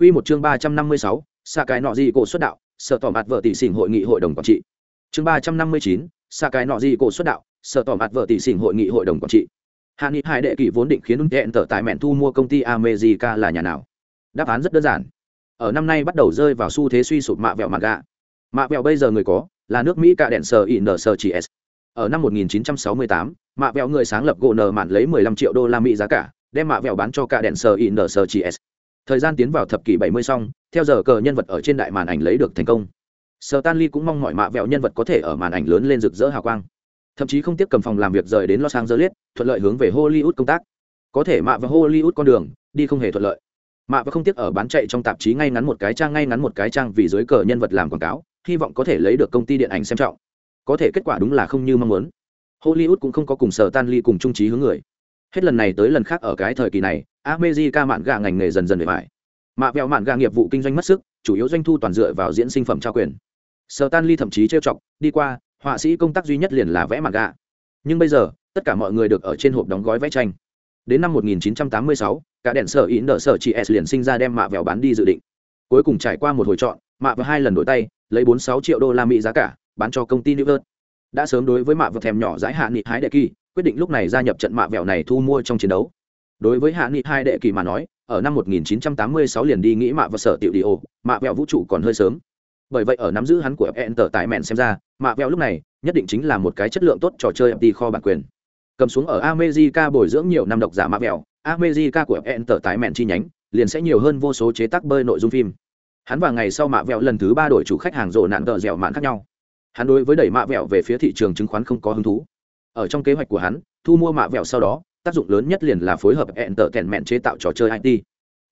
Quy một chương 356, xa cái nọ gì cổ xuất đạo, sở tỏ mặt vợ tỷ xỉn hội nghị hội đồng quản trị. Chương 359, xa cái nọ gì cổ xuất đạo, sở tỏ mặt vợ tỷ xỉn hội nghị hội đồng quản trị. Hạ Nghị Hải đệ kỳ vốn định khiến Unten tờ tại mẹn thu mua công ty America là nhà nào? Đáp án rất đơn giản. Ở năm nay bắt đầu rơi vào xu thế suy sụp mạ vẹo mạn gạ. Mạ vẹo bây giờ người có là nước Mỹ cả đèn sở in sở chỉ S. Ở năm 1968, mạ vẹo người sáng lập gỗ nờ mạn lấy 15 triệu đô la Mỹ giá cả, đem mạ vẹo bán cho cả đèn sở in chỉ S thời gian tiến vào thập kỷ 70 xong, theo giờ cờ nhân vật ở trên đại màn ảnh lấy được thành công. Stanley cũng mong mọi mạ vẹo nhân vật có thể ở màn ảnh lớn lên rực rỡ hào quang. Thậm chí không tiếp cầm phòng làm việc rời đến los angeles, thuận lợi hướng về hollywood công tác. Có thể mạ và hollywood con đường, đi không hề thuận lợi. Mạ và không tiếc ở bán chạy trong tạp chí ngay ngắn một cái trang, ngay ngắn một cái trang vì dưới cờ nhân vật làm quảng cáo, hy vọng có thể lấy được công ty điện ảnh xem trọng. Có thể kết quả đúng là không như mong muốn. Hollywood cũng không có cùng sở tan ly cùng trung trí hướng người hết lần này tới lần khác ở cái thời kỳ này America mạn gà ngành nghề dần dần bề bại. Mạ vẹo mạn gà nghiệp vụ kinh doanh mất sức, chủ yếu doanh thu toàn dựa vào diễn sinh phẩm trao quyền. Stanley thậm chí trêu chọc, đi qua, họa sĩ công tác duy nhất liền là vẽ mạn gà. Nhưng bây giờ, tất cả mọi người được ở trên hộp đóng gói vẽ tranh. Đến năm 1986, cả đèn sở ý nợ sở chị S liền sinh ra đem mạ vẹo bán đi dự định. Cuối cùng trải qua một hồi chọn, mạ vẹo hai lần đổi tay, lấy 46 triệu đô la Mỹ giá cả, bán cho công ty New Earth. Đã sớm đối với mạ vẹo thèm nhỏ giải hạ nghị hái đệ kỳ, quyết định lúc này gia nhập trận mạ vẹo này thu mua trong chiến đấu. Đối với hạ nghị hai đệ kỳ mà nói, ở năm 1986 liền đi nghĩ mạ và sở tiểu đi ô, mạ vẹo vũ trụ còn hơi sớm. Bởi vậy ở nắm giữ hắn của enter tại mẹn xem ra, mạ vẹo lúc này nhất định chính là một cái chất lượng tốt trò chơi đi kho bản quyền. Cầm xuống ở America bồi dưỡng nhiều năm độc giả mạ vẹo, America của enter tại mẹn chi nhánh liền sẽ nhiều hơn vô số chế tác bơi nội dung phim. Hắn vào ngày sau mạ vẹo lần thứ ba đổi chủ khách hàng rộ nạn tờ dẻo mạn khác nhau. Hắn đối với đẩy mạ vẹo về phía thị trường chứng khoán không có hứng thú ở trong kế hoạch của hắn, thu mua mạ vẹo sau đó, tác dụng lớn nhất liền là phối hợp hẹn tở kèn mẹn chế tạo trò chơi it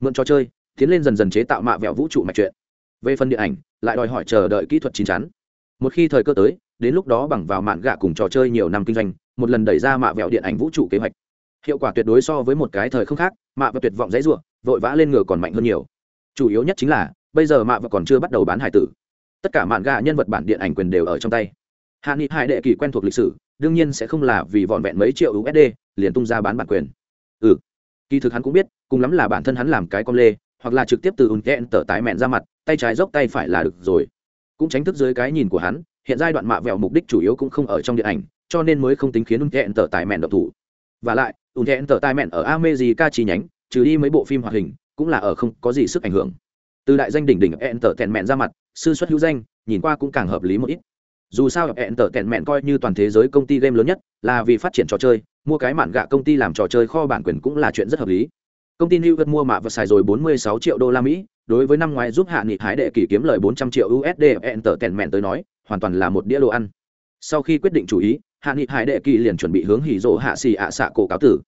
mượn trò chơi, tiến lên dần dần chế tạo mạ vẹo vũ trụ mạch truyện. Về phần điện ảnh, lại đòi hỏi chờ đợi kỹ thuật chín chắn. Một khi thời cơ tới, đến lúc đó bằng vào mạn gạ cùng trò chơi nhiều năm kinh doanh, một lần đẩy ra mạ vẹo điện ảnh vũ trụ kế hoạch. Hiệu quả tuyệt đối so với một cái thời không khác, mạ và tuyệt vọng dãy ruộng vội vã lên ngựa còn mạnh hơn nhiều. Chủ yếu nhất chính là, bây giờ mạ và còn chưa bắt đầu bán hải tử. Tất cả mạn gạ nhân vật bản điện ảnh quyền đều ở trong tay. Hạ nghị hải đệ kỳ quen thuộc lịch sử đương nhiên sẽ không là vì vọn vẹn mấy triệu usd liền tung ra bán bản quyền. Ừ. Kỳ thực hắn cũng biết, cùng lắm là bản thân hắn làm cái con lê, hoặc là trực tiếp từ ùn kẹn tờ tái mẹn ra mặt, tay trái dốc tay phải là được rồi. Cũng tránh thức dưới cái nhìn của hắn, hiện giai đoạn mạ vẹo mục đích chủ yếu cũng không ở trong điện ảnh, cho nên mới không tính khiến ùn kẹn tờ tái mẹn độc thủ. Và lại, ùn kẹn tờ tái mẹn ở america chi nhánh, trừ đi mấy bộ phim hoạt hình, cũng là ở không có gì sức ảnh hưởng. Từ đại danh đỉnh đỉnh ẹn tở tèn mẹn ra mặt, sư xuất hữu danh, nhìn qua cũng càng hợp lý một ít dù sao hẹn tở tẹn mẹn coi như toàn thế giới công ty game lớn nhất, là vì phát triển trò chơi, mua cái mạn gạ công ty làm trò chơi kho bản quyền cũng là chuyện rất hợp lý. Công ty new york mua mạ và xài rồi 46 triệu đô la mỹ, đối với năm ngoái giúp hạ nghị hái đệ kỷ kiếm lời 400 triệu usd hẹn tở tẹn mẹn tới nói, hoàn toàn là một đĩa đồ ăn. Sau khi quyết định chủ ý, hạ nghị hải đệ kỳ liền chuẩn bị hướng hỉ rộ hạ xì ạ xạ cổ cáo tử.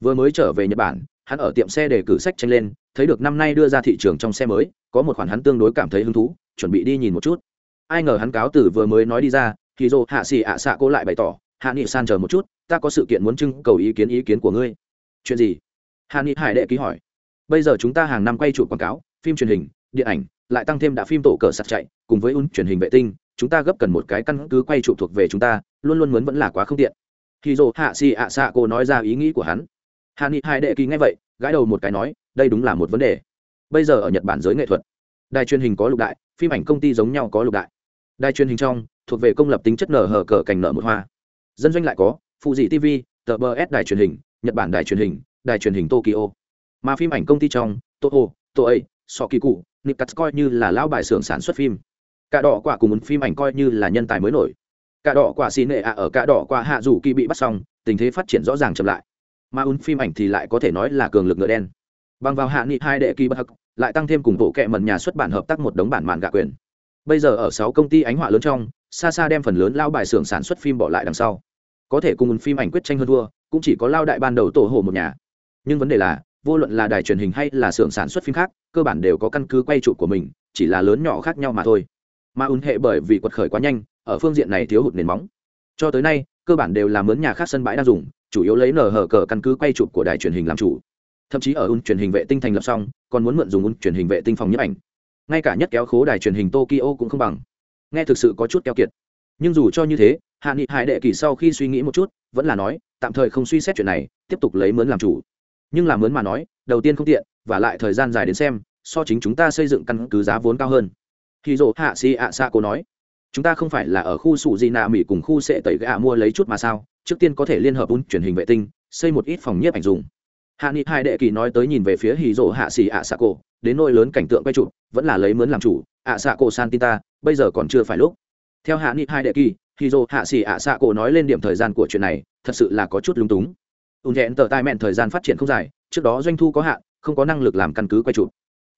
Vừa mới trở về nhật bản, hắn ở tiệm xe để cử sách tranh lên, thấy được năm nay đưa ra thị trường trong xe mới, có một khoản hắn tương đối cảm thấy hứng thú, chuẩn bị đi nhìn một chút ai ngờ hắn cáo tử vừa mới nói đi ra, thì dồ hạ xì ạ xạ cô lại bày tỏ, hạ nghị san chờ một chút, ta có sự kiện muốn trưng cầu ý kiến ý kiến của ngươi. Chuyện gì? Hạ nghị hải đệ ký hỏi. Bây giờ chúng ta hàng năm quay chụp quảng cáo, phim truyền hình, điện ảnh, lại tăng thêm đã phim tổ cờ sạt chạy, cùng với un truyền hình vệ tinh, chúng ta gấp cần một cái căn cứ quay chụp thuộc về chúng ta, luôn luôn muốn vẫn là quá không tiện. Khi dồ hạ xì ạ xạ cô nói ra ý nghĩ của hắn. Hạ nghị hải đệ ký nghe vậy, gãi đầu một cái nói, đây đúng là một vấn đề. Bây giờ ở nhật bản giới nghệ thuật, đài truyền hình có lục đại, phim ảnh công ty giống nhau có lục đại đài truyền hình trong, thuộc về công lập tính chất nở hở cờ cành nở một hoa. Dân doanh lại có phụ dị tv tờ bờ s đài truyền hình, nhật bản đài truyền hình, đài truyền hình tokyo. Mà phim ảnh công ty trong, toho, toei so kỳ cụ nikat coi như là lão bài xưởng sản xuất phim. Cả đỏ quả cùng một phim ảnh coi như là nhân tài mới nổi. Cả đỏ quả xì nệ ạ ở cả đỏ quả hạ dù kỳ bị bắt xong, tình thế phát triển rõ ràng chậm lại. Mà un phim ảnh thì lại có thể nói là cường lực ngựa đen. Bằng vào hạ nghị hai đệ kỳ bất hắc, lại tăng thêm cùng bộ kệ mần nhà xuất bản hợp tác một đống bản màn gạ quyền bây giờ ở sáu công ty ánh họa lớn trong xa xa đem phần lớn lao bài xưởng sản xuất phim bỏ lại đằng sau. Có thể cùng phim ảnh quyết tranh hơn thua, cũng chỉ có lao đại ban đầu tổ hồ một nhà. Nhưng vấn đề là, vô luận là đài truyền hình hay là xưởng sản xuất phim khác, cơ bản đều có căn cứ quay trụ của mình, chỉ là lớn nhỏ khác nhau mà thôi. Mà ùn hệ bởi vì quật khởi quá nhanh, ở phương diện này thiếu hụt nền móng. Cho tới nay, cơ bản đều là mướn nhà khác sân bãi đang dùng, chủ yếu lấy nở hở cờ căn cứ quay chụp của đài truyền hình làm chủ. Thậm chí ở ùn truyền hình vệ tinh thành lập xong, còn muốn mượn dùng ùn truyền hình vệ tinh phòng nhấp ảnh ngay cả nhất kéo khố đài truyền hình tokyo cũng không bằng. Nghe thực sự có chút keo kiệt. Nhưng dù cho như thế, hạ nghị hải đệ kỳ sau khi suy nghĩ một chút, vẫn là nói, tạm thời không suy xét chuyện này, tiếp tục lấy mướn làm chủ. Nhưng làm mướn mà nói, đầu tiên không tiện, và lại thời gian dài đến xem, so chính chúng ta xây dựng căn cứ giá vốn cao hơn. Khi dỗ hạ si ạ xa cô nói, chúng ta không phải là ở khu sủ di nạ mỹ cùng khu sệ tẩy gạ mua lấy chút mà sao, trước tiên có thể liên hợp un truyền hình vệ tinh, xây một ít phòng nhiếp ảnh dùng hạ nghị hai đệ kỳ nói tới nhìn về phía hì rỗ hạ xì ạ xạ cổ, đến nôi lớn cảnh tượng quay chụp, vẫn là lấy mướn làm chủ, ạ xạ cổ san tin ta, bây giờ còn chưa phải lúc. Theo hạ nghị hai đệ kỳ hì rỗ hạ xì ạ xạ cổ nói lên điểm thời gian của chuyện này, thật sự là có chút lung túng. Ùn hẹn tờ tai mẹn thời gian phát triển không dài, trước đó doanh thu có hạn, không có năng lực làm căn cứ quay chụp.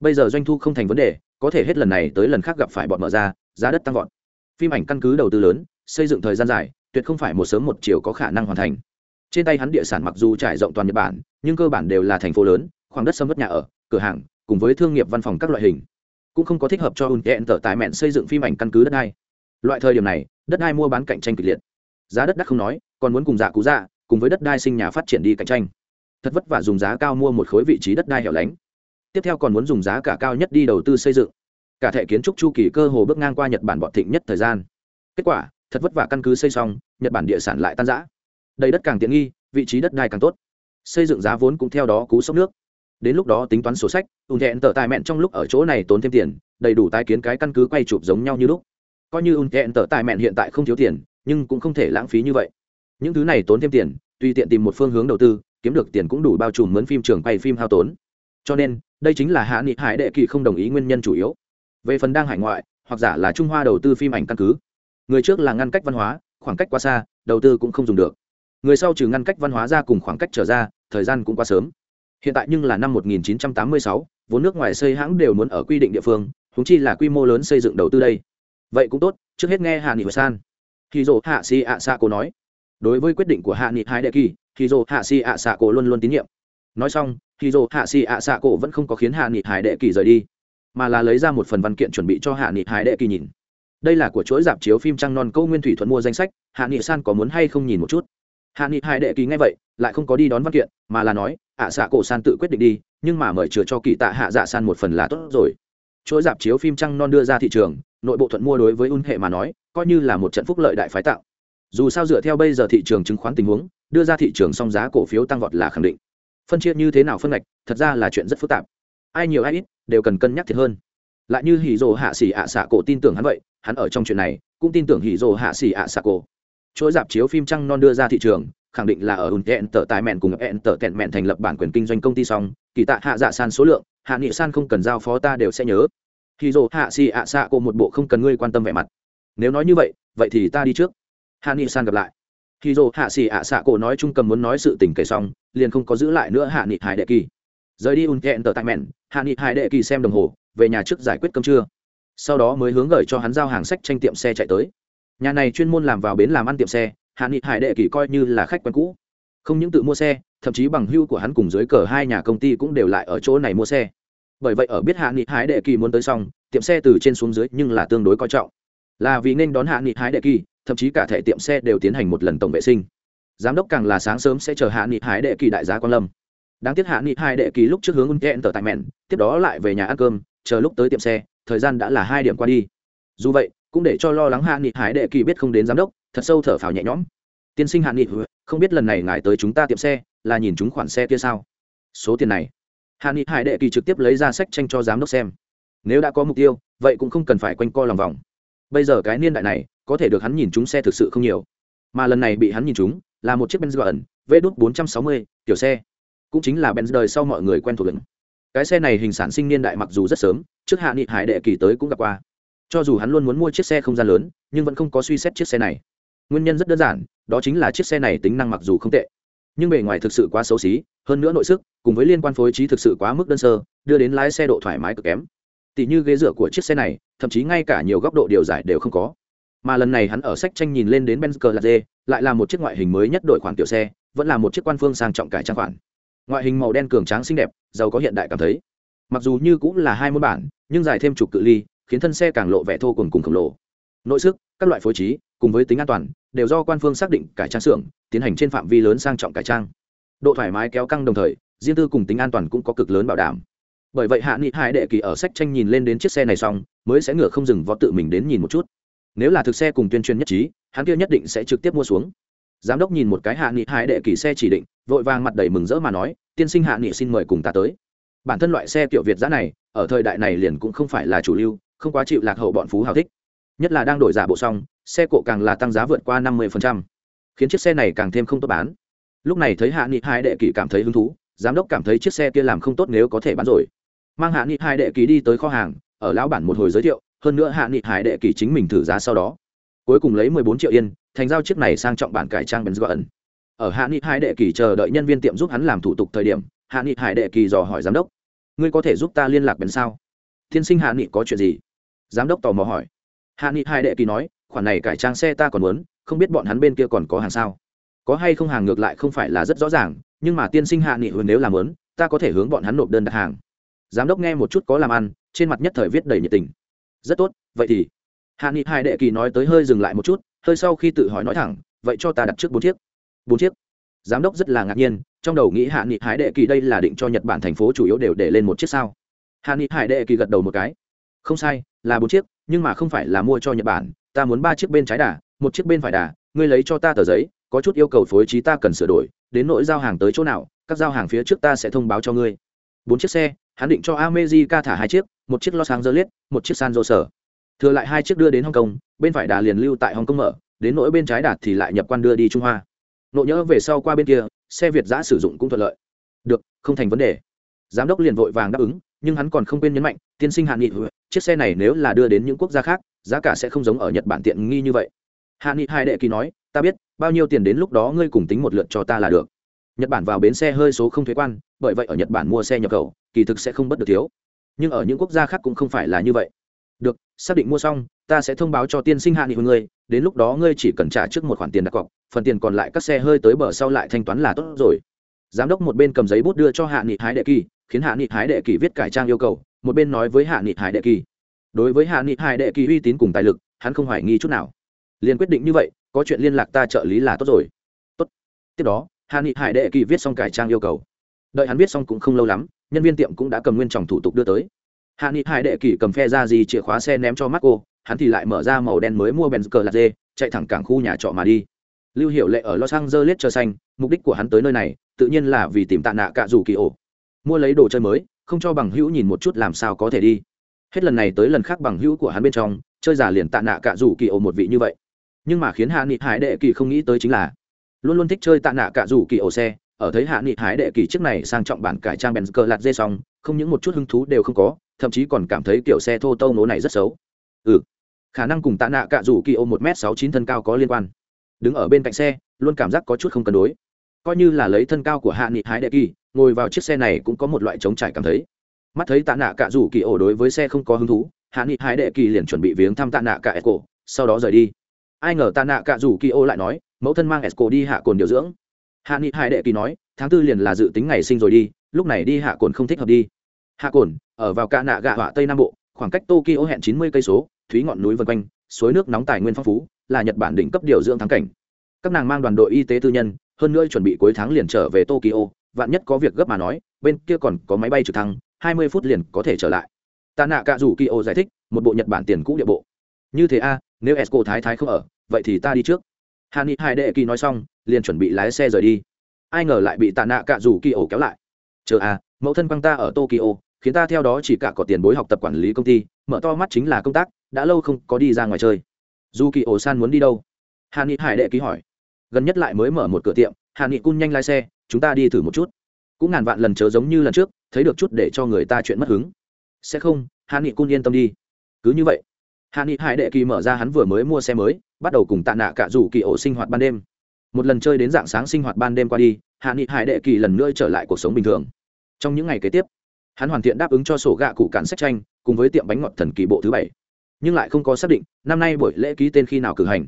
Bây giờ doanh thu không thành vấn đề, có thể hết lần này tới lần khác gặp phải bọn mở ra, giá đất tăng vọt. Phim ảnh căn cứ đầu tư lớn, xây dựng thời gian dài, tuyệt không phải một sớm một chiều có khả năng hoàn thành trên tay hắn địa sản mặc dù trải rộng toàn nhật bản, nhưng cơ bản đều là thành phố lớn, khoảng đất sâm mất nhà ở, cửa hàng, cùng với thương nghiệp văn phòng các loại hình. Cũng không có thích hợp cho ùn hẹn tờ tài mẹn xây dựng phim ảnh căn cứ đất đai. Loại thời điểm này, đất đai mua bán cạnh tranh kịch liệt. Giá đất đắt không nói, còn muốn cùng dạ giả cú dạ cùng với đất đai sinh nhà phát triển đi cạnh tranh. Thật vất vả dùng giá cao mua một khối vị trí đất đai hẻo lánh. Tiếp theo còn muốn dùng giá cả cao nhất đi đầu tư xây dựng. Cả thể kiến trúc chu kỳ cơ hồ bước ngang qua nhật bản bọn thịnh nhất thời gian. Kết quả, thật vất vả căn cứ xây xong, nhật bản địa sản lại tan giã đầy đất càng tiện nghi, vị trí đất đai càng tốt. Xây dựng giá vốn cũng theo đó cú sốc nước. Đến lúc đó tính toán sổ sách, ùn thẹn tở tài mẹn trong lúc ở chỗ này tốn thêm tiền, đầy đủ tái kiến cái căn cứ quay chụp giống nhau như lúc. Coi như ùn thẹn tở tài mẹn hiện tại không thiếu tiền, nhưng cũng không thể lãng phí như vậy. Những thứ này tốn thêm tiền, tùy tiện tìm một phương hướng đầu tư, kiếm được tiền cũng đủ bao trùm mướn phim trường quay phim hao tốn. Cho nên, đây chính là hạ nghị hải đệ kỳ không đồng ý nguyên nhân chủ yếu. Về phần đang hải ngoại, hoặc giả là trung hoa đầu tư phim ảnh căn cứ. Người trước là ngăn cách văn hóa, khoảng cách quá xa, đầu tư cũng không dùng được người sau trừ ngăn cách văn hóa ra cùng khoảng cách trở ra thời gian cũng quá sớm. Hiện tại nhưng là năm 1986, vốn nước ngoài xây hãng đều muốn ở quy định địa phương húng chi là quy mô lớn xây dựng đầu tư đây. Vậy cũng tốt trước hết nghe hạ nghị san. Khi dỗ hạ si ạ xạ cổ nói. Đối với quyết định của hạ nghị hai đệ kỳ khi dỗ hạ si ạ xạ cổ luôn luôn tín nhiệm. Nói xong khi dỗ hạ si ạ xạ cổ vẫn không có khiến hạ nghị hải đệ kỳ rời đi mà là lấy ra một phần văn kiện chuẩn bị cho hạ nghị hải đệ kỳ nhìn. Đây là của chuỗi dạp chiếu phim trăng non câu nguyên thủy thuận mua danh sách hạ nghị san có muốn hay không nhìn một chút? Hạ nghị hai đệ kỳ nghe vậy, lại không có đi đón văn kiện, mà là nói, ạ xạ cổ san tự quyết định đi, nhưng mà mời chừa cho kỳ tạ hạ dạ san một phần là tốt rồi. Chuỗi dạp chiếu phim trăng non đưa ra thị trường, nội bộ thuận mua đối với un hệ mà nói, coi như là một trận phúc lợi đại phái tạo. Dù sao dựa theo bây giờ thị trường chứng khoán tình huống, đưa ra thị trường song giá cổ phiếu tăng vọt là khẳng định. Phân chia như thế nào phân ngạch, thật ra là chuyện rất phức tạp. Ai nhiều ai ít, đều cần cân nhắc thiệt hơn. Lại như hỉ rồ hạ xỉ ạ xạ cổ tin tưởng hắn vậy, hắn ở trong chuyện này, cũng tin tưởng hỉ rồ hạ xỉ ạ xạ cổ chuỗi dạp chiếu phim trăng non đưa ra thị trường, khẳng định là ở ùn hẹn tờ tài mẹn cùng hẹn tờ tẹn mẹn thành lập bản quyền kinh doanh công ty xong, kỳ tạ hạ dạ san số lượng, hạ nghị san không cần giao phó ta đều sẽ nhớ. Khi dồ hạ xì ạ xạ cổ một bộ không cần ngươi quan tâm vẻ mặt. Nếu nói như vậy vậy thì ta đi trước. Hạ nghị san gặp lại. Khi dồ hạ xì ạ xạ cổ nói chung cầm muốn nói sự tình kể xong, liền không có giữ lại nữa hạ nghị hải đệ kỳ. Rời đi ùn hẹn tờ tài mẹn, hạ nghị hải đệ kỳ xem đồng hồ, về nhà trước giải quyết cơm trưa. Sau đó mới hướng gửi cho hắn giao hàng sách tranh tiệm xe chạy tới nhà này chuyên môn làm vào bến làm ăn tiệm xe, hạ nghị hải đệ kỳ coi như là khách quen cũ. Không những tự mua xe, thậm chí bằng hưu của hắn cùng dưới cờ hai nhà công ty cũng đều lại ở chỗ này mua xe. Bởi vậy ở biết hạ nghị hải đệ kỳ muốn tới xong, tiệm xe từ trên xuống dưới nhưng là tương đối coi trọng. Là vì nên đón hạ nghị hải đệ kỳ, thậm chí cả thẻ tiệm xe đều tiến hành một lần tổng vệ sinh. Giám đốc càng là sáng sớm sẽ chờ hạ nghị hải đệ kỳ đại giá quan lâm. Đáng tiếc hạ nghị hải đệ kỳ lúc trước hướng un tờ tại mẹn, tiếp đó lại về nhà ăn cơm, chờ lúc tới tiệm xe, thời gian đã là hai điểm qua đi. Dù vậy cũng để cho lo lắng hạ nghị hải đệ kỳ biết không đến giám đốc, thật sâu thở phào nhẹ nhõm. Tiên sinh hạ nghị không biết lần này ngài tới chúng ta tiệm xe, là nhìn chúng khoản xe kia sao? Số tiền này. Hạ nghị hải đệ kỳ trực tiếp lấy ra sách tranh cho giám đốc xem. Nếu đã có mục tiêu, vậy cũng không cần phải quanh co lòng vòng. Bây giờ cái niên đại này, có thể được hắn nhìn chúng xe thực sự không nhiều. Mà lần này bị hắn nhìn chúng, là một chiếc benz ẩn v đốt bốn trăm sáu mươi, kiểu xe. Cũng chính là benz đời sau mọi người quen thuộc lưng cái xe này hình sản sinh niên đại mặc dù rất sớm, trước hạ nghị hải đệ kỳ tới cũng gặp qua cho dù hắn luôn muốn mua chiếc xe không gian lớn, nhưng vẫn không có suy xét chiếc xe này. Nguyên nhân rất đơn giản, đó chính là chiếc xe này tính năng mặc dù không tệ, nhưng bề ngoài thực sự quá xấu xí, hơn nữa nội sức, cùng với liên quan phối trí thực sự quá mức đơn sơ, đưa đến lái xe độ thoải mái cực kém. Tỷ như ghế dựa của chiếc xe này, thậm chí ngay cả nhiều góc độ điều giải đều không có. Mà lần này hắn ở sách tranh nhìn lên đến benz cờ là dê lại là một chiếc ngoại hình mới nhất đội khoản tiểu xe, vẫn là một chiếc quan phương sang trọng cải trang khoản. Ngoại hình màu đen cường tráng xinh đẹp, giàu có hiện đại cảm thấy. Mặc dù như cũng là hai môn bản, nhưng dài thêm chục cự ly khiến thân xe càng lộ vẻ thô cùng cùng khổng lồ. Nội sức, các loại phối trí, cùng với tính an toàn, đều do quan phương xác định cải trang xưởng, tiến hành trên phạm vi lớn sang trọng cải trang. Độ thoải mái kéo căng đồng thời, riêng tư cùng tính an toàn cũng có cực lớn bảo đảm. Bởi vậy hạ nghị hai đệ kỳ ở sách tranh nhìn lên đến chiếc xe này xong, mới sẽ ngửa không dừng vó tự mình đến nhìn một chút. Nếu là thực xe cùng tuyên truyền nhất trí, hắn kia nhất định sẽ trực tiếp mua xuống. Giám đốc nhìn một cái hạ nghị hai đệ kỳ xe chỉ định, vội vàng mặt đầy mừng rỡ mà nói, tiên sinh hạ nghị xin mời cùng ta tới. Bản thân loại xe kiểu việt giá này, ở thời đại này liền cũng không phải là chủ lưu không quá chịu lạc hậu bọn phú hào thích. Nhất là đang đổi giả bộ xong, xe cộ càng là tăng giá vượt qua năm mươi khiến chiếc xe này càng thêm không tốt bán. Lúc này thấy hạ nghị hai đệ kỷ cảm thấy hứng thú, giám đốc cảm thấy chiếc xe kia làm không tốt nếu có thể bán rồi. Mang hạ nghị hai đệ kỷ đi tới kho hàng, ở lão bản một hồi giới thiệu, hơn nữa hạ nghị hải đệ kỷ chính mình thử giá sau đó. Cuối cùng lấy mười bốn triệu yên, thành giao chiếc này sang trọng bản cải trang benz ẩn ở hạ nghị hải đệ kỳ chờ đợi nhân viên tiệm giúp hắn làm thủ tục thời điểm, hạ nghị hải đệ kỳ dò hỏi giám đốc. Ngươi có thể giúp ta liên lạc bèn sao? Tiên sinh hạ nghị có chuyện gì? Giám đốc tò mò hỏi. Hạ nghị hải đệ kỳ nói, khoản này cải trang xe ta còn muốn, không biết bọn hắn bên kia còn có hàng sao? Có hay không hàng ngược lại không phải là rất rõ ràng, nhưng mà tiên sinh hạ nghị nếu làm lớn ta có thể hướng bọn hắn nộp đơn đặt hàng. Giám đốc nghe một chút có làm ăn, trên mặt nhất thời viết đầy nhiệt tình. Rất tốt, vậy thì. Hạ nghị hai đệ kỳ nói tới hơi dừng lại một chút, hơi sau khi tự hỏi nói thẳng, vậy cho ta đặt trước bốn chiếc. Bốn chiếc? Giám đốc rất là ngạc nhiên, trong đầu nghĩ hạ nghị hải đệ kỳ đây là định cho nhật bản thành phố chủ yếu đều để lên một chiếc sao? Hạ nghị hải đệ kỳ gật đầu một cái không sai, là bốn chiếc, nhưng mà không phải là mua cho nhật bản, ta muốn ba chiếc bên trái đà, một chiếc bên phải đà, ngươi lấy cho ta tờ giấy, có chút yêu cầu phối trí ta cần sửa đổi, đến nỗi giao hàng tới chỗ nào, các giao hàng phía trước ta sẽ thông báo cho ngươi. Bốn chiếc xe, hắn định cho America thả hai chiếc, một chiếc Los Angeles, một chiếc San Jose. Thừa lại hai chiếc đưa đến Hong Kong, bên phải đà liền lưu tại Hong Kong mở, đến nỗi bên trái đạt thì lại nhập quan đưa đi Trung Hoa. Nộ nhỡ về sau qua bên kia, xe việt giã sử dụng cũng thuận lợi. Được, không thành vấn đề. Giám đốc liền vội vàng đáp ứng, nhưng hắn còn không quên nhấn mạnh, tiên sinh hạ nghị chiếc xe này nếu là đưa đến những quốc gia khác, giá cả sẽ không giống ở nhật bản tiện nghi như vậy. Hạ nghị hai đệ kỳ nói, ta biết, bao nhiêu tiền đến lúc đó ngươi cùng tính một lượt cho ta là được. Nhật bản vào bến xe hơi số không thuế quan, bởi vậy ở nhật bản mua xe nhập khẩu, kỳ thực sẽ không bất được thiếu. Nhưng ở những quốc gia khác cũng không phải là như vậy. Được, xác định mua xong, ta sẽ thông báo cho tiên sinh hạ nghị ngươi, đến lúc đó ngươi chỉ cần trả trước một khoản tiền đặt cọc, phần tiền còn lại các xe hơi tới bờ sau lại thanh toán là tốt rồi. Giám đốc một bên cầm giấy bút đưa cho hạ nghị hái đệ kỳ, khiến hạ nghị hái đệ kỳ viết cải trang yêu cầu một bên nói với hạ nghị hải đệ kỳ. Đối với hạ nghị hải đệ kỳ uy tín cùng tài lực, hắn không hoài nghi chút nào. Liền quyết định như vậy, có chuyện liên lạc ta trợ lý là tốt rồi. Tốt. Tiếp đó, hạ nghị hải đệ kỳ viết xong cải trang yêu cầu. Đợi hắn viết xong cũng không lâu lắm, nhân viên tiệm cũng đã cầm nguyên tròng thủ tục đưa tới. Hạ nghị hải đệ kỳ cầm phe ra gì chìa khóa xe ném cho mắt cô hắn thì lại mở ra màu đen mới mua bèn cờ lạc dê chạy thẳng cảng khu nhà trọ mà đi. Lưu hiệu lệ ở los angeles chờ xanh, mục đích của hắn tới nơi này, tự nhiên là vì tìm tạ nạ cạ dù kỳ ổ. Mua lấy đồ chơi mới không cho bằng hữu nhìn một chút làm sao có thể đi. Hết lần này tới lần khác bằng hữu của hắn bên trong, chơi giả liền tạ nạ cạ dù kỳ ổ một vị như vậy. Nhưng mà khiến hạ nghị hải đệ kỳ không nghĩ tới chính là, luôn luôn thích chơi tạ nạ cạ dù kỳ ổ xe, ở thấy hạ nghị hải đệ kỳ chiếc này sang trọng bản cải trang bèn cờ lạt dê xong, không những một chút hứng thú đều không có, thậm chí còn cảm thấy kiểu xe thô tâu nố này rất xấu. Ừ khả năng cùng tạ nạ cạ rủ kỳ ô một m sáu chín thân cao có liên quan. Đứng ở bên cạnh xe, luôn cảm giác có chút không cân đối. Coi như là lấy thân cao của hạ nghị Hải đệ kỳ ngồi vào chiếc xe này cũng có một loại chống trải cảm thấy. Mắt thấy tạ nạ Cả rủ kỳ ổ đối với xe không có hứng thú, hạ nghị hái đệ kỳ liền chuẩn bị viếng thăm tạ nạ cả esco, sau đó rời đi. Ai ngờ tạ nạ Cả rủ kỳ ô lại nói, mẫu thân mang esco đi hạ cồn điều dưỡng. Hạ nghị hai đệ kỳ nói, tháng tư liền là dự tính ngày sinh rồi đi, lúc này đi hạ cồn không thích hợp đi. Hạ cồn, ở vào cả nạ gạ họa tây nam bộ, khoảng cách tokyo hẹn chín mươi cây số, thúy ngọn núi vân quanh, suối nước nóng tài nguyên phong phú, là nhật bản đỉnh cấp điều dưỡng thắng cảnh. Các nàng mang đoàn đội y tế tư nhân, hơn nữa chuẩn bị cuối tháng liền trở về tokyo vạn nhất có việc gấp mà nói, bên kia còn có máy bay trực thăng, hai mươi phút liền có thể trở lại. Tạ nạ cả rủ kỳ giải thích, một bộ nhật bản tiền cũ địa bộ. Như thế a, nếu esco thái thái không ở, vậy thì ta đi trước. Hà ni hai đệ kỳ nói xong, liền chuẩn bị lái xe rời đi. Ai ngờ lại bị tạ nạ cả rủ kỳ kéo lại. Chờ a, mẫu thân quăng ta ở tokyo, khiến ta theo đó chỉ cả có tiền bối học tập quản lý công ty, mở to mắt chính là công tác, đã lâu không có đi ra ngoài chơi. Dù kỳ ổ san muốn đi đâu? Hà ni hải đệ ký hỏi. Gần nhất lại mới mở một cửa tiệm hà ni cun nhanh lái xe chúng ta đi thử một chút. Cũng ngàn vạn lần chớ giống như lần trước, thấy được chút để cho người ta chuyện mất hứng. Sẽ không Hạ nghị cun yên tâm đi. Cứ như vậy Hạ nghị hải đệ kỳ mở ra hắn vừa mới mua xe mới, bắt đầu cùng tạ nạ cả rủ kỳ ổ sinh hoạt ban đêm. Một lần chơi đến dạng sáng sinh hoạt ban đêm qua đi hạ nghị hải đệ kỳ lần nữa trở lại cuộc sống bình thường. Trong những ngày kế tiếp, hắn hoàn thiện đáp ứng cho sổ gạ cụ cản sách tranh, cùng với tiệm bánh ngọt thần kỳ bộ thứ bảy. Nhưng lại không có xác định, năm nay buổi lễ ký tên khi nào cử hành.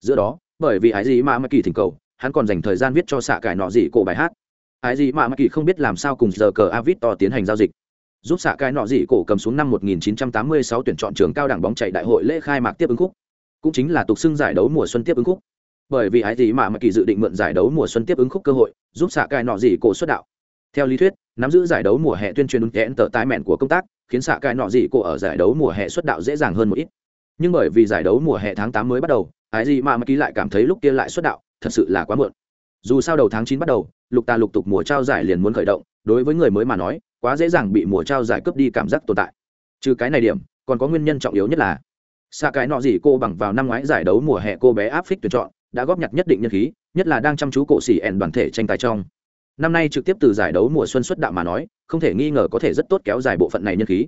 Giữa đó, bởi vì ái gì mà mắc kỳ thỉnh cầu hắn còn dành thời gian viết cho xạ cải nọ gì cổ bài hát. Ái gì mà mắc kỳ không biết làm sao cùng giờ cờ avit to tiến hành giao dịch. Giúp xạ cải nọ gì cổ cầm xuống năm 1986 tuyển chọn trường cao đẳng bóng chạy đại hội lễ khai mạc tiếp ứng khúc. Cũng chính là tục xưng giải đấu mùa xuân tiếp ứng khúc. Bởi vì ái gì mà mắc kỳ dự định mượn giải đấu mùa xuân tiếp ứng khúc cơ hội, giúp xạ cải nọ gì cổ xuất đạo. Theo lý thuyết, nắm giữ giải đấu mùa hè tuyên truyền ứng kẽn tờ tái mẹn của công tác, khiến xạ cải nọ gì cổ ở giải đấu mùa hè xuất đạo dễ dàng hơn một ít. Nhưng bởi vì giải đấu mùa hè tháng tám mới bắt đầu, ái gì mà mắc kỳ lại cảm thấy lúc kia lại xuất đạo thật sự là quá muộn. Dù sao đầu tháng chín bắt đầu, lục ta lục tục mùa trao giải liền muốn khởi động, đối với người mới mà nói, quá dễ dàng bị mùa trao giải cướp đi cảm giác tồn tại. Trừ cái này điểm, còn có nguyên nhân trọng yếu nhất là xa cái nọ gì cô bằng vào năm ngoái giải đấu mùa hè cô bé áp phích tuyển chọn, đã góp nhặt nhất định nhân khí, nhất là đang chăm chú cổ xỉ ẻn đoàn thể tranh tài trong. Năm nay trực tiếp từ giải đấu mùa xuân xuất đạo mà nói, không thể nghi ngờ có thể rất tốt kéo dài bộ phận này nhân khí.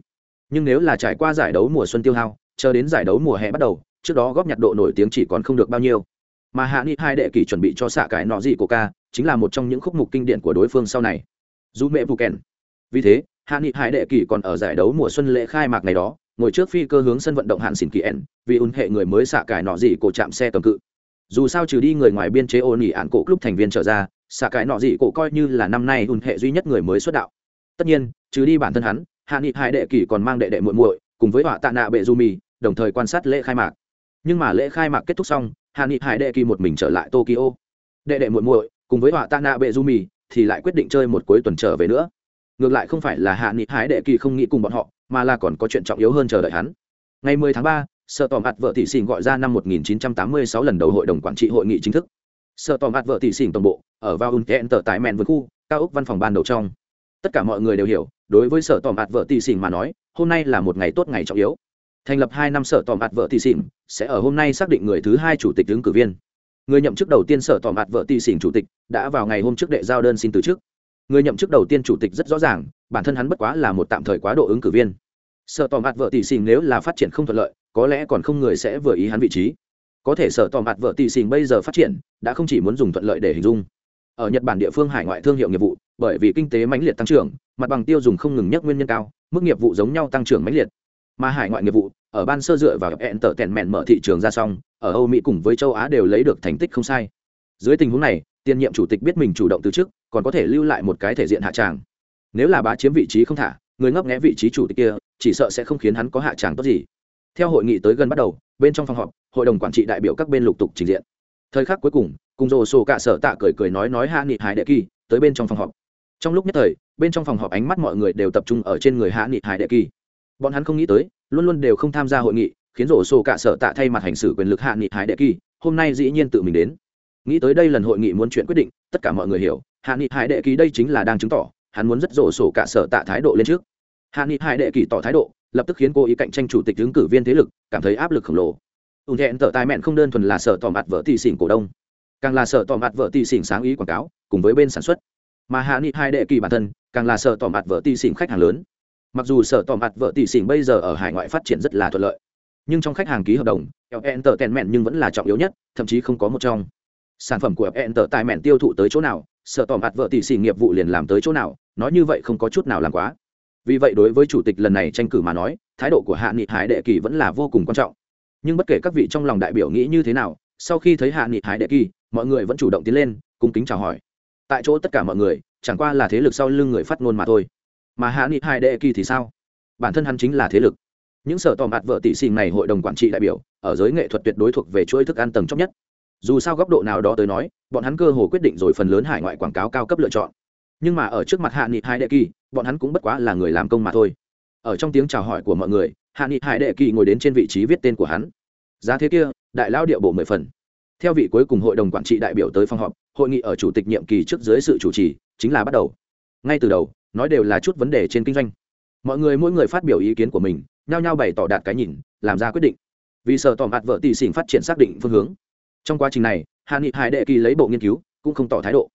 Nhưng nếu là trải qua giải đấu mùa xuân tiêu hao, chờ đến giải đấu mùa hè bắt đầu, trước đó góp nhặt độ nổi tiếng chỉ còn không được bao nhiêu mà hạ nghị hai đệ kỳ chuẩn bị cho xạ cải nọ gì của ca, chính là một trong những khúc mục kinh điển của đối phương sau này. Dù mẹ vụ kèn. Vì thế, hạ nghị hai đệ kỳ còn ở giải đấu mùa xuân lễ khai mạc ngày đó, ngồi trước phi cơ hướng sân vận động hạn xỉn kỳ ẩn, vì ủng hệ người mới xạ cải nọ gì cổ chạm xe cầm cự. Dù sao trừ đi người ngoài biên chế ô nỉ ạn cổ club thành viên trở ra, xạ cải nọ gì cổ coi như là năm nay ủng hệ duy nhất người mới xuất đạo. Tất nhiên, trừ đi bản thân hắn, hạ nghị hai đệ kỳ còn mang đệ đệ muội muội, cùng với họa tạ nạ bệ du mì, đồng thời quan sát lễ khai mạc. Nhưng mà lễ khai mạc kết thúc xong hạ nghị hải đệ kỳ một mình trở lại tokyo. Đệ đệ muội muội cùng với họa tạ nạ bệ du mì thì lại quyết định chơi một cuối tuần trở về nữa. Ngược lại không phải là hạ nghị hải đệ kỳ không nghĩ cùng bọn họ mà là còn có chuyện trọng yếu hơn chờ đợi hắn. Ngày 10 tháng 3, sợ tòm ạt vợ tỷ xỉn gọi ra năm 1986 lần đầu hội đồng quản trị hội nghị chính thức. Sợ tòm ạt vợ tỷ xỉn tổng bộ ở vào un tờ tại mẹn vườn khu cao ốc văn phòng ban đầu trong. Tất cả mọi người đều hiểu đối với sở tòm ạt vợ tỷ xỉn mà nói hôm nay là một ngày tốt ngày trọng yếu thành lập hai năm sở tỏ mặt vợ tỷ xỉn, sẽ ở hôm nay xác định người thứ hai chủ tịch ứng cử viên. Người nhậm chức đầu tiên sở tỏ mặt vợ tỷ xỉn chủ tịch đã vào ngày hôm trước đệ giao đơn xin từ chức. Người nhậm chức đầu tiên chủ tịch rất rõ ràng, bản thân hắn bất quá là một tạm thời quá độ ứng cử viên. Sở tỏ mặt vợ tỷ xỉn nếu là phát triển không thuận lợi, có lẽ còn không người sẽ vừa ý hắn vị trí. Có thể sở tỏ mặt vợ tỷ xỉn bây giờ phát triển, đã không chỉ muốn dùng thuận lợi để hình dung. Ở nhật bản địa phương hải ngoại thương hiệu nghiệp vụ, bởi vì kinh tế mãnh liệt tăng trưởng, mặt bằng tiêu dùng không ngừng nhất nguyên nhân cao, mức nghiệp vụ giống nhau tăng trưởng mãnh liệt mà hải ngoại nghiệp vụ, ở ban sơ dựa vào hẹn tở tèn mẹn mở thị trường ra xong, ở âu mỹ cùng với châu á đều lấy được thành tích không sai. Dưới tình huống này, tiền nhiệm chủ tịch biết mình chủ động từ chức, còn có thể lưu lại một cái thể diện hạ tràng. Nếu là bá chiếm vị trí không thả, người ngấp nghẽ vị trí chủ tịch kia, chỉ sợ sẽ không khiến hắn có hạ tràng tốt gì. Theo hội nghị tới gần bắt đầu, bên trong phòng họp, hội đồng quản trị đại biểu các bên lục tục trình diện. Thời khắc cuối cùng cùng rồ sổ cả sở tạ cười cười nói nói hạ nghị hải đệ kỳ, tới bên trong phòng họp. Trong lúc nhất thời, bên trong phòng họp ánh mắt mọi người đều tập trung ở trên người hạ nghị hải đệ kỳ bọn hắn không nghĩ tới, luôn luôn đều không tham gia hội nghị, khiến rổ sổ cả sở tạ thay mặt hành xử quyền lực hạ nghị hải đệ kỳ, hôm nay dĩ nhiên tự mình đến. Nghĩ tới đây lần hội nghị muốn chuyện quyết định, tất cả mọi người hiểu, hạ nghị hải đệ kỳ đây chính là đang chứng tỏ, hắn muốn rất rổ sổ cả sở tạ thái độ lên trước. Hạ nghị hải đệ kỳ tỏ thái độ, lập tức khiến cô ý cạnh tranh chủ tịch ứng cử viên thế lực, cảm thấy áp lực khổng lồ. Ùn thẹn tờ tài mẹn không đơn thuần là sở tỏ mặt vợ tỷ xỉn cổ đông, càng là sở tỏ mặt vợ tỷ xỉn sáng ý quảng cáo, cùng với bên sản xuất. Mà hạ nghị hai đệ kỳ bản thân, càng là sở tỏ mặt vợ tỷ xỉn khách hàng lớn mặc dù sở tỏ mặt vợ tỷ xỉn bây giờ ở hải ngoại phát triển rất là thuận lợi nhưng trong khách hàng ký hợp đồng fn tờ tèn mẹn nhưng vẫn là trọng yếu nhất thậm chí không có một trong sản phẩm của fn tờ tài mẹn tiêu thụ tới chỗ nào sở tỏ mặt vợ tỷ xỉn nghiệp vụ liền làm tới chỗ nào nói như vậy không có chút nào làm quá vì vậy đối với chủ tịch lần này tranh cử mà nói thái độ của hạ nghị hải đệ kỳ vẫn là vô cùng quan trọng nhưng bất kể các vị trong lòng đại biểu nghĩ như thế nào sau khi thấy hạ nghị hải đệ kỳ mọi người vẫn chủ động tiến lên cung kính chào hỏi tại chỗ tất cả mọi người chẳng qua là thế lực sau lưng người phát ngôn mà thôi mà hạ nghị hải đệ kỳ thì sao? Bản thân hắn chính là thế lực. Những sở tò mặt vợ tỷ xình này hội đồng quản trị đại biểu, ở giới nghệ thuật tuyệt đối thuộc về chuỗi thức ăn tầng chóc nhất. Dù sao góc độ nào đó tới nói, bọn hắn cơ hồ quyết định rồi phần lớn hải ngoại quảng cáo cao cấp lựa chọn. Nhưng mà ở trước mặt hạ nghị hải đệ kỳ, bọn hắn cũng bất quá là người làm công mà thôi. Ở trong tiếng chào hỏi của mọi người, hạ nghị hải đệ kỳ ngồi đến trên vị trí viết tên của hắn. Giá thế kia, đại lao điệu bộ mười phần. Theo vị cuối cùng hội đồng quản trị đại biểu tới phòng họp, hội nghị ở chủ tịch nhiệm kỳ trước dưới sự chủ trì, chính là bắt đầu. Ngay từ đầu nói đều là chút vấn đề trên kinh doanh. Mọi người mỗi người phát biểu ý kiến của mình, nhao nhao bày tỏ đạt cái nhìn, làm ra quyết định. Vì sợ tỏ mặt vợ tỷ xỉn phát triển xác định phương hướng. Trong quá trình này hạ nghị hải đệ kỳ lấy bộ nghiên cứu, cũng không tỏ thái độ.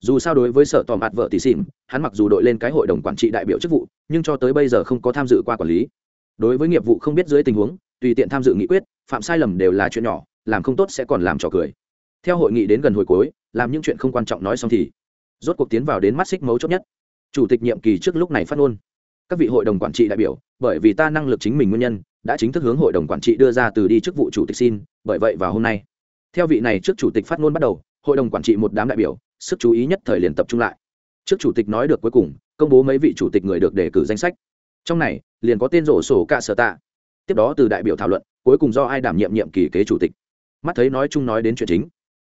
Dù sao đối với sở tỏ mặt vợ tỷ xỉn, hắn mặc dù đội lên cái hội đồng quản trị đại biểu chức vụ, nhưng cho tới bây giờ không có tham dự qua quản lý. Đối với nghiệp vụ không biết dưới tình huống, tùy tiện tham dự nghị quyết, phạm sai lầm đều là chuyện nhỏ, làm không tốt sẽ còn làm trò cười. Theo hội nghị đến gần hồi cuối, làm những chuyện không quan trọng nói xong thì, rốt cuộc tiến vào đến mắt xích mấu chốt nhất chủ tịch nhiệm kỳ trước lúc này phát ngôn. Các vị hội đồng quản trị đại biểu, bởi vì ta năng lực chính mình nguyên nhân, đã chính thức hướng hội đồng quản trị đưa ra từ đi chức vụ chủ tịch xin, bởi vậy vào hôm nay. Theo vị này trước chủ tịch phát ngôn bắt đầu, hội đồng quản trị một đám đại biểu, sức chú ý nhất thời liền tập trung lại. Trước chủ tịch nói được cuối cùng, công bố mấy vị chủ tịch người được đề cử danh sách. Trong này, liền có tên rổ sổ cả sở tạ. Tiếp đó từ đại biểu thảo luận, cuối cùng do ai đảm nhiệm nhiệm kỳ kế chủ tịch. Mắt thấy nói chung nói đến chuyện chính.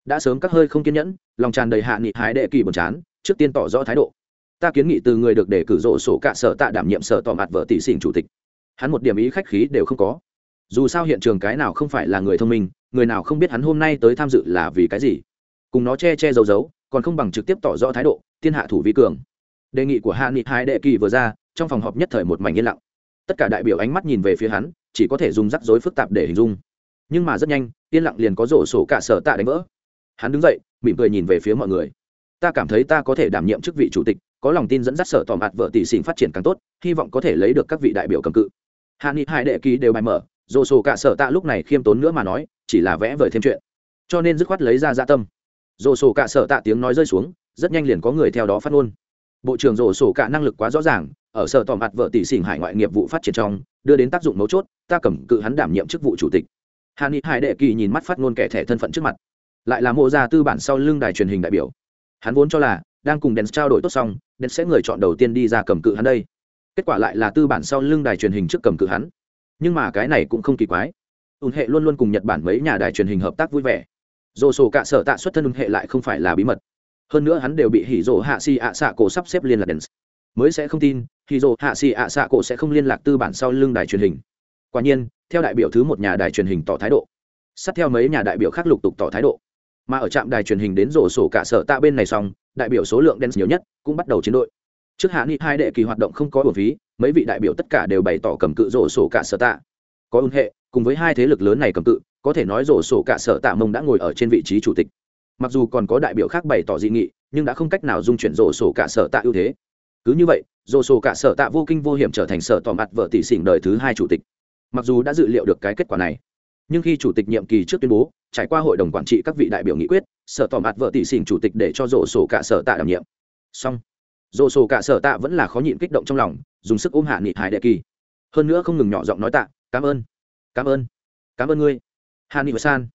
Đã sớm các hơi không kiên nhẫn, lòng tràn đầy hạ nghị hái đệ kỳ buồn chán, trước tiên tỏ rõ thái độ ta kiến nghị từ người được đề cử rộ sổ cả sở tạ đảm nhiệm sở tỏ mặt vợ tỷ xỉn chủ tịch. Hắn một điểm ý khách khí đều không có. Dù sao hiện trường cái nào không phải là người thông minh, người nào không biết hắn hôm nay tới tham dự là vì cái gì. Cùng nó che che giấu giấu, còn không bằng trực tiếp tỏ rõ thái độ, thiên hạ thủ vi cường. Đề nghị của hạ nghị hai đệ kỳ vừa ra, trong phòng họp nhất thời một mảnh yên lặng. Tất cả đại biểu ánh mắt nhìn về phía hắn, chỉ có thể dùng rắc rối phức tạp để hình dung. Nhưng mà rất nhanh, yên lặng liền có rổ sổ cả sở tạ đánh vỡ. Hắn đứng dậy, mỉm cười nhìn về phía mọi người. Ta cảm thấy ta có thể đảm nhiệm chức vị chủ tịch có lòng tin dẫn dắt sở tòm ạt vợ tỷ xỉn phát triển càng tốt, hy vọng có thể lấy được các vị đại biểu cầm cự. Hạ nghị hai đệ ký đều bài mở dồ sổ cả sở tạ lúc này khiêm tốn nữa mà nói, chỉ là vẽ vời thêm chuyện. Cho nên dứt khoát lấy ra dạ tâm. Dồ sổ cả sở tạ tiếng nói rơi xuống, rất nhanh liền có người theo đó phát ngôn. Bộ trưởng rổ sổ cả năng lực quá rõ ràng, ở sở tòm ạt vợ tỷ xỉn hải ngoại nghiệp vụ phát triển trong, đưa đến tác dụng mấu chốt, ta cầm cự hắn đảm nhiệm chức vụ chủ tịch. Hạ nghị hải đệ kỳ nhìn mắt phát ngôn kẻ thẻ thân phận trước mặt. Lại là mộ gia tư bản sau lưng đài truyền hình đại biểu. Hắn vốn cho là đang cùng đèn trao đổi tốt xong đèn sẽ người chọn đầu tiên đi ra cầm cự hắn đây. Kết quả lại là tư bản sau lưng đài truyền hình trước cầm cự hắn. Nhưng mà cái này cũng không kỳ quái. Ùn hệ luôn luôn cùng nhật bản mấy nhà đài truyền hình hợp tác vui vẻ. Dồ sổ cạ sở tạ xuất thân ùn hệ lại không phải là bí mật. Hơn nữa hắn đều bị hỉ dỗ hạ xì ạ xạ cổ sắp xếp liên lạc đèn mới sẽ không tin, hỉ dỗ hạ xì ạ xạ cổ sẽ không liên lạc tư bản sau lưng đài truyền hình. Quả nhiên, theo đại biểu thứ một nhà đài truyền hình tỏ thái độ. Sát theo mấy nhà đại biểu khác lục tục tỏ thái độ mà ở trạm đài truyền hình đến rổ sổ cả sở tạ bên này xong, đại biểu số lượng đen nhiều nhất cũng bắt đầu chiến đội. Trước hạ nghị hai đệ kỳ hoạt động không có bổ phí, mấy vị đại biểu tất cả đều bày tỏ cầm cự rổ sổ cả sở tạ. Có ưng hệ, cùng với hai thế lực lớn này cầm cự, có thể nói rổ sổ cả sở tạ mông đã ngồi ở trên vị trí chủ tịch. Mặc dù còn có đại biểu khác bày tỏ dị nghị, nhưng đã không cách nào dung chuyển rổ sổ cả sở tạ ưu thế. Cứ như vậy, rổ sổ cả sở tạ vô kinh vô hiểm trở thành sở tỏ mặt vợ tỷ xỉn đời thứ hai chủ tịch. Mặc dù đã dự liệu được cái kết quả này nhưng khi chủ tịch nhiệm kỳ trước tuyên bố, trải qua hội đồng quản trị các vị đại biểu nghị quyết, sở tỏ mặt vợ tỷ xỉn chủ tịch để cho rổ sổ cả sở tạ đảm nhiệm. Song rổ sổ cả sở tạ vẫn là khó nhịn kích động trong lòng, dùng sức ôm hạ nghị hải đệ kỳ. Hơn nữa không ngừng nhỏ giọng nói tạ, cảm ơn cảm ơn cảm ơn ngươi. Hạ nghị san,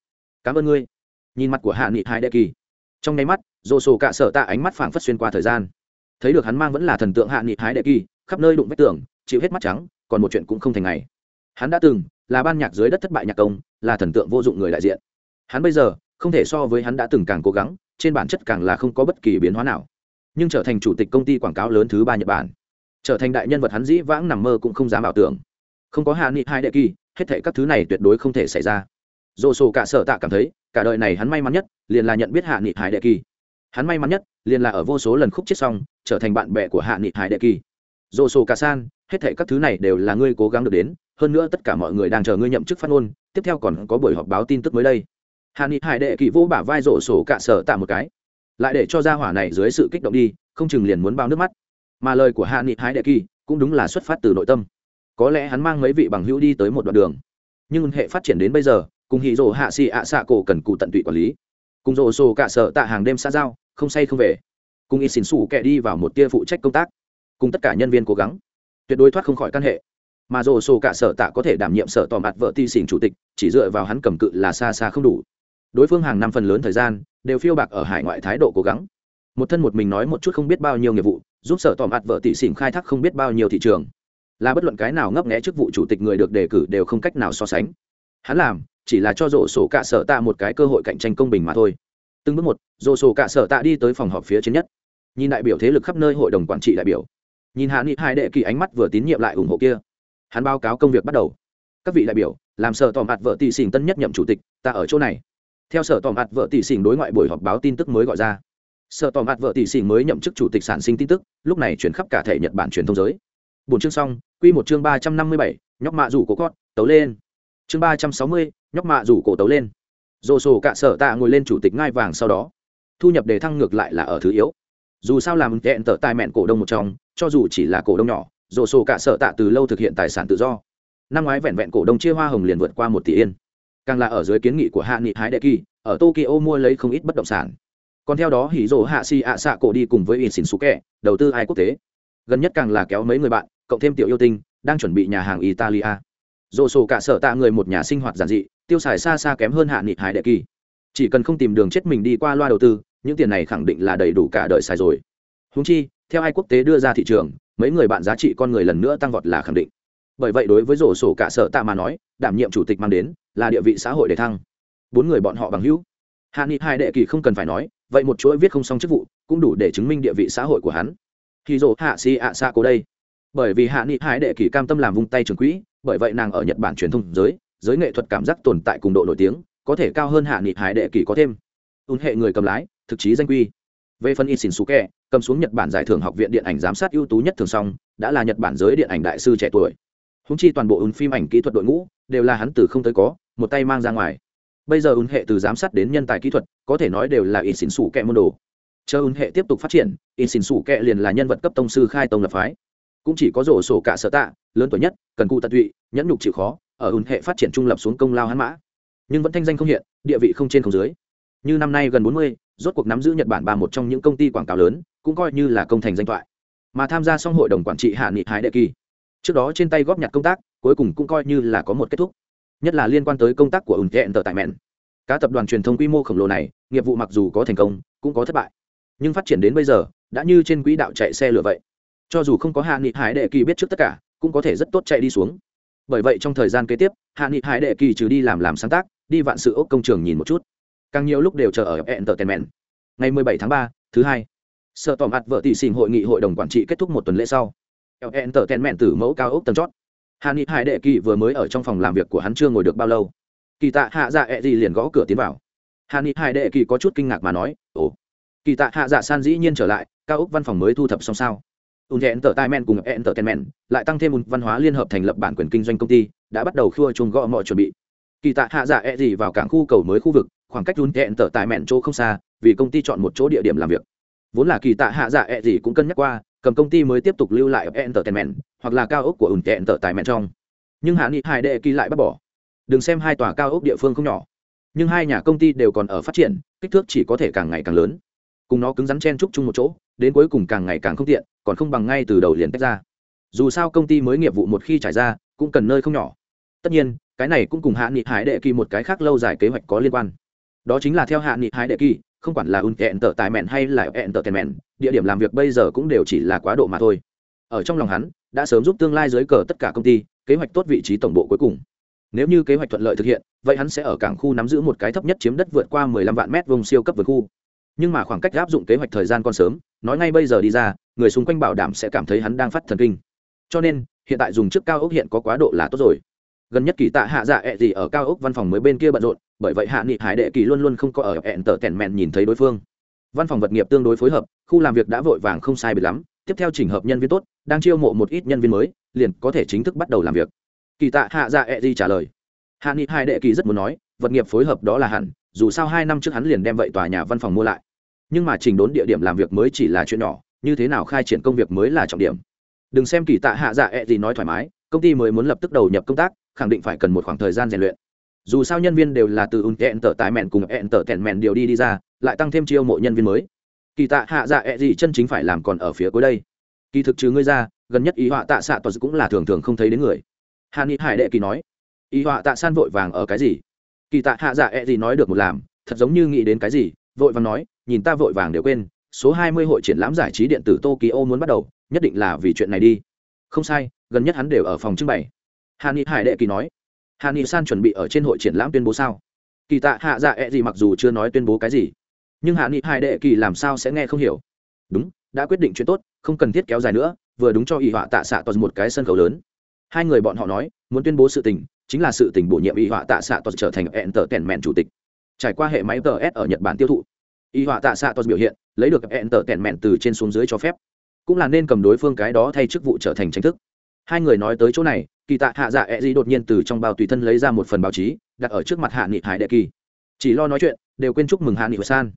cảm ơn ngươi. Nhìn mặt của hạ nghị hải đệ kỳ. Trong nháy mắt rổ sổ cả sở tạ ánh mắt phảng phất xuyên qua thời gian. Thấy được hắn mang vẫn là thần tượng hạ nghị hải đệ kỳ, khắp nơi đụng vách tường, chịu hết mắt trắng, còn một chuyện cũng không thành ngày. Hắn đã từng là ban nhạc dưới đất thất bại nhạc công, là thần tượng vô dụng người đại diện. Hắn bây giờ, không thể so với hắn đã từng càng cố gắng, trên bản chất càng là không có bất kỳ biến hóa nào. Nhưng trở thành chủ tịch công ty quảng cáo lớn thứ ba nhật bản. Trở thành đại nhân vật hắn dĩ vãng nằm mơ cũng không dám ảo tưởng. Không có hạ nghị hai đệ kỳ, hết thệ các thứ này tuyệt đối không thể xảy ra. Dồ sổ cả sở tạ cảm thấy, cả đời này hắn may mắn nhất, liền là nhận biết hạ nghị hải đệ kỳ. Hắn may mắn nhất, liền là ở vô số lần khúc chết xong, trở thành bạn bè của hạ nghị hải đệ kỳ. Dồ sổ cả san, hết thệ các thứ này đều là ngươi cố gắng được đến hơn nữa tất cả mọi người đang chờ ngươi nhậm chức phát ngôn, tiếp theo còn có buổi họp báo tin tức mới đây. Hà ni hải đệ kỳ vô bả vai rổ sổ cạ sở tạ một cái. Lại để cho ra hỏa này dưới sự kích động đi, không chừng liền muốn bao nước mắt. Mà lời của hạ nghị hải đệ kỳ cũng đúng là xuất phát từ nội tâm. Có lẽ hắn mang mấy vị bằng hữu đi tới một đoạn đường. Nhưng hệ phát triển đến bây giờ, cùng hì rổ hạ xì ạ xạ cổ cần cụ tận tụy quản lý. Cùng rổ sổ cạ sở tạ hàng đêm xa giao, không say không về. Cùng y xỉn xù kẹ đi vào một tia phụ trách công tác. Cùng tất cả nhân viên cố gắng. Tuyệt đối thoát không khỏi căn hệ mà rổ sổ cả sở tạ có thể đảm nhiệm sở tỏ mặt vợ ti xỉn chủ tịch, chỉ dựa vào hắn cầm cự là xa xa không đủ. Đối phương hàng năm phần lớn thời gian, đều phiêu bạc ở hải ngoại thái độ cố gắng. Một thân một mình nói một chút không biết bao nhiêu nghiệp vụ, giúp sở tỏ mặt vợ tỷ xỉn khai thác không biết bao nhiêu thị trường. Là bất luận cái nào ngấp nghẽ chức vụ chủ tịch người được đề cử đều không cách nào so sánh. Hắn làm, chỉ là cho rổ sổ cả sở tạ một cái cơ hội cạnh tranh công bình mà thôi. Từng bước một rổ sổ cả sở tạ đi tới phòng họp phía trên nhất. Nhìn đại biểu thế lực khắp nơi hội đồng quản trị đại biểu. Nhìn hạ nghị hai đệ kỳ ánh mắt vừa tín nhiệm lại ủng hộ kia hắn báo cáo công việc bắt đầu. Các vị đại biểu, làm sở tòm mặt vợ tỷ xỉn tân nhất nhậm chủ tịch, ta ở chỗ này. Theo sở tòm mặt vợ tỷ xỉn đối ngoại buổi họp báo tin tức mới gọi ra. Sở tòm mặt vợ tỷ xỉn mới nhậm chức chủ tịch sản sinh tin tức, lúc này chuyển khắp cả thể nhật bản truyền thông giới. Bốn chương xong, quy một chương ba trăm năm mươi bảy, nhóc mạ rủ cổ cót, tấu lên. Chương ba trăm sáu mươi, nhóc mạ rủ cổ tấu lên. Dồ sổ cả sở tạ ngồi lên chủ tịch ngai vàng sau đó. Thu nhập đề thăng ngược lại là ở thứ yếu. Dù sao làm tẹn tở tài mẹn cổ đông một trong, cho dù chỉ là cổ đông nhỏ rổ sổ cả sở tạ từ lâu thực hiện tài sản tự do. Năm ngoái vẹn vẹn cổ đông chia hoa hồng liền vượt qua một tỷ yên. Càng là ở dưới kiến nghị của hạ nghị hái đệ kỳ, ở tokyo mua lấy không ít bất động sản. Còn theo đó hỉ rổ hạ si ạ xạ cổ đi cùng với in xin xú kẹ đầu tư ai quốc tế. Gần nhất càng là kéo mấy người bạn, cộng thêm tiểu yêu tinh, đang chuẩn bị nhà hàng italia. Rổ sổ cả sở tạ người một nhà sinh hoạt giản dị, tiêu xài xa xa kém hơn hạ nghị hái đệ kỳ. Chỉ cần không tìm đường chết mình đi qua loa đầu tư, những tiền này khẳng định là đầy đủ cả đời xài rồi. Húng chi, theo ai quốc tế đưa ra thị trường mấy người bạn giá trị con người lần nữa tăng vọt là khẳng định. Bởi vậy đối với rổ sổ cả sở tạ mà nói, đảm nhiệm chủ tịch mang đến là địa vị xã hội để thăng. Bốn người bọn họ bằng hữu. Hạ nghị hai đệ kỳ không cần phải nói, vậy một chuỗi viết không xong chức vụ cũng đủ để chứng minh địa vị xã hội của hắn. Thì rổ hạ si ạ xa cô đây. Bởi vì hạ nghị hai đệ kỳ cam tâm làm vung tay trường quỹ, bởi vậy nàng ở nhật bản truyền thông giới giới nghệ thuật cảm giác tồn tại cùng độ nổi tiếng, có thể cao hơn hạ nghị hải đệ kỳ có thêm. Ùn hệ người cầm lái, thực chí danh quy về phần in su cầm xuống nhật bản giải thưởng học viện điện ảnh giám sát ưu tú nhất thường song, đã là nhật bản giới điện ảnh đại sư trẻ tuổi. Húng chi toàn bộ ứng phim ảnh kỹ thuật đội ngũ, đều là hắn từ không tới có, một tay mang ra ngoài. Bây giờ ứng hệ từ giám sát đến nhân tài kỹ thuật, có thể nói đều là in xỉn môn đồ. Chờ ứng hệ tiếp tục phát triển in xỉn liền là nhân vật cấp tông sư khai tông lập phái. Cũng chỉ có rổ sổ cả sở tạ, lớn tuổi nhất, cần cụ tận tụy, nhẫn nhục chịu khó, ở ứng hệ phát triển trung lập xuống công lao hắn mã. Nhưng vẫn thanh danh không hiện, địa vị không trên không dưới. Như năm nay gần bốn mươi rốt cuộc nắm giữ nhật bản ba một trong những công ty quảng cáo lớn, cũng coi như là công thành danh thoại. Mà tham gia xong hội đồng quản trị hạ nghị hải đệ kỳ, trước đó trên tay góp nhặt công tác, cuối cùng cũng coi như là có một kết thúc. Nhất là liên quan tới công tác của ủng thẹn tờ tại mẹn. Các tập đoàn truyền thông quy mô khổng lồ này, nghiệp vụ mặc dù có thành công, cũng có thất bại. Nhưng phát triển đến bây giờ, đã như trên quỹ đạo chạy xe lửa vậy. Cho dù không có hạ nghị hải đệ kỳ biết trước tất cả, cũng có thể rất tốt chạy đi xuống. Bởi vậy trong thời gian kế tiếp, hạ nghị hải đệ kỳ trừ đi làm làm sáng tác, đi vạn sự ốc công trường nhìn một chút càng nhiều lúc đều chờ ở entertainment. Ngày 17 tháng 3, thứ hai. Sợ tỏ mặt vợ tỷ xình hội nghị hội đồng quản trị kết thúc một tuần lễ sau. Entertainment tử mẫu cao ốc tầng chót. Hàn nghị hải đệ kỳ vừa mới ở trong phòng làm việc của hắn chưa ngồi được bao lâu. Kỳ tạ hạ dạ e ẹ gì liền gõ cửa tiến vào. Hàn nghị hải đệ kỳ có chút kinh ngạc mà nói ồ kỳ tạ hạ dạ san dĩ nhiên trở lại cao ốc văn phòng mới thu thập xong sao? Ùn hẹn tờ tai men cùng hẹn tờ men lại tăng thêm một văn hóa liên hợp thành lập bản quyền kinh doanh công ty đã bắt đầu khua chung gõ mọi chuẩn bị. Kỳ tạ hạ dạ e gì vào cảng khu cầu mới khu vực khoảng cách run kẹn tở tại mẹn chỗ không xa, vì công ty chọn một chỗ địa điểm làm việc. Vốn là kỳ tạ hạ dạ e gì cũng cân nhắc qua, cầm công ty mới tiếp tục lưu lại hẹn tờ men hoặc là cao ốc của ùn kẹn tở tại mẹn trong. Nhưng hạ nghị hai đệ kỳ lại bác bỏ. Đừng xem hai tòa cao ốc địa phương không nhỏ. Nhưng hai nhà công ty đều còn ở phát triển, kích thước chỉ có thể càng ngày càng lớn. Cùng nó cứng rắn chen trúc chung một chỗ, đến cuối cùng càng ngày càng không tiện, còn không bằng ngay từ đầu liền tách ra. Dù sao công ty mới nghiệp vụ một khi trải ra, cũng cần nơi không nhỏ. Tất nhiên, cái này cũng cùng hạ nghị hải đệ kỳ một cái khác lâu dài kế hoạch có liên quan đó chính là theo hạ nghị hai đệ kỳ, không quản là un kẹn tờ tài mẹn hay là hẹn tờ tèn mẹn, địa điểm làm việc bây giờ cũng đều chỉ là quá độ mà thôi. Ở trong lòng hắn, đã sớm giúp tương lai dưới cờ tất cả công ty, kế hoạch tốt vị trí tổng bộ cuối cùng. Nếu như kế hoạch thuận lợi thực hiện, vậy hắn sẽ ở cảng khu nắm giữ một cái thấp nhất chiếm đất vượt qua 15 vạn mét vùng siêu cấp vườn khu. Nhưng mà khoảng cách áp dụng kế hoạch thời gian còn sớm, nói ngay bây giờ đi ra, người xung quanh bảo đảm sẽ cảm thấy hắn đang phát thần kinh. Cho nên, hiện tại dùng trước cao ốc hiện có quá độ là tốt rồi gần nhất kỳ tạ hạ dạ ẹ gì ở cao ốc văn phòng mới bên kia bận rộn, bởi vậy hạ nghị hải đệ kỳ luôn luôn không có ở hẹn tở tẻn mẹn nhìn thấy đối phương. Văn phòng vật nghiệp tương đối phối hợp, khu làm việc đã vội vàng không sai bị lắm, tiếp theo chỉnh hợp nhân viên tốt, đang chiêu mộ một ít nhân viên mới, liền có thể chính thức bắt đầu làm việc. Kỳ tạ hạ dạ ẹ gì trả lời. Hạ nghị hải đệ kỳ rất muốn nói, vật nghiệp phối hợp đó là hẳn, dù sao hai năm trước hắn liền đem vậy tòa nhà văn phòng mua lại. Nhưng mà trình đốn địa điểm làm việc mới chỉ là chuyện nhỏ, như thế nào khai triển công việc mới là trọng điểm. Đừng xem kỳ tạ hạ dạ ẹ gì nói thoải mái, công ty mới muốn lập tức đầu nhập công tác khẳng định phải cần một khoảng thời gian rèn luyện. Dù sao nhân viên đều là từ ùn tẹn tở tài mẹn cùng ẹn tở tẹn mẹn điều đi đi ra, lại tăng thêm chiêu mộ nhân viên mới. Kỳ tạ hạ dạ e ẹ gì chân chính phải làm còn ở phía cuối đây. Kỳ thực trừ ngươi ra, gần nhất ý họa tạ xạ toàn cũng là thường thường không thấy đến người. Hàn ni hải đệ kỳ nói, ý họa tạ san vội vàng ở cái gì? Kỳ tạ hạ dạ e ẹ gì nói được một làm, thật giống như nghĩ đến cái gì, vội vàng nói, nhìn ta vội vàng đều quên, số hai mươi hội triển lãm giải trí điện tử tokyo muốn bắt đầu, nhất định là vì chuyện này đi. Không sai, gần nhất hắn đều ở phòng trưng bày hà ni hải đệ kỳ nói, hà ni san chuẩn bị ở trên hội triển lãm tuyên bố sao? Kỳ tạ hạ dạ ẹ、e、gì mặc dù chưa nói tuyên bố cái gì, nhưng hạ nghị hải đệ kỳ làm sao sẽ nghe không hiểu? Đúng, đã quyết định chuyện tốt, không cần thiết kéo dài nữa, vừa đúng cho y họa tạ xạ toàn một cái sân khấu lớn. Hai người bọn họ nói, muốn tuyên bố sự tình, chính là sự tình bổ nhiệm y họa tạ xạ toàn trở thành ẹn tờ tèn mẹn chủ tịch, trải qua hệ máy ts ở nhật bản tiêu thụ. Y họa tạ xạ toàn biểu hiện, lấy được ẹn tờ tèn mẹn từ trên xuống dưới cho phép, cũng là nên cầm đối phương cái đó thay chức vụ trở thành tranh thức. Hai người nói tới chỗ này kỳ tạ hạ dạ e gì đột nhiên từ trong bao tùy thân lấy ra một phần báo chí, đặt ở trước mặt hạ nghị hải đệ kỳ. Chỉ lo nói chuyện, đều quên chúc mừng hạ nghị san.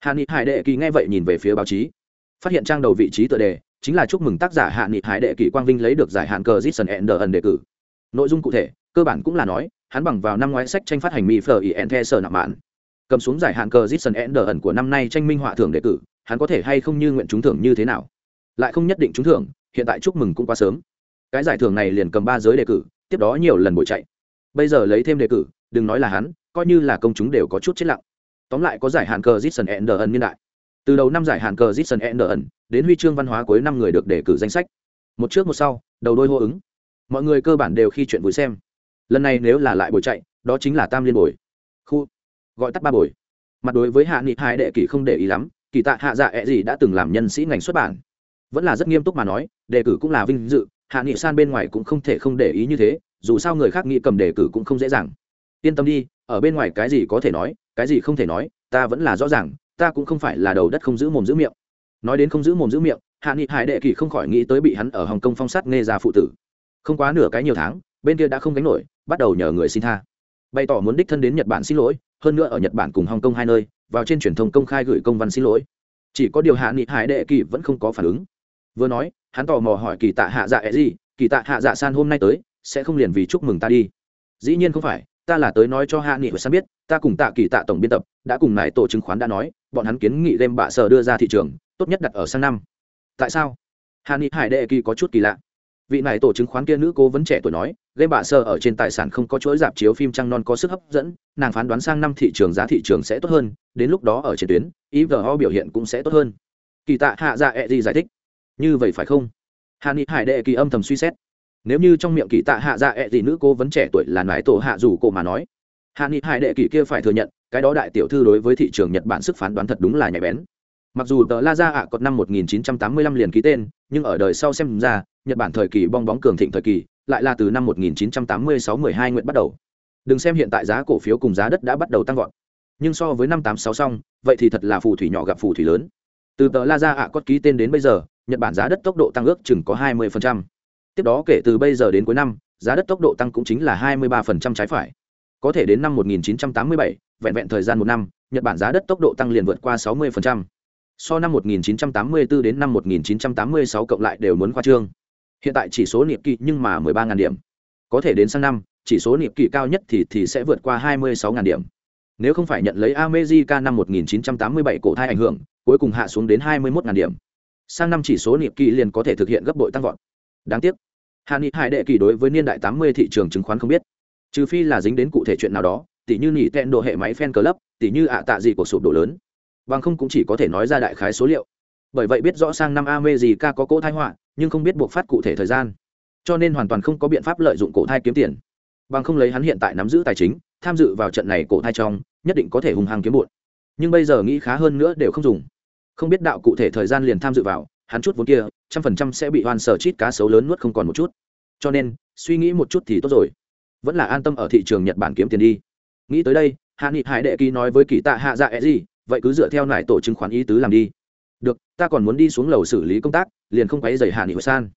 Hạ nghị hải đệ kỳ nghe vậy nhìn về phía báo chí. Phát hiện trang đầu vị trí tựa đề, chính là chúc mừng tác giả hạ nghị hải đệ kỳ quang vinh lấy được giải hạn cờ Jason Ender ẩn đề cử. Nội dung cụ thể, cơ bản cũng là nói, hắn bằng vào năm ngoái sách tranh phát hành mỹ phở ỉ en the sở nạp mạn. Cầm xuống giải hạn cờ Jason Ender ẩn của năm nay tranh minh họa thưởng đề cử, hắn có thể hay không như nguyện trúng thưởng như thế nào? Lại không nhất định trúng thưởng, hiện tại chúc mừng cũng quá sớm cái giải thưởng này liền cầm ba giới đề cử, tiếp đó nhiều lần bội chạy. Bây giờ lấy thêm đề cử, đừng nói là hắn, coi như là công chúng đều có chút chết lặng. Tóm lại có giải hạn cờ Jason Ender ẩn niên đại. Từ đầu năm giải hạn cờ Jason Ender ẩn đến huy chương văn hóa cuối năm người được đề cử danh sách. Một trước một sau, đầu đôi hô ứng. Mọi người cơ bản đều khi chuyện vui xem. Lần này nếu là lại bồi chạy, đó chính là tam liên bồi. Khu, gọi tắt ba bồi. Mặt đối với hạ nghị hai đệ kỷ không để ý lắm, kỳ tạ hạ dạ ẹ、e、gì đã từng làm nhân sĩ ngành xuất bản. Vẫn là rất nghiêm túc mà nói, đề cử cũng là vinh dự hạ nghị san bên ngoài cũng không thể không để ý như thế, dù sao người khác nghĩ cầm đề cử cũng không dễ dàng. Yên tâm đi, ở bên ngoài cái gì có thể nói, cái gì không thể nói, ta vẫn là rõ ràng, ta cũng không phải là đầu đất không giữ mồm giữ miệng. Nói đến không giữ mồm giữ miệng, hạ nghị hải đệ kỳ không khỏi nghĩ tới bị hắn ở hồng kông phong sát nghe ra phụ tử. Không quá nửa cái nhiều tháng, bên kia đã không gánh nổi, bắt đầu nhờ người xin tha. Bày tỏ muốn đích thân đến nhật bản xin lỗi, hơn nữa ở nhật bản cùng hồng kông hai nơi, vào trên truyền thông công khai gửi công văn xin lỗi. Chỉ có điều hạ nghị hải đệ kỳ vẫn không có phản ứng. Vừa nói hắn tò mò hỏi kỳ tạ hạ dạ e gì kỳ tạ hạ dạ san hôm nay tới, sẽ không liền vì chúc mừng ta đi. Dĩ nhiên không phải, ta là tới nói cho hạ nghị và san biết, ta cùng tạ kỳ tạ tổng biên tập, đã cùng nại tổ chứng khoán đã nói, bọn hắn kiến nghị đem bạ sở đưa ra thị trường, tốt nhất đặt ở sang năm. Tại sao? Hạ nghị hải đệ kỳ có chút kỳ lạ. Vị này tổ chứng khoán kia nữ cố vấn trẻ tuổi nói, game bạ sơ ở trên tài sản không có chuỗi dạp chiếu phim trăng non có sức hấp dẫn, nàng phán đoán sang năm thị trường giá thị trường sẽ tốt hơn, đến lúc đó ở trên tuyến ivo biểu hiện cũng sẽ tốt hơn. Kỳ tạ hạ dạ e ẹ gì giải thích như vậy phải không? Hạ nghị hải đệ kỳ âm thầm suy xét. Nếu như trong miệng kỳ tạ hạ dạ ẹ gì nữ cố vấn trẻ tuổi là nải tổ hạ dù cổ mà nói, hạ nghị hải đệ kỳ kia phải thừa nhận, cái đó đại tiểu thư đối với thị trường nhật bản sức phán đoán thật đúng là nhạy bén. Mặc dù tờ la ra ạ có năm 1985 liền ký tên, nhưng ở đời sau xem ra, nhật bản thời kỳ bong bóng cường thịnh thời kỳ, lại là từ năm 1986-12 nguyện bắt đầu. Đừng xem hiện tại giá cổ phiếu cùng giá đất đã bắt đầu tăng vọt, nhưng so với năm 86 xong, vậy thì thật là phù thủy nhỏ gặp phù thủy lớn. Từ tờ la ra ạ có ký tên đến bây giờ nhật bản giá đất tốc độ tăng ước chừng có 20%. tiếp đó kể từ bây giờ đến cuối năm giá đất tốc độ tăng cũng chính là 23% trái phải. Có thể đến năm 1987, vẹn vẹn thời gian một năm nhật bản giá đất tốc độ tăng liền vượt qua 60% so năm 1984 đến năm 1986 cộng lại đều muốn khoa trương. Hiện tại chỉ số niệm kỳ nhưng mà 13.000 điểm. Có thể đến sang năm chỉ số niệm kỳ cao nhất thì thì sẽ vượt qua 26.000 điểm. Nếu không phải nhận lấy America năm 1987 cổ thai ảnh hưởng cuối cùng hạ xuống đến 21.000 điểm sang năm chỉ số niệm kỳ liền có thể thực hiện gấp bội tăng vọt. Đáng tiếc hạ nghị hải đệ kỳ đối với niên đại 80 thị trường chứng khoán không biết. Trừ phi là dính đến cụ thể chuyện nào đó, tỉ như nỉ tẹn độ hệ máy fan club, tỉ như ạ tạ gì của sụp đổ lớn. Bằng không cũng chỉ có thể nói ra đại khái số liệu. Bởi vậy biết rõ sang năm America có cỗ thai họa, nhưng không biết buộc phát cụ thể thời gian. Cho nên hoàn toàn không có biện pháp lợi dụng cổ thai kiếm tiền. Bằng không lấy hắn hiện tại nắm giữ tài chính, tham dự vào trận này cổ thai trong, nhất định có thể hùng hàng kiếm bụn nhưng bây giờ nghĩ khá hơn nữa đều không dùng không biết đạo cụ thể thời gian liền tham dự vào, hắn chút vốn kia, trăm phần trăm sẽ bị hoàn sở chít cá sấu lớn nuốt không còn một chút. Cho nên, suy nghĩ một chút thì tốt rồi. Vẫn là an tâm ở thị trường nhật bản kiếm tiền đi. Nghĩ tới đây, hạ nghị hải đệ ký nói với kỳ tạ hạ dạ e gì vậy cứ dựa theo nải tổ chứng khoán ý tứ làm đi. Được, ta còn muốn đi xuống lầu xử lý công tác, liền không quấy dày hạ nghị san.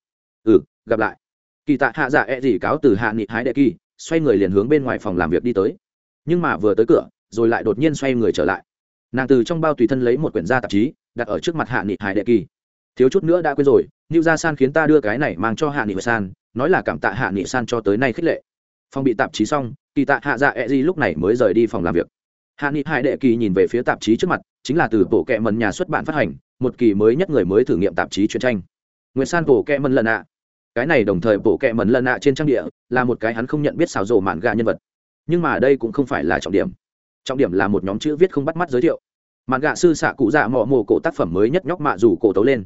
Ừ gặp lại. Kỳ tạ hạ dạ e gì cáo từ hạ nghị hải đệ kỳ xoay người liền hướng bên ngoài phòng làm việc đi tới. Nhưng mà vừa tới cửa, rồi lại đột nhiên xoay người trở lại. Nàng từ trong bao tùy thân lấy một quyển gia tạp chí đặt ở trước mặt hạ nghị hải đệ kỳ. Thiếu chút nữa đã quên rồi new gia san khiến ta đưa cái này mang cho hạ nghị san, nói là cảm tạ hạ nghị san cho tới nay khích lệ. Phòng bị tạp chí xong, kỳ tạ hạ dạ e di lúc này mới rời đi phòng làm việc. Hạ nghị hải đệ kỳ nhìn về phía tạp chí trước mặt, chính là từ bộ kệ mần nhà xuất bản phát hành, một kỳ mới nhất người mới thử nghiệm tạp chí truyện tranh. Nguyệt san bộ kệ mần lần ạ. Cái này đồng thời bộ kệ mần lần ạ trên trang địa, là một cái hắn không nhận biết xào rộ mạn gà nhân vật. Nhưng mà đây cũng không phải là trọng điểm. Trọng điểm là một nhóm chữ viết không bắt mắt giới thiệu mạn gạ sư xạ cụ dạ mọ mồ cổ tác phẩm mới nhất nhóc mạ rủ cổ tấu lên.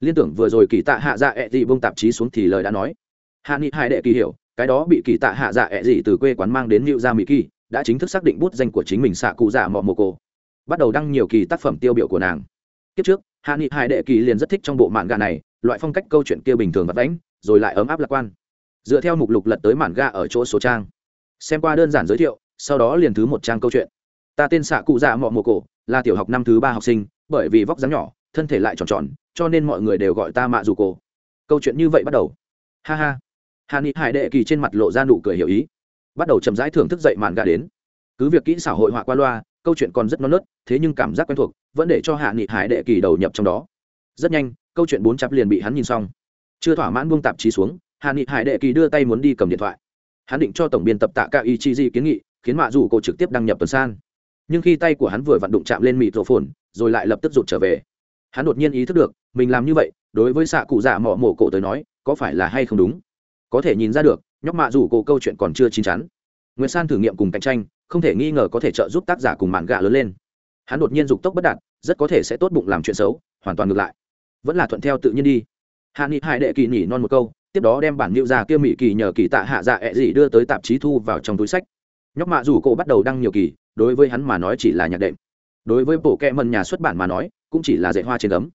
Liên tưởng vừa rồi kỳ tạ hạ dạ ẹ dị bông tạp chí xuống thì lời đã nói. Hạ nghị hai đệ kỳ hiểu, cái đó bị kỳ tạ hạ dạ ẹ dị từ quê quán mang đến nịu ra mỹ kỳ đã chính thức xác định bút danh của chính mình xạ cụ dạ mọ mồ cổ. Bắt đầu đăng nhiều kỳ tác phẩm tiêu biểu của nàng. Kiếp trước, hạ nghị hai đệ kỳ liền rất thích trong bộ mạn gạ này, loại phong cách câu chuyện kia bình thường vật đánh rồi lại ấm áp lạc quan. Dựa theo mục lục lật tới mạn gạ ở chỗ số trang. Xem qua đơn giản giới thiệu, sau đó liền thứ một trang câu chuyện. Ta tên xạ cụ dạ mọ mồ cổ là tiểu học năm thứ ba học sinh, bởi vì vóc dáng nhỏ, thân thể lại tròn tròn, cho nên mọi người đều gọi ta mạ dù cổ. Câu chuyện như vậy bắt đầu. Ha ha. Hà ni hải đệ kỳ trên mặt lộ ra nụ cười hiểu ý. Bắt đầu chậm rãi thưởng thức dậy màn gà đến. Cứ việc kỹ xảo hội họa qua loa, câu chuyện còn rất non nớt, thế nhưng cảm giác quen thuộc, vẫn để cho hạ nghị hải đệ kỳ đầu nhập trong đó. Rất nhanh, câu chuyện bốn chặp liền bị hắn nhìn xong. Chưa thỏa mãn buông tạp chí xuống hạ nghị hải đệ kỳ đưa tay muốn đi cầm điện thoại. Hắn định cho tổng biên tập tạ ca y chi di kiến nghị, khiến mạ dù cô trực tiếp đăng nhập tuần san nhưng khi tay của hắn vừa vặn đụng chạm lên mịt rổ phồn rồi lại lập tức rụt trở về. Hắn đột nhiên ý thức được, mình làm như vậy, đối với xạ cụ dạ mỏ mổ cổ tới nói, có phải là hay không đúng? Có thể nhìn ra được, nhóc mạ rủ cổ câu chuyện còn chưa chín chắn. Nguyễn san thử nghiệm cùng cạnh tranh, không thể nghi ngờ có thể trợ giúp tác giả cùng mạn gạ lớn lên. Hắn đột nhiên dục tốc bất đạt, rất có thể sẽ tốt bụng làm chuyện xấu, hoàn toàn ngược lại. Vẫn là thuận theo tự nhiên đi. Hạ nghị hải đệ kỳ nhỉ non một câu, tiếp đó đem bản liệu ra kia mỹ kỳ nhờ kỳ tạ hạ dạ ẹ、e、gì gì đưa tới tạp chí thu vào trong túi sách. Nhóc mạ rủ cổ bắt đầu đăng nhiều kỳ đối với hắn mà nói chỉ là nhạc đệm. Đối với bộ kệ mần nhà xuất bản mà nói, cũng chỉ là dạy hoa trên gấm.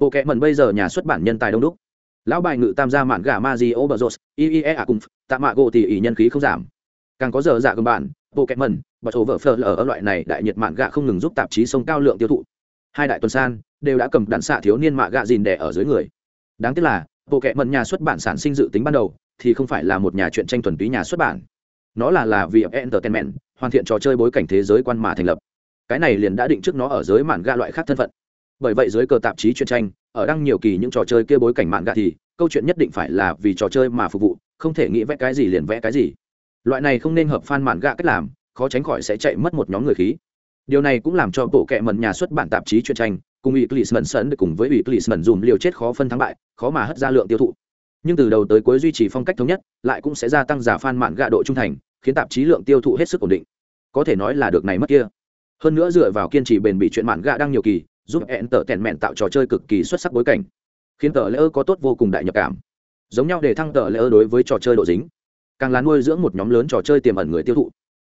Bộ kệ mần bây giờ nhà xuất bản nhân tài đông đúc. Lão bài ngự tam gia mạn gà ma di ô bờ rột iie a à cùng tạ mạ gỗ thì ý nhân khí không giảm. Càng có giờ dạ cơ bản bộ kệ mần và chỗ vợ phờ ở loại này đại nhiệt mạn gạ không ngừng giúp tạp chí sông cao lượng tiêu thụ. Hai đại tuần san, đều đã cầm đạn xạ thiếu niên mạ gạ dìn đẻ ở dưới người. Đáng tiếc là, bộ kệ mận nhà xuất bản sản sinh dự tính ban đầu, thì không phải là một nhà truyện tranh thuần túy nhà xuất bản nó là là vì entertainment, hoàn thiện trò chơi bối cảnh thế giới quan mà thành lập. Cái này liền đã định trước nó ở giới mạn ga loại khác thân phận. Bởi vậy giới cờ tạp chí truyện tranh, ở đăng nhiều kỳ những trò chơi kia bối cảnh mạn gạ thì, câu chuyện nhất định phải là vì trò chơi mà phục vụ, không thể nghĩ vẽ cái gì liền vẽ cái gì. Loại này không nên hợp fan mạn gạ cách làm, khó tránh khỏi sẽ chạy mất một nhóm người khí. Điều này cũng làm cho bộ kệ mần nhà xuất bản tạp chí truyện tranh, cùng ủy clisman sân cùng với ủy clisman dùm liều chết khó phân thắng bại, khó mà hất ra lượng tiêu thụ nhưng từ đầu tới cuối duy trì phong cách thống nhất, lại cũng sẽ gia tăng giả fan mạn gạ độ trung thành, khiến tạp chí lượng tiêu thụ hết sức ổn định. Có thể nói là được này mất kia. Hơn nữa dựa vào kiên trì bền bỉ chuyện mạn gạ đang nhiều kỳ, giúp hẹn tở tèn mẹn tạo trò chơi cực kỳ xuất sắc bối cảnh, khiến tờ lễ ơ có tốt vô cùng đại nhập cảm. Giống nhau để thăng tờ lễ ơ đối với trò chơi độ dính, càng là nuôi dưỡng một nhóm lớn trò chơi tiềm ẩn người tiêu thụ.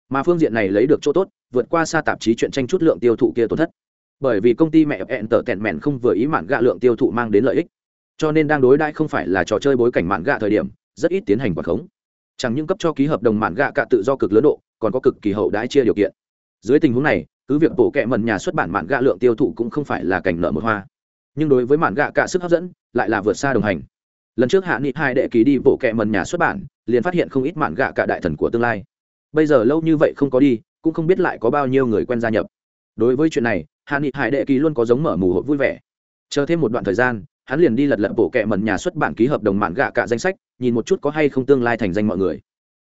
Mà phương diện này lấy được chỗ tốt, vượt qua xa tạp chí chuyện tranh chút lượng tiêu thụ kia tổn thất. Bởi vì công ty mẹ hẹn tở tèn mẹn không vừa ý mạn gạ lượng tiêu thụ mang đến lợi ích cho nên đang đối đãi không phải là trò chơi bối cảnh mạn gạ thời điểm, rất ít tiến hành quản khống. Chẳng những cấp cho ký hợp đồng mạn gạ cả tự do cực lớn độ, còn có cực kỳ hậu đãi chia điều kiện. Dưới tình huống này, cứ việc bổ kẹ mần nhà xuất bản mạn gạ lượng tiêu thụ cũng không phải là cảnh nợ một hoa. Nhưng đối với mạn gạ cả sức hấp dẫn, lại là vượt xa đồng hành. Lần trước hạ nghị hai đệ ký đi bộ kẹ mần nhà xuất bản, liền phát hiện không ít mạn gạ cả đại thần của tương lai. Bây giờ lâu như vậy không có đi, cũng không biết lại có bao nhiêu người quen gia nhập. Đối với chuyện này, hạ nghị hải đệ ký luôn có giống mở mù hội vui vẻ. Chờ thêm một đoạn thời gian hắn liền đi lật lật bộ kệ mẩn nhà xuất bản ký hợp đồng mạn gạ cả danh sách, nhìn một chút có hay không tương lai thành danh mọi người.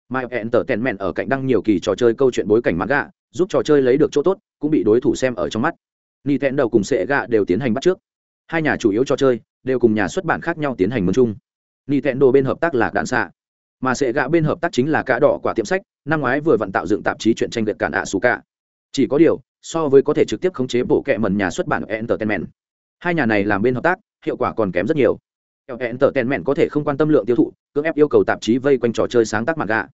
Mai hẹn tờ tèn mẹn ở cạnh đăng nhiều kỳ trò chơi câu chuyện bối cảnh mạn gạ, giúp trò chơi lấy được chỗ tốt, cũng bị đối thủ xem ở trong mắt. Ni tẹn đầu cùng sệ gạ đều tiến hành bắt trước. Hai nhà chủ yếu trò chơi đều cùng nhà xuất bản khác nhau tiến hành môn chung. Ni tẹn đồ bên hợp tác là đạn xạ mà sệ gạ bên hợp tác chính là cả đỏ quả tiệm sách, năm ngoái vừa vận tạo dựng tạp chí chuyện tranh việt cản ạ xù cả chỉ có điều, so với có thể trực tiếp khống chế bộ kệ mần nhà xuất bản entertainment hai nhà này làm bên hợp tác hiệu quả còn kém rất nhiều. Entertainment có thể không quan tâm lượng tiêu thụ, cưỡng ép yêu cầu tạp chí vây quanh trò chơi sáng tác mặt gạ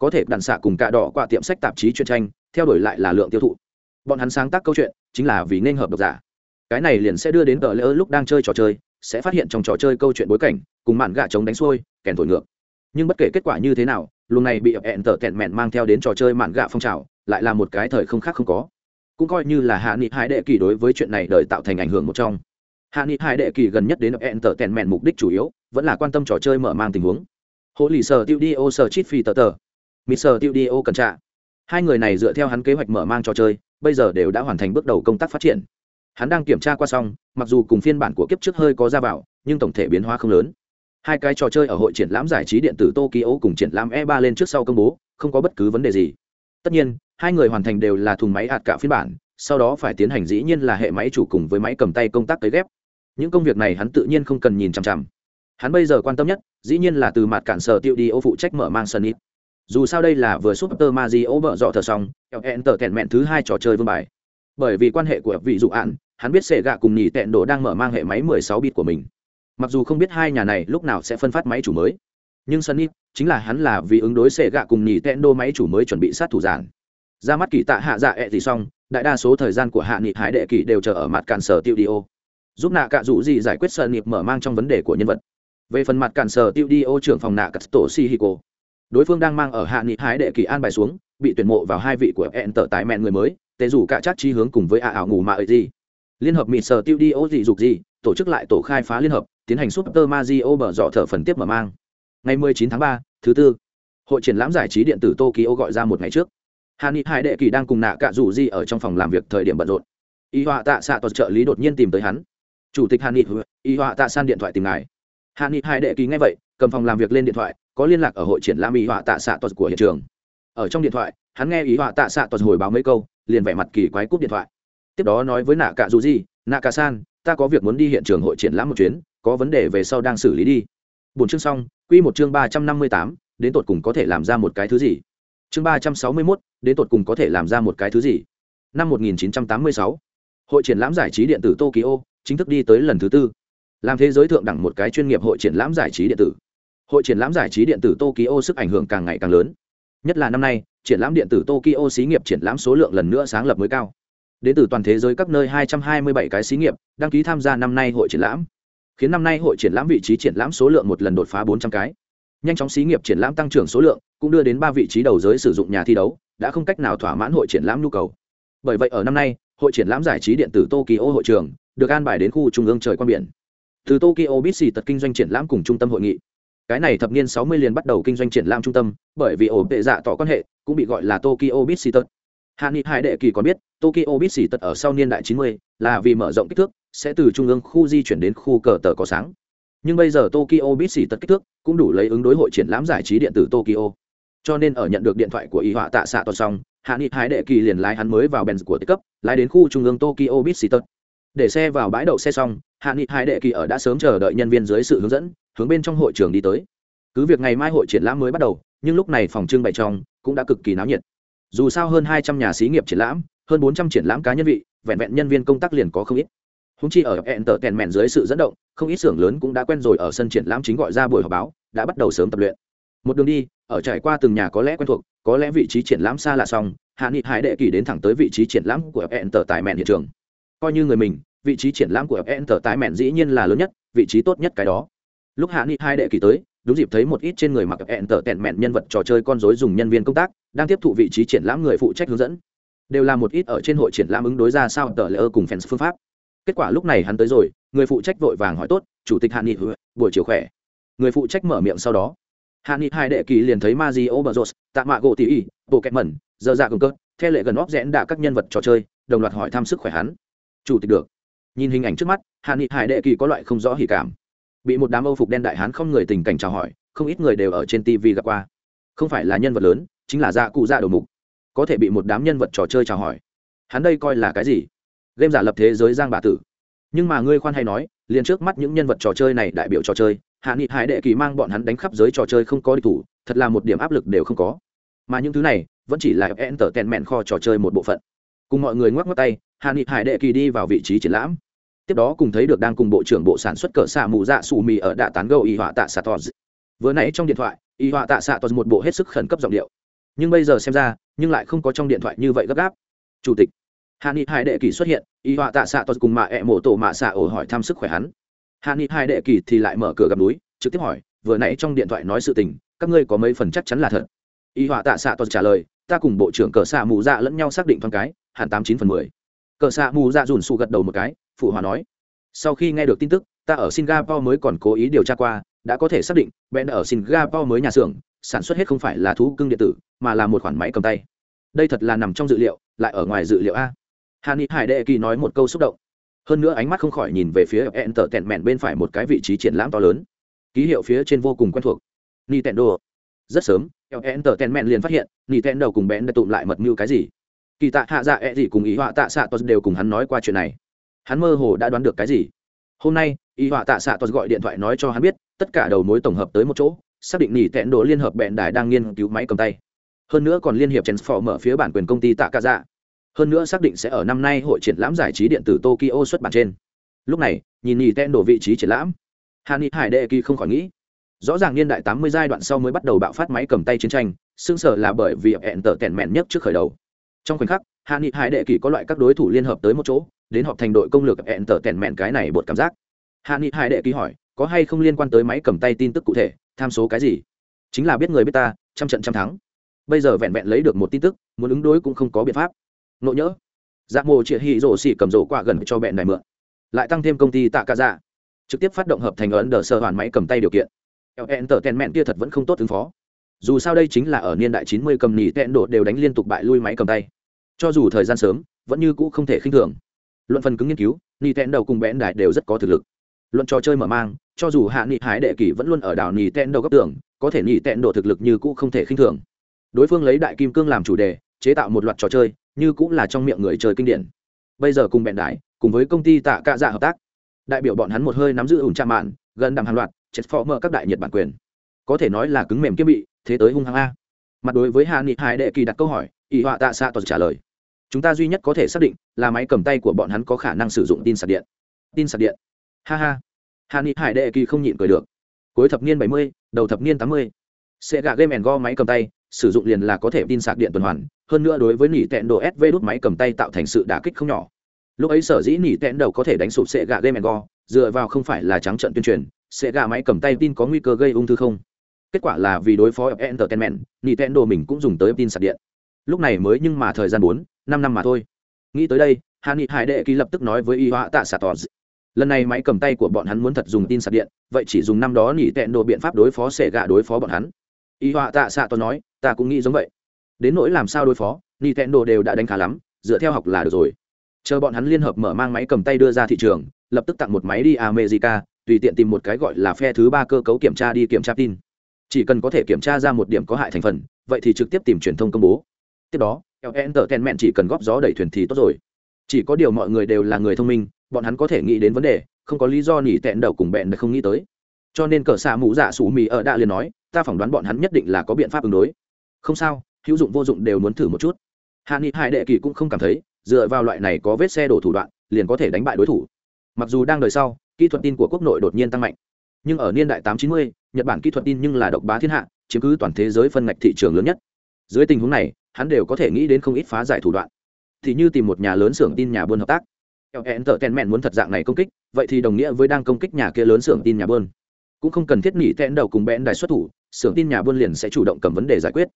có thể đạn xạ cùng cả đỏ qua tiệm sách tạp chí chuyên tranh, theo đuổi lại là lượng tiêu thụ. Bọn hắn sáng tác câu chuyện, chính là vì nên hợp độc giả. Cái này liền sẽ đưa đến tờ lỡ lúc đang chơi trò chơi, sẽ phát hiện trong trò chơi câu chuyện bối cảnh, cùng mạn gạ chống đánh xuôi, kèn thổi ngược. Nhưng bất kể kết quả như thế nào, luồng này bị hẹn tở tẹn mẹn mang theo đến trò chơi mạn gạ phong trào, lại là một cái thời không khác không có. Cũng coi như là hạ nghị hải đệ kỳ đối với chuyện này đời tạo thành ảnh hưởng một trong hạ nghị hải đệ kỳ gần nhất đến ẹn tờ tèn mẹn mục đích chủ yếu, vẫn là quan tâm trò chơi mở mang tình huống. Hộ lì sờ tiêu đi ô sờ chít phi tờ tờ. Mỹ sờ tiêu đi ô cần trạ. Hai người này dựa theo hắn kế hoạch mở mang trò chơi, bây giờ đều đã hoàn thành bước đầu công tác phát triển. Hắn đang kiểm tra qua xong, mặc dù cùng phiên bản của kiếp trước hơi có ra vào, nhưng tổng thể biến hóa không lớn. Hai cái trò chơi ở hội triển lãm giải trí điện tử tokyo cùng triển lãm e 3 lên trước sau công bố, không có bất cứ vấn đề gì. Tất nhiên, hai người hoàn thành đều là thùng máy hạt cả phiên bản, sau đó phải tiến hành dĩ nhiên là hệ máy chủ cùng với máy cầm tay công tác cấy ghép những công việc này hắn tự nhiên không cần nhìn chằm chằm. Hắn bây giờ quan tâm nhất, dĩ nhiên là từ mặt cản sở tiêu đi ô phụ trách mở mang sân ít. Dù sao đây là vừa super mario bợ dọ thờ xong hẹn tờ kẹn mẹn thứ hai trò chơi vương bài. Bởi vì quan hệ của vị dụ ạn, hắn biết sệ gạ cùng nhì tẹn đồ đang mở mang hệ máy 16 bit của mình. Mặc dù không biết hai nhà này lúc nào sẽ phân phát máy chủ mới, nhưng sunny chính là hắn là vì ứng đối sệ gạ cùng nhì tẹn đô máy chủ mới chuẩn bị sát thủ giản. Ra mắt kỳ tạ hạ dạ ẹ thì xong, đại đa số thời gian của hạ nghị hải đệ kỳ đều chờ ở mặt cản sở tiêu đi ô giúp nạ cạ dụ gì giải quyết sợ nghiệp mở mang trong vấn đề của nhân vật. Về phần mặt cản sở tiêu đi ô trưởng phòng nạ cắt tổ si hiko đối phương đang mang ở hạ nghị hái đệ kỳ an bài xuống bị tuyển mộ vào hai vị của hẹn tở tài mẹn người mới tế rủ cả chắc chi hướng cùng với ả ảo ngủ mà ấy gì. Liên hợp mịt sở tiêu đi ô dị dục gì tổ chức lại tổ khai phá liên hợp tiến hành super mazio bở dọ thở phần tiếp mở mang. Ngày 19 tháng 3, thứ tư hội triển lãm giải trí điện tử tokyo gọi ra một ngày trước. Hạ nghị hải đệ kỳ đang cùng nạ cạ rủ gì ở trong phòng làm việc thời điểm bận rộn. Y họa tạ xạ toàn trợ lý đột nhiên tìm tới hắn chủ tịch hàn ni y họa tạ san điện thoại tìm ngài. Hàn ni hai đệ ký nghe vậy, cầm phòng làm việc lên điện thoại, có liên lạc ở hội triển lãm y họa tạ xạ tuật của hiện trường. Ở trong điện thoại, hắn nghe y họa tạ xạ tuật hồi báo mấy câu, liền vẻ mặt kỳ quái cúp điện thoại. Tiếp đó nói với nạ cả dù gì nạ cả san, ta có việc muốn đi hiện trường hội triển lãm một chuyến, có vấn đề về sau đang xử lý đi. Bốn chương xong, quy một chương ba trăm năm mươi tám, đến tột cùng có thể làm ra một cái thứ gì? Chương ba trăm sáu mươi mốt, đến tột cùng có thể làm ra một cái thứ gì? Năm một nghìn chín trăm tám mươi sáu, hội triển lãm giải trí điện tử tokyo chính thức đi tới lần thứ tư. Làm thế giới thượng đẳng một cái chuyên nghiệp hội triển lãm giải trí điện tử. Hội triển lãm giải trí điện tử tokyo sức ảnh hưởng càng ngày càng lớn. Nhất là năm nay, triển lãm điện tử tokyo xí nghiệp triển lãm số lượng lần nữa sáng lập mới cao. Đến từ toàn thế giới các nơi 227 cái xí nghiệp đăng ký tham gia năm nay hội triển lãm. Khiến năm nay hội triển lãm vị trí triển lãm số lượng một lần đột phá 400 cái. Nhanh chóng xí nghiệp triển lãm tăng trưởng số lượng, cũng đưa đến ba vị trí đầu giới sử dụng nhà thi đấu, đã không cách nào thỏa mãn hội triển lãm nhu cầu. Bởi vậy ở năm nay, hội triển lãm giải trí điện tử tokyo hội trường được an bài đến khu trung ương trời quan biển. Từ tokyo bit xì tật kinh doanh triển lãm cùng trung tâm hội nghị. Cái này thập niên 60 liền bắt đầu kinh doanh triển lãm trung tâm, bởi vì ổ tệ dạ tỏ quan hệ, cũng bị gọi là tokyo bit xì tật. Hạ nghị hải đệ kỳ còn biết, tokyo bit xì tật ở sau niên đại 90 là vì mở rộng kích thước, sẽ từ trung ương khu di chuyển đến khu cờ tờ có sáng. Nhưng bây giờ tokyo bit xì tật kích thước cũng đủ lấy ứng đối hội triển lãm giải trí điện tử tokyo. Cho nên ở nhận được điện thoại của y họa tạ xạ toàn xong hạ nghị hải đệ kỳ liền lái hắn mới vào bèn của tích cấp lái đến khu trung ương tokyo bit xì tật để xe vào bãi đậu xe xong, hạ nghị hải đệ kỳ ở đã sớm chờ đợi nhân viên dưới sự hướng dẫn, hướng bên trong hội trường đi tới. Cứ việc ngày mai hội triển lãm mới bắt đầu, nhưng lúc này phòng trưng bày trong cũng đã cực kỳ náo nhiệt. Dù sao hơn hai trăm nhà xí nghiệp triển lãm, hơn bốn trăm triển lãm cá nhân vị, vẹn vẹn nhân viên công tác liền có không ít. Húng chi ở hẹn tờ kèn mẹn dưới sự dẫn động, không ít xưởng lớn cũng đã quen rồi ở sân triển lãm chính gọi ra buổi họp báo, đã bắt đầu sớm tập luyện. Một đường đi, ở trải qua từng nhà có lẽ quen thuộc, có lẽ vị trí triển lãm xa là xong, hạ nghị hải đệ kỳ đến thẳng tới vị trí triển lãm của hẹn tờ tại mẹn hiện trường coi như người mình, vị trí triển lãm của hẹn tờ tái mẹn dĩ nhiên là lớn nhất, vị trí tốt nhất cái đó. Lúc hạ nghị hai đệ kỳ tới, đúng dịp thấy một ít trên người mặc hẹn tờ tẹn mẹn nhân vật trò chơi con dối dùng nhân viên công tác, đang tiếp thụ vị trí triển lãm người phụ trách hướng dẫn. Đều là một ít ở trên hội triển lãm ứng đối ra sao tờ lễ ơ cùng fans phương pháp. Kết quả lúc này hắn tới rồi, người phụ trách vội vàng hỏi tốt, chủ tịch hạ nghị ừ, buổi chiều khỏe? Người phụ trách mở miệng sau đó, hạ nghị hai đệ kỳ liền thấy ma di o bờ rột tạ mạ gỗ tỉ ỉ bộ kẹt mẩn giờ dạ cường cơ theo lệ gần óc rẽn đạ các nhân vật trò chơi, đồng loạt hỏi thăm sức khỏe hắn chủ tịch được. Nhìn hình ảnh trước mắt, hạ nghị hải đệ kỳ có loại không rõ hỉ cảm. Bị một đám âu phục đen đại hán không người tình cảnh chào hỏi, không ít người đều ở trên tv gặp qua. Không phải là nhân vật lớn, chính là dạ cụ dạ đầu mục. Có thể bị một đám nhân vật trò chơi chào hỏi. Hắn đây coi là cái gì? Game giả lập thế giới giang bà tử. Nhưng mà ngươi khoan hay nói, liền trước mắt những nhân vật trò chơi này đại biểu trò chơi, hạ nghị hải đệ kỳ mang bọn hắn đánh khắp giới trò chơi không có địch thủ, thật là một điểm áp lực đều không có. Mà những thứ này, vẫn chỉ là enter tèn mẹn kho trò chơi một bộ phận. Cùng mọi người ngoắc ngoắc tay hạ nghị hải đệ kỳ đi vào vị trí triển lãm. Tiếp đó cùng thấy được đang cùng bộ trưởng bộ sản xuất cỡ xạ mù dạ xù mì ở đạ tán gâu y họa tạ xạ tos vừa nãy trong điện thoại, y họa tạ xạ tos một bộ hết sức khẩn cấp giọng điệu. Nhưng bây giờ xem ra, nhưng lại không có trong điện thoại như vậy gấp gáp. Chủ tịch. Hạ nghị hải đệ kỳ xuất hiện, y họa tạ xạ tos cùng mạ ẹ mổ tổ mạ xạ ổ hỏi thăm sức khỏe hắn. Hạ nghị hải đệ kỳ thì lại mở cửa gặp núi, trực tiếp hỏi, vừa nãy trong điện thoại nói sự tình, các ngươi có mấy phần chắc chắn là thật? Y họa tạ xạ tos trả lời, ta cùng bộ trưởng cờ xạ mù dạ lẫn nhau xác định thoáng cái, hẳn tám chín phần mười cờ xạ mù dạ dùn xù gật đầu một cái phụ hòa nói, sau khi nghe được tin tức, ta ở singapore mới còn cố ý điều tra qua, đã có thể xác định bèn ở singapore mới nhà xưởng, sản xuất hết không phải là thú cưng điện tử, mà là một khoản máy cầm tay. Đây thật là nằm trong dự liệu, lại ở ngoài dự liệu a. Hà ni hải đệ kỳ nói một câu xúc động. Hơn nữa ánh mắt không khỏi nhìn về phía ẹn tở tẹn mẹn bên phải một cái vị trí triển lãm to lớn. Ký hiệu phía trên vô cùng quen thuộc. Nintendo. Rất sớm ẹn tở tẹn mẹn liền phát hiện, nintendo cùng bén đã tụm lại mật mưu cái gì kỳ tạ hạ dạ ẹ、e、gì gì cùng ý họa tạ xạ tos đều cùng hắn nói qua chuyện này. Hắn mơ hồ đã đoán được cái gì? Hôm nay y họa tạ xạ tos gọi điện thoại nói cho hắn biết, tất cả đầu mối tổng hợp tới một chỗ, xác định nỉ tẹn đồ liên hợp bẹn đài đang nghiên cứu máy cầm tay. Hơn nữa còn liên hiệp transform mở phía bản quyền công ty tạ cả dạ. Hơn nữa xác định sẽ ở năm nay hội triển lãm giải trí điện tử tokyo xuất bản trên. Lúc này, nhìn nỉ tẹn đồ vị trí triển lãm. Hàn ni hải đệ kỳ không khỏi nghĩ. Rõ ràng niên đại tám mươi giai đoạn sau mới bắt đầu bạo phát máy cầm tay chiến tranh, xương sở là bởi vì hẹn tở tẹn mẹn nhất trước khởi đầu trong khoảnh khắc, hạ nghị hải đệ kỳ có loại các đối thủ liên hợp tới một chỗ, đến họp thành đội công lược hẹn tở tèn mẹn cái này bột cảm giác. Hạ nghị hải đệ kỳ hỏi, có hay không liên quan tới máy cầm tay tin tức cụ thể, tham số cái gì? Chính là biết người biết ta, trăm trận trăm thắng. Bây giờ vẹn vẹn lấy được một tin tức, muốn ứng đối cũng không có biện pháp. Nộ nhỡ. Giác mồ chĩa hì rổ xỉ cầm rổ qua gần cho bẹn này mượn. Lại tăng thêm công ty tạ cả dạ trực tiếp phát động hợp thành ấn đờ sơ hoàn máy cầm tay điều kiện. Hẹn tở tèn mẹn kia thật vẫn không tốt ứng phó dù sao đây chính là ở niên đại chín mươi cầm nỉ tẹn độ đều đánh liên tục bại lui máy cầm tay. Cho dù thời gian sớm, vẫn như cũ không thể khinh thường. Luận phần cứng nghiên cứu, nỉ tẹn đầu cùng bẽn đại đều rất có thực lực. Luận trò chơi mở mang, cho dù hạ nghị hái đệ kỷ vẫn luôn ở đảo nỉ tẹn đầu góc tưởng có thể nỉ tẹn độ thực lực như cũ không thể khinh thường. Đối phương lấy đại kim cương làm chủ đề, chế tạo một loạt trò chơi, như cũng là trong miệng người chơi kinh điển. Bây giờ cùng bẹn đại cùng với công ty tạ cạ dạ hợp tác, đại biểu bọn hắn một hơi nắm giữ ủn tra mạn, gần đằng hàng loạt, chết phó mở các đại nhật bản quyền. Có thể nói là cứng mềm kiếm bị thế tới hung hăng a. Mặt đối với hạ nghị hải đệ kỳ đặt câu hỏi, ỷ họa tạ xạ toàn trả lời. Chúng ta duy nhất có thể xác định là máy cầm tay của bọn hắn có khả năng sử dụng tin sạc điện. Tin sạc điện. Ha ha. Hạ nghị hải đệ kỳ không nhịn cười được. Cuối thập niên bảy mươi, đầu thập niên tám mươi, sẽ gạ game go máy cầm tay, sử dụng liền là có thể tin sạc điện tuần hoàn. Hơn nữa đối với nỉ tẹn đồ sv đút máy cầm tay tạo thành sự đả kích không nhỏ. Lúc ấy sở dĩ nỉ tẹn đầu có thể đánh sụp sệ gạ game go, dựa vào không phải là trắng trận tuyên truyền sệ gạ máy cầm tay tin có nguy cơ gây ung thư không? Kết quả là vì đối phó entertainment, nintendo mình cũng dùng tới tin sạc điện. Lúc này mới nhưng mà thời gian bốn, năm năm mà thôi. Nghĩ tới đây hạ nghị hải đệ ký lập tức nói với y họa tạ xạ tỏ lần này máy cầm tay của bọn hắn muốn thật dùng tin sạc điện, vậy chỉ dùng năm đó nỉ tẹn đồ biện pháp đối phó sẻ gạ đối phó bọn hắn. Y họa tạ xạ tỏ nói, ta cũng nghĩ giống vậy. Đến nỗi làm sao đối phó nỉ tẹn đồ đều đã đánh khá lắm, dựa theo học là được rồi. Chờ bọn hắn liên hợp mở mang máy cầm tay đưa ra thị trường, lập tức tặng một máy đi america, tùy tiện tìm một cái gọi là phe thứ ba cơ cấu kiểm tra đi kiểm tra tin chỉ cần có thể kiểm tra ra một điểm có hại thành phần vậy thì trực tiếp tìm truyền thông công bố tiếp đó entertainment chỉ cần góp gió đẩy thuyền thì tốt rồi chỉ có điều mọi người đều là người thông minh bọn hắn có thể nghĩ đến vấn đề không có lý do nỉ tẹn đầu cùng bẹn không nghĩ tới cho nên cờ xạ mũ dạ sủ mì ở đã liền nói ta phỏng đoán bọn hắn nhất định là có biện pháp ứng đối không sao hữu dụng vô dụng đều muốn thử một chút hạ nghị hải đệ kỳ cũng không cảm thấy dựa vào loại này có vết xe đổ thủ đoạn liền có thể đánh bại đối thủ mặc dù đang đời sau kỹ thuật tin của quốc nội đột nhiên tăng mạnh nhưng ở niên đại 890, nhật bản kỹ thuật tin nhưng là độc bá thiên hạ chiếm cứ toàn thế giới phân ngạch thị trường lớn nhất. Dưới tình huống này hắn đều có thể nghĩ đến không ít phá giải thủ đoạn. Thì như tìm một nhà lớn xưởng tin nhà buôn hợp tác. Entertainment muốn thật dạng này công kích vậy thì đồng nghĩa với đang công kích nhà kia lớn xưởng tin nhà buôn cũng không cần thiết nghỉ tẽn đầu cùng bẽn đài xuất thủ xưởng tin nhà buôn liền sẽ chủ động cầm vấn đề giải quyết.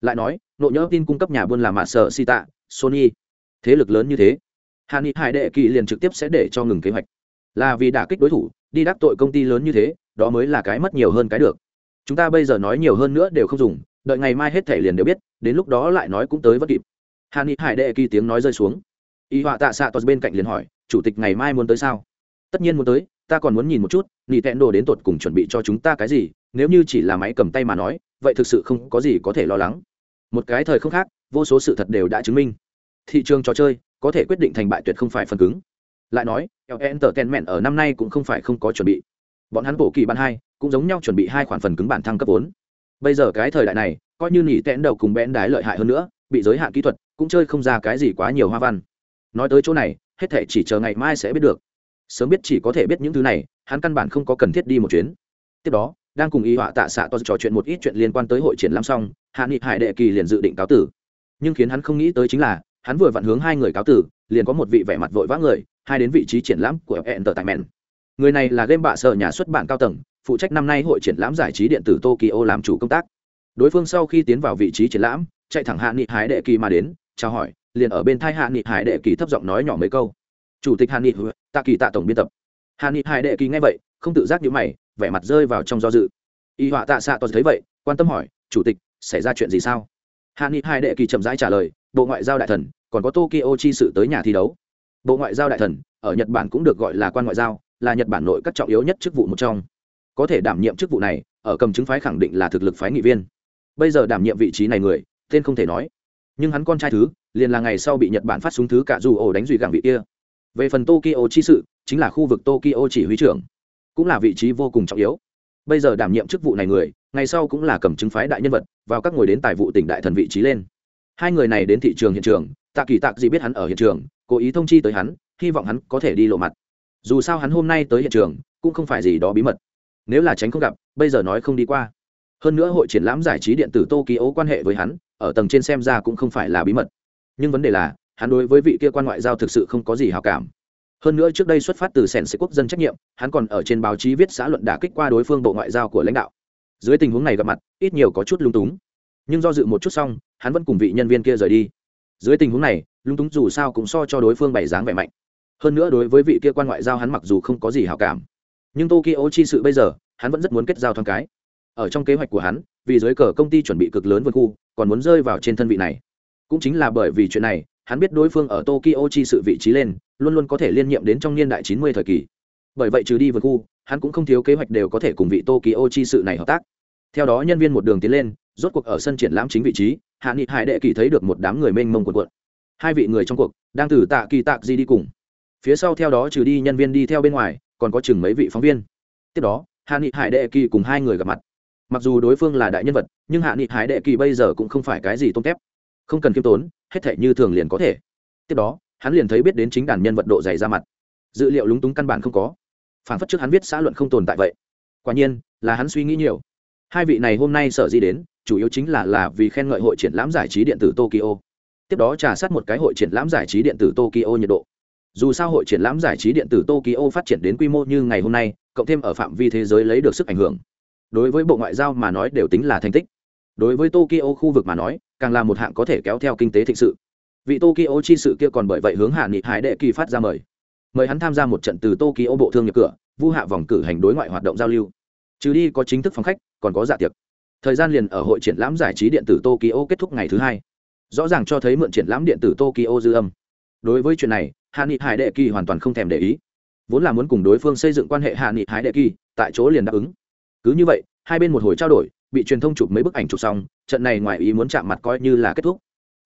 Lại nói nộ nhỡ tin cung cấp nhà buôn là mạ sợ si tạ sony. Thế lực lớn như thế hạ nghị hải đệ kỳ liền trực tiếp sẽ để cho ngừng kế hoạch. Là vì đả kích đối thủ đi đắc tội công ty lớn như thế, đó mới là cái mất nhiều hơn cái được. Chúng ta bây giờ nói nhiều hơn nữa đều không dùng, đợi ngày mai hết thể liền đều biết, đến lúc đó lại nói cũng tới vất kịp. Hàn ni hải đệ kỳ tiếng nói rơi xuống. Y họa tạ xạ tos bên cạnh liền hỏi, chủ tịch ngày mai muốn tới sao? Tất nhiên muốn tới, ta còn muốn nhìn một chút nị tẹn đồ đến tột cùng chuẩn bị cho chúng ta cái gì, nếu như chỉ là máy cầm tay mà nói, vậy thực sự không có gì có thể lo lắng. Một cái thời không khác, vô số sự thật đều đã chứng minh. Thị trường trò chơi có thể quyết định thành bại tuyệt không phải phần cứng lại nói entertainment ở năm nay cũng không phải không có chuẩn bị. Bọn hắn bổ kỳ ban hai, cũng giống nhau chuẩn bị hai khoản phần cứng bản thăng cấp vốn. Bây giờ cái thời đại này, coi như nỉ tẽn đầu cùng bẽn đái lợi hại hơn nữa, bị giới hạn kỹ thuật, cũng chơi không ra cái gì quá nhiều hoa văn. Nói tới chỗ này, hết thể chỉ chờ ngày mai sẽ biết được. Sớm biết chỉ có thể biết những thứ này, hắn căn bản không có cần thiết đi một chuyến. Tiếp đó, đang cùng y họa tạ xạ to trò chuyện một ít chuyện liên quan tới hội triển lãm xong, hạ nghị hải đệ kỳ liền dự định cáo tử. Nhưng khiến hắn không nghĩ tới chính là, hắn vừa vặn hướng hai người cáo tử, liền có một vị vẻ mặt vội vã người hai đến vị trí triển lãm của entertainment. Người này là game bạ sở nhà xuất bản cao tầng, phụ trách năm nay hội triển lãm giải trí điện tử tokyo làm chủ công tác. Đối phương sau khi tiến vào vị trí triển lãm, chạy thẳng hạ nghị hải đệ kỳ mà đến, chào hỏi, liền ở bên thai hạ nghị hải đệ kỳ thấp giọng nói nhỏ mấy câu. Chủ tịch hạ nghị tạ kỳ tạ tổng biên tập. Hạ nghị hải đệ kỳ nghe vậy, không tự giác nhíu mày, vẻ mặt rơi vào trong do dự. Y họa tạ xạ toàn thấy vậy, quan tâm hỏi, chủ tịch, xảy ra chuyện gì sao? Hạ nghị hải đệ kỳ chậm rãi trả lời, bộ ngoại giao đại thần, còn có tokyo chi sự tới nhà thi đấu bộ ngoại giao đại thần, ở nhật bản cũng được gọi là quan ngoại giao, là nhật bản nội các trọng yếu nhất chức vụ một trong. Có thể đảm nhiệm chức vụ này, ở cầm chứng phái khẳng định là thực lực phái nghị viên. Bây giờ đảm nhiệm vị trí này người, tên không thể nói. Nhưng hắn con trai thứ, liền là ngày sau bị nhật bản phát súng thứ cả dù ổ đánh dùy gàng vị kia. Về phần tokyo chi sự, chính là khu vực tokyo chỉ huy trưởng, cũng là vị trí vô cùng trọng yếu. Bây giờ đảm nhiệm chức vụ này người, ngày sau cũng là cầm chứng phái đại nhân vật, vào các ngồi đến tài vụ tỉnh đại thần vị trí lên. Hai người này đến thị trường hiện trường tạ kỳ tạc gì biết hắn ở hiện trường, cố ý thông chi tới hắn, hy vọng hắn có thể đi lộ mặt. Dù sao hắn hôm nay tới hiện trường, cũng không phải gì đó bí mật. Nếu là tránh không gặp, bây giờ nói không đi qua. Hơn nữa hội triển lãm giải trí điện tử tokyo quan hệ với hắn, ở tầng trên xem ra cũng không phải là bí mật. Nhưng vấn đề là, hắn đối với vị kia quan ngoại giao thực sự không có gì hào cảm. Hơn nữa trước đây xuất phát từ sèn sĩ quốc dân trách nhiệm, hắn còn ở trên báo chí viết xã luận đả kích qua đối phương bộ ngoại giao của lãnh đạo. Dưới tình huống này gặp mặt, ít nhiều có chút lung túng. Nhưng do dự một chút xong, hắn vẫn cùng vị nhân viên kia rời đi dưới tình huống này, lung túng dù sao cũng so cho đối phương bày dáng vẻ mạnh. Hơn nữa đối với vị kia quan ngoại giao hắn mặc dù không có gì hào cảm, nhưng tokyo chi sự bây giờ, hắn vẫn rất muốn kết giao thoáng cái. Ở trong kế hoạch của hắn, vì dưới cờ công ty chuẩn bị cực lớn vườn khu, còn muốn rơi vào trên thân vị này. Cũng chính là bởi vì chuyện này, hắn biết đối phương ở tokyo chi sự vị trí lên, luôn luôn có thể liên nhiệm đến trong niên đại chín mươi thời kỳ. Bởi vậy trừ đi vườn khu, hắn cũng không thiếu kế hoạch đều có thể cùng vị tokyo chi sự này hợp tác. Theo đó nhân viên một đường tiến lên rốt cuộc ở sân triển lãm chính vị trí, hạ nghị hải đệ kỳ thấy được một đám người mênh mông quần quận hai vị người trong cuộc đang từ tạ kỳ tạc di đi cùng. Phía sau theo đó trừ đi nhân viên đi theo bên ngoài, còn có chừng mấy vị phóng viên. Tiếp đó, hạ nghị hải đệ kỳ cùng hai người gặp mặt. Mặc dù đối phương là đại nhân vật, nhưng hạ nghị hải đệ kỳ bây giờ cũng không phải cái gì tôm tép. Không cần k i ê m tốn, hết thể như thường liền có thể. Tiếp đó, hắn liền thấy biết đến chính đàn nhân vật độ dày ra mặt. Dữ liệu lúng túng căn bản không có. Phản phất trước hắn viết xã luận không tồn tại vậy. Quả nhiên, là hắn suy nghĩ nhiều hai vị này hôm nay sở di đến, chủ yếu chính là là vì khen ngợi hội triển lãm giải trí điện tử tokyo. Tiếp đó trà sát một cái hội triển lãm giải trí điện tử tokyo nhiệt độ. Dù sao hội triển lãm giải trí điện tử tokyo phát triển đến quy mô như ngày hôm nay, cộng thêm ở phạm vi thế giới lấy được sức ảnh hưởng. Đối với bộ ngoại giao mà nói đều tính là thành tích. Đối với tokyo khu vực mà nói, càng là một hạng có thể kéo theo kinh tế thịnh sự. Vị tokyo chi sự kia còn bởi vậy hướng hạ nghị hải đệ kỳ phát ra mời. Mời hắn tham gia một trận từ tokyo bộ thương nghiệp cửa, vu hạ vòng cử hành đối ngoại hoạt động giao lưu trừ đi có chính thức phòng khách, còn có dạ tiệc. Thời gian liền ở hội triển lãm giải trí điện tử tokyo kết thúc ngày thứ hai. Rõ ràng cho thấy mượn triển lãm điện tử tokyo dư âm. Đối với chuyện này, hạ nghị hải đệ kỳ hoàn toàn không thèm để ý. Vốn là muốn cùng đối phương xây dựng quan hệ hạ nghị hải đệ kỳ, tại chỗ liền đáp ứng. Cứ như vậy, hai bên một hồi trao đổi, bị truyền thông chụp mấy bức ảnh chụp xong, trận này ngoài ý muốn chạm mặt coi như là kết thúc.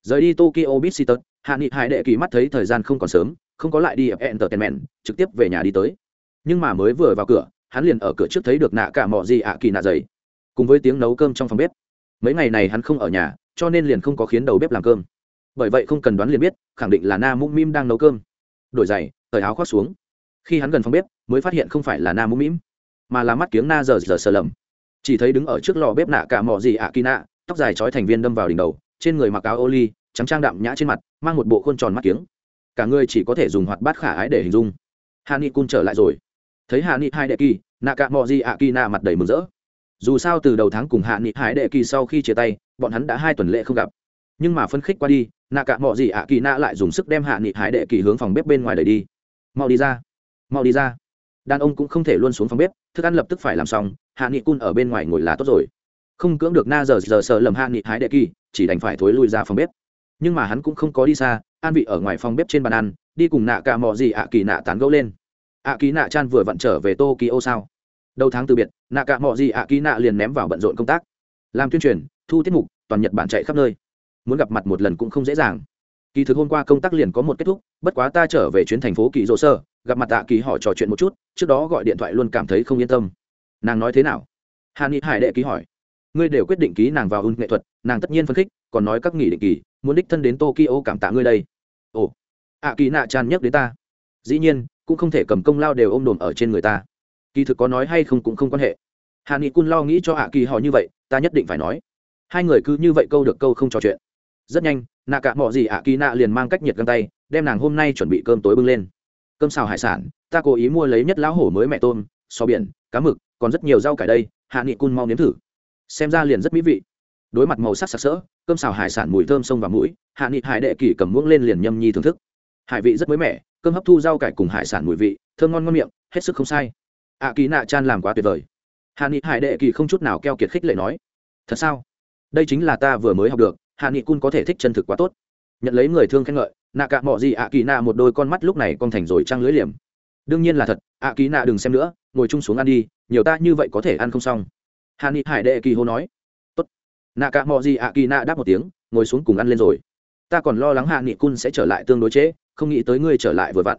Rời đi tokyo bit city, hạ nghị hải đệ kỳ mắt thấy thời gian không còn sớm, không có lại đi ở entertainment, trực tiếp về nhà đi tới. Nhưng mà mới vừa vào cửa hắn liền ở cửa trước thấy được nạ cả mọ gì ạ kỳ nạ dày, cùng với tiếng nấu cơm trong phòng bếp. Mấy ngày này hắn không ở nhà, cho nên liền không có khiến đầu bếp làm cơm. Bởi vậy không cần đoán liền biết, khẳng định là na mũm mim đang nấu cơm. Đổi giày, cởi áo khoác xuống. Khi hắn gần phòng bếp, mới phát hiện không phải là na mũm mim mà là mắt kiếng na giờ giờ sờ lầm. Chỉ thấy đứng ở trước lò bếp nạ cả mỏ gì ạ kỳ nạ, tóc dài trói thành viên đâm vào đỉnh đầu, trên người mặc áo ô ly trắng trang đạm nhã trên mặt, mang một bộ khuôn tròn mắt kiếng. Cả người chỉ có thể dùng hoạt bát khả ái để hình dung. Hà ni cun trở lại rồi thấy hạ nghị hai đệ kỳ nạ cả mò gì ạ kỳ nạ mặt đầy mừng rỡ. Dù sao từ đầu tháng cùng hạ nghị hai đệ kỳ sau khi chia tay, bọn hắn đã hai tuần lễ không gặp. Nhưng mà phân khích qua đi nạ cả mò gì ạ kỳ nạ lại dùng sức đem hạ nghị hai đệ kỳ hướng phòng bếp bên ngoài đẩy đi. Mau đi ra, mau đi ra. Đàn ông cũng không thể luôn xuống phòng bếp, thức ăn lập tức phải làm xong, hạ nghị cun ở bên ngoài ngồi là tốt rồi. Không cưỡng được na giờ giờ sợ lầm hạ nghị hái đệ kỳ, chỉ đành phải thối lui ra phòng bếp. Nhưng mà hắn cũng không có đi xa, an vị ở ngoài phòng bếp trên bàn ăn, đi cùng nạ cả mò gì ạ kỳ nạ tán gẫu lên ạ kỳ nạ chan vừa vặn trở về tokyo sao? Đầu tháng từ biệt nạ cả mọi gì ạ kỳ nạ liền ném vào bận rộn công tác. Làm tuyên truyền, thu tiết mục, toàn nhật bản chạy khắp nơi. Muốn gặp mặt một lần cũng không dễ dàng. Kỳ thực hôm qua công tác liền có một kết thúc, bất quá ta trở về chuyến thành phố kỳ rỗ sơ gặp mặt tạ kỳ họ trò chuyện một chút, trước đó gọi điện thoại luôn cảm thấy không yên tâm. Nàng nói thế nào? Hà ni hải đệ ký hỏi. Ngươi đều quyết định ký nàng vào ưng nghệ thuật, nàng tất nhiên phân khích, còn nói các nghỉ định kỳ, muốn đích thân đến tokyo cảm tạ ngươi đây. Ồ ạ kỳ nạ tràn nhắc đến ta. Dĩ nhiên cũng không thể cầm công lao đều ôm đồm ở trên người ta. Kỳ thực có nói hay không cũng không quan hệ. Hạ nghị cun lo nghĩ cho hạ kỳ họ như vậy, ta nhất định phải nói. Hai người cứ như vậy câu được câu không trò chuyện. Rất nhanh, nạ cả mọi gì ạ kỳ nạ liền mang cách nhiệt găng tay, đem nàng hôm nay chuẩn bị cơm tối bưng lên. Cơm xào hải sản, ta cố ý mua lấy nhất lão hổ mới mẹ tôm so biển, cá mực, còn rất nhiều rau cải đây, hạ nghị cun mau nếm thử. Xem ra liền rất mỹ vị. Đối mặt màu sắc sặc sỡ, cơm xào hải sản mùi thơm sông và mũi, hạ nghị hải đệ kỳ cầm muỗng lên liền nhâm nhi thưởng thức hải vị rất mới mẻ cơm hấp thu rau cải cùng hải sản mùi vị thơm ngon ngon miệng hết sức không sai. Ạ kỳ nạ chan làm quá tuyệt vời. Hạ nghị hải đệ kỳ không chút nào keo kiệt khích lệ nói thật sao? Đây chính là ta vừa mới học được hạ nghị cun có thể thích chân thực quá tốt. Nhận lấy người thương khen ngợi nạ cạ mọ gì ạ kỳ nạ một đôi con mắt lúc này con thành rồi trăng lưới liềm. Đương nhiên là thật ạ kỳ nạ đừng xem nữa ngồi chung xuống ăn đi nhiều ta như vậy có thể ăn không xong. Hà ni hải đệ kỳ hô nói. Tốt. Nạ cạ mọ gì ạ kỳ nạ đáp một tiếng ngồi xuống cùng ăn lên rồi. Ta còn lo lắng hạ nghị cun sẽ trở lại tương đối chế, không nghĩ tới ngươi trở lại vừa vặn.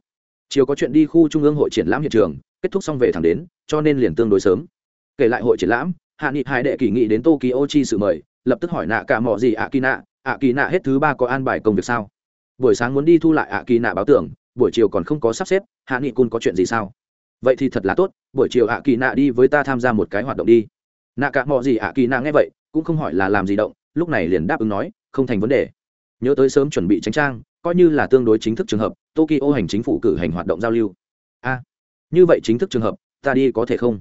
Chiều có chuyện đi khu trung ương hội triển lãm hiện trường, kết thúc xong về thẳng đến, cho nên liền tương đối sớm. Kể lại hội triển lãm, hạ nghị hải đệ kỳ nghị đến tokyo chi sự mời, lập tức hỏi nạ cả mò gì ạ kỳ nạ ạ kỳ nạ hết thứ ba có an bài công việc sao? Buổi sáng muốn đi thu lại ạ kỳ nạ báo tưởng, buổi chiều còn không có sắp xếp, hạ nghị cun có chuyện gì sao? Vậy thì thật là tốt, buổi chiều ạ kỳ nạ đi với ta tham gia một cái hoạt động đi. Nạ cả mò gì ạ kỳ nạ nghe vậy, cũng không hỏi là làm gì động, lúc này liền đáp ứng nói, không thành vấn đề. Nhớ tới sớm chuẩn bị tránh trang coi như là tương đối chính thức trường hợp, tokyo hành chính phủ cử hành hoạt động giao lưu. A, như vậy chính thức trường hợp, ta đi có thể không?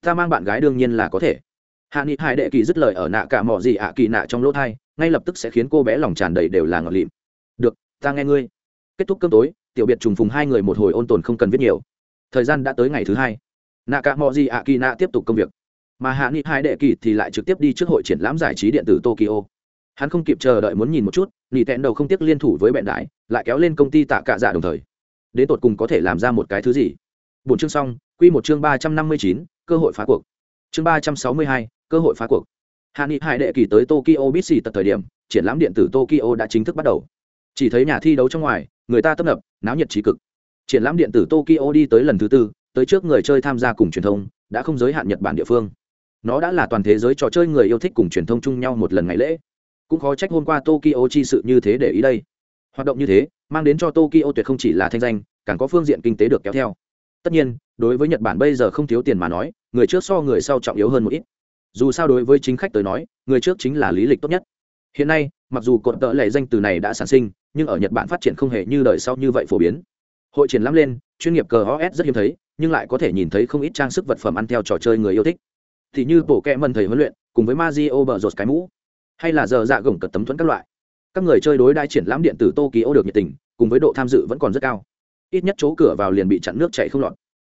Ta mang bạn gái đương nhiên là có thể. Hạ nghị hải đệ kỳ dứt lời ở nạ cả mỏ gì ạ, kỳ nạ trong lỗ thai, ngay lập tức sẽ khiến cô bé lòng tràn đầy đều là ngọt lịm. Được, ta nghe ngươi. Kết thúc cơm tối, tiểu biệt trùng phùng hai người một hồi ôn tồn không cần viết nhiều. Thời gian đã tới ngày thứ hai. Nạ cả mỏ gì ạ, kỳ nạ tiếp tục công việc. Mà hạ nghị hai đệ kỳ thì lại trực tiếp đi trước hội triển lãm giải trí điện tử tokyo hắn không kịp chờ đợi muốn nhìn một chút, nỉ tẹn đầu không tiếc liên thủ với bẹn đại lại kéo lên công ty tạ cạ dạ đồng thời. Đến tột cùng có thể làm ra một cái thứ gì? Bốn chương xong, quy một chương ba trăm năm mươi chín, cơ hội phá cuộc. Chương ba trăm sáu mươi hai, cơ hội phá cuộc. Hạ nghị hai đệ kỳ tới tokyo bit xì tật thời điểm, triển lãm điện tử tokyo đã chính thức bắt đầu. Chỉ thấy nhà thi đấu trong ngoài, người ta tấp nập, náo nhiệt trí cực. Triển lãm điện tử tokyo đi tới lần thứ tư, tới trước người chơi tham gia cùng truyền thông, đã không giới hạn nhật bản địa phương. Nó đã là toàn thế giới trò chơi người yêu thích cùng truyền thông chung nhau một lần ngày lễ cũng khó trách hôm qua tokyo chi sự như thế để ý đây. Hoạt động như thế, mang đến cho tokyo tuyệt không chỉ là thanh danh, càng có phương diện kinh tế được kéo theo. Tất nhiên, đối với nhật bản bây giờ không thiếu tiền mà nói, người trước so người sau trọng yếu hơn một ít. Dù sao đối với chính khách tới nói, người trước chính là lý lịch tốt nhất. Hiện nay, mặc dù cột tợ lệ danh từ này đã sản sinh, nhưng ở nhật bản phát triển không hề như đời sau như vậy phổ biến. Hội triển lắm lên, chuyên nghiệp cờ os rất hiếm thấy, nhưng lại có thể nhìn thấy không ít trang sức vật phẩm ăn theo trò chơi người yêu thích. Thì như bộ kẹ mần thầy huấn luyện, cùng với Mazio bờ rột cái mũ hay là giờ dạ gồng cật tấm thuẫn các loại. Các người chơi đối đai triển lãm điện tử tokyo được nhiệt tình, cùng với độ tham dự vẫn còn rất cao. Ít nhất chỗ cửa vào liền bị chặn nước chạy không lọt.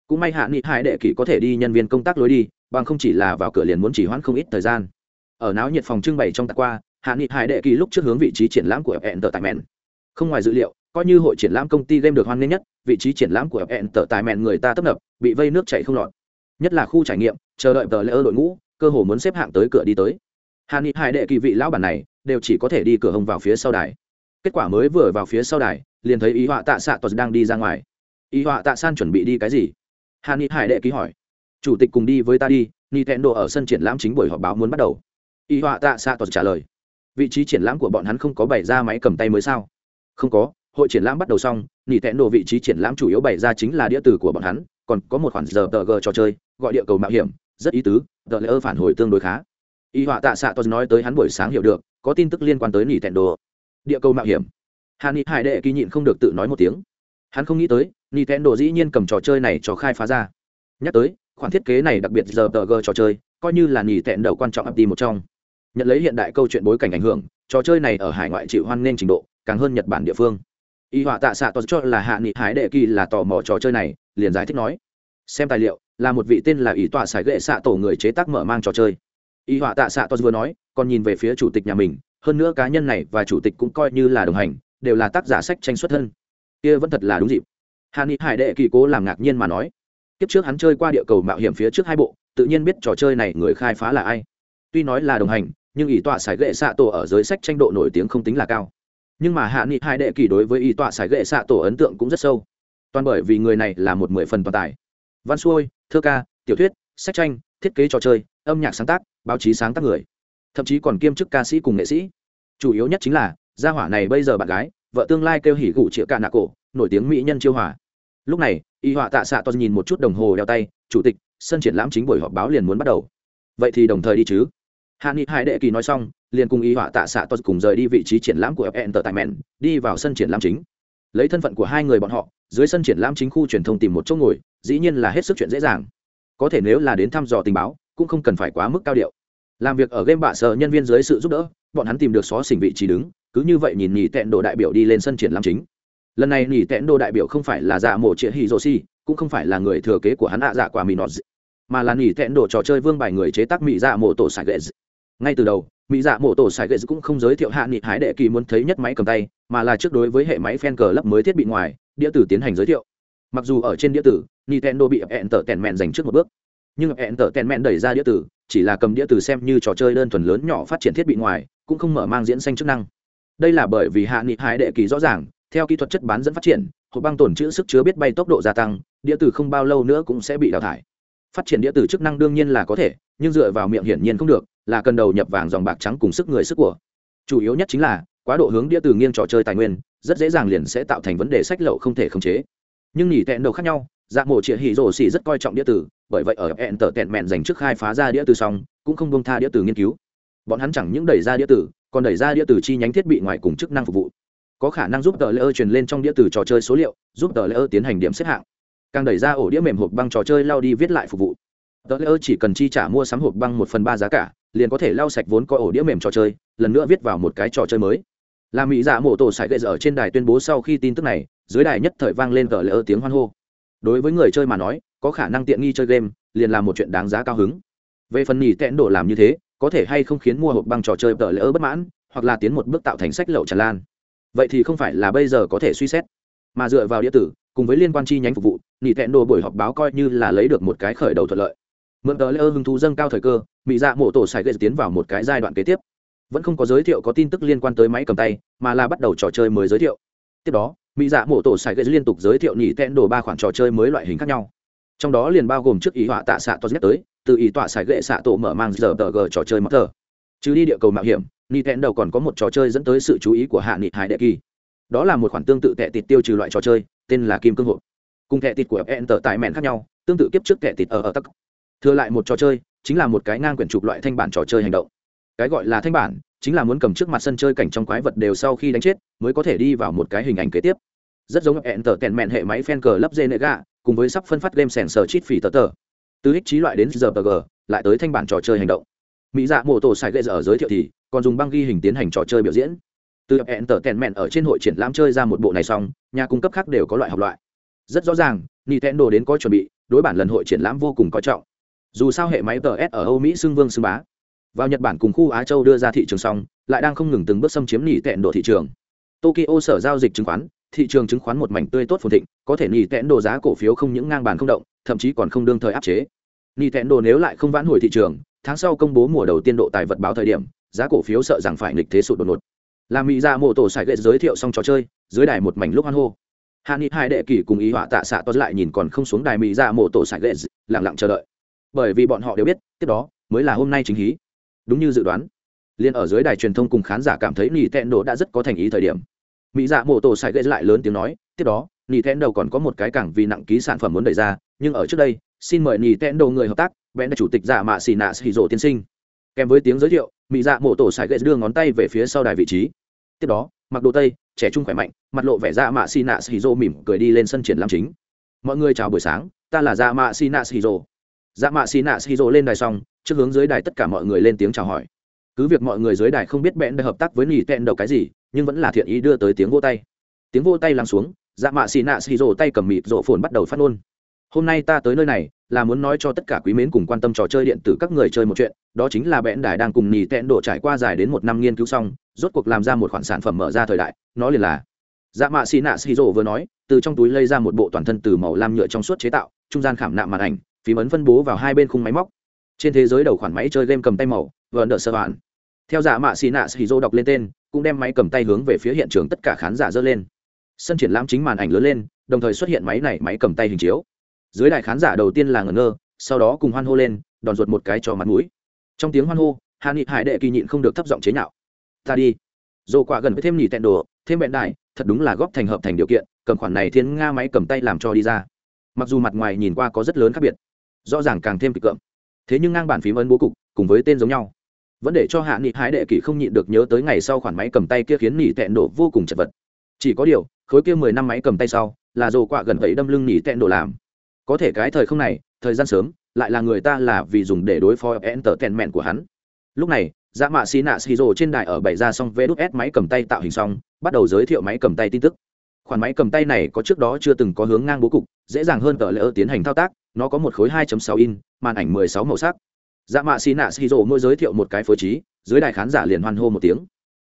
Cũng may hạ nghị hải đệ kỷ có thể đi nhân viên công tác lối đi, bằng không chỉ là vào cửa liền muốn chỉ hoãn không ít thời gian. Ở náo nhiệt phòng trưng bày trong tạc qua, hạ nghị hải đệ kỳ lúc trước hướng vị trí triển lãm của fn tờ tài mẹn không ngoài dữ liệu, coi như hội triển lãm công ty game được hoan nghênh nhất, vị trí triển lãm của fn tờ tài mẹn người ta tấp nập, bị vây nước chảy không lọt. Nhất là khu trải nghiệm, chờ đợi tờ lễ đội ngũ, cơ hồ muốn xếp hạng tới cửa đi tới hà ni hải đệ kỳ vị lão bản này đều chỉ có thể đi cửa hông vào phía sau đài. Kết quả mới vừa vào phía sau đài, liền thấy ý họa tạ xạ tos đang đi ra ngoài. Ý họa tạ san chuẩn bị đi cái gì? Hà ni hải đệ ký hỏi. Chủ tịch cùng đi với ta đi nintendo ở sân triển lãm chính buổi họp báo muốn bắt đầu. Ý họa tạ xạ tos trả lời. Vị trí triển lãm của bọn hắn không có bày ra máy cầm tay mới sao? Không có, hội triển lãm bắt đầu xong nỉ tẹn đồ vị trí triển lãm chủ yếu bày ra chính là đĩa từ của bọn hắn, còn có một khoản giờ tờ g trò chơi, gọi địa cầu mạo hiểm, rất ý tứ, tờ lễ ơ phản hồi tương đối khá y họa tạ xạ tos nói tới hắn buổi sáng hiểu được, có tin tức liên quan tới nỉ tẹn đồ. Địa cầu mạo hiểm. Hà ni hải đệ kỳ nhịn không được tự nói một tiếng. Hắn không nghĩ tới, nỉ tẹn đồ dĩ nhiên cầm trò chơi này cho khai phá ra. Nhắc tới, khoản thiết kế này đặc biệt giờ tờ g trò chơi, coi như là nỉ tẹn đầu quan trọng ập đi một trong. Nhận lấy hiện đại câu chuyện bối cảnh ảnh hưởng, trò chơi này ở hải ngoại chịu hoan nghênh trình độ, càng hơn nhật bản địa phương. Y họa tạ xạ tos cho là hạ nghị hải đệ kỳ là tò mò trò chơi này, liền giải thích nói. Xem tài liệu, là một vị tên là ý tọa sải gệ xạ tổ người chế tác mở mang trò chơi y họa tạ xạ tôi vừa nói, còn nhìn về phía chủ tịch nhà mình, hơn nữa cá nhân này và chủ tịch cũng coi như là đồng hành, đều là tác giả sách tranh xuất thân. Kia vẫn thật là đúng dịp. Hạ ni hải đệ kỳ cố làm ngạc nhiên mà nói, kiếp trước hắn chơi qua địa cầu mạo hiểm phía trước hai bộ, tự nhiên biết trò chơi này người khai phá là ai. Tuy nói là đồng hành, nhưng ý tọa sải gệ xạ tổ ở giới sách tranh độ nổi tiếng không tính là cao. Nhưng mà hạ nghị hai đệ kỳ đối với ý tọa sải gệ xạ tổ ấn tượng cũng rất sâu. Toàn bởi vì người này là một mười phần toàn tài. Văn xuôi, thơ ca, tiểu thuyết, sách tranh thiết kế trò chơi, âm nhạc sáng tác, báo chí sáng tác người. Thậm chí còn kiêm chức ca sĩ cùng nghệ sĩ. Chủ yếu nhất chính là, gia hỏa này bây giờ bạn gái, vợ tương lai kêu hỉ gụ chĩa cả nạ cổ, nổi tiếng mỹ nhân chiêu hòa lúc này, y họa tạ xạ toàn nhìn một chút đồng hồ đeo tay, chủ tịch, sân triển lãm chính buổi họp báo liền muốn bắt đầu. Vậy thì đồng thời đi chứ. Hạ nghị hải đệ kỳ nói xong, liền cùng y họa tạ xạ toàn cùng rời đi vị trí triển lãm của fn tờ tại mẹn đi vào sân triển lãm chính. Lấy thân phận của hai người bọn họ, dưới sân triển lãm chính khu truyền thông tìm một chỗ ngồi, dĩ nhiên là hết sức chuyện dễ dàng có thể nếu là đến thăm dò tình báo, cũng không cần phải quá mức cao điệu. Làm việc ở game bạ sợ nhân viên dưới sự giúp đỡ, bọn hắn tìm được xó xỉnh vị trí đứng, cứ như vậy nhìn nhì tẹn đồ đại biểu đi lên sân triển lãm chính. Lần này nhì tẹn đồ đại biểu không phải là dạ mổ trịa hì rô si cũng không phải là người thừa kế của hắn ạ dạ quả mì nọt mà là nhì tẹn đồ trò chơi vương bài người chế tác mỹ dạ mổ tổ sài ghệ ngay từ đầu mỹ dạ mổ tổ sài ghệ cũng không giới thiệu hạ nghị hái đệ kỳ muốn thấy nhất máy cầm tay, mà là trước đối với hệ máy fan cờ lấp mới thiết bị ngoài, đĩa tử tiến hành giới thiệu. Mặc dù ở trên đĩa tử nintendo bị hẹn tở tèn mẹn dành trước một bước. Nhưng hẹn tở tèn mẹn đẩy ra đĩa tử chỉ là cầm đĩa tử xem như trò chơi đơn thuần lớn nhỏ phát triển thiết bị ngoài, cũng không mở mang diễn xanh chức năng. Đây là bởi vì hạ nghị hái đệ kỳ rõ ràng, theo kỹ thuật chất bán dẫn phát triển, hộp băng tổn chữ sức chứa biết bay tốc độ gia tăng, đĩa tử không bao lâu nữa cũng sẽ bị đào thải. Phát triển đĩa tử chức năng đương nhiên là có thể, nhưng dựa vào miệng hiển nhiên không được, là cần đầu nhập vàng dòng bạc trắng cùng sức người sức của. Chủ yếu nhất chính là, quá độ hướng đĩa từ nghiêng trò chơi tài nguyên, rất dễ dàng liền sẽ tạo thành vấn đề sách lậu không thể khống chế. Nhưng nhỉ tẹn đầu khác nhau dạ mộ triệt hỉ rổ xỉ rất coi trọng đĩa từ, bởi vậy ở hẹn tở tẹn mẹn dành trước khai phá ra đĩa từ xong, cũng không bông tha đĩa từ nghiên cứu. Bọn hắn chẳng những đẩy ra đĩa từ, còn đẩy ra đĩa từ chi nhánh thiết bị ngoài cùng chức năng phục vụ. Có khả năng giúp tờ lễ ơ truyền lên trong đĩa từ trò chơi số liệu, giúp tờ lễ ơ tiến hành điểm xếp hạng. Càng đẩy ra ổ đĩa mềm hộp băng trò chơi lao đi viết lại phục vụ. Tờ lễ ơ chỉ cần chi trả mua sắm hộp băng một phần ba giá cả, liền có thể lau sạch vốn coi ổ đĩa mềm trò chơi, lần nữa viết vào một cái trò chơi mới. Là mỹ dạ mổ tổ sải gậy dở trên đài tuyên bố sau khi tin tức này, dưới đài nhất thời vang lên tờ lỡ tiếng hoan hô đối với người chơi mà nói, có khả năng tiện nghi chơi game, liền là một chuyện đáng giá cao hứng. Về phần nhì tẹn đổ làm như thế, có thể hay không khiến mua hộp băng trò chơi tờ lỡ bất mãn, hoặc là tiến một bước tạo thành sách lậu tràn lan. Vậy thì không phải là bây giờ có thể suy xét. Mà dựa vào địa tử, cùng với liên quan chi nhánh phục vụ nhì tẹn đổ buổi họp báo coi như là lấy được một cái khởi đầu thuận lợi. Mượn tờ lỡ hứng thú dâng cao thời cơ mỹ dạ mổ tổ sài gây tiến vào một cái giai đoạn kế tiếp. Vẫn không có giới thiệu có tin tức liên quan tới máy cầm tay, mà là bắt đầu trò chơi mới giới thiệu. Tiếp đó mỹ dạ mổ tổ sài gây liên tục giới thiệu nhị tẹn đồ ba khoản trò chơi mới loại hình khác nhau. Trong đó liền bao gồm trước ý họa tạ xạ to nhắc tới từ ý tọa sài gậy xạ tổ mở mang giờ tờ g trò chơi mắc thờ. Chứ đi địa cầu mạo hiểm nhị tẹn đầu còn có một trò chơi dẫn tới sự chú ý của hạ nghị hải đệ kỳ. Đó là một khoản tương tự tệ tịt tiêu trừ loại trò chơi tên là kim cương Hộ, cùng tệ tịt của fn tờ tại mẹn khác nhau tương tự kiếp trước tệ tịt ở ở tắc. Thừa lại một trò chơi chính là một cái ngang quyển chụp loại thanh bản trò chơi hành động. Cái gọi là thanh bản chính là muốn cầm trước mặt sân chơi cảnh trong quái vật đều sau khi đánh chết, mới có thể đi vào một cái hình ảnh kế tiếp. Rất giống hẹn tờ tèn mẹn hệ máy fan cờ lấp dê nệ gà cùng với sắp phân phát game sèn sờ chít phỉ tờ tờ. Từ ích trí loại đến giờ g, lại tới thanh bản trò chơi hành động. Mỹ dạ mô tổ sài gây ở giới thiệu thì, còn dùng băng ghi hình tiến hành trò chơi biểu diễn. Từ hẹn tờ tèn mẹn ở trên hội triển lãm chơi ra một bộ này xong, nhà cung cấp khác đều có loại học loại. Rất rõ ràng, nintendo đến có chuẩn bị, đối bản lần hội triển lãm vô cùng coi trọng. Dù sao hệ máy ts ở âu mỹ xưng vương xưng bá vào nhật bản cùng khu á châu đưa ra thị trường xong, lại đang không ngừng từng bước xâm chiếm nỉ tẹn độ thị trường. Tokyo sở giao dịch chứng khoán, thị trường chứng khoán một mảnh tươi tốt phồn thịnh, có thể nỉ tẹn đồ giá cổ phiếu không những ngang bàn không động, thậm chí còn không đương thời áp chế. Nỉ tẹn đồ nếu lại không vãn hồi thị trường, tháng sau công bố mùa đầu tiên độ tài vật báo thời điểm, giá cổ phiếu sợ rằng phải nghịch thế sụt đột ngột. Là mỹ ra mô tổ sải gậy giới thiệu xong trò chơi, dưới đài một mảnh lúc hoan hô. Hạ nghị hai đệ kỷ cùng ý họa tạ xạ toát lại nhìn còn không xuống đài mỹ ra mô tổ sải gậy lặng lặng chờ đợi. Bởi vì bọn họ đều biết, tiếp đó mới là hôm nay chính hí đúng như dự đoán. Liền ở dưới đài truyền thông cùng khán giả cảm thấy nỉ tẹn đồ đã rất có thành ý thời điểm. Mỹ dạ mô tổ sải gậy lại lớn tiếng nói, tiếp đó nỉ tẹn đầu còn có một cái cảng vì nặng ký sản phẩm muốn đẩy ra, nhưng ở trước đây, xin mời nỉ tẹn đầu người hợp tác vẽ là chủ tịch giả mạ xì nạ xì rộ tiên sinh. Kèm với tiếng giới thiệu, mỹ dạ mô tổ sải gậy đưa ngón tay về phía sau đài vị trí. Tiếp đó, mặc đồ tây, trẻ trung khỏe mạnh, mặt lộ vẻ dạ mạ xì nạ xì rộ mỉm cười đi lên sân triển lãm chính. Mọi người chào buổi sáng, ta là dạ mạ xì nạ xì rộ dạ mạ xì nạ xì rộ lên đài xong, trước hướng dưới đài tất cả mọi người lên tiếng chào hỏi. Cứ việc mọi người dưới đài không biết bẽn đã hợp tác với nỉ tẹn đầu cái gì, nhưng vẫn là thiện ý đưa tới tiếng vô tay. Tiếng vô tay lắng xuống dạ mạ xì nạ xì rộ tay cầm mịt rộ phồn bắt đầu phát ngôn. Hôm nay ta tới nơi này là muốn nói cho tất cả quý mến cùng quan tâm trò chơi điện tử các người chơi một chuyện, đó chính là bẽn đài đang cùng nỉ tẹn độ trải qua dài đến một năm nghiên cứu xong, rốt cuộc làm ra một khoản sản phẩm mở ra thời đại, nó liền là dạ mạ xì nạ xì rộ vừa nói, từ trong túi lây ra một bộ toàn thân từ màu lam nhựa trong suốt chế tạo, trung gian khảm nạm màn ảnh phím ấn phân bố vào hai bên khung máy móc. Trên thế giới đầu khoản máy chơi game cầm tay màu vợn đỡ sơ bản theo giả mạ xì nạ xì dô đọc lên tên, cũng đem máy cầm tay hướng về phía hiện trường tất cả khán giả dơ lên. Sân triển lãm chính màn ảnh lớn lên, đồng thời xuất hiện máy này máy cầm tay hình chiếu. Dưới đài khán giả đầu tiên là ngẩn ngơ, sau đó cùng hoan hô lên, đòn ruột một cái cho mặt mũi. Trong tiếng hoan hô hạ nghị hải đệ kỳ nhịn không được thấp giọng chế nhạo. Ta đi. Dồ quả gần với thêm nhì tẹn đồ, thêm bẹn đại thật đúng là góp thành hợp thành điều kiện, cầm khoản này thiên nga máy cầm tay làm cho đi ra. Mặc dù mặt ngoài nhìn qua có rất lớn khác biệt rõ ràng càng thêm kịch cợm. Thế nhưng ngang bản phím ấn bố cục, cùng với tên giống nhau. Vẫn để cho hạ nghị hái đệ kỷ không nhịn được nhớ tới ngày sau khoản máy cầm tay kia khiến nỉ tẹn đổ vô cùng chật vật. Chỉ có điều, khối kia mười năm máy cầm tay sau, là dồ quạ gần vậy đâm lưng nỉ tẹn đổ làm. Có thể cái thời không này, thời gian sớm, lại là người ta là vì dùng để đối phó enter tèn mẹn của hắn. Lúc này dạ mạ xì nạ xì rồ trên đài ở bảy ra xong vê đúc s máy cầm tay tạo hình xong, bắt đầu giới thiệu máy cầm tay tin tức. Khoản máy cầm tay này có trước đó chưa từng có hướng ngang bố cục, dễ dàng hơn tờ lỡ tiến hành thao tác nó có một khối 2.6 in, màn ảnh 16 màu sắc. Dạ mạ xì nạ xì rồ môi giới thiệu một cái phối trí, dưới đài khán giả liền hoan hô một tiếng.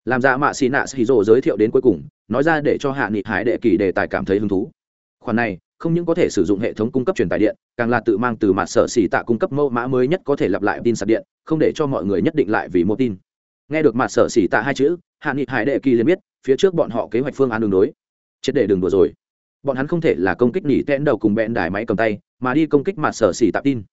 Làm dạ mạ xì nạ xì rồ giới thiệu đến cuối cùng, nói ra để cho hạ nghị hải đệ kỳ đề tài cảm thấy hứng thú. Khoản này, không những có thể sử dụng hệ thống cung cấp truyền tải điện, càng là tự mang từ mặt sở xỉ tạ cung cấp mẫu mã mới nhất có thể lặp lại tin sạc điện, không để cho mọi người nhất định lại vì một tin. Nghe được mặt sở xỉ tạ hai chữ, hạ nghị hải đệ kỳ liền biết, phía trước bọn họ kế hoạch phương án đường đối. Chết để đường đùa rồi. Bọn hắn không thể là công kích nỉ tẽn đầu cùng bẹn đài máy cầm tay mà đi công kích mặt sở xỉ tạp tin.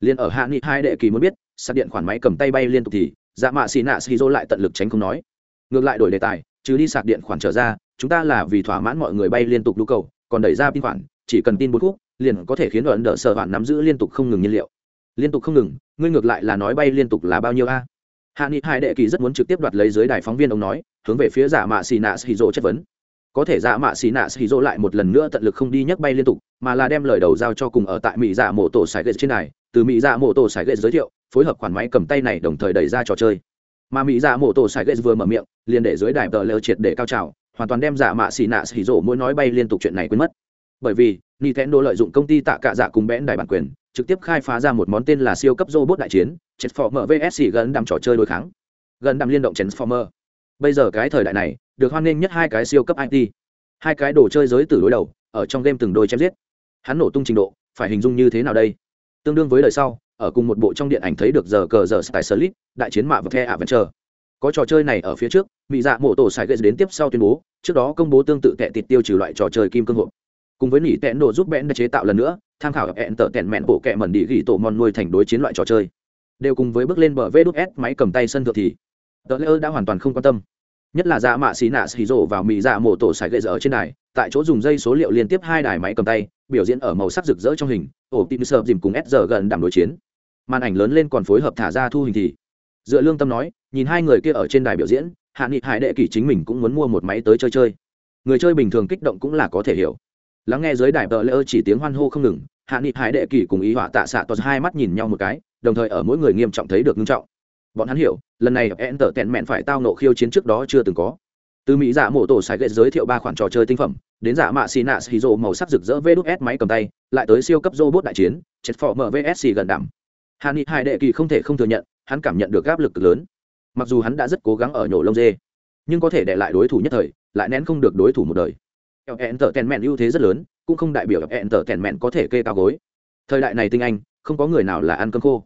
Liền ở hạ nghị hai đệ kỳ muốn biết, sạc điện khoản máy cầm tay bay liên tục thì dạ mạ xì nạ xì dô lại tận lực tránh không nói. Ngược lại đổi đề tài chứ đi sạc điện khoản trở ra, chúng ta là vì thỏa mãn mọi người bay liên tục nhu cầu, còn đẩy ra pin khoản, chỉ cần tin bốn khúc, liền có thể khiến đoạn đỡ sở khoản nắm giữ liên tục không ngừng nhiên liệu. Liên tục không ngừng, ngươi ngược lại là nói bay liên tục là bao nhiêu a? Hạ nghị hai đệ kỳ rất muốn trực tiếp đoạt lấy dưới đài phóng viên ông nói, hướng về phía giả mạ xì nạ xì dô chất vấn có thể giả mạ xì nạ xì dỗ lại một lần nữa tận lực không đi nhấc bay liên tục, mà là đem lời đầu giao cho cùng ở tại mỹ dạ mộ tổ sải ghệ trên này, từ mỹ dạ mộ tổ sải ghệ giới thiệu, phối hợp khoản máy cầm tay này đồng thời đẩy ra trò chơi. Mà mỹ dạ mộ tổ sải ghệ vừa mở miệng, liền để dưới đài tờ lơ triệt để cao trào, hoàn toàn đem giả mạ xì nạ xì dỗ mỗi nói bay liên tục chuyện này quên mất. Bởi vì, nintendo lợi dụng công ty tạ cạ dạ cùng bẽn đài bản quyền, trực tiếp khai phá ra một món tên là siêu cấp robot đại chiến, transformer vs gần đam trò chơi đối kháng. Gần đam liên động transformer. Bây giờ cái thời đại này được hoan nghênh nhất hai cái siêu cấp it hai cái đồ chơi giới tử đối đầu, ở trong game từng đôi chém giết. Hắn nổ tung trình độ, phải hình dung như thế nào đây? Tương đương với đời sau, ở cùng một bộ trong điện ảnh thấy được giờ cờ giờ tại slit, đại chiến mạ và the adventure. Có trò chơi này ở phía trước mỹ dạ mộ tổ sài gây đến tiếp sau tuyên bố, trước đó công bố tương tự tệ tịt tiêu trừ loại trò chơi kim cương hộp. Cùng với nỉ tẹn đồ giúp bẽn chế tạo lần nữa, tham khảo hẹn tở tẹn mẹn bộ kẹ mẩn đi ghi tổ mòn nuôi thành đối chiến loại trò chơi. Đều cùng với bước lên bờ vê đút s, máy cầm tay sân thượng thì tờ lễ đã hoàn toàn không quan tâm nhất là dạ mạ xì nạ xì rộ vào mỹ dạ mổ tổ sải gậy dở trên đài, tại chỗ dùng dây số liệu liên tiếp hai đài máy cầm tay, biểu diễn ở màu sắc rực rỡ trong hình, ổ tim sợp dìm cùng s giờ gần đảm đối chiến. Màn ảnh lớn lên còn phối hợp thả ra thu hình thì. Dựa lương tâm nói, nhìn hai người kia ở trên đài biểu diễn, hạ nghị hải đệ kỷ chính mình cũng muốn mua một máy tới chơi chơi. Người chơi bình thường kích động cũng là có thể hiểu. Lắng nghe dưới đài tờ lễ chỉ tiếng hoan hô không ngừng, hạ nghị hải đệ kỷ cùng ý họa tạ xạ tos hai mắt nhìn nhau một cái, đồng thời ở mỗi người nghiêm trọng thấy được nghiêm trọng bọn hắn hiểu, lần này enter tẹn mẹn phải tao nộ khiêu chiến trước đó chưa từng có. Từ mỹ giả mổ tổ sài gậy giới thiệu ba khoản trò chơi tinh phẩm, đến giả mạ xì nạ xì rộ màu sắc rực rỡ vê đúc s máy cầm tay, lại tới siêu cấp robot đại chiến chết phò mvsc gần đảm. Hàn ni hai đệ kỳ không thể không thừa nhận, hắn cảm nhận được áp lực cực lớn. Mặc dù hắn đã rất cố gắng ở nhổ lông dê, nhưng có thể để lại đối thủ nhất thời, lại nén không được đối thủ một đời. Hẹn tở tèn mẹn ưu thế rất lớn, cũng không đại biểu hẹn tở tèn mẹn có thể kê cao gối. Thời đại này tinh anh, không có người nào là ăn cơm khô.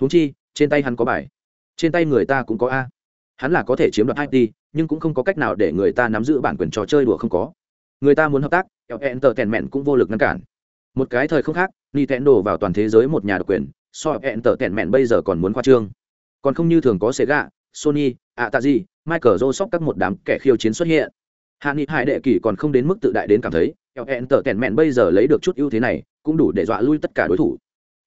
Huống chi, trên tay hắn có bài trên tay người ta cũng có a. Hắn là có thể chiếm đoạt it nhưng cũng không có cách nào để người ta nắm giữ bản quyền trò chơi đùa không có. Người ta muốn hợp tác hẹn tờ tèn mẹn cũng vô lực ngăn cản. Một cái thời không khác, nintendo vào toàn thế giới một nhà độc quyền, so hẹn tờ tèn mẹn bây giờ còn muốn khoa trương. Còn không như thường có sega, sony atazi michael joseph các một đám kẻ khiêu chiến xuất hiện. Hạ nghị hải đệ kỳ còn không đến mức tự đại đến cảm thấy hẹn tờ tèn mẹn bây giờ lấy được chút ưu thế này, cũng đủ để dọa lui tất cả đối thủ.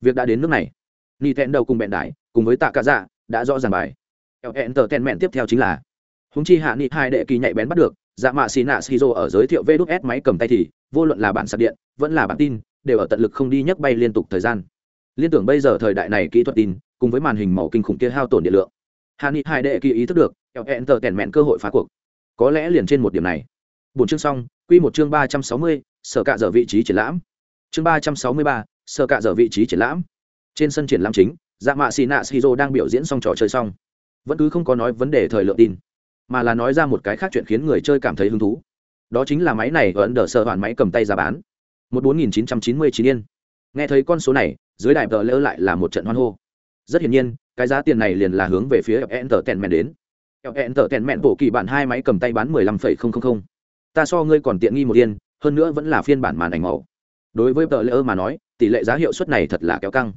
Việc đã đến nước này. Nintendo cùng bẹn đại, cùng với tạ cả dạ đã rõ ràng bài. Hẹn tờ tèn mẹn tiếp theo chính là húng chi hạ nghị hai đệ kỳ nhạy bén bắt được dạ mạ xì nạ shizu ở giới thiệu vê đúc s máy cầm tay thì, vô luận là bản sạc điện, vẫn là bản tin, đều ở tận lực không đi nhấc bay liên tục thời gian. Liên tưởng bây giờ thời đại này kỹ thuật tin, cùng với màn hình màu kinh khủng kia hao tổn điện lượng. Hạ ni hai đệ kỳ ý thức được hẹn tờ tèn mẹn cơ hội phá cuộc. Có lẽ liền trên một điểm này. Bốn chương xong, quy một chương ba trăm sáu mươi, sở cạ dở vị trí triển lãm. Chương ba trăm sáu mươi ba, sở cạ dở vị trí triển lãm. Trên sân triển lãm chính dạ mạ xì nạ shizu đang biểu diễn xong trò chơi xong, vẫn cứ không có nói vấn đề thời lượng tin, mà là nói ra một cái khác chuyện khiến người chơi cảm thấy hứng thú. Đó chính là máy này vẫn đờ sợ hoàn máy cầm tay ra bán. Một bốn nghìn chín trăm chín mươi chín yên. Nghe thấy con số này, dưới đại tờ lỡ lại là một trận hoan hô. Rất hiển nhiên, cái giá tiền này liền là hướng về phía enter tèn mèn đến. Enter tèn mèn bổ kỳ bản hai máy cầm tay bán mười lăm phẩy không không không. Ta so ngươi còn tiện nghi một yên, hơn nữa vẫn là phiên bản màn ảnh màu. Đối với tờ lỡ mà nói, tỷ lệ giá hiệu suất này thật là kéo căng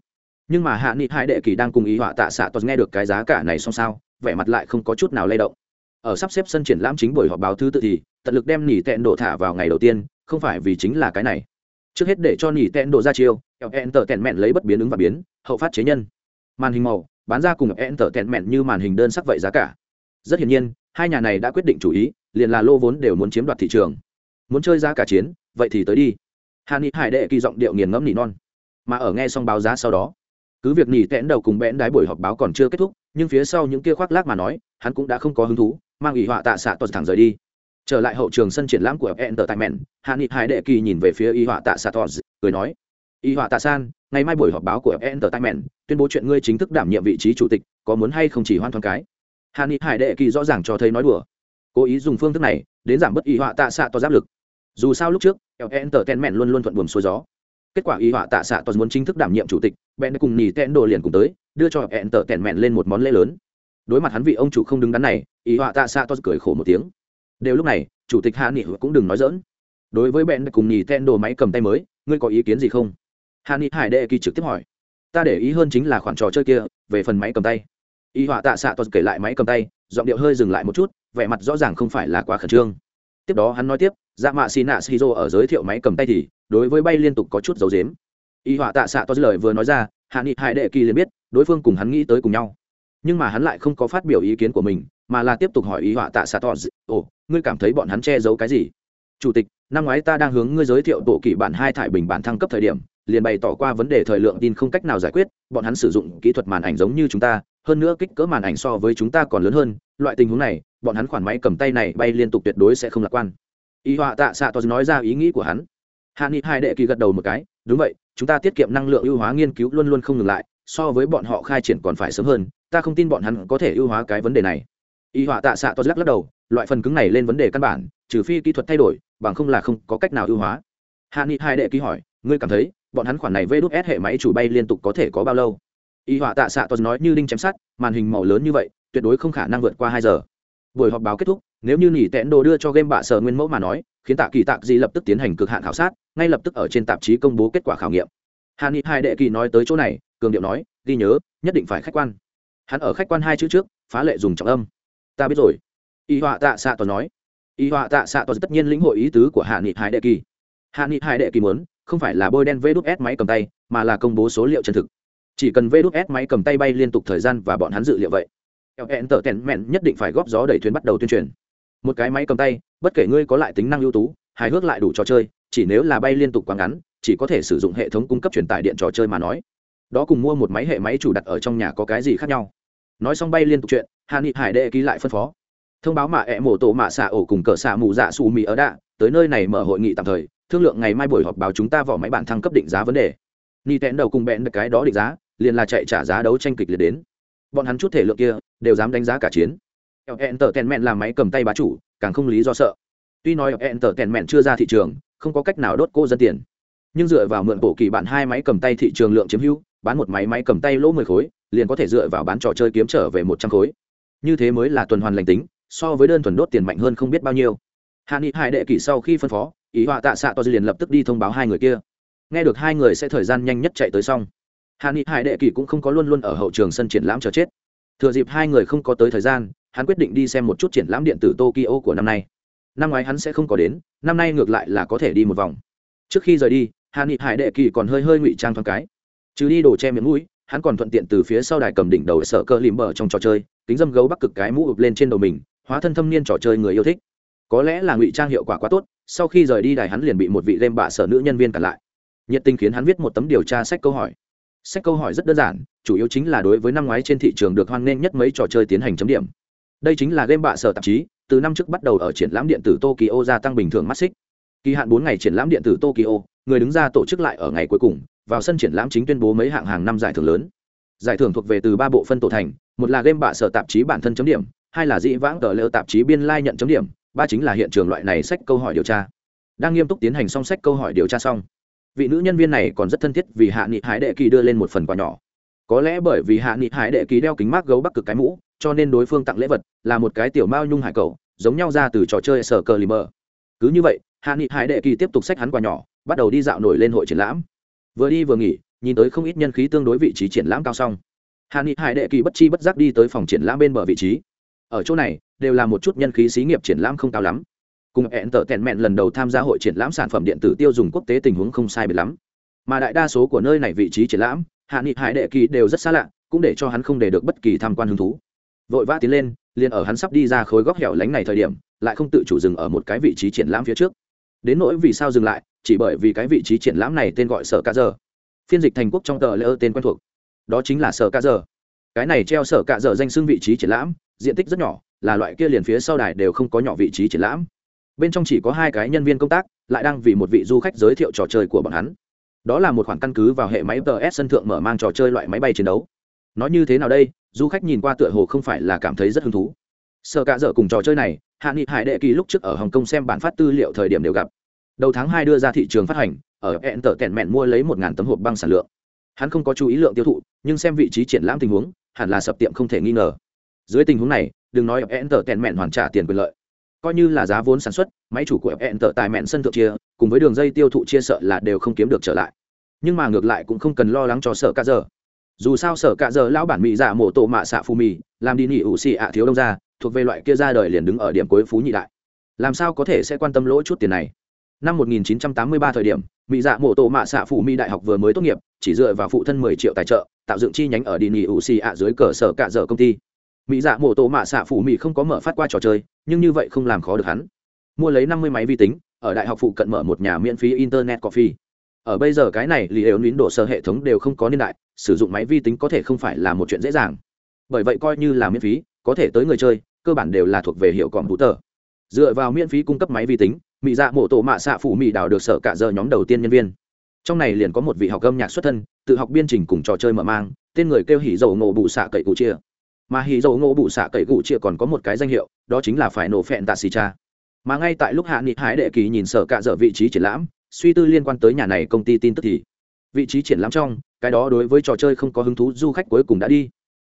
nhưng mà hạ nghị hai đệ kỳ đang cùng ý họa tạ xạ toàn nghe được cái giá cả này xong sao, vẻ mặt lại không có chút nào lay động. Ở sắp xếp sân triển lãm chính buổi họp báo thứ tự thì, tận lực đem nỉ tẹn độ thả vào ngày đầu tiên, không phải vì chính là cái này. Trước hết để cho nỉ tẹn độ ra chiêu enter tẹn mẹn lấy bất biến ứng và biến, hậu phát chế nhân. Màn hình màu, bán ra cùng enter tẹn mẹn như màn hình đơn sắc vậy giá cả. Rất hiển nhiên, hai nhà này đã quyết định chủ ý, liền là lô vốn đều muốn chiếm đoạt thị trường. Muốn chơi giá cả chiến, vậy thì tới đi. Hà ni hải đệ kỳ giọng điệu nghiền ngẫm nỉ non. Mà ở nghe xong báo giá sau đó cứ việc nỉ tẽn đầu cùng bẽn đái buổi họp báo còn chưa kết thúc, nhưng phía sau những kia khoác lác mà nói, hắn cũng đã không có hứng thú, mang ủy họa tạ xạ tuột thẳng rời đi. Trở lại hậu trường sân triển lãm của entertainment, hạ nghị hải đệ kỳ nhìn về phía y họa tạ xạ tuột cười nói y họa tạ san, ngày mai buổi họp báo của entertainment, tuyên bố chuyện ngươi chính thức đảm nhiệm vị trí chủ tịch, có muốn hay không chỉ hoan thoáng cái? Hạ nghị hải đệ kỳ rõ ràng cho thấy nói đùa. Cố ý dùng phương thức này, đến giảm bớt y họa tạ xạ to giáp lực. Dù sao lúc trước, entertainment luôn luôn thuận buồm xuôi gió kết quả y họa tạ xạ toàn muốn chính thức đảm nhiệm chủ tịch, bèn cùng nhì tẹn đồ liền cùng tới, đưa cho entertainment lên một món lễ lớn. Đối mặt hắn vị ông chủ không đứng đắn này, y họa tạ xạ toàn cười khổ một tiếng. Đều lúc này, chủ tịch hạ nghị cũng đừng nói dỡn đối với bèn cùng nhì tẹn đồ máy cầm tay mới, ngươi có ý kiến gì không? Hạ nghị hải đệ kỳ trực tiếp hỏi. Ta để ý hơn chính là khoản trò chơi kia, về phần máy cầm tay. Y họa tạ xạ toàn kể lại máy cầm tay, giọng điệu hơi dừng lại một chút, vẻ mặt rõ ràng không phải là quá khẩn trương. Tiếp đó hắn nói tiếp dạ mạ xì nạ shizu ở giới thiệu máy cầm tay thì, đối với bay liên tục có chút dấu dếm. Y họa tạ xạ toàn lời vừa nói ra, hạ nghị hải đệ kỳ liền biết, đối phương cùng hắn nghĩ tới cùng nhau. Nhưng mà hắn lại không có phát biểu ý kiến của mình, mà là tiếp tục hỏi Y họa tạ xạ to ồ, ngươi cảm thấy bọn hắn che giấu cái gì? Chủ tịch, năm ngoái ta đang hướng ngươi giới thiệu bộ kỷ bản hai thải bình bản thăng cấp thời điểm, liền bày tỏ qua vấn đề thời lượng tin không cách nào giải quyết, bọn hắn sử dụng kỹ thuật màn ảnh giống như chúng ta, hơn nữa kích cỡ màn ảnh so với chúng ta còn lớn hơn, loại tình huống này, bọn hắn khoản máy cầm tay này bay liên tục tuyệt đối sẽ không lạc quan y họa tạ xạ tos nói ra ý nghĩ của hắn. Hạ nghị hai đệ kỳ gật đầu một cái, đúng vậy, chúng ta tiết kiệm năng lượng ưu hóa nghiên cứu luôn luôn không ngừng lại, so với bọn họ khai triển còn phải sớm hơn, ta không tin bọn hắn có thể ưu hóa cái vấn đề này. Y họa tạ xạ tos lắc lắc đầu, loại phần cứng này lên vấn đề căn bản, trừ phi kỹ thuật thay đổi, bằng không là không có cách nào ưu hóa. Hạ nghị hai đệ ký hỏi, ngươi cảm thấy bọn hắn khoản này vê đốt s hệ máy chủ bay liên tục có thể có bao lâu? Y họa tạ xạ toàn nói như đinh chém sát màn hình màu lớn như vậy, tuyệt đối không khả năng vượt qua hai giờ. Buổi họp báo kết thúc nếu như nỉ tẹn đồ đưa cho game bạ sở nguyên mẫu mà nói, khiến tạ kỳ tạc gì lập tức tiến hành cực hạn khảo sát, ngay lập tức ở trên tạp chí công bố kết quả khảo nghiệm. Hàn ni hai đệ kỳ nói tới chỗ này, cường điệu nói, ghi nhớ, nhất định phải khách quan. Hắn ở khách quan hai chữ trước, phá lệ dùng trọng âm. Ta biết rồi. Y họa tạ xạ toàn nói. Y họa tạ xạ toàn tất nhiên lĩnh hội ý tứ của hạ nghị hai đệ kỳ. Hạ nghị hai đệ kỳ muốn, không phải là bôi đen vê s máy cầm tay, mà là công bố số liệu chân thực. Chỉ cần vê s máy cầm tay bay liên tục thời gian và bọn hắn dự liệu vậy. Hẹn tở tèn mẹn nhất định phải góp gió đẩy thuyền bắt đầu tuyên truyền một cái máy cầm tay, bất kể ngươi có lại tính năng ưu tú, hài hước lại đủ trò chơi, chỉ nếu là bay liên tục quá ngắn, chỉ có thể sử dụng hệ thống cung cấp truyền tải điện trò chơi mà nói. Đó cùng mua một máy hệ máy chủ đặt ở trong nhà có cái gì khác nhau? Nói xong bay liên tục chuyện hà nghị hải đệ ký lại phân phó. Thông báo mạ ẹ mổ tổ mạ xạ ổ cùng cờ xạ mù dạ xù mì ở đạ, tới nơi này mở hội nghị tạm thời, thương lượng ngày mai buổi họp báo chúng ta vỏ máy bản thăng cấp định giá vấn đề. Ni tẹn đầu cùng bẹn được cái đó định giá, liền là chạy trả giá đấu tranh kịch liệt đến. Bọn hắn chút thể lượng kia, đều dám đánh giá cả chiến hẹn tờ tèn mẹn làm máy cầm tay bá chủ, càng không lý do sợ. Tuy nói hẹn tờ tèn mẹn chưa ra thị trường, không có cách nào đốt cô dân tiền. Nhưng dựa vào mượn bộ kỳ bạn hai máy cầm tay thị trường lượng chiếm hữu, bán một máy máy cầm tay lỗ mười khối, liền có thể dựa vào bán trò chơi kiếm trở về một trăm khối. Như thế mới là tuần hoàn lành tính, so với đơn thuần đốt tiền mạnh hơn không biết bao nhiêu. Hạ nghị hải đệ kỷ sau khi phân phó, ý họa tạ xạ to liền lập tức đi thông báo hai người kia. Nghe được hai người sẽ thời gian nhanh nhất chạy tới xong hạ nghị hải đệ kỷ cũng không có luôn luôn ở hậu trường sân triển lãm chờ chết. Thừa dịp hai người không có tới thời gian hắn quyết định đi xem một chút triển lãm điện tử tokyo của năm nay. Năm ngoái hắn sẽ không có đến, năm nay ngược lại là có thể đi một vòng. Trước khi rời đi hạ nghị hải đệ kỳ còn hơi hơi ngụy trang thoáng cái. Trừ đi đồ che miệng mũi, hắn còn thuận tiện từ phía sau đài cầm đỉnh đầu sợ cơ lìm bờ trong trò chơi, kính dâm gấu bắc cực cái mũ ụp lên trên đầu mình, hóa thân thâm niên trò chơi người yêu thích. Có lẽ là ngụy trang hiệu quả quá tốt, sau khi rời đi đài hắn liền bị một vị đem bạ sở nữ nhân viên cản lại. Nhiệt tình khiến hắn viết một tấm điều tra sách câu hỏi. Sách câu hỏi rất đơn giản, chủ yếu chính là đối với năm ngoái trên thị trường được hoan nghênh nhất mấy trò chơi tiến hành chấm điểm đây chính là game bạ sở tạp chí, từ năm trước bắt đầu ở triển lãm điện tử tokyo gia tăng bình thường mắt xích kỳ hạn bốn ngày triển lãm điện tử tokyo, người đứng ra tổ chức lại ở ngày cuối cùng, vào sân triển lãm chính tuyên bố mấy hạng hàng năm giải thưởng lớn. Giải thưởng thuộc về từ ba bộ phân tổ thành, một là game bạ sở tạp chí bản thân chấm điểm, hai là dĩ vãng tờ lỡ tạp chí biên lai nhận chấm điểm, ba chính là hiện trường loại này sách câu hỏi điều tra. Đang nghiêm túc tiến hành xong sách câu hỏi điều tra xong, vị nữ nhân viên này còn rất thân thiết vì hạ nghị hái đệ kỳ đưa lên một phần quà nhỏ có lẽ bởi vì hạ nghị hải đệ ký đeo kính mát gấu bắc cực cái mũ, cho nên đối phương tặng lễ vật là một cái tiểu mao nhung hải cầu, giống nhau ra từ trò chơi sở cờ lì mờ. Cứ như vậy, hạ nghị hải đệ kỳ tiếp tục xách hắn quà nhỏ, bắt đầu đi dạo nổi lên hội triển lãm. Vừa đi vừa nghỉ, nhìn tới không ít nhân khí tương đối vị trí triển lãm cao xong. Hạ nghị hải đệ kỳ bất chi bất giác đi tới phòng triển lãm bên bờ vị trí. Ở chỗ này, đều là một chút nhân khí xí nghiệp triển lãm không cao lắm. Cùng hẹn tở tẹn mẹn lần đầu tham gia hội triển lãm sản phẩm điện tử tiêu dùng quốc tế tình huống không sai biệt lắm. Mà đại đa số của nơi này vị trí triển lãm hạ nghị hải đệ kỳ đều rất xa lạ, cũng để cho hắn không để được bất kỳ tham quan hứng thú. Vội vã tiến lên, liền ở hắn sắp đi ra khối góc hẻo lánh này thời điểm, lại không tự chủ dừng ở một cái vị trí triển lãm phía trước. Đến nỗi vì sao dừng lại, chỉ bởi vì cái vị trí triển lãm này tên gọi sở ca giờ phiên dịch thành quốc trong tờ lễ tên quen thuộc. Đó chính là sở ca giờ cái này treo sở ca giờ danh xưng vị trí triển lãm, diện tích rất nhỏ, là loại kia liền phía sau đài đều không có nhỏ vị trí triển lãm. Bên trong chỉ có hai cái nhân viên công tác, lại đang vì một vị du khách giới thiệu trò chơi của bọn hắn đó là một khoản căn cứ vào hệ máy ts sân thượng mở mang trò chơi loại máy bay chiến đấu. Nói như thế nào đây? Du khách nhìn qua tựa hồ không phải là cảm thấy rất hứng thú. Sợ cả dở cùng trò chơi này, hạ nghị hải đệ kỳ lúc trước ở hồng kông xem bản phát tư liệu thời điểm đều gặp. Đầu tháng hai đưa ra thị trường phát hành, ở hẹn tờ tẹn mẹn mua lấy một ngàn tấm hộp băng sản lượng. Hắn không có chú ý lượng tiêu thụ, nhưng xem vị trí triển lãm tình huống, hẳn là sập tiệm không thể nghi ngờ. Dưới tình huống này, đừng nói hẹn tờ tẹn mẹn hoàn trả tiền quyền lợi. Coi như là giá vốn sản xuất, máy chủ của hẹn tờ tài mẹn sân thượng chia cùng với đường dây tiêu thụ chia sợ là đều không kiếm được trở lại. Nhưng mà ngược lại cũng không cần lo lắng cho sợ cả giờ dù sao sở cạ giờ lão bản mỹ dạ mổ tổ mạ xạ phù mì làm đi nỉ ủ xì ạ thiếu đông ra thuộc về loại kia ra đời liền đứng ở điểm cuối phú nhị đại. Làm sao có thể sẽ quan tâm lỗ chút tiền này? Năm 1983 thời điểm mỹ dạ mổ tổ mạ xạ phụ mỹ đại học vừa mới tốt nghiệp, chỉ dựa vào phụ thân 10 triệu tài trợ, tạo dựng chi nhánh ở đi nghỉ ủ xì ạ dưới cờ sở cạ giờ công ty. Mỹ dạ mổ tổ mạ xạ phụ mỹ không có mở phát qua trò chơi, nhưng như vậy không làm khó được hắn. Mua lấy 50 máy vi tính ở đại học phụ cận mở một nhà miễn phí internet coffee. Ở bây giờ cái này lì ếu nín đổ sơ hệ thống đều không có niên đại, sử dụng máy vi tính có thể không phải là một chuyện dễ dàng. Bởi vậy coi như là miễn phí, có thể tới người chơi, cơ bản đều là thuộc về hiệu còm hữu tờ dựa vào miễn phí cung cấp máy vi tính mỹ dạ mổ tổ mạ xạ phụ mỹ đào được sở cả giờ nhóm đầu tiên nhân viên. Trong này liền có một vị học âm nhạc xuất thân, tự học biên trình cùng trò chơi mở mang, tên người kêu hỉ dầu ngộ bụ xạ cậy cụ chia. Mà hỉ dầu ngộ bụ xạ cậy cụ chia còn có một cái danh hiệu, đó chính là phải nổ phẹn tạ xì cha mà ngay tại lúc hạ nghị hái đệ kỳ nhìn sở cả dở vị trí triển lãm, suy tư liên quan tới nhà này công ty tin tức thì, vị trí triển lãm trong, cái đó đối với trò chơi không có hứng thú, du khách cuối cùng đã đi.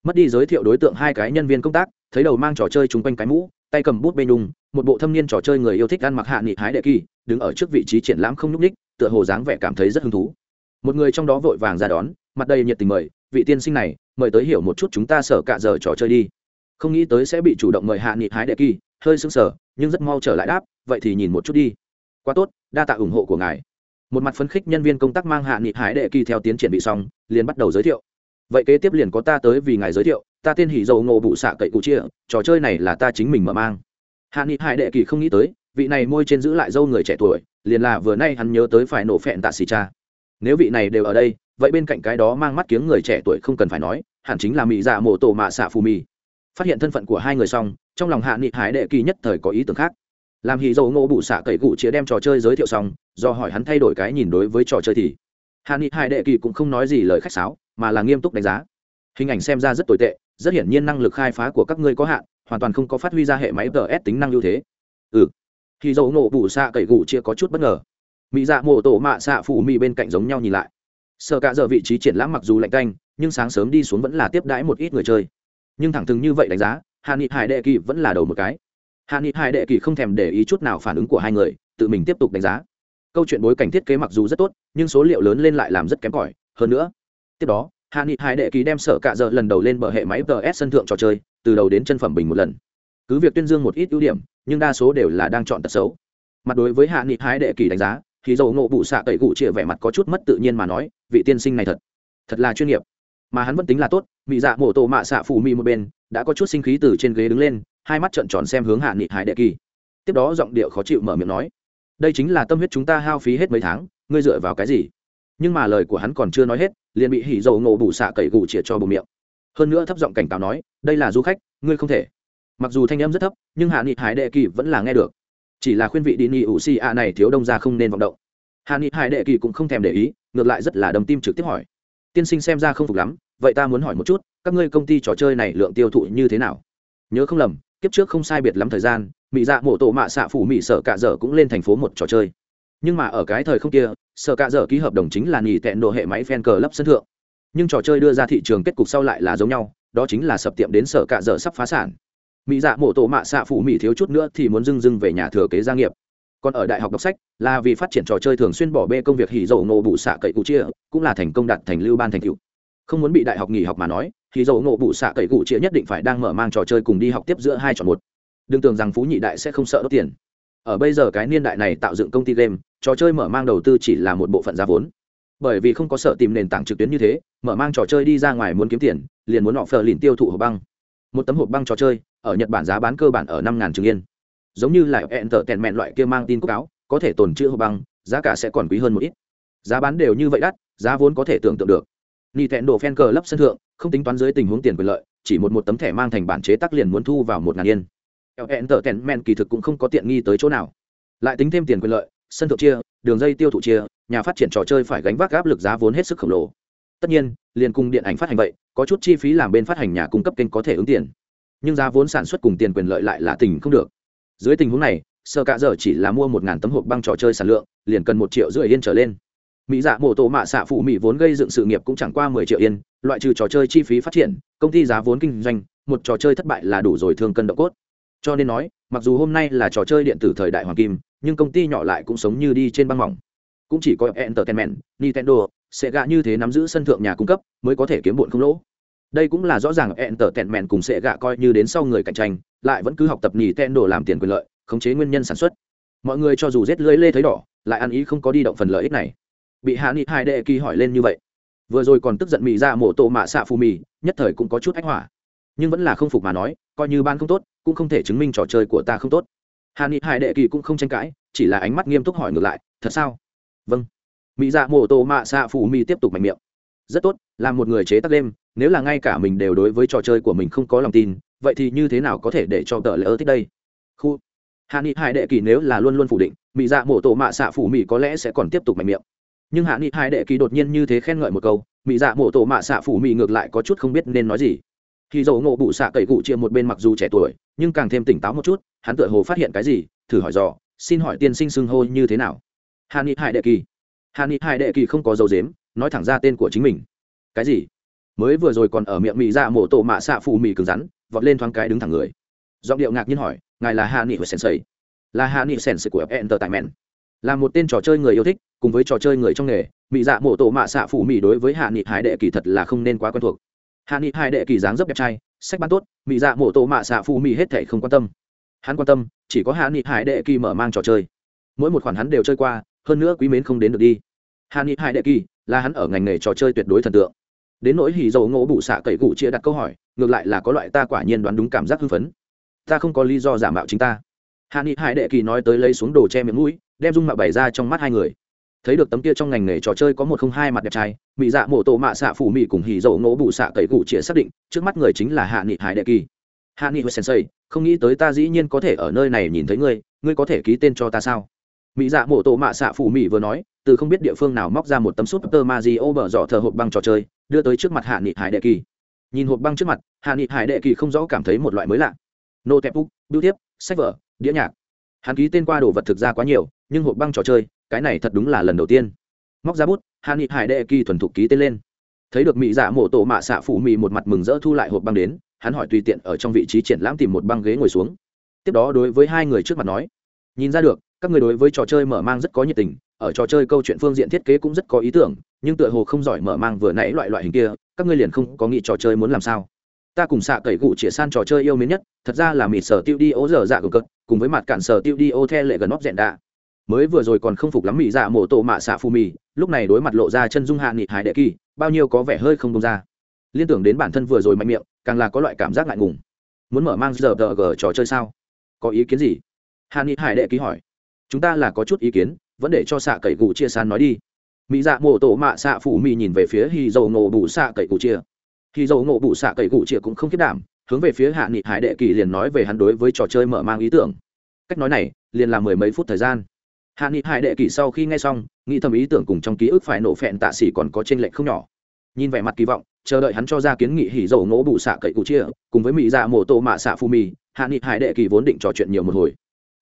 Mất đi giới thiệu đối tượng hai cái nhân viên công tác, thấy đầu mang trò chơi chung quanh cái mũ, tay cầm bút bê nhung một bộ thâm niên trò chơi người yêu thích ăn mặc hạ nghị hái đệ kỳ, đứng ở trước vị trí triển lãm không nhúc ních tựa hồ dáng vẻ cảm thấy rất hứng thú. Một người trong đó vội vàng ra đón, mặt đầy nhiệt tình mời, vị tiên sinh này, mời tới hiểu một chút chúng ta sở cả giờ trò chơi đi. Không nghĩ tới sẽ bị chủ động mời hạ nghị hái đệ kỳ, hơi sững sờ nhưng rất mau trở lại đáp, vậy thì nhìn một chút đi. Quá tốt đa tạ ủng hộ của ngài. Một mặt phấn khích nhân viên công tác mang hạ nghị hải đệ kỳ theo tiến triển bị xong, liền bắt đầu giới thiệu. Vậy kế tiếp liền có ta tới vì ngài giới thiệu, ta tên hỉ dầu ngộ bụ xạ cậy cụ chia, trò chơi này là ta chính mình mở mang. Hạ nghị hải đệ kỳ không nghĩ tới, vị này môi trên giữ lại dâu người trẻ tuổi, liền là vừa nay hắn nhớ tới phải nổ phẹn tạ xì cha. Nếu vị này đều ở đây, vậy bên cạnh cái đó mang mắt kiếng người trẻ tuổi không cần phải nói, hẳn chính là mỹ dạ mộ tổ mạ xạ phù mì phát hiện thân phận của hai người xong trong lòng hạ nghị hải đệ kỳ nhất thời có ý tưởng khác. Làm hì dầu ngộ bụ xạ cậy cụ chĩa đem trò chơi giới thiệu xong, do hỏi hắn thay đổi cái nhìn đối với trò chơi thì. Hạ nghị hải đệ kỳ cũng không nói gì lời khách sáo, mà là nghiêm túc đánh giá. Hình ảnh xem ra rất tồi tệ, rất hiển nhiên năng lực khai phá của các ngươi có hạn, hoàn toàn không có phát huy ra hệ máy ts tính năng ưu thế. Ừ. Hì dầu ngộ bụ xạ cậy cụ chĩa có chút bất ngờ. Mỹ dạ mộ tổ mạ xạ phụ mỹ bên cạnh giống nhau nhìn lại. Sợ cả giờ vị trí triển lãm mặc dù lạnh canh nhưng sáng sớm đi xuống vẫn là tiếp đãi một ít người chơi. Nhưng thẳng thừng như vậy đánh giá hạ nghị hải đệ kỳ vẫn là đầu một cái. Hạ nghị hải đệ kỳ không thèm để ý chút nào phản ứng của hai người, tự mình tiếp tục đánh giá. Câu chuyện bối cảnh thiết kế mặc dù rất tốt, nhưng số liệu lớn lên lại làm rất kém cỏi. Hơn nữa, tiếp đó, hạ nghị hải đệ kỳ đem sở cạ giờ lần đầu lên bờ hệ máy ts sân thượng trò chơi, từ đầu đến chân phẩm bình một lần. Cứ việc tuyên dương một ít ưu điểm, nhưng đa số đều là đang chọn tật xấu. Mặt đối với hạ nghị hải đệ kỳ đánh giá, thì dầu ngộ bụ xạ tẩy cụ chĩa vẻ mặt có chút mất tự nhiên mà nói, vị tiên sinh này thật thật là chuyên nghiệp. Mà hắn vẫn tính là tốt mỹ dạ mổ tổ mạ xạ phù mỹ một bên đã có chút sinh khí từ trên ghế đứng lên, hai mắt trợn tròn xem hướng hạ nghị hải đệ kỳ. Tiếp đó giọng điệu khó chịu mở miệng nói, đây chính là tâm huyết chúng ta hao phí hết mấy tháng, ngươi dựa vào cái gì? Nhưng mà lời của hắn còn chưa nói hết, liền bị hỉ dầu ngộ bù xạ cậy gù chĩa cho bù miệng. Hơn nữa thấp giọng cảnh cáo nói, đây là du khách, ngươi không thể. Mặc dù thanh âm rất thấp, nhưng hạ nghị hải đệ kỳ vẫn là nghe được. Chỉ là khuyên vị đi nghị ủ xì ạ này thiếu đông ra không nên vọng động. Hạ nghị hải đệ kỳ cũng không thèm để ý, ngược lại rất là đầm tim trực tiếp hỏi, tiên sinh xem ra không phục lắm vậy ta muốn hỏi một chút, các ngươi công ty trò chơi này lượng tiêu thụ như thế nào? Nhớ không lầm, kiếp trước không sai biệt lắm thời gian mỹ dạ mổ tổ mạ xạ phủ mỹ sở cạ dở cũng lên thành phố một trò chơi. Nhưng mà ở cái thời không kia, sở cạ dở ký hợp đồng chính là nghỉ tẹn đồ hệ máy fan cờ lấp sân thượng. Nhưng trò chơi đưa ra thị trường kết cục sau lại là giống nhau, đó chính là sập tiệm đến sở cạ dở sắp phá sản. Mỹ dạ mổ tổ mạ xạ phủ mỹ thiếu chút nữa thì muốn dưng dưng về nhà thừa kế gia nghiệp. Còn ở đại học đọc sách, là vì phát triển trò chơi thường xuyên bỏ bê công việc hỉ dầu nổ bụ xạ cậy cụ chia, cũng là thành công đạt thành lưu ban thành cựu không muốn bị đại học nghỉ học mà nói, thì dầu ngộ bụ xạ cậy cụ chĩa nhất định phải đang mở mang trò chơi cùng đi học tiếp giữa hai chọn một. Đừng tưởng rằng phú nhị đại sẽ không sợ đốt tiền. Ở bây giờ cái niên đại này tạo dựng công ty game, trò chơi mở mang đầu tư chỉ là một bộ phận giá vốn. Bởi vì không có sợ tìm nền tảng trực tuyến như thế, mở mang trò chơi đi ra ngoài muốn kiếm tiền, liền muốn họ phờ lìn tiêu thụ hộp băng. Một tấm hộp băng trò chơi, ở nhật bản giá bán cơ bản ở năm ngàn trường yên. Giống như là hẹn tờ tèn mẹn loại kia mang tin quốc cáo có thể tồn chữ hộp băng, giá cả sẽ còn quý hơn một ít. Giá bán đều như vậy đắt, giá vốn có thể tưởng tượng được ni tẹn đổ phen cờ lấp sân thượng, không tính toán dưới tình huống tiền quyền lợi, chỉ một một tấm thẻ mang thành bản chế tác liền muốn thu vào một ngàn yên. Hẹn tờ tẹn men kỳ thực cũng không có tiện nghi tới chỗ nào. Lại tính thêm tiền quyền lợi, sân thượng chia, đường dây tiêu thụ chia, nhà phát triển trò chơi phải gánh vác áp lực giá vốn hết sức khổng lồ. Tất nhiên, liền cùng điện ảnh phát hành vậy, có chút chi phí làm bên phát hành nhà cung cấp kênh có thể ứng tiền. Nhưng giá vốn sản xuất cùng tiền quyền lợi lại là tình không được. Dưới tình huống này, sơ cả giờ chỉ là mua một ngàn tấm hộp băng trò chơi sản lượng, liền cần một triệu rưỡi yên trở lên mỹ dạ mổ tổ mạ xạ phụ mỹ vốn gây dựng sự nghiệp cũng chẳng qua mười triệu yên, loại trừ trò chơi chi phí phát triển, công ty giá vốn kinh doanh, một trò chơi thất bại là đủ rồi thương cân độ cốt. Cho nên nói, mặc dù hôm nay là trò chơi điện tử thời đại hoàng kim, nhưng công ty nhỏ lại cũng sống như đi trên băng mỏng. Cũng chỉ có entertainment, nintendo sẽ gạ như thế nắm giữ sân thượng nhà cung cấp mới có thể kiếm bụn không lỗ. Đây cũng là rõ ràng entertainment cùng sẽ gạ coi như đến sau người cạnh tranh, lại vẫn cứ học tập nintendo làm tiền quyền lợi, khống chế nguyên nhân sản xuất. Mọi người cho dù rét lưỡi lê thấy đỏ, lại ăn ý không có đi động phần lợi ích này bị hạ nghị hai đệ kỳ hỏi lên như vậy. Vừa rồi còn tức giận mỹ ra mổ tổ mạ xạ phù mì, nhất thời cũng có chút ách hỏa. Nhưng vẫn là không phục mà nói, coi như ban không tốt, cũng không thể chứng minh trò chơi của ta không tốt. Hạ nghị hai đệ kỳ cũng không tranh cãi, chỉ là ánh mắt nghiêm túc hỏi ngược lại, thật sao? Vâng. Mỹ dạ mổ tổ mạ xạ phù mì tiếp tục mạnh miệng. Rất tốt, là một người chế tác đêm, nếu là ngay cả mình đều đối với trò chơi của mình không có lòng tin, vậy thì như thế nào có thể để cho tờ lỡ thích đây? Khu. Hạ nghị hai đệ kỳ nếu là luôn luôn phủ định mỹ dạ mổ tổ mạ xạ phủ mỹ có lẽ sẽ còn tiếp tục mạnh miệng nhưng hạ nghị hai đệ kỳ đột nhiên như thế khen ngợi một câu mỹ dạ mổ tổ mạ xạ phủ mỹ ngược lại có chút không biết nên nói gì. Khi dầu ngộ bụ xạ cậy cụ chia một bên mặc dù trẻ tuổi, nhưng càng thêm tỉnh táo một chút, hắn tựa hồ phát hiện cái gì, thử hỏi dò, xin hỏi tiên sinh xưng hô như thế nào? Hạ nghị hai đệ kỳ hạ nghị hai đệ kỳ không có dấu dếm nói thẳng ra tên của chính mình. Cái gì? Mới vừa rồi còn ở miệng mỹ dạ mổ tổ mạ xạ phủ mỹ cứng rắn, vọt lên thoáng cái đứng thẳng người. Giọng điệu ngạc nhiên hỏi, ngài là hạ nghị hồi sensei? Là hạ nghị sensei của entertainment là một tên trò chơi người yêu thích, cùng với trò chơi người trong nghề mỹ dạ mổ tổ mạ xạ phủ mỹ đối với hạ nghị hải đệ kỳ thật là không nên quá quen thuộc. Hạ nghị hải đệ kỳ dáng dấp đẹp trai, sách bán tốt mỹ dạ mổ tổ mạ xạ phủ mỹ hết thể không quan tâm. Hắn quan tâm, chỉ có hạ nghị hải đệ kỳ mở mang trò chơi. Mỗi một khoản hắn đều chơi qua, hơn nữa quý mến không đến được đi. Hạ nghị hải đệ kỳ là hắn ở ngành nghề trò chơi tuyệt đối thần tượng. Đến nỗi hỉ dầu ngỗ bụ xạ cậy cụ chia đặt câu hỏi, ngược lại là có loại ta quả nhiên đoán đúng cảm giác hưng phấn. Ta không có lý do giả mạo chính ta. Hạ nghị hải đệ kỳ nói tới lấy xuống đồ che miệng mũi đem dung mạo bày ra trong mắt hai người. Thấy được tấm kia trong ngành nghề trò chơi có một không hai mặt đẹp trai mỹ dạ mổ tổ mạ xạ phủ mỹ cùng hỉ dầu ngỗ bụ xạ cậy cụ chĩa xác định, trước mắt người chính là hạ nghị hải đệ kỳ. Hạ nghị huệ sensei, không nghĩ tới ta dĩ nhiên có thể ở nơi này nhìn thấy ngươi ngươi có thể ký tên cho ta sao? Mỹ dạ mộ tổ mạ xạ phủ mỹ vừa nói, từ không biết địa phương nào móc ra một tấm súp tơ ma di ô bở dọ thờ hộp băng trò chơi, đưa tới trước mặt hạ nghị hải đệ kỳ. Nhìn hộp băng trước mặt, hạ nghị hải đệ kỳ không rõ cảm thấy một loại mới lạ. Nô tép bút bưu tiếp sách vở, đĩa nhạc hắn ký tên qua đồ vật thực ra quá nhiều, nhưng hộp băng trò chơi, cái này thật đúng là lần đầu tiên. Móc ra bút hắn nghị hải đệ kỳ thuần thục ký tên lên. Thấy được mỹ giả mộ tổ mạ xạ phủ mỹ một mặt mừng rỡ thu lại hộp băng đến, hắn hỏi tùy tiện ở trong vị trí triển lãm tìm một băng ghế ngồi xuống. Tiếp đó đối với hai người trước mặt nói, nhìn ra được, các người đối với trò chơi mở mang rất có nhiệt tình, ở trò chơi câu chuyện phương diện thiết kế cũng rất có ý tưởng, nhưng tựa hồ không giỏi mở mang vừa nãy loại loại hình kia, các ngươi liền không có nghĩ trò chơi muốn làm sao? Ta cùng xạ cậy cụ chĩa san trò chơi yêu mến nhất thật ra là mịt sở tiêu đi ố dở dạ cực cợt, cùng với mặt cạn sở tiêu đi ô the lệ gần óc dẹn đạ. Mới vừa rồi còn không phục lắm mỹ dạ mổ tổ mạ xạ phù mì lúc này đối mặt lộ ra chân dung hạ nghị hải đệ kỳ bao nhiêu có vẻ hơi không công ra. Liên tưởng đến bản thân vừa rồi mạnh miệng càng là có loại cảm giác ngại ngùng. Muốn mở mang giờ tờ gờ trò chơi sao? Có ý kiến gì? Hạ nghị hải đệ ký hỏi. Chúng ta là có chút ý kiến vẫn để cho xạ cậy cụ chia san nói đi. Mỹ dạ mổ tổ mạ xạ phủ mì nhìn về phía hy dầu ngộ bù xạ cậy cụ chia khi dầu ngộ bù xạ cậy cụ chĩa cũng không kết đảm, hướng về phía hạ nghị hải đệ kỳ liền nói về hắn đối với trò chơi mở mang ý tưởng. Cách nói này, liền là mười mấy phút thời gian. Hạ nghị hải đệ kỳ sau khi nghe xong, nghĩ thầm ý tưởng cùng trong ký ức phải nổ phẹn tạ xỉ còn có t r ê n lệch không nhỏ. Nhìn vẻ mặt kỳ vọng, chờ đợi hắn cho ra kiến nghị hỉ dầu ngỗ bụ xạ cậy cụ chia cùng với mỹ dạ mổ tô mạ xạ phu mì, hạ nghị hải đệ kỳ vốn định trò chuyện nhiều một hồi.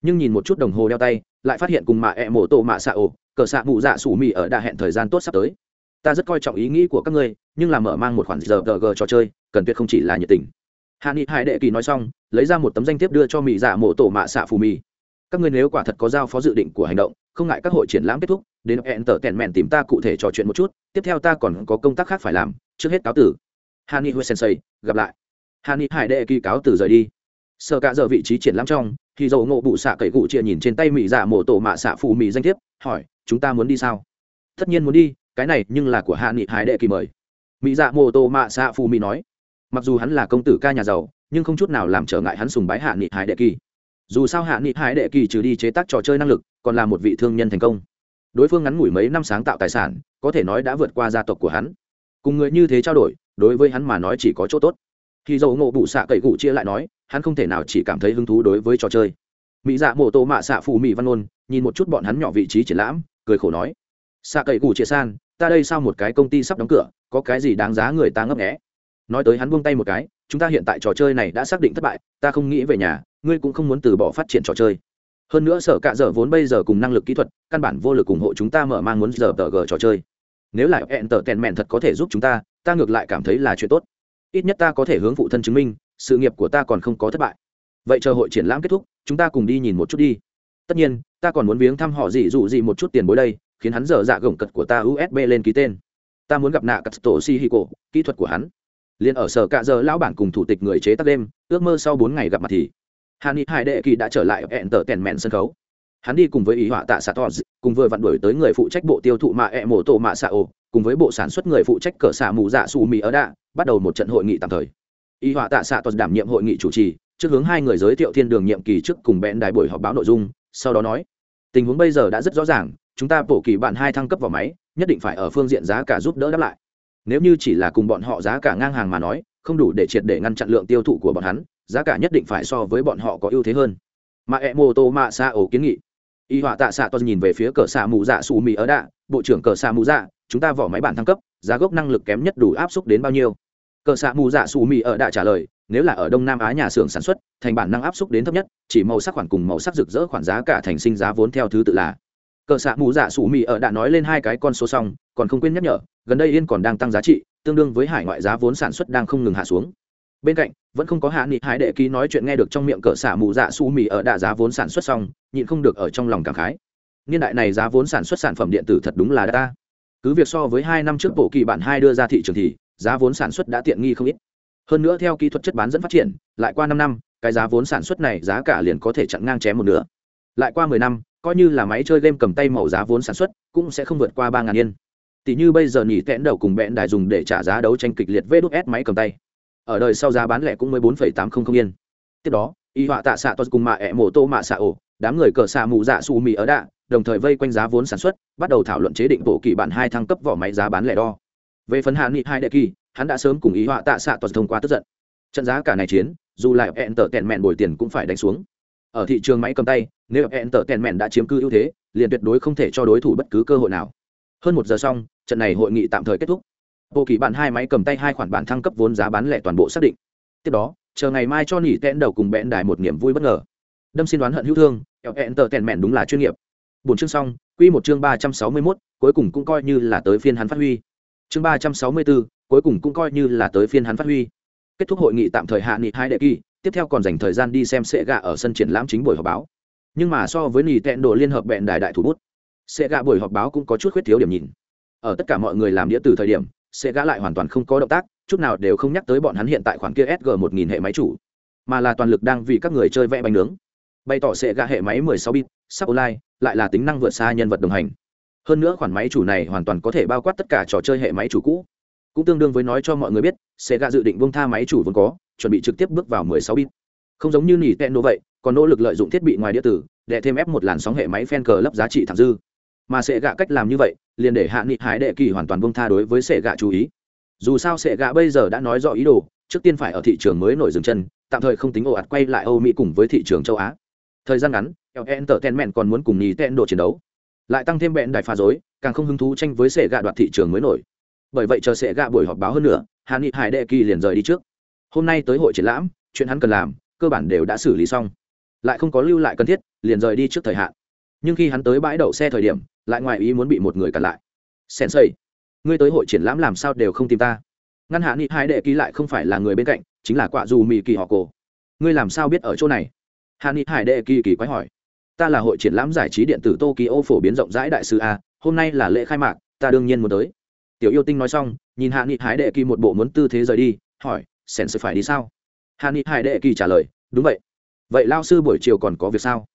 Nhưng nhìn một chút đồng hồ đeo tay, lại phát hiện cùng mạ e ẹ mổ tô mạ xạ ồ, cờ xạ mụ dạ sủ mì ở đã hẹn thời gian tốt sắp tới ta rất coi trọng ý nghĩ của các ngươi, nhưng là mở mang một khoản giờ g trò chơi, cần tuyệt không chỉ là nhiệt tình. Hạ nghị hải đệ kỳ nói xong, lấy ra một tấm danh thiếp đưa cho mỹ giả mổ tổ mạ xạ phù mì các ngươi nếu quả thật có giao phó dự định của hành động, không ngại các hội triển lãm kết thúc, đến hẹn tở tèn mẹn tìm ta cụ thể trò chuyện một chút, tiếp theo ta còn có công tác khác phải làm, trước hết cáo tử. Hani Hui sensei, gặp lại. Hani hải đệ kỳ cáo tử rời đi. Sợ cả giờ vị trí triển lãm trong, thì dầu ngộ bụ xạ cậy cụ chia nhìn trên tay mỹ giả mổ tổ mạ xạ phù mỹ danh thiếp, hỏi, chúng ta muốn đi sao? Tất nhiên muốn đi cái này nhưng là của hạ nghị hải đệ kỳ mời. Mỹ dạ mô tô mạ xạ phù mỹ nói, mặc dù hắn là công tử ca nhà giàu, nhưng không chút nào làm trở ngại hắn sùng bái hạ nghị hải đệ kỳ. Dù sao hạ nghị hải đệ kỳ trừ đi chế tác trò chơi năng lực, còn là một vị thương nhân thành công. Đối phương ngắn ngủi mấy năm sáng tạo tài sản, có thể nói đã vượt qua gia tộc của hắn. Cùng người như thế trao đổi, đối với hắn mà nói chỉ có chỗ tốt. Khi dầu ngộ bụ xạ cậy cụ chia lại nói, hắn không thể nào chỉ cảm thấy hứng thú đối với trò chơi. Mỹ dạ mô tô mạ xạ phù mỹ văn ôn nhìn một chút bọn hắn nhỏ vị trí triển lãm, cười khổ nói xạ cậy cụ chia san, ta đây sao một cái công ty sắp đóng cửa, có cái gì đáng giá người ta ngấp nghẽ nói tới hắn buông tay một cái, chúng ta hiện tại trò chơi này đã xác định thất bại, ta không nghĩ về nhà, ngươi cũng không muốn từ bỏ phát triển trò chơi. Hơn nữa sở cạ dở vốn bây giờ cùng năng lực kỹ thuật, căn bản vô lực ủng hộ chúng ta mở mang muốn giờ tờ g trò chơi. Nếu lại hẹn tờ tèn mẹn thật có thể giúp chúng ta ta ngược lại cảm thấy là chuyện tốt. Ít nhất ta có thể hướng phụ thân chứng minh, sự nghiệp của ta còn không có thất bại. Vậy chờ hội triển lãm kết thúc, chúng ta cùng đi nhìn một chút đi. Tất nhiên, ta còn muốn viếng thăm họ gì dụ gì một chút tiền bối đây khiến hắn dở dạ gồng cật của ta usb lên ký tên. Ta muốn gặp nạ cắt tổ si hi cổ kỹ thuật của hắn. Liền ở sở cạ giờ, lão bản cùng thủ tịch người chế tác đêm, ước mơ sau bốn ngày gặp mặt thì hắn ni hải đệ kỳ đã trở lại hẹn tờ tèn mẹn sân khấu. Hắn đi cùng với ý họa tạ xạ tỏ cùng vừa vặn đổi tới người phụ trách bộ tiêu thụ mạ ẹ e mổ tổ mạ xạ ổ, cùng với bộ sản xuất người phụ trách cờ xạ mù dạ xù mì ở đạ, bắt đầu một trận hội nghị tạm thời. Ý họa tạ xạ tỏ đảm nhiệm hội nghị chủ trì, trước hướng hai người giới thiệu thiên đường nhiệm kỳ trước cùng bẽn đài buổi họp báo nội dung, sau đó nói, tình huống bây giờ đã rất rõ ràng chúng ta bổ kỳ bạn hai thăng cấp vào máy, nhất định phải ở phương diện giá cả giúp đỡ đáp lại. Nếu như chỉ là cùng bọn họ giá cả ngang hàng mà nói, không đủ để triệt để ngăn chặn lượng tiêu thụ của bọn hắn, giá cả nhất định phải so với bọn họ có ưu thế hơn. Mà e mô tô mạ xa ổ kiến nghị. Y họa tạ xạ to nhìn về phía cờ xạ mù dạ xù mì ở đạ, bộ trưởng cờ xạ mù dạ chúng ta vỏ máy bản thăng cấp, giá gốc năng lực kém nhất đủ áp suất đến bao nhiêu? Cờ xạ mù dạ xù mì ở đạ trả lời, nếu là ở đông nam á nhà xưởng sản xuất, thành bản năng áp suất đến thấp nhất, chỉ màu sắc khoản cùng màu sắc rực rỡ khoản giá cả thành sinh giá vốn theo thứ tự là cờ xạ mù dạ sủ mì ở đã nói lên hai cái con số xong, còn không quên nhắc nhở, gần đây yên còn đang tăng giá trị, tương đương với hải ngoại giá vốn sản xuất đang không ngừng hạ xuống. Bên cạnh, vẫn không có hạ nghị hải đệ ký nói chuyện nghe được trong miệng cờ xạ mù dạ sủ mì ở đạ giá vốn sản xuất xong, nhịn không được ở trong lòng cảm khái. Niên đại này giá vốn sản xuất sản phẩm điện tử thật đúng là đa cứ việc so với hai năm trước bộ kỳ bản hai đưa ra thị trường thì, giá vốn sản xuất đã tiện nghi không ít. Hơn nữa theo kỹ thuật chất bán dẫn phát triển, lại qua năm năm, cái giá vốn sản xuất này giá cả liền có thể chặn ngang chém một nửa. Lại qua mười năm coi như là máy chơi game cầm tay màu giá vốn sản xuất, cũng sẽ không vượt qua ba ngàn yên. Tỷ như bây giờ nhỉ tẽn đầu cùng bẽn đài dùng để trả giá đấu tranh kịch liệt vê đúc s máy cầm tay. Ở đời sau giá bán lẻ cũng mới bốn phẩy tám không không yên. Tiếp đó, y họa tạ xạ to cùng mạ ẹ mổ tô mạ xạ ổ, đám người cờ xạ mù dạ xù mì ở đạ, đồng thời vây quanh giá vốn sản xuất, bắt đầu thảo luận chế định bộ kỳ bản hai thăng cấp vỏ máy giá bán lẻ đo. Về phần hạ nghị hai đệ kỳ, hắn đã sớm cùng ý họa tạ xạ toàn thông qua tức giận. Trận giá cả này chiến, dù lại ẹn tở tẹn mẹn bồi tiền cũng phải đánh xuống ở thị trường máy cầm tay nếu hẹn tở tẹn mẹn đã chiếm cư ưu thế liền tuyệt đối không thể cho đối thủ bất cứ cơ hội nào. Hơn một giờ xong trận này hội nghị tạm thời kết thúc. Bộ kỳ bạn hai máy cầm tay hai khoản bản thăng cấp vốn giá bán lẻ toàn bộ xác định. Tiếp đó chờ ngày mai cho nỉ tẽn đầu cùng bẽn đài một niềm vui bất ngờ. Đâm xin đoán hận hữu thương eo hẹn tèn mẹn đúng là chuyên nghiệp. Bốn chương xong quy một chương ba trăm sáu mươi 361, cuối cùng cũng coi như là tới phiên hắn phát huy. Chương ba trăm sáu mươi 364, cuối cùng cũng coi như là tới phiên hắn phát huy. Kết thúc hội nghị tạm thời hạ nghị hai đệ kỳ tiếp theo còn dành thời gian đi xem sệ gạ ở sân triển lãm chính buổi họp báo. Nhưng mà so với nỉ tẹn đồ liên hợp bẹn đài đại thủ bút sệ gạ buổi họp báo cũng có chút khuyết thiếu điểm nhìn. Ở tất cả mọi người làm đĩa từ thời điểm sệ gạ lại hoàn toàn không có động tác, chút nào đều không nhắc tới bọn hắn hiện tại khoản kia sg một nghìn hệ máy chủ, mà là toàn lực đang vì các người chơi vẽ bánh nướng. Bày tỏ sệ gạ hệ máy 16 bit, sắp online, lại là tính năng vượt xa nhân vật đồng hành. Hơn nữa khoản máy chủ này hoàn toàn có thể bao quát tất cả trò chơi hệ máy chủ cũ cũng tương đương với nói cho mọi người biết, sẽ gạ dự định buông tha máy chủ vốn có, chuẩn bị trực tiếp bước vào 16 bit. Không giống như nỉ tẹn đồ vậy, còn nỗ lực lợi dụng thiết bị ngoài điện tử, để thêm ép một làn sóng hệ máy fan cờ lấp giá trị thẳng dư. Mà sẽ gạ cách làm như vậy, liền để hạ nghị hải đệ kỳ hoàn toàn bông tha đối với sẽ gạ chú ý. Dù sao sẽ gạ bây giờ đã nói rõ ý đồ, trước tiên phải ở thị trường mới nổi dừng chân, tạm thời không tính ồ ạt quay lại âu mỹ cùng với thị trường châu á. Thời gian ngắn entertainment còn muốn cùng nhì tên độ chiến đấu. Lại tăng thêm bẹn đại phá dối càng không hứng thú tranh với sệ gạ đoạt thị trường mới nổi bởi vậy chờ sẽ gạ buổi họp báo hơn nữa hạ nghị hải đệ kỳ liền rời đi trước. Hôm nay tới hội triển lãm, chuyện hắn cần làm, cơ bản đều đã xử lý xong. Lại không có lưu lại cần thiết, liền rời đi trước thời hạn. Nhưng khi hắn tới bãi đậu xe thời điểm, lại ngoài ý muốn bị một người cản lại. Sen xây ngươi tới hội triển lãm làm sao đều không tìm ta? Ngăn hạ nghị hai đệ ký lại không phải là người bên cạnh, chính là quạ dù mì kỳ họ cổ. Ngươi làm sao biết ở chỗ này? Hạ nghị hải đệ kỳ kỳ quái hỏi. Ta là hội triển lãm giải trí điện tử tokyo phổ biến rộng rãi đại sứ a, hôm nay là lễ khai mạc, ta đương nhiên muốn tới tiểu yêu tinh nói xong nhìn hạ nghị hải đệ kỳ một bộ muốn tư thế rời đi hỏi sèn sẽ phải đi sao? Hạ nghị hải đệ kỳ trả lời đúng vậy. Vậy lao sư buổi chiều còn có việc sao?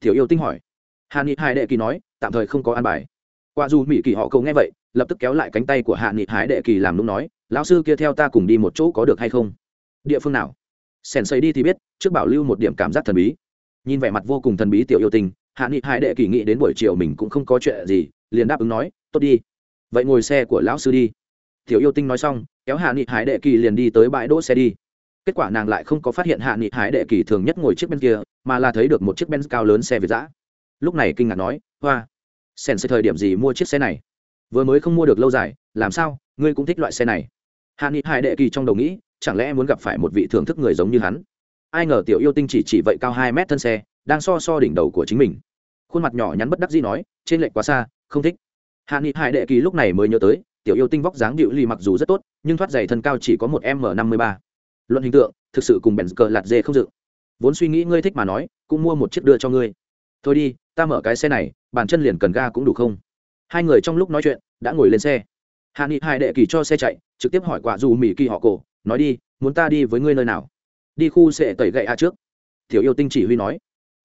Tiểu yêu tinh hỏi. Hạ nghị hải đệ kỳ nói tạm thời không có an bài. Qua dù mỹ kỳ họ câu nghe vậy lập tức kéo lại cánh tay của hạ nghị hải đệ kỳ làm lúc nói lão sư kia theo ta cùng đi một chỗ có được hay không? Địa phương nào? Sèn xây đi thì biết trước bảo lưu một điểm cảm giác thần bí. Nhìn vẻ mặt vô cùng thần bí tiểu yêu tinh, hạ nghị hải đệ kỳ nghĩ đến buổi chiều mình cũng không có chuyện gì liền đáp ứng nói tốt đi vậy ngồi xe của lão sư đi. Tiểu yêu tinh nói xong, kéo hạ nghị hải đệ kỳ liền đi tới bãi đỗ xe đi. Kết quả nàng lại không có phát hiện hạ nghị hải đệ kỳ thường nhất ngồi chiếc bên kia, mà là thấy được một chiếc ben cao lớn xe việt giã. Lúc này kinh ngạc nói, hoa sen sẽ thời điểm gì mua chiếc xe này? Vừa mới không mua được lâu dài, làm sao, ngươi cũng thích loại xe này? Hạ nghị hải đệ kỳ trong đầu nghĩ, chẳng lẽ muốn gặp phải một vị thưởng thức người giống như hắn? Ai ngờ tiểu yêu tinh chỉ chỉ vậy cao hai mét thân xe, đang so so đỉnh đầu của chính mình. Khuôn mặt nhỏ nhắn bất đắc dĩ nói, trên lệch quá xa, không thích hạ nghị hai đệ kỳ lúc này mới nhớ tới, tiểu yêu tinh vóc dáng điệu lì mặc dù rất tốt, nhưng thoát giày thân cao chỉ có một m năm mươi ba. Luận hình tượng, thực sự cùng bèn cờ lạt dê không dự vốn suy nghĩ ngươi thích mà nói, cũng mua một chiếc đưa cho ngươi. Thôi đi, ta mở cái xe này, bàn chân liền cần ga cũng đủ không? Hai người trong lúc nói chuyện, đã ngồi lên xe. Hạ nghị hai đệ kỳ cho xe chạy, trực tiếp hỏi quả dù mỹ kỳ họ cổ, nói đi, muốn ta đi với ngươi nơi nào? Đi khu sẽ tẩy gậy a trước. Tiểu yêu tinh chỉ huy nói.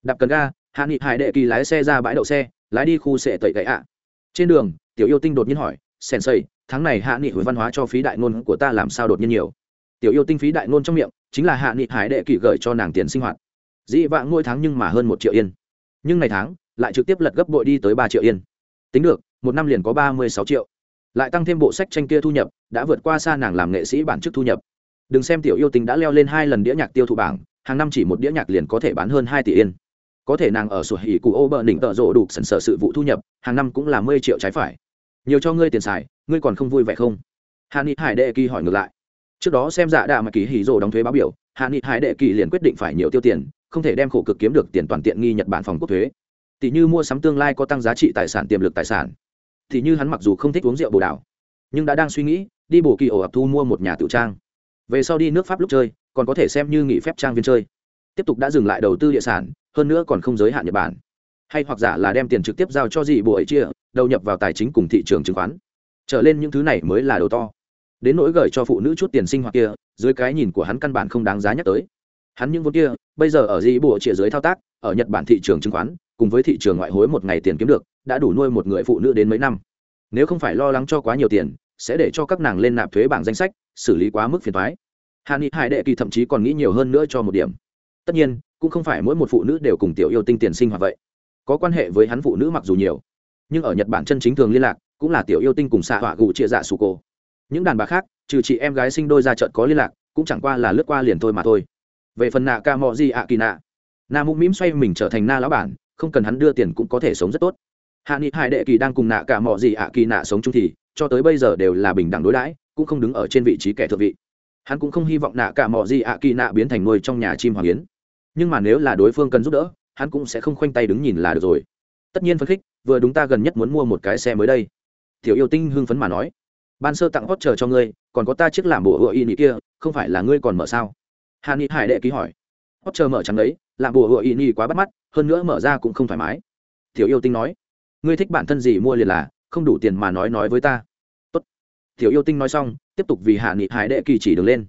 Đạp cần ga, hạ nghị hải đệ kỳ lái xe ra bãi đậu xe, lái đi khu sẽ tẩy gậy a trên đường, tiểu yêu tinh đột nhiên hỏi sèn xây tháng này hạ nghị hồi văn hóa cho phí đại ngôn của ta làm sao đột nhiên nhiều? Tiểu yêu tinh phí đại ngôn trong miệng, chính là hạ nghị hải đệ kỳ gửi cho nàng tiền sinh hoạt. Dĩ vãng mỗi tháng nhưng mà hơn một triệu yên. Nhưng ngày tháng, lại trực tiếp lật gấp bội đi tới ba triệu yên. Tính được, một năm liền có ba mươi sáu triệu. Lại tăng thêm bộ sách tranh kia thu nhập, đã vượt qua xa nàng làm nghệ sĩ bản chức thu nhập. Đừng xem tiểu yêu Tinh đã leo lên hai lần đĩa nhạc tiêu thụ bảng, hàng năm chỉ một đĩa nhạc liền có thể bán hơn hai tỷ yên có thể nàng ở sủa hỉ cụ ô bờ đỉnh tợ rộ đủ sần sở sự vụ thu nhập, hàng năm cũng là mươi triệu trái phải. Nhiều cho ngươi tiền xài, ngươi còn không vui vẻ không? Hà ni hải đệ kỳ hỏi ngược lại. Trước đó xem dạ đạ mà kỳ hỉ rộ đóng thuế báo biểu hà ni hải đệ kỳ liền quyết định phải nhiều tiêu tiền, không thể đem khổ cực kiếm được tiền toàn tiện nghi nhật bản phòng quốc thuế. Tỷ như mua sắm tương lai có tăng giá trị tài sản tiềm lực tài sản. Thì như hắn mặc dù không thích uống rượu bồ đào, nhưng đã đang suy nghĩ đi bổ kỳ ổ ập thu mua một nhà tự trang. Về sau đi nước pháp lúc chơi, còn có thể xem như nghỉ phép trang viên chơi. Tiếp tục đã dừng lại đầu tư địa sản hơn nữa còn không giới hạn nhật bản. Hay hoặc giả là đem tiền trực tiếp giao cho gì bộ ấy chia, đầu nhập vào tài chính cùng thị trường chứng khoán. Trở lên những thứ này mới là đầu to. Đến nỗi gửi cho phụ nữ chút tiền sinh hoạt kia, dưới cái nhìn của hắn căn bản không đáng giá nhắc tới. Hắn những vốn kia, bây giờ ở dị bộ chia dưới thao tác, ở nhật bản thị trường chứng khoán, cùng với thị trường ngoại hối một ngày tiền kiếm được, đã đủ nuôi một người phụ nữ đến mấy năm. Nếu không phải lo lắng cho quá nhiều tiền, sẽ để cho các nàng lên nạp thuế bảng danh sách, xử lý quá mức phiền thoái hàn nghị hải đệ kỳ thậm chí còn nghĩ nhiều hơn nữa cho một điểm. Tất nhiên cũng không phải mỗi một phụ nữ đều cùng tiểu yêu tinh tiền sinh hoạt vậy. Có quan hệ với hắn phụ nữ mặc dù nhiều, nhưng ở nhật bản chân chính thường liên lạc cũng là tiểu yêu tinh cùng xạ họa gù chia dạ sù cô những đàn bà khác, trừ chị em gái sinh đôi ra trận có liên lạc, cũng chẳng qua là lướt qua liền thôi mà thôi. Về phần nạ ca mò gì ạ kỳ nạ na mũm mĩm xoay mình trở thành na lão bản, không cần hắn đưa tiền cũng có thể sống rất tốt. Hạ nghị hải đệ kỳ đang cùng nạ cả mò gì ạ kỳ nạ sống chung thì, cho tới bây giờ đều là bình đẳng đối đãi, cũng không đứng ở trên vị trí kẻ thượng vị. Hắn cũng không hy vọng nạ cả mò gì ạ kỳ nạ biến thành nuôi trong nhà chim hoàng yến nhưng mà nếu là đối phương cần giúp đỡ, hắn cũng sẽ không khoanh tay đứng nhìn là được rồi. Tất nhiên phấn khích, vừa đúng ta gần nhất muốn mua một cái xe mới đây. Tiểu yêu tinh hưng phấn mà nói. Ban sơ tặng hót chờ cho ngươi, còn có ta chiếc làm bộ hựa y nị kia, không phải là ngươi còn mở sao? Hà ni hải đệ ký hỏi. Hót chờ mở chẳng đấy, làm bộ hựa y nị quá bắt mắt, hơn nữa mở ra cũng không thoải mái. Tiểu yêu tinh nói. Ngươi thích bản thân gì mua liền là, không đủ tiền mà nói nói với ta. Tốt. tiểu yêu tinh nói xong, tiếp tục vì hạ nghị hải đệ kỳ chỉ đường lên.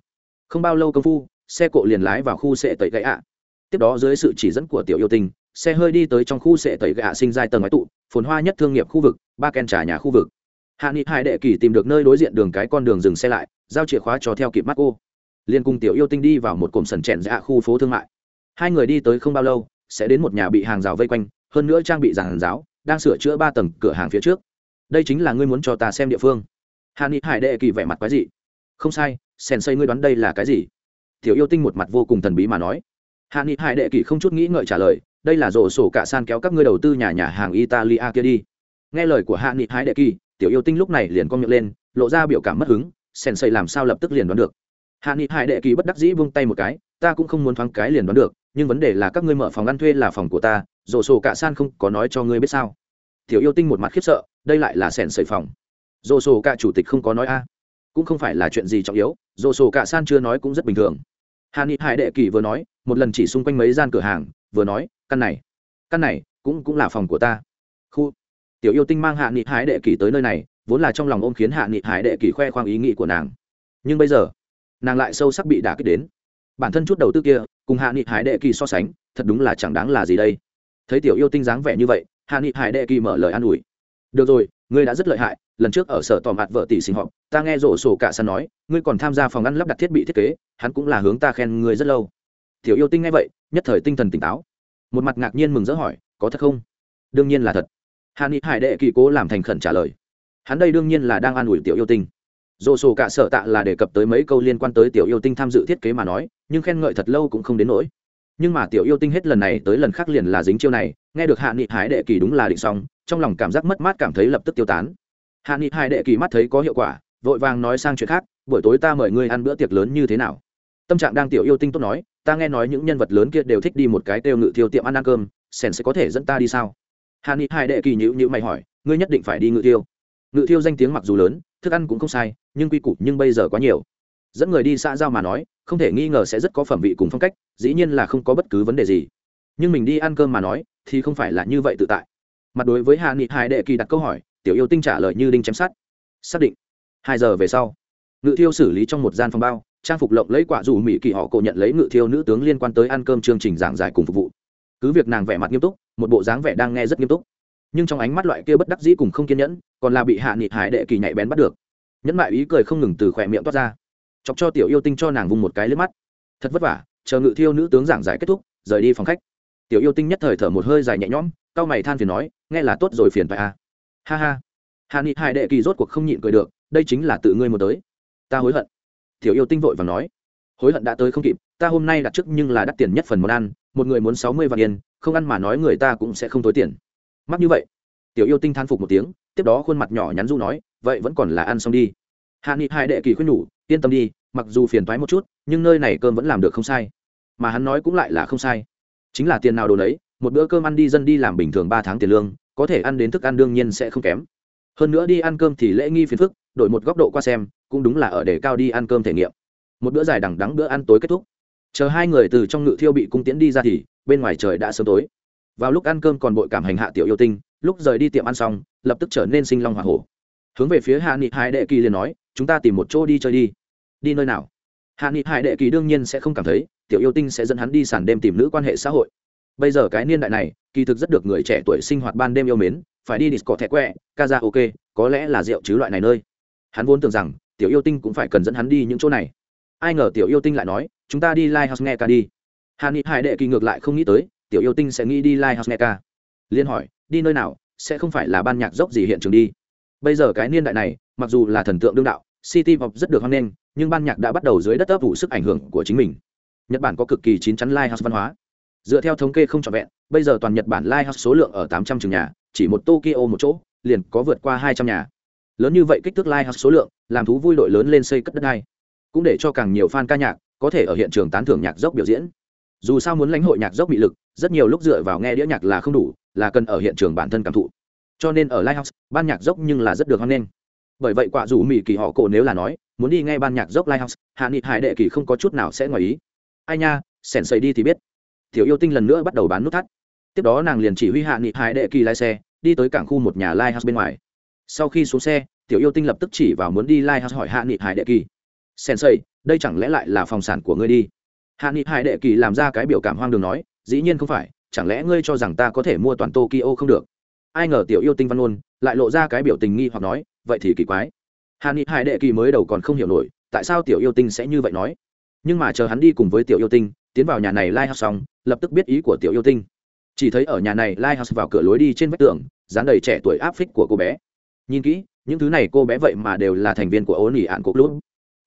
Không bao lâu công phu, xe cộ liền lái vào khu sệ tẩy gãy ạ tiếp đó dưới sự chỉ dẫn của tiểu yêu tinh, xe hơi đi tới trong khu sệ tẩy gạ sinh giai tầng máy tụ, phồn hoa nhất thương nghiệp khu vực, ba ken trà nhà khu vực. Hạ nghị hải đệ kỳ tìm được nơi đối diện đường cái con đường dừng xe lại, giao chìa khóa cho theo kịp mắt cô liền cùng tiểu yêu tinh đi vào một cụm sần chèn dạ khu phố thương mại. Hai người đi tới không bao lâu, sẽ đến một nhà bị hàng rào vây quanh, hơn nữa trang bị giàn giáo, đang sửa chữa ba tầng cửa hàng phía trước. Đây chính là ngươi muốn cho ta xem địa phương. Hạ nghị hải đệ kỳ vẻ mặt quái dị. Không sai, sèn xây ngươi đoán đây là cái gì? Tiểu yêu tinh một mặt vô cùng thần bí mà nói hạ nghị hải đệ kỳ không chút nghĩ ngợi trả lời, đây là rổ sổ cả san kéo các ngươi đầu tư nhà nhà hàng italia kia đi. Nghe lời của hạ nghị hải đệ kỳ tiểu yêu tinh lúc này liền con miệng lên, lộ ra biểu cảm mất hứng, sèn xây làm sao lập tức liền đoán được? Hạ nghị hải đệ kỳ bất đắc dĩ vung tay một cái, ta cũng không muốn thoáng cái liền đoán được, nhưng vấn đề là các ngươi mở phòng ăn thuê là phòng của ta, rổ sổ cả san không có nói cho ngươi biết sao? Tiểu yêu tinh một mặt khiếp sợ, đây lại là sèn xây phòng. Rổ sổ cả chủ tịch không có nói a. Cũng không phải là chuyện gì trọng yếu, rổ sổ cả san chưa nói cũng rất bình thường hà ni hải đệ kỳ vừa nói, một lần chỉ xung quanh mấy gian cửa hàng, vừa nói, căn này căn này cũng cũng là phòng của ta. Khu, tiểu yêu tinh mang hạ nghị hải đệ kỳ tới nơi này, vốn là trong lòng ôm khiến hạ nghị hải đệ kỳ khoe khoang ý nghĩ của nàng. Nhưng bây giờ, nàng lại sâu sắc bị đả kích đến. Bản thân chút đầu tư kia, cùng hạ nghị hải đệ kỳ so sánh, thật đúng là chẳng đáng là gì đây. Thấy tiểu yêu tinh dáng vẻ như vậy hạ nghị hải đệ kỳ mở lời an ủi. Được rồi ngươi đã rất lợi hại, lần trước ở sở tò mặt vợ tỷ sinh họp, ta nghe rổ sổ cả sân nói, ngươi còn tham gia phòng ăn lắp đặt thiết bị thiết kế, hắn cũng là hướng ta khen ngươi rất lâu. Tiểu yêu tinh nghe vậy, nhất thời tinh thần tỉnh táo. Một mặt ngạc nhiên mừng rỡ hỏi, có thật không? Đương nhiên là thật. Hàn ni hải đệ kỳ cố làm thành khẩn trả lời. Hắn đây đương nhiên là đang an ủi tiểu yêu tinh. Dồ sổ cả sở tạ là đề cập tới mấy câu liên quan tới tiểu yêu tinh tham dự thiết kế mà nói, nhưng khen ngợi thật lâu cũng không đến nỗi. Nhưng mà tiểu yêu tinh hết lần này tới lần khác liền là dính chiêu này, nghe được hạ nghị hải đệ kỳ đúng là định xong trong lòng cảm giác mất mát cảm thấy lập tức tiêu tán. Hạ nghị hai đệ kỳ mắt thấy có hiệu quả, vội vàng nói sang chuyện khác, buổi tối ta mời ngươi ăn bữa tiệc lớn như thế nào? Tâm trạng đang tiểu yêu tinh tốt nói, ta nghe nói những nhân vật lớn kia đều thích đi một cái tiêu ngự thiêu tiệm ăn ăn cơm, sèn sẽ có thể dẫn ta đi sao? Hạ nghị hai đệ kỳ nhữ nhữ mày hỏi, ngươi nhất định phải đi ngự thiêu. Ngự thiêu danh tiếng mặc dù lớn, thức ăn cũng không sai, nhưng quy củ nhưng bây giờ quá nhiều. Dẫn người đi xã giao mà nói, không thể nghi ngờ sẽ rất có phẩm vị cùng phong cách, dĩ nhiên là không có bất cứ vấn đề gì. Nhưng mình đi ăn cơm mà nói, thì không phải là như vậy tự tại mặt đối với hạ nghị hai đệ kỳ đặt câu hỏi, tiểu yêu tinh trả lời như đinh chém sát xác định. Hai giờ về sau, ngự thiêu xử lý trong một gian phòng bao, trang phục lộng lấy quả dù mỹ kỳ họ cổ nhận lấy ngự thiêu nữ tướng liên quan tới ăn cơm chương trình giảng giải cùng phục vụ. Cứ việc nàng vẻ mặt nghiêm túc, một bộ dáng vẻ đang nghe rất nghiêm túc. Nhưng trong ánh mắt loại kia bất đắc dĩ cùng không kiên nhẫn, còn là bị hạ nghị hải đệ kỳ nhạy bén bắt được. Nhẫn mại ý cười không ngừng từ khỏe miệng toát ra. Chọc cho tiểu yêu tinh cho nàng vùng một cái lướt mắt. Thật vất vả, chờ ngự thiêu nữ tướng giảng giải kết thúc, rời đi phòng khách. Tiểu yêu tinh nhất thời thở một hơi dài nhẹ nhõm, cau mày than phiền nói nghe là tốt rồi phiền phải à. ha ha. Hà ni hải đệ kỳ rốt cuộc không nhịn cười được, đây chính là tự ngươi một tới. Ta hối hận. Tiểu yêu tinh vội và nói. Hối hận đã tới không kịp, ta hôm nay đặt trước nhưng là đắt tiền nhất phần món ăn, một người muốn sáu mươi vạn yên, không ăn mà nói người ta cũng sẽ không tối tiền. Mắc như vậy. Tiểu yêu tinh than phục một tiếng, tiếp đó khuôn mặt nhỏ nhắn du nói, vậy vẫn còn là ăn xong đi. Hạ nghị hai đệ kỳ khuyên nhủ, yên tâm đi, mặc dù phiền thoái một chút, nhưng nơi này cơm vẫn làm được không sai. Mà hắn nói cũng lại là không sai. Chính là tiền nào đồ đấy một bữa cơm ăn đi dân đi làm bình thường ba tháng tiền lương, có thể ăn đến thức ăn đương nhiên sẽ không kém. Hơn nữa đi ăn cơm thì lễ nghi phiền phức, đổi một góc độ qua xem, cũng đúng là ở để cao đi ăn cơm thể nghiệm. Một bữa dài đằng đắng bữa ăn tối kết thúc. Chờ hai người từ trong ngự thiêu bị cung tiễn đi ra thì, bên ngoài trời đã sớm tối. Vào lúc ăn cơm còn bội cảm hành hạ tiểu yêu tinh, lúc rời đi tiệm ăn xong, lập tức trở nên sinh long h o hổ. Hướng về phía hạ nghị hải đệ kỳ liền nói, chúng ta tìm một chỗ đi chơi đi. Đi nơi nào? Hạ nghị hải đệ kỳ đương nhiên sẽ không cảm thấy, tiểu yêu tinh sẽ dẫn hắn đi sàn đêm tìm nữ quan hệ xã hội bây giờ cái niên đại này, kỳ thực rất được người trẻ tuổi sinh hoạt ban đêm yêu mến, phải đi disco thẻ quẹ ca ra ok có lẽ là rượu chứ loại này nơi. Hắn vốn tưởng rằng, tiểu yêu tinh cũng phải cần dẫn hắn đi những chỗ này. Ai ngờ tiểu yêu tinh lại nói, chúng ta đi live house nghe ca đi. Hà ni hải đệ kỳ ngược lại không nghĩ tới, tiểu yêu tinh sẽ nghĩ đi live house nghe ca liên hỏi, đi nơi nào? Sẽ không phải là ban nhạc dốc gì hiện trường đi? Bây giờ cái niên đại này, mặc dù là thần tượng đương đạo, city pop rất được hoan nghênh, nhưng ban nhạc đã bắt đầu dưới đất ấp vụ sức ảnh hưởng của chính mình. Nhật bản có cực kỳ chín chắn lighthouse văn hóa dựa theo thống kê không trọn vẹn, bây giờ toàn nhật bản lighthouse số lượng ở tám trăm trường nhà, chỉ một tokyo một chỗ, liền có vượt qua hai trăm nhà. Lớn như vậy kích thước lighthouse số lượng, làm thú vui đội lớn lên xây cất đất này cũng để cho càng nhiều fan ca nhạc, có thể ở hiện trường tán thưởng nhạc dốc biểu diễn. Dù sao muốn lãnh hội nhạc dốc bị lực, rất nhiều lúc dựa vào nghe đĩa nhạc là không đủ, là cần ở hiện trường bản thân cảm thụ. Cho nên ở lighthouse, ban nhạc dốc nhưng là rất được hoan nghênh. Bởi vậy quả dù mỹ kỳ họ cổ nếu là nói, muốn đi nghe ban nhạc dốc lighthouse, hạ nghị hải đệ kỳ không có chút nào sẽ ngoài ý. Ai nha sèn xây đi thì biết tiểu yêu tinh lần nữa bắt đầu bán nút thắt. Tiếp đó nàng liền chỉ huy hạ nghị hải đệ kỳ lái xe, đi tới cảng khu một nhà lighthouse bên ngoài. Sau khi xuống xe, tiểu yêu tinh lập tức chỉ vào muốn đi lighthouse hỏi hạ nghị hải đệ kỳ. Sen xây đây chẳng lẽ lại là phòng sản của ngươi đi? Hạ nghị hải đệ kỳ làm ra cái biểu cảm hoang đường nói, dĩ nhiên không phải, chẳng lẽ ngươi cho rằng ta có thể mua toàn tokyo không được? Ai ngờ tiểu yêu tinh văn ôn lại lộ ra cái biểu tình nghi hoặc nói, vậy thì kỳ quái. Hạ nghị hải đệ kỳ mới đầu còn không hiểu nổi, tại sao tiểu yêu tinh sẽ như vậy nói. Nhưng mà chờ hắn đi cùng với tiểu yêu tinh, tiến vào nhà này lai house xong lập tức biết ý của tiểu yêu tinh. Chỉ thấy ở nhà này, lighthouse vào cửa lối đi trên vách tường dán đầy trẻ tuổi áp phích của cô bé. Nhìn kỹ, những thứ này cô bé vậy mà đều là thành viên của ố nỉ ạn cục lút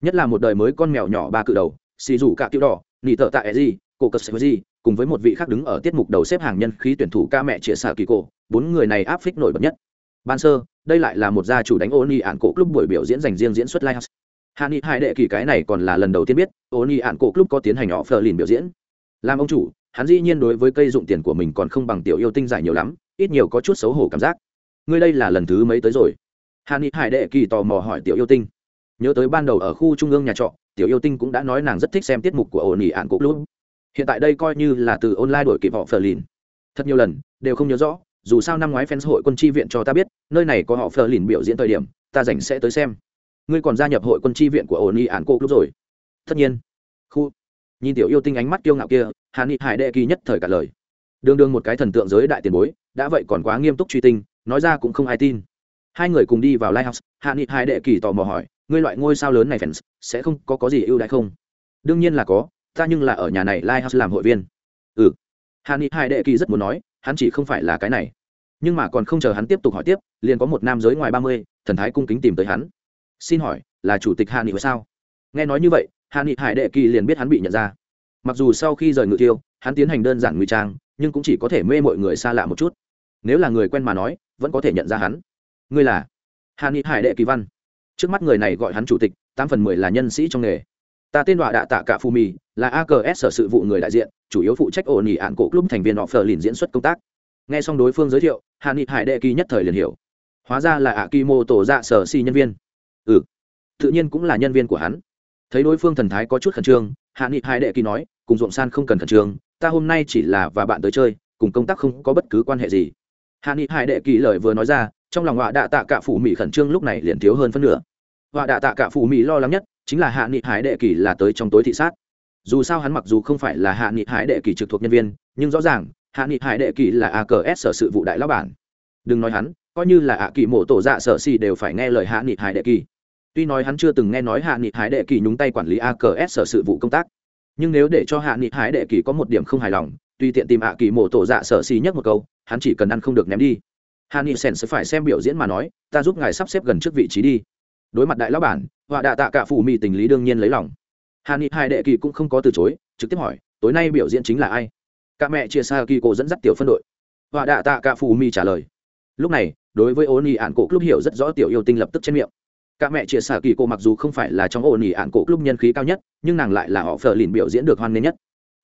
nhất là một đời mới con mèo nhỏ ba cự đầu xì rủ cả kiểu đỏ nỉ thợ tạ e gì cổ cờ sê gì cùng với một vị khác đứng ở tiết mục đầu xếp hàng nhân khí tuyển thủ ca mẹ chia xạ kỳ cổ, bốn người này áp phích nổi bật nhất. Ban sơ, đây lại là một gia chủ đánh ôn nỉ ạn cổ club buổi biểu diễn dành riêng diễn xuất live hạ nghị hai đệ kỳ cái này còn là lần đầu tiên biết ôn nỉ ạn cổ club có tiến hành họ phờ lìn biểu diễn. Làm ông chủ hắn dĩ nhiên đối với cây dụng tiền của mình còn không bằng tiểu yêu tinh giải nhiều lắm, ít nhiều có chút xấu hổ cảm giác. Ngươi đây là lần thứ mấy tới rồi? Hàn ni hải đệ kỳ tò mò hỏi tiểu yêu tinh. Nhớ tới ban đầu ở khu trung ương nhà trọ, tiểu yêu tinh cũng đã nói nàng rất thích xem tiết mục của ổn ỉ ạn cục lũ hiện tại đây coi như là từ online đổi kịp họ phờ lìn thật nhiều lần, đều không nhớ rõ, dù sao năm ngoái fans hội quân tri viện cho ta biết, nơi này có họ phờ lìn biểu diễn thời điểm, ta rảnh sẽ tới xem. Ngươi còn gia nhập hội quân tri viện của ổn ỉ ạn cục lũ rồi? Tất nhiên. Khu nhìn tiểu yêu tinh ánh mắt kiêu ngạo kia hà ni hải đệ kỳ nhất thời cả lời. Đương đương một cái thần tượng giới đại tiền bối, đã vậy còn quá nghiêm túc truy tinh, nói ra cũng không ai tin. Hai người cùng đi vào lighthouse hạ nghị Hải đệ kỳ tò mò hỏi, ngươi loại ngôi sao lớn này fans, sẽ không có có gì ưu đãi không? Đương nhiên là có, ta nhưng là ở nhà này lighthouse làm hội viên. Ừ. Hạ nghị Hải đệ kỳ rất muốn nói, hắn chỉ không phải là cái này. Nhưng mà còn không chờ hắn tiếp tục hỏi tiếp, liền có một nam giới ngoài ba mươi, thần thái cung kính tìm tới hắn. Xin hỏi, là chủ tịch hạ nghị sao? Nghe nói như vậy hạ nghị hải đệ kỳ liền biết hắn bị nhận ra. Mặc dù sau khi rời ngự tiêu, hắn tiến hành đơn giản ngụy trang, nhưng cũng chỉ có thể mê mọi người xa lạ một chút. Nếu là người quen mà nói, vẫn có thể nhận ra hắn. Ngươi là hạ nghị hải đệ kỳ văn. Trước mắt người này gọi hắn chủ tịch, tám phần mười là nhân sĩ trong nghề. Ta tên đọa đạ tạ cả phu mì, là aks sở sự vụ người đại diện, chủ yếu phụ trách ổn ỉ ạn cổ club thành viên họ phờ lìn diễn xuất công tác. Nghe xong đối phương giới thiệu hạ nghị hải đệ kỳ nhất thời liền hiểu. Hóa ra là ạ kỳ mô tổ dạ sở si nhân viên. Ừ tự nhiên cũng là nhân viên của hắn thấy đối phương thần thái có chút khẩn trương, hạ nghị hải đệ kỳ nói, cùng ruộng san không cần khẩn trương, ta hôm nay chỉ là và bạn tới chơi, cùng công tác không có bất cứ quan hệ gì. Hạ nghị hải đệ kỳ lời vừa nói ra, trong lòng họa đạ tạ cả phủ mỹ khẩn trương lúc này liền thiếu hơn phân nửa. Họa đạ tạ cả phủ mỹ lo lắng nhất chính là hạ nghị hải đệ kỳ là tới trong tối thị sát. Dù sao hắn mặc dù không phải là hạ nghị hải đệ kỳ trực thuộc nhân viên, nhưng rõ ràng, hạ nghị hải đệ kỳ là A C S sở sự vụ đại lão bản. Đừng nói hắn, coi như là ạ kỳ mộ tổ dạ sở xì đều phải nghe lời hạ nghị hải đệ kỳ tuy nói hắn chưa từng nghe nói hạ nghị hái đệ kỳ nhúng tay quản lý aks sở sự vụ công tác, nhưng nếu để cho hạ nghị hái đệ kỳ có một điểm không hài lòng tuy tiện tìm hạ kỳ mộ tổ dạ sở xì nhất một câu, hắn chỉ cần ăn không được ném đi. Hạ nghị sen sẽ phải xem biểu diễn mà nói, ta giúp ngài sắp xếp gần trước vị trí đi. Đối mặt đại lão bản, họa đạ tạ cả phủ mỹ tình lý đương nhiên lấy lòng. Hạ nghị hai đệ kỳ cũng không có từ chối, trực tiếp hỏi, tối nay biểu diễn chính là ai? Cả mẹ chia xa kỳ cổ dẫn dắt tiểu phân đội. Họa đạ tạ cả phủ mỹ trả lời. Lúc này, đối với ô nỉ ạn cổ lúc hiểu rất rõ tiểu yêu tinh lập tức trên miệng cả mẹ chia sẻ kỳ cô mặc dù không phải là trong ô nỉ ạn cổ club nhân khí cao nhất, nhưng nàng lại là họ phờ lìn biểu diễn được hoan nghênh nhất.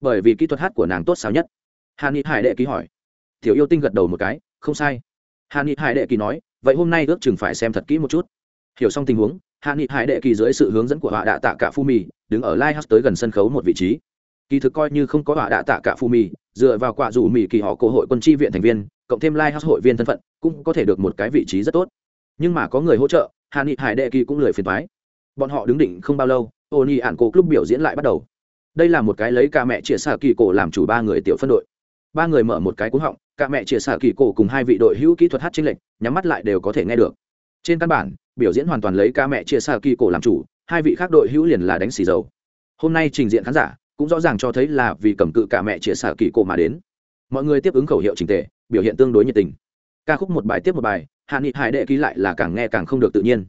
Bởi vì kỹ thuật hát của nàng tốt sao nhất. Hà ni hải đệ ký hỏi. Tiểu yêu tinh gật đầu một cái, không sai. Hà ni hải đệ kỳ nói, vậy hôm nay ước chừng phải xem thật kỹ một chút. Hiểu xong tình huống hạ nghị hải đệ kỳ dưới sự hướng dẫn của họa đạ tạ cả phu mì, đứng ở lai house tới gần sân khấu một vị trí. Kỳ thực coi như không có họa đạ tạ cả phu mì, dựa vào quả rủ mì kỳ họ cổ hội quân tri viện thành viên, cộng thêm lai house hội viên thân phận, cũng có thể được một cái vị trí rất tốt. Nhưng mà có người hỗ trợ hạ nghị hải đệ kỳ cũng lười phiền thoái bọn họ đứng định không bao lâu ô nhi ạn cổ club biểu diễn lại bắt đầu. Đây là một cái lấy ca mẹ chia xả kỳ cổ làm chủ ba người tiểu phân đội. Ba người mở một cái cúng họng, cả mẹ chia xả kỳ cổ cùng hai vị đội hữu kỹ thuật hát chính lệnh nhắm mắt lại đều có thể nghe được. Trên căn bản, biểu diễn hoàn toàn lấy ca mẹ chia xả kỳ cổ làm chủ, hai vị khác đội hữu liền là đánh xì dầu. Hôm nay trình diện khán giả cũng rõ ràng cho thấy là vì cầm cự cả mẹ chia xả kỳ cổ mà đến. Mọi người tiếp ứng khẩu hiệu trình tề, biểu hiện tương đối nhiệt tình. Ca khúc một bài tiếp một bài hạ nghị hải đệ ký lại là càng nghe càng không được tự nhiên.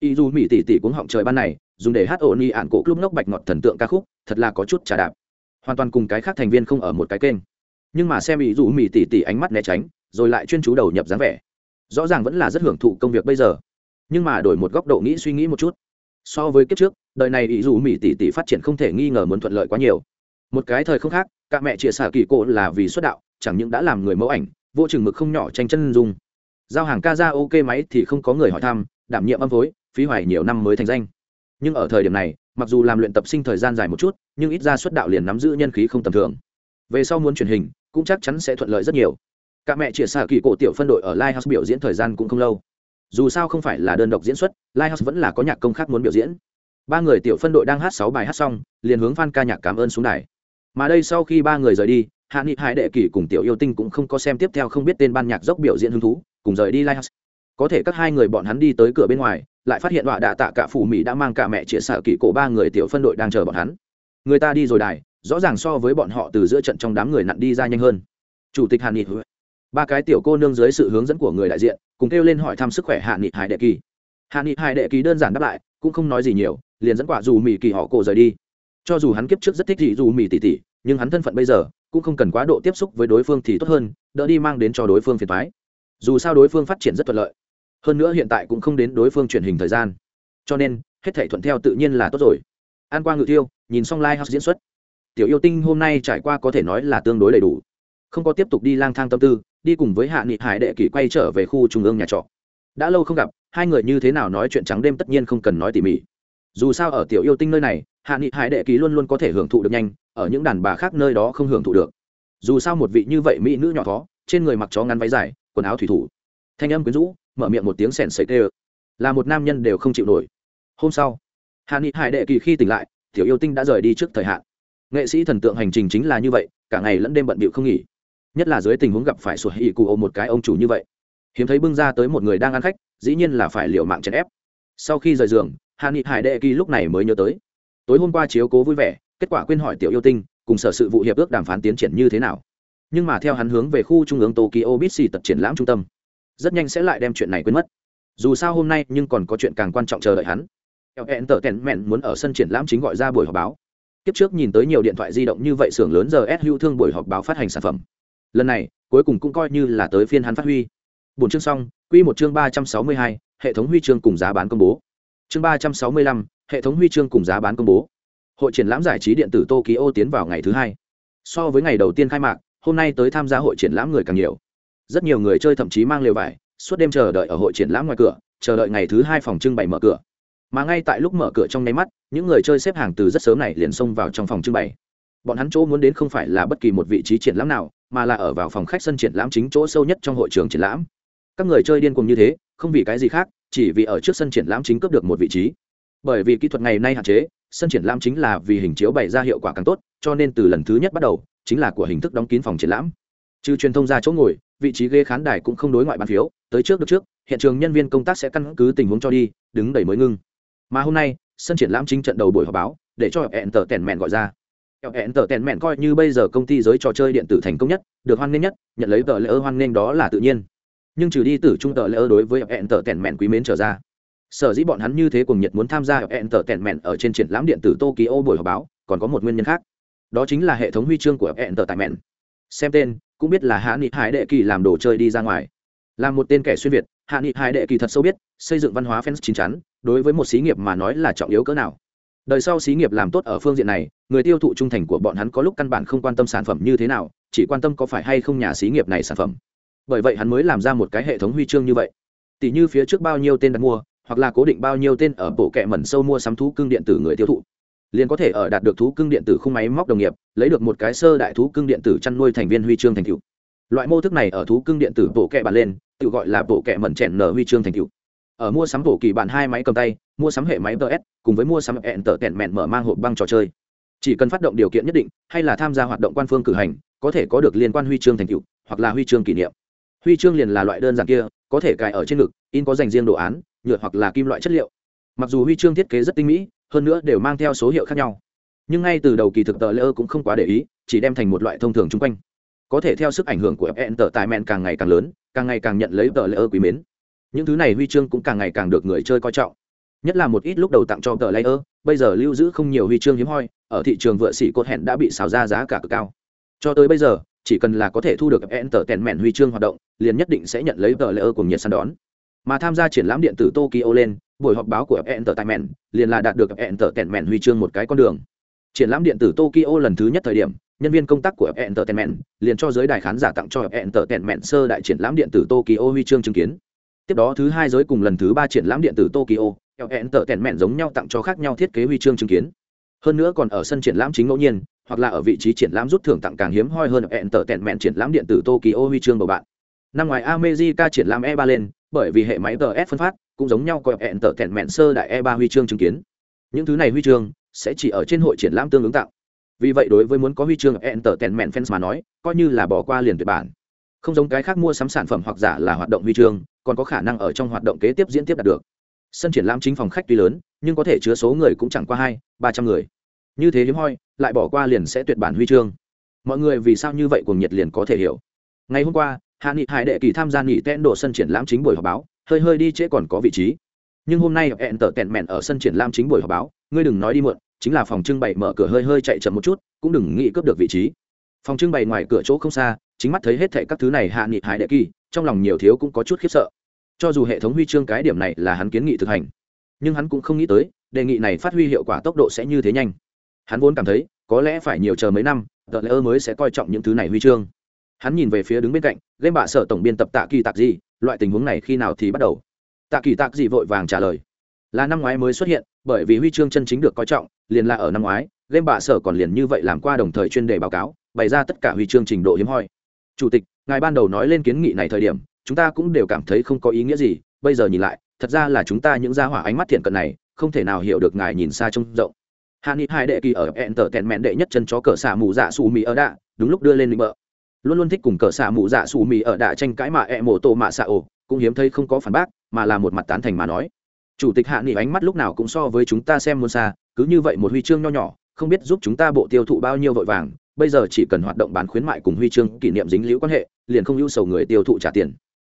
Y dù mỹ tỷ tỷ cuống họng trời ban này, dùng để hát ổ ni ạn cổ club ngốc bạch ngọt thần tượng ca khúc, thật là có chút trà đạp. Hoàn toàn cùng cái khác thành viên không ở một cái kênh. Nhưng mà xem ý dù mỹ tỉ tỉ ánh mắt né tránh, rồi lại chuyên chú đầu nhập dáng vẻ. Rõ ràng vẫn là rất hưởng thụ công việc bây giờ. Nhưng mà đổi một góc độ nghĩ suy nghĩ một chút. So với kiếp trước, đời này ý dù mỹ tỷ tỷ phát triển không thể nghi ngờ muốn thuận lợi quá nhiều. Một cái thời không khác các mẹ chia sẻ kỳ cổ là vì xuất đạo, chẳng những đã làm người mẫu ảnh, vô chừng mực không nhỏ tranh chân dung giao hàng ca ra ok máy thì không có người hỏi thăm, đảm nhiệm âm phối, phí hoài nhiều năm mới thành danh. Nhưng ở thời điểm này, mặc dù làm luyện tập sinh thời gian dài một chút, nhưng ít ra xuất đạo liền nắm giữ nhân khí không tầm thường. Về sau muốn truyền hình, cũng chắc chắn sẽ thuận lợi rất nhiều. Cả mẹ chia sẻ kỳ cổ tiểu phân đội ở Lighthouse biểu diễn thời gian cũng không lâu. Dù sao không phải là đơn độc diễn xuất, Lighthouse vẫn là có nhạc công khác muốn biểu diễn. Ba người tiểu phân đội đang hát sáu bài hát xong, liền hướng fan ca nhạc cảm ơn xuống đài. Mà đây sau khi ba người rời đi, hạ nghị hải đệ kỳ cùng tiểu yêu tinh cũng không có xem tiếp theo không biết tên ban nhạc dốc biểu diễn hứng thú cùng rời đi Lighthouse. Có thể các hai người bọn hắn đi tới cửa bên ngoài, lại phát hiện đọa đạ tạ cả phủ mỹ đã mang cả mẹ chia sẻ kỷ cổ ba người tiểu phân đội đang chờ bọn hắn. Người ta đi rồi đài, rõ ràng so với bọn họ từ giữa trận trong đám người nặn đi ra nhanh hơn. Chủ tịch hàn nghị ba cái tiểu cô nương dưới sự hướng dẫn của người đại diện, cùng kêu lên hỏi thăm sức khỏe hạ nghị hải đệ kỳ. Hạ nghị hải đệ kỳ đơn giản đáp lại, cũng không nói gì nhiều, liền dẫn quả dù mỹ kỳ họ cổ rời đi. Cho dù hắn kiếp trước rất thích dị dù mỹ tỷ tỷ nhưng hắn thân phận bây giờ, cũng không cần quá độ tiếp xúc với đối phương thì tốt hơn, đỡ đi mang đến cho đối phương phiền thoái dù sao đối phương phát triển rất thuận lợi. Hơn nữa hiện tại cũng không đến đối phương truyền hình thời gian. Cho nên, hết thể thuận theo tự nhiên là tốt rồi. An qua ngự tiêu, nhìn xong lai、like、house diễn xuất. Tiểu yêu tinh hôm nay trải qua có thể nói là tương đối đầy đủ. Không có tiếp tục đi lang thang tâm tư, đi cùng với hạ nghị hải đệ kỷ quay trở về khu trung ương nhà trọ. Đã lâu không gặp, hai người như thế nào nói chuyện trắng đêm tất nhiên không cần nói tỉ mỉ. Dù sao ở tiểu yêu tinh nơi này, hạ nghị hải đệ ký luôn luôn có thể hưởng thụ được nhanh, ở những đàn bà khác nơi đó không hưởng thụ được. Dù sao một vị như vậy mỹ nữ nhỏ khó trên người mặc chó ngắn váy dài quần áo thủy thủ. Thanh âm quyến rũ, mở miệng một tiếng sèn sẩy tê là một nam nhân đều không chịu nổi. Hôm sau hạ nghị hải đệ kỳ khi tỉnh lại, tiểu yêu tinh đã rời đi trước thời hạn. Nghệ sĩ thần tượng hành trình chính là như vậy, cả ngày lẫn đêm bận bịu không nghỉ. Nhất là dưới tình huống gặp phải sủa hỉ cụ ô một cái ông chủ như vậy. Hiếm thấy bưng ra tới một người đang ăn khách, dĩ nhiên là phải liều mạng chèn ép. Sau khi rời giường hạ nghị hải đệ kỳ lúc này mới nhớ tới. Tối hôm qua chiếu cố vui vẻ, kết quả quên hỏi tiểu yêu tinh, cùng sở sự vụ hiệp ước đàm phán tiến triển như thế nào nhưng mà theo hắn hướng về khu trung ương tokyo bitsy tật triển lãm trung tâm, rất nhanh sẽ lại đem chuyện này quên mất. Dù sao hôm nay nhưng còn có chuyện càng quan trọng chờ đợi hắn. Hẹn tờ tèn mẹn muốn ở sân triển lãm chính gọi ra buổi họp báo. Kiếp trước nhìn tới nhiều điện thoại di động như vậy xưởng lớn giờ s hữu thương buổi họp báo phát hành sản phẩm. Lần này, cuối cùng cũng coi như là tới phiên hắn phát huy. Bốn chương xong, quy một chương ba trăm sáu mươi hai, hệ thống huy chương cùng giá bán công bố. Chương ba trăm sáu mươi lăm, hệ thống huy chương cùng giá bán công bố. Hội triển lãm giải trí điện tử tokyo tiến vào ngày thứ hai. So với ngày đầu tiên khai mạc hôm nay tới tham gia hội triển lãm người càng nhiều. Rất nhiều người chơi thậm chí mang lều vải, suốt đêm chờ đợi ở hội triển lãm ngoài cửa, chờ đợi ngày thứ hai phòng trưng bày mở cửa. Mà ngay tại lúc mở cửa trong nháy mắt, những người chơi xếp hàng từ rất sớm này liền xông vào trong phòng trưng bày. Bọn hắn chỗ muốn đến không phải là bất kỳ một vị trí triển lãm nào, mà là ở vào phòng khách sân triển lãm chính chỗ sâu nhất trong hội trường triển lãm. Các người chơi điên cuồng như thế, không vì cái gì khác, chỉ vì ở trước sân triển lãm chính cướp được một vị trí. Bởi vì kỹ thuật ngày nay hạn chế, sân triển lãm chính là vì hình chiếu bày ra hiệu quả càng tốt, cho nên từ lần thứ nhất bắt đầu chính là của hình thức đóng kín phòng triển lãm. Trừ truyền thông ra chỗ ngồi, vị trí ghế khán đài cũng không đối ngoại bàn phiếu, tới trước được trước, hiện trường nhân viên công tác sẽ căn cứ tình huống cho đi, đứng đầy mới ngưng. Mà hôm nay, sân triển lãm chính trận đầu buổi họp báo, để cho hẹn tờ tèn mẹn gọi ra. Hẹn tờ tèn mẹn coi như bây giờ công ty giới trò chơi điện tử thành công nhất, được hoan nghênh nhất, nhận lấy tờ lễ ơ hoan nghênh đó là tự nhiên. Nhưng trừ đi từ trung tờ lễ ơ đối với hẹn tờ tèn mẹn quý mến trở ra, sở dĩ bọn hắn như thế cùng nhiệt muốn tham gia hẹn tờ tèn mẹn ở trên triển lãm điện tử tokyo buổi họp báo, còn có một nguyên nhân khác đó chính là hệ thống huy chương của hẹn tờ tại mẹn. Xem tên, cũng biết là hạ nghị hải đệ kỳ làm đồ chơi đi ra ngoài. Là một tên kẻ xuyên việt, hạ nghị hải đệ kỳ thật sâu biết, xây dựng văn hóa fans chín chắn, đối với một xí nghiệp mà nói là trọng yếu cỡ nào. Đời sau xí nghiệp làm tốt ở phương diện này, người tiêu thụ trung thành của bọn hắn có lúc căn bản không quan tâm sản phẩm như thế nào, chỉ quan tâm có phải hay không nhà xí nghiệp này sản phẩm. Bởi vậy hắn mới làm ra một cái hệ thống huy chương như vậy. Tỷ như phía trước bao nhiêu tên đặt mua, hoặc là cố định bao nhiêu tên ở bộ kệ mẩn sâu mua sắm thú cưng điện tử người tiêu thụ liền có thể ở đạt được thú cưng điện tử khung máy móc đồng nghiệp, lấy được một cái sơ đại thú cưng điện tử chăn nuôi thành viên huy chương thành cựu loại mô thức này ở thú cưng điện tử bộ kệ bản lên, tự gọi là bộ kệ mẩn chèn nở huy chương thành cựu ở mua sắm bộ kỳ bản hai máy cầm tay, mua sắm hệ máy ts cùng với mua sắm hẹn tờ tẹn mẹn mở mang hộp băng trò chơi. Chỉ cần phát động điều kiện nhất định, hay là tham gia hoạt động quan phương cử hành, có thể có được liên quan huy chương thành cựu hoặc là huy chương kỷ niệm. Huy chương liền là loại đơn giản kia, có thể cài ở trên ngực, in có dành riêng đồ án, nhựa hoặc là kim loại chất liệu. Mặc dù huy chương thiết kế rất tinh mỹ hơn nữa đều mang theo số hiệu khác nhau. Nhưng ngay từ đầu kỳ thực tờ lễ ơ cũng không quá để ý, chỉ đem thành một loại thông thường chung quanh. Có thể theo sức ảnh hưởng của fn tờ tài mẹn càng ngày càng lớn, càng ngày càng nhận lấy tờ lễ ơ quý mến. Những thứ này huy chương cũng càng ngày càng được người chơi coi trọng. Nhất là một ít lúc đầu tặng cho tờ layer bây giờ lưu giữ không nhiều huy chương hiếm hoi, ở thị trường vựa xỉ cột hẹn đã bị xào ra giá cả cực cao. Cho tới bây giờ, chỉ cần là có thể thu được enter tèn mẹn huy chương hoạt động, liền nhất định sẽ nhận lấy tờ layer cùng nhiệt săn đón. Mà tham gia triển lãm điện tử tokyo lên buổi họp báo của enter tèn liền là đạt được enter tèn huy chương một cái con đường. Triển lãm điện tử tokyo lần thứ nhất thời điểm, nhân viên công tác của entertainment liền cho giới đài khán giả tặng cho entertainment sơ đại triển lãm điện tử tokyo huy chương chứng kiến. Tiếp đó thứ hai giới cùng lần thứ ba triển lãm điện tử tokyo, entertainment giống nhau tặng cho khác nhau thiết kế huy chương chứng kiến. Hơn nữa còn ở sân triển lãm chính ngẫu nhiên, hoặc là ở vị trí triển lãm rút thưởng tặng càng hiếm hoi hơn entertainment triển lãm điện tử tokyo huy chương của bạn. Năm ngoài america triển lãm e 3 lên, bởi vì hệ máy ts phân phát cũng giống nhau coi hẹn tở thẹn mẹn sơ đại e 3 huy chương chứng kiến. Những thứ này huy chương sẽ chỉ ở trên hội triển lãm tương ứng tặng vì vậy đối với muốn có huy chương entertainment fans mà nói, coi như là bỏ qua liền tuyệt bản. Không giống cái khác mua sắm sản phẩm hoặc giả là hoạt động huy chương, còn có khả năng ở trong hoạt động kế tiếp diễn tiếp đạt được. Sân triển lãm chính phòng khách tuy lớn, nhưng có thể chứa số người cũng chẳng qua hai, ba trăm người. Như thế hiếm hoi, lại bỏ qua liền sẽ tuyệt bản huy chương. Mọi người vì sao như vậy cùng nhiệt liền có thể hiểu. Ngày hôm qua, hạ nghị hải đệ kỳ tham gia nghị tên độ sân triển lãm chính buổi họp báo hơi hơi đi trễ còn có vị trí. Nhưng hôm nay hẹn tở tẹn mẹn ở sân triển lãm chính buổi họp báo, ngươi đừng nói đi muộn, chính là phòng trưng bày mở cửa hơi hơi chạy chậm một chút, cũng đừng nghĩ cướp được vị trí. Phòng trưng bày ngoài cửa chỗ không xa, chính mắt thấy hết thệ các thứ này hạ nghị hải đệ kỳ, trong lòng nhiều thiếu cũng có chút khiếp sợ. Cho dù hệ thống huy chương cái điểm này là hắn kiến nghị thực hành, nhưng hắn cũng không nghĩ tới, đề nghị này phát huy hiệu quả tốc độ sẽ như thế nhanh. Hắn vốn cảm thấy, có lẽ phải nhiều chờ mấy năm, tờ lễ ơ mới sẽ coi trọng những thứ này huy chương. Hắn nhìn về phía đứng bên cạnh, game bạ sở tổng biên tập tạ kỳ tạc gì loại tình huống này khi nào thì bắt đầu? Tạ kỳ tạc gì vội vàng trả lời. Là năm ngoái mới xuất hiện, bởi vì huy chương chân chính được coi trọng, liền là ở năm ngoái, game bạ sở còn liền như vậy làm qua đồng thời chuyên đề báo cáo, bày ra tất cả huy chương trình độ hiếm hoi. Chủ tịch, ngài ban đầu nói lên kiến nghị này thời điểm, chúng ta cũng đều cảm thấy không có ý nghĩa gì, bây giờ nhìn lại, thật ra là chúng ta những gia hỏa ánh mắt thiện cận này, không thể nào hiểu được ngài nhìn xa trông rộng. Hạ nghị hai đệ kỳ ở enter tèn mẹn đệ nhất chân chó cờ xả mù dạ xù mì ở đạ, đúng lúc đưa lên linh bợ luôn luôn thích cùng cờ xạ mụ dạ xù mì ở đạ tranh cãi mà ẹ mổ tổ mạ xạ ổ, cũng hiếm thấy không có phản bác, mà là một mặt tán thành mà nói. Chủ tịch hạ nghị ánh mắt lúc nào cũng so với chúng ta xem muôn xa, cứ như vậy một huy chương nho nhỏ, không biết giúp chúng ta bộ tiêu thụ bao nhiêu vội vàng, bây giờ chỉ cần hoạt động bán khuyến mại cùng huy chương kỷ niệm dính liễu quan hệ, liền không ưu sầu người tiêu thụ trả tiền.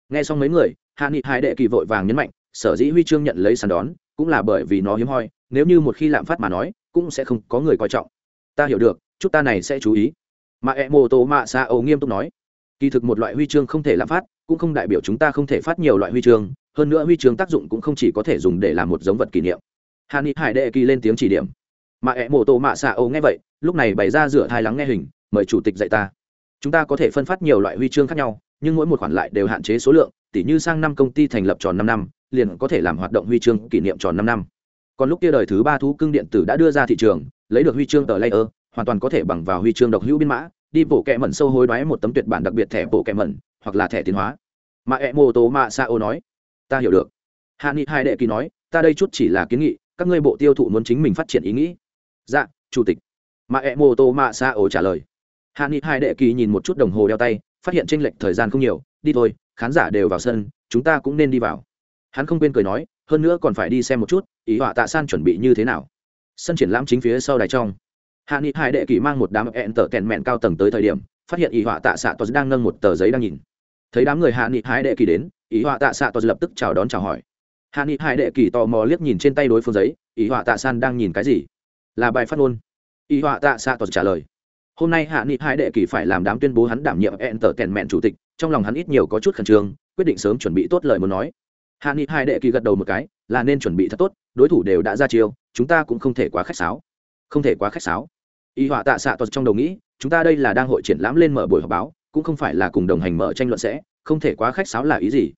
Nghe xong mấy người, hạ nghị hai đệ kỳ vội vàng nhấn mạnh, sở dĩ huy chương nhận lấy sàn đón, cũng là bởi vì nó hiếm hoi, nếu như một khi lạm phát mà nói, cũng sẽ không có người coi trọng. Ta hiểu được chút ta này sẽ chú ý mà e mô tô mạ xa âu nghiêm túc nói, kỳ thực một loại huy chương không thể lạm phát, cũng không đại biểu chúng ta không thể phát nhiều loại huy chương, hơn nữa huy chương tác dụng cũng không chỉ có thể dùng để làm một giống vật kỷ niệm. Hà ni hải đệ kỳ lên tiếng chỉ điểm, mà e mô tô mạ xạ âu nghe vậy, lúc này bày ra rửa thai lắng nghe hình, mời chủ tịch dạy ta. Chúng ta có thể phân phát nhiều loại huy chương khác nhau, nhưng mỗi một khoản lại đều hạn chế số lượng, tỉ như sang năm công ty thành lập tròn năm năm, liền có thể làm hoạt động huy chương kỷ niệm tròn năm năm. Còn lúc kia đời thứ ba thú cưng điện tử đã đưa ra thị trường, lấy được huy chương tờ layer hoàn toàn có thể bằng vào huy chương độc hữu biên mã, đi bộ kẹ mẩn sâu hối đoái một tấm tuyệt bản đặc biệt thẻ bộ kẹ mẩn, hoặc là thẻ tiến hóa. Mà e mô Tô mạ sa ô nói, ta hiểu được. Hạ nghị hai đệ kỳ nói, ta đây chút chỉ là kiến nghị, các ngươi bộ tiêu thụ muốn chính mình phát triển ý nghĩ. Dạ chủ tịch. Mà e mô tô mạ sa ô trả lời. Hạ nghị hai đệ kỳ nhìn một chút đồng hồ đeo tay, phát hiện tranh lệch thời gian không nhiều, đi thôi, khán giả đều vào sân, chúng ta cũng nên đi vào. Hắn không quên cười nói, hơn nữa còn phải đi xem một chút, ý họa tạ san chuẩn bị như thế nào. Sân triển lãm chính phía sau đài trong hạ nghị hai đệ kỳ mang một đám ẹn tở tèn mẹn cao tầng tới thời điểm, phát hiện ý họa tạ xạ tos đang nâng một tờ giấy đang nhìn. Thấy đám người hạ nghị hai đệ kỳ đến ý họa tạ xạ tos lập tức chào đón chào hỏi. Hạ nghị hai đệ kỳ tò mò liếc nhìn trên tay đối phương giấy ý họa tạ san đang nhìn cái gì? Là bài phát ngôn. Ý họa tạ xạ tos trả lời. Hôm nay hạ nghị hai đệ kỳ phải làm đám tuyên bố hắn đảm nhiệm ẹn tở tèn mẹn chủ tịch, trong lòng hắn ít nhiều có chút khẩn trương, quyết định sớm chuẩn bị tốt lời muốn nói. Hạ nghị hai đệ kỳ gật đầu một cái, là nên chuẩn bị thật tốt, đối thủ đều đã ra chiêu, chúng ta cũng không thể quá khách sáo. Không thể quá khách sáo y họa tạ xạ tuật trong đầu nghĩ, chúng ta đây là đang hội triển lãm lên mở buổi họp báo, cũng không phải là cùng đồng hành mở tranh luận sẽ, không thể quá khách sáo là ý gì.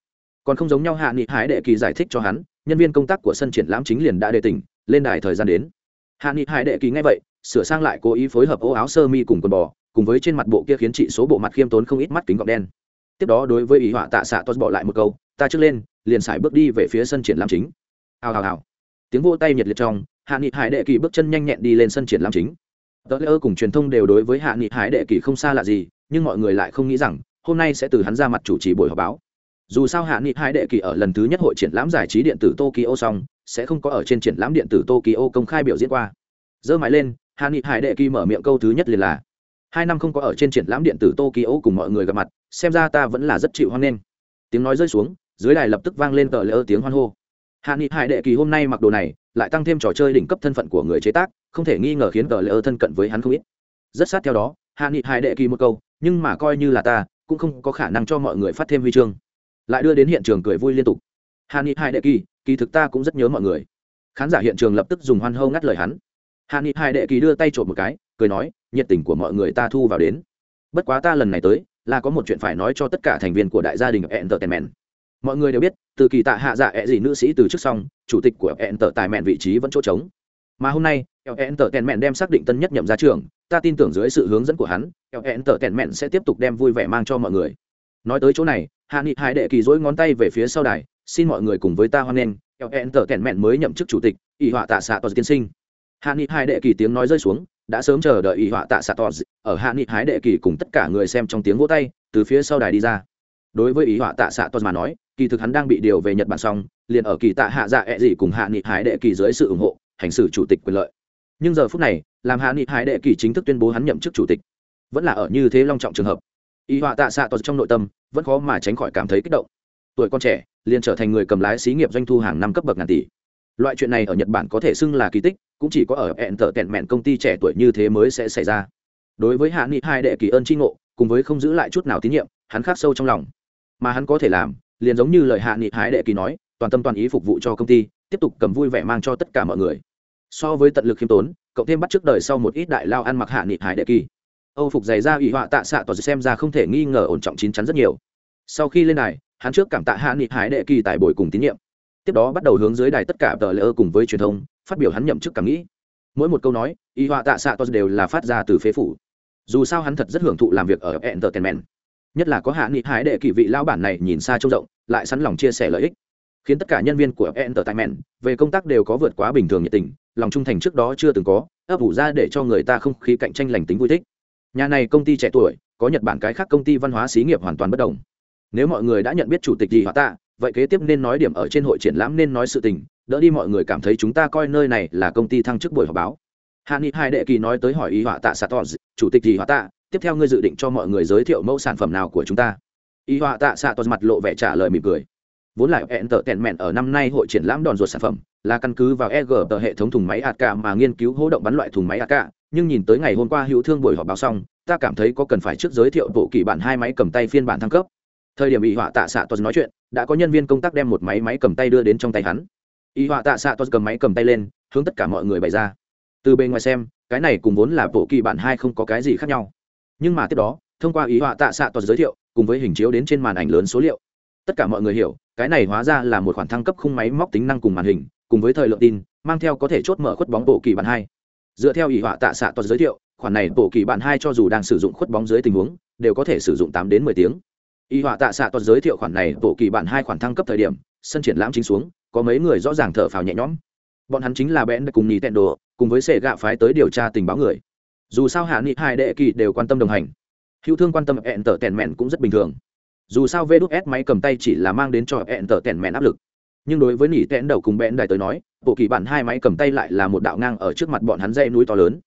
Còn không giống nhau hạ nghị hải đệ kỳ giải thích cho hắn, nhân viên công tác của sân triển lãm chính liền đã đề tỉnh, lên đài thời gian đến. Hạ nghị hải đệ kỳ nghe vậy, sửa sang lại cố ý phối hợp ô áo sơ mi cùng quần bò, cùng với trên mặt bộ kia khiến chị số bộ mặt khiêm tốn không ít mắt kính gọng đen. Tiếp đó đối với ý họa tạ xạ tuật bỏ lại một câu, ta trước lên, liền sải bước đi về phía sân triển lãm chính. Hào hào hào. Tiếng vô tay nhiệt liệt trong, hạ nghị hải đệ kỳ bước chân nhanh nhẹn đi lên sân triển lãm chính tờ lễ ơ cùng truyền thông đều đối với hạ nghị hải đệ kỳ không xa lạ gì, nhưng mọi người lại không nghĩ rằng, hôm nay sẽ từ hắn ra mặt chủ trì buổi họp báo. Dù sao hạ nghị hải đệ kỳ ở lần thứ nhất hội triển lãm giải trí điện tử tokyo xong, sẽ không có ở trên triển lãm điện tử tokyo công khai biểu diễn qua. Dơ mãi lên, hạ nghị hải đệ kỳ mở miệng câu thứ nhất liền là, hai năm không có ở trên triển lãm điện tử tokyo cùng mọi người gặp mặt, xem ra ta vẫn là rất chịu hoan nghênh. Tiếng nói rơi xuống, dưới đài lập tức vang lên tờ lễ ơ tiếng hoan hô hạ nghị hải đệ kỳ hôm nay mặc đồ này, lại tăng thêm trò chơi đỉnh cấp thân phận của người chế tác, không thể nghi ngờ khiến tờ lỡ thân cận với hắn không ít. Rất sát theo đó, hạ nghị hải đệ kỳ một câu, nhưng mà coi như là ta, cũng không có khả năng cho mọi người phát thêm huy chương. Lại đưa đến hiện trường cười vui liên tục. Hạ nghị hải đệ kỳ kỳ thực ta cũng rất nhớ mọi người. Khán giả hiện trường lập tức dùng hoan hâu ngắt lời hắn. Hạ nghị hải đệ kỳ đưa tay trộm một cái, cười nói, nhiệt tình của mọi người ta thu vào đến. Bất quá ta lần này tới, là có một chuyện phải nói cho tất cả thành viên của đại gia đình entertainment mọi người đều biết, từ kỳ tạ hạ dạ ẹ gì nữ sĩ từ trước xong, chủ tịch của entertainment vị trí vẫn chỗ trống. Mà hôm nay entertainment đem xác định tân nhất nhậm ra trường ta tin tưởng dưới sự hướng dẫn của hắn entertainment sẽ tiếp tục đem vui vẻ mang cho mọi người. Nói tới chỗ này, hạ nghị hải đệ kỳ dối ngón tay về phía sau đài, xin mọi người cùng với ta hoan nghênh entertainment mới nhậm chức chủ tịch, ỷ họa tạ xạ toàn tiên sinh. Hạ nghị hải đệ kỳ tiếng nói rơi xuống, đã sớm chờ đợi ỷ họa tạ xạ toàn ở hạ nghị hải đệ kỳ cùng tất cả người xem trong tiếng vỗ tay, từ phía sau đài đi ra. Đối với ý họa tạ xạ toàn mà nói kỳ thực hắn đang bị điều về nhật bản xong, liền ở kỳ tạ hạ dạ ẹ、e、gì cùng hạ nghị hải đệ kỳ dưới sự ủng hộ, hành xử chủ tịch quyền lợi. Nhưng giờ phút này, làm hạ nghị hải đệ kỳ chính thức tuyên bố hắn nhậm chức chủ tịch. Vẫn là ở như thế long trọng trường hợp. Y họa tạ xạ tos trong nội tâm, vẫn khó mà tránh khỏi cảm thấy kích động. Tuổi con trẻ, liền trở thành người cầm lái xí nghiệp doanh thu hàng năm cấp bậc ngàn tỷ. Loại chuyện này ở nhật bản có thể xưng là kỳ tích, cũng chỉ có ở hẹn tở tẹn mẹn công ty trẻ tuổi như thế mới sẽ xảy ra. Đối với hạ nghị hai đệ kỳ ơn tri ngộ, cùng với không giữ lại chút nào tín nhiệm, hắn khắc sâu trong lòng. Mà hắn có thể làm liền giống như lời hạ nghị hái đệ kỳ nói, toàn tâm toàn ý phục vụ cho công ty, tiếp tục cầm vui vẻ mang cho tất cả mọi người. So với tận lực khiêm tốn, cậu thêm bắt trước đời sau một ít đại lao ăn mặc hạ nghị hải đệ kỳ. Âu phục giày ra ủy họa tạ xạ toàn xem ra không thể nghi ngờ ổn trọng chín chắn rất nhiều. Sau khi lên đài, hắn trước cảm tạ hạ nghị hải đệ kỳ tại buổi cùng tín nhiệm. Tiếp đó bắt đầu hướng dưới đài tất cả tờ lễ cùng với truyền thông, phát biểu hắn nhậm chức cảm nghĩ. Mỗi một câu nói y họa tạ xạ toàn đều là phát ra từ phế phủ. Dù sao hắn thật rất hưởng thụ làm việc ở entertainment nhất là có hạ nghị hải đệ kỳ vị lao bản này nhìn xa trông rộng, lại sẵn lòng chia sẻ lợi ích, khiến tất cả nhân viên của entertainment về công tác đều có vượt quá bình thường nhiệt tình, lòng trung thành trước đó chưa từng có, ấp ủ ra để cho người ta không khí cạnh tranh lành tính vui thích. Nhà này công ty trẻ tuổi, có nhật bản cái khác công ty văn hóa xí nghiệp hoàn toàn bất đồng. Nếu mọi người đã nhận biết chủ tịch gì hóa tạ vậy kế tiếp nên nói điểm ở trên hội triển lãm nên nói sự tình, đỡ đi mọi người cảm thấy chúng ta coi nơi này là công ty thăng chức buổi họp báo. Hạ nghị hai đệ kỳ nói tới hỏi ý họa tạ satos chủ tịch gì họa tạ tiếp theo ngươi dự định cho mọi người giới thiệu mẫu sản phẩm nào của chúng ta? Y họa tạ xạ toàn mặt lộ vẻ trả lời mỉm cười. Vốn là hẹn tợ tẹn mẹn ở năm nay hội triển lãm đòn ruột sản phẩm, là căn cứ vào eg tờ hệ thống thùng máy atk mà nghiên cứu hỗ động bắn loại thùng máy atk nhưng nhìn tới ngày hôm qua hữu thương buổi họp báo xong, ta cảm thấy có cần phải trước giới thiệu bộ kỳ bản hai máy cầm tay phiên bản thăng cấp. Thời điểm y họa tạ xạ toàn nói chuyện, đã có nhân viên công tác đem một máy máy cầm tay đưa đến trong tay hắn. Y họa tạ xạ toàn cầm máy cầm tay lên, hướng tất cả mọi người bày ra. Từ bên ngoài xem, cái này cùng vốn là bộ kỳ bản hai không có cái gì khác nhau nhưng mà tiếp đó, thông qua ý họa tạ xạ toàn giới thiệu, cùng với hình chiếu đến trên màn ảnh lớn số liệu. Tất cả mọi người hiểu, cái này hóa ra là một khoản thăng cấp khung máy móc tính năng cùng màn hình, cùng với thời lượng tin, mang theo có thể chốt mở khuất bóng bộ kỳ bản hai. Dựa theo ý họa tạ xạ toàn giới thiệu, khoản này bộ kỳ bản hai cho dù đang sử dụng khuất bóng dưới tình huống, đều có thể sử dụng tám đến mười tiếng. Ý họa tạ xạ toàn giới thiệu khoản này bộ kỳ bản hai khoản thăng cấp thời điểm, sân triển lãm chính xuống, có mấy người rõ ràng thở phào nhẹ nhõm. Bọn hắn chính là bẽn cùng nhì tẹn đồ cùng với sệ gạ phái tới điều tra tình báo người dù sao hạ nghị hai đệ kỳ đều quan tâm đồng hành. Hữu thương quan tâm hẹn tở tèn mẹn cũng rất bình thường. Dù sao vê đúc s máy cầm tay chỉ là mang đến cho hẹn tở tèn mẹn áp lực. Nhưng đối với nỉ tẹn đầu cùng bẽn đài tới nói, bộ kỳ bản hai máy cầm tay lại là một đạo ngang ở trước mặt bọn hắn dây núi to lớn.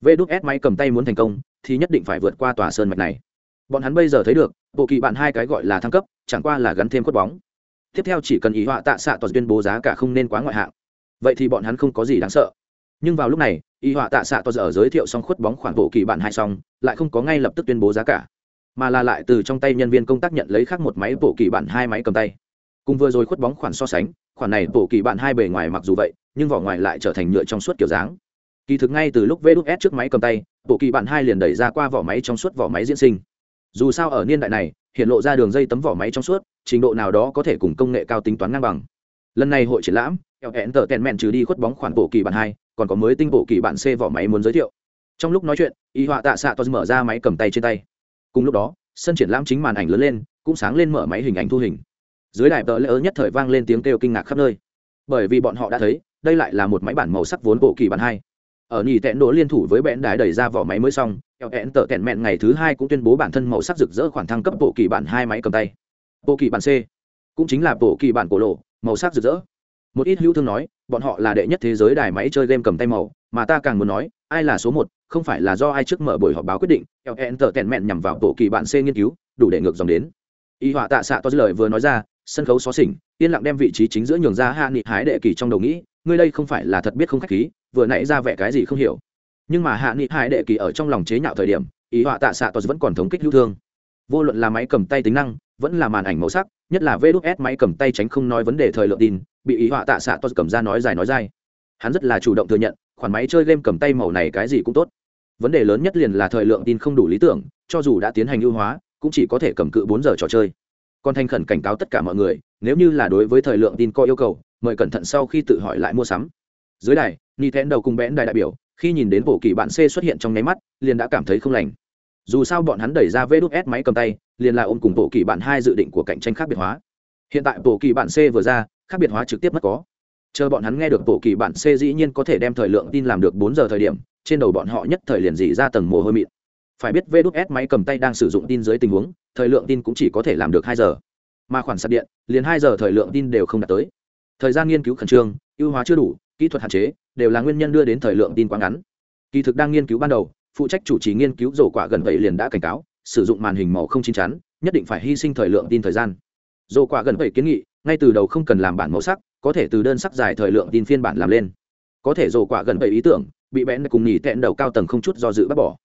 Vê đúc s máy cầm tay muốn thành công, thì nhất định phải vượt qua tòa sơn mạch này. Bọn hắn bây giờ thấy được, bộ kỳ bản hai cái gọi là thăng cấp, chẳng qua là gắn thêm khuất bóng. Tiếp theo chỉ cần ý họa tạ xạ toàn tuyên bố giá cả không nên quá ngoại hạng. Vậy thì bọn hắn không có gì đáng sợ nhưng vào lúc này, y họa tạ xạ to giờ giới thiệu xong khuất bóng khoản bộ kỳ bản hai xong, lại không có ngay lập tức tuyên bố giá cả, mà là lại từ trong tay nhân viên công tác nhận lấy khác một máy bộ kỳ bản hai máy cầm tay. Cùng vừa rồi khuất bóng khoản so sánh, khoản này bộ kỳ bản hai bề ngoài mặc dù vậy, nhưng vỏ ngoài lại trở thành nhựa trong suốt kiểu dáng. Kỳ thực ngay từ lúc vê đúc s trước máy cầm tay, bộ kỳ bản hai liền đẩy ra qua vỏ máy trong suốt vỏ máy diễn sinh. Dù sao ở niên đại này, hiện lộ ra đường dây tấm vỏ máy trong suốt, trình độ nào đó có thể cùng công nghệ cao tính toán ngang bằng. Lần này hội triển lãm eo hẹn tờ tèn mẹn trừ đi khuất bóng khoản bộ kỳ bản hai còn có mới tinh bộ kỳ bản c vỏ máy muốn giới thiệu. Trong lúc nói chuyện, y họa tạ Sạ to mở ra máy cầm tay trên tay. Cùng lúc đó, sân triển lãm chính màn ảnh lớn lên, cũng sáng lên mở máy hình ảnh thu hình. Dưới đài tờ lễ ớn nhất thời vang lên tiếng kêu kinh ngạc khắp nơi. Bởi vì bọn họ đã thấy, đây lại là một máy bản màu sắc vốn bộ kỳ bản hai. Ở nhì tẹn đỗ liên thủ với bẽn đái đẩy ra vỏ máy mới xong, eo hẹn tờ tẹn mẹn ngày thứ hai cũng tuyên bố bản thân màu sắc rực rỡ khoản thăng cấp bộ kỳ bản hai máy cầm tay. Bộ kỳ bản c, cũng chính là bộ kỳ bản cổ lộ, màu sắc rực rỡ một ít hữu thương nói, bọn họ là đệ nhất thế giới đài máy chơi game cầm tay màu, mà ta càng muốn nói, ai là số một, không phải là do ai trước mở buổi họp báo quyết định eo hẹn tờ tèn mẹn nhằm vào bộ kỳ bạn c nghiên cứu, đủ để ngược dòng đến. Y họa tạ xạ to lời vừa nói ra, sân khấu xó xỉnh, yên lặng đem vị trí chính giữa nhường ra hạ nghị hái đệ kỳ trong đầu nghĩ, ngươi đây không phải là thật biết không khách khí, vừa nãy ra vẻ cái gì không hiểu. Nhưng mà hạ nghị hái đệ kỳ ở trong lòng chế nhạo thời điểm ý họa tạ xạ tos vẫn còn thống kích hữu thương. Vô luận là máy cầm tay tính năng, vẫn là màn ảnh màu sắc, nhất là vê đúc s máy cầm tay tránh không nói vấn đề thời lượng tin bị ý họa tạ xạ tos cầm ra nói dài nói dài. Hắn rất là chủ động thừa nhận, khoản máy chơi game cầm tay màu này cái gì cũng tốt. Vấn đề lớn nhất liền là thời lượng tin không đủ lý tưởng, cho dù đã tiến hành ưu hóa, cũng chỉ có thể cầm cự bốn giờ trò chơi. Còn thành khẩn cảnh cáo tất cả mọi người, nếu như là đối với thời lượng tin có yêu cầu, mời cẩn thận sau khi tự hỏi lại mua sắm. Dưới đài ni thén đầu cùng bẽn đài đại biểu, khi nhìn đến bộ kỳ bạn c xuất hiện trong nháy mắt, liền đã cảm thấy không lành. Dù sao bọn hắn đẩy ra vê đúc s máy cầm tay, liền là ôm cùng bộ kỳ bạn hai dự định của cạnh tranh khác biệt hóa. Hiện tại bộ kỳ bạn c vừa ra khác biệt hóa trực tiếp mất có. Chờ bọn hắn nghe được bộ kỳ bản c dĩ nhiên có thể đem thời lượng tin làm được bốn giờ thời điểm, trên đầu bọn họ nhất thời liền dỉ ra tầng mồ hôi mịn. Phải biết vê đúc s máy cầm tay đang sử dụng tin dưới tình huống, thời lượng tin cũng chỉ có thể làm được hai giờ. Mà khoản sạc điện, liền hai giờ thời lượng tin đều không đạt tới. Thời gian nghiên cứu khẩn trương, ưu hóa chưa đủ, kỹ thuật hạn chế, đều là nguyên nhân đưa đến thời lượng tin quá ngắn. Kỳ thực đang nghiên cứu ban đầu, phụ trách chủ trì nghiên cứu rổ quả gần vậy liền đã cảnh cáo, sử dụng màn hình màu không chín chắn, nhất định phải hy sinh thời lượng tin thời gian. Rổ quả gần vậy kiến nghị ngay từ đầu không cần làm bản màu sắc, có thể từ đơn sắc dài thời lượng tin phiên bản làm lên. Có thể rổ quả gần bảy ý tưởng, bị bẽn cùng nhỉ tẹn đầu cao tầng không chút do dự bác bỏ.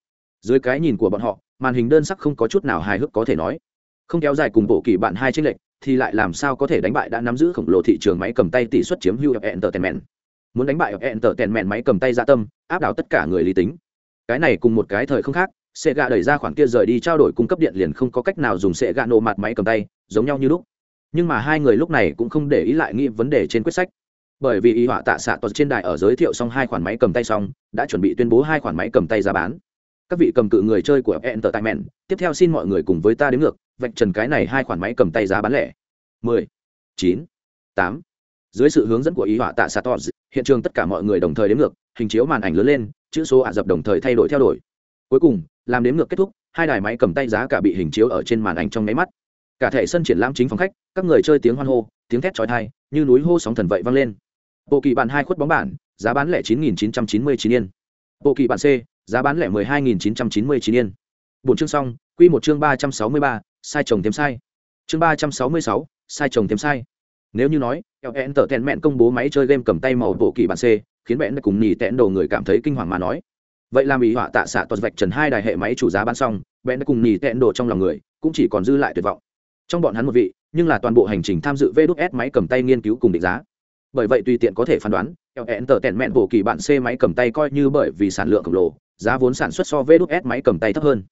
Dưới cái nhìn của bọn họ, màn hình đơn sắc không có chút nào hài hước có thể nói. Không kéo dài cùng bộ kỳ bạn hai tranh lệch, thì lại làm sao có thể đánh bại đã nắm giữ khổng lồ thị trường máy cầm tay tỷ suất chiếm hữu entertainment. Muốn đánh bại entertainment máy cầm tay gia tâm, áp đảo tất cả người lý tính. Cái này cùng một cái thời không khác sệ gạ đẩy ra khoản kia rời đi trao đổi cung cấp điện liền không có cách nào dùng sệ gạ nổ mặt máy cầm tay, giống nhau như lúc nhưng mà hai người lúc này cũng không để ý lại nghĩ vấn đề trên quyết sách. Bởi vì y họa tạ xạ tuật trên đài ở giới thiệu xong hai khoản máy cầm tay xong đã chuẩn bị tuyên bố hai khoản máy cầm tay ra bán. Các vị cầm cự người chơi của entertainment tiếp theo xin mọi người cùng với ta đến ngược vạch trần cái này hai khoản máy cầm tay giá bán lẻ. 10, 9, 8. dưới sự hướng dẫn của ý họa tạ xạ tuật hiện trường tất cả mọi người đồng thời đến ngược hình chiếu màn ảnh lớn lên chữ số ả dập đồng thời thay đổi theo đổi cuối cùng làm đếm ngược kết thúc hai đài máy cầm tay giá cả bị hình chiếu ở trên màn ảnh trong nháy mắt cả thể sân triển lãm chính phòng khách, các người chơi tiếng hoan hô, tiếng thét trói thai như núi hô sóng thần vậy vang lên. Bộ kỳ bản hai khuất bóng bản, giá bán lẻ chín nghìn chín trăm chín mươi chín yên. Bộ kỳ bản c, giá bán lẻ mười hai nghìn chín trăm chín mươi chín yên. Bốn chương xong q một chương ba trăm sáu mươi ba, sai chồng thêm sai. Chương ba trăm sáu mươi sáu, sai chồng thêm sai. Nếu như nói ln tờ tèn mẹn công bố máy chơi game cầm tay màu bộ kỳ bản c, khiến mẹn cùng nhì tẹn đồ người cảm thấy kinh hoàng mà nói. Vậy làm ý họa tạ xạ toàn vạch trần hai đài hệ máy chủ giá bán xong bẽn cùng nhì tẹn đồ trong lòng người, cũng chỉ còn dư lại tuyệt vọng trong bọn hắn một vị nhưng là toàn bộ hành trình tham dự vê đúc s máy cầm tay nghiên cứu cùng định giá bởi vậy tùy tiện có thể phán đoán ln tờ tẹn mẹn bộ kỳ bạn c máy cầm tay coi như bởi vì sản lượng khổng lồ giá vốn sản xuất so vê đúc s máy cầm tay thấp hơn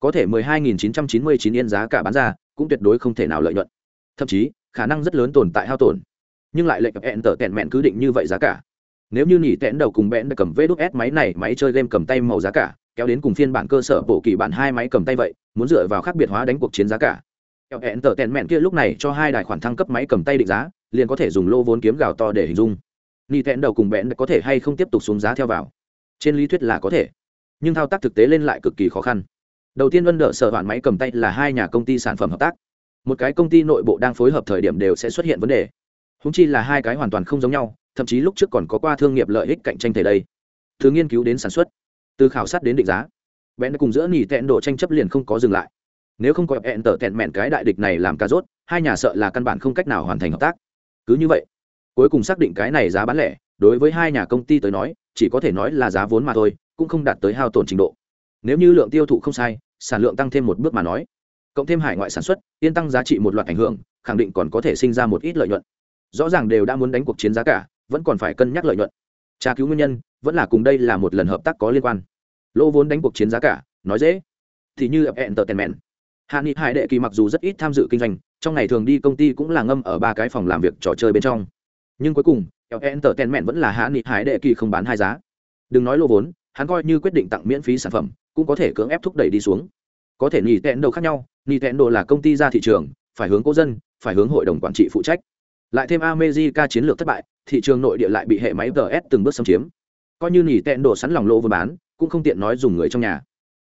có thể 12.999 yên giá cả bán ra cũng tuyệt đối không thể nào lợi nhuận thậm chí khả năng rất lớn tồn tại hao tổn nhưng lại lệnh hẹn tờ tẹn mẹn cứ định như vậy giá cả nếu như nhỉ tẹn đầu cùng bẽn cầm vê đúc s máy này máy chơi game cầm tay màu giá cả kéo đến cùng phiên bản cơ sở bộ kỳ bản hai máy cầm tay vậy muốn dựa vào khác biệt hóa đánh cuộc chiến giá cả hẹn tờ tèn mẹn kia lúc này cho hai đài khoản thăng cấp máy cầm tay định giá, liền có thể dùng lô vốn kiếm gào to để hình dung. Ni tẹn đầu cùng bẽn có thể hay không tiếp tục xuống giá theo vào? Trên lý thuyết là có thể, nhưng thao tác thực tế lên lại cực kỳ khó khăn. Đầu tiên vân đỡ sở hoạn máy cầm tay là hai nhà công ty sản phẩm hợp tác. Một cái công ty nội bộ đang phối hợp thời điểm đều sẽ xuất hiện vấn đề. Húng chi là hai cái hoàn toàn không giống nhau, thậm chí lúc trước còn có qua thương nghiệp lợi ích cạnh tranh thể đây. Từ nghiên cứu đến sản xuất, từ khảo sát đến định giá. Bẽn cùng giữa nỉ tẹn độ tranh chấp liền không có dừng lại nếu không có hẹn tở tẹn mẹn cái đại địch này làm ca rốt, hai nhà sợ là căn bản không cách nào hoàn thành hợp tác. Cứ như vậy, cuối cùng xác định cái này giá bán lẻ, đối với hai nhà công ty tới nói, chỉ có thể nói là giá vốn mà thôi, cũng không đạt tới hao tổn trình độ. Nếu như lượng tiêu thụ không sai, sản lượng tăng thêm một bước mà nói, cộng thêm hải ngoại sản xuất, yên tăng giá trị một loạt ảnh hưởng, khẳng định còn có thể sinh ra một ít lợi nhuận. Rõ ràng đều đã muốn đánh cuộc chiến giá cả, vẫn còn phải cân nhắc lợi nhuận. Tra cứu nguyên nhân, vẫn là cùng đây là một lần hợp tác có liên quan. Lỗ vốn đánh cuộc chiến giá cả, nói dễ. Thì như entertainment hạ nghị hải đệ kỳ mặc dù rất ít tham dự kinh doanh, trong ngày thường đi công ty cũng là ngâm ở ba cái phòng làm việc trò chơi bên trong. Nhưng cuối cùng entertainment vẫn là hạ nghị hải đệ kỳ không bán hai giá. Đừng nói lỗ vốn, hắn coi như quyết định tặng miễn phí sản phẩm, cũng có thể cưỡng ép thúc đẩy đi xuống. Có thể nghỉ tẹn đồ khác nhau nghỉ tẹn đồ là công ty ra thị trường, phải hướng cố dân, phải hướng hội đồng quản trị phụ trách. Lại thêm amejica chiến lược thất bại, thị trường nội địa lại bị hệ máy gs từng bước xâm chiếm. Coi như nghỉ tẹn đồ sẵn lòng lỗ vừa bán, cũng không tiện nói dùng người trong nhà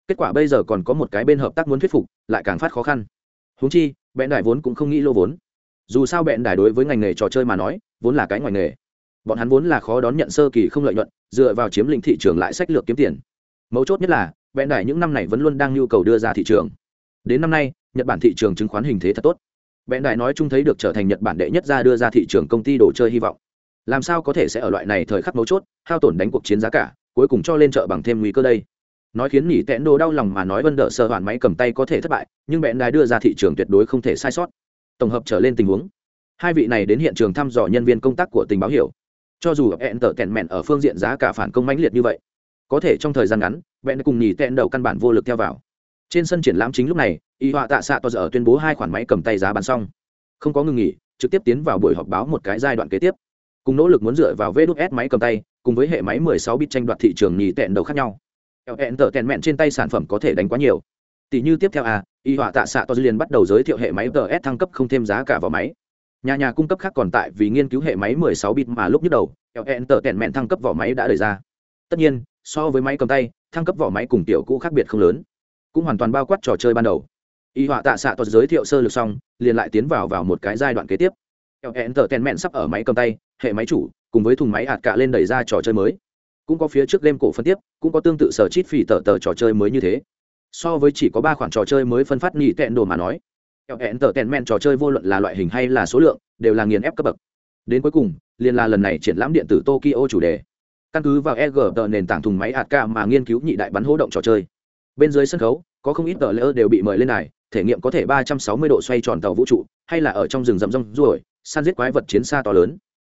kết quả bây giờ còn có một cái bên hợp tác muốn thuyết phục, lại càng phát khó khăn. Húng chi, bẹn đài vốn cũng không nghĩ lô vốn. Dù sao bẹn đài đối với ngành nghề trò chơi mà nói, vốn là cái ngoài nghề. Bọn hắn vốn là khó đón nhận sơ kỳ không lợi nhuận, dựa vào chiếm lĩnh thị trường lại sách lược kiếm tiền. Mấu chốt nhất là, bẹn đài những năm này vẫn luôn đang nhu cầu đưa ra thị trường. Đến năm nay, nhật bản thị trường chứng khoán hình thế thật tốt. Bẹn đại nói chung thấy được trở thành nhật bản đệ nhất ra đưa ra thị trường công ty đồ chơi hy vọng. Làm sao có thể sẽ ở loại này thời khắc mấu chốt, hao tổn đánh cuộc chiến giá cả, cuối cùng cho lên chợ bằng thêm nguy cơ đây? Nói khiến nỉ tẹn đồ đau lòng mà nói vân đỡ sơ hoàn máy cầm tay có thể thất bại, nhưng bẹn đài đưa ra thị trường tuyệt đối không thể sai sót. Tổng hợp trở lên tình huống. Hai vị này đến hiện trường thăm dò nhân viên công tác của tình báo hiểu. Cho dù hẹn tở tẹn mẹn ở phương diện giá cả phản công mãnh liệt như vậy, có thể trong thời gian ngắn, bẹn cùng nhì tẹn đầu căn bản vô lực theo vào. Trên sân triển lãm chính lúc này, y họa tạ xạ to giờ tuyên bố hai khoản máy cầm tay giá bán xong. Không có ngừng nghỉ, trực tiếp tiến vào buổi họp báo một cái giai đoạn kế tiếp. Cùng nỗ lực muốn dựa vào vê đúc s máy cầm tay, cùng với hệ máy 16 bit tranh đoạt thị trường nhì tẹn đầu khác nhau hẹn tở tèn mẹn trên tay sản phẩm có thể đánh quá nhiều. Tỷ như tiếp theo à, y họa tạ xạ to liền bắt đầu giới thiệu hệ máy ts thăng cấp không thêm giá cả vào máy. Nhà nhà cung cấp khác còn tại vì nghiên cứu hệ máy 16 bit mà lúc nhức đầu hẹn tở tèn mẹn thăng cấp vỏ máy đã đẩy ra. Tất nhiên so với máy cầm tay thăng cấp vỏ máy cùng tiểu cũ khác biệt không lớn cũng hoàn toàn bao quát trò chơi ban đầu. Y họa tạ xạ to giới thiệu sơ lược xong liền lại tiến vào vào một cái giai đoạn kế tiếp. Hẹn tở tèn mẹn sắp ở máy cầm tay hệ máy chủ cùng với thùng máy hạt cả lên đẩy ra trò chơi mới cũng có phía trước game cổ phân tiếp, cũng có tương tự sở chít phỉ tờ tờ trò chơi mới như thế. So với chỉ có ba khoản trò chơi mới phân phát nghỉ tẹn đồ mà nói hẹn tờ tẹn men trò chơi vô luận là loại hình hay là số lượng, đều là nghiền ép cấp bậc. Đến cuối cùng, liền là lần này triển lãm điện tử tokyo chủ đề. Căn cứ vào eg tờ nền tảng thùng máy hạt mà nghiên cứu nhị đại bắn hỗ động trò chơi. Bên dưới sân khấu, có không ít tờ lỡ đều bị mời lên này thể nghiệm có thể ba trăm sáu mươi độ xoay tròn tàu vũ trụ, hay là ở trong rừng rậm rông ruổi, săn giết quái vật chiến xa to lớn.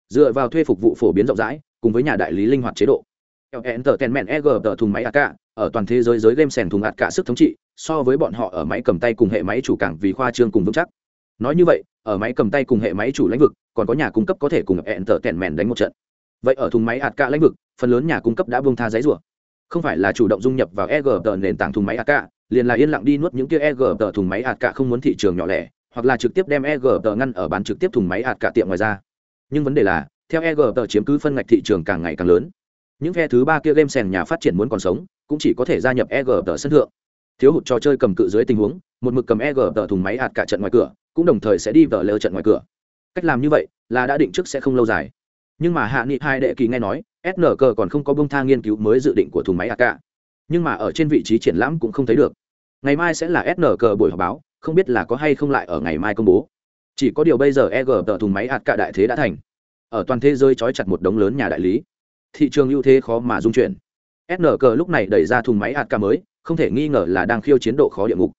Dựa vào thuê phục vụ phổ biến rộng rãi, cùng với nhà đại lý linh hoạt chế độ. LN tờ tèn mẹn eg tờ thùng máy cả ở toàn thế giới giới game sèn thùng hạt cả sức thống trị, so với bọn họ ở máy cầm tay cùng hệ máy chủ cảng vì khoa trương cùng vững chắc. Nói như vậy, ở máy cầm tay cùng hệ máy chủ lãnh vực, còn có nhà cung cấp có thể cùng LN tờ tèn mẹn đánh một trận. Vậy ở thùng máy hạt cả lãnh vực, phần lớn nhà cung cấp đã buông tha giấy rủa. Không phải là chủ động dung nhập vào eg tờ nền tảng thùng máy hạt cả, liền là yên lặng đi nuốt những kia eg tờ thùng máy hạt cả không muốn thị trường nhỏ lẻ, hoặc là trực tiếp đem eg tờ ngăn ở bán trực tiếp thùng máy hạt cả tiệm ngoài ra. Nhưng vấn đề là, theo eg tờ chiếm cứ phân ngạch thị trường càng ngày càng lớn những phe thứ ba kia game sèn nhà phát triển muốn còn sống, cũng chỉ có thể gia nhập eg tờ sân thượng. Thiếu hụt trò chơi cầm cự dưới tình huống, một mực cầm eg tờ thùng máy hạt cả trận ngoài cửa, cũng đồng thời sẽ đi vờ lỡ trận ngoài cửa. Cách làm như vậy là đã định trước sẽ không lâu dài. Nhưng mà hạ nghị hai đệ kỳ nghe nói sn cờ còn không có bông thang nghiên cứu mới dự định của thùng máy hạt cả. Nhưng mà ở trên vị trí triển lãm cũng không thấy được. Ngày mai sẽ là sn cờ buổi họp báo, không biết là có hay không lại ở ngày mai công bố. Chỉ có điều bây giờ eg tờ thùng máy hạt cả đại thế đã thành. Ở toàn thế giới trói chặt một đống lớn nhà đại lý thị trường ưu thế khó mà dung chuyển. Snk lúc này đẩy ra thùng máy hạt ca mới, không thể nghi ngờ là đang khiêu chiến độ khó địa ngục.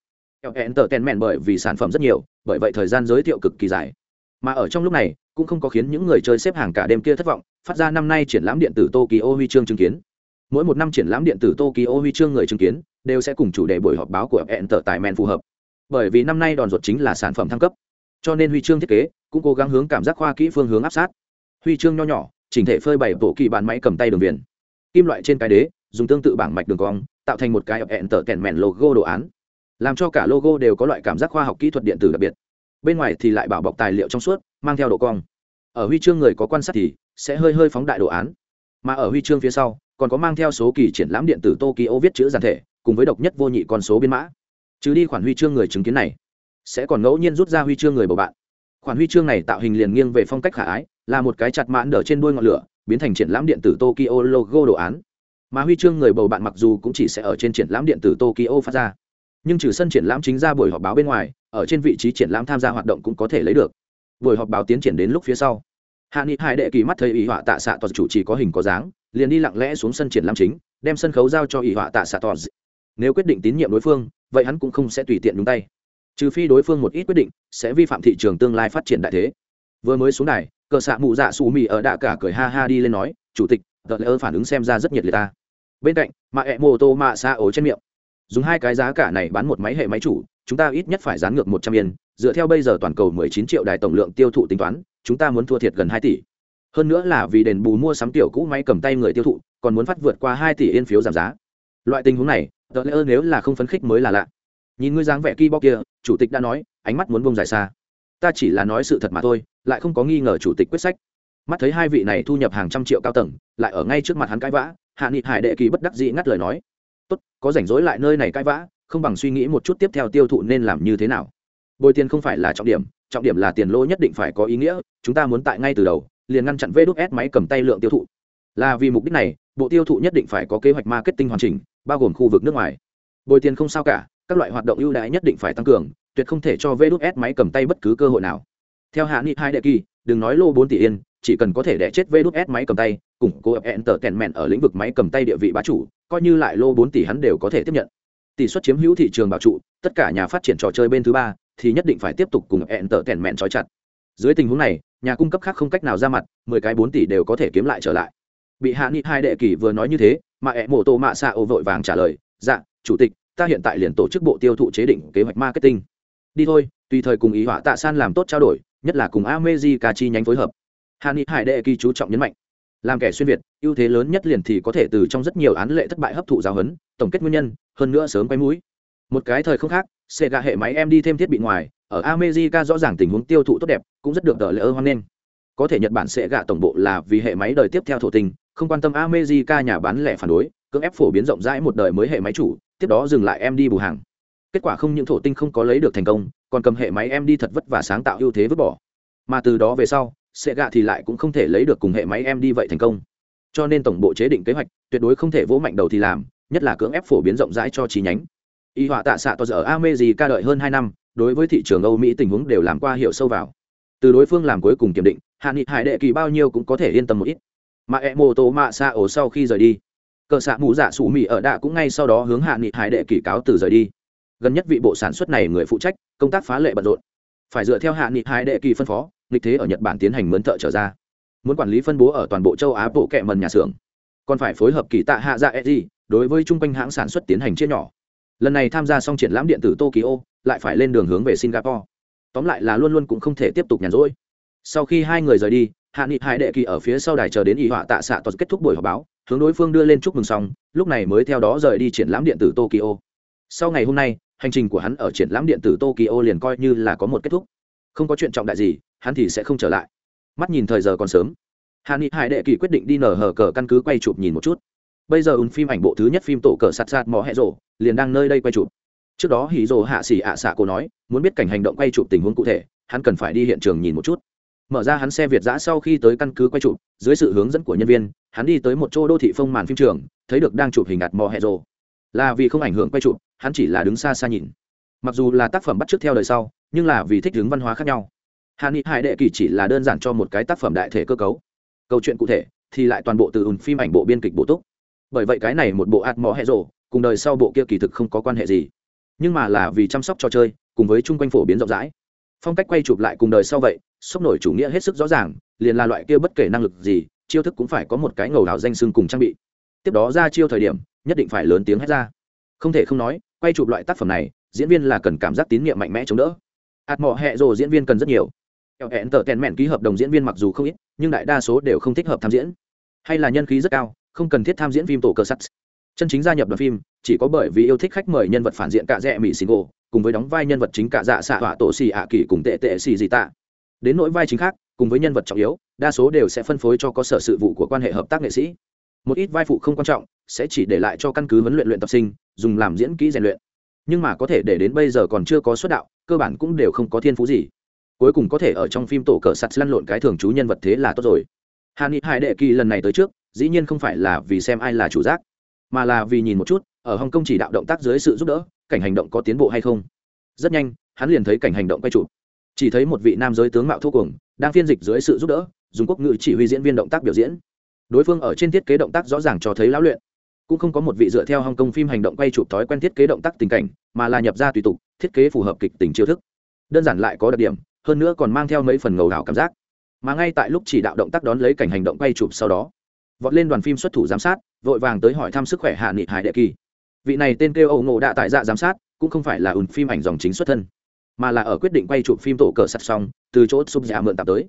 Hẹn tờ tèn mẹn bởi vì sản phẩm rất nhiều, bởi vậy thời gian giới thiệu cực kỳ dài. Mà ở trong lúc này, cũng không có khiến những người chơi xếp hàng cả đêm kia thất vọng, phát ra năm nay triển lãm điện tử tokyo huy chương chứng kiến. Mỗi một năm triển lãm điện tử tokyo huy chương người chứng kiến, đều sẽ cùng chủ đề buổi họp báo của hẹn tờ tài men phù hợp. Bởi vì năm nay đòn ruột chính là sản phẩm thăng cấp. Cho nên huy chương thiết kế cũng cố gắng hướng cảm giác khoa kỹ phương hướng áp sát. Huy chương nho nhỏ chỉnh thể phơi bày bộ kỳ bàn máy cầm tay đường viền. Kim loại trên cái đế, dùng tương tự bảng mạch đường cong, tạo thành một cái hẹn tở kèn mèn logo đồ án. Làm cho cả logo đều có loại cảm giác khoa học kỹ thuật điện tử đặc biệt. Bên ngoài thì lại bảo bọc tài liệu trong suốt, mang theo độ cong. Ở huy chương người có quan sát thì sẽ hơi hơi phóng đại đồ án. Mà ở huy chương phía sau, còn có mang theo số kỳ triển lãm điện tử tokyo viết chữ giản thể, cùng với độc nhất vô nhị con số biên mã. Trừ đi khoản huy chương người chứng kiến này, sẽ còn ngẫu nhiên rút ra huy chương người bầu bạn khoản huy chương này tạo hình liền nghiêng về phong cách khả ái, là một cái chặt mãn đỡ trên đuôi ngọn lửa, biến thành triển lãm điện tử tokyo logo đồ án. Mà huy chương người bầu bạn mặc dù cũng chỉ sẽ ở trên triển lãm điện tử tokyo phát ra. Nhưng trừ sân triển lãm chính ra buổi họp báo bên ngoài, ở trên vị trí triển lãm tham gia hoạt động cũng có thể lấy được. Buổi họp báo tiến triển đến lúc phía sau. Hạ nghị hai đệ kỳ mắt thấy ủy họa tạ xạ toàn chủ chỉ có hình có dáng, liền đi lặng lẽ xuống sân triển lãm chính, đem sân khấu giao cho ủy họa tạ xạ toàn nếu quyết định tín nhiệm đối phương, vậy hắn cũng không sẽ tùy tiện đúng tay trừ phi đối phương một ít quyết định sẽ vi phạm thị trường tương lai phát triển đại thế. Vừa mới xuống đài, cờ xạ mụ dạ xù mì ở đạ cả cười ha ha đi lên nói, chủ tịch, tờ lỡ phản ứng xem ra rất nhiệt liệt ta. Bên cạnh mạ ẹ mô tô mạ xa ổ trên miệng. Dùng hai cái giá cả này bán một máy hệ máy chủ, chúng ta ít nhất phải dán ngược một trăm yên, dựa theo bây giờ toàn cầu mười chín triệu đài tổng lượng tiêu thụ tính toán, chúng ta muốn thua thiệt gần hai tỷ. Hơn nữa là vì đền bù mua sắm tiểu cũ máy cầm tay người tiêu thụ, còn muốn phát vượt qua hai tỷ yên phiếu giảm giá. Loại tình huống này, tờ lỡ nếu là không phấn khích mới là lạ nhìn ngươi dáng vẻ ki bo kia, chủ tịch đã nói, ánh mắt muốn bông dài xa. Ta chỉ là nói sự thật mà thôi, lại không có nghi ngờ chủ tịch quyết sách. Mắt thấy hai vị này thu nhập hàng trăm triệu cao tầng, lại ở ngay trước mặt hắn cãi vã, hạ nghị hải đệ kỳ bất đắc dĩ ngắt lời nói, tốt, có rảnh rỗi lại nơi này cãi vã, không bằng suy nghĩ một chút tiếp theo tiêu thụ nên làm như thế nào. Bồi tiền không phải là trọng điểm trọng điểm là tiền lỗ nhất định phải có ý nghĩa, chúng ta muốn tại ngay từ đầu, liền ngăn chặn vê đúc s máy cầm tay lượng tiêu thụ. Là vì mục đích này, bộ tiêu thụ nhất định phải có kế hoạch marketing hoàn chỉnh, bao gồm khu vực nước ngoài. Bồi tiền không sao cả các loại hoạt động ưu đãi nhất định phải tăng cường, tuyệt không thể cho vê s máy cầm tay bất cứ cơ hội nào. Theo hạ nghị hai đệ kỳ đừng nói lô bốn tỷ yên, chỉ cần có thể đẻ chết vê s máy cầm tay, củng cố hẹn tờ tèn mẹn ở lĩnh vực máy cầm tay địa vị bá chủ, coi như lại lô bốn tỷ hắn đều có thể tiếp nhận. Tỷ suất chiếm hữu thị trường bảo trụ, tất cả nhà phát triển trò chơi bên thứ ba, thì nhất định phải tiếp tục cùng Enter tờ tèn mẹn trói chặt. Dưới tình huống này, nhà cung cấp khác không cách nào ra mặt, mười cái bốn tỷ đều có thể kiếm lại trở lại. Bị hạ nghị hai đệ kỳ vừa nói như thế, mà ẹ mổ tô mạ xạ ô vội vàng trả lời dạ chủ tịch ta hiện tại liền tổ chức bộ tiêu thụ chế định kế hoạch marketing. Đi thôi, tùy thời cùng ý họa tạ san làm tốt trao đổi, nhất là cùng amejica chi nhánh phối hợp. Hàn nghị hải đệ kỳ chú trọng nhấn mạnh, làm kẻ xuyên việt, ưu thế lớn nhất liền thì có thể từ trong rất nhiều án lệ thất bại hấp thụ giáo huấn, tổng kết nguyên nhân, hơn nữa sớm quay mũi. Một cái thời không khác xe gạ hệ máy em đi thêm thiết bị ngoài, ở america rõ ràng tình huống tiêu thụ tốt đẹp, cũng rất được đỡ lỡ hoan nghênh. Có thể nhật bản sẽ gạ tổng bộ là vì hệ máy đời tiếp theo thổ tình, không quan tâm america nhà bán lẻ phản đối, cưỡng ép phổ biến rộng rãi một đời mới hệ máy chủ tiếp đó dừng lại em đi bù hàng. Kết quả không những thổ tinh không có lấy được thành công, còn cầm hệ máy em đi thật vất và sáng tạo ưu thế vứt bỏ. Mà từ đó về sau, sẽ gạ thì lại cũng không thể lấy được cùng hệ máy em đi vậy thành công. Cho nên tổng bộ chế định kế hoạch, tuyệt đối không thể vỗ mạnh đầu thì làm, nhất là cưỡng ép phổ biến rộng rãi cho chi nhánh. Y họa tạ xạ to giờ ame gì ca đợi hơn hai năm, đối với thị trường âu mỹ tình huống đều làm qua hiểu sâu vào. Từ đối phương làm cuối cùng kiểm định, hạ nghị hải đệ kỳ bao nhiêu cũng có thể yên tâm một ít. Mà e mô tô mạ xa ổ sau khi rời đi cờ xạ mù dạ sủ mì ở đạ cũng ngay sau đó hướng hạ nghị hải đệ kỷ cáo từ rời đi. Gần nhất vị bộ sản xuất này người phụ trách, công tác phá lệ bận rộn. Phải dựa theo hạ nghị hải đệ kỳ phân phó, nghịch thế ở nhật bản tiến hành mướn thợ trở ra. Muốn quản lý phân bố ở toàn bộ châu á bộ kệ mần nhà xưởng. Còn phải phối hợp kỳ tạ hạ dạ e đối với chung quanh hãng sản xuất tiến hành chia nhỏ. Lần này tham gia xong triển lãm điện tử tokyo, lại phải lên đường hướng về singapore. Tóm lại là luôn luôn cũng không thể tiếp tục nhàn rỗi. Sau khi hai người rời đi, hạ nghị hải đệ kỳ ở phía sau đài chờ đến y họa tạ xạ toàn kết thúc buổi họp báo hướng đối phương đưa lên chúc mừng xong, lúc này mới theo đó rời đi triển lãm điện tử tokyo. Sau ngày hôm nay, hành trình của hắn ở triển lãm điện tử tokyo liền coi như là có một kết thúc. Không có chuyện trọng đại gì, hắn thì sẽ không trở lại. Mắt nhìn thời giờ còn sớm. Hà ni hải đệ kỳ quyết định đi nở hở cờ căn cứ quay chụp nhìn một chút. Bây giờ ùn phim ảnh bộ thứ nhất phim tổ cờ sạt sạt mò hẹ rộ liền đang nơi đây quay chụp. Trước đó hì rồ hạ xỉ ạ xạ cô nói, muốn biết cảnh hành động quay chụp tình huống cụ thể, hắn cần phải đi hiện trường nhìn một chút mở ra hắn xe việt giã sau khi tới căn cứ quay chụp, dưới sự hướng dẫn của nhân viên, hắn đi tới một chỗ đô thị phông màn phim trường, thấy được đang chụp hình ạt mò hẹ rồ. Là vì không ảnh hưởng quay chụp, hắn chỉ là đứng xa xa nhìn. Mặc dù là tác phẩm bắt trước theo đời sau, nhưng là vì thích hướng văn hóa khác nhau. Hà ni hải đệ kỳ chỉ là đơn giản cho một cái tác phẩm đại thể cơ cấu. Câu chuyện cụ thể thì lại toàn bộ từ ùn phim ảnh bộ biên kịch bổ túc. Bởi vậy cái này một bộ ạt mò hẹ rồ, cùng đời sau bộ kia kỳ thực không có quan hệ gì. Nhưng mà là vì chăm sóc cho chơi, cùng với chung quanh phổ biến rộng rãi. Phong cách quay chụp lại cùng đời sau vậy sốc nổi chủ nghĩa hết sức rõ ràng, liền là loại kia bất kể năng lực gì, chiêu thức cũng phải có một cái ngầu đào danh xưng cùng trang bị. Tiếp đó ra chiêu thời điểm, nhất định phải lớn tiếng hét ra. Không thể không nói, quay chụp loại tác phẩm này, diễn viên là cần cảm giác tín nhiệm mạnh mẽ chống đỡ. Ạt mỏ hẹ rồ diễn viên cần rất nhiều. Eo hẹn tờ tèn mẹn ký hợp đồng diễn viên mặc dù không ít, nhưng đại đa số đều không thích hợp tham diễn. Hay là nhân khí rất cao, không cần thiết tham diễn phim tổ cơ sắt. Chân chính gia nhập đoàn phim, chỉ có bởi vì yêu thích khách mời nhân vật phản diện cạ dạ rẽ mỹ xì gỗ cùng với đóng vai nhân vật chính cạ dạ xạ họa tổ xì ạ kỳ cùng tệ tệ xì gì tạ đến nỗi vai chính khác, cùng với nhân vật trọng yếu, đa số đều sẽ phân phối cho có sở sự vụ của quan hệ hợp tác nghệ sĩ. Một ít vai phụ không quan trọng, sẽ chỉ để lại cho căn cứ huấn luyện luyện tập sinh, dùng làm diễn kỹ rèn luyện. Nhưng mà có thể để đến bây giờ còn chưa có xuất đạo, cơ bản cũng đều không có thiên phú gì. Cuối cùng có thể ở trong phim tổ cờ sắt lăn lộn cái thường trú nhân vật thế là tốt rồi. Hà ni hải đệ kỳ lần này tới trước, dĩ nhiên không phải là vì xem ai là chủ giác, mà là vì nhìn một chút, ở hồng kông chỉ đạo động tác dưới sự giúp đỡ, cảnh hành động có tiến bộ hay không. Rất nhanh, hắn liền thấy cảnh hành động quay chụp chỉ thấy một vị nam giới tướng mạo thô cuồng đang phiên dịch dưới sự giúp đỡ, dùng quốc ngữ chỉ huy diễn viên động tác biểu diễn. Đối phương ở trên thiết kế động tác rõ ràng cho thấy lão luyện. Cũng không có một vị dựa theo hồng kông phim hành động quay chụp thói quen thiết kế động tác tình cảnh, mà là nhập ra tùy tục, thiết kế phù hợp kịch tình chiêu thức. Đơn giản lại có đặc điểm, hơn nữa còn mang theo mấy phần ngầu đảo cảm giác. Mà ngay tại lúc chỉ đạo động tác đón lấy cảnh hành động quay chụp sau đó, vọt lên đoàn phim xuất thủ giám sát, vội vàng tới hỏi thăm sức khỏe hạ nghị hải đệ kỳ. Vị này tên kêu âu ngộ đạ tại dạ giám sát, cũng không phải là ùn phim ảnh dòng chính xuất thân mà là ở quyết định quay chụp phim tổ cờ sắt xong, từ chỗ súp giả mượn tạp tới.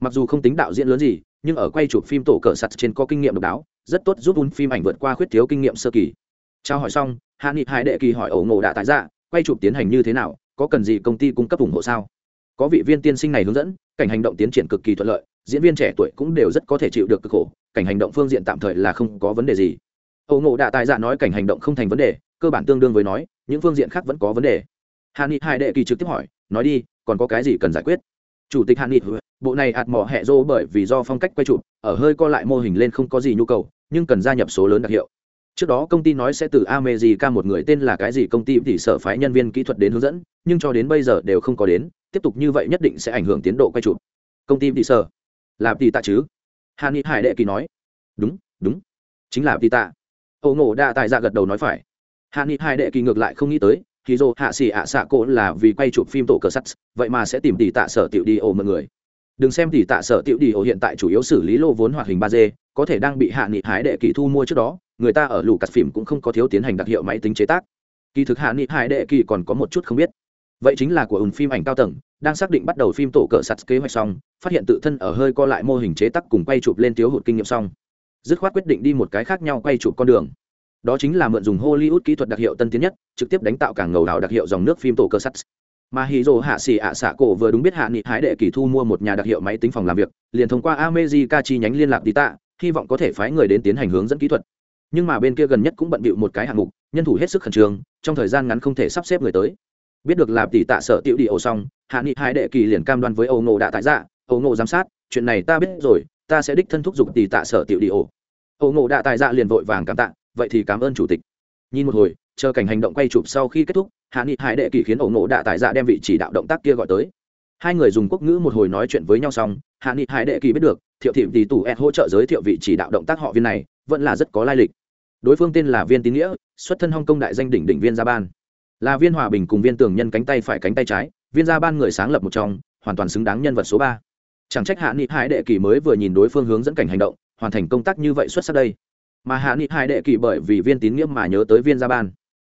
Mặc dù không tính đạo diễn lớn gì, nhưng ở quay chụp phim tổ cờ sắt trên có kinh nghiệm độc đáo, rất tốt giúp vun phim ảnh vượt qua khuyết thiếu kinh nghiệm sơ kỳ. Trao hỏi xong, hạ nghị hải đệ kỳ hỏi ẩu ngộ đạ tại ra quay chụp tiến hành như thế nào, có cần gì công ty cung cấp ủng hộ sao? Có vị viên tiên sinh này hướng dẫn, cảnh hành động tiến triển cực kỳ thuận lợi, diễn viên trẻ tuổi cũng đều rất có thể chịu được cực khổ, cảnh hành động phương diện tạm thời là không có vấn đề gì. Ẩu ngộ đạ tại ra nói cảnh hành động không thành vấn đề, cơ bản tương đương với nói, những phương diện khác vẫn có vấn đề hạ nghị hải đệ kỳ trực tiếp hỏi, nói đi, còn có cái gì cần giải quyết? Chủ tịch hạ nghị bộ này ạt mỏ hẹ rô bởi vì do phong cách quay chụp, ở hơi co lại mô hình lên không có gì nhu cầu, nhưng cần gia nhập số lớn đặc hiệu. Trước đó công ty nói sẽ từ america một người tên là cái gì công ty thì sở phái nhân viên kỹ thuật đến hướng dẫn, nhưng cho đến bây giờ đều không có đến, tiếp tục như vậy nhất định sẽ ảnh hưởng tiến độ quay chụp. Công ty thì sở, là tỷ tạ chứ? Hà ni hải đệ kỳ nói, đúng đúng, chính là tỷ tạ. Âu ngộ đa tài ra gật đầu nói phải. Hạ ni hai đệ kỳ ngược lại không nghĩ tới thì dô hạ xỉ ạ xạ cổ là vì quay chụp phim tổ cờ sắt, vậy mà sẽ tìm tỷ tạ sở tiểu đi ổ mọi người. Đừng xem tỷ tạ sở tiểu đi ổ hiện tại chủ yếu xử lý lô vốn hoạt hình ba d, có thể đang bị hạ nghị hái đệ kỳ thu mua trước đó, người ta ở lù cắt phim cũng không có thiếu tiến hành đặc hiệu máy tính chế tác. Kỳ thực hạ nghị hái đệ kỳ còn có một chút không biết. Vậy chính là của ùn phim ảnh cao tầng, đang xác định bắt đầu phim tổ cờ sắt kế hoạch xong, phát hiện tự thân ở hơi co lại mô hình chế tác cùng quay chụp lên thiếu hụt kinh nghiệm xong. Dứt khoát quyết định đi một cái khác nhau quay chụp con đường đó chính là mượn dùng hollywood kỹ thuật đặc hiệu tân tiến nhất, trực tiếp đánh tạo cảng ngầu đảo đặc hiệu dòng nước phim tổ cơ sắt. Mà hì rồ hạ xỉ ạ xạ cổ vừa đúng biết hạ nghị hái đệ kỳ thu mua một nhà đặc hiệu máy tính phòng làm việc, liền thông qua amejica chi nhánh liên lạc tí tạ, hy vọng có thể phái người đến tiến hành hướng dẫn kỹ thuật. Nhưng mà bên kia gần nhất cũng bận bịu một cái hạng mục, nhân thủ hết sức khẩn trương, trong thời gian ngắn không thể sắp xếp người tới. Biết được làm tỷ tạ sở tiểu đi ổ xong, hạ nghị hai đệ kỳ liền cam đoan với âu ngộ đã tại dạ âu ngộ giám sát, chuyện này ta biết rồi, ta sẽ đích thân thúc giục tỷ tạ sở tiểu đi ổ âu ngộ đã tại dạ liền vội vàng cảm tạ vậy thì cảm ơn chủ tịch. Nhìn một hồi, chờ cảnh hành động quay chụp sau khi kết thúc, hạ nghị hải đệ kỳ khiến ổ ngộ đạ tại dạ đem vị chỉ đạo động tác kia gọi tới. Hai người dùng quốc ngữ một hồi nói chuyện với nhau xong, hạ nghị hải đệ kỳ biết được, thiệu thị tỷ tù ed hỗ trợ giới thiệu vị chỉ đạo động tác họ viên này, vẫn là rất có lai lịch. Đối phương tên là viên tín nghĩa, xuất thân hong kông đại danh đỉnh đỉnh viên gia ban. Là viên hòa bình cùng viên tường nhân cánh tay phải cánh tay trái, viên gia ban người sáng lập một trong, hoàn toàn xứng đáng nhân vật số ba. Chẳng trách hạ nghị hải đệ kỳ mới vừa nhìn đối phương hướng dẫn cảnh hành động, hoàn thành công tác như vậy xuất sắc đây mà hạ nghị hải đệ kỳ bởi vì viên tín nghĩa mà nhớ tới viên gia ban.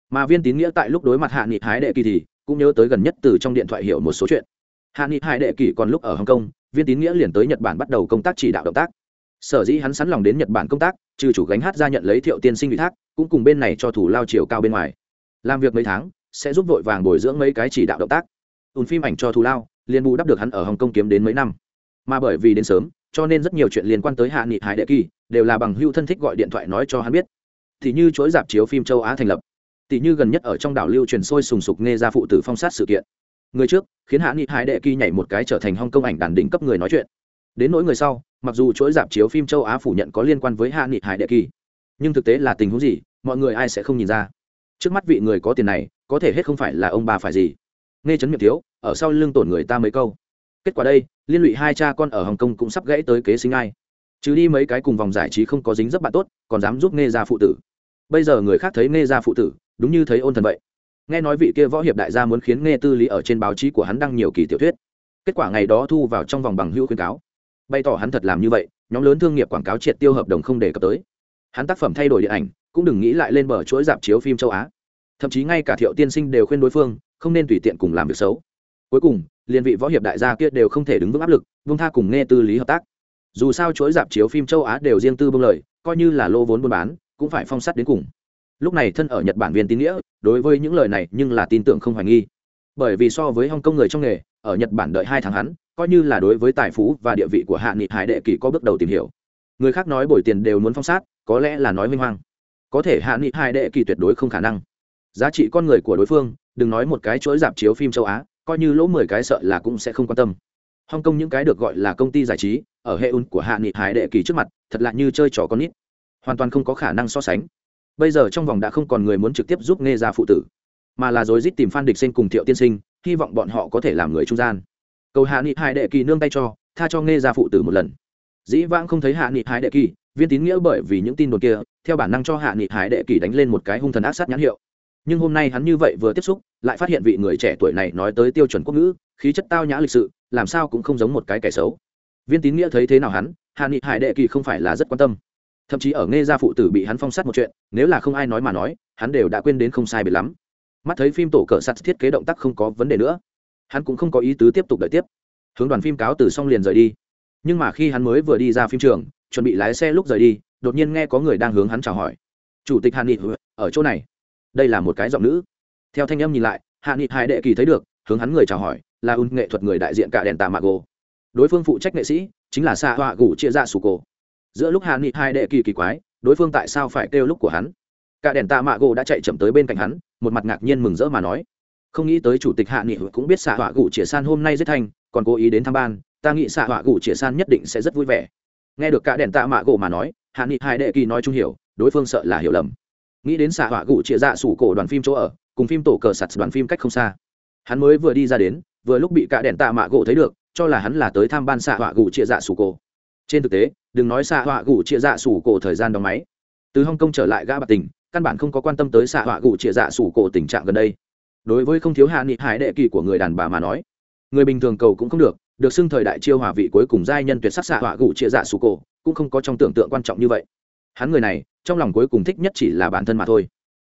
Mà viên tín nghĩa tại lúc đối mặt hạ nghị hải đệ kỳ thì cũng nhớ tới gần nhất từ trong điện thoại hiểu một số chuyện. Hạ nghị hải đệ kỳ còn lúc ở hồng kông, viên tín nghĩa liền tới nhật bản bắt đầu công tác chỉ đạo động tác. Sở dĩ hắn sẵn lòng đến nhật bản công tác, trừ chủ gánh hát ra nhận lấy thiệu tiên sinh ủy thác, cũng cùng bên này cho thủ lao chiều cao bên ngoài. Làm việc mấy tháng, sẽ giúp vội vàng bồi dưỡng mấy cái chỉ đạo động tác. Ùn phim ảnh cho thủ lao, liền bù đắp được hắn ở hồng kông kiếm đến mấy năm. Mà bởi vì đến sớm, cho nên rất nhiều chuyện liên quan tới hạ nghị hải đệ kỳ đều là bằng hưu thân thích gọi điện thoại nói cho hắn biết. Thì như chuỗi dạp chiếu phim châu á thành lập tỷ như gần nhất ở trong đảo lưu truyền sôi sùng sục nghe ra phụ tử phong sát sự kiện. Người trước, khiến hạ nghị hải đệ kỳ nhảy một cái trở thành hong công ảnh đàn đỉnh cấp người nói chuyện. Đến nỗi người sau, mặc dù chuỗi dạp chiếu phim châu á phủ nhận có liên quan với hạ nghị hải đệ kỳ, nhưng thực tế là tình huống gì, mọi người ai sẽ không nhìn ra. Trước mắt vị người có tiền này, có thể hết không phải là ông bà phải gì. Nghe chấn miệng thiếu, ở sau lưng tổn người ta mấy câu. Kết quả đây, liên lụy hai cha con ở hồng kông cũng sắp gãy tới kế sinh ai chứ đi mấy cái cùng vòng giải trí không có dính rất bạn tốt, còn dám giúp nghe ra phụ tử. Bây giờ người khác thấy nghe ra phụ tử, đúng như thấy ôn thần vậy. Nghe nói vị kia võ hiệp đại gia muốn khiến nghe tư lý ở trên báo chí của hắn đăng nhiều kỳ tiểu thuyết. Kết quả ngày đó thu vào trong vòng bằng hữu khuyến cáo. Bày tỏ hắn thật làm như vậy, nhóm lớn thương nghiệp quảng cáo triệt tiêu hợp đồng không đề cập tới. Hắn tác phẩm thay đổi điện ảnh, cũng đừng nghĩ lại lên bờ chuỗi dạp chiếu phim châu á. Thậm chí ngay cả thiệu tiên sinh đều khuyên đối phương, không nên tùy tiện cùng làm việc xấu. Cuối cùng, liên vị võ hiệp đại gia kia đều không thể đứng vững áp lực vung tha cùng nghe tư lý hợp tác dù sao chuỗi dạp chiếu phim châu á đều riêng tư bưng lời, coi như là lô vốn buôn bán, cũng phải phong sắt đến cùng. Lúc này thân ở nhật bản viên tín nghĩa, đối với những lời này nhưng là tin tưởng không hoài nghi. Bởi vì so với hong kong người trong nghề, ở nhật bản đợi hai tháng hắn, coi như là đối với tài phú và địa vị của hạ nghị hải đệ kỳ có bước đầu tìm hiểu. Người khác nói bồi tiền đều muốn phong sát, có lẽ là nói minh hoang. Có thể hạ nghị hải đệ kỳ tuyệt đối không khả năng. Giá trị con người của đối phương, đừng nói một cái chuỗi dạp chiếu phim châu á, coi như lỗ mười cái sợ là cũng sẽ không quan tâm. Hong kong những cái được gọi là công ty giải trí ở hệ un của hạ nghị hải đệ kỳ trước mặt, thật lạ như chơi trò con nít. Hoàn toàn không có khả năng so sánh. Bây giờ trong vòng đã không còn người muốn trực tiếp giúp nghe ra phụ tử, mà là dối rít tìm phan địch sinh cùng thiệu tiên sinh, hy vọng bọn họ có thể làm người trung gian. Cầu hạ nghị hải đệ kỳ nương tay cho, tha cho nghe ra phụ tử một lần. Dĩ vãng không thấy hạ nghị hải đệ kỳ, viên tín nghĩa bởi vì những tin đồn kia, theo bản năng cho hạ nghị hải đệ kỳ đánh lên một cái hung thần ác sát nhãn hiệu. Nhưng hôm nay hắn như vậy vừa tiếp xúc, lại phát hiện vị người trẻ tuổi này nói tới tiêu chuẩn quốc ngữ, khí chất tao nhã lịch sự, làm sao cũng không giống một cái kẻ xấu viên tín nghĩa thấy thế nào hắn, hạ nghị hải đệ kỳ không phải là rất quan tâm. Thậm chí ở nghe gia phụ tử bị hắn phong sát một chuyện, nếu là không ai nói mà nói, hắn đều đã quên đến không sai biệt lắm. Mắt thấy phim tổ cờ sắt thiết kế động tác không có vấn đề nữa, hắn cũng không có ý tứ tiếp tục đợi tiếp. Hướng đoàn phim cáo từ xong liền rời đi. Nhưng mà khi hắn mới vừa đi ra phim trường, chuẩn bị lái xe lúc rời đi, đột nhiên nghe có người đang hướng hắn chào hỏi. Chủ tịch Hàn nghị ở chỗ này? Đây là một cái giọng nữ. Theo thanh âm nhìn lại, hạ nghị Hải đệ kỳ thấy được, hướng hắn người chào hỏi, là un nghệ thuật người đại diện cả đèn tà mạc gồ đối phương phụ trách nghệ sĩ chính là xạ họa gủ chia dạ ra sủ cổ. Giữa lúc hạ nghị hai đệ kỳ kỳ quái, đối phương tại sao phải kêu lúc của hắn? Cả đèn Tạ mạ gỗ đã chạy chậm tới bên cạnh hắn, một mặt ngạc nhiên mừng rỡ mà nói. Không nghĩ tới chủ tịch hạ nghị cũng biết xạ họa gủ chia san hôm nay rất thanh còn cố ý đến thăm ban, ta nghĩ xạ họa gủ chia san nhất định sẽ rất vui vẻ. Nghe được cả đèn tạ mạ gỗ mà nói, hạ nghị hai đệ kỳ nói chung hiểu, đối phương sợ là hiểu lầm. Nghĩ đến xạ họa gủ chia dạ sủ cổ đoàn phim chỗ ở, cùng phim tổ cờ sạt đoàn phim cách không xa. Hắn mới vừa đi ra đến, vừa lúc bị cả đèn tạ mạ gỗ thấy được cho là hắn là tới tham ban xạ họa gù chia dạ sủ cổ. Trên thực tế đừng nói xạ họa gù chia dạ sủ cổ thời gian đóng máy. Từ hong kong trở lại gã bạc Tỉnh, căn bản không có quan tâm tới xạ họa gù chia dạ sủ cổ tình trạng gần đây. Đối với không thiếu hạ nghị hải đệ kỳ của người đàn bà mà nói người bình thường cầu cũng không được được xưng thời đại chiêu hòa vị cuối cùng giai nhân tuyệt sắc xạ họa gù chia dạ sủ cổ cũng không có trong tưởng tượng quan trọng như vậy. Hắn người này trong lòng cuối cùng thích nhất chỉ là bản thân mà thôi.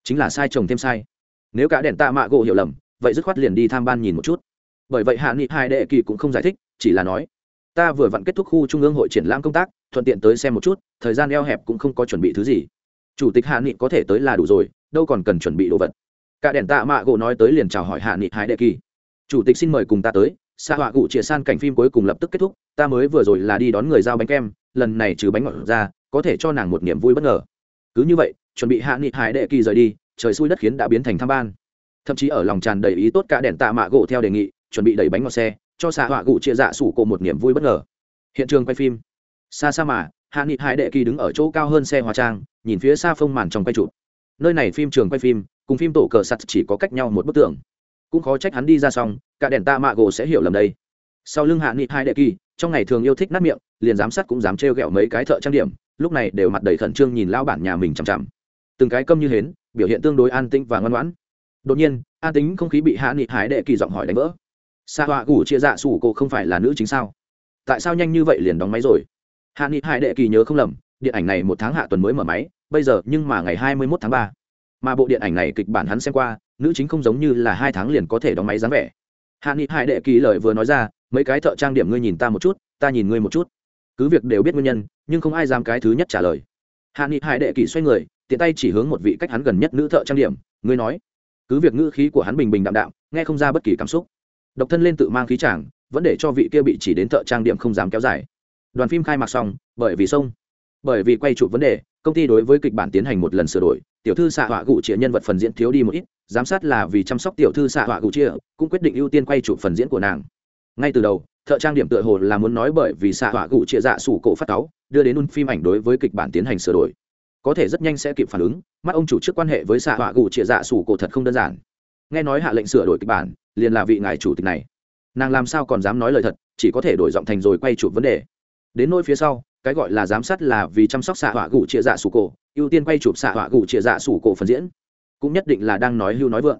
Chính là sai chồng thêm sai. Nếu cả đèn tạ mạ gỗ hiểu lầm vậy dứt khoát liền đi tham ban nhìn một chút bởi vậy hạ nghị hai đệ kỳ cũng không giải thích, chỉ là nói, ta vừa vặn kết thúc khu trung ương hội triển lãm công tác, thuận tiện tới xem một chút, thời gian eo hẹp cũng không có chuẩn bị thứ gì. Chủ tịch hạ nghị có thể tới là đủ rồi, đâu còn cần chuẩn bị đồ vật. Cả đèn tạ mạ gỗ nói tới liền chào hỏi hạ nghị hai đệ kỳ. Chủ tịch xin mời cùng ta tới xa họa cụ chia san cảnh phim cuối cùng lập tức kết thúc, ta mới vừa rồi là đi đón người giao bánh kem, lần này trừ bánh ngọt ra, có thể cho nàng một niềm vui bất ngờ. Cứ như vậy, chuẩn bị hạ nghị hải đệ kỳ rời đi, trời xui đất khiến đã biến thành tham ban. Thậm chí ở lòng tràn đầy ý tốt cả đèn tạ mạ gỗ theo đề nghị chuẩn bị đẩy bánh ngọt xe, cho xạ họa gụ chia dạ sủ cổ một niềm vui bất ngờ. Hiện trường quay phim. Xa xa mà, hạ nghị hải đệ kỳ đứng ở chỗ cao hơn xe hóa trang, nhìn phía xa phông màn trong quay chụp. Nơi này phim trường quay phim, cùng phim tổ cờ sắt chỉ có cách nhau một bức tường. Cũng khó trách hắn đi ra xong, cả đèn ta mạ gỗ sẽ hiểu lầm đây. Sau lưng hạ nghị hai đệ kỳ, trong ngày thường yêu thích nát miệng, liền giám sát cũng dám trêu ghẹo mấy cái thợ trang điểm, lúc này đều mặt đầy khẩn trương nhìn lao bản nhà mình chằm chằm. Từng cái câm như hến, biểu hiện tương đối an tĩnh và ngoan ngoãn. Đột nhiên, an tính không khí bị hạ nghị hải đệ kỳ giọng hỏi đánh vỡ sa họa gủ chia dạ sủ cô không phải là nữ chính sao? Tại sao nhanh như vậy liền đóng máy rồi? Hạ nghị hải đệ kỳ nhớ không lầm, điện ảnh này một tháng hạ tuần mới mở máy, bây giờ nhưng mà ngày hai mươi mốt tháng ba. Mà bộ điện ảnh này kịch bản hắn xem qua, nữ chính không giống như là hai tháng liền có thể đóng máy dáng vẻ. Hạ nghị hải đệ kỳ lời vừa nói ra, mấy cái thợ trang điểm ngươi nhìn ta một chút, ta nhìn ngươi một chút. Cứ việc đều biết nguyên nhân, nhưng không ai dám cái thứ nhất trả lời. Hạ nghị hải đệ kỳ xoay người, tiện tay chỉ hướng một vị cách hắn gần nhất nữ thợ trang điểm, ngươi nói. Cứ việc ngữ khí của hắn bình bình đạm đạm, nghe không ra bất kỳ cảm xúc độc thân lên tự mang khí chàng, vẫn để cho vị kia bị chỉ đến thợ trang điểm không dám kéo dài. Đoàn phim khai mạc xong, bởi vì sông, bởi vì quay chụp vấn đề, công ty đối với kịch bản tiến hành một lần sửa đổi, tiểu thư xạ họa gụ chia nhân vật phần diễn thiếu đi một ít, giám sát là vì chăm sóc tiểu thư xạ họa gụ chia cũng quyết định ưu tiên quay chụp phần diễn của nàng. Ngay từ đầu, thợ trang điểm tựa hồ là muốn nói bởi vì xạ họa gụ chia dạ sủ cổ phát cáu, đưa đến un phim ảnh đối với kịch bản tiến hành sửa đổi. Có thể rất nhanh sẽ kịp phản ứng, mắt ông chủ trước quan hệ với xạ họa gụ chia dạ sủ cổ thật không đơn giản nghe nói hạ lệnh sửa đổi kịch bản, liền là vị ngài chủ tịch này. Nàng làm sao còn dám nói lời thật, chỉ có thể đổi giọng thành rồi quay chụp vấn đề. Đến nỗi phía sau, cái gọi là giám sát là vì chăm sóc xạ họa gụ chia dạ sủ cổ, ưu tiên quay chụp xạ họa gụ chia dạ sủ cổ phần diễn. Cũng nhất định là đang nói hưu nói vượng.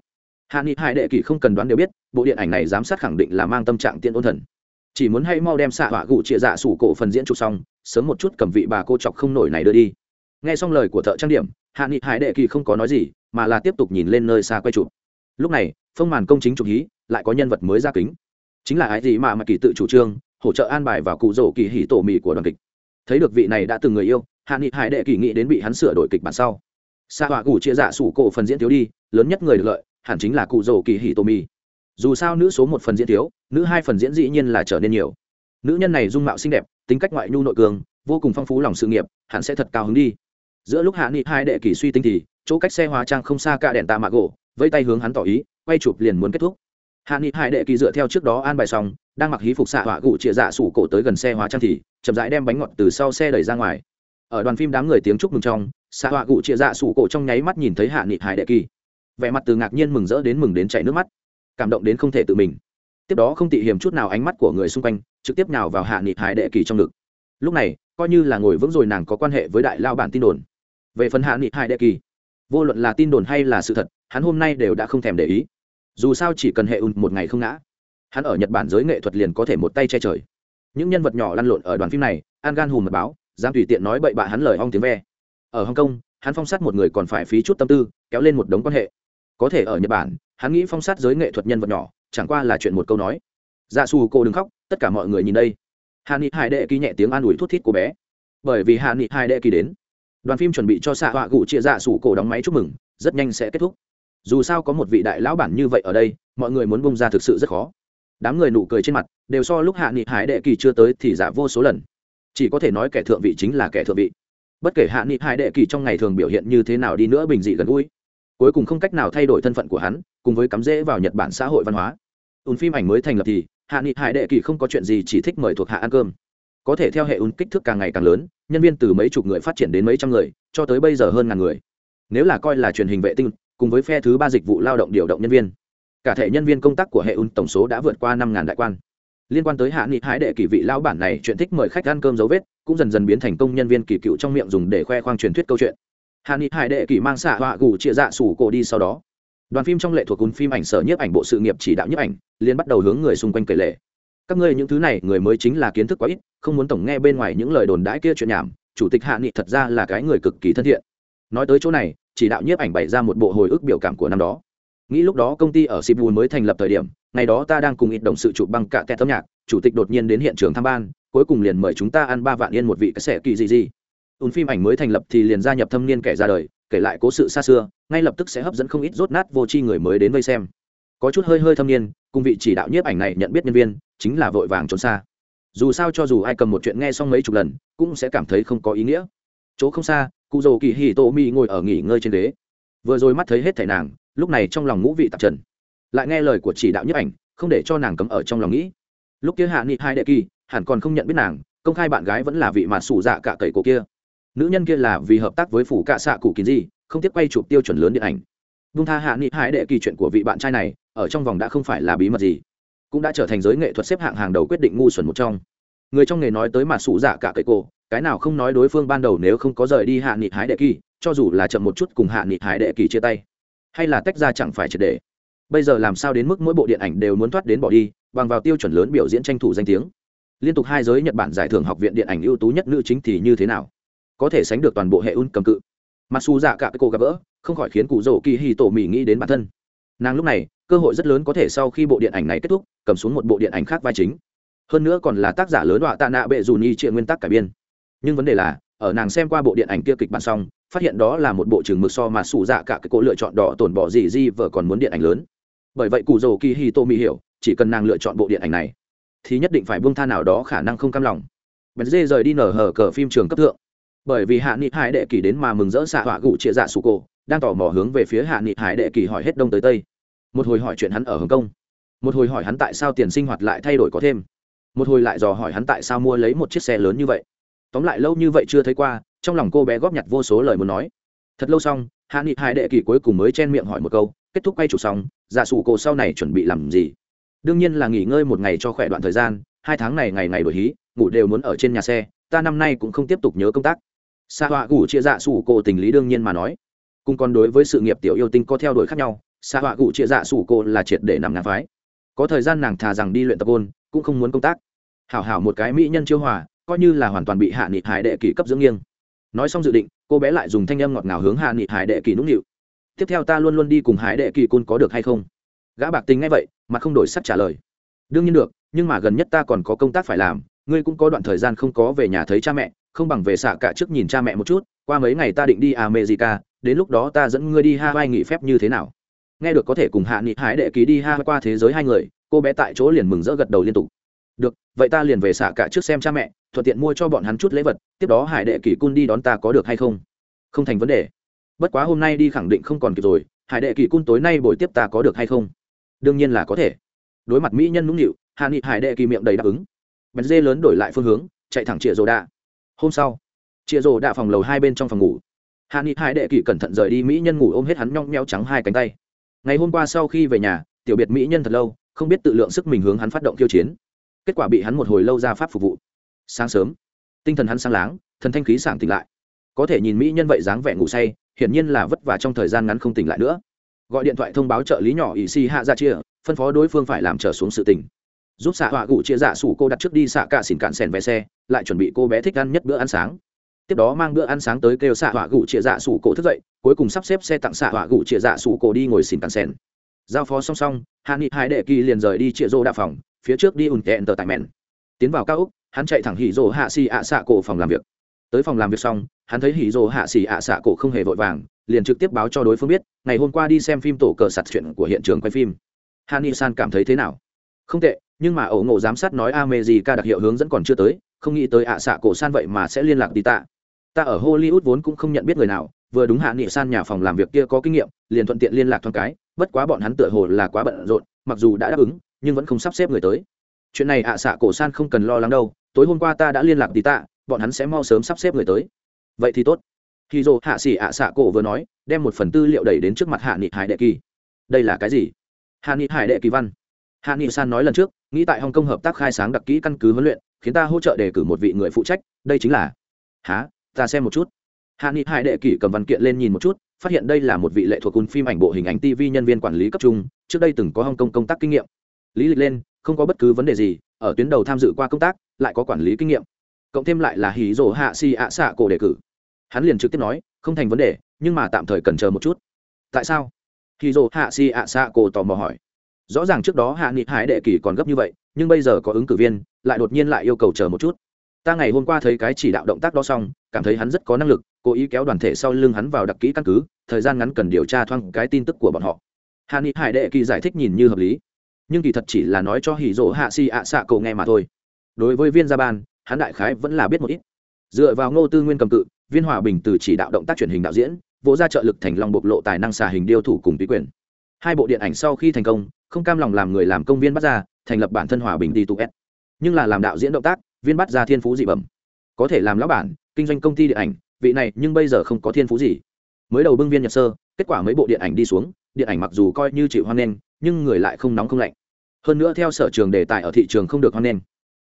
Hạ nghị hải đệ kỷ không cần đoán đều biết, bộ điện ảnh này giám sát khẳng định là mang tâm trạng tiên ôn thần. Chỉ muốn hay mau đem xạ họa gụ chia dạ sủ cổ phần diễn chụp xong, sớm một chút cầm vị bà cô chọc không nổi này đưa đi. Nghe xong lời của thợ trang điểm, hạ nghị hải đệ kỳ không có nói gì, mà là tiếp tục nhìn lên nơi xa quay chụp lúc này, phong màn công chính chủ hí, lại có nhân vật mới ra kính. Chính là ai gì mà mà kỳ tự chủ trương, hỗ trợ an bài vào cụ rổ kỳ hỉ tổ mì của đoàn kịch. Thấy được vị này đã từng người yêu hạ nghị hải đệ kỳ nghĩ đến bị hắn sửa đổi kịch bản sau. Xa họa cụ chia dạ sủ cổ phần diễn thiếu đi, lớn nhất người được lợi, hẳn chính là cụ rổ kỳ hỉ tổ mì. Dù sao nữ số một phần diễn thiếu, nữ hai phần diễn dĩ nhiên là trở nên nhiều. Nữ nhân này dung mạo xinh đẹp, tính cách ngoại nhu nội cường, vô cùng phong phú lòng sự nghiệp hẳn sẽ thật cao hứng đi. Giữa lúc hạ nghị hai đệ kỳ suy tính thì, chỗ cách xe hóa trang không xa cả đèn tà mạ gỗ vẫy tay hướng hắn tỏ ý, quay chụp liền muốn kết thúc. Hạ nghị hải đệ kỳ dựa theo trước đó an bài xong, đang mặc hí phục xạ họa gụ chĩa dạ sủ cổ tới gần xe hóa trang thì, chậm rãi đem bánh ngọt từ sau xe đẩy ra ngoài. Ở đoàn phim đám người tiếng chúc mừng trong, xạ họa gụ chĩa dạ sủ cổ trong nháy mắt nhìn thấy hạ nghị hải đệ kỳ. Vẻ mặt từ ngạc nhiên mừng rỡ đến mừng đến chảy nước mắt, cảm động đến không thể tự mình. Tiếp đó không tị hiểm chút nào ánh mắt của người xung quanh, trực tiếp nào vào hạ nghị hải đệ kỳ trong ngực. Lúc này, coi như là ngồi vững rồi nàng có quan hệ với đại lao bản tin đồn. Về phần hạ nghị hải đệ kỳ, vô luận là tin đồn hay là sự thật hắn hôm nay đều đã không thèm để ý. Dù sao chỉ cần hệ ùn một ngày không ngã, hắn ở nhật bản giới nghệ thuật liền có thể một tay che trời. Những nhân vật nhỏ lăn lộn ở đoàn phim này, an gan hùm mật báo, dám tùy tiện nói bậy bạ hắn lời hong tiếng ve. Ở hong kong hắn phong sát một người còn phải phí chút tâm tư, kéo lên một đống quan hệ. Có thể ở nhật bản, hắn nghĩ phong sát giới nghệ thuật nhân vật nhỏ, chẳng qua là chuyện một câu nói. Dạ xù cô đừng khóc, tất cả mọi người nhìn đây. Hà nị hai đệ kỳ nhẹ tiếng an ủi thút thít cô bé. Bởi vì hà nị hai đệ kỳ đến, đoàn phim chuẩn bị cho xạ họa gụ chia dạ xù cổ đóng máy chúc mừng, rất nhanh sẽ kết thúc dù sao có một vị đại lão bản như vậy ở đây, mọi người muốn bông ra thực sự rất khó. Đám người nụ cười trên mặt, đều so lúc hạ nghị hải đệ kỳ chưa tới thì giả vô số lần. Chỉ có thể nói kẻ thượng vị chính là kẻ thượng vị. Bất kể hạ nghị hải đệ kỳ trong ngày thường biểu hiện như thế nào đi nữa bình dị gần gũi, cuối cùng không cách nào thay đổi thân phận của hắn, cùng với cắm rễ vào nhật bản xã hội văn hóa. Ùn phim ảnh mới thành lập thì, hạ nghị hải đệ kỳ không có chuyện gì chỉ thích mời thuộc hạ ăn cơm. Có thể theo hệ ùn kích thước càng ngày càng lớn, nhân viên từ mấy chục người phát triển đến mấy trăm người, cho tới bây giờ hơn ngàn người. Nếu là coi là truyền hình vệ tinh cùng với phe thứ ba dịch vụ lao động điều động nhân viên. Cả thể nhân viên công tác của hệ un tổng số đã vượt qua năm đại quan. Liên quan tới hạ nghị hái đệ kỳ vị lão bản này, chuyện thích mời khách ăn cơm dấu vết cũng dần dần biến thành công nhân viên kỳ cựu trong miệng dùng để khoe khoang truyền thuyết câu chuyện. Hạ nghị hải đệ kỳ mang xạ họa gù chia dạ sủ cổ đi sau đó. Đoàn phim trong lệ thuộc cún phim ảnh sở nhiếp ảnh bộ sự nghiệp chỉ đạo nhiếp ảnh liên bắt đầu hướng người xung quanh kể lệ. Các ngươi những thứ này, người mới chính là kiến thức quá ít, không muốn tổng nghe bên ngoài những lời đồn đãi kia chuyện nhảm, chủ tịch hạ nghị thật ra là cái người cực kỳ thân thiện. Nói tới chỗ này chỉ đạo nhiếp ảnh bày ra một bộ hồi ức biểu cảm của năm đó. Nghĩ lúc đó công ty ở Sibu mới thành lập thời điểm, ngày đó ta đang cùng ít đồng sự chụp băng cả tét âm nhạc, chủ tịch đột nhiên đến hiện trường tham ban, cuối cùng liền mời chúng ta ăn ba vạn yên một vị cái sẻ kỳ gì gì. Ùn phim ảnh mới thành lập thì liền gia nhập thâm niên kẻ ra đời, kể lại cố sự xa xưa, ngay lập tức sẽ hấp dẫn không ít rốt nát vô tri người mới đến vây xem. Có chút hơi hơi thâm niên, cùng vị chỉ đạo nhiếp ảnh này nhận biết nhân viên, chính là vội vàng trốn xa. Dù sao cho dù ai cầm một chuyện nghe xong mấy chục lần, cũng sẽ cảm thấy không có ý nghĩa. Chỗ không xa cụ dầu kỳ hì tô mi ngồi ở nghỉ ngơi trên ghế. Vừa rồi mắt thấy hết thẻ nàng, lúc này trong lòng ngũ vị tạp trần. Lại nghe lời của chỉ đạo nhiếp ảnh, không để cho nàng cấm ở trong lòng nghĩ. Lúc kia hạ nghị hai đệ kỳ, hẳn còn không nhận biết nàng, công khai bạn gái vẫn là vị mà sủ dạ cả cậy cổ kia. Nữ nhân kia là vì hợp tác với phủ cạ xạ cụ kín gì, không tiếp quay chụp tiêu chuẩn lớn điện ảnh. Vung tha hạ nghị hai đệ kỳ chuyện của vị bạn trai này, ở trong vòng đã không phải là bí mật gì. Cũng đã trở thành giới nghệ thuật xếp hạng hàng đầu quyết định ngu xuẩn một trong. Người trong nghề nói tới mà sủ dạ cả cậy cổ cái nào không nói đối phương ban đầu nếu không có rời đi hạ nghị hái đệ kỳ, cho dù là chậm một chút cùng hạ nghị hái đệ kỳ chia tay, hay là tách ra chẳng phải triệt để. Bây giờ làm sao đến mức mỗi bộ điện ảnh đều muốn thoát đến bỏ đi, bằng vào tiêu chuẩn lớn biểu diễn tranh thủ danh tiếng. Liên tục hai giới nhật bản giải thưởng học viện điện ảnh ưu tú nhất nữ chính thì như thế nào? Có thể sánh được toàn bộ hệ un cầm cự. Mặc dù dạ cả cái cô gặp gỡ, không khỏi khiến cụ rổ kỳ hì tổ mỹ nghĩ đến bản thân. Nàng lúc này, cơ hội rất lớn có thể sau khi bộ điện ảnh này kết thúc, cầm xuống một bộ điện ảnh khác vai chính. Hơn nữa còn là tác giả lớn đọa tạ nạ bệ dù nhi triện nguyên tắc cải biên nhưng vấn đề là, ở nàng xem qua bộ điện ảnh kia kịch bản xong, phát hiện đó là một bộ trường mực so mà sủ dạ cả cái cô lựa chọn đỏ tổn bỏ gì gì vợ còn muốn điện ảnh lớn. Bởi vậy cụ dầu kỳ hi tô mi hiểu, chỉ cần nàng lựa chọn bộ điện ảnh này, thì nhất định phải buông tha nào đó khả năng không cam lòng. Bèn dê rời đi nở hở cờ phim trường cấp thượng. Bởi vì hạ nghị hải đệ kỳ đến mà mừng rỡ xạ họa gụ chia dạ sụ cổ, đang tỏ mò hướng về phía hạ nghị hải đệ kỳ hỏi hết đông tới tây. Một hồi hỏi chuyện hắn ở hồng kông. Một hồi hỏi hắn tại sao tiền sinh hoạt lại thay đổi có thêm. Một hồi lại dò hỏi hắn tại sao mua lấy một chiếc xe lớn như vậy tóm lại lâu như vậy chưa thấy qua, trong lòng cô bé góp nhặt vô số lời muốn nói. Thật lâu xong, hạ nghị hải đệ kỳ cuối cùng mới chen miệng hỏi một câu, kết thúc quay chụp xong, giả sụ cổ sau này chuẩn bị làm gì? Đương nhiên là nghỉ ngơi một ngày cho khỏe đoạn thời gian, hai tháng này ngày ngày đổi hí, ngủ đều muốn ở trên nhà xe, ta năm nay cũng không tiếp tục nhớ công tác. Xa họa gủ chia dạ sủ cổ tình lý đương nhiên mà nói. Cùng còn đối với sự nghiệp tiểu yêu tinh có theo đuổi khác nhau xa họa gủ chia dạ sủ cổ là triệt để nằm ngang phái. Có thời gian nàng thà rằng đi luyện tập ôn, cũng không muốn công tác. Hảo hảo một cái mỹ nhân chiêu hòa coi như là hoàn toàn bị hạ nghị hải đệ kỳ cấp dưỡng nghiêng. Nói xong dự định, cô bé lại dùng thanh âm ngọt ngào hướng hạ nghị hải đệ kỳ nũng nịu. Tiếp theo ta luôn luôn đi cùng hải đệ kỳ côn có được hay không? Gã bạc tình ngay vậy, mà không đổi sắc trả lời. Đương nhiên được, nhưng mà gần nhất ta còn có công tác phải làm, ngươi cũng có đoạn thời gian không có về nhà thấy cha mẹ, không bằng về xạ cả trước nhìn cha mẹ một chút, qua mấy ngày ta định đi america, đến lúc đó ta dẫn ngươi đi hawaii nghỉ phép như thế nào? Nghe được có thể cùng hạ nghị hải đệ ký đi hawaii qua thế giới hai người, cô bé tại chỗ liền mừng rỡ gật đầu liên tục. Được, vậy ta liền về xạ cả trước xem cha mẹ thuận tiện mua cho bọn hắn chút lễ vật, tiếp đó hải đệ kỳ cun đi đón ta có được hay không? Không thành vấn đề. Bất quá hôm nay đi khẳng định không còn kịp rồi, hải đệ kỳ cun tối nay buổi tiếp ta có được hay không? Đương nhiên là có thể. Đối mặt mỹ nhân nũng nịu hạ nghị hải đệ kỳ miệng đầy đáp ứng. Bèn dê lớn đổi lại phương hướng, chạy thẳng chịa rồ đạ. Hôm sau, chịa rồ đạ phòng lầu hai bên trong phòng ngủ. Hạ nghị hải đệ kỳ cẩn thận rời đi mỹ nhân ngủ ôm hết hắn nhong nheo trắng hai cánh tay. Ngày hôm qua sau khi về nhà, tiểu biệt mỹ nhân thật lâu, không biết tự lượng sức mình hướng hắn phát động kiêu chiến. Kết quả bị hắn một hồi lâu ra pháp phục vụ sáng sớm. Tinh thần hắn sáng láng, thần thanh khí sảng tỉnh lại. Có thể nhìn mỹ nhân vậy dáng vẻ ngủ say, hiển nhiên là vất vả trong thời gian ngắn không tỉnh lại nữa. Gọi điện thoại thông báo trợ lý nhỏ ỵ si hạ ra chia phân phó đối phương phải làm trở xuống sự tỉnh giúp xạ họa gụ chia dạ sủ cô đặt trước đi xạ cả xỉn cạn sèn vé xe, lại chuẩn bị cô bé thích ăn nhất bữa ăn sáng. Tiếp đó mang bữa ăn sáng tới kêu xạ họa gụ chia dạ sủ cổ thức dậy, cuối cùng sắp xếp xe tặng xạ họa gụ chia dạ sủ cổ đi ngồi xỉn cạn sèn giao phó song song hạ nghị hai đệ kỳ liền rời đi chia rô đa phòng, phía trước đi ùn tẹn tờ tại mẹn tiến vào cao úc, hắn chạy thẳng hỉ rồ hạ xì ạ xạ cổ phòng làm việc. Tới phòng làm việc xong, hắn thấy hỉ rồ hạ xì ạ xạ cổ không hề vội vàng, liền trực tiếp báo cho đối phương biết, ngày hôm qua đi xem phim tổ cờ sạt chuyện của hiện trường quay phim. Hani san cảm thấy thế nào? Không tệ, nhưng mà ổ ngộ giám sát nói a mê gì ca đặc hiệu hướng dẫn còn chưa tới, không nghĩ tới ạ xạ cổ san vậy mà sẽ liên lạc đi tạ. Ta ở hollywood vốn cũng không nhận biết người nào, vừa đúng hạ nghị san nhà phòng làm việc kia có kinh nghiệm, liền thuận tiện liên lạc thoáng cái, bất quá bọn hắn tựa hồ là quá bận rộn, mặc dù đã đáp ứng, nhưng vẫn không sắp xếp người tới chuyện này ạ xạ cổ san không cần lo lắng đâu, tối hôm qua ta đã liên lạc tí tạ, bọn hắn sẽ mau sớm sắp xếp người tới. Vậy thì tốt. Khi dô hạ xỉ ạ xạ cổ vừa nói, đem một phần tư liệu đẩy đến trước mặt hạ nghị hải đệ kỳ. Đây là cái gì? Hạ nghị hải đệ kỳ văn. Hạ nghị san nói lần trước, nghĩ tại hồng kông hợp tác khai sáng đặc kỹ căn cứ huấn luyện, khiến ta hỗ trợ đề cử một vị người phụ trách, đây chính là. Há ta xem một chút. Hạ nghị hải đệ kỳ cầm văn kiện lên nhìn một chút, phát hiện đây là một vị lệ thuộc cún phim ảnh bộ hình ảnh tv nhân viên quản lý cấp trung, trước đây từng có hồng kông công tác kinh nghiệm. Lý lịch lên không có bất cứ vấn đề gì, ở tuyến đầu tham dự qua công tác, lại có quản lý kinh nghiệm. Cộng thêm lại là hí rồ hạ si ạ xạ cổ đề cử. Hắn liền trực tiếp nói, không thành vấn đề, nhưng mà tạm thời cần chờ một chút. Tại sao? Hí rồ hạ si ạ xạ cổ tò mò hỏi. Rõ ràng trước đó hạ nghị hải đệ kỳ còn gấp như vậy, nhưng bây giờ có ứng cử viên, lại đột nhiên lại yêu cầu chờ một chút. Ta ngày hôm qua thấy cái chỉ đạo động tác đó xong, cảm thấy hắn rất có năng lực, cố ý kéo đoàn thể sau lưng hắn vào đặc kỹ căn cứ, thời gian ngắn cần điều tra thoang cái tin tức của bọn họ. Hạ nghị hải đệ kỳ giải thích nhìn như hợp lý nhưng kỳ thật chỉ là nói cho hỉ rỗ hạ xì ạ xạ cậu nghe mà thôi. Đối với viên gia ban, hắn đại khái vẫn là biết một ít. Dựa vào ngô tư nguyên cầm cự, viên hòa bình từ chỉ đạo động tác truyền hình đạo diễn, vỗ ra trợ lực thành long bộc lộ tài năng xà hình điêu thủ cùng tùy quyền. Hai bộ điện ảnh sau khi thành công, không cam lòng làm người làm công viên bắt ra, thành lập bản thân hòa bình đi tụ s nhưng là làm đạo diễn động tác, viên bắt ra thiên phú dị bẩm. Có thể làm lão bản, kinh doanh công ty điện ảnh, vị này nhưng bây giờ không có thiên phú gì. Mới đầu bưng viên nhập sơ, kết quả mấy bộ điện ảnh đi xuống, điện ảnh mặc dù coi như chịu hoan nghênh nhưng người lại không nóng không lạnh. Hơn nữa theo sở trường đề tài ở thị trường không được hoan nghênh.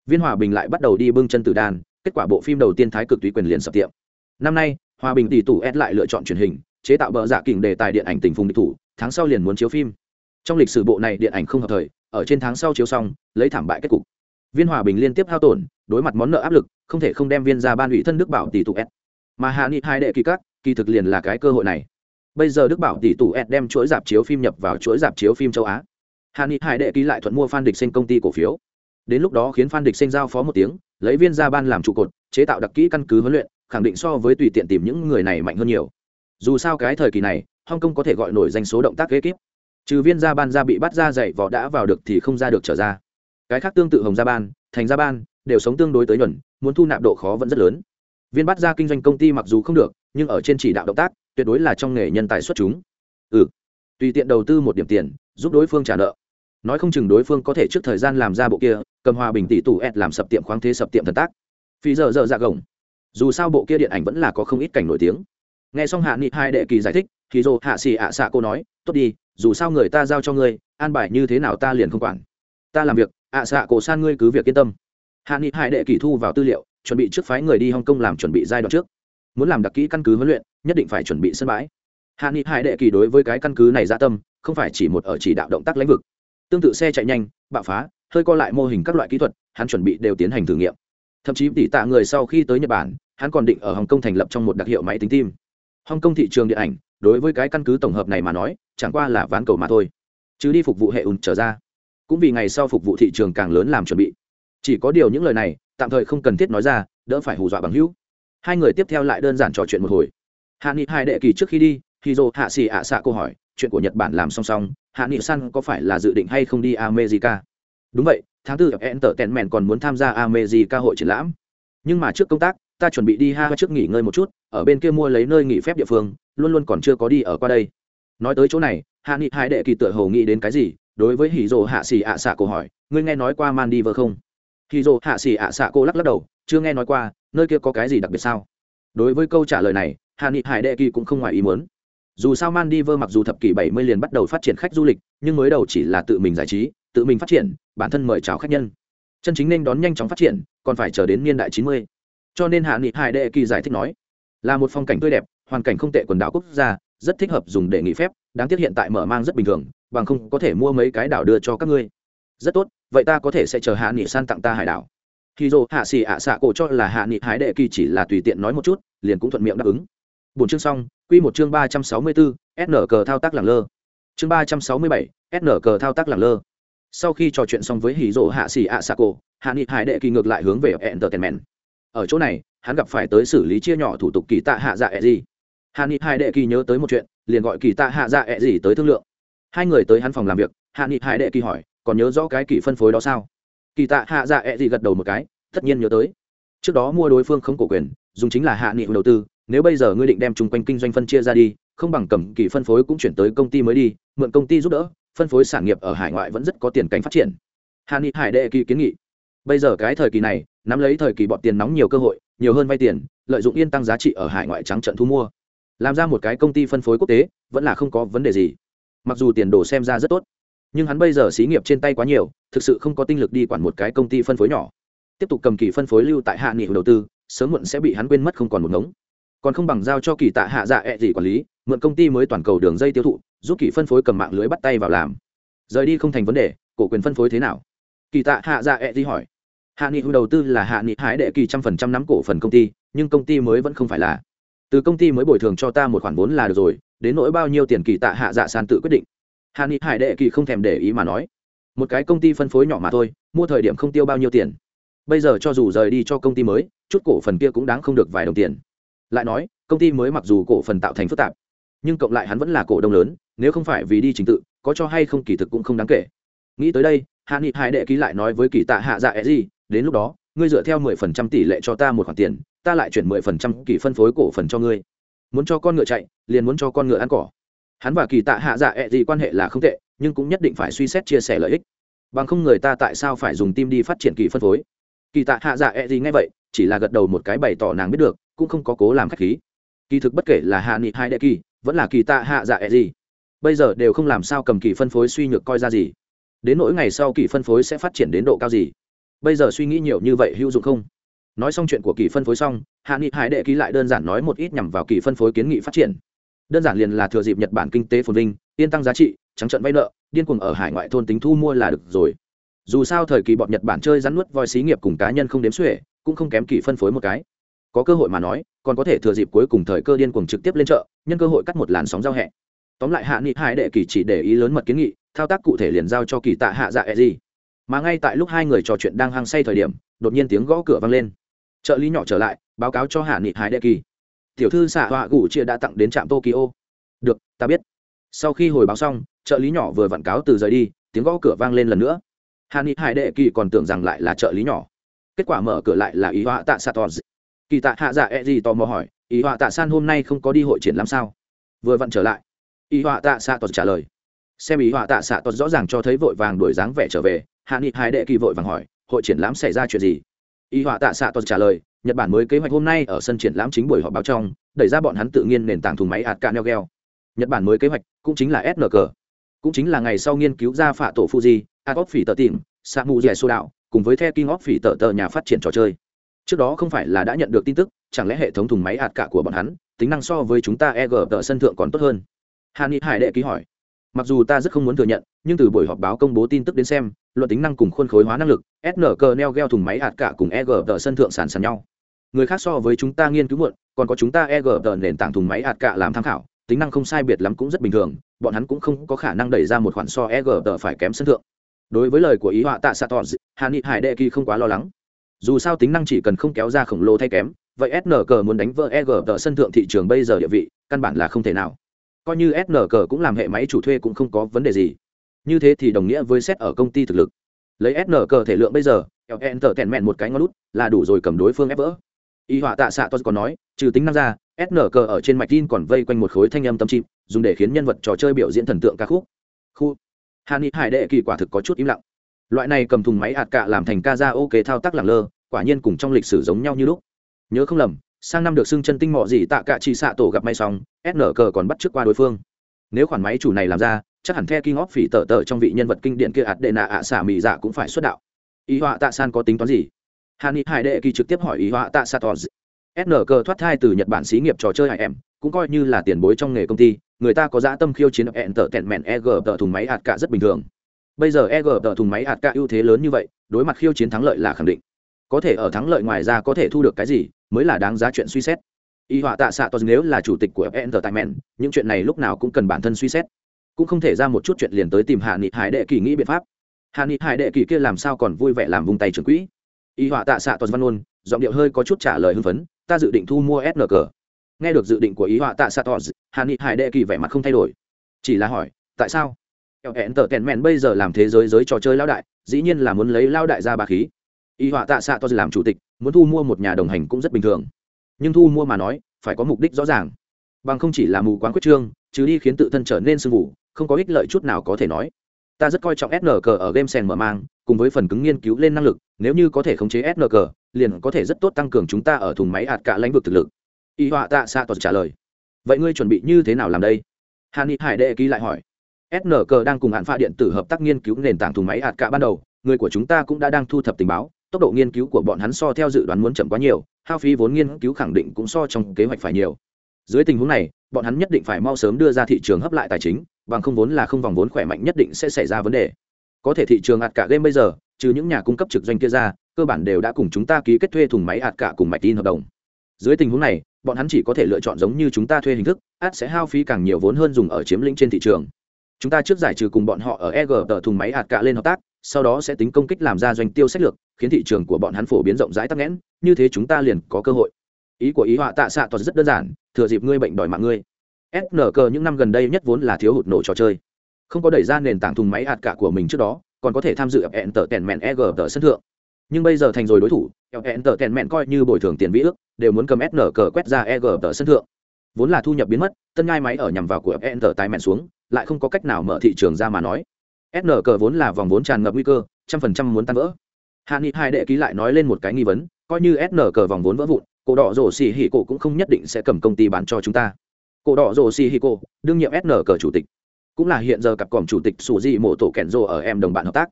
Viên hòa bình lại bắt đầu đi bưng chân tử đan kết quả bộ phim đầu tiên thái cực túy quyền liền sập tiệm. Năm nay, hòa bình tỷ tủ ed lại lựa chọn truyền hình, chế tạo bờ dạ kình đề tài điện ảnh tình phùng địch thủ, tháng sau liền muốn chiếu phim. Trong lịch sử bộ này điện ảnh không hợp thời, ở trên tháng sau chiếu xong, lấy thảm bại kết cục. Viên hòa bình liên tiếp hao tổn, đối mặt món nợ áp lực, không thể không đem viên ra ban ủy thân đức bảo tỷ tụ s mà hạ nghị hai đệ kỳ các, kỳ thực liền là cái cơ hội này bây giờ đức bảo tỷ tủ ed đem chuỗi dạp chiếu phim nhập vào chuỗi dạp chiếu phim châu á. Hà ni hải đệ ký lại thuận mua phan địch sinh công ty cổ phiếu. Đến lúc đó khiến phan địch sinh giao phó một tiếng, lấy viên ra ban làm trụ cột, chế tạo đặc kỹ căn cứ huấn luyện, khẳng định so với tùy tiện tìm những người này mạnh hơn nhiều. Dù sao cái thời kỳ này, hong kong có thể gọi nổi danh số động tác ghế kíp trừ viên Ra ban ra bị bắt ra dậy vỏ đã vào được thì không ra được trở ra. Cái khác tương tự hồng Ra ban, thành Ra ban đều sống tương đối tới nhuần, muốn thu nạp độ khó vẫn rất lớn. Viên bắt ra kinh doanh công ty mặc dù không được, nhưng ở trên chỉ đạo động tác tuyệt đối là trong nghề nhân tài xuất chúng. Ừ. Tùy tiện đầu tư một điểm tiền, giúp đối phương trả nợ. Nói không chừng đối phương có thể trước thời gian làm ra bộ kia, cầm hòa bình tỷ tủ ed làm sập tiệm khoáng thế sập tiệm thần tác. Phi giờ giờ dạ gồng. Dù sao bộ kia điện ảnh vẫn là có không ít cảnh nổi tiếng. Nghe xong hạ nghị hai đệ kỳ giải thích, thì dô hạ xì ạ xạ cô nói, tốt đi, dù sao người ta giao cho ngươi, an bài như thế nào ta liền không quản. Ta làm việc, ạ xạ cổ san ngươi cứ việc yên tâm. Hạ nghị hai đệ kỳ thu vào tư liệu, chuẩn bị trước phái người đi hong kong làm chuẩn bị giai đoạn trước muốn làm đặc kỹ căn cứ huấn luyện, nhất định phải chuẩn bị sân bãi. Hạ nghị hải đệ kỳ đối với cái căn cứ này gia tâm, không phải chỉ một ở chỉ đạo động tác lãnh vực. Tương tự xe chạy nhanh, bạo phá, hơi co lại mô hình các loại kỹ thuật, hắn chuẩn bị đều tiến hành thử nghiệm. Thậm chí tỷ tạ người sau khi tới nhật bản, hắn còn định ở hồng kông thành lập trong một đặc hiệu máy tính tim hồng kông thị trường điện ảnh, đối với cái căn cứ tổng hợp này mà nói, chẳng qua là ván cầu mà thôi. Chứ đi phục vụ hệ ùn trở ra. Cũng vì ngày sau phục vụ thị trường càng lớn làm chuẩn bị. Chỉ có điều những lời này, tạm thời không cần thiết nói ra, đỡ phải hù dọa bằng hữu hai người tiếp theo lại đơn giản trò chuyện một hồi. Hạ nghị hai đệ kỳ trước khi đi khi dô hạ xì ạ xạ câu hỏi, chuyện của nhật bản làm song song, hạ nghị san có phải là dự định hay không đi america? Đúng vậy, tháng tư enter tèn mèn còn muốn tham gia america hội triển lãm. Nhưng mà trước công tác, ta chuẩn bị đi ha trước nghỉ ngơi một chút, ở bên kia mua lấy nơi nghỉ phép địa phương, luôn luôn còn chưa có đi ở qua đây. Nói tới chỗ này, hạ nghị hai đệ kỳ tựa hồ nghĩ đến cái gì, đối với hì dồ hạ xì ạ xạ cô hỏi, ngươi nghe nói qua man đi vợ không? Hì dồ hạ xì ạ xạ cô lắc lắc đầu, chưa nghe nói qua nơi kia có cái gì đặc biệt sao? Đối với câu trả lời này hạ nghị hải đệ kỳ cũng không ngoài ý muốn. Dù sao Maldives mặc dù thập kỷ 70 liền bắt đầu phát triển khách du lịch, nhưng mới đầu chỉ là tự mình giải trí, tự mình phát triển, bản thân mời chào khách nhân. Chân chính nên đón nhanh chóng phát triển, còn phải chờ đến niên đại 90. cho nên hạ nghị hải đệ kỳ giải thích nói, là một phong cảnh tươi đẹp, hoàn cảnh không tệ quần đảo quốc gia, rất thích hợp dùng để nghỉ phép, đáng tiếc hiện tại mở mang rất bình thường, bằng không có thể mua mấy cái đảo đưa cho các ngươi. Rất tốt, vậy ta có thể sẽ chờ hạ nghị san tặng ta hải đảo khi dô hạ xì ạ xạ cổ cho là hạ nghị hải đệ kỳ chỉ là tùy tiện nói một chút, liền cũng thuận miệng đáp ứng. Bốn chương xong, quy một chương ba trăm sáu mươi bốn sn cờ thao tác lẳng lơ. Chương ba trăm sáu mươi bảy sn cờ thao tác lẳng lơ. Sau khi trò chuyện xong với hì dỗ hạ xì ạ xạ cổ, hạ nghị hải đệ kỳ ngược lại hướng về entertainment. Ở chỗ này, hắn gặp phải tới xử lý chia nhỏ thủ tục kỳ tạ hạ dạ ẹ gì hạ nghị hải đệ kỳ nhớ tới một chuyện, liền gọi kỳ tạ hạ dạ ẹ gì tới thương lượng. Hai người tới hắn phòng làm việc, hạ nghị hải đệ kỳ hỏi, còn nhớ rõ cái kỳ phân phối đó sao? Kỳ tạ hạ dạ ẹ、e、gì gì gật đầu một cái, tất nhiên nhớ tới. Trước đó mua đối phương không cổ quyền, dùng chính là hạ nghị đầu tư, nếu bây giờ ngươi định đem chung quanh kinh doanh phân chia ra đi, không bằng cầm kỳ phân phối cũng chuyển tới công ty mới đi, mượn công ty giúp đỡ, phân phối sản nghiệp ở hải ngoại vẫn rất có tiền cảnh phát triển. Hạ nghị hải đệ kỳ kiến nghị. Bây giờ cái thời kỳ này, nắm lấy thời kỳ bọn tiền nóng nhiều cơ hội, nhiều hơn vay tiền, lợi dụng yên tăng giá trị ở hải ngoại trắng trận thu mua. Làm ra một cái công ty phân phối quốc tế, vẫn là không có vấn đề gì. Mặc dù tiền đồ xem ra rất tốt nhưng hắn bây giờ xí nghiệp trên tay quá nhiều, thực sự không có tinh lực đi quản một cái công ty phân phối nhỏ. Tiếp tục cầm kỳ phân phối lưu tại hạ nghị đầu tư, sớm muộn sẽ bị hắn quên mất không còn một ngống. Còn không bằng giao cho kỳ tạ hạ dạ ẹ、e、gì quản lý, mượn công ty mới toàn cầu đường dây tiêu thụ, giúp kỳ phân phối cầm mạng lưới bắt tay vào làm. Rời đi không thành vấn đề, cổ quyền phân phối thế nào? Kỳ tạ hạ dạ ẹ、e、gì hỏi. Hạ nghị đầu tư là hạ nghị hái đệ kỳ trăm phần trăm nắm cổ phần công ty, nhưng công ty mới vẫn không phải là. Từ công ty mới bồi thường cho ta một khoản vốn là được rồi, đến nỗi bao nhiêu tiền kỳ tạ hạ dạ san tự quyết định hà ni hải đệ kỳ không thèm để ý mà nói, một cái công ty phân phối nhỏ mà thôi, mua thời điểm không tiêu bao nhiêu tiền. Bây giờ cho dù rời đi cho công ty mới, chút cổ phần kia cũng đáng không được vài đồng tiền. Lại nói, công ty mới mặc dù cổ phần tạo thành phức tạp, nhưng cộng lại hắn vẫn là cổ đông lớn, nếu không phải vì đi trình tự, có cho hay không kỳ thực cũng không đáng kể. Nghĩ tới đây, hạ nghị hải đệ ký lại nói với kỳ tạ hạ dạ e gì đến lúc đó, ngươi dựa theo mười phần trăm tỷ lệ cho ta một khoản tiền, ta lại chuyển mười phần trăm kỳ phân phối cổ phần cho ngươi. Muốn cho con ngựa chạy, liền muốn cho con ngựa ăn cỏ hắn và kỳ tạ hạ dạ ẹ、e、gì quan hệ là không tệ, nhưng cũng nhất định phải suy xét chia sẻ lợi ích. Bằng không người ta tại sao phải dùng tim đi phát triển kỳ phân phối? Kỳ tạ hạ dạ ẹ、e、gì ngay vậy, chỉ là gật đầu một cái bày tỏ nàng biết được, cũng không có cố làm khách khí. Kỳ thực bất kể là hạ nghị hai đệ kỳ, vẫn là kỳ tạ hạ dạ ẹ、e、gì. Bây giờ đều không làm sao cầm kỳ phân phối suy nhược coi ra gì. Đến nỗi ngày sau kỳ phân phối sẽ phát triển đến độ cao gì? Bây giờ suy nghĩ nhiều như vậy hữu dụng không? Nói xong chuyện của kỳ phân phối xong, hạ nghị hải đệ ký lại đơn giản nói một ít nhằm vào kỳ phân phối kiến nghị phát triển đơn giản liền là thừa dịp nhật bản kinh tế phồn vinh, yên tăng giá trị, trắng trận vay nợ, điên cuồng ở hải ngoại thôn tính thu mua là được rồi. Dù sao thời kỳ bọn nhật bản chơi rắn nuốt voi xí nghiệp cùng cá nhân không đếm xuể, cũng không kém kỳ phân phối một cái. Có cơ hội mà nói, còn có thể thừa dịp cuối cùng thời cơ điên cuồng trực tiếp lên chợ, nhân cơ hội cắt một làn sóng giao hẹ. Tóm lại hạ nghị hai đệ kỳ chỉ để ý lớn mật kiến nghị, thao tác cụ thể liền giao cho kỳ tạ hạ dạ e gì mà ngay tại lúc hai người trò chuyện đang hăng say thời điểm, đột nhiên tiếng gõ cửa vang lên. Trợ lý nhỏ trở lại, báo cáo cho hạ nghị hải đệ kỳ tiểu thư xạ họa gủ chia đã tặng đến trạm tokyo. Được, ta biết. Sau khi hồi báo xong, trợ lý nhỏ vừa vặn cáo từ rời đi, tiếng gõ cửa vang lên lần nữa. Hàn ni hải đệ kỳ còn tưởng rằng lại là trợ lý nhỏ. Kết quả mở cửa lại là ý họa tạ xạ tos kỳ tạ hạ dạ e gì tò mò hỏi, ý họa tạ san hôm nay không có đi hội triển làm sao? Vừa vặn trở lại. Ý họa tạ xạ tos trả lời. Xem ý họa tạ xạ tos rõ ràng cho thấy vội vàng đuổi dáng vẻ trở về, hàn ni hải đệ kỳ vội vàng hỏi, hội triển lãm xảy ra chuyện gì? Ý họa tạ xạ tos trả lời nhật bản mới kế hoạch hôm nay ở sân triển lãm chính buổi họp báo trong đẩy ra bọn hắn tự nhiên nền tảng thùng máy hạt ca nhật bản mới kế hoạch cũng chính là SNK, cũng chính là ngày sau nghiên cứu ra phạ tổ fuji adop phỉ tờ tìm sa mu dẻ đạo cùng với the king of phỉ tờ tờ nhà phát triển trò chơi. Trước đó không phải là đã nhận được tin tức chẳng lẽ hệ thống thùng máy ạt cả của bọn hắn tính năng so với chúng ta EG g tờ sân thượng còn tốt hơn? Hàn Nghị hải đệ ký hỏi. Mặc dù ta rất không muốn thừa nhận nhưng từ buổi họp báo công bố tin tức đến xem luận tính năng cùng khuôn khối hóa năng lực SNK cờ neo thùng máy ạt cả cùng EG g tờ sân thượng sàn sàn nhau người khác so với chúng ta nghiên cứu muộn, còn có chúng ta e g tờ nền tảng thùng máy ạt cạ làm tham khảo, tính năng không sai biệt lắm cũng rất bình thường, bọn hắn cũng không có khả năng đẩy ra một khoản so e g tờ phải kém sân thượng. Đối với lời của ý họa tạ xạ tỏ hà Nghị hải đệ kỳ không quá lo lắng. Dù sao tính năng chỉ cần không kéo ra khổng lồ thay kém, vậy snq muốn đánh vỡ e g tờ sân thượng thị trường bây giờ địa vị, căn bản là không thể nào. Coi như snq cũng làm hệ máy chủ thuê cũng không có vấn đề gì. Như thế thì đồng nghĩa với xét ở công ty thực lực. Lấy snq thể lượng bây giờ ln tờ tèn mẹn một cái ngón lút là đủ rồi cầm đối phương ép vỡ y họa tạ xạ tos còn nói, trừ tính năng ra snq ở trên mạch tin còn vây quanh một khối thanh âm tâm chim, dùng để khiến nhân vật trò chơi biểu diễn thần tượng ca khúc. Khu. Hà ni hải đệ kỳ quả thực có chút im lặng. Loại này cầm thùng máy ạt cạ làm thành ca ra ok thao tác lẳng lơ, quả nhiên cùng trong lịch sử giống nhau như lúc. Nhớ không lầm, sang năm được xưng chân tinh mọ gì tạ cạ chỉ xạ tổ gặp may xong snq còn bắt trước qua đối phương. Nếu khoản máy chủ này làm ra, chắc hẳn the king of phỉ tờ tờ trong vị nhân vật kinh điển kia ạt đệ nạ ạ xả mì dạ cũng phải xuất đạo. Ý họa tạ san có tính toán gì? Hàn ni hải đệ kỳ trực tiếp hỏi ý họa tạ sa tò sn cờ thoát thai từ nhật bản xí nghiệp trò chơi hải em cũng coi như là tiền bối trong nghề công ty, người ta có dã tâm khiêu chiến hẹn tờ tẹn mẹn eg tờ thùng máy hạt cả rất bình thường. Bây giờ eg tờ thùng máy hạt cả ưu thế lớn như vậy, đối mặt khiêu chiến thắng lợi là khẳng định. Có thể ở thắng lợi ngoài ra có thể thu được cái gì, mới là đáng giá chuyện suy xét. Y họa tạ xạ tos nếu là chủ tịch của fn tờ tại mẹn những chuyện này lúc nào cũng cần bản thân suy xét. Cũng không thể ra một chút chuyện liền tới tìm hạ nghị hải đệ kỳ nghĩ biện pháp. Hạ nghị hải đệ kỳ kia làm sao còn vui vẻ làm vung tay trưởng quỹ? Y họa tạ xạ toàn văn ôn giọng điệu hơi có chút trả lời hưng phấn, ta dự định thu mua sn cờ nghe được dự định của ý họa tạ xạ toàn, hàn nghị hải đệ kỳ vẻ mặt không thay đổi. Chỉ là hỏi, tại sao? Eo hẹn tở kẹn mẹn bây giờ làm thế giới giới trò chơi lao đại, dĩ nhiên là muốn lấy lao đại ra bà khí. Y họa tạ xạ toàn làm chủ tịch, muốn thu mua một nhà đồng hành cũng rất bình thường. Nhưng thu mua mà nói, phải có mục đích rõ ràng. Bằng không chỉ là mù quán quyết trương chứ đi khiến tự thân trở nên sưng vụ, không có ích lợi chút nào có thể nói ta rất coi trọng SNK ở game sen mở mang cùng với phần cứng nghiên cứu lên năng lực nếu như có thể khống chế SNK, liền có thể rất tốt tăng cường chúng ta ở thùng máy ạt cả lãnh vực thực lực. Y họa tạ xạ tỏ trả lời. Vậy ngươi chuẩn bị như thế nào làm đây? Hàn ni hải đệ ký lại hỏi. Snk đang cùng hạn pha điện tử hợp tác nghiên cứu nền tảng thùng máy ạt cả ban đầu người của chúng ta cũng đã đang thu thập tình báo tốc độ nghiên cứu của bọn hắn so theo dự đoán muốn chậm quá nhiều hao phí vốn nghiên cứu khẳng định cũng so trong kế hoạch phải nhiều. Dưới tình huống này bọn hắn nhất định phải mau sớm đưa ra thị trường hấp lại tài chính, bằng không vốn là không vòng vốn khỏe mạnh nhất định sẽ xảy ra vấn đề. Có thể thị trường ạt cả game bây giờ, trừ những nhà cung cấp trực doanh kia ra, cơ bản đều đã cùng chúng ta ký kết thuê thùng máy ạt cả cùng mạch tin hợp đồng. Dưới tình huống này, bọn hắn chỉ có thể lựa chọn giống như chúng ta thuê hình thức ad sẽ hao phí càng nhiều vốn hơn dùng ở chiếm lĩnh trên thị trường. Chúng ta trước giải trừ cùng bọn họ ở eg tờ thùng máy ạt cả lên hợp tác, sau đó sẽ tính công kích làm ra doanh tiêu sách lược, khiến thị trường của bọn hắn phổ biến rộng rãi tắc nghẽn, như thế chúng ta liền có cơ hội ý của ý họa tạ xạ toàn rất đơn giản, thừa dịp ngươi bệnh đòi mạng ngươi. Snk những năm gần đây nhất vốn là thiếu hụt nổ trò chơi. Không có đẩy ra nền tảng thùng máy hạt cả của mình trước đó, còn có thể tham dự hẹn tờ tèn mẹn eg tờ sân thượng. Nhưng bây giờ thành rồi đối thủ hẹn tờ tèn mẹn coi như bồi thường tiền vĩ ước, đều muốn cầm snk quét ra eg tờ sân thượng. Vốn là thu nhập biến mất, tân ngai máy ở nhằm vào của hẹn tờ tài mẹn xuống, lại không có cách nào mở thị trường ra mà nói. Snk vốn là vòng vốn tràn ngập nguy cơ, trăm phần trăm muốn tan vỡ. Hạ nghị hai đệ ký lại nói lên một cái nghi vấn, coi như snk vòng vốn vỡ vụn cổ đỏ rổ xì hỉ cổ cũng không nhất định sẽ cầm công ty bán cho chúng ta. Cổ đỏ rổ xì hỉ cổ, đương nhiệm sn cờ chủ tịch. Cũng là hiện giờ cặp còm chủ tịch sủ di mộ tổ kẹn rô ở em đồng bạn hợp tác.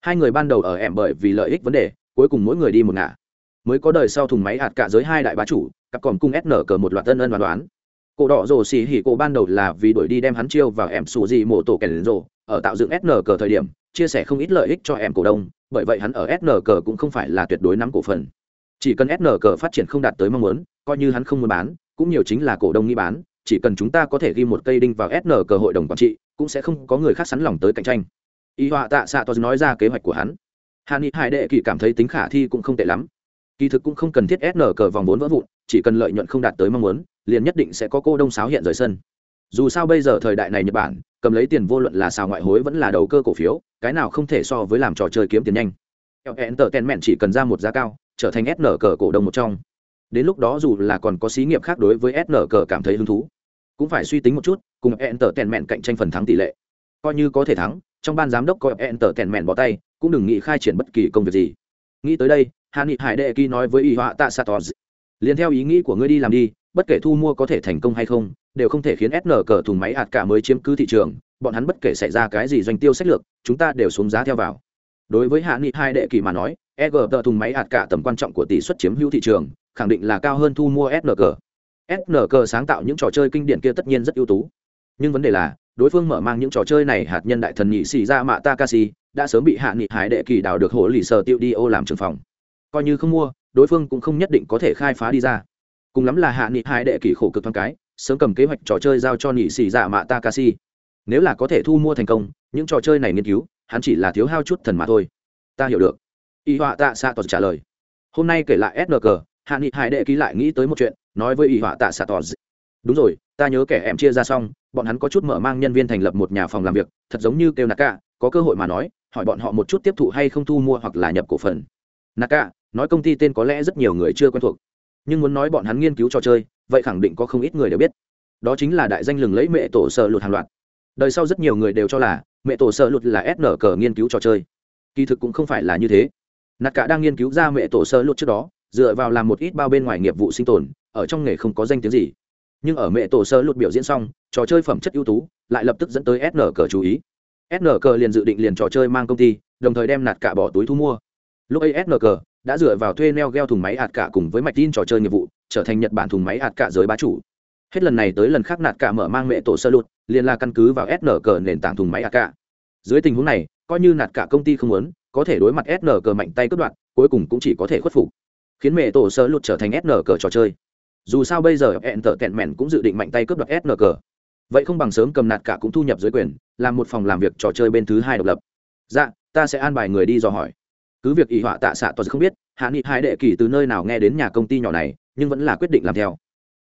Hai người ban đầu ở em bởi vì lợi ích vấn đề, cuối cùng mỗi người đi một ngả. Mới có đời sau thùng máy hạt cả giới hai đại bá chủ, cặp còm cung sn cờ một loạt tân ân đoán đoán. Cổ đỏ rồ xì hỉ cổ ban đầu là vì đuổi đi đem hắn chiêu vào em sủ di mộ tổ kẹn rồ, ở tạo dựng sn cờ thời điểm, chia sẻ không ít lợi ích cho em cổ đông, bởi vậy hắn ở sn cờ cũng không phải là tuyệt đối nắm cổ phần chỉ cần sn cờ phát triển không đạt tới mong muốn, coi như hắn không muốn bán, cũng nhiều chính là cổ đông nghĩ bán, chỉ cần chúng ta có thể ghi một cây đinh vào sn cờ hội đồng quản trị, cũng sẽ không có người khác sắn lòng tới cạnh tranh. Y họa tạ xạ tos nói ra kế hoạch của hắn. Hà ni hải đệ kỳ cảm thấy tính khả thi cũng không tệ lắm. Kỳ thực cũng không cần thiết sn cờ vòng vốn vỡ vụn, chỉ cần lợi nhuận không đạt tới mong muốn, liền nhất định sẽ có cô đông sáo hiện rời sân. Dù sao bây giờ thời đại này nhật bản, cầm lấy tiền vô luận là xào ngoại hối vẫn là đầu cơ cổ phiếu, cái nào không thể so với làm trò chơi kiếm tiền nhanh. Hẹn tờ ten mẹn chỉ cần ra một giá cao trở thành sn cờ cổ đông một trong. Đến lúc đó dù là còn có xí nghiệp khác đối với sn cờ cảm thấy hứng thú, cũng phải suy tính một chút, cùng Enter tèn mẹn cạnh tranh phần thắng tỷ lệ. Coi như có thể thắng, trong ban giám đốc coi Enter tèn mẹn bỏ tay, cũng đừng nghĩ khai triển bất kỳ công việc gì. Nghĩ tới đây hạ nghị hải đệ kỳ nói với y họa tạ sator liền theo ý nghĩ của ngươi đi làm đi, bất kể thu mua có thể thành công hay không, đều không thể khiến sn cờ thùng máy hạt cả mới chiếm cứ thị trường, bọn hắn bất kể xảy ra cái gì doanh tiêu sách lược, chúng ta đều xuống giá theo vào. Đối với hạ nghị hai đệ kỳ mà nói eg tờ thùng máy hạt cả tầm quan trọng của tỷ suất chiếm hữu thị trường, khẳng định là cao hơn thu mua snk snk sáng tạo những trò chơi kinh điển kia tất nhiên rất ưu tú. Nhưng vấn đề là, đối phương mở mang những trò chơi này hạt nhân đại thần nhị xì ra mạ takashi, đã sớm bị hạ nghị hải đệ kỳ đào được hộ lì sờ tiêu đi ô làm trường phòng. Coi như không mua, đối phương cũng không nhất định có thể khai phá đi ra. Cùng lắm là hạ nghị hải đệ kỳ khổ cực thoáng cái, sớm cầm kế hoạch trò chơi giao cho nhị xì ra mạ takashi. Nếu là có thể thu mua thành công, những trò chơi này nghiên cứu, hắn chỉ là thiếu hao chút thần mà thôi. Ta hiểu được y họa tạ xạ tỏ trả lời. Hôm nay kể lại sng hạ nghị hải đệ ký lại nghĩ tới một chuyện, nói với y họa tạ xạ tỏ đúng rồi, ta nhớ kẻ em chia ra xong, bọn hắn có chút mở mang nhân viên thành lập một nhà phòng làm việc, thật giống như kêu naka, có cơ hội mà nói, hỏi bọn họ một chút tiếp thụ hay không thu mua hoặc là nhập cổ phần. Naka, nói công ty tên có lẽ rất nhiều người chưa quen thuộc, nhưng muốn nói bọn hắn nghiên cứu trò chơi, vậy khẳng định có không ít người đều biết. Đó chính là đại danh lừng lẫy mẹ tổ sợ lụt hàng loạt. Đời sau rất nhiều người đều cho là, mẹ tổ sợ lụt là sn cờ nghiên cứu trò chơi. Kỳ thực cũng không phải là như thế nạt cả đang nghiên cứu ra mẹ tổ sơ lụt trước đó, dựa vào làm một ít bao bên ngoài nghiệp vụ sinh tồn, ở trong nghề không có danh tiếng gì. Nhưng ở mẹ tổ sơ lụt biểu diễn xong, trò chơi phẩm chất ưu tú, lại lập tức dẫn tới sn cờ chú ý. Sn cờ liền dự định liền trò chơi mang công ty, đồng thời đem nạt cả bỏ túi thu mua. Lúc ấy sn cờ đã dựa vào thuê neo gheo thùng máy ạt cả cùng với mạch tin trò chơi nghiệp vụ, trở thành nhật bản thùng máy ạt cả giới bá chủ. Hết lần này tới lần khác nạt cả mở mang mẹ tổ sơ lụt, liền là căn cứ vào sn cờ nền tảng thùng máy ạt cả. Dưới tình huống này, coi như nạt cả công ty không muốn có thể đối mặt sn cờ mạnh tay cướp đoạn cuối cùng cũng chỉ có thể khuất phục. Khiến mẹ tổ sơ lụt trở thành sn cờ trò chơi. Dù sao bây giờ hẹn cũng dự định mạnh tay cướp đoạt sn cờ vậy không bằng sớm cầm nạt cả cũng thu nhập dưới quyền, làm một phòng làm việc trò chơi bên thứ hai độc lập. Dạ ta sẽ an bài người đi dò hỏi. Cứ việc ỷ họa tạ xạ toàn không biết, hạ nghị hai đệ kỳ từ nơi nào nghe đến nhà công ty nhỏ này, nhưng vẫn là quyết định làm theo.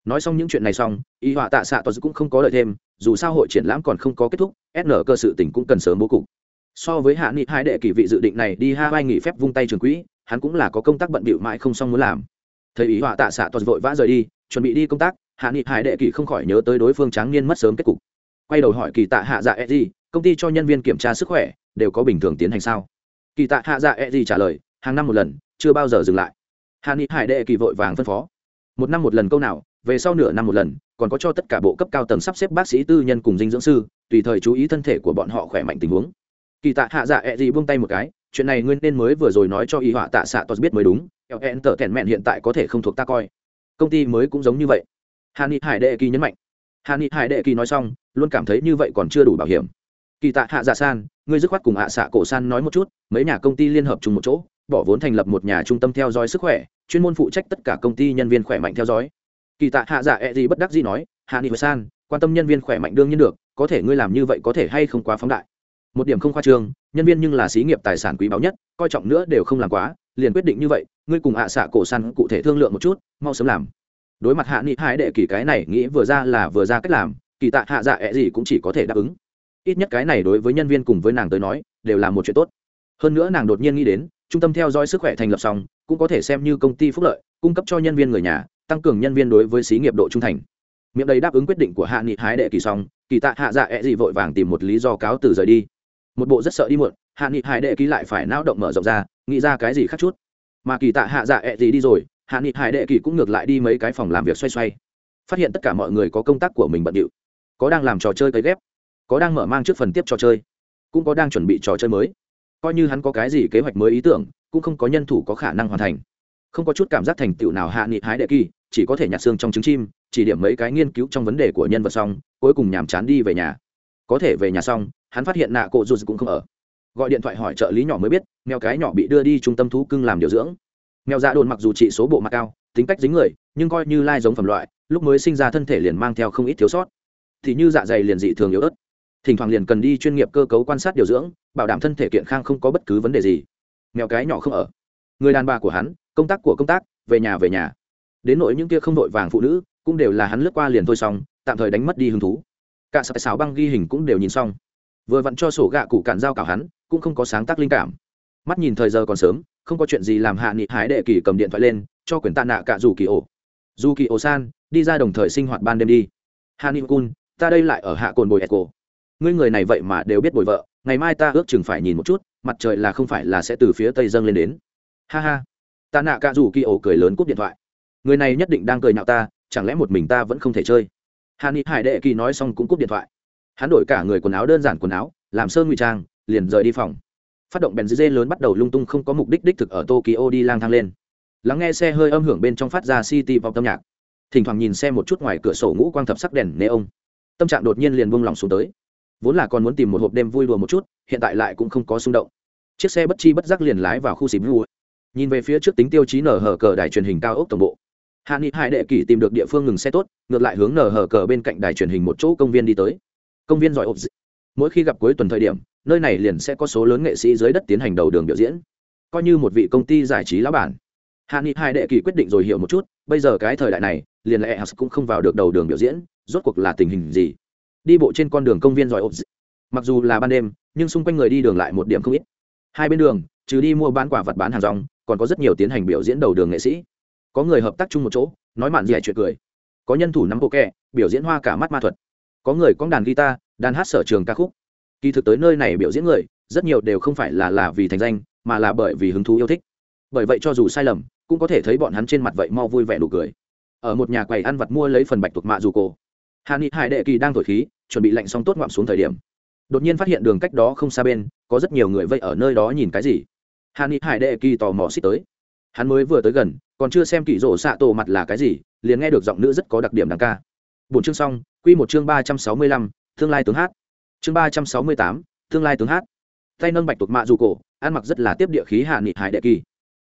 Nói xong những chuyện này xong y họa tạ xạ toàn cũng không có lợi thêm, dù sao hội triển lãm còn không có kết thúc sn cơ sự tỉnh cũng cần sớm bố cục so với hạ nghị hai đệ kỳ vị dự định này đi hai vai nghỉ phép vung tay trường quỹ, hắn cũng là có công tác bận bịu mãi không xong muốn làm. Thấy ý họa tạ xạ toàn vội vã rời đi, chuẩn bị đi công tác, hạ nghị hải đệ kỳ không khỏi nhớ tới đối phương tráng niên mất sớm kết cục. Quay đầu hỏi kỳ tạ hạ dạ e gì công ty cho nhân viên kiểm tra sức khỏe, đều có bình thường tiến hành sao? Kỳ tạ hạ dạ e gì trả lời, hàng năm một lần, chưa bao giờ dừng lại. Hạ nghị hải đệ kỳ vội vàng phân phó, một năm một lần câu nào, về sau nửa năm một lần, còn có cho tất cả bộ cấp cao tầng sắp xếp bác sĩ tư nhân cùng dinh dưỡng sư, tùy thời chú ý thân thể của bọn họ khỏe mạnh tình huống kỳ tạ hạ dạ ẹ、e、gì buông tay một cái, chuyện này nguyên nên mới vừa rồi nói cho y họa tạ xạ tos biết mới đúng, eo hẹn tờ thẹn mẹn hiện tại có thể không thuộc ta coi. Công ty mới cũng giống như vậy. Hà ni hải đệ kỳ nhấn mạnh. Hà ni hải đệ kỳ nói xong, luôn cảm thấy như vậy còn chưa đủ bảo hiểm. Kỳ tạ hạ dạ san, ngươi dứt khoát cùng hạ xạ cổ san nói một chút, mấy nhà công ty liên hợp chung một chỗ, bỏ vốn thành lập một nhà trung tâm theo dõi sức khỏe, chuyên môn phụ trách tất cả công ty nhân viên khỏe mạnh theo dõi. Kỳ tạ hạ dạ e gì bất đắc gì nói hạ nghị san, quan tâm nhân viên khỏe mạnh đương nhiên được, có thể ngươi làm như vậy có thể hay không quá phóng đại một điểm không khoa trương, nhân viên nhưng là xí nghiệp tài sản quý báu nhất, coi trọng nữa đều không làm quá, liền quyết định như vậy, ngươi cùng hạ xạ cổ san cụ thể thương lượng một chút, mau sớm làm. Đối mặt hạ nghị hai đệ kỳ cái này nghĩ vừa ra là vừa ra cách làm, kỳ tạ hạ dạ ẹ gì cũng chỉ có thể đáp ứng. Ít nhất cái này đối với nhân viên cùng với nàng tới nói, đều là một chuyện tốt. Hơn nữa nàng đột nhiên nghĩ đến, trung tâm theo dõi sức khỏe thành lập xong, cũng có thể xem như công ty phúc lợi, cung cấp cho nhân viên người nhà, tăng cường nhân viên đối với xí nghiệp độ trung thành. Miệng đầy đáp ứng quyết định của hạ nghị hái đệ kỳ xong, kỳ tạ hạ dạ ẹ gì vội vàng tìm một lý do cáo từ rời đi một bộ rất sợ đi muộn, hạ nghị hải đệ ký lại phải nao động mở rộng ra, nghĩ ra cái gì khác chút. Mà kỳ tạ hạ dạ ẹ gì đi rồi, hạ nghị hải đệ kỳ cũng ngược lại đi mấy cái phòng làm việc xoay xoay. Phát hiện tất cả mọi người có công tác của mình bận điệu, có đang làm trò chơi cấy ghép, có đang mở mang trước phần tiếp trò chơi, cũng có đang chuẩn bị trò chơi mới. Coi như hắn có cái gì kế hoạch mới ý tưởng, cũng không có nhân thủ có khả năng hoàn thành. Không có chút cảm giác thành tựu nào hạ nghị hái đệ kỳ chỉ có thể nhặt xương trong trứng chim, chỉ điểm mấy cái nghiên cứu trong vấn đề của nhân vật xong, cuối cùng nhàm chán đi về nhà. Có thể về nhà xong hắn phát hiện nạ cổ dù cũng không ở. Gọi điện thoại hỏi trợ lý nhỏ mới biết, mèo cái nhỏ bị đưa đi trung tâm thú cưng làm điều dưỡng. Mèo dạ đồn mặc dù trị số bộ mặt cao, tính cách dính người, nhưng coi như lai giống phẩm loại, lúc mới sinh ra thân thể liền mang theo không ít thiếu sót. Thì như dạ dày liền dị thường yếu ớt. Thỉnh thoảng liền cần đi chuyên nghiệp cơ cấu quan sát điều dưỡng, bảo đảm thân thể kiện khang không có bất cứ vấn đề gì. Mèo cái nhỏ không ở. Người đàn bà của hắn, công tác của công tác, về nhà về nhà. Đến nỗi những kia không đội vàng phụ nữ, cũng đều là hắn lướt qua liền thôi xong, tạm thời đánh mất đi hứng thú. Cả sạc xào băng ghi hình cũng đều nhìn xong vừa vặn cho sổ gạ cụ cản giao cảo hắn, cũng không có sáng tác linh cảm. Mắt nhìn thời giờ còn sớm, không có chuyện gì làm hạ nghị hái đệ kỳ cầm điện thoại lên, cho quyền tạ nạ cả dù kỳ ổ. Dù kỳ ổ san, đi ra đồng thời sinh hoạt ban đêm đi. Hạ nghị cun, ta đây lại ở hạ cồn bồi eco. Ngươi người này vậy mà đều biết bồi vợ, ngày mai ta ước chừng phải nhìn một chút, mặt trời là không phải là sẽ từ phía tây dâng lên đến. Ha ha. Ta nạ cả dù kỳ ổ cười lớn cúp điện thoại. Người này nhất định đang cười nhạo ta, chẳng lẽ một mình ta vẫn không thể chơi? Hà nghị hải đệ kỳ nói xong cũng cúp điện thoại hắn đổi cả người quần áo đơn giản quần áo, làm sơn ngụy trang, liền rời đi phòng. Phát động bèn dê lớn bắt đầu lung tung không có mục đích đích thực ở tokyo đi lang thang lên. Lắng nghe xe hơi âm hưởng bên trong phát ra city vòng tâm nhạc. Thỉnh thoảng nhìn xe một chút ngoài cửa sổ ngũ quang thập sắc đèn nê ông tâm trạng đột nhiên liền buông lỏng xuống tới. Vốn là còn muốn tìm một hộp đêm vui đùa một chút, hiện tại lại cũng không có xung động. Chiếc xe bất chi bất giác liền lái vào khu xịp vui. Nhìn về phía trước tính tiêu chí nở hở cờ đài truyền hình cao ốc tổng bộ. Hạ nghị hải đệ kỷ tìm được địa phương ngừng xe tốt, ngược lại hướng nở hở cờ bên cạnh đài truyền hình một chỗ công viên đi tới công viên giỏi ốp mỗi khi gặp cuối tuần thời điểm, nơi này liền sẽ có số lớn nghệ sĩ dưới đất tiến hành đầu đường biểu diễn. Coi như một vị công ty giải trí lão bản. Hạ nghị hải đệ kỳ quyết định rồi hiểu một chút, bây giờ cái thời đại này, liền lẽ cũng không vào được đầu đường biểu diễn, rốt cuộc là tình hình gì? Đi bộ trên con đường công viên giỏi ốp mặc dù là ban đêm, nhưng xung quanh người đi đường lại một điểm không ít. Hai bên đường, trừ đi mua bán quả vật bán hàng rong, còn có rất nhiều tiến hành biểu diễn đầu đường nghệ sĩ. Có người hợp tác chung một chỗ, nói mạn dẻ chuyện cười. Có nhân thủ nắm bộ kẹ biểu diễn hoa cả mắt ma thuật có người cóng đàn guitar, đàn hát sở trường ca khúc. Kỳ thực tới nơi này biểu diễn người, rất nhiều đều không phải là là vì thành danh, mà là bởi vì hứng thú yêu thích. Bởi vậy cho dù sai lầm, cũng có thể thấy bọn hắn trên mặt vậy mau vui vẻ đủ cười. Ở một nhà quầy ăn vặt mua lấy phần bạch thuộc mạ dù cổ. Hà ni hải đệ kỳ đang thổi khí, chuẩn bị lạnh xong tốt ngoạm xuống thời điểm. Đột nhiên phát hiện đường cách đó không xa bên, có rất nhiều người vây ở nơi đó nhìn cái gì. Hà ni hải đệ kỳ tò mò xích tới. Hắn mới vừa tới gần, còn chưa xem kỳ rổ xạ tổ mặt là cái gì, liền nghe được giọng nữ rất có đặc điểm đáng ca. Bốn chương xong quy một chương ba trăm sáu mươi lăm tương lai tướng hát. Chương ba trăm sáu mươi tám tương lai tướng hát. Tay nâng bạch tuộc mạ dù cổ ăn mặc rất là tiếp địa khí hạ nghị hải đệ kỳ.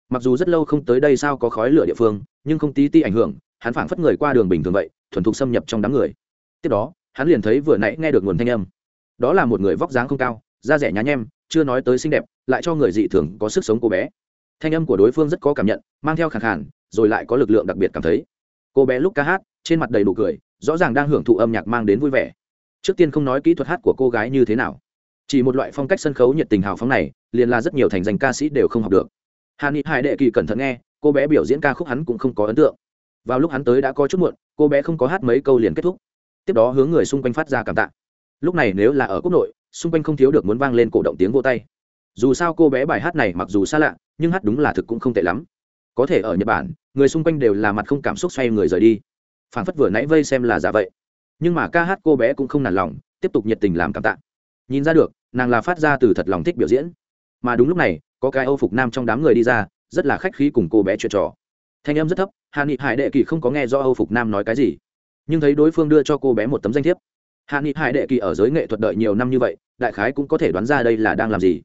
Mặc dù rất lâu không tới đây sao có khói lửa địa phương nhưng không tí tí ảnh hưởng hắn phảng phất người qua đường bình thường vậy thuần thục xâm nhập trong đám người. Tiếp đó hắn liền thấy vừa nãy nghe được nguồn thanh âm. Đó là một người vóc dáng không cao da rẻ nhá nhem chưa nói tới xinh đẹp lại cho người dị thường có sức sống cô bé. Thanh âm của đối phương rất có cảm nhận mang theo khàn khàn, rồi lại có lực lượng đặc biệt cảm thấy. Cô bé lúc ca hát trên mặt đầy đủ cười rõ ràng đang hưởng thụ âm nhạc mang đến vui vẻ. Trước tiên không nói kỹ thuật hát của cô gái như thế nào. Chỉ một loại phong cách sân khấu nhiệt tình hào phóng này, liền là rất nhiều thành danh ca sĩ đều không học được. Hà ni hải đệ kỳ cẩn thận nghe, cô bé biểu diễn ca khúc hắn cũng không có ấn tượng. Vào lúc hắn tới đã có chút muộn, cô bé không có hát mấy câu liền kết thúc. Tiếp đó hướng người xung quanh phát ra cảm tạ. Lúc này nếu là ở quốc nội, xung quanh không thiếu được muốn vang lên cổ động tiếng vô tay. Dù sao cô bé bài hát này mặc dù xa lạ, nhưng hát đúng là thực cũng không tệ lắm. Có thể ở nhật bản, người xung quanh đều là mặt không cảm xúc xoay người rời đi phản phất vừa nãy vây xem là giả vậy. Nhưng mà ca hát cô bé cũng không nản lòng, tiếp tục nhiệt tình làm cảm tạ. Nhìn ra được, nàng là phát ra từ thật lòng thích biểu diễn. Mà đúng lúc này, có cái âu phục nam trong đám người đi ra, rất là khách khí cùng cô bé chuyện trò. Thanh âm rất thấp hạ nghị hải đệ kỳ không có nghe do âu phục nam nói cái gì. Nhưng thấy đối phương đưa cho cô bé một tấm danh thiếp. Hạ nghị hải đệ kỳ ở giới nghệ thuật đợi nhiều năm như vậy, đại khái cũng có thể đoán ra đây là đang làm gì.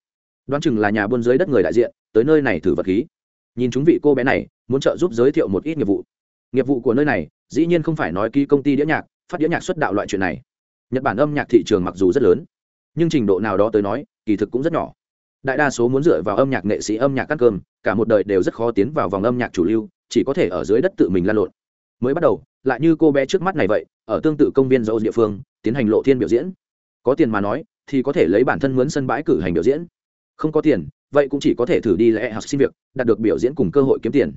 Đoán chừng là nhà buôn dưới đất người đại diện, tới nơi này thử vật khí. Nhìn chúng vị cô bé này, muốn trợ giúp giới thiệu một ít nghiệp vụ. Nghiệp vụ của nơi này dĩ nhiên không phải nói ký công ty đĩa nhạc, phát đĩa nhạc xuất đạo loại chuyện này. Nhật bản âm nhạc thị trường mặc dù rất lớn, nhưng trình độ nào đó tới nói, kỳ thực cũng rất nhỏ. Đại đa số muốn dựa vào âm nhạc nghệ sĩ âm nhạc ăn cơm, cả một đời đều rất khó tiến vào vòng âm nhạc chủ lưu, chỉ có thể ở dưới đất tự mình lan lộn. Mới bắt đầu, lại như cô bé trước mắt này vậy, ở tương tự công viên dẫu địa phương, tiến hành lộ thiên biểu diễn. Có tiền mà nói, thì có thể lấy bản thân mướn sân bãi cử hành biểu diễn. Không có tiền, vậy cũng chỉ có thể thử đi lễ học xin việc, đạt được biểu diễn cùng cơ hội kiếm tiền.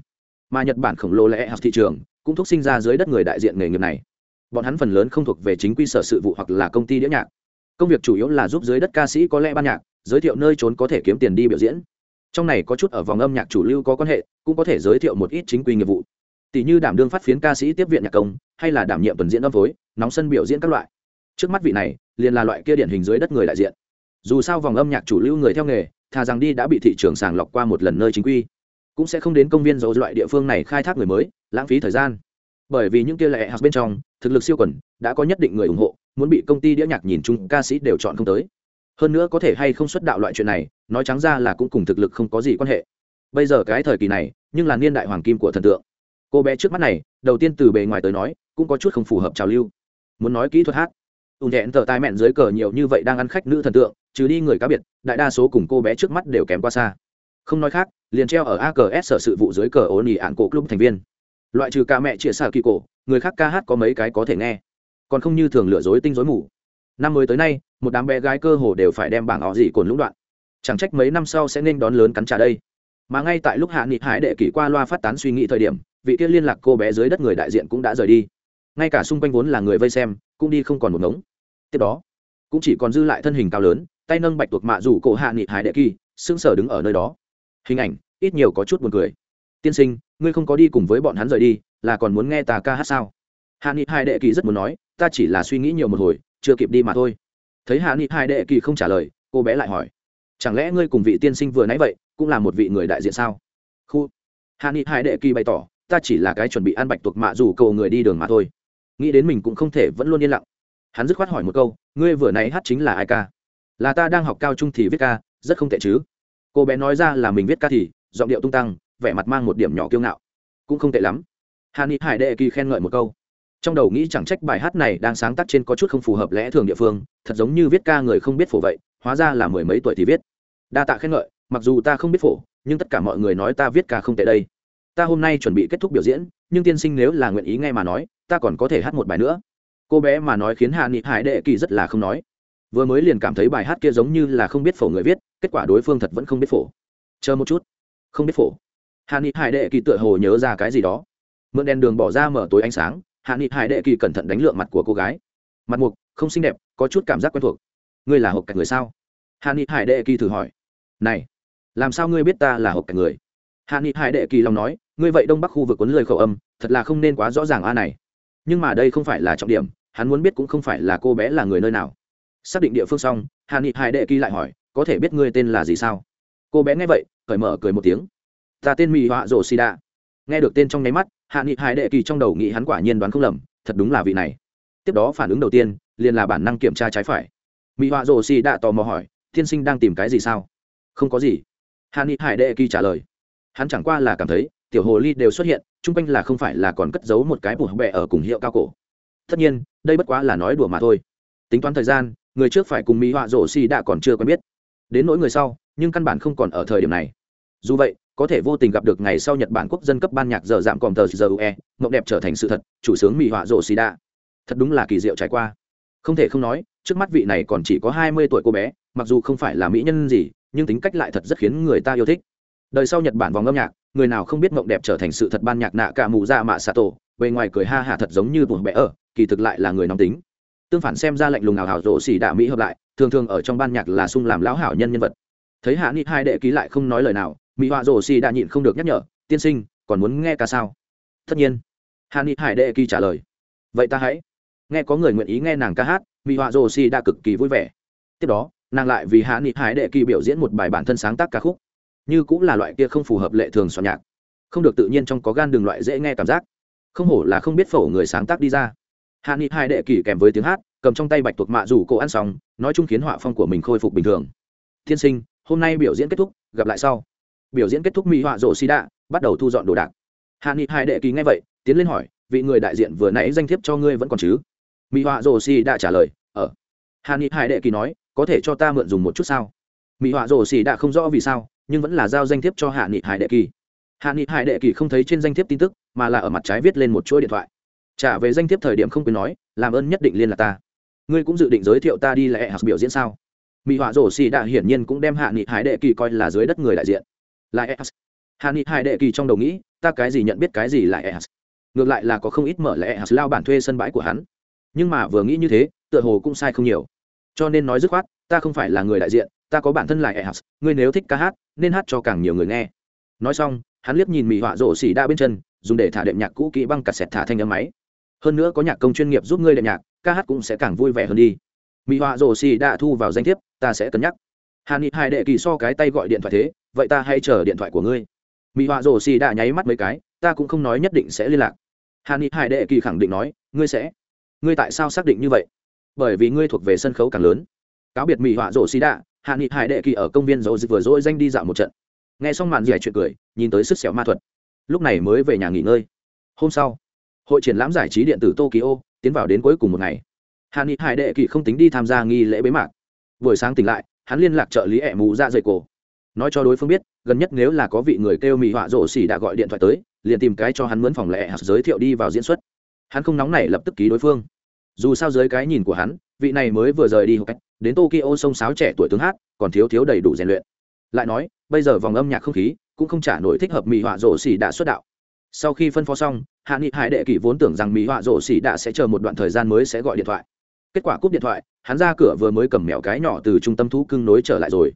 Mà nhật bản khổng lồ lễ học thị trường cũng thúc sinh ra dưới đất người đại diện nghề nghiệp này. Bọn hắn phần lớn không thuộc về chính quy sở sự vụ hoặc là công ty đĩa nhạc. Công việc chủ yếu là giúp dưới đất ca sĩ có lẽ ban nhạc, giới thiệu nơi trốn có thể kiếm tiền đi biểu diễn. Trong này có chút ở vòng âm nhạc chủ lưu có quan hệ, cũng có thể giới thiệu một ít chính quy nghiệp vụ. Tỷ như đảm đương phát phiến ca sĩ tiếp viện nhạc công, hay là đảm nhiệm tuần diễn âm phối, nóng sân biểu diễn các loại. Trước mắt vị này, liền là loại kia điển hình dưới đất người đại diện. Dù sao vòng âm nhạc chủ lưu người theo nghề, thà rằng đi đã bị thị trường sàng lọc qua một lần nơi chính quy, cũng sẽ không đến công viên dấu loại địa phương này khai thác người mới lãng phí thời gian. Bởi vì những kia lệ hạt bên trong, thực lực siêu quẩn đã có nhất định người ủng hộ, muốn bị công ty đĩa nhạc nhìn chung ca sĩ đều chọn không tới. Hơn nữa có thể hay không xuất đạo loại chuyện này, nói trắng ra là cũng cùng thực lực không có gì quan hệ. Bây giờ cái thời kỳ này, nhưng là niên đại hoàng kim của thần tượng. Cô bé trước mắt này, đầu tiên từ bề ngoài tới nói, cũng có chút không phù hợp trào lưu. Muốn nói kỹ thuật hát, ùn thẹn tờ tai mẹn dưới cờ nhiều như vậy đang ăn khách nữ thần tượng, trừ đi người cá biệt, đại đa số cùng cô bé trước mắt đều kém qua xa. Không nói khác, liền treo ở aks sở sự vụ dưới cờ ổn ỉ ạn cổ club thành viên loại trừ ca mẹ chia xả kỳ cổ, người khác ca hát có mấy cái có thể nghe. Còn không như thường lừa dối tinh dối mù. Năm mới tới nay, một đám bé gái cơ hồ đều phải đem bảng họ gì cồn lũng đoạn. Chẳng trách mấy năm sau sẽ nên đón lớn cắn trả đây. Mà ngay tại lúc hạ nghị hải đệ kỷ qua loa phát tán suy nghĩ thời điểm, vị kia liên lạc cô bé dưới đất người đại diện cũng đã rời đi. Ngay cả xung quanh vốn là người vây xem, cũng đi không còn một ngống. Tiếp đó, cũng chỉ còn dư lại thân hình cao lớn, tay nâng bạch tuộc mạ rủ cổ hạ nghị hải đệ kỳ sững sờ đứng ở nơi đó. Hình ảnh, ít nhiều có chút buồn cười tiên sinh, ngươi không có đi cùng với bọn hắn rời đi, là còn muốn nghe ta ca hát sao? Hạ nghị Hai đệ kỳ rất muốn nói, ta chỉ là suy nghĩ nhiều một hồi, chưa kịp đi mà thôi. Thấy hạ nghị Hai đệ kỳ không trả lời, cô bé lại hỏi, chẳng lẽ ngươi cùng vị tiên sinh vừa nãy vậy, cũng là một vị người đại diện sao? Khu. Hạ nghị Hai đệ kỳ bày tỏ, ta chỉ là cái chuẩn bị ăn bạch tuộc mạ dù cầu người đi đường mà thôi. Nghĩ đến mình cũng không thể vẫn luôn yên lặng. Hắn dứt khoát hỏi một câu, ngươi vừa nãy hát chính là ai ca? Là ta đang học cao trung thì viết ca, rất không tệ chứ. Cô bé nói ra là mình viết ca thì, giọng điệu tung tăng vẻ mặt mang một điểm nhỏ kiêu ngạo. Cũng không tệ lắm. Hàn ni hải đệ kỳ khen ngợi một câu. Trong đầu nghĩ chẳng trách bài hát này đang sáng tác trên có chút không phù hợp lẽ thường địa phương, thật giống như viết ca người không biết phổ vậy, hóa ra là mười mấy tuổi thì viết. Đa tạ khen ngợi, mặc dù ta không biết phổ, nhưng tất cả mọi người nói ta viết ca không tệ đây. Ta hôm nay chuẩn bị kết thúc biểu diễn, nhưng tiên sinh nếu là nguyện ý nghe mà nói, ta còn có thể hát một bài nữa. Cô bé mà nói khiến hạ nghị hải đệ kỳ rất là không nói. Vừa mới liền cảm thấy bài hát kia giống như là không biết phổ người viết, kết quả đối phương thật vẫn không biết phổ. Chờ một chút. Không biết phổ hạ nghị hải đệ kỳ tựa hồ nhớ ra cái gì đó. Mượn đèn đường bỏ ra mở tối ánh sáng, hạ nghị hải đệ kỳ cẩn thận đánh lượng mặt của cô gái. Mặt mục, không xinh đẹp, có chút cảm giác quen thuộc. Ngươi là hộp cả người sao? Hạ nghị hải đệ kỳ thử hỏi. Này, làm sao ngươi biết ta là hộp cả người? Hạ nghị hải đệ kỳ lòng nói, ngươi vậy đông bắc khu vực quấn lời khẩu âm, thật là không nên quá rõ ràng a này. Nhưng mà đây không phải là trọng điểm, hắn muốn biết cũng không phải là cô bé là người nơi nào. Xác định địa phương xong, hạ nghị hải đệ kỳ lại hỏi, có thể biết ngươi tên là gì sao? Cô bé nghe vậy, cởi mở cười một tiếng ta tên mỹ họa rổ xì đạ. Nghe được tên trong nháy mắt, hạ nghị hải đệ kỳ trong đầu nghĩ hắn quả nhiên đoán không lầm, thật đúng là vị này. Tiếp đó phản ứng đầu tiên, liền là bản năng kiểm tra trái phải. Mỹ họa rổ xì đạ tò mò hỏi tiên sinh đang tìm cái gì sao? Không có gì. Hạ nghị hải đệ kỳ trả lời. Hắn chẳng qua là cảm thấy, tiểu hồ ly đều xuất hiện, chung quanh là không phải là còn cất giấu một cái bùa bẹ ở cùng hiệu cao cổ. Tất nhiên, đây bất quá là nói đùa mà thôi. Tính toán thời gian, người trước phải cùng mỹ họa rổ xì đạ còn chưa quen biết. Đến nỗi người sau, nhưng căn bản không còn ở thời điểm này dù vậy, có thể vô tình gặp được ngày sau nhật bản quốc dân cấp ban nhạc giờ giảm còm tờ giờ ue mộng đẹp trở thành sự thật, chủ sướng mỹ họa rổ xì đa thật đúng là kỳ diệu trải qua. Không thể không nói, trước mắt vị này còn chỉ có hai mươi tuổi cô bé, mặc dù không phải là mỹ nhân gì, nhưng tính cách lại thật rất khiến người ta yêu thích. Đời sau nhật bản vòng âm nhạc, người nào không biết mộng đẹp trở thành sự thật ban nhạc nạ cả mù ra mạ xạ tổ, bề ngoài cười ha hả thật giống như buồn bẽ ở, kỳ thực lại là người nóng tính. Tương phản xem ra lạnh lùng ảo hảo rộ xỉ đạ mỹ hợp lại, thường thường ở trong ban nhạc là sung làm lão hảo nhân nhân vật. Thấy hạ nghị hai đệ ký lại không nói lời nào mỹ họa rổ xì đã nhịn không được nhắc nhở, tiên sinh, còn muốn nghe ca sao? Tất nhiên. Hà ni hải đệ kỳ trả lời, vậy ta hãy. Nghe có người nguyện ý nghe nàng ca hát mỹ họa rổ xì đã cực kỳ vui vẻ. Tiếp đó, nàng lại vì hạ nghị hải đệ kỳ biểu diễn một bài bản thân sáng tác ca khúc, như cũng là loại kia không phù hợp lệ thường soạn nhạc. Không được tự nhiên trong có gan đường loại dễ nghe cảm giác. Không hổ là không biết phổ người sáng tác đi ra. Hạ nghị hải đệ kỳ kèm với tiếng hát, cầm trong tay bạch tuộc mạ rủ cổ ăn xong, nói chung khiến họa phong của mình khôi phục bình thường. Tiên sinh, hôm nay biểu diễn kết thúc, gặp lại sau biểu diễn kết thúc mỹ họa rổ xì đạ, bắt đầu thu dọn đồ đạc. Hạ nghị hải đệ kỳ nghe vậy, tiến lên hỏi, vị người đại diện vừa nãy danh thiếp cho ngươi vẫn còn chứ? Mỹ họa rồ xì đạ trả lời ở hạ nghị hải đệ kỳ nói, có thể cho ta mượn dùng một chút sao? Mỹ họa rồ xì đạ không rõ vì sao, nhưng vẫn là giao danh thiếp cho hạ nghị hải đệ kỳ. Hạ nghị hải đệ kỳ không thấy trên danh thiếp tin tức, mà là ở mặt trái viết lên một chuỗi điện thoại. Trả về danh thiếp thời điểm không quên nói, làm ơn nhất định liên lạc ta. Ngươi cũng dự định giới thiệu ta đi lễ học biểu diễn sao? Mỹ họa rồ xì đạ hiển nhiên cũng đem hạ nghị hải đệ kỳ coi là dưới đất người đại diện lại hạ nghị hải đệ kỳ trong đầu nghĩ, ta cái gì nhận biết cái gì lại e ngược lại là có không ít mở lẽ e hạt lao bản thuê sân bãi của hắn. Nhưng mà vừa nghĩ như thế, tựa hồ cũng sai không nhiều. Cho nên nói dứt khoát, ta không phải là người đại diện, ta có bản thân là ehas ngươi nếu thích ca hát, nên hát cho càng nhiều người nghe. Nói xong, hắn liếc nhìn mì họa rổ xỉ đa bên chân, dùng để thả đệm nhạc cũ kỹ băng cà sẹt thả thanh âm máy. Hơn nữa có nhạc công chuyên nghiệp giúp ngươi đệm nhạc, ca hát cũng sẽ càng vui vẻ hơn đi. Mì họa rổ xỉ đa thu vào danh thiếp, ta sẽ cân nhắc hàn ni hai đệ kỳ so cái tay gọi điện thoại thế, vậy ta hay chờ điện thoại của ngươi. Mỹ họa rổ xì đã nháy mắt mấy cái, ta cũng không nói nhất định sẽ liên lạc. Hà ni hải đệ kỳ khẳng định nói, ngươi sẽ. Ngươi tại sao xác định như vậy? Bởi vì ngươi thuộc về sân khấu càng lớn. Cáo biệt mỹ họa rổ xì đã. hạ nghị hải đệ kỳ ở công viên dấu vừa dỗi danh đi dạo một trận. Nghe xong màn giải chuyện cười, nhìn tới sức xẻo ma thuật. Lúc này mới về nhà nghỉ ngơi. Hôm sau, hội triển lãm giải trí điện tử tokyo, tiến vào đến cuối cùng một ngày. Hạ nghị hải đệ kỳ không tính đi tham gia nghi lễ bế mạc buổi sáng tỉnh lại, hắn liên lạc trợ lý ẹ mù ra dày cổ. Nói cho đối phương biết, gần nhất nếu là có vị người kêu mỹ họa rổ xỉ đã gọi điện thoại tới, liền tìm cái cho hắn mướn phòng lệ hạt giới thiệu đi vào diễn xuất. Hắn không nóng này lập tức ký đối phương. Dù sao dưới cái nhìn của hắn, vị này mới vừa rời đi học cách, đến tokyo sông sáo trẻ tuổi tướng hát, còn thiếu thiếu đầy đủ rèn luyện. Lại nói, bây giờ vòng âm nhạc không khí cũng không trả nổi thích hợp mỹ họa rổ xỉ đã xuất đạo. Sau khi phân phó xong, hạ nghị hải đệ kỷ vốn tưởng rằng mỹ họa rổ xỉ đã sẽ chờ một đoạn thời gian mới sẽ gọi điện thoại kết quả cúp điện thoại, hắn ra cửa vừa mới cầm mèo cái nhỏ từ trung tâm thú cưng nối trở lại rồi.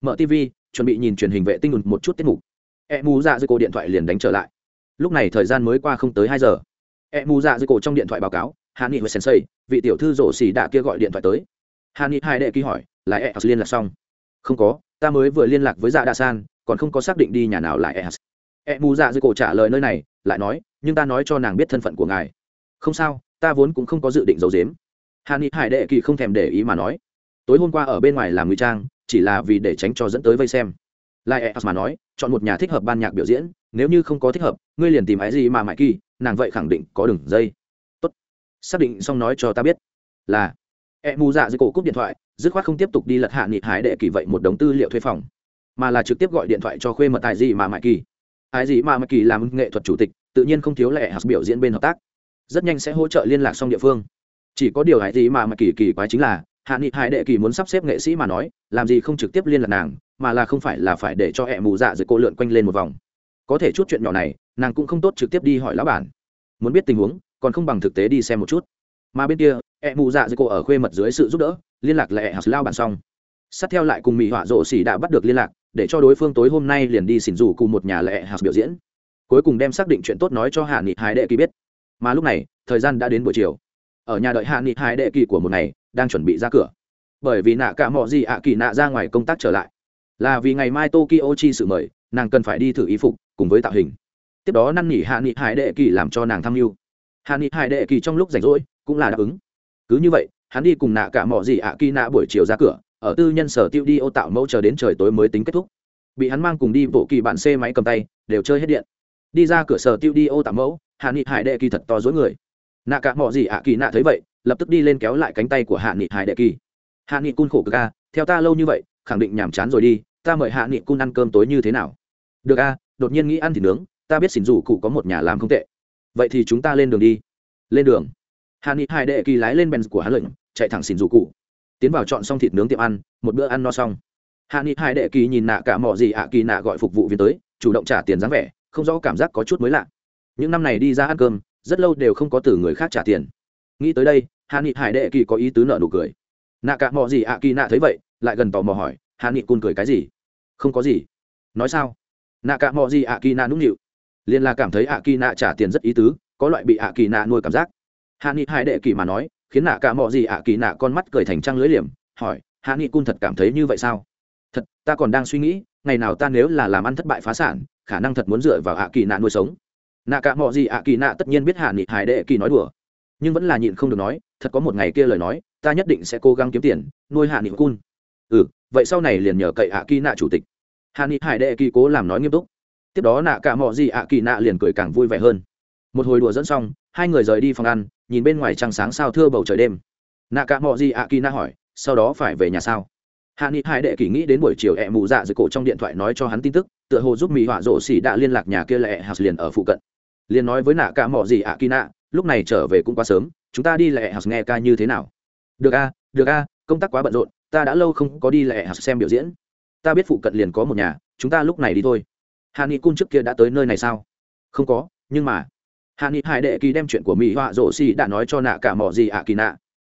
Mở tv chuẩn bị nhìn truyền hình vệ tinh một chút tiết mục. E mù dạ dưới cổ điện thoại liền đánh trở lại. Lúc này thời gian mới qua không tới hai giờ. E mù dạ dưới cổ trong điện thoại báo cáo hạ nghị hồi sensei, vị tiểu thư rổ xì đã kia gọi điện thoại tới. Hàn nghị hai đệ ký hỏi, là e liên lạc xong? Không có, ta mới vừa liên lạc với dạ đa san, còn không có xác định đi nhà nào là e e mù dạ dưới cổ trả lời nơi này, lại nói, nhưng ta nói cho nàng biết thân phận của ngài. Không sao, ta vốn cũng không có dự định giấu giếm hàn ni hải đệ kỳ không thèm để ý mà nói, tối hôm qua ở bên ngoài làm ngụy trang, chỉ là vì để tránh cho dẫn tới vây xem. Lai e mà nói, chọn một nhà thích hợp ban nhạc biểu diễn, nếu như không có thích hợp, ngươi liền tìm ái gì mà mãi kỳ, nàng vậy khẳng định có đường dây. Tốt. Xác định xong nói cho ta biết là e mù dạ dưới cổ cúp điện thoại, dứt khoát không tiếp tục đi lật hạ nghị Hải đệ kỳ vậy một đống tư liệu thuê phòng, mà là trực tiếp gọi điện thoại cho khuê mật tài gì mà mãi kỳ. Ái gì mà mãi kỳ làm nghệ thuật chủ tịch, tự nhiên không thiếu lệ e hạt biểu diễn bên hợp tác, rất nhanh sẽ hỗ trợ liên lạc xong địa phương chỉ có điều hại gì mà mà kỳ kỳ quái chính là, hạ nghị hải đệ kỳ muốn sắp xếp nghệ sĩ mà nói, làm gì không trực tiếp liên lạc nàng, mà là không phải là phải để cho hẹ mù dạ dưới cô lượn quanh lên một vòng. Có thể chút chuyện nhỏ này, nàng cũng không tốt trực tiếp đi hỏi lão bản. Muốn biết tình huống, còn không bằng thực tế đi xem một chút. Mà bên kia hẹ mù dạ dưới cô ở khuê mật dưới sự giúp đỡ, liên lạc lại hạt lao bản xong. Sát theo lại cùng mỹ họa rộ xỉ đã bắt được liên lạc, để cho đối phương tối hôm nay liền đi xỉn rủ cùng một nhà lệ hạt biểu diễn. Cuối cùng đem xác định chuyện tốt nói cho hạ nghị hải đệ kỳ biết. Mà lúc này, thời gian đã đến buổi chiều ở nhà đợi hạ nghị hải đệ kỳ của một ngày, đang chuẩn bị ra cửa. Bởi vì nạ cả mọi gì ạ kỳ nạ ra ngoài công tác trở lại. Là vì ngày mai tokyo chi sự mời, nàng cần phải đi thử y phục, cùng với tạo hình. Tiếp đó năn nỉ hạ nghị hải đệ kỳ làm cho nàng tham mưu. Hạ nghị hải đệ kỳ trong lúc rảnh rỗi, cũng là đáp ứng. Cứ như vậy, hắn đi cùng nạ cả mọi gì ạ kỳ nạ buổi chiều ra cửa, ở tư nhân sở tiêu đi ô tạo mẫu chờ đến trời tối mới tính kết thúc. Bị hắn mang cùng đi bộ kỳ bạn xe máy cầm tay, đều chơi hết điện. Đi ra cửa sở tiêu đi ô tạo mẫu, hạ nghị hải đệ kỳ thật to dối người nạ cả mọi gì ạ kỳ nạ thấy vậy, lập tức đi lên kéo lại cánh tay của hạ nghị hải đệ kỳ. Hạ nghị cun khổ cực a, theo ta lâu như vậy, khẳng định nhàm chán rồi đi, ta mời hạ nghị cun ăn cơm tối như thế nào? Được a, đột nhiên nghĩ ăn thịt nướng, ta biết xỉn dù cụ có một nhà làm không tệ. Vậy thì chúng ta lên đường đi. Lên đường. Hạ nghị hải đệ kỳ lái lên bèn của hắn lệnh, chạy thẳng xỉn dù cụ. Tiến vào chọn xong thịt nướng tiệm ăn, một bữa ăn no xong. Hạ nghị hải đệ kỳ nhìn nạ cả mỏ gì ạ kỳ nạ gọi phục vụ viên tới, chủ động trả tiền dáng vẻ, không rõ cảm giác có chút mới lạ. Những năm này đi ra ăn cơm rất lâu đều không có từ người khác trả tiền. Nghĩ tới đây, hạ nghị hải đệ kỳ có ý tứ nợ nụ cười. Nạ cả mò gì ạ kỳ nạ thấy vậy, lại gần tò mò hỏi, hạ nghị cun cười cái gì? Không có gì. Nói sao? Nạ cả mò gì ạ kỳ nạ nũng nịu. Liền là cảm thấy ạ kỳ nạ trả tiền rất ý tứ, có loại bị ạ kỳ nạ nuôi cảm giác. Hạ nghị hải đệ kỳ mà nói, khiến nạ cả mò gì ạ kỳ nạ con mắt cười thành trăng lưới liềm, hỏi, hạ nghị cun thật cảm thấy như vậy sao? Thật, ta còn đang suy nghĩ, ngày nào ta nếu là làm ăn thất bại phá sản, khả năng thật muốn dựa vào ạ kỳ nạ nuôi sống nạ cả mọi gì ạ kỳ nạ tất nhiên biết hạ nghị hải đệ kỳ nói đùa. Nhưng vẫn là nhịn không được nói, thật có một ngày kia lời nói, ta nhất định sẽ cố gắng kiếm tiền, nuôi hạ nghị cun. Ừ vậy sau này liền nhờ cậy ạ kỳ nạ chủ tịch. Hạ nghị hải đệ kỳ cố làm nói nghiêm túc. Tiếp đó nạ cả mọi gì ạ kỳ nạ liền cười càng vui vẻ hơn. Một hồi đùa dẫn xong, hai người rời đi phòng ăn, nhìn bên ngoài trăng sáng sao thưa bầu trời đêm. Nạ cả mọi gì ạ kỳ nạ hỏi, sau đó phải về nhà sao? Hạ nghị hải đệ kỳ nghĩ đến buổi chiều ẹ mù dạ dưới cổ trong điện thoại nói cho hắn tin tức, tựa hồ giúp mỹ họa rổ xỉ đã liên lạc nhà kia lệ hạt liền ở phụ cận liền nói với nạ cả mỏ gì ạ, kỳ nạ, lúc này trở về cũng quá sớm, chúng ta đi lại hạt nghe ca như thế nào? Được a được a, công tác quá bận rộn, ta đã lâu không có đi lại hạt xem biểu diễn. Ta biết phụ cận liền có một nhà, chúng ta lúc này đi thôi. Hạ nghị cun trước kia đã tới nơi này sao? Không có, nhưng mà. Hạ nghị hải đệ kỳ đem chuyện của mỹ họa rổ xì đã nói cho nạ cả mỏ gì ạ, kỳ nạ.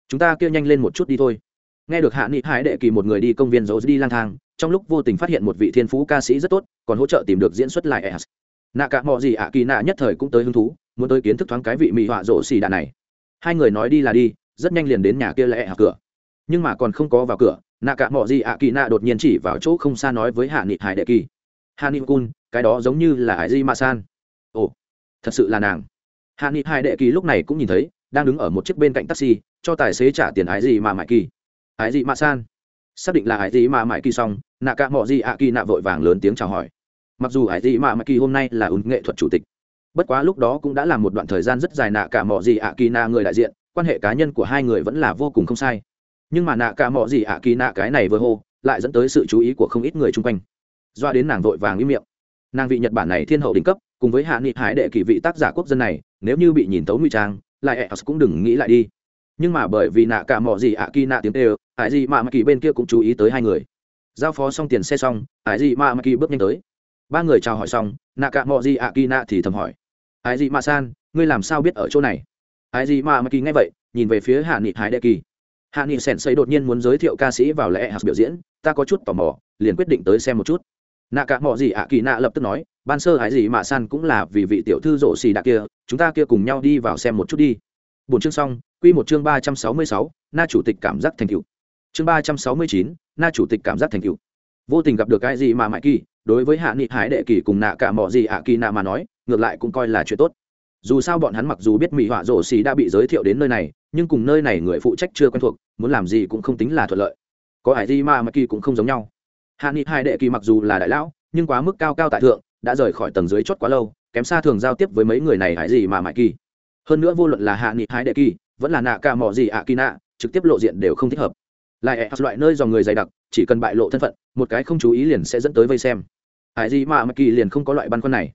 Chúng ta kia nhanh lên một chút đi thôi. Nghe được hạ nghị hải đệ kỳ một người đi công viên rổ đi lang thang, trong lúc vô tình phát hiện một vị thiên phú ca sĩ rất tốt, còn hỗ trợ tìm được diễn xuất lại nạ cả mỏ gì ạ, kỳ nạ nhất thời cũng tới hứng thú, muốn tới kiến thức thoáng cái vị mỹ họa rổ xì đạn này. Hai người nói đi là đi, rất nhanh liền đến nhà kia lẽ cửa. Nhưng mà còn không có vào cửa, nạ cả mỏ gì ạ, kỳ nạ đột nhiên chỉ vào chỗ không xa nói với hạ nghị hải đệ kỳ. Hạ nghị cun, cái đó giống như là hải di ma san. Ồ, thật sự là nàng. Hạ nghị hải đệ kỳ lúc này cũng nhìn thấy, đang đứng ở một chiếc bên cạnh taxi, cho tài xế trả tiền hải gì mà mãi kỳ. Hải gì mà san. Xác định là hải gì mà mãi kỳ xong, nạ cả mỏ gì ạ, kỳ nạ vội vàng lớn tiếng chào hỏi mặc dù hải dị mạ mạ kỳ hôm nay là ứng nghệ thuật chủ tịch, bất quá lúc đó cũng đã là một đoạn thời gian rất dài nạ cả mọ gì ạ kỳ nạ người đại diện, quan hệ cá nhân của hai người vẫn là vô cùng không sai. Nhưng mà nạ cả mọ gì ạ kỳ nạ cái này vừa hô, lại dẫn tới sự chú ý của không ít người chung quanh. Doa đến nàng vội vàng im miệng. Nàng vị nhật bản này thiên hậu đỉnh cấp, cùng với hạ nghị hải đệ kỳ vị tác giả quốc dân này, nếu như bị nhìn tấu nguy trang, lại ẹ cũng đừng nghĩ lại đi. Nhưng mà bởi vì nạ cả mọ gì ạ kỳ nạ tiếng tê ải gì mà mạ kỳ bên kia cũng chú ý tới hai người. Giao phó xong tiền xe xong ải gì mà mạ kỳ bước nhanh tới ba người chào hỏi xong nạ cả mọi gì ạ kỳ nạ thì thầm hỏi ai gì mà san ngươi làm sao biết ở chỗ này? Ai gì mà mà kỳ nghe vậy, nhìn về phía hạ nghị hải đệ kỳ hạ nghị sèn xây đột nhiên muốn giới thiệu ca sĩ vào lễ hạt biểu diễn, ta có chút tò mò, liền quyết định tới xem một chút. Nạ cả mọi gì ạ kỳ nạ lập tức nói, ban sơ hải gì mà san cũng là vì vị tiểu thư rổ xì đạ kia, chúng ta kia cùng nhau đi vào xem một chút đi. Bốn chương xong, quy một chương ba trăm sáu mươi sáu, na chủ tịch cảm giác thành cựu chương ba trăm sáu mươi chín, na chủ tịch cảm giác thành cựu vô tình gặp được cái gì mà mãi kỳ đối với hạ nghị hải đệ kỳ cùng nạ cả mỏ gì ạ kỳ nạ mà nói, ngược lại cũng coi là chuyện tốt. Dù sao bọn hắn mặc dù biết mỹ họa rổ xì đã bị giới thiệu đến nơi này, nhưng cùng nơi này người phụ trách chưa quen thuộc, muốn làm gì cũng không tính là thuận lợi. Có hải gì mà kỳ cũng không giống nhau. Hạ nghị hải đệ kỳ mặc dù là đại lão, nhưng quá mức cao cao tại thượng, đã rời khỏi tầng dưới chót quá lâu, kém xa thường giao tiếp với mấy người này hải gì mà mãi kỳ. Hơn nữa vô luận là hạ nghị hải đệ kỳ, vẫn là nạ cả mỏ gì ạ kỳ nạ, trực tiếp lộ diện đều không thích hợp. Lại e- loại nơi dòng người dày đặc, chỉ cần bại lộ thân phận, một cái không chú ý liền sẽ dẫn tới vây xem hải gì mà mặc kỳ liền không có loại băn khoăn này.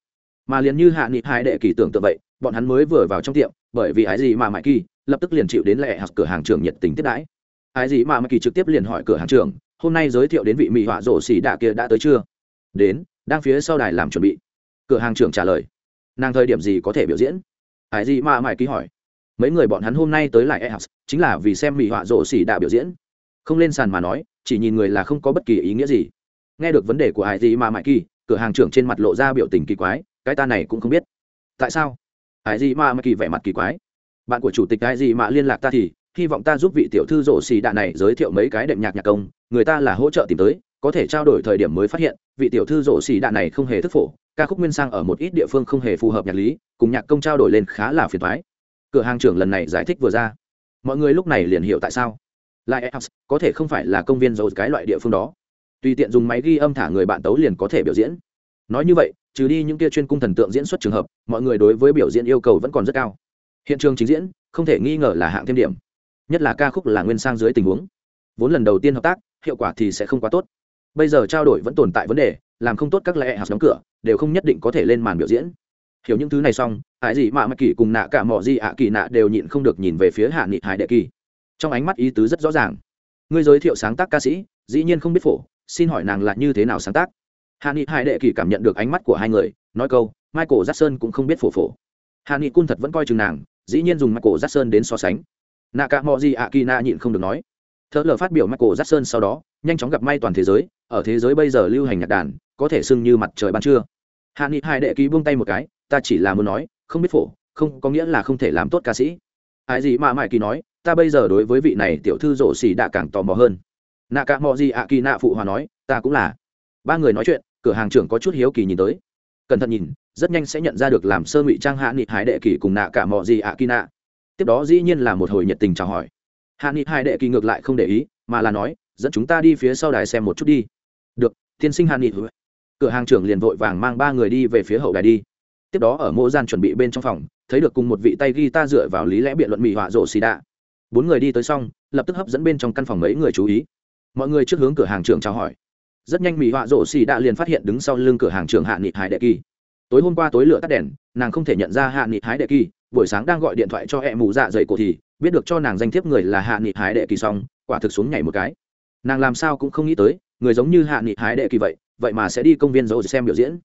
Mà liền như hạ nghị hai đệ kỳ tưởng tượng vậy, bọn hắn mới vừa vào trong tiệm, bởi vì hải gì mà mặc kỳ lập tức liền chịu đến lệ hoặc cửa hàng trưởng nhiệt tình tiếp đãi. Hải gì mà mặc kỳ trực tiếp liền hỏi cửa hàng trưởng, hôm nay giới thiệu đến vị mỹ họa rổ xỉ đạ kia đã tới chưa? Đến, đang phía sau đài làm chuẩn bị. Cửa hàng trưởng trả lời. Nàng thời điểm gì có thể biểu diễn? Hải gì mà mãi ký hỏi. Mấy người bọn hắn hôm nay tới lại e house, chính là vì xem mỹ họa rổ xỉ đạ biểu diễn. Không lên sàn mà nói, chỉ nhìn người là không có bất kỳ ý nghĩa gì. Nghe được vấn đề của hải gì mà mãi kỳ cửa hàng trưởng trên mặt lộ ra biểu tình kỳ quái, cái ta này cũng không biết. Tại sao? Ai gì mà mặc kỳ vẻ mặt kỳ quái? Bạn của chủ tịch ai gì mà liên lạc ta thì, hy vọng ta giúp vị tiểu thư rổ xì đạn này giới thiệu mấy cái đệm nhạc nhạc công, người ta là hỗ trợ tìm tới, có thể trao đổi thời điểm mới phát hiện, vị tiểu thư rổ xì đạn này không hề thức phổ, ca khúc nguyên sang ở một ít địa phương không hề phù hợp nhạc lý, cùng nhạc công trao đổi lên khá là phiền thoái cửa hàng trưởng lần này giải thích vừa ra. Mọi người lúc này liền hiểu tại sao. Lại có thể không phải là công viên dầu cái loại địa phương đó tùy tiện dùng máy ghi âm thả người bạn tấu liền có thể biểu diễn. Nói như vậy, trừ đi những kia chuyên cung thần tượng diễn xuất trường hợp, mọi người đối với biểu diễn yêu cầu vẫn còn rất cao. Hiện trường chính diễn, không thể nghi ngờ là hạng thêm điểm. Nhất là ca khúc là nguyên sang dưới tình huống. Vốn lần đầu tiên hợp tác, hiệu quả thì sẽ không quá tốt. Bây giờ trao đổi vẫn tồn tại vấn đề, làm không tốt các lẽ hạt đóng cửa, đều không nhất định có thể lên màn biểu diễn. Hiểu những thứ này xong, hải gì mạ mạ kỳ cùng nạ cả mỏ gì ạ kỳ nạ đều nhịn không được nhìn về phía hạ nghị hải đệ kỳ. Trong ánh mắt ý tứ rất rõ ràng. Ngươi giới thiệu sáng tác ca sĩ, dĩ nhiên không biết phổ xin hỏi nàng là như thế nào sáng tác? Hạ nghị hải đệ kỳ cảm nhận được ánh mắt của hai người, nói câu, michael jackson cũng không biết phổ phổ. Hạ nghị cun thật vẫn coi chừng nàng, dĩ nhiên dùng michael jackson đến so sánh. Nạ cả mò gì ạ kỳ nhịn không được nói. Thợ lờ phát biểu michael jackson sau đó, nhanh chóng gặp may toàn thế giới, ở thế giới bây giờ lưu hành nhạc đàn, có thể sưng như mặt trời ban trưa. Hạ nghị hai đệ kỳ buông tay một cái, ta chỉ là muốn nói, không biết phổ, không, có nghĩa là không thể làm tốt ca sĩ. Ai gì mà mãi kỳ nói, ta bây giờ đối với vị này tiểu thư rổ xỉ đã càng tò mò hơn nạ cả mò gì ạ kỳ nạ phụ hòa nói, ta cũng là. Ba người nói chuyện, cửa hàng trưởng có chút hiếu kỳ nhìn tới. Cẩn thận nhìn, rất nhanh sẽ nhận ra được làm sơ ngụy trang hạ nghị hải đệ kỳ cùng nạ cả mò gì ạ kỳ nạ. Tiếp đó dĩ nhiên là một hồi nhiệt tình chào hỏi. Hạ nghị hải đệ kỳ ngược lại không để ý, mà là nói, dẫn chúng ta đi phía sau đài xem một chút đi. Được, tiên sinh hạ nghị. Cửa hàng trưởng liền vội vàng mang ba người đi về phía hậu đài đi. Tiếp đó ở mô gian chuẩn bị bên trong phòng, thấy được cùng một vị tay ghi ta dựa vào lý lẽ biện luận mỹ họa rộ xì đạ. Bốn người đi tới xong, lập tức hấp dẫn bên trong căn phòng mấy người chú ý mọi người trước hướng cửa hàng trưởng chào hỏi. Rất nhanh mỹ họa rổ xì đạ liền phát hiện đứng sau lưng cửa hàng trưởng hạ nghị hải đệ kỳ. Tối hôm qua tối lửa tắt đèn, nàng không thể nhận ra hạ nghị hái đệ kỳ. Buổi sáng đang gọi điện thoại cho hẹ mù dạ dày cổ thì, biết được cho nàng danh thiếp người là hạ nghị hái đệ kỳ xong, quả thực xuống nhảy một cái. Nàng làm sao cũng không nghĩ tới, người giống như hạ nghị hái đệ kỳ vậy vậy mà sẽ đi công viên dấu xem biểu diễn.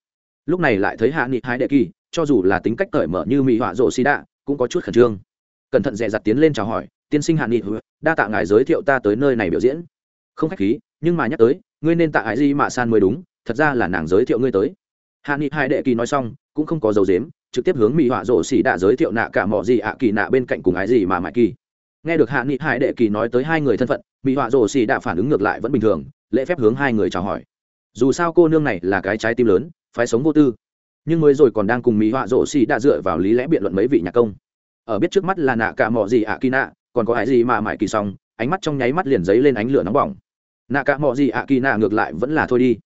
Lúc này lại thấy hạ nghị hái đệ kỳ, cho dù là tính cách cởi mở như mỹ họa rộ xì đạ, cũng có chút khẩn trương. Cẩn thận dè dặt tiến lên chào hỏi, tiên sinh hạ nghị đa tạ ngài giới thiệu ta tới nơi này biểu diễn không khách khí, nhưng mà nhắc tới, ngươi nên tạ ái di mạ san mới đúng, thật ra là nàng giới thiệu ngươi tới. Hạ nghị hai đệ kỳ nói xong, cũng không có dấu dếm, trực tiếp hướng mỹ họa rổ xỉ đã giới thiệu nạ cả mọi gì ạ kỳ nạ bên cạnh cùng ái gì mà mãi kỳ. Nghe được hạ nghị hai đệ kỳ nói tới hai người thân phận mỹ họa rổ xỉ đã phản ứng ngược lại vẫn bình thường, lễ phép hướng hai người chào hỏi. Dù sao cô nương này là cái trái tim lớn, phái sống vô tư, nhưng mới rồi còn đang cùng mỹ họa rổ xỉ đã dựa vào lý lẽ biện luận mấy vị nhạc công. Ở biết trước mắt là nạ cả mọi gì ạ kỳ nạ, còn có ái gì mà mãi kỳ xong, ánh mắt trong nháy mắt liền dấy lên ánh lửa nóng bỏng nạ cả mọi gì ạ kỳ nạ ngược lại vẫn là thôi đi.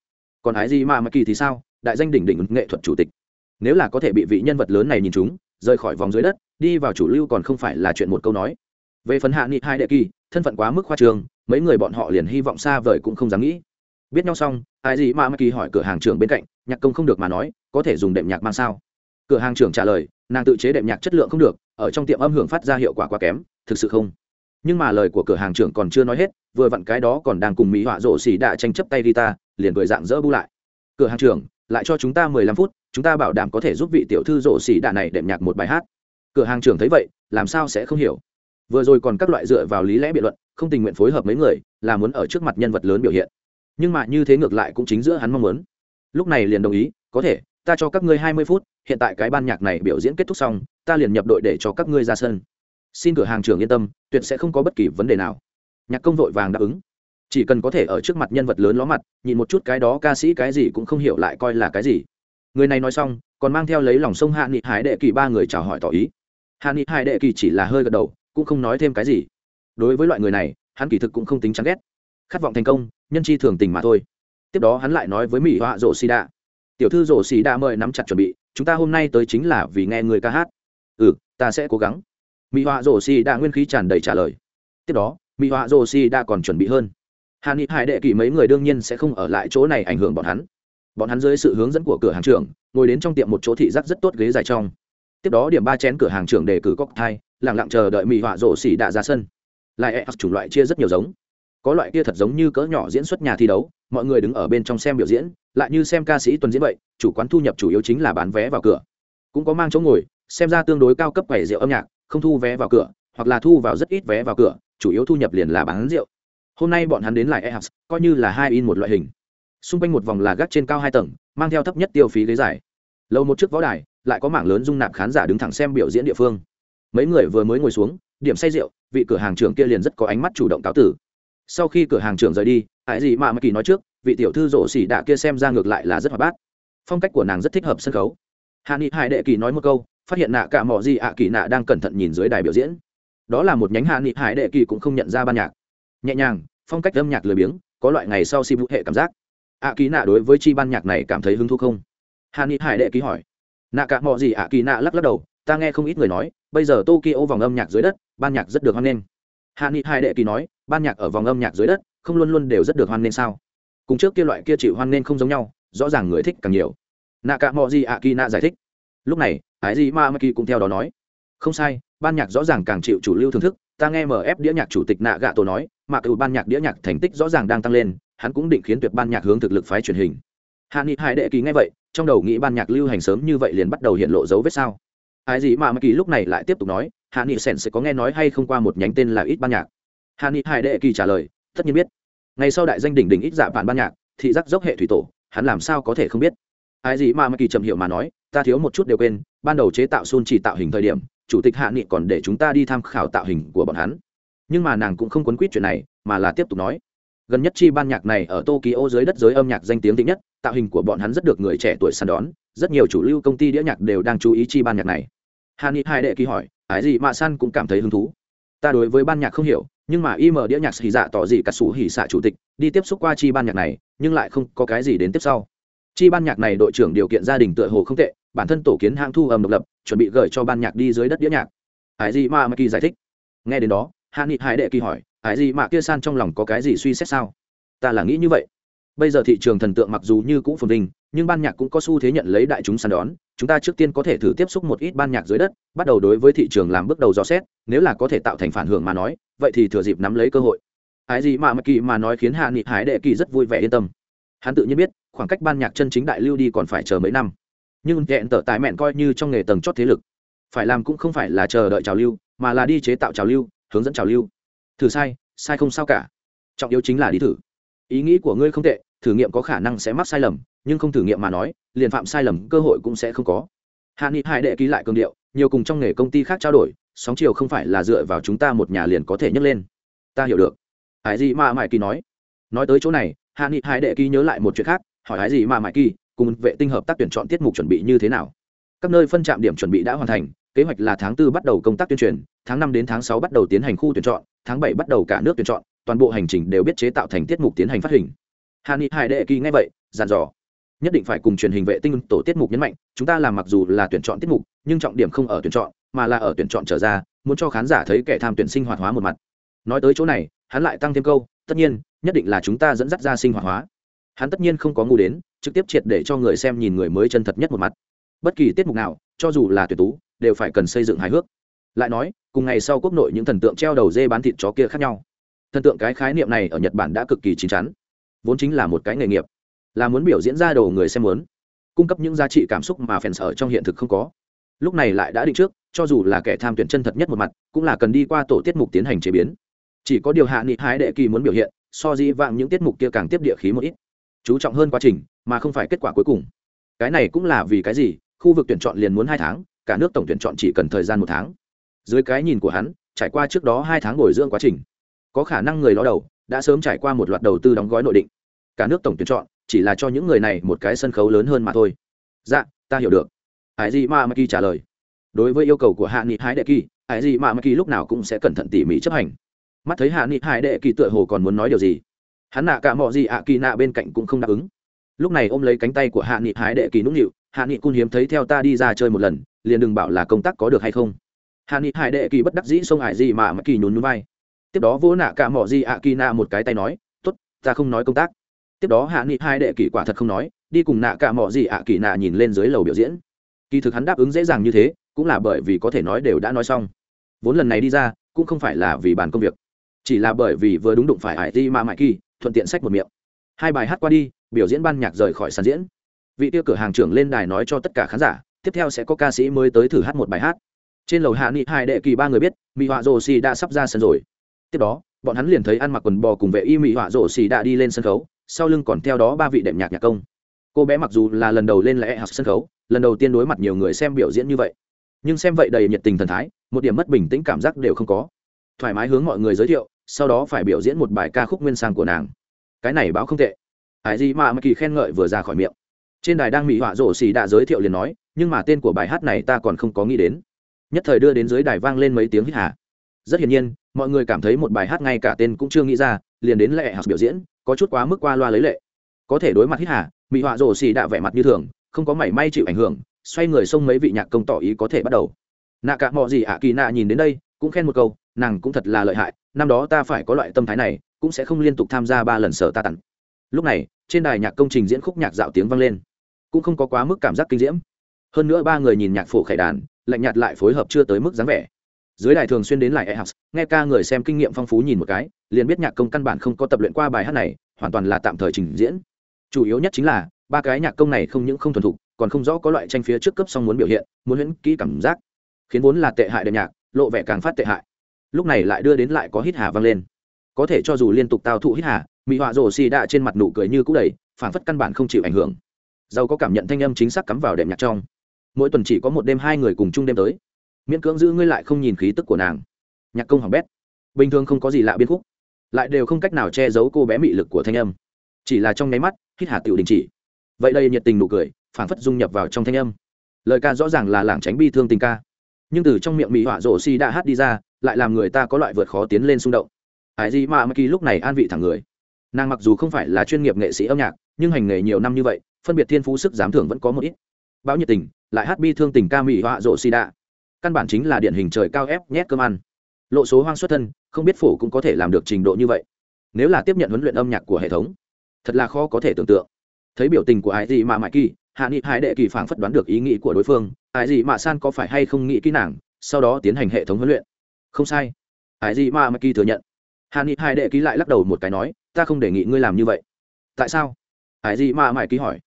Còn ái gì mà mãi kỳ thì sao? Đại danh đỉnh đỉnh nghệ thuật chủ tịch. Nếu là có thể bị vị nhân vật lớn này nhìn chúng rời khỏi vòng dưới đất, đi vào chủ lưu còn không phải là chuyện một câu nói. Về phần hạ nghị hai đệ kỳ, thân phận quá mức khoa trường mấy người bọn họ liền hy vọng xa vời cũng không dám nghĩ. Biết nhau xong ai gì mà kỳ hỏi cửa hàng trưởng bên cạnh, nhạc công không được mà nói, có thể dùng đệm nhạc mang sao? Cửa hàng trưởng trả lời, nàng tự chế đệm nhạc chất lượng không được, ở trong tiệm âm hưởng phát ra hiệu quả quá kém, thực sự không nhưng mà lời của cửa hàng trưởng còn chưa nói hết, vừa vặn cái đó còn đang cùng mỹ họa rổ xỉ đạ tranh chấp tay guitar liền cười dạng dỡ bu lại. Cửa hàng trưởng, lại cho chúng ta mười lăm phút, chúng ta bảo đảm có thể giúp vị tiểu thư rổ xỉ đạ này đệm nhạc một bài hát. Cửa hàng trưởng thấy vậy, làm sao sẽ không hiểu? Vừa rồi còn các loại dựa vào lý lẽ biện luận, không tình nguyện phối hợp mấy người, là muốn ở trước mặt nhân vật lớn biểu hiện. Nhưng mà như thế ngược lại cũng chính giữa hắn mong muốn. Lúc này liền đồng ý, có thể, ta cho các ngươi hai mươi phút, hiện tại cái ban nhạc này biểu diễn kết thúc xong, ta liền nhập đội để cho các ngươi ra sân xin cửa hàng trưởng yên tâm tuyệt sẽ không có bất kỳ vấn đề nào. Nhạc công vội vàng đáp ứng. Chỉ cần có thể ở trước mặt nhân vật lớn ló mặt nhìn một chút cái đó ca sĩ cái gì cũng không hiểu lại coi là cái gì. Người này nói xong còn mang theo lấy lòng sông hạ nghị hải đệ kỳ ba người chào hỏi tỏ ý. Hạ nghị hải đệ kỳ chỉ là hơi gật đầu cũng không nói thêm cái gì. Đối với loại người này hắn kỳ thực cũng không tính chán ghét. Khát vọng thành công nhân chi thường tình mà thôi. Tiếp đó hắn lại nói với mỹ họa rổ xì đạ, tiểu thư rổ xì đạ mời nắm chặt chuẩn bị chúng ta hôm nay tới chính là vì nghe người ca hát. Ừ ta sẽ cố gắng mỹ họa rổ xì đã nguyên khí tràn đầy trả lời. Tiếp đó mỹ họa rổ xì đã còn chuẩn bị hơn. Hàn ni hải đệ kỳ mấy người đương nhiên sẽ không ở lại chỗ này ảnh hưởng bọn hắn. Bọn hắn dưới sự hướng dẫn của cửa hàng trưởng, ngồi đến trong tiệm một chỗ thị giác rất tốt ghế dài trong. Tiếp đó điểm ba chén cửa hàng trưởng đề cử cocktail lẳng lặng chờ đợi mỹ họa rổ xì đã ra sân. Lại e chủng loại chia rất nhiều giống. Có loại kia thật giống như cỡ nhỏ diễn xuất nhà thi đấu, mọi người đứng ở bên trong xem biểu diễn, lại như xem ca sĩ tuần diễn vậy, chủ quán thu nhập chủ yếu chính là bán vé vào cửa. Cũng có mang chỗ ngồi, xem ra tương đối cao cấp quầy rượu âm nhạc không thu vé vào cửa, hoặc là thu vào rất ít vé vào cửa, chủ yếu thu nhập liền là bán rượu. Hôm nay bọn hắn đến lại e coi như là hai in một loại hình. Xung quanh một vòng là gác trên cao hai tầng, mang theo thấp nhất tiêu phí ghế dài. Lâu một chiếc võ đài, lại có mảng lớn dung nạp khán giả đứng thẳng xem biểu diễn địa phương. Mấy người vừa mới ngồi xuống, điểm say rượu, vị cửa hàng trưởng kia liền rất có ánh mắt chủ động cáo tử. Sau khi cửa hàng trưởng rời đi ải gì mà mà kỳ nói trước, vị tiểu thư rổ xỉ đạ kia xem ra ngược lại là rất hoạt bát. Phong cách của nàng rất thích hợp sân khấu. Hạ nghị hải đệ kỳ nói một câu phát hiện nạ cả mỏ gì ạ, kỳ nạ đang cẩn thận nhìn dưới đài biểu diễn. Đó là một nhánh hạ nghị hải đệ kỳ cũng không nhận ra ban nhạc. Nhẹ nhàng, phong cách âm nhạc lười biếng, có loại ngày sau si vũ hệ cảm giác. Ạ, kỳ nạ đối với chi ban nhạc này cảm thấy hứng thú không? Hạ nghị hải đệ kỳ hỏi. Nạ cả mỏ gì ạ, kỳ nạ lắc lắc đầu, ta nghe không ít người nói, bây giờ tokyo vòng âm nhạc dưới đất, ban nhạc rất được hoan nghênh. Hạ nghị hải đệ kỳ nói, ban nhạc ở vòng âm nhạc dưới đất, không luôn luôn đều rất được hoan nghênh sao? Cùng trước kia loại kia chịu hoan nghênh không giống nhau, rõ ràng người thích càng nhiều. Nạ cả mọi gì ạ, kỳ nạ giải thích. Lúc này ái gì ma maki cũng theo đó nói. Không sai, ban nhạc rõ ràng càng chịu chủ lưu thưởng thức, ta nghe mf đĩa nhạc chủ tịch nạ gạ tổ nói, mà cựu ban nhạc đĩa nhạc thành tích rõ ràng đang tăng lên, hắn cũng định khiến tuyệt ban nhạc hướng thực lực phái truyền hình. Hạ nghị hải đệ kỳ nghe vậy, trong đầu nghĩ ban nhạc lưu hành sớm như vậy liền bắt đầu hiện lộ dấu vết sao? Ai gì mà mà kỳ lúc này lại tiếp tục nói, hạ nghị sèn sẽ có nghe nói hay không qua một nhánh tên là ít ban nhạc? Hạ nghị hải đệ kỳ trả lời, tất nhiên biết. Ngày sau đại danh đỉnh đỉnh ít dạ bản ban nhạc, thị giác dốc hệ thủy tổ, hắn làm sao có thể không biết? Ai gì mà mà kỳ trầm hiểu mà nói, ta thiếu một chút đều quên ban đầu chế tạo xôn chỉ tạo hình thời điểm, chủ tịch hạ nghị còn để chúng ta đi tham khảo tạo hình của bọn hắn. Nhưng mà nàng cũng không quấn quýt chuyện này, mà là tiếp tục nói. Gần nhất chi ban nhạc này ở tokyo dưới đất giới âm nhạc danh tiếng tính nhất, tạo hình của bọn hắn rất được người trẻ tuổi săn đón, rất nhiều chủ lưu công ty đĩa nhạc đều đang chú ý chi ban nhạc này. Hà ni hai đệ kỳ hỏi, ái gì mà san cũng cảm thấy hứng thú? Ta đối với ban nhạc không hiểu, nhưng mà im đĩa nhạc hì dạ tỏ gì cả sủ hỉ xạ chủ tịch, đi tiếp xúc qua chi ban nhạc này, nhưng lại không có cái gì đến tiếp sau. Chi ban nhạc này đội trưởng điều kiện gia đình tựa hồ không tệ bản thân tổ kiến hãng thu âm độc lập, chuẩn bị gửi cho ban nhạc đi dưới đất đĩa nhạc. Hải gì mà mạ kỳ giải thích. Nghe đến đó, hạ nghị hải đệ kỳ hỏi, hải gì mà kia san trong lòng có cái gì suy xét sao? Ta là nghĩ như vậy. Bây giờ thị trường thần tượng mặc dù như cũng phồn vinh, nhưng ban nhạc cũng có xu thế nhận lấy đại chúng săn đón. Chúng ta trước tiên có thể thử tiếp xúc một ít ban nhạc dưới đất, bắt đầu đối với thị trường làm bước đầu dò xét, nếu là có thể tạo thành phản hưởng mà nói, vậy thì thừa dịp nắm lấy cơ hội. Ái gì mà mà kỳ mà nói khiến hạ nghị hải đệ kỳ rất vui vẻ yên tâm. Hắn tự nhiên biết, khoảng cách ban nhạc chân chính đại lưu đi còn phải chờ mấy năm nhưng hẹn tở tài mẹn coi như trong nghề tầng chót thế lực. Phải làm cũng không phải là chờ đợi trào lưu, mà là đi chế tạo trào lưu, hướng dẫn trào lưu. Thử sai sai không sao cả. Trọng yếu chính là đi thử. Ý nghĩ của ngươi không tệ, thử nghiệm có khả năng sẽ mắc sai lầm, nhưng không thử nghiệm mà nói, liền phạm sai lầm cơ hội cũng sẽ không có. Hạ nghị hai đệ ký lại cường điệu, nhiều cùng trong nghề công ty khác trao đổi, sóng chiều không phải là dựa vào chúng ta một nhà liền có thể nhấc lên. Ta hiểu được. Hải gì mà mãi kỳ nói. Nói tới chỗ này, hạ nghị hai đệ ký nhớ lại một chuyện khác, hỏi hải gì mà mãi kỳ cùng vệ tinh hợp tác tuyển chọn tiết mục chuẩn bị như thế nào. Các nơi phân trạm điểm chuẩn bị đã hoàn thành, kế hoạch là tháng 4 bắt đầu công tác tuyên truyền, tháng 5 đến tháng 6 bắt đầu tiến hành khu tuyển chọn, tháng 7 bắt đầu cả nước tuyển chọn, toàn bộ hành trình đều biết chế tạo thành tiết mục tiến hành phát hình. Hà ni hải đệ kỳ nghe vậy dàn dò, nhất định phải cùng truyền hình vệ tinh tổ tiết mục nhấn mạnh, chúng ta làm mặc dù là tuyển chọn tiết mục, nhưng trọng điểm không ở tuyển chọn, mà là ở tuyển chọn trở ra, muốn cho khán giả thấy kẻ tham tuyển sinh hoạt hóa một mặt. Nói tới chỗ này, hắn lại tăng thêm câu, tất nhiên, nhất định là chúng ta dẫn dắt ra sinh hoạt hóa hắn tất nhiên không có ngu đến, trực tiếp triệt để cho người xem nhìn người mới chân thật nhất một mặt. Bất kỳ tiết mục nào, cho dù là tuyệt tú, đều phải cần xây dựng hài hước. Lại nói, cùng ngày sau quốc nội những thần tượng treo đầu dê bán thịt chó kia khác nhau. Thần tượng cái khái niệm này ở nhật bản đã cực kỳ chín chắn. Vốn chính là một cái nghề nghiệp, là muốn biểu diễn ra đồ người xem muốn, cung cấp những giá trị cảm xúc mà fans ở trong hiện thực không có. Lúc này lại đã định trước, cho dù là kẻ tham tuyển chân thật nhất một mặt, cũng là cần đi qua tổ tiết mục tiến hành chế biến. Chỉ có điều hạ nghị hái đệ kỳ muốn biểu hiện, so di vạng những tiết mục kia càng tiếp địa khí một ít chú trọng hơn quá trình, mà không phải kết quả cuối cùng. Cái này cũng là vì cái gì, khu vực tuyển chọn liền muốn hai tháng, cả nước tổng tuyển chọn chỉ cần thời gian một tháng. Dưới cái nhìn của hắn, trải qua trước đó hai tháng bồi dưỡng quá trình, có khả năng người ló đầu, đã sớm trải qua một loạt đầu tư đóng gói nội định. Cả nước tổng tuyển chọn, chỉ là cho những người này một cái sân khấu lớn hơn mà thôi. Dạ ta hiểu được. Hải gì mà maki trả lời. Đối với yêu cầu của hạ nghị hải đệ kỳ, hải gì mà maki lúc nào cũng sẽ cẩn thận tỉ mỉ chấp hành. Mắt thấy hạ nghị hải đệ kỳ tựa hồ còn muốn nói điều gì? Hắn nạ cả mọi gì ạ, kỳ nạ bên cạnh cũng không đáp ứng. Lúc này ôm lấy cánh tay của hạ nghị hải đệ kỳ nũng nịu, hạ nghị cun hiếm thấy theo ta đi ra chơi một lần, liền đừng bảo là công tác có được hay không. Hạ nghị hải đệ kỳ bất đắc dĩ xông hải gì mà mà kỳ nhún nhún vai. Tiếp đó vỗ nạ cả mỏ gì ạ, kỳ nạ một cái tay nói t ố t ta không nói công tác. Tiếp đó hạ nghị hai đệ kỳ quả thật không nói, đi cùng nạ cả mỏ gì ạ, kỳ nạ nhìn lên dưới lầu biểu diễn. Kỳ thực hắn đáp ứng dễ dàng như thế, cũng là bởi vì có thể nói đều đã nói xong. Vốn lần này đi ra, cũng không phải là vì bàn công việc chỉ là bởi vì vừa đúng đụng phải ải ti ma mãi kỳ, thuận tiện sách một miệng. Hai bài hát qua đi, biểu diễn ban nhạc rời khỏi sàn diễn. Vị tiêu cửa hàng trưởng lên đài nói cho tất cả khán giả, tiếp theo sẽ có ca sĩ mới tới thử hát một bài hát. Trên lầu hạ nghị hai đệ kỳ ba người biết mỹ họa rồ xì đã sắp ra sân rồi. Tiếp đó, bọn hắn liền thấy ăn mặc quần bò cùng vệ y mỹ họa rồ xì đã đi lên sân khấu, sau lưng còn theo đó ba vị đệm nhạc nhạc công. Cô bé mặc dù là lần đầu lên lễ học sân khấu, lần đầu tiên đối mặt nhiều người xem biểu diễn như vậy. Nhưng xem vậy đầy nhiệt tình thần thái, một điểm mất bình tĩnh cảm giác đều không có. Thoải mái hướng mọi người giới thiệu sau đó phải biểu diễn một bài ca khúc nguyên sang của nàng. Cái này báo không tệ. Hải gì mà mà kỳ khen ngợi vừa ra khỏi miệng. Trên đài đang mỹ họa rổ xì đã giới thiệu liền nói, nhưng mà tên của bài hát này ta còn không có nghĩ đến. Nhất thời đưa đến dưới đài vang lên mấy tiếng hít hà. Rất hiển nhiên, mọi người cảm thấy một bài hát ngay cả tên cũng chưa nghĩ ra, liền đến lệ học biểu diễn, có chút quá mức qua loa lấy lệ. Có thể đối mặt hít hà, mỹ họa rổ xì đã vẻ mặt như thường, không có mảy may chịu ảnh hưởng, xoay người xông mấy vị nhạc công tỏ ý có thể bắt đầu. Nạ cả mọi gì ạ kỳ nạ nhìn đến đây, cũng khen một câu nàng cũng thật là lợi hại, năm đó ta phải có loại tâm thái này, cũng sẽ không liên tục tham gia ba lần sở ta tặng. Lúc này, trên đài nhạc công trình diễn khúc nhạc dạo tiếng vang lên. Cũng không có quá mức cảm giác kinh diễm. Hơn nữa ba người nhìn nhạc phổ khải đàn, lạnh nhạt lại phối hợp chưa tới mức dáng vẻ. Dưới đài thường xuyên đến lại e house nghe ca người xem kinh nghiệm phong phú nhìn một cái, liền biết nhạc công căn bản không có tập luyện qua bài hát này, hoàn toàn là tạm thời trình diễn. Chủ yếu nhất chính là, ba cái nhạc công này không những không thuần thục, còn không rõ có loại tranh phía trước cấp xong muốn biểu hiện, muốn huyễn kỹ cảm giác. Khiến vốn là tệ hại đệm nhạc, lộ vẻ càng phát tệ hại lúc này lại đưa đến lại có hít hà vang lên. Có thể cho dù liên tục tao thụ hít hà mỹ họa rổ xì đạ trên mặt nụ cười như cũ đầy phản phất căn bản không chịu ảnh hưởng. Giàu có cảm nhận thanh âm chính xác cắm vào đệm nhạc trong. Mỗi tuần chỉ có một đêm hai người cùng chung đêm tới. Miễn cưỡng giữ ngươi lại không nhìn khí tức của nàng. Nhạc công hỏng bét. Bình thường không có gì lạ biên khúc. Lại đều không cách nào che giấu cô bé mị lực của thanh âm. Chỉ là trong nháy mắt, hít hà tiểu đình chỉ. Vậy đây nhiệt tình nụ cười phản phất dung nhập vào trong thanh âm. Lời ca rõ ràng là lảng tránh bi thương tình ca. Nhưng từ trong miệng mỹ họa rổ xì đã hát đi ra lại làm người ta có loại vượt khó tiến lên xung động. Ải gì mà kỳ lúc này an vị thẳng người. Nàng mặc dù không phải là chuyên nghiệp nghệ sĩ âm nhạc, nhưng hành nghề nhiều năm như vậy, phân biệt thiên phú sức giám thưởng vẫn có một ít. Bão nhiệt tình, lại hát bi thương tình ca mỹ họa rộ si đạ. Căn bản chính là điển hình trời cao ép nhét cơm ăn. Lộ số hoang xuất thân, không biết phổ cũng có thể làm được trình độ như vậy. Nếu là tiếp nhận huấn luyện âm nhạc của hệ thống, thật là khó có thể tưởng tượng. Thấy biểu tình của ai gì mà mãi kỳ hạ nghị hải đệ kỳ phảng phất đoán được ý nghĩ của đối phương. Ai gì mà san có phải hay không nghĩ kỹ nàng, sau đó tiến hành hệ thống huấn luyện không sai. Ai gì mà maki thừa nhận. Hạ nghị hai đệ ký lại lắc đầu một cái nói, ta không đề nghị ngươi làm như vậy. Tại sao? Ai gì mà mãi ký hỏi.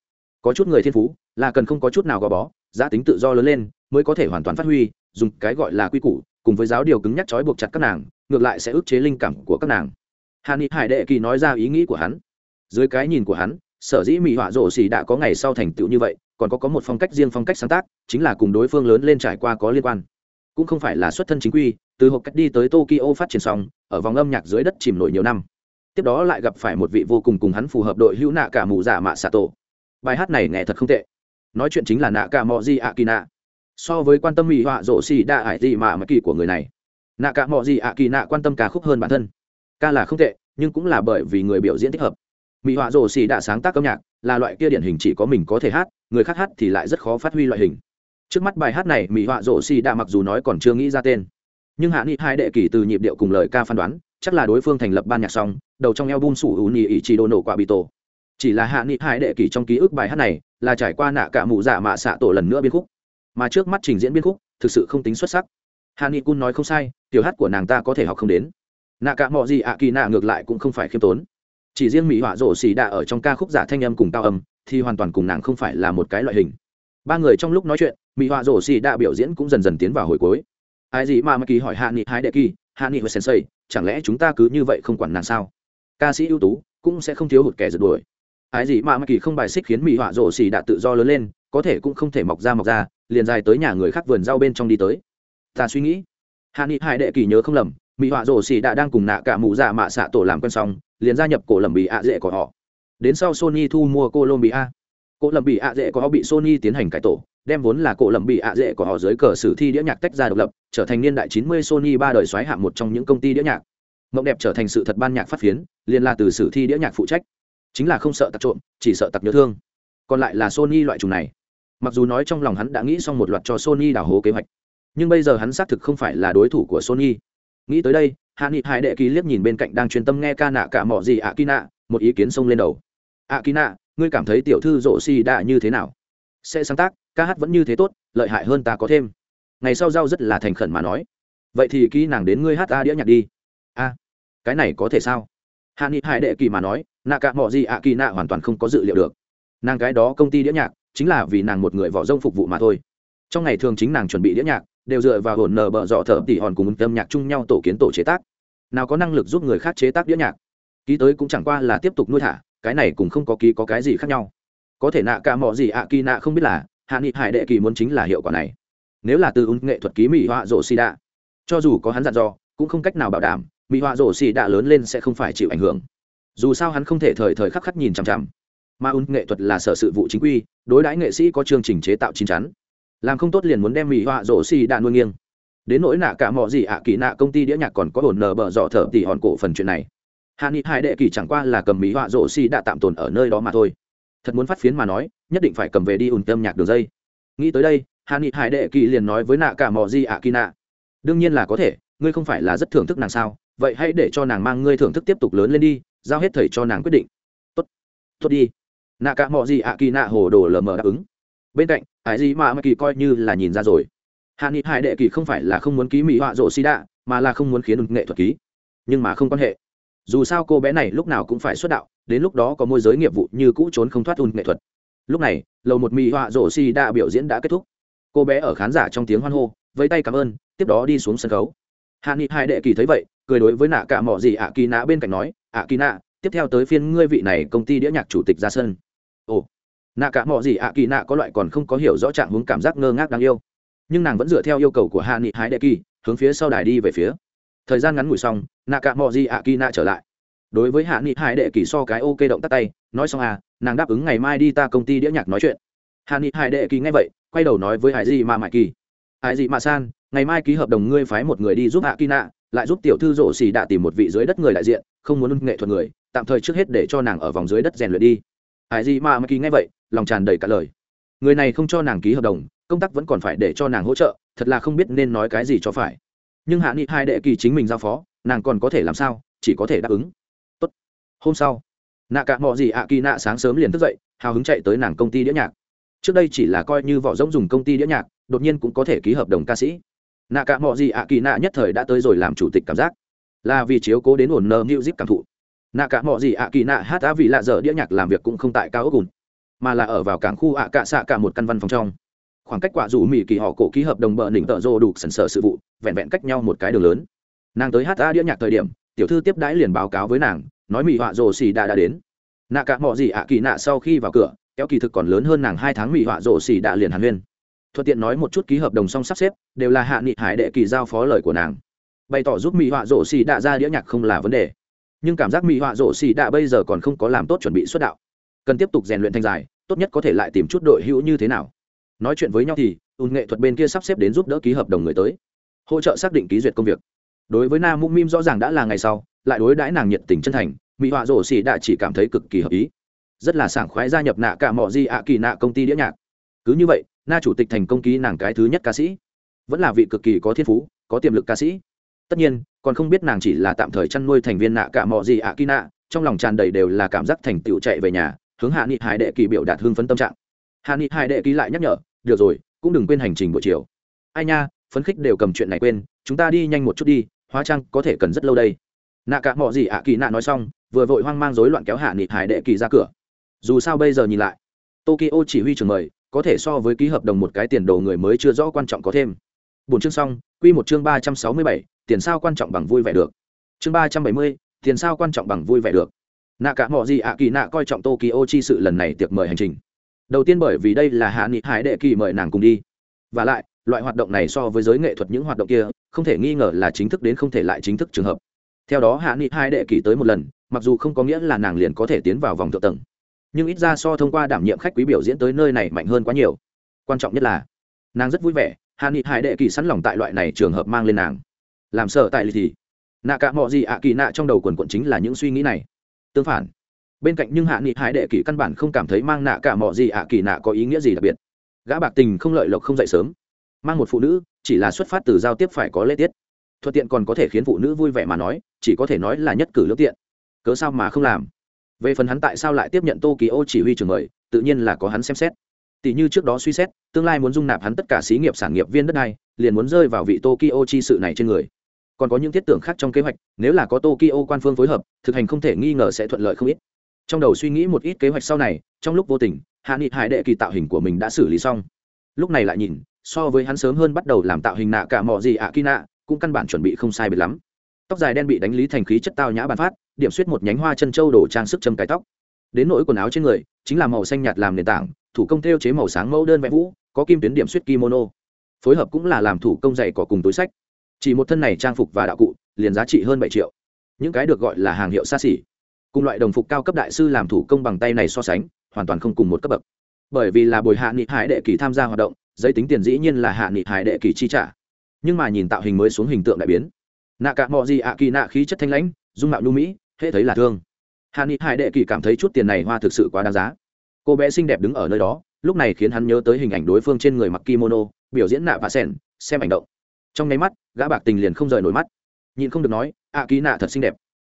Có chút người thiên phú, là cần không có chút nào gò bó, giá tính tự do lớn lên, mới có thể hoàn toàn phát huy, dùng cái gọi là quy củ, cùng với giáo điều cứng nhắc trói buộc chặt các nàng, ngược lại sẽ ức chế linh cảm của các nàng. Hàn ni hải đệ kỳ nói ra ý nghĩ của hắn. Dưới cái nhìn của hắn, sở dĩ mỹ họa rổ xì đã có ngày sau thành tựu như vậy, còn có có một phong cách riêng phong cách sáng tác, chính là cùng đối phương lớn lên trải qua có liên quan. Cũng không phải là xuất thân chính quy từ hộp cách đi tới tokyo phát triển xong, ở vòng âm nhạc dưới đất chìm nổi nhiều năm. Tiếp đó lại gặp phải một vị vô cùng cùng hắn phù hợp đội hữu nạ cả mù giả mạ xạ tổ. Bài hát này nghe thật không tệ. Nói chuyện chính là nạ cả mò di ạ kỳ nạ. So với quan tâm mỹ họa rộ xì đa ải gì mà mà kỳ của người này. Nạ cả mò di ạ kỳ nạ quan tâm ca khúc hơn bản thân. Ca là không tệ, nhưng cũng là bởi vì người biểu diễn thích hợp. Mỹ họa rổ xì đã sáng tác âm nhạc là loại kia điển hình chỉ có mình có thể hát, người khác hát thì lại rất khó phát huy loại hình. Trước mắt bài hát này, mỹ họa rổ xì đã mặc dù nói còn chưa nghĩ ra tên nhưng hạ nghị hai đệ kỳ từ nhịp điệu cùng lời ca phán đoán, chắc là đối phương thành lập ban nhạc xong, đầu trong eo bum sủ hữu nhì ý chỉ đồ nổ quả bị tổ. Chỉ là hạ nghị hai đệ kỳ trong ký ức bài hát này là trải qua nạ cả mụ dạ mạ xạ tổ lần nữa biên khúc. Mà trước mắt trình diễn biên khúc, thực sự không tính xuất sắc. Hạ nghị cun nói không sai, tiểu hát của nàng ta có thể học không đến. Nạ cả mọi gì ạ kỳ nạ ngược lại cũng không phải khiêm tốn. Chỉ riêng mỹ họa rổ xì đạ ở trong ca khúc giả thanh âm cùng cao âm, thì hoàn toàn cùng nàng không phải là một cái loại hình. Ba người trong lúc nói chuyện, mỹ họa rổ xì đạ biểu diễn cũng dần dần tiến vào hồi cuối ai gì mà mắc kỳ hỏi hạ nghị hai đệ kỳ, hạ nghị và sensei chẳng lẽ chúng ta cứ như vậy không quản nàng sao? Ca sĩ ưu tú cũng sẽ không thiếu hụt kẻ rượt đuổi. Ai gì mà mắc kỳ không bài xích khiến mỹ họa rổ xì đạ tự do lớn lên, có thể cũng không thể mọc ra mọc ra, liền dài tới nhà người khác vườn rau bên trong đi tới. Ta suy nghĩ. Hạ nghị hai đệ kỳ nhớ không lầm, mỹ họa rổ xì đã đang cùng nạ cả mụ dạ mạ xạ tổ làm quen xong, liền gia nhập cổ lầm bị ạ dễ của họ. Đến sau sony thu mua colombia cổ lầm bị ạ dễ của họ bị sony tiến hành cải tổ, đem vốn là cổ lầm bị ạ dễ của họ dưới cờ sử thi đĩa nhạc tách ra độc lập, trở thành niên đại 90 sony ba đời xoáy hạng một trong những công ty đĩa nhạc. Mộng đẹp trở thành sự thật ban nhạc phát phiến liên la từ sử thi đĩa nhạc phụ trách. Chính là không sợ tặc trộm, chỉ sợ tặc nhớ thương. Còn lại là sony loại trùng này. Mặc dù nói trong lòng hắn đã nghĩ xong một loạt cho sony đảo hố kế hoạch, nhưng bây giờ hắn xác thực không phải là đối thủ của sony. Nghĩ tới đây, hạ nghị hải đệ ký liếc nhìn bên cạnh đang chuyên tâm nghe ca nạ cả mỏ gì ạ kỳ nạ một ý kiến xông lên đầu. Ạ kỳ nạ ngươi cảm thấy tiểu thư rộ xì đạ như thế nào? Sẽ sáng tác, ca hát vẫn như thế tốt, lợi hại hơn ta có thêm. Ngày sau giao rất là thành khẩn mà nói. Vậy thì kỹ nàng đến ngươi hát ta đĩa nhạc đi. A, cái này có thể sao? Hạ nghị hải đệ kỳ mà nói, nạ cả mọi gì ạ kỳ nạ hoàn toàn không có dự liệu được. Nàng cái đó công ty đĩa nhạc, chính là vì nàng một người võ rông phục vụ mà thôi. Trong ngày thường chính nàng chuẩn bị đĩa nhạc, đều dựa vào hồn nờ bợ dọ thở tỉ hòn cùng âm nhạc chung nhau tổ kiến tổ chế tác. Nào có năng lực giúp người khác chế tác đĩa nhạc? Ký tới cũng chẳng qua là tiếp tục nuôi thả cái này cũng không có ký có cái gì khác nhau. Có thể nạ cả mỏ gì ạ, kỳ nạ không biết là, hạ nghị hải đệ kỳ muốn chính là hiệu quả này. Nếu là từ ứng nghệ thuật ký mỹ họa rổ xì đạ, cho dù có hắn dặn dò, cũng không cách nào bảo đảm, mỹ họa rổ xì đạ lớn lên sẽ không phải chịu ảnh hưởng. Dù sao hắn không thể thời thời khắc khắc nhìn chằm chằm. Mà ứng nghệ thuật là sở sự vụ chính quy, đối đãi nghệ sĩ có chương trình chế tạo chín chắn. Làm không tốt liền muốn đem mỹ họa rổ xì đạ nuôi nghiêng. Đến nỗi nạ cả mọi gì ạ, kỳ nạ công ty đĩa nhạc còn có hồn nờ bờ dọ thở tỉ hòn cổ phần chuyện này hạ nghị hai đệ kỳ chẳng qua là cầm mỹ họa rổ xì đã tạm tồn ở nơi đó mà thôi. Thật muốn phát phiến mà nói, nhất định phải cầm về đi ùn tâm nhạc đường dây. Nghĩ tới đây, hạ nghị hải đệ kỳ liền nói với nạ cả mò di ạ kỳ nạ. Đương nhiên là có thể, ngươi không phải là rất thưởng thức nàng sao? Vậy hãy để cho nàng mang ngươi thưởng thức tiếp tục lớn lên đi, giao hết thầy cho nàng quyết định. Tốt tốt đi. Nạ cả mò di ạ kỳ nạ hồ đồ lờ mờ đáp ứng. Bên cạnh, hải gì mà mà kỳ coi như là nhìn ra rồi. Hạ nghị hải đệ kỳ không phải là không muốn ký mỹ họa rổ xi đạ mà là không muốn khiến nghệ thuật ký. Nhưng mà không quan hệ dù sao cô bé này lúc nào cũng phải xuất đạo, đến lúc đó có môi giới nghiệp vụ như cũ trốn không thoát un nghệ thuật. Lúc này, lầu một mì họa rổ xi đa biểu diễn đã kết thúc. Cô bé ở khán giả trong tiếng hoan hô, vẫy tay cảm ơn, tiếp đó đi xuống sân khấu. Hạ nghị hai đệ kỳ thấy vậy, cười đối với nạ cả mỏ gì ạ kỳ nạ bên cạnh nói, ạ kỳ nạ, tiếp theo tới phiên ngươi vị này công ty đĩa nhạc chủ tịch ra sân. Ồ, nạ cả mỏ gì ạ kỳ nạ có loại còn không có hiểu rõ trạng hướng cảm giác ngơ ngác đáng yêu. Nhưng nàng vẫn dựa theo yêu cầu của hạ nghị hai đệ kỳ, hướng phía sau đài đi về phía thời gian ngắn ngủi xong nạ cả mò di ạ kỳ nạ trở lại. Đối với hạ nghị hải đệ kỳ so cái ok động tắt tay, nói xong à nàng đáp ứng ngày mai đi ta công ty đĩa nhạc nói chuyện. Hạ nghị hải đệ kỳ nghe vậy, quay đầu nói với hải di mà mại kỳ. Hải di mà san, ngày mai ký hợp đồng ngươi phái một người đi giúp hạ kỳ nạ lại giúp tiểu thư rổ xì đạ tìm một vị dưới đất người đại diện, không muốn nghệ thuật người, tạm thời trước hết để cho nàng ở vòng dưới đất rèn luyện đi. Hải di mà mại kỳ nghe vậy, lòng tràn đầy cả lời. Người này không cho nàng ký hợp đồng, công tác vẫn còn phải để cho nàng hỗ trợ, thật là không biết nên nói cái gì cho phải nhưng hạ nghị hai đệ kỳ chính mình giao phó, nàng còn có thể làm sao, chỉ có thể đáp ứng. Tốt. hôm sau, nạ cả mọi gì ạ kỳ nạ sáng sớm liền thức dậy, hào hứng chạy tới nàng công ty đĩa nhạc. Trước đây chỉ là coi như vỏ rỗng dùng công ty đĩa nhạc, đột nhiên cũng có thể ký hợp đồng ca sĩ. Nạ cả mọi gì ạ kỳ nạ nhất thời đã tới rồi làm chủ tịch cảm giác. Là vì chiếu cố đến ổn nơ zip cảm thụ. Nạ cả mọi gì ạ kỳ nạ hát á vì lạ dở đĩa nhạc làm việc cũng không tại cao ốc ùn, mà là ở vào cảng khu ạ cạ xạ cả một căn văn phòng trong khoảng cách quả dù mỹ kỳ họ cổ ký hợp đồng bờ đỉnh tợ rô đủ sần sở sự vụ, vẹn vẹn cách nhau một cái đường lớn. Nàng tới hát a đĩa nhạc thời điểm, tiểu thư tiếp đãi liền báo cáo với nàng, nói mỹ họa rồ xì đã đã đến. Nạ cả mọi gì ạ, kỳ nạ sau khi vào cửa, kéo kỳ thực còn lớn hơn nàng hai tháng mỹ họa rồ xì đã liền hàn huyên. Thuận tiện nói một chút ký hợp đồng xong sắp xếp, đều là hạ nghị hải đệ kỳ giao phó lời của nàng. Bày tỏ giúp mỹ họa rồ xì đã ra đĩa nhạc không là vấn đề. Nhưng cảm giác mỹ họa rồ xì đã bây giờ còn không có làm tốt chuẩn bị xuất đạo. Cần tiếp tục rèn luyện thanh dài, tốt nhất có thể lại tìm chút đội hữu như thế nào nói chuyện với nhau thì, ùn nghệ thuật bên kia sắp xếp đến giúp đỡ ký hợp đồng người tới. Hỗ trợ xác định ký duyệt công việc. Đối với na mung mim rõ ràng đã là ngày sau, lại đối đãi nàng nhiệt tình chân thành, mỹ họa rổ xì đã chỉ cảm thấy cực kỳ hợp ý. Rất là sảng khoái gia nhập nạ cả mọi di ạ kỳ nạ công ty đĩa nhạc. Cứ như vậy, na chủ tịch thành công ký nàng cái thứ nhất ca sĩ. Vẫn là vị cực kỳ có thiên phú, có tiềm lực ca sĩ. Tất nhiên, còn không biết nàng chỉ là tạm thời chăn nuôi thành viên nạ cả mọi gì ạ kỳ nạ, trong lòng tràn đầy đều là cảm giác thành tựu chạy về nhà, hướng hạ nghị hải đệ kỳ biểu đạt hưng phấn tâm trạng. Hạ nghị hải đệ kỳ lại nhắc nhở được rồi, cũng đừng quên hành trình buổi chiều. Ai nha, phấn khích đều cầm chuyện này quên, chúng ta đi nhanh một chút đi, hóa trang có thể cần rất lâu đây. Nạ cả mọi gì ạ kỳ nạ nói xong, vừa vội hoang mang rối loạn kéo hạ nghị hải đệ kỳ ra cửa. Dù sao bây giờ nhìn lại, tokyo chỉ huy trường mời, có thể so với ký hợp đồng một cái tiền đồ người mới chưa rõ quan trọng có thêm. Bốn chương xong, quy một chương ba trăm sáu mươi bảy, tiền sao quan trọng bằng vui vẻ được. Chương ba trăm bảy mươi, tiền sao quan trọng bằng vui vẻ được. Nạ cả mọi gì ạ kỳ nạ coi trọng tokyo chi sự lần này tiệc mời hành trình đầu tiên bởi vì đây là hạ nghị hải đệ kỳ mời nàng cùng đi. Và lại, loại hoạt động này so với giới nghệ thuật những hoạt động kia, không thể nghi ngờ là chính thức đến không thể lại chính thức trường hợp. Theo đó hạ nghị hai đệ kỳ tới một lần, mặc dù không có nghĩa là nàng liền có thể tiến vào vòng thượng tầng, nhưng ít ra so thông qua đảm nhiệm khách quý biểu diễn tới nơi này mạnh hơn quá nhiều. Quan trọng nhất là, nàng rất vui vẻ, hạ nghị hai đệ kỳ sẵn lòng tại loại này trường hợp mang lên nàng. Làm sợ tại thì, nạ cả mọi gì ạ kỳ nạ trong đầu quần quận chính là những suy nghĩ này. Tương phản bên cạnh nhưng hạ nghị hải đệ kỳ căn bản không cảm thấy mang nạ cả mọi gì ạ kỳ nạ có ý nghĩa gì đặc biệt. Gã bạc tình không lợi lộc không dậy sớm. Mang một phụ nữ, chỉ là xuất phát từ giao tiếp phải có lễ tiết. Thuận tiện còn có thể khiến phụ nữ vui vẻ mà nói, chỉ có thể nói là nhất cử lưỡng tiện. Cớ sao mà không làm? Về phần hắn tại sao lại tiếp nhận tô kỳ ô chỉ huy trường mời, tự nhiên là có hắn xem xét. Tỷ như trước đó suy xét, tương lai muốn dung nạp hắn tất cả xí nghiệp sản nghiệp viên đất này, liền muốn rơi vào vị tokyo chi sự này trên người. Còn có những thiết tưởng khác trong kế hoạch, nếu là có tokyo quan phương phối hợp, thực hành không thể nghi ngờ sẽ thuận lợi không ít trong đầu suy nghĩ một ít kế hoạch sau này, trong lúc vô tình, hạ nghị hải đệ kỳ tạo hình của mình đã xử lý xong. Lúc này lại nhìn, so với hắn sớm hơn bắt đầu làm tạo hình nạ cả mọi gì ạ kỳ nạ, cũng căn bản chuẩn bị không sai biệt lắm. Tóc dài đen bị đánh lý thành khí chất tao nhã bàn phát, điểm suýt một nhánh hoa chân trâu đổ trang sức châm cái tóc. Đến nỗi quần áo trên người, chính là màu xanh nhạt làm nền tảng, thủ công theo chế màu sáng mẫu đơn vẽ vũ, có kim tuyến điểm suýt kimono. Phối hợp cũng là làm thủ công dày cỏ cùng túi sách. Chỉ một thân này trang phục và đạo cụ, liền giá trị hơn bảy triệu. Những cái được gọi là hàng hiệu xa xỉ cùng loại đồng phục cao cấp đại sư làm thủ công bằng tay này so sánh, hoàn toàn không cùng một cấp bậc. Bởi vì là bồi hạ nghị hải đệ kỳ tham gia hoạt động, giấy tính tiền dĩ nhiên là hạ nghị hải đệ kỳ chi trả. Nhưng mà nhìn tạo hình mới xuống hình tượng đại biến. Nạ cả mọi gì ạ kỳ nạ khí chất thanh lãnh, dung mạo nhu mỹ hễ thấy là thương. Hạ nghị hải đệ kỳ cảm thấy chút tiền này hoa thực sự quá đáng giá. Cô bé xinh đẹp đứng ở nơi đó, lúc này khiến hắn nhớ tới hình ảnh đối phương trên người mặc kimono, biểu diễn nạ và sen, xem ảnh động. Trong nháy mắt, gã bạc tình liền không rời nổi mắt. Nhìn không được nói, ạ kỳ nạ thật xinh đẹp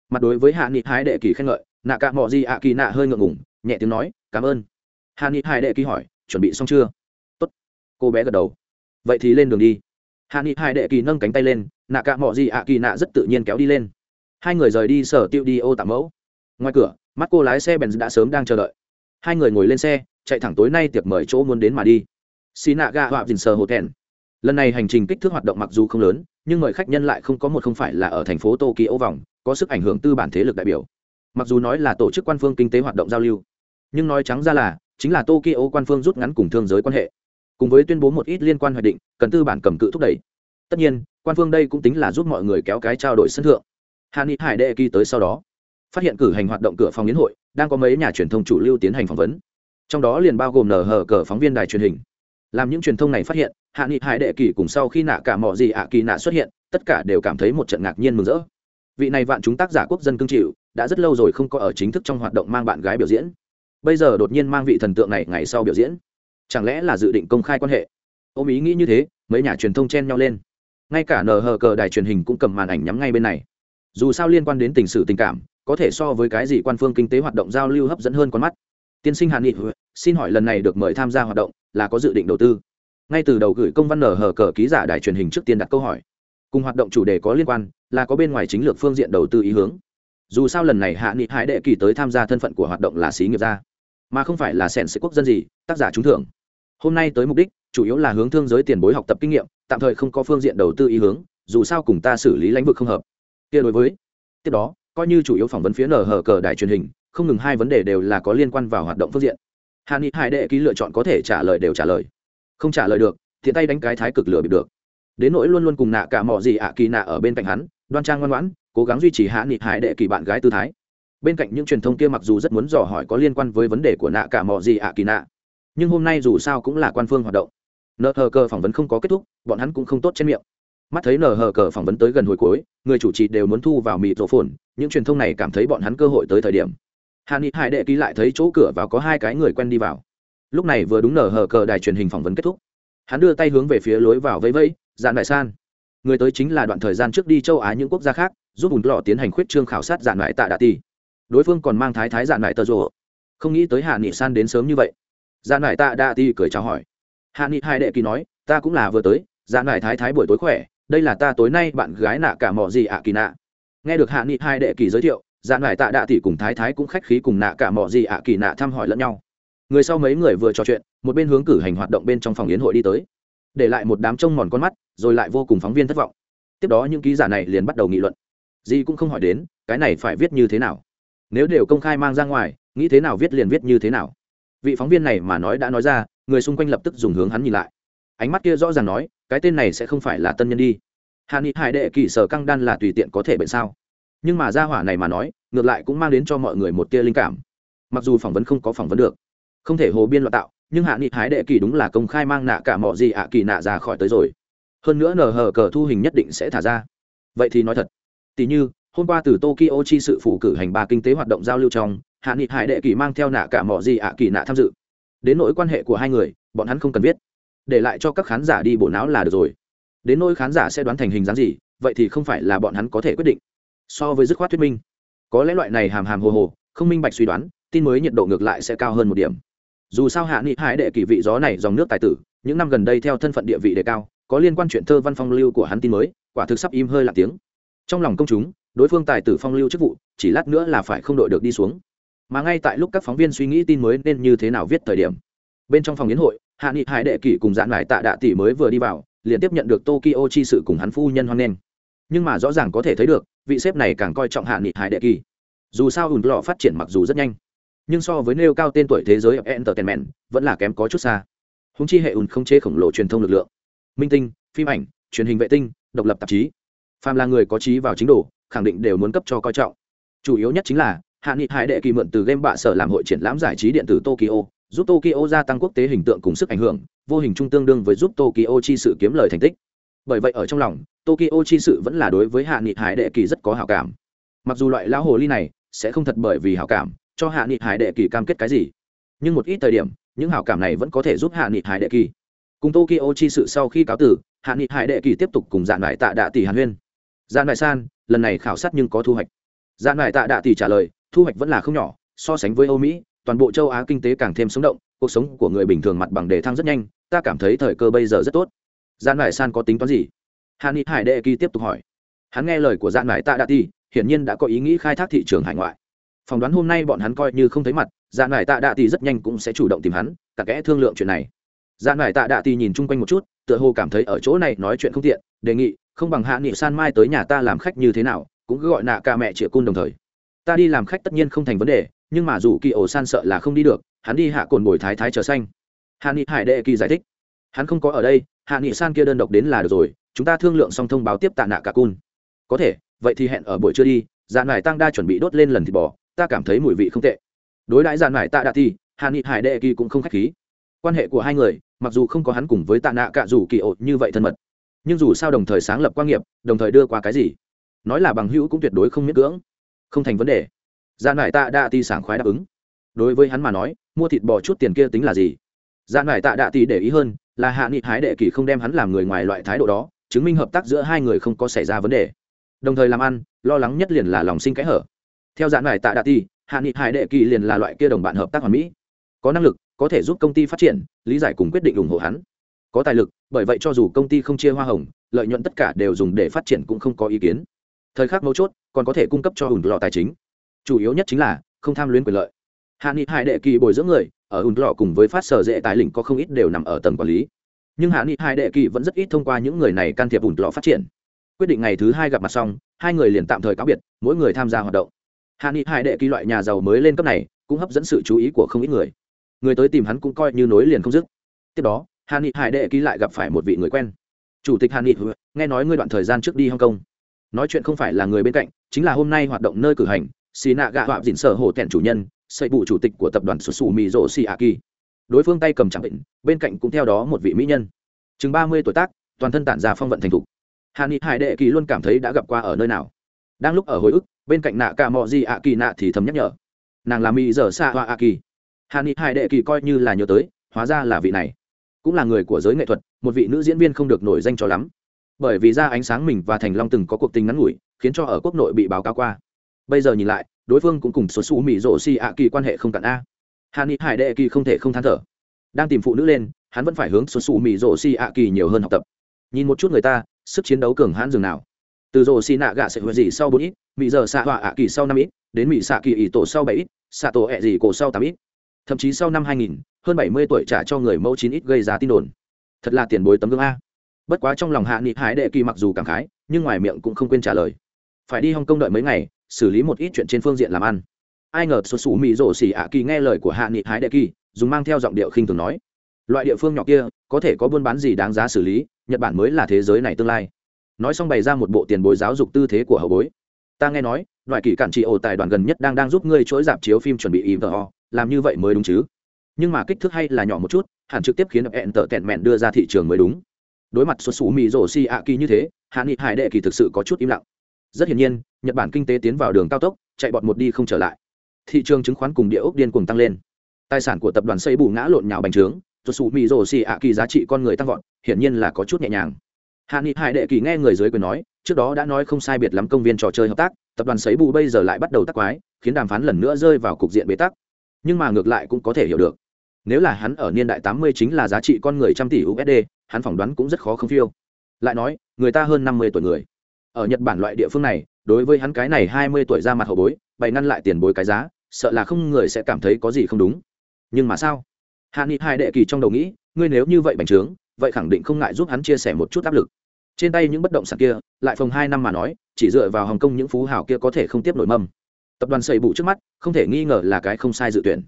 mặt đối với hạ nghị hải đệ kỳ khen ngợi, nạ cả mọi gì ạ kỳ nạ hơi ngượng ngủng nhẹ tiếng nói, cảm ơn. Hạ nghị hải đệ kỳ hỏi, chuẩn bị xong chưa? Tốt. Cô bé gật đầu. Vậy thì lên đường đi. Hạ nghị hải đệ kỳ nâng cánh tay lên, nạ cả mọi gì ạ kỳ nạ rất tự nhiên kéo đi lên. Hai người rời đi sở tiêu đi ô tạm mẫu. Ngoài cửa, mắt cô lái xe bèn đã sớm đang chờ đợi. Hai người ngồi lên xe, chạy thẳng tối nay tiệc mời chỗ muốn đến mà đi. Xì nạ ga họa dình sờ hồ thèn lần này hành trình kích thước hoạt động mặc dù không lớn, nhưng mời khách nhân lại không có một không phải là ở thành phố tokyo vòng, có sức ảnh hưởng tư bản thế lực đại biểu. Mặc dù nói là tổ chức quan phương kinh tế hoạt động giao lưu, nhưng nói trắng ra là, chính là tokyo quan phương rút ngắn cùng thương giới quan hệ. Cùng với tuyên bố một ít liên quan hoạch định, cần tư bản cầm cự thúc đẩy. Tất nhiên, quan phương đây cũng tính là giúp mọi người kéo cái trao đổi sân thượng. Hà ni hải đệ kỳ tới sau đó, phát hiện cử hành hoạt động cửa phòng yến hội, đang có mấy nhà truyền thông chủ lưu tiến hành phỏng vấn. Trong đó liền bao gồm nở hở cờ phóng viên đài truyền hình. Làm những truyền thông này phát hiện hạ nghị hải đệ kỳ cùng sau khi nạ cả mò gì ạ kỳ nạ xuất hiện, tất cả đều cảm thấy một trận ngạc nhiên mừng rỡ. Vị này vạn chúng tác giả quốc dân cương chịu, đã rất lâu rồi không có ở chính thức trong hoạt động mang bạn gái biểu diễn. Bây giờ đột nhiên mang vị thần tượng này ngày sau biểu diễn. Chẳng lẽ là dự định công khai quan hệ? Ôm ý nghĩ như thế, mấy nhà truyền thông chen nhau lên. Ngay cả nờ hờ cờ đài truyền hình cũng cầm màn ảnh nhắm ngay bên này. Dù sao liên quan đến tình sử tình cảm, có thể so với cái gì quan phương kinh tế hoạt động giao lưu hấp dẫn hơn con mắt. Tiên sinh hàn nghị, xin hỏi lần này được mời tham gia hoạt động là có dự định đầu tư? Ngay từ đầu gửi công văn nở hở cờ ký giả đài truyền hình trước tiên đặt câu hỏi. Cùng hoạt động chủ đề có liên quan, là có bên ngoài chính lược phương diện đầu tư ý hướng. Dù sao lần này hạ nghị hải đệ kỳ tới tham gia thân phận của hoạt động là xí nghiệp gia, mà không phải là sẻn sĩ quốc dân gì, tác giả trúng thưởng. Hôm nay tới mục đích, chủ yếu là hướng thương giới tiền bối học tập kinh nghiệm, tạm thời không có phương diện đầu tư ý hướng, dù sao cùng ta xử lý lãnh vực không hợp. Kia đối với, tiếp đó, coi như chủ yếu phỏng vấn phía nở hở cờ đài truyền hình, không ngừng hai vấn đề đều là có liên quan vào hoạt động phương diện. Hạ nghị hải đệ ký lựa chọn có thể trả lời đều trả lời không trả lời được, thì tay đánh cái thái cực lửa bị được. Đến nỗi luôn luôn cùng nạ cả mọi gì ạ kỳ nạ ở bên cạnh hắn, đoan trang ngoan ngoãn, cố gắng duy trì hạ nghị hải đệ kỳ bạn gái tư thái. Bên cạnh những truyền thông kia mặc dù rất muốn dò hỏi có liên quan với vấn đề của nạ cả mọi gì ạ kỳ nạ, nhưng hôm nay dù sao cũng là quan phương hoạt động. Nợ hờ cờ phỏng vấn không có kết thúc, bọn hắn cũng không tốt trên miệng. Mắt thấy nờ hờ cờ phỏng vấn tới gần hồi cuối, người chủ trì đều muốn thu vào mịt rổ phồn, những truyền thông này cảm thấy bọn hắn cơ hội tới thời điểm. Hạ ni hải đệ ký lại thấy chỗ cửa vào có hai cái người quen đi vào lúc này vừa đúng nở hờ cờ đài truyền hình phỏng vấn kết thúc. Hắn đưa tay hướng về phía lối vào vẫy vẫy dạn đại san, người tới chính là đoạn thời gian trước đi châu á những quốc gia khác, giúp bùn lọ tiến hành khuyết trương khảo sát dạn lại tạ đạ ti đối phương còn mang thái thái dạn lại tờ rồ không nghĩ tới hạ nghị san đến sớm như vậy. Dạn lại tạ đạ ti cười chào hỏi. Hạ nghị hai đệ kỳ nói, ta cũng là vừa tới dạn lại thái thái buổi tối khỏe, đây là ta tối nay bạn gái nạ cả mò gì ạ kỳ nạ. Nghe được hạ nghị hai đệ kỳ giới thiệu dạn lại tạ đạ tỷ cùng thái thái cũng khách khí cùng nạ cả mò gì ạ kỳ nạ thăm hỏi lẫn nhau người sau mấy người vừa trò chuyện, một bên hướng cử hành hoạt động bên trong phòng yến hội đi tới. Để lại một đám trông mòn con mắt, rồi lại vô cùng phóng viên thất vọng. Tiếp đó những ký giả này liền bắt đầu nghị luận. Gì cũng không hỏi đến, cái này phải viết như thế nào. Nếu đều công khai mang ra ngoài, nghĩ thế nào viết liền viết như thế nào. Vị phóng viên này mà nói đã nói ra, người xung quanh lập tức dùng hướng hắn nhìn lại. Ánh mắt kia rõ ràng nói, cái tên này sẽ không phải là tân nhân đi. Hạ nghị hải đệ kỳ sở căng đan là tùy tiện có thể bệnh sao? Nhưng mà gia hỏa này mà nói, ngược lại cũng mang đến cho mọi người một tia linh cảm. Mặc dù phỏng vấn không có phỏng vấn được không thể hồ biên loạn tạo, nhưng hạ nghị hái đệ kỳ đúng là công khai mang nạ cả mọi gì ạ kỳ nạ ra khỏi tới rồi. Hơn nữa nở hờ cờ thu hình nhất định sẽ thả ra. Vậy thì nói thật tỷ như, hôm qua từ tokyo chi sự phủ cử hành ba kinh tế hoạt động giao lưu trong, hạ nghị hải đệ kỳ mang theo nạ cả mọi gì ạ kỳ nạ tham dự. Đến nỗi quan hệ của hai người, bọn hắn không cần biết. Để lại cho các khán giả đi bộ não là được rồi. Đến nỗi khán giả sẽ đoán thành hình dáng gì, vậy thì không phải là bọn hắn có thể quyết định. So với dứt khoát thuyết minh, có lẽ loại này hàm hàm hồ hồ, không minh bạch suy đoán, tin mới nhiệt độ ngược lại sẽ cao hơn một điểm dù sao hạ nghị hải đệ kỳ vị gió này dòng nước tài tử, những năm gần đây theo thân phận địa vị đề cao, có liên quan chuyện thơ văn phong lưu của hắn tin mới, quả thực sắp im hơi lạc tiếng. Trong lòng công chúng, đối phương tài tử phong lưu chức vụ, chỉ lát nữa là phải không đội được đi xuống. Mà ngay tại lúc các phóng viên suy nghĩ tin mới nên như thế nào viết thời điểm, bên trong phòng yến hội, hạ nghị hải đệ kỷ cùng dạn lại tạ đạ tỷ mới vừa đi vào, liền tiếp nhận được tokyo chi sự cùng hắn phu nhân hoan nghênh. Nhưng mà rõ ràng có thể thấy được, vị sếp này càng coi trọng hạ nghị hải đệ kỳ. Dù sao ùn lọ phát triển mặc dù rất nhanh nhưng so với nêu cao tên tuổi thế giới entertainment, vẫn là kém có chút xa. Húng chi hệ ùn không chế khổng lồ truyền thông lực lượng. Minh tinh, phim ảnh, truyền hình vệ tinh, độc lập tạp chí. Phàm là người có trí vào chính đồ, khẳng định đều muốn cấp cho coi trọng. Chủ yếu nhất chính là, hạ nghị hải đệ kỳ mượn từ game bạ sở làm hội triển lãm giải trí điện tử tokyo, giúp tokyo gia tăng quốc tế hình tượng cùng sức ảnh hưởng, vô hình trung tương đương với giúp tokyo chi sự kiếm lời thành tích. Bởi vậy ở trong lòng, tokyo chi sự vẫn là đối với hạ nghị hải đệ kỳ rất có hảo cảm. Mặc dù loại lão hồ ly này sẽ không thật bởi vì hảo cảm cho hạ nghị hải đệ kỳ cam kết cái gì. Nhưng một ít thời điểm, những hảo cảm này vẫn có thể giúp hạ nghị hải đệ kỳ. Cùng tokyo chi sự sau khi cáo tử, hạ nghị hải đệ kỳ tiếp tục cùng dạn lại tạ đạ tỷ hàn huyên. Dạn lại san, lần này khảo sát nhưng có thu hoạch. Dạn lại tạ đạ tỷ trả lời, thu hoạch vẫn là không nhỏ, so sánh với âu mỹ, toàn bộ châu á kinh tế càng thêm sống động, cuộc sống của người bình thường mặt bằng đề thăng rất nhanh, ta cảm thấy thời cơ bây giờ rất tốt. Gian lại san có tính toán gì? Hàn ni hải đệ kỳ tiếp tục hỏi. Hắn nghe lời của gian lại tạ đạ ti hiển nhiên đã có ý nghĩ khai thác thị trường hải ngoại phỏng đoán hôm nay bọn hắn coi như không thấy mặt dạ nải tạ đạ Tì rất nhanh cũng sẽ chủ động tìm hắn cả kẽ thương lượng chuyện này. Dạ nải tạ đạ Tì nhìn chung quanh một chút, tựa hồ cảm thấy ở chỗ này nói chuyện không tiện, đề nghị, không bằng hạ nghị san mai tới nhà ta làm khách như thế nào, cũng cứ gọi nạ ca mẹ triệu cun đồng thời. Ta đi làm khách tất nhiên không thành vấn đề, nhưng mà dù kỳ ổ san sợ là không đi được, hắn đi hạ cồn bồi thái thái chờ xanh. Hạ nghị hải đệ kỳ giải thích. Hắn không có ở đây, hạ nghị san kia đơn độc đến là được rồi, chúng ta thương lượng xong thông báo tiếp tạ nạ cả cun. Có thể, vậy thì hẹn ở buổi trưa đi. Dạ nải tăng đa chuẩn bị đốt lên lần thịt bò ta cảm thấy mùi vị không tệ. Đối đãi giàn mải tạ đạ thì hạ nghị hải đệ kỳ cũng không k h á c h khí. Quan hệ của hai người, mặc dù không có hắn cùng với tạ nạ cả dù kỳ ột như vậy thân mật, nhưng dù sao đồng thời sáng lập quan nghiệp, đồng thời đưa qua cái gì? Nói là bằng hữu cũng tuyệt đối không miễn cưỡng. Không thành vấn đề. Giàn mải tạ đạ ti sảng khoái đáp ứng. Đối với hắn mà nói, mua thịt bò chút tiền kia tính là gì? Giàn mải tạ đạ ti để ý hơn, là hạ nghị hái đệ kỳ không đem hắn làm người ngoài loại thái độ đó, chứng minh hợp tác giữa hai người không có xảy ra vấn đề. Đồng thời làm ăn, lo lắng nhất liền là lòng sinh kẽ hở theo dạng mải tạ đạ ti hạ nghị hải đệ kỳ liền là loại kia đồng bạn hợp tác hoàn mỹ. Có năng lực, có thể giúp công ty phát triển, lý giải cùng quyết định ủng hộ hắn. Có tài lực, bởi vậy cho dù công ty không chia hoa hồng, lợi nhuận tất cả đều dùng để phát triển cũng không có ý kiến. Thời khắc mấu chốt, còn có thể cung cấp cho ủn lọ tài chính. Chủ yếu nhất chính là, không tham luyến quyền lợi. Hạ nghị hải đệ kỳ bồi dưỡng người, ở ủn lọ cùng với phát sở dễ tài lĩnh có không ít đều nằm ở tầng quản lý. Nhưng hạ nghị hải đệ kỳ vẫn rất ít thông qua những người này can thiệp ủn lọ phát triển. Quyết định ngày thứ hai gặp mặt xong, hai người liền tạm thời cáo biệt, mỗi người tham gia hoạt động hạ nghị hải đệ kỳ loại nhà giàu mới lên cấp này, cũng hấp dẫn sự chú ý của không ít người. Người tới tìm hắn cũng coi như nối liền không dứt. Tiếp đó, hạ nghị hải đệ ký lại gặp phải một vị người quen. Chủ tịch hạ nghị, nghe nói ngươi đoạn thời gian trước đi hong kong. Nói chuyện không phải là người bên cạnh, chính là hôm nay hoạt động nơi cử hành, xì nạ gạ họa dịn sở hổ tẹn chủ nhân xây bụ chủ tịch của tập đoàn sù xù mì rỗ xì a kỳ. Đối phương tay cầm chẳng định, bên cạnh cũng theo đó một vị mỹ nhân. Chừng ba mươi tuổi tác, toàn thân tản ra phong vận thành thục. Hạ nghị hải đệ kỳ luôn cảm thấy đã gặp qua ở nơi nào đang lúc ở hồi ức, bên cạnh nạ cả mò gì ạ kỳ nạ thì thầm nhắc nhở. Nàng là mỹ dở xa hoa a kỳ. Hà ni hải đệ kỳ coi như là nhớ tới, hóa ra là vị này. Cũng là người của giới nghệ thuật, một vị nữ diễn viên không được nổi danh cho lắm. Bởi vì ra ánh sáng mình và thành long từng có cuộc tình ngắn ngủi, khiến cho ở quốc nội bị báo cáo qua. Bây giờ nhìn lại, đối phương cũng cùng số xù mỹ rổ xì ạ kỳ quan hệ không cạn a. Hà ni hải đệ kỳ không thể không than thở. Đang tìm phụ nữ lên, hắn vẫn phải hướng số xù mỹ rổ xì ạ kỳ nhiều hơn học tập. Nhìn một chút người ta, sức chiến đấu cường hãn dường nào từ rổ xì nạ gạ sẽ huệ gì sau bốn ít mỹ giờ xạ họa ạ kỳ sau năm ít đến mỹ xạ kỳ ỷ tổ sau bảy ít xạ tổ ẹ gì cổ sau tám ít. Thậm chí sau năm 2000, hơn 70 tuổi trả cho người mẫu chín ít gây ra tin đồn. Thật là tiền bối tấm gương a. Bất quá trong lòng hạ nghị hái đệ kỳ mặc dù cảm khái nhưng ngoài miệng cũng không quên trả lời. Phải đi hong kông đợi mấy ngày xử lý một ít chuyện trên phương diện làm ăn. Ai ngờ xuất xù mỹ rổ xỉ ạ kỳ nghe lời của hạ nghị hái đệ kỳ dùng mang theo giọng điệu khinh thường nói loại địa phương nhỏ kia có thể có buôn bán gì đáng giá xử lý nhật bản mới là thế giới này tương lai nói xong bày ra một bộ tiền bối giáo dục tư thế của hậu bối. Ta nghe nói, loại kỷ cản trị ổ tài đoàn gần nhất đang đang giúp ngươi chuỗi dạp chiếu phim chuẩn bị ivo làm như vậy mới đúng chứ? Nhưng mà kích thước hay là nhỏ một chút, hẳn trực tiếp khiến hẹn tợ tẹn mẹn đưa ra thị trường mới đúng. Đối mặt xuất xù mỹ rổ si a kỳ như thế, hạ nghị hải đệ kỳ thực sự có chút im lặng. Rất hiển nhiên, nhật bản kinh tế tiến vào đường cao tốc, chạy bọt một đi không trở lại. Thị trường chứng khoán cùng địa ốc điên cuồng tăng lên. Tài sản của tập đoàn xây bù ngã lộn nhào bành trướng, xuất xù mỹ rổ si a kỳ giá trị con người tăng vọt, hiển nhiên là có chút nhẹ nhàng hạ nghị hải đệ kỳ nghe người dưới quyền nói, trước đó đã nói không sai biệt lắm công viên trò chơi hợp tác, tập đoàn sấy bù bây giờ lại bắt đầu tắc quái, khiến đàm phán lần nữa rơi vào cục diện bế tắc. Nhưng mà ngược lại cũng có thể hiểu được. Nếu là hắn ở niên đại tám mươi chính là giá trị con người trăm tỷ usd hắn phỏng đoán cũng rất khó không phiêu. Lại nói, người ta hơn năm mươi tuổi người. Ở nhật bản loại địa phương này, đối với hắn cái này hai mươi tuổi ra mặt hậu bối, bày ngăn lại tiền bối cái giá, sợ là không người sẽ cảm thấy có gì không đúng. Nhưng mà sao? Hạ nghị hai đệ kỳ trong đầu nghĩ, ngươi nếu như vậy bành trướng, vậy khẳng định không ngại giúp hắn chia sẻ một chút áp lực trên tay những bất động sản kia, lại phòng hai năm mà nói, chỉ dựa vào hồng kông những phú hào kia có thể không tiếp nổi mâm. Tập đoàn xây bụ trước mắt, không thể nghi ngờ là cái không sai dự tuyển.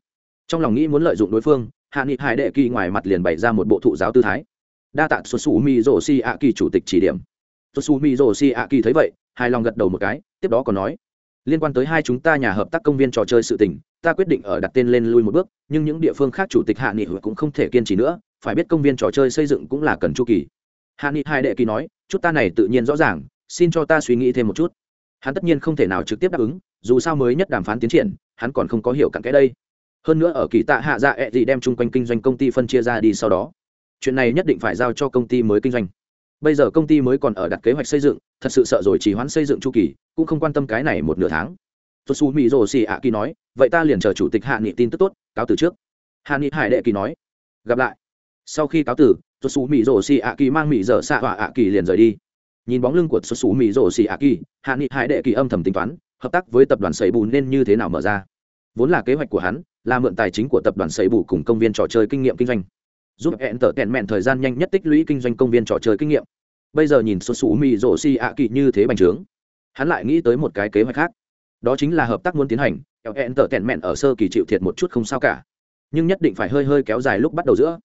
Trong lòng nghĩ muốn lợi dụng đối phương, hạ nghị hải đệ kỳ ngoài mặt liền bày ra một bộ thụ giáo tư thái. Đa tạ xuất xù mi rổ si a kỳ chủ tịch chỉ điểm. Xuất xù mi rổ si a kỳ thấy vậy, hài lòng gật đầu một cái, tiếp đó còn nói, liên quan tới hai chúng ta nhà hợp tác công viên trò chơi sự tình, ta quyết định ở đặt tên lên lui một bước, nhưng những địa phương khác chủ tịch hạ nghị cũng không thể kiên trì nữa, phải biết công viên trò chơi xây dựng cũng là cần chu kỳ. Hạ nghị hai đệ kỳ nói chút ta này tự nhiên rõ ràng, xin cho ta suy nghĩ thêm một chút. Hắn tất nhiên không thể nào trực tiếp đáp ứng, dù sao mới nhất đàm phán tiến triển, hắn còn không có hiểu cặn cái đây. Hơn nữa ở kỳ tạ hạ dạ ẹ gì đem chung quanh kinh doanh công ty phân chia ra đi sau đó. Chuyện này nhất định phải giao cho công ty mới kinh doanh. Bây giờ công ty mới còn ở đặt kế hoạch xây dựng, thật sự sợ rồi chỉ hoãn xây dựng chu kỳ, cũng không quan tâm cái này một nửa tháng. Tôi su mỹ rồ xì ạ kỳ nói, vậy ta liền chờ chủ tịch hạ nghị tin tức tốt, cáo từ trước. Hạ nghị hải đệ kỳ nói, gặp lại sau khi cáo từ tôi xù mỹ rổ xì ạ kỳ mang mỹ dở xạ hỏa ạ kỳ liền rời đi. Nhìn bóng lưng của xuất xù mỹ rổ xì ạ kỳ hạ nghị hải đệ kỳ âm thầm tính toán, hợp tác với tập đoàn sấy bù nên như thế nào mở ra? Vốn là kế hoạch của hắn là mượn tài chính của tập đoàn sấy bù cùng công viên trò chơi kinh nghiệm kinh doanh, giúp hẹn tở kẹn mẹn thời gian nhanh nhất tích lũy kinh doanh công viên trò chơi kinh nghiệm. Bây giờ nhìn xuất xù mỹ rổ xì ạ kỳ như thế bành trướng, hắn lại nghĩ tới một cái kế hoạch khác. Đó chính là hợp tác muốn tiến hành hẹn tở kẹn mẹn ở sơ kỳ chịu thiệt một chút không sao cả, nhưng nhất định phải hơi hơi kéo dài lúc bắt đầu giữa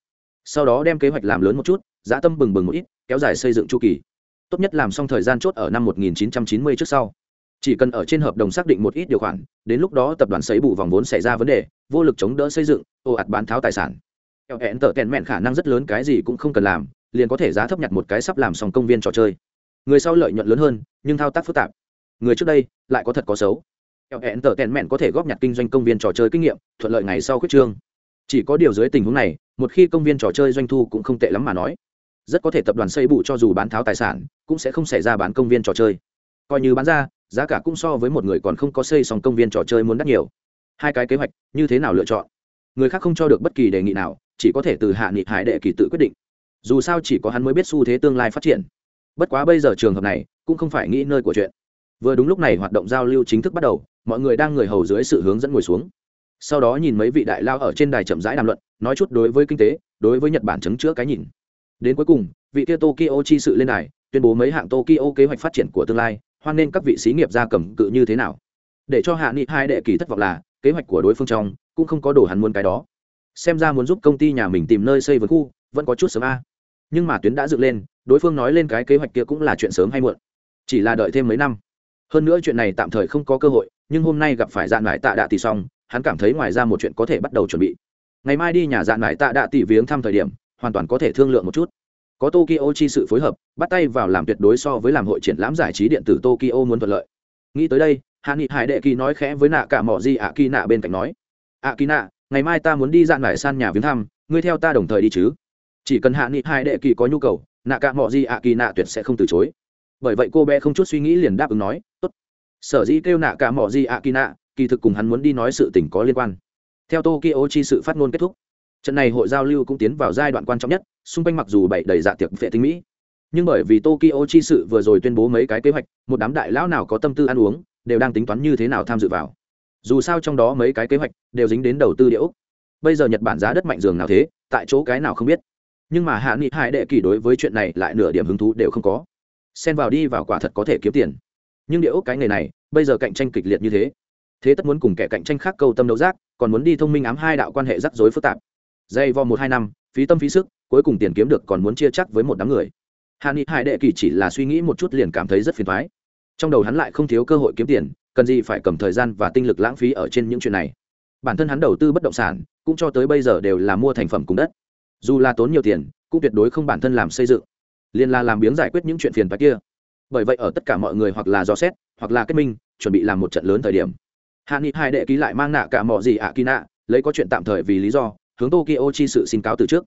sau đó đem kế hoạch làm lớn một chút, dã tâm bừng bừng một ít, kéo dài xây dựng chu kỳ. Tốt nhất làm xong thời gian chốt ở năm 1990 trước sau. Chỉ cần ở trên hợp đồng xác định một ít điều khoản, đến lúc đó tập đoàn xây bù vòng vốn xảy ra vấn đề, vô lực chống đỡ xây dựng ồ ạt bán tháo tài sản. Kẹo hẹn tợ kẹn mẹn khả năng rất lớn cái gì cũng không cần làm, liền có thể giá thấp nhặt một cái sắp làm xong công viên trò chơi. Người sau lợi nhuận lớn hơn, nhưng thao tác phức tạp. Người trước đây, lại có thật có xấu. Kẹo hẹn tợ kẹn mẹn có thể góp nhặt kinh doanh công viên trò chơi kinh nghiệm, thuận lợi ngày sau khuyết trương chỉ có điều dưới tình huống này, một khi công viên trò chơi doanh thu cũng không tệ lắm mà nói. Rất có thể tập đoàn xây bù cho dù bán tháo tài sản, cũng sẽ không xảy ra bán công viên trò chơi. Coi như bán ra, giá cả cũng so với một người còn không có xây xong công viên trò chơi muốn đắt nhiều. Hai cái kế hoạch, như thế nào lựa chọn? Người khác không cho được bất kỳ đề nghị nào, chỉ có thể từ hạ nghị hải đệ kỳ tự quyết định. Dù sao chỉ có hắn mới biết xu thế tương lai phát triển. Bất quá bây giờ trường hợp này, cũng không phải nghĩ nơi của chuyện. Vừa đúng lúc này hoạt động giao lưu chính thức bắt đầu, mọi người đang người hầu dưới sự hướng dẫn ngồi xuống sau đó nhìn mấy vị đại lao ở trên đài chậm rãi đàm luận, nói chút đối với kinh tế, đối với nhật bản chấn chữa cái nhìn. Đến cuối cùng, vị kia tokyo chi sự lên đài, tuyên bố mấy hạng tokyo kế hoạch phát triển của tương lai, hoan nên các vị xí nghiệp gia cầm cự như thế nào. Để cho hạ nghị hai đệ kỳ thất vọng là, kế hoạch của đối phương trong cũng không có đồ hắn muốn cái đó. Xem ra muốn giúp công ty nhà mình tìm nơi xây vườn khu, vẫn có chút sớm a. Nhưng mà tuyến đã dựng lên, đối phương nói lên cái kế hoạch kia cũng là chuyện sớm hay muộn. Chỉ là đợi thêm mấy năm. Hơn nữa chuyện này tạm thời không có cơ hội, nhưng hôm nay gặp phải dạn lại tạ đạ tỷ xong hắn cảm thấy ngoài ra một chuyện có thể bắt đầu chuẩn bị. Ngày mai đi nhà dạn mải tạ đạ tỷ viếng thăm thời điểm, hoàn toàn có thể thương lượng một chút. Có tokyo chi sự phối hợp, bắt tay vào làm tuyệt đối so với làm hội triển lãm giải trí điện tử tokyo muốn thuận lợi. Nghĩ tới đây hạ nghị hải đệ kỳ nói khẽ với nạ cả mỏ di ạ kỳ nạ bên cạnh nói, ạ kỳ nạ, ngày mai ta muốn đi dạn mải san nhà viếng thăm, ngươi theo ta đồng thời đi chứ? Chỉ cần hạ nghị hải đệ kỳ có nhu cầu, nạ cả mỏ di ạ kỳ nạ tuyệt sẽ không từ chối. Bởi vậy cô bé không chút suy nghĩ liền đáp ứng nói, tốt. Sở dĩ kêu nạ cả mỏ di ạ kỳ nạ kỳ thực cùng hắn muốn đi nói sự tình có liên quan. Theo tokyo chi sự phát ngôn kết thúc, trận này hội giao lưu cũng tiến vào giai đoạn quan trọng nhất, xung quanh mặc dù bảy đầy dạ tiệc vệ tinh mỹ, nhưng bởi vì tokyo chi sự vừa rồi tuyên bố mấy cái kế hoạch, một đám đại lão nào có tâm tư ăn uống, đều đang tính toán như thế nào tham dự vào. Dù sao trong đó mấy cái kế hoạch đều dính đến đầu tư địa ốc. Bây giờ nhật bản giá đất mạnh dường nào thế, tại chỗ cái nào không biết. Nhưng mà hạ nghị hải đệ kỳ đối với chuyện này lại nửa điểm hứng thú đều không có. Xen vào đi vào quả thật có thể kiếm tiền. Nhưng địa ốc cái nghề này, bây giờ cạnh tranh kịch liệt như thế thế tất muốn cùng kẻ cạnh tranh khác câu tâm đấu giác, còn muốn đi thông minh ám hai đạo quan hệ rắc rối phức tạp. Dây vo một hai năm, phí tâm phí sức, cuối cùng tiền kiếm được còn muốn chia chắc với một đám người. Hà ni hải đệ kỳ chỉ là suy nghĩ một chút liền cảm thấy rất phiền thoái trong đầu hắn lại không thiếu cơ hội kiếm tiền, cần gì phải cầm thời gian và tinh lực lãng phí ở trên những chuyện này. Bản thân hắn đầu tư bất động sản, cũng cho tới bây giờ đều là mua thành phẩm cùng đất. Dù là tốn nhiều tiền, cũng tuyệt đối không bản thân làm xây dựng, liền là làm biếng giải quyết những chuyện phiền phái kia. Bởi vậy ở tất cả mọi người hoặc là do xét, hoặc là kết minh, chuẩn bị làm một trận lớn thời điểm hạ nghị hai đệ ký lại mang nạ cả mọi gì ạ kỳ nạ, lấy có chuyện tạm thời vì lý do, hướng tokyo chi sự xin cáo từ trước.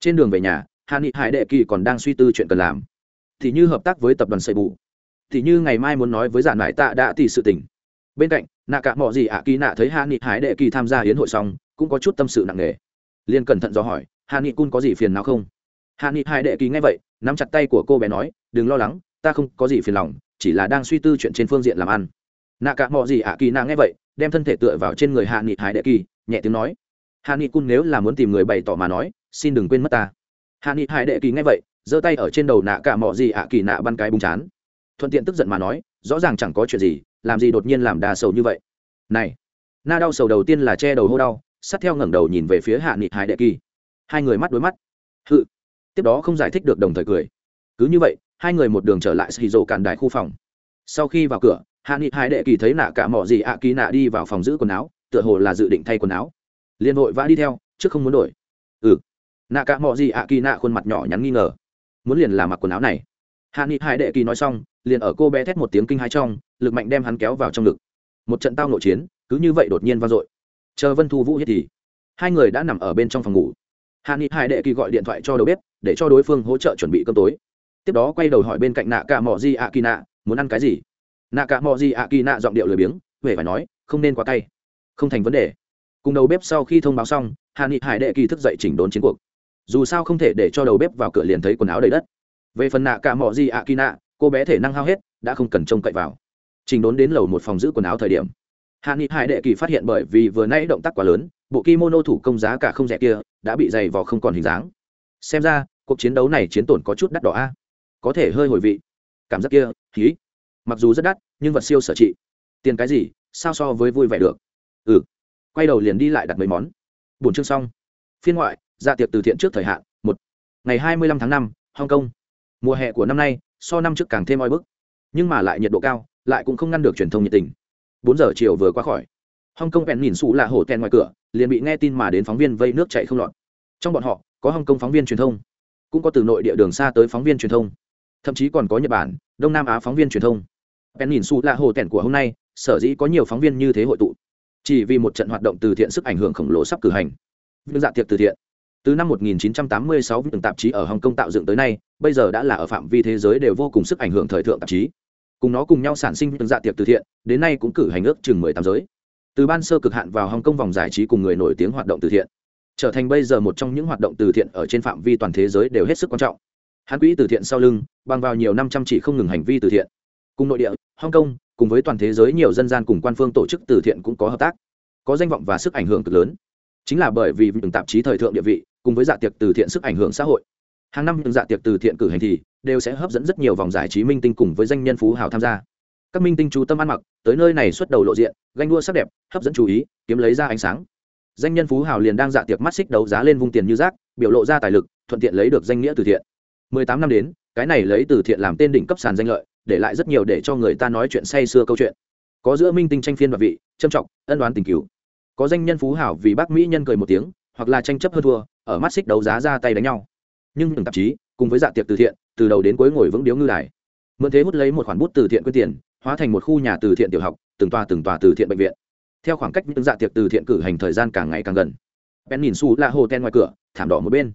Trên đường về nhà, hạ nghị hải đệ kỳ còn đang suy tư chuyện cần làm. Thì như hợp tác với tập đoàn xây bù thì như ngày mai muốn nói với giản mãi tạ đã thì sự tỉnh bên cạnh, nạ cả mọi gì ạ kỳ nạ thấy hạ nghị hải đệ kỳ tham gia hiến hội xong, cũng có chút tâm sự nặng nề. Liền cẩn thận do hỏi, hạ nghị cun có gì phiền nào không? Hạ nghị hải đệ kỳ nghe vậy, nắm chặt tay của cô bé nói, đừng lo lắng, ta không có gì phiền lòng, chỉ là đang suy tư chuyện trên phương diện làm ăn. Nạ cả mọi gì ạ kỳ nạ nghe vậy đem thân thể tựa vào trên người hạ nghị hải đệ kỳ, nhẹ tiếng nói. Hạ nghị cun nếu là muốn tìm người bày tỏ mà nói, xin đừng quên mất ta. Hạ nghị hải đệ kỳ nghe vậy, giơ tay ở trên đầu nạ cả mọi gì ạ à kỳ nạ băn cái bung chán. Thuận tiện tức giận mà nói, rõ ràng chẳng có chuyện gì, làm gì đột nhiên làm đà sầu như vậy. Này, na đau sầu đầu tiên là che đầu hô đau, sát theo ngẩng đầu nhìn về phía hạ nghị hải đệ kỳ. Hai người mắt đối mắt. Hự. Tiếp đó không giải thích được đồng thời cười. Cứ như vậy, hai người một đường trở lại xì rộ cản đại khu phòng. Sau khi vào cửa hạ nghị hải đệ kỳ thấy nạ cả mỏ gì ạ kỳ nạ đi vào phòng giữ quần áo, tựa hồ là dự định thay quần áo. Liên hội vã đi theo chứ không muốn đổi. Ừ. Nạ cả mỏ gì ạ kỳ nạ khuôn mặt nhỏ nhắn nghi ngờ. Muốn liền là mặc quần áo này. Hạ nghị hải đệ kỳ nói xong, liền ở cô bé thét một tiếng kinh hai trong, lực mạnh đem hắn kéo vào trong ngực. Một trận tao nội chiến, cứ như vậy đột nhiên vang dội. Chờ vân thu vũ hết thì, hai người đã nằm ở bên trong phòng ngủ. Hạ nghị hải đệ kỳ gọi điện thoại cho đầu bếp, để cho đối phương hỗ trợ chuẩn bị cơm tối. Tiếp đó quay đầu hỏi bên cạnh nạ cả mỏ di ạ kỳ nạ, muốn ăn cái gì? Nạ cả mò di ạ kỳ nạ giọng điệu lười biếng huệ phải nói không nên quá tay, không thành vấn đề. Cùng đầu bếp sau khi thông báo xong hạ nghị hải đệ kỳ thức dậy chỉnh đốn chiến cuộc. Dù sao không thể để cho đầu bếp vào cửa liền thấy quần áo đầy đất. Về phần nạ cả mò di ạ kỳ nạ cô bé thể năng hao hết đã không cần trông cậy vào. Chỉnh đốn đến lầu một phòng giữ quần áo thời điểm hạ nghị hải đệ kỳ phát hiện bởi vì vừa nãy động tác quá lớn bộ kimono thủ công giá cả không rẻ kia đã bị dày vò không còn hình dáng. Xem ra cuộc chiến đấu này chiến tổn có chút đắt đỏ a. Có thể hơi hồi vị. Cảm giác kia khí mặc dù rất đắt, nhưng vật siêu sở trị. Tiền cái gì, sao so với vui vẻ được? Ừ. Quay đầu liền đi lại đặt mấy món. Bốn chương xong. Phiên ngoại dạ tiệc từ thiện trước thời hạn, một. Ngày hai mươi lăm tháng năm, hong kong. Mùa hè của năm nay, so năm trước càng thêm oi bức. Nhưng mà lại nhiệt độ cao, lại cũng không ngăn được truyền thông nhiệt tình. Bốn giờ chiều vừa qua khỏi. Hong kong bèn nhìn xù là hổ tèn ngoài cửa, liền bị nghe tin mà đến phóng viên vây nước chạy không lọt. Trong bọn họ, có hong kong phóng viên truyền thông. Cũng có từ nội địa đường xa tới phóng viên truyền thông. Thậm chí còn có nhật bản, đông nam á phóng viên truyền thông bèn nhìn xù là hồ tẻn của hôm nay, sở dĩ có nhiều phóng viên như thế hội tụ. Chỉ vì một trận hoạt động từ thiện sức ảnh hưởng khổng lồ sắp cử hành. Vương dạ tiệc từ thiện. Từ năm 1986 từng tạp chí ở hồng kông tạo dựng tới nay, bây giờ đã là ở phạm vi thế giới đều vô cùng sức ảnh hưởng thời thượng tạp chí. Cùng nó cùng nhau sản sinh vinh dạ tiệc từ thiện, đến nay cũng cử hành ước chừng 18 giới. Từ ban sơ cực hạn vào hồng kông vòng giải trí cùng người nổi tiếng hoạt động từ thiện. Trở thành bây giờ một trong những hoạt động từ thiện ở trên phạm vi toàn thế giới đều hết sức quan trọng. Hắn quỹ từ thiện sau lưng, bằng vào nhiều năm chăm chỉ không ngừng hành vi từ thiện. Cùng nội địa hong kong, cùng với toàn thế giới nhiều dân gian cùng quan phương tổ chức từ thiện cũng có hợp tác, có danh vọng và sức ảnh hưởng cực lớn. Chính là bởi vì từng tạp chí thời thượng địa vị, cùng với dạ tiệc từ thiện sức ảnh hưởng xã hội. Hàng năm những dạ tiệc từ thiện cử hành thì đều sẽ hấp dẫn rất nhiều vòng giải trí minh tinh cùng với danh nhân phú hào tham gia. Các minh tinh chú tâm ăn mặc, tới nơi này xuất đầu lộ diện, ganh đua sắc đẹp, hấp dẫn chú ý, kiếm lấy ra ánh sáng. Danh nhân phú hào liền đang dạ tiệc mắt xích đấu giá lên vung tiền như rác, biểu lộ ra tài lực, thuận tiện lấy được danh nghĩa từ thiện. 18 năm đến, cái này lấy từ thiện làm tên đỉnh cấp sàn danh lợi để lại rất nhiều để cho người ta nói chuyện say xưa câu chuyện. Có giữa minh tinh tranh phiên và vị trâm trọng, ân đoán tình cứu có danh nhân phú hảo vì bác mỹ nhân cười một tiếng, hoặc là tranh chấp hơn thua, ở mắt xích đấu giá ra tay đánh nhau. Nhưng từng tạp chí, cùng với dạ tiệc từ thiện, từ đầu đến cuối ngồi vững điếu ngư đài. Mượn thế hút lấy một khoản bút từ thiện quyên tiền, hóa thành một khu nhà từ thiện tiểu học, từng tòa từng tòa từ thiện bệnh viện. Theo khoảng cách những dạ tiệc từ thiện cử hành thời gian càng ngày càng gần. Ben nhìn su là hồ ten ngoài cửa, thảm đỏ một bên.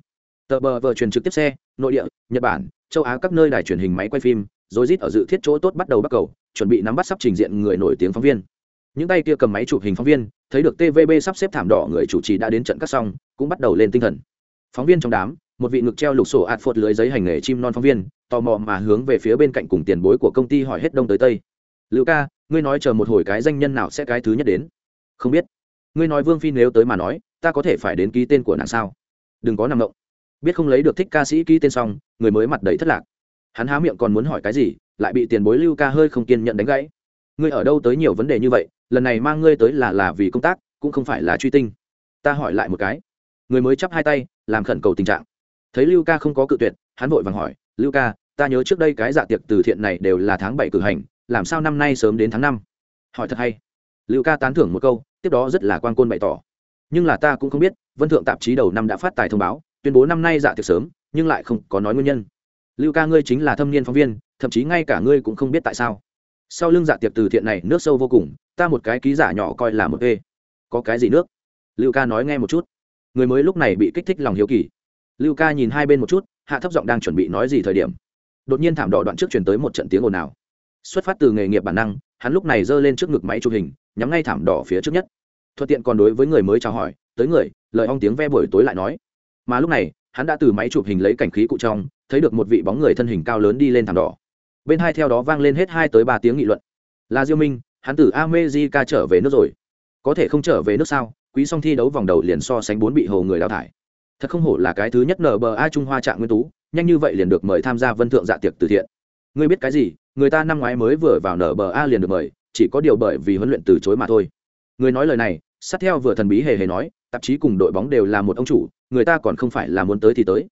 Tờ bờ vờ truyền trực tiếp xe, nội địa, nhật bản, châu á các nơi đài truyền hình máy quay phim rồi rít ở dự thiết chỗ tốt bắt đầu bắt cầu, chuẩn bị nắm bắt sắp trình diện người nổi tiếng phóng viên. Những tay kia cầm máy chụp hình phóng viên, thấy được tvb sắp xếp thảm đỏ người chủ trì đã đến trận cắt xong, cũng bắt đầu lên tinh thần. Phóng viên trong đám, một vị ngực treo lục sổ ạt phột lưới giấy hành nghề chim non phóng viên, tò mò mà hướng về phía bên cạnh cùng tiền bối của công ty hỏi hết đông tới tây. Lưu ca, ngươi nói chờ một hồi cái danh nhân nào sẽ cái thứ nhất đến? Không biết. Ngươi nói vương phi nếu tới mà nói, ta có thể phải đến ký tên của nàng sao? Đừng có nằm động. Biết không lấy được thích ca sĩ ký tên xong, người mới mặt đầy thất lạc hắn há miệng còn muốn hỏi cái gì, lại bị tiền bối lưu ca hơi không kiên nhận đánh gãy. Ngươi ở đâu tới nhiều vấn đề như vậy, lần này mang ngươi tới là là vì công tác, cũng không phải là truy tinh. Ta hỏi lại một cái. Người mới chắp hai tay, làm khẩn cầu tình trạng. Thấy lưu ca không có cự tuyệt, hắn vội vàng hỏi, lưu ca, ta nhớ trước đây cái dạ tiệc từ thiện này đều là tháng bảy cử hành, làm sao năm nay sớm đến tháng năm? Hỏi thật hay. Lưu ca tán thưởng một câu, tiếp đó rất là quan côn bày tỏ. Nhưng là ta cũng không biết, vân thượng tạp chí đầu năm đã phát tài thông báo, tuyên bố năm nay dạ tiệc sớm, nhưng lại không có nói nguyên nhân lưu ca ngươi chính là thâm niên phóng viên, thậm chí ngay cả ngươi cũng không biết tại sao. Sau lưng dạ tiệc từ thiện này, nước sâu vô cùng, ta một cái ký giả nhỏ coi là một ê. Có cái gì nước? Lưu ca nói nghe một chút. Người mới lúc này bị kích thích lòng hiếu kỳ. Lưu ca nhìn hai bên một chút, hạ thấp giọng đang chuẩn bị nói gì thời điểm. Đột nhiên thảm đỏ đoạn trước chuyển tới một trận tiếng ồn ào. Xuất phát từ nghề nghiệp bản năng, hắn lúc này giơ lên trước ngực máy chụp hình, nhắm ngay thảm đỏ phía trước nhất. Thuận tiện còn đối với người mới chào hỏi, tới người, lời ong tiếng ve buổi tối lại nói. Mà lúc này, hắn đã từ máy chụp hình lấy cảnh khí cụ trong thấy được một vị bóng người thân hình cao lớn đi lên thảm đỏ. Bên hai theo đó vang lên hết hai tới ba tiếng nghị luận. Là diêu minh, hắn từ amejica trở về nước rồi. Có thể không trở về nước sao? Quý song thi đấu vòng đầu liền so sánh bốn bị hồ người đào thải. Thật không hổ là cái thứ nhất nở bờ A trung hoa trạng nguyên tú, nhanh như vậy liền được mời tham gia vân thượng dạ tiệc từ thiện. Ngươi biết cái gì? Người ta năm ngoái mới vừa vào nở bờ a liền được mời, chỉ có điều bởi vì huấn luyện từ chối mà thôi. Người nói lời này, sát theo vừa thần bí hề hề nói, tạp chí cùng đội bóng đều là một ông chủ, người ta còn không phải là muốn tới thì tới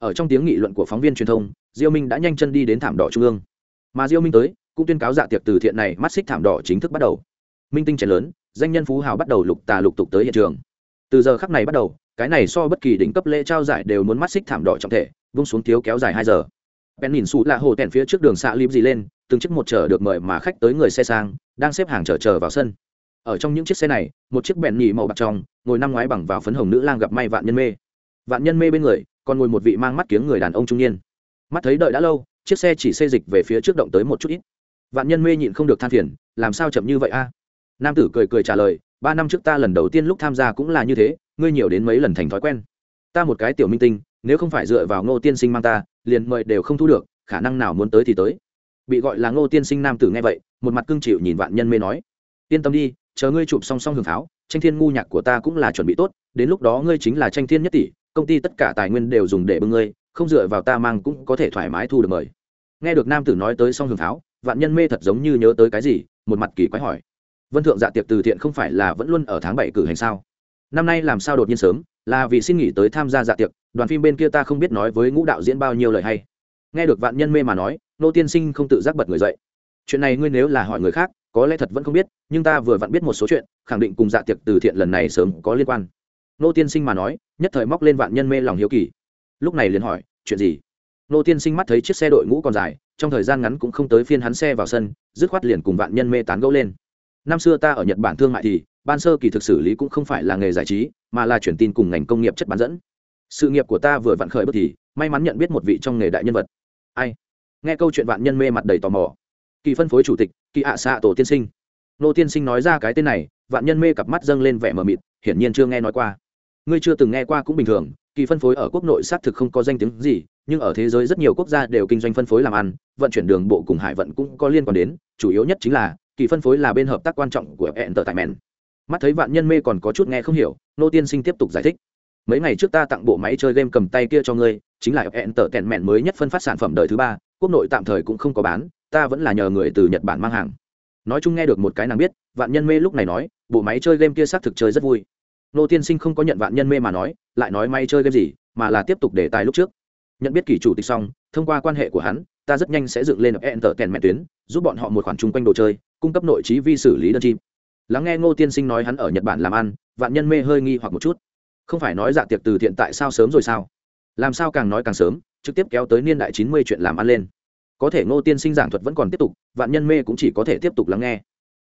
ở trong tiếng nghị luận của phóng viên truyền thông, diêu minh đã nhanh chân đi đến thảm đỏ trung ương. Mà diêu minh tới, cũng tuyên cáo dạ tiệc từ thiện này mắt xích thảm đỏ chính thức bắt đầu. Minh tinh trẻ lớn, danh nhân phú hào bắt đầu lục tà lục tục tới hiện trường. Từ giờ khắc này bắt đầu, cái này so bất kỳ đỉnh cấp lễ trao giải đều muốn mắt xích thảm đỏ trọng thể, vung xuống thiếu kéo dài hai giờ. Bèn nhìn xù là hồ tèn phía trước đường xạ lim gì lên, từng chiếc một chở được mời mà khách tới người xe sang, đang xếp hàng chờ chờ vào sân. Ở trong những chiếc xe này, một chiếc bèn nhì màu bạc trong, ngồi năm ngoái bằng vào phấn hồng nữ lang gặp may vạn nhân mê. Vạn nhân mê bên người còn ngồi một vị mang mắt kiếng người đàn ông trung niên. Mắt thấy đợi đã lâu, chiếc xe chỉ xê dịch về phía trước động tới một chút ít. Vạn nhân mê nhịn không được than phiền, làm sao chậm như vậy a? À? Nam tử cười cười trả lời, ba năm trước ta lần đầu tiên lúc tham gia cũng là như thế, ngươi nhiều đến mấy lần thành thói quen. Ta một cái tiểu minh tinh, nếu không phải dựa vào ngô tiên sinh mang ta, liền mời đều không thu được, khả năng nào muốn tới thì tới. Bị gọi là ngô tiên sinh nam tử nghe vậy, một mặt cưng chịu nhìn vạn nhân mê nói, yên tâm đi, chờ ngươi chụp song song hưởng pháo, tranh thiên ngu nhạc của ta cũng là chuẩn bị tốt, đến lúc đó ngươi chính là tranh thiên nhất tỷ công ty tất cả tài nguyên đều dùng để bưng ngươi, không dựa vào ta mang cũng có thể thoải mái thu được mời. Nghe được nam tử nói tới song hưởng tháo, vạn nhân mê thật giống như nhớ tới cái gì, một mặt kỳ quái hỏi. Vân thượng dạ tiệc từ thiện không phải là vẫn luôn ở tháng bảy cử hành sao? Năm nay làm sao đột nhiên sớm, là vì xin nghỉ tới tham gia dạ tiệc, đoàn phim bên kia ta không biết nói với ngũ đạo diễn bao nhiêu lời hay. Nghe được vạn nhân mê mà nói, nô tiên sinh không tự giác bật người dậy. Chuyện này ngươi nếu là hỏi người khác, có lẽ thật vẫn không biết, nhưng ta vừa vặn biết một số chuyện, khẳng định cùng dạ tiệc từ thiện lần này sớm có liên quan nô tiên sinh mà nói, nhất thời móc lên vạn nhân mê lòng hiếu kỳ. Lúc này liền hỏi, chuyện gì? Nô tiên sinh mắt thấy chiếc xe đội ngũ còn dài, trong thời gian ngắn cũng không tới phiên hắn xe vào sân, dứt khoát liền cùng vạn nhân mê tán gẫu lên. Năm xưa ta ở nhật bản thương mại thì, ban sơ kỳ thực xử lý cũng không phải là nghề giải trí, mà là chuyển tin cùng ngành công nghiệp chất bán dẫn. Sự nghiệp của ta vừa vặn khởi bất thì, may mắn nhận biết một vị trong nghề đại nhân vật. Ai? Nghe câu chuyện vạn nhân mê mặt đầy tò mò. Kỳ phân phối chủ tịch, kỳ ạ xạ tổ tiên sinh. Nô tiên sinh nói ra cái tên này, vạn nhân mê cặp mắt dâng lên vẻ mờ mịt, hiển nhiên chưa nghe nói qua ngươi chưa từng nghe qua cũng bình thường, kỳ phân phối ở quốc nội xác thực không có danh tiếng gì, nhưng ở thế giới rất nhiều quốc gia đều kinh doanh phân phối làm ăn, vận chuyển đường bộ cùng hải vận cũng có liên quan đến, chủ yếu nhất chính là, kỳ phân phối là bên hợp tác quan trọng của hẹn tờ tại mẹn mắt thấy vạn nhân mê còn có chút nghe không hiểu, nô tiên sinh tiếp tục giải thích. Mấy ngày trước ta tặng bộ máy chơi game cầm tay kia cho ngươi, chính là hẹn tờ tẹn mẹn mới nhất phân phát sản phẩm đời thứ ba, quốc nội tạm thời cũng không có bán, ta vẫn là nhờ người từ nhật bản mang hàng. Nói chung nghe được một cái nàng biết, vạn nhân mê lúc này nói, bộ máy chơi game kia xác thực chơi rất vui nô tiên sinh không có nhận vạn nhân mê mà nói, lại nói may chơi game gì, mà là tiếp tục để tài lúc trước. Nhận biết kỳ chủ tịch xong, thông qua quan hệ của hắn, ta rất nhanh sẽ dựng lên hẹn tờ tèn mẹ tuyến, giúp bọn họ một khoản chung quanh đồ chơi, cung cấp nội trí vi xử lý đơn chim. Lắng nghe ngô tiên sinh nói hắn ở nhật bản làm ăn, vạn nhân mê hơi nghi hoặc một chút. Không phải nói dạ tiệc từ thiện tại sao sớm rồi sao? Làm sao càng nói càng sớm, trực tiếp kéo tới niên đại chín mươi chuyện làm ăn lên. Có thể ngô tiên sinh giảng thuật vẫn còn tiếp tục, vạn nhân mê cũng chỉ có thể tiếp tục lắng nghe.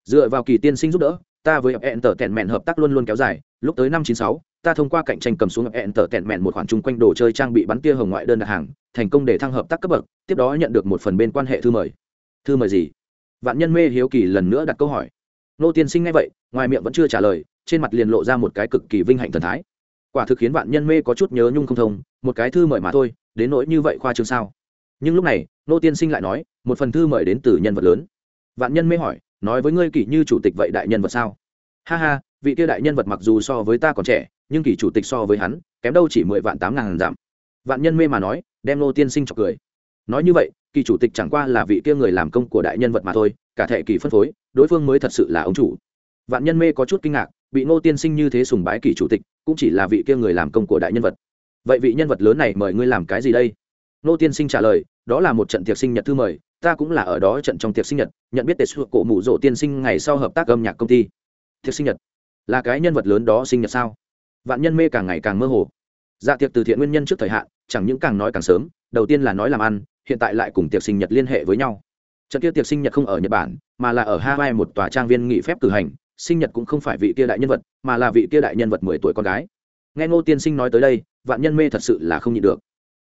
Dựa vào kỳ tiên sinh giúp đỡ, ta với hẹn tờ tèn mẹn hợp tác luôn luôn kéo dài lúc tới năm chín sáu, ta thông qua cạnh tranh cầm xuống hẹn tờ tẹn mẹn một khoản chung quanh đồ chơi trang bị bắn tia hồng ngoại đơn đặt hàng, thành công để thăng hợp tác cấp bậc, tiếp đó nhận được một phần bên quan hệ thư mời. Thư mời gì? Vạn nhân mê hiếu kỳ lần nữa đặt câu hỏi. Nô tiên sinh nghe vậy, ngoài miệng vẫn chưa trả lời, trên mặt liền lộ ra một cái cực kỳ vinh hạnh thần thái. Quả thực khiến vạn nhân mê có chút nhớ nhung không thông, một cái thư mời mà thôi, đến nỗi như vậy khoa trương sao? Nhưng lúc này, nô tiên sinh lại nói, một phần thư mời đến từ nhân vật lớn. Vạn nhân mê hỏi, nói với ngươi kỷ như chủ tịch vậy đại nhân vật sao? Ha ha vị kia đại nhân vật mặc dù so với ta còn trẻ, nhưng kỳ chủ tịch so với hắn, kém đâu chỉ mười vạn tám ngàn giảm. Vạn nhân mê mà nói, đem nô tiên sinh chọc cười. Nói như vậy, kỳ chủ tịch chẳng qua là vị kia người làm công của đại nhân vật mà thôi, cả thệ kỳ phân phối, đối phương mới thật sự là ông chủ. Vạn nhân mê có chút kinh ngạc, bị ngô tiên sinh như thế sùng bái kỳ chủ tịch, cũng chỉ là vị kia người làm công của đại nhân vật. Vậy vị nhân vật lớn này mời ngươi làm cái gì đây? Ngô tiên sinh trả lời, đó là một trận tiệc sinh nhật thư mời, ta cũng là ở đó trận trong tiệc sinh nhật, nhận biết tệ xuất cổ mụ rỗ tiên sinh ngày sau hợp tác âm nhạc công ty. Tiệc sinh nhật là cái nhân vật lớn đó sinh nhật sao? Vạn nhân mê càng ngày càng mơ hồ. Dạ tiệc từ thiện nguyên nhân trước thời hạn, chẳng những càng nói càng sớm, đầu tiên là nói làm ăn, hiện tại lại cùng tiệc sinh nhật liên hệ với nhau. Trận kia tiệc sinh nhật không ở nhật bản, mà là ở hawaii một tòa trang viên nghị phép cử hành, sinh nhật cũng không phải vị kia đại nhân vật, mà là vị kia đại nhân vật mười tuổi con gái. Nghe ngô tiên sinh nói tới đây, vạn nhân mê thật sự là không nhịn được.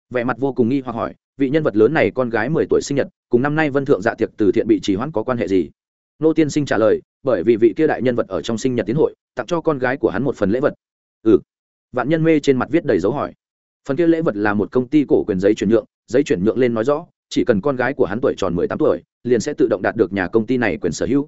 Vẻ mặt vô cùng nghi hoặc hỏi, vị nhân vật lớn này con gái mười tuổi sinh nhật, cùng năm nay vân thượng dạ tiệc từ thiện bị trì hoãn có quan hệ gì? Nô tiên sinh trả lời, bởi vì vị kia đại nhân vật ở trong sinh nhật tiến hội, tặng cho con gái của hắn một phần lễ vật. Ừ. Vạn nhân mê trên mặt viết đầy dấu hỏi. Phần kia lễ vật là một công ty cổ quyền giấy chuyển nhượng, giấy chuyển nhượng lên nói rõ, chỉ cần con gái của hắn tuổi tròn mười tám tuổi, liền sẽ tự động đạt được nhà công ty này quyền sở hữu.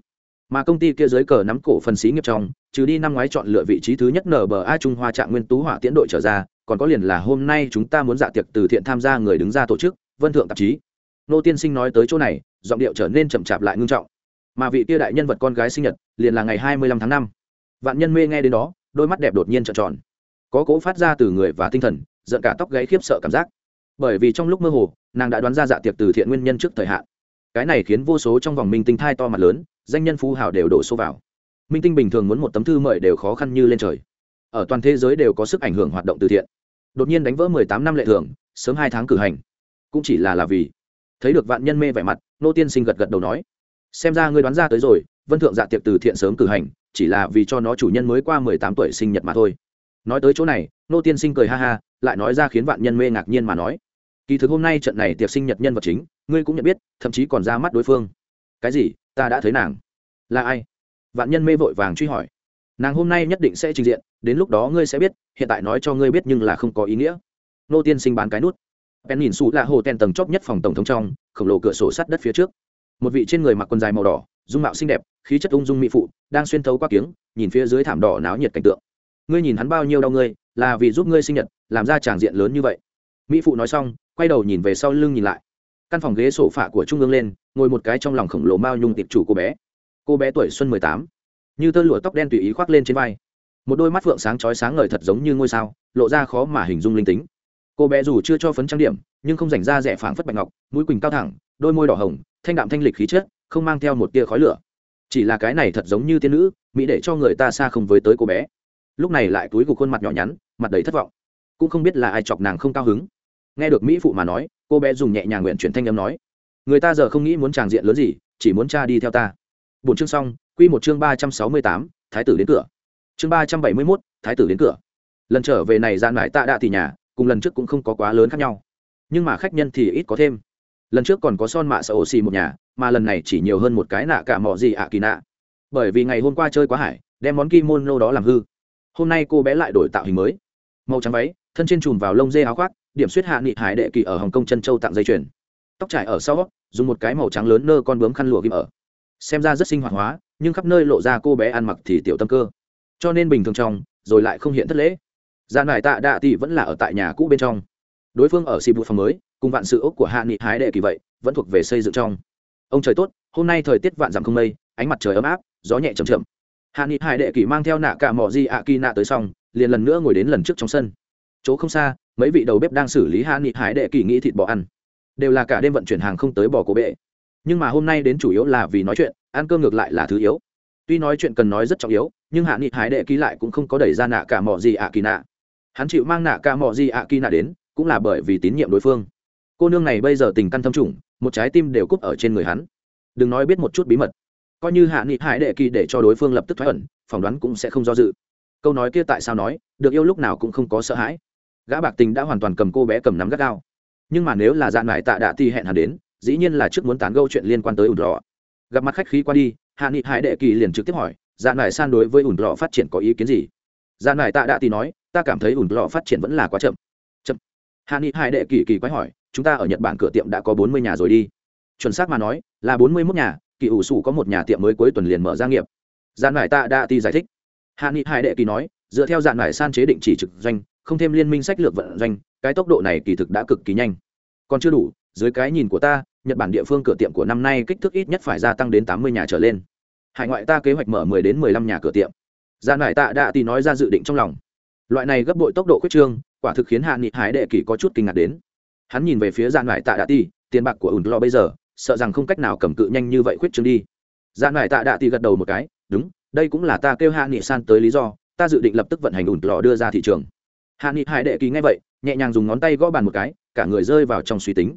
Mà công ty kia dưới cờ nắm cổ phần xí nghiệp trong, trừ đi năm ngoái chọn lựa vị trí thứ nhất nở bờ a trung hoa trạng nguyên tú hỏa tiễn đội trở ra, còn có liền là hôm nay chúng ta muốn dạ tiệc từ thiện tham gia người đứng ra tổ chức, vân thượng tạp chí. Nô tiên sinh nói tới chỗ này, giọng điệu trở nên chậm chạp lại ngưng trọng mà vị kia đại nhân vật con gái sinh nhật liền là ngày hai mươi lăm tháng năm. Vạn nhân mê nghe đến đó, đôi mắt đẹp đột nhiên trợn tròn. Có cố phát ra từ người và tinh thần, giận cả tóc gáy khiếp sợ cảm giác. Bởi vì trong lúc mơ hồ, nàng đã đoán ra dạ tiệc từ thiện nguyên nhân trước thời hạn. Cái này khiến vô số trong vòng minh tinh thai to mặt lớn, danh nhân phú hào đều đổ xô vào. Minh tinh bình thường muốn một tấm thư mời đều khó khăn như lên trời. Ở toàn thế giới đều có sức ảnh hưởng hoạt động từ thiện. Đột nhiên đánh vỡ mười tám năm lệ thường, sớm hai tháng cử hành. Cũng chỉ là là vì thấy được vạn nhân mê vẻ mặt, nô tiên sinh gật gật đầu nói xem ra ngươi đoán ra tới rồi, vân thượng dạ tiệc từ thiện sớm cử hành, chỉ là vì cho nó chủ nhân mới qua mười tám tuổi sinh nhật mà thôi. Nói tới chỗ này, nô tiên sinh cười ha ha, lại nói ra khiến vạn nhân mê ngạc nhiên mà nói. Kỳ thực hôm nay trận này tiệc sinh nhật nhân vật chính, ngươi cũng nhận biết, thậm chí còn ra mắt đối phương. Cái gì? Ta đã thấy nàng. Là ai? Vạn nhân mê vội vàng truy hỏi. Nàng hôm nay nhất định sẽ trình diện, đến lúc đó ngươi sẽ biết, hiện tại nói cho ngươi biết nhưng là không có ý nghĩa. Nô tiên sinh bán cái nút. Pen nhìn xù là hồ ten tầng chóp nhất phòng tổng thống trong, khổng lồ cửa sổ sắt đất phía trước một vị trên người mặc quần dài màu đỏ, dung mạo xinh đẹp, khí chất ung dung mỹ phụ, đang xuyên thấu qua kiếng, nhìn phía dưới thảm đỏ náo nhiệt cảnh tượng. Ngươi nhìn hắn bao nhiêu đau ngươi, là vì giúp ngươi sinh nhật, làm ra tràng diện lớn như vậy. Mỹ phụ nói xong, quay đầu nhìn về sau lưng nhìn lại. Căn phòng ghế sổ phạ của trung ương lên, ngồi một cái trong lòng khổng lồ mao nhung tiệp chủ cô bé. Cô bé tuổi xuân mười tám, như tơ lụa tóc đen tùy ý khoác lên trên vai. Một đôi mắt phượng sáng chói sáng ngời thật giống như ngôi sao, lộ ra khó mà hình dung linh tính. Cô bé dù chưa cho phấn trang điểm, nhưng không dành ra rẻ phảng phất bạch ngọc, mũi quỳnh cao thẳng, đôi môi đỏ hồng thanh đạm thanh lịch khí chất, không mang theo một tia khói lửa. Chỉ là cái này thật giống như tiên nữ, mỹ để cho người ta xa không với tới cô bé. Lúc này lại túi gục khuôn mặt nhỏ nhắn, mặt đầy thất vọng. Cũng không biết là ai chọc nàng không cao hứng. Nghe được mỹ phụ mà nói, cô bé dùng nhẹ nhàng nguyện chuyển thanh âm nói, người ta giờ không nghĩ muốn tràng diện lớn gì, chỉ muốn cha đi theo ta. Bốn chương xong, quy một chương ba trăm sáu mươi tám, thái tử đến cửa. Chương ba trăm bảy mươi mốt, thái tử đến cửa. Lần trở về này gian mải tạ đạ thì nhà, cùng lần trước cũng không có quá lớn khác nhau. Nhưng mà khách nhân thì ít có thêm lần trước còn có son mạ sợ ổ xì một nhà, mà lần này chỉ nhiều hơn một cái nạ cả mỏ gì ạ kỳ nạ. Bởi vì ngày hôm qua chơi quá hải, đem món kimono đó làm hư. Hôm nay cô bé lại đổi tạo hình mới. Màu trắng váy, thân trên chùm vào lông dê áo khoác, điểm suýt hạ nghị hải đệ kỳ ở hồng kông chân châu tặng dây chuyền. Tóc trải ở sau, dùng một cái màu trắng lớn nơ con bướm khăn lụa ghim ở. Xem ra rất sinh hoạt hóa, nhưng khắp nơi lộ ra cô bé ăn mặc thì tiểu tâm cơ. Cho nên bình thường trong, rồi lại không hiện thất lễ. Gia nải tạ đạ thì vẫn là ở tại nhà cũ bên trong. Đối phương ở xì bụt phòng mới cùng vạn sự ốc của hạ nghị hái đệ kỳ vậy, vẫn thuộc về xây dựng trong. Ông trời tốt, hôm nay thời tiết vạn dặm không mây, ánh mặt trời ấm áp, gió nhẹ chầm chậm. Hạ nghị hải đệ kỳ mang theo nạ cả mỏ di ạ kỳ nạ tới xong, liền lần nữa ngồi đến lần trước trong sân. Chỗ không xa, mấy vị đầu bếp đang xử lý hạ nghị hải đệ kỳ nghĩ thịt bò ăn. Đều là cả đêm vận chuyển hàng không tới bò cổ bệ. Nhưng mà hôm nay đến chủ yếu là vì nói chuyện, ăn cơm ngược lại là thứ yếu. Tuy nói chuyện cần nói rất trọng yếu, nhưng hạ nghị hải đệ kỳ lại cũng không có đẩy ra nạ cả mỏ gì ạ kỳ nạ. Hắn chịu mang nạ cả mỏ gì ạ kỳ nạ đến, cũng là bởi vì tín nhiệm đối phương cô nương này bây giờ tình căn thâm trùng, một trái tim đều cúp ở trên người hắn. Đừng nói biết một chút bí mật. Coi như hạ nghị hải đệ kỳ để cho đối phương lập tức thoái ẩn, phỏng đoán cũng sẽ không do dự. Câu nói kia tại sao nói, được yêu lúc nào cũng không có sợ hãi. Gã bạc tình đã hoàn toàn cầm cô bé cầm nắm gắt gao. Nhưng mà nếu là dạn mải tạ đạ thì hẹn hắn đến, dĩ nhiên là trước muốn tán gâu chuyện liên quan tới ủn lọ. gặp mặt khách khí qua đi, hạ nghị hải đệ kỳ liền trực tiếp hỏi dạn mải san đối với ủn lọ phát triển có ý kiến gì? Dạn mải tạ đạ thì nói, ta cảm thấy ủn lọ phát triển vẫn là quá chậm. Chậm. Hạ nghị hải đệ kỳ kỳ quái hỏi chúng ta ở nhật bản cửa tiệm đã có bốn mươi nhà rồi đi. Chuẩn xác mà nói, là bốn mươi mốt nhà, kỳ ủ sủ có một nhà tiệm mới cuối tuần liền mở ra nghiệp. Gian mải tạ đã ti giải thích. Hạ nghị hải đệ kỳ nói, dựa theo dạn mải san chế định chỉ trực doanh, không thêm liên minh sách lược vận doanh, cái tốc độ này kỳ thực đã cực kỳ nhanh. Còn chưa đủ, dưới cái nhìn của ta, nhật bản địa phương cửa tiệm của năm nay kích thước ít nhất phải gia tăng đến tám mươi nhà trở lên. Hải ngoại ta kế hoạch mở mười đến mười lăm nhà cửa tiệm. Gian mải tạ đã ti nói ra dự định trong lòng. Loại này gấp bội tốc độ khuyết trương, quả thực khiến hạ nghị hải đệ kỳ có chút kinh ngạc đến hắn nhìn về phía gian ngoại tạ đạ ti tiền bạc của ủn lo bây giờ sợ rằng không cách nào cầm cự nhanh như vậy khuyết trương đi. Gian ngoại tạ đạ ti gật đầu một cái đúng đây cũng là ta kêu hạ nghị san tới lý do ta dự định lập tức vận hành ủn lò đưa ra thị trường. Hạ nghị hải đệ kỳ ngay vậy nhẹ nhàng dùng ngón tay gõ bàn một cái cả người rơi vào trong suy tính.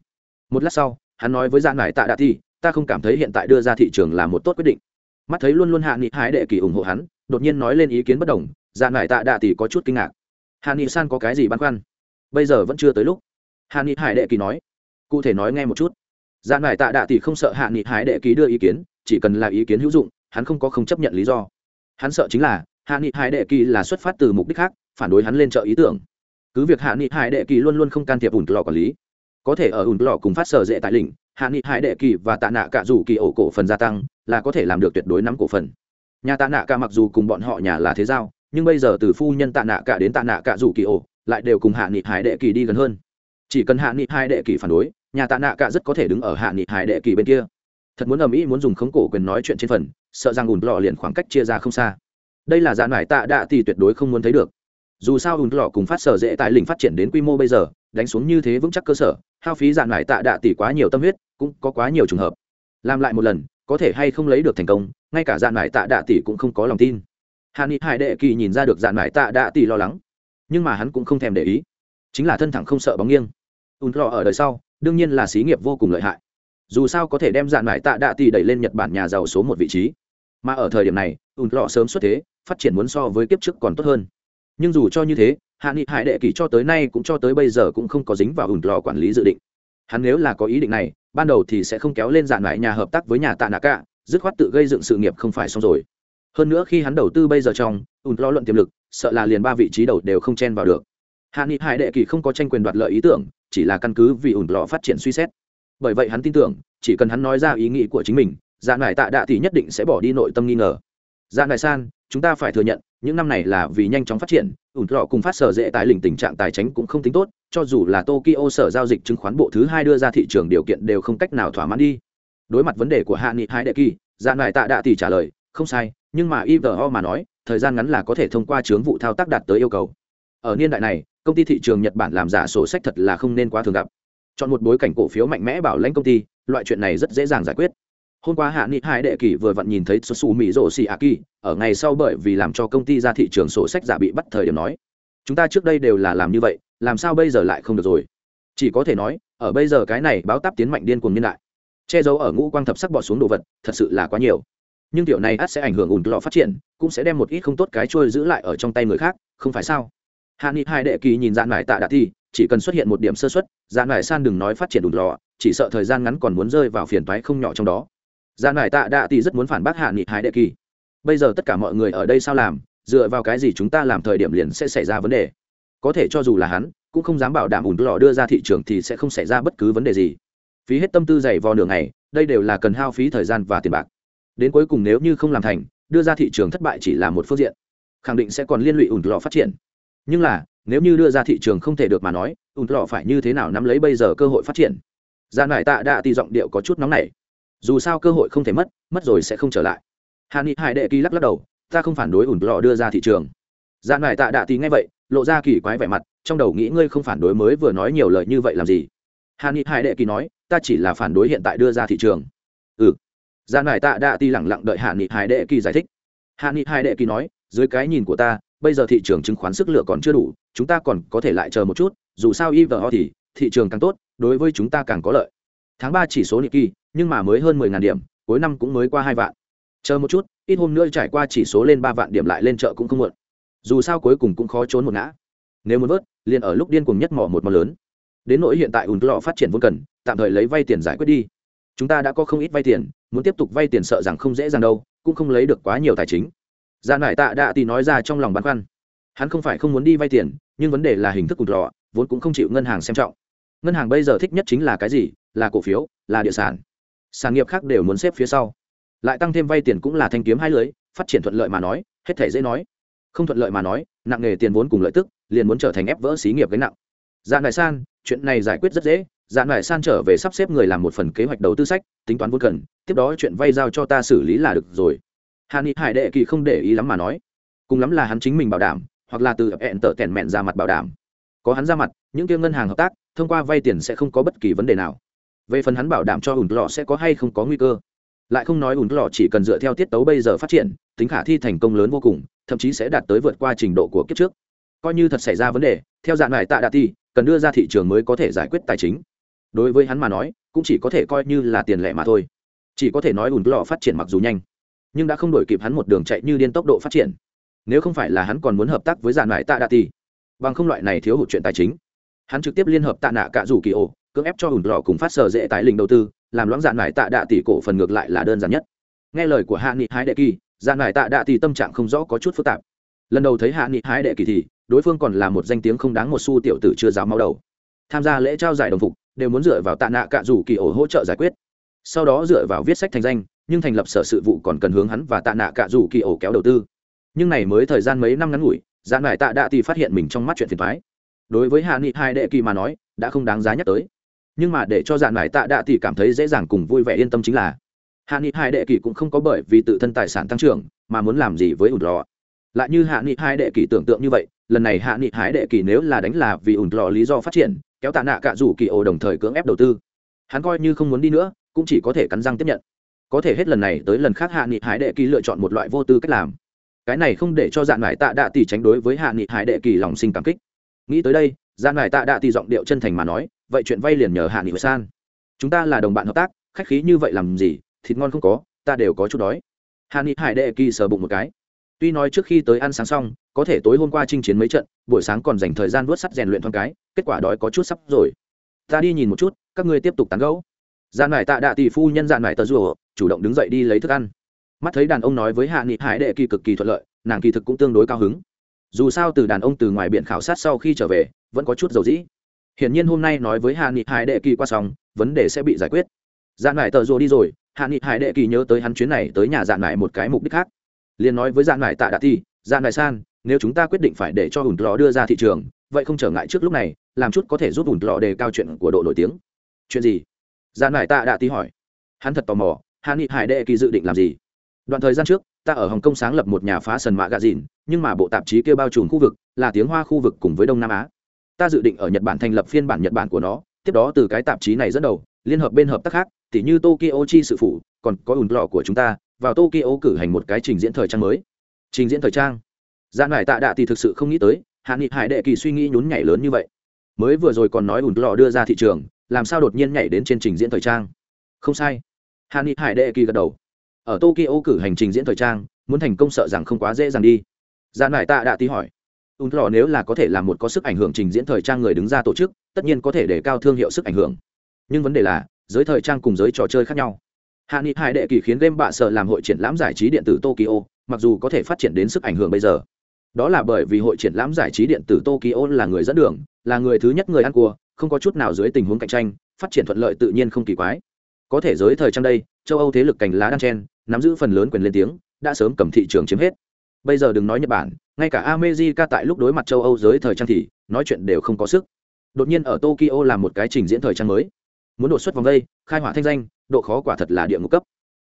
Một lát sau hắn nói với gian ngoại tạ đạ ti, ta không cảm thấy hiện tại đưa ra thị trường là một tốt quyết định. Mắt thấy luôn luôn hạ nghị hải đệ kỳ ủng hộ hắn đột nhiên nói lên ý kiến bất đồng gian ngoại tạ đạ ti có chút kinh ngạc. Hạ nghị san có cái gì băn khoăn? Bây giờ vẫn chưa tới lúc hạ nghị hải đệ kỳ nói. Cụ thể nói nghe một chút. Dạ Gian bài tạ đạ thì không sợ hạ nghị hải đệ kỳ đưa ý kiến, chỉ cần là ý kiến hữu dụng, hắn không có không chấp nhận lý do. Hắn sợ chính là, hạ nghị hải đệ kỳ là xuất phát từ mục đích khác, phản đối hắn lên trợ ý tưởng. Cứ việc hạ nghị hải đệ kỳ luôn luôn không can thiệp ủn lò quản lý, có thể ở ủn lò cùng phát sở dễ tại lĩnh, hạ nghị hải đệ kỳ và tạ nạ cả dù kỳ ổ cổ phần gia tăng, là có thể làm được tuyệt đối nắm cổ phần. Nhà tạ nạ cả mặc dù cùng bọn họ nhà là thế giao, nhưng bây giờ từ phu nhân tạ nạ cả đến tạ nạ cả dù kỳ ổ, lại đều cùng hạ nghị hải đệ kỳ đi gần hơn chỉ cần hạ nghị hai đệ kỳ phản đối, nhà tạ nạ cả rất có thể đứng ở hạ nghị hai đệ kỳ bên kia. Thật muốn ầm ĩ muốn dùng khống cổ quyền nói chuyện trên phần, sợ rằng ủn lò liền khoảng cách chia ra không xa. Đây là dạn mải tạ đạ thì tuyệt đối không muốn thấy được. Dù sao ùn lò cùng phát sở dễ tại lĩnh phát triển đến quy mô bây giờ, đánh xuống như thế vững chắc cơ sở, hao phí dạn mải tạ đạ tỷ quá nhiều tâm huyết, cũng có quá nhiều trường hợp. Làm lại một lần, có thể hay không lấy được thành công, ngay cả dạn mải tạ đạ tỷ cũng không có lòng tin. Hà ni hải đệ kỳ nhìn ra được dạn mải tạ đạ tỷ lo lắng, nhưng mà hắn cũng không thèm để ý. Chính là thân thẳng không sợ bóng nghiêng ùn lò ở đời sau, đương nhiên là xí nghiệp vô cùng lợi hại. Dù sao có thể đem dạn mải tạ đạ tỷ đẩy lên nhật bản nhà giàu số một vị trí. Mà ở thời điểm này ùn lò sớm xuất thế, phát triển muốn so với kiếp trước còn tốt hơn. Nhưng dù cho như thế, hạ nghị hải đệ kỳ cho tới nay cũng cho tới bây giờ cũng không có dính vào ủn lò quản lý dự định. Hắn nếu là có ý định này, ban đầu thì sẽ không kéo lên dạn mải nhà hợp tác với nhà tạ nạ cả, dứt khoát tự gây dựng sự nghiệp không phải xong rồi. Hơn nữa khi hắn đầu tư bây giờ trong ủn lo luận tiềm lực, sợ là liền ba vị trí đầu đều không chen vào được hạ nghị hải đệ kỳ không có tranh quyền đoạt lợi ý tưởng, chỉ là căn cứ vì ủn lò phát triển suy xét. Bởi vậy hắn tin tưởng, chỉ cần hắn nói ra ý nghĩ của chính mình dạ ngài tạ đạ thì nhất định sẽ bỏ đi nội tâm nghi ngờ. Dạ ngài san, chúng ta phải thừa nhận, những năm này là vì nhanh chóng phát triển, ủn lò cùng phát sở dễ tài lình tình trạng tài chính cũng không tính tốt, cho dù là tokyo sở giao dịch chứng khoán bộ thứ hai đưa ra thị trường điều kiện đều không cách nào thỏa mãn đi. Đối mặt vấn đề của hạ nghị Hải đệ kỳ dạ ngài tạ đạ thì trả lời, không sai, nhưng mà ivo mà nói, thời gian ngắn là có thể thông qua chướng vụ thao tác đạt tới yêu cầu. Ở niên đại này công ty thị trường nhật bản làm giả sổ sách thật là không nên quá thường gặp. Chọn một bối cảnh cổ phiếu mạnh mẽ bảo lãnh công ty, loại chuyện này rất dễ dàng giải quyết. Hôm qua hạ nghị hai đệ kỳ vừa vặn nhìn thấy su mỹ rổ xì a kỳ ở ngày sau bởi vì làm cho công ty ra thị trường sổ sách giả bị bắt thời điểm nói, chúng ta trước đây đều là làm như vậy, làm sao bây giờ lại không được rồi? Chỉ có thể nói, ở bây giờ cái này báo táp tiến mạnh điên cuồng nhân đại, che giấu ở ngũ quang thập sắc bỏ xuống đồ vật, thật sự là quá nhiều. Nhưng điều này ắt sẽ ảnh hưởng ủn lọ phát triển, cũng sẽ đem một ít không tốt cái trôi giữ lại ở trong tay người khác, không phải sao? Hạ nghị hai đệ kỳ nhìn dạn mải tạ đạ thi, chỉ cần xuất hiện một điểm sơ xuất dạn mải san đừng nói phát triển đủ lò, chỉ sợ thời gian ngắn còn muốn rơi vào phiền toái không nhỏ trong đó. Dạn mải tạ đạ thi rất muốn phản bác hạ nghị hai đệ kỳ. Bây giờ tất cả mọi người ở đây sao làm, dựa vào cái gì chúng ta làm thời điểm liền sẽ xảy ra vấn đề? Có thể cho dù là hắn, cũng không dám bảo đảm ủn lò đưa ra thị trường thì sẽ không xảy ra bất cứ vấn đề gì. Phí hết tâm tư dày vò nửa ngày, đây đều là cần hao phí thời gian và tiền bạc. Đến cuối cùng nếu như không làm thành, đưa ra thị trường thất bại chỉ là một phương diện, khẳng định sẽ còn liên lụy ủn lò phát triển nhưng là, nếu như đưa ra thị trường không thể được mà nói ủn lọ phải như thế nào nắm lấy bây giờ cơ hội phát triển? Gia nải tạ đạ thì giọng điệu có chút nóng nảy. Dù sao cơ hội không thể mất mất rồi sẽ không trở lại. Hà ni hải đệ kỳ lắc lắc đầu, ta không phản đối ủn lọ đưa ra thị trường. Gia nải tạ đạ thì nghe vậy, lộ ra kỳ quái vẻ mặt, trong đầu nghĩ ngươi không phản đối mới vừa nói nhiều lời như vậy làm gì? Hà ni hải đệ kỳ nói, ta chỉ là phản đối hiện tại đưa ra thị trường. Ừ. Dạ ra mải tạ đạ ti lẳng lặng đợi hà ni hải đệ kỳ giải thích. Hà ni hải đệ kỳ nói, dưới cái nhìn của ta bây giờ thị trường chứng khoán sức lựa còn chưa đủ chúng ta còn có thể lại chờ một chút dù sao ivo thì thị trường càng tốt đối với chúng ta càng có lợi. Tháng ba chỉ số kỳ, nhưng mà mới hơn mười ngàn điểm cuối năm cũng mới qua hai vạn. Chờ một chút ít hôm nữa trải qua chỉ số lên ba vạn điểm lại lên chợ cũng không muộn. Dù sao cuối cùng cũng khó trốn một ngã. Nếu muốn vớt liền ở lúc điên cuồng nhất mỏ một mỏ lớn. Đến nỗi hiện tại ùn lọ phát triển vốn cần tạm thời lấy vay tiền giải quyết đi. Chúng ta đã có không ít vay tiền muốn tiếp tục vay tiền sợ rằng không dễ dàng đâu cũng không lấy được quá nhiều tài chính dạ nải tạ đạ tì nói ra trong lòng băn khoăn. Hắn không phải không muốn đi vay tiền, nhưng vấn đề là hình thức cụt lọ vốn cũng không chịu ngân hàng xem trọng. Ngân hàng bây giờ thích nhất chính là cái gì? Là cổ phiếu, là địa sản. Sản nghiệp khác đều muốn xếp phía sau. Lại tăng thêm vay tiền cũng là thanh kiếm hai lưới, phát triển thuận lợi mà nói, hết thể dễ nói. Không thuận lợi mà nói, nặng nghề tiền vốn cùng lợi tức, liền muốn trở thành ép vỡ xí nghiệp gánh nặng. Dạ Nại san, chuyện này giải quyết rất dễ. Dạ Nại san trở về sắp xếp người làm một phần kế hoạch đầu tư sách, tính toán vốn cần. Tiếp đó chuyện vay giao cho ta xử lý là được rồi. Hàn ni hải đệ kỳ không để ý lắm mà nói, cùng lắm là hắn chính mình bảo đảm, hoặc là từ hẹn tở tẻn mẹn ra mặt bảo đảm. Có hắn ra mặt, những kia ngân hàng hợp tác, thông qua vay tiền sẽ không có bất kỳ vấn đề nào. Về phần hắn bảo đảm cho ủn lọ sẽ có hay không có nguy cơ. Lại không nói ủn lọ chỉ cần dựa theo tiết tấu bây giờ phát triển, tính khả thi thành công lớn vô cùng, thậm chí sẽ đạt tới vượt qua trình độ của kiếp trước. Coi như thật xảy ra vấn đề, theo dạng này tạ đạ ti cần đưa ra thị trường mới có thể giải quyết tài chính. Đối với hắn mà nói, cũng chỉ có thể coi như là tiền lẻ mà thôi. Chỉ có thể nói ủn lọ phát triển mặc dù nhanh nhưng đã không đổi kịp hắn một đường chạy như điên tốc độ phát triển. Nếu không phải là hắn còn muốn hợp tác với giàn lại tạ đạ thì bằng không loại này thiếu hụt chuyện tài chính. Hắn trực tiếp liên hợp tạ nạ cả rủ kỳ ổ, cưỡng ép cho ủn lọ cùng phát sở dễ tài lình đầu tư, làm loãng giàn lại tạ đạ tỷ cổ phần ngược lại là đơn giản nhất. Nghe lời của hạ nghị hái đệ kỳ giàn lại tạ đạ tỷ tâm trạng không rõ có chút phức tạp. Lần đầu thấy hạ nghị hái đệ kỳ thì, đối phương còn là một danh tiếng không đáng một xu tiểu tử chưa giáo máu đầu. Tham gia lễ trao giải đồng phục, đều muốn dựa vào tạ nạ cạ rủ kỳ ổ hỗ trợ giải quyết. Sau đó dựa vào viết sách thành danh nhưng thành lập sở sự vụ còn cần hướng hắn và tạ nạ cả rủ kỳ ổ kéo đầu tư. Nhưng này mới thời gian mấy năm ngắn ngủi dạ giãn lại tạ đạ thì phát hiện mình trong mắt chuyện phiền thoái đối với hạ nghị hai đệ kỳ mà nói, đã không đáng giá nhắc tới. Nhưng mà để cho dạn lại tạ đạ thì cảm thấy dễ dàng cùng vui vẻ yên tâm chính là, hạ nghị hai đệ kỳ cũng không có bởi vì tự thân tài sản tăng trưởng mà muốn làm gì với ủn lò. Lại như hạ nghị hai đệ kỳ tưởng tượng như vậy, lần này hạ nghị hai đệ kỳ nếu là đánh là vì ủn lò lý do phát triển, kéo tạ nạ cả rủ kỳ ổ đồng thời cưỡng ép đầu tư. Hắn coi như không muốn đi nữa, cũng chỉ có thể cắn răng tiếp nhận có thể hết lần này tới lần khác hạ nghị Hải đệ kỳ lựa chọn một loại vô tư cách làm. Cái này không để cho dạn mải tạ đạ tỷ tránh đối với hạ nghị Hải đệ kỳ lòng sinh cảm kích. Nghĩ tới đây dạn mải tạ đạ tỷ giọng điệu chân thành mà nói, vậy chuyện vay liền nhờ hạ nghị san. Chúng ta là đồng bạn hợp tác, khách khí như vậy làm gì, thịt ngon không có, ta đều có chút đói. Hạ nghị hải đệ kỳ sờ bụng một cái. Tuy nói trước khi tới ăn sáng xong, có thể tối hôm qua chinh chiến mấy trận, buổi sáng còn dành thời gian vớt sắt rèn luyện thoáng cái, kết quả đói có chút sắp rồi. Ta đi nhìn một chút, các ngươi tiếp tục tán gẫu. Gian mải tạ đạ tỷ phu nhân dạn mải tờ rùa chủ động đứng dậy đi lấy thức ăn. Mắt thấy đàn ông nói với hạ nghị hải đệ kỳ cực kỳ thuận lợi, nàng kỳ thực cũng tương đối cao hứng. Dù sao từ đàn ông từ ngoài biển khảo sát sau khi trở về, vẫn có chút dầu dĩ. Hiển nhiên hôm nay nói với hạ nghị hải đệ kỳ qua xong, vấn đề sẽ bị giải quyết. Dạn mải tờ rùa đi rồi, hạ nghị hải đệ kỳ nhớ tới hắn chuyến này tới nhà dạn mải một cái mục đích khác. Liền nói với dạn mải tạ đạ thi dạn mải san, nếu chúng ta quyết định phải để cho hùn lò đưa ra thị trường, vậy không trở ngại trước lúc này, làm chút có thể giúp hùn lò đề cao chuyện của độ nổi tiếng. Chuyện gì? Dạn mải tạ đạ thi hỏi. Hắn thật tò mò hạ nghị hải đệ kỳ dự định làm gì? Đoạn thời gian trước, ta ở hồng kông sáng lập một nhà phá sần mạ gà dìn, nhưng mà bộ tạp chí kêu bao trùm khu vực là tiếng hoa khu vực cùng với đông nam á. Ta dự định ở nhật bản thành lập phiên bản nhật bản của nó, tiếp đó từ cái tạp chí này dẫn đầu, liên hợp bên hợp tác khác, tỉ như tokyo chi sự phủ, còn có ủn lò của chúng ta, vào tokyo cử hành một cái trình diễn thời trang mới. Trình diễn thời trang? Dạ gian lại tạ đạ thì thực sự không nghĩ tới, hạ nghị hải đệ kỳ suy nghĩ nhún nhảy lớn như vậy. Mới vừa rồi còn nói ủn lò đưa ra thị trường, làm sao đột nhiên nhảy đến trên trình diễn thời trang? Không sai hạ nghị hải đệ kỳ gật đầu. Ở tokyo cử hành trình diễn thời trang, muốn thành công sợ rằng không quá dễ dàng đi. Gian lại tạ đã tí hỏi. Ủn lọ nếu là có thể làm một có sức ảnh hưởng trình diễn thời trang người đứng ra tổ chức, tất nhiên có thể để cao thương hiệu sức ảnh hưởng. Nhưng vấn đề là, giới thời trang cùng giới trò chơi khác nhau. Hạ nghị hải đệ kỳ khiến game bạ sợ làm hội triển lãm giải trí điện tử tokyo, mặc dù có thể phát triển đến sức ảnh hưởng bây giờ. Đó là bởi vì hội triển lãm giải trí điện tử tokyo là người dẫn đường, là người thứ nhất người ăn cua, không có chút nào dưới tình huống cạnh tranh, phát triển thuận lợi tự nhiên không kỳ quái có thể giới thời trang đây, châu âu thế lực cành lá đan chen, nắm giữ phần lớn quyền lên tiếng, đã sớm cầm thị trường chiếm hết. Bây giờ đừng nói nhật bản, ngay cả america tại lúc đối mặt châu âu giới thời trang thì, nói chuyện đều không có sức. Đột nhiên ở tokyo làm một cái trình diễn thời trang mới. Muốn đột xuất vòng đây, khai hỏa thanh danh, độ khó quả thật là địa ngục cấp.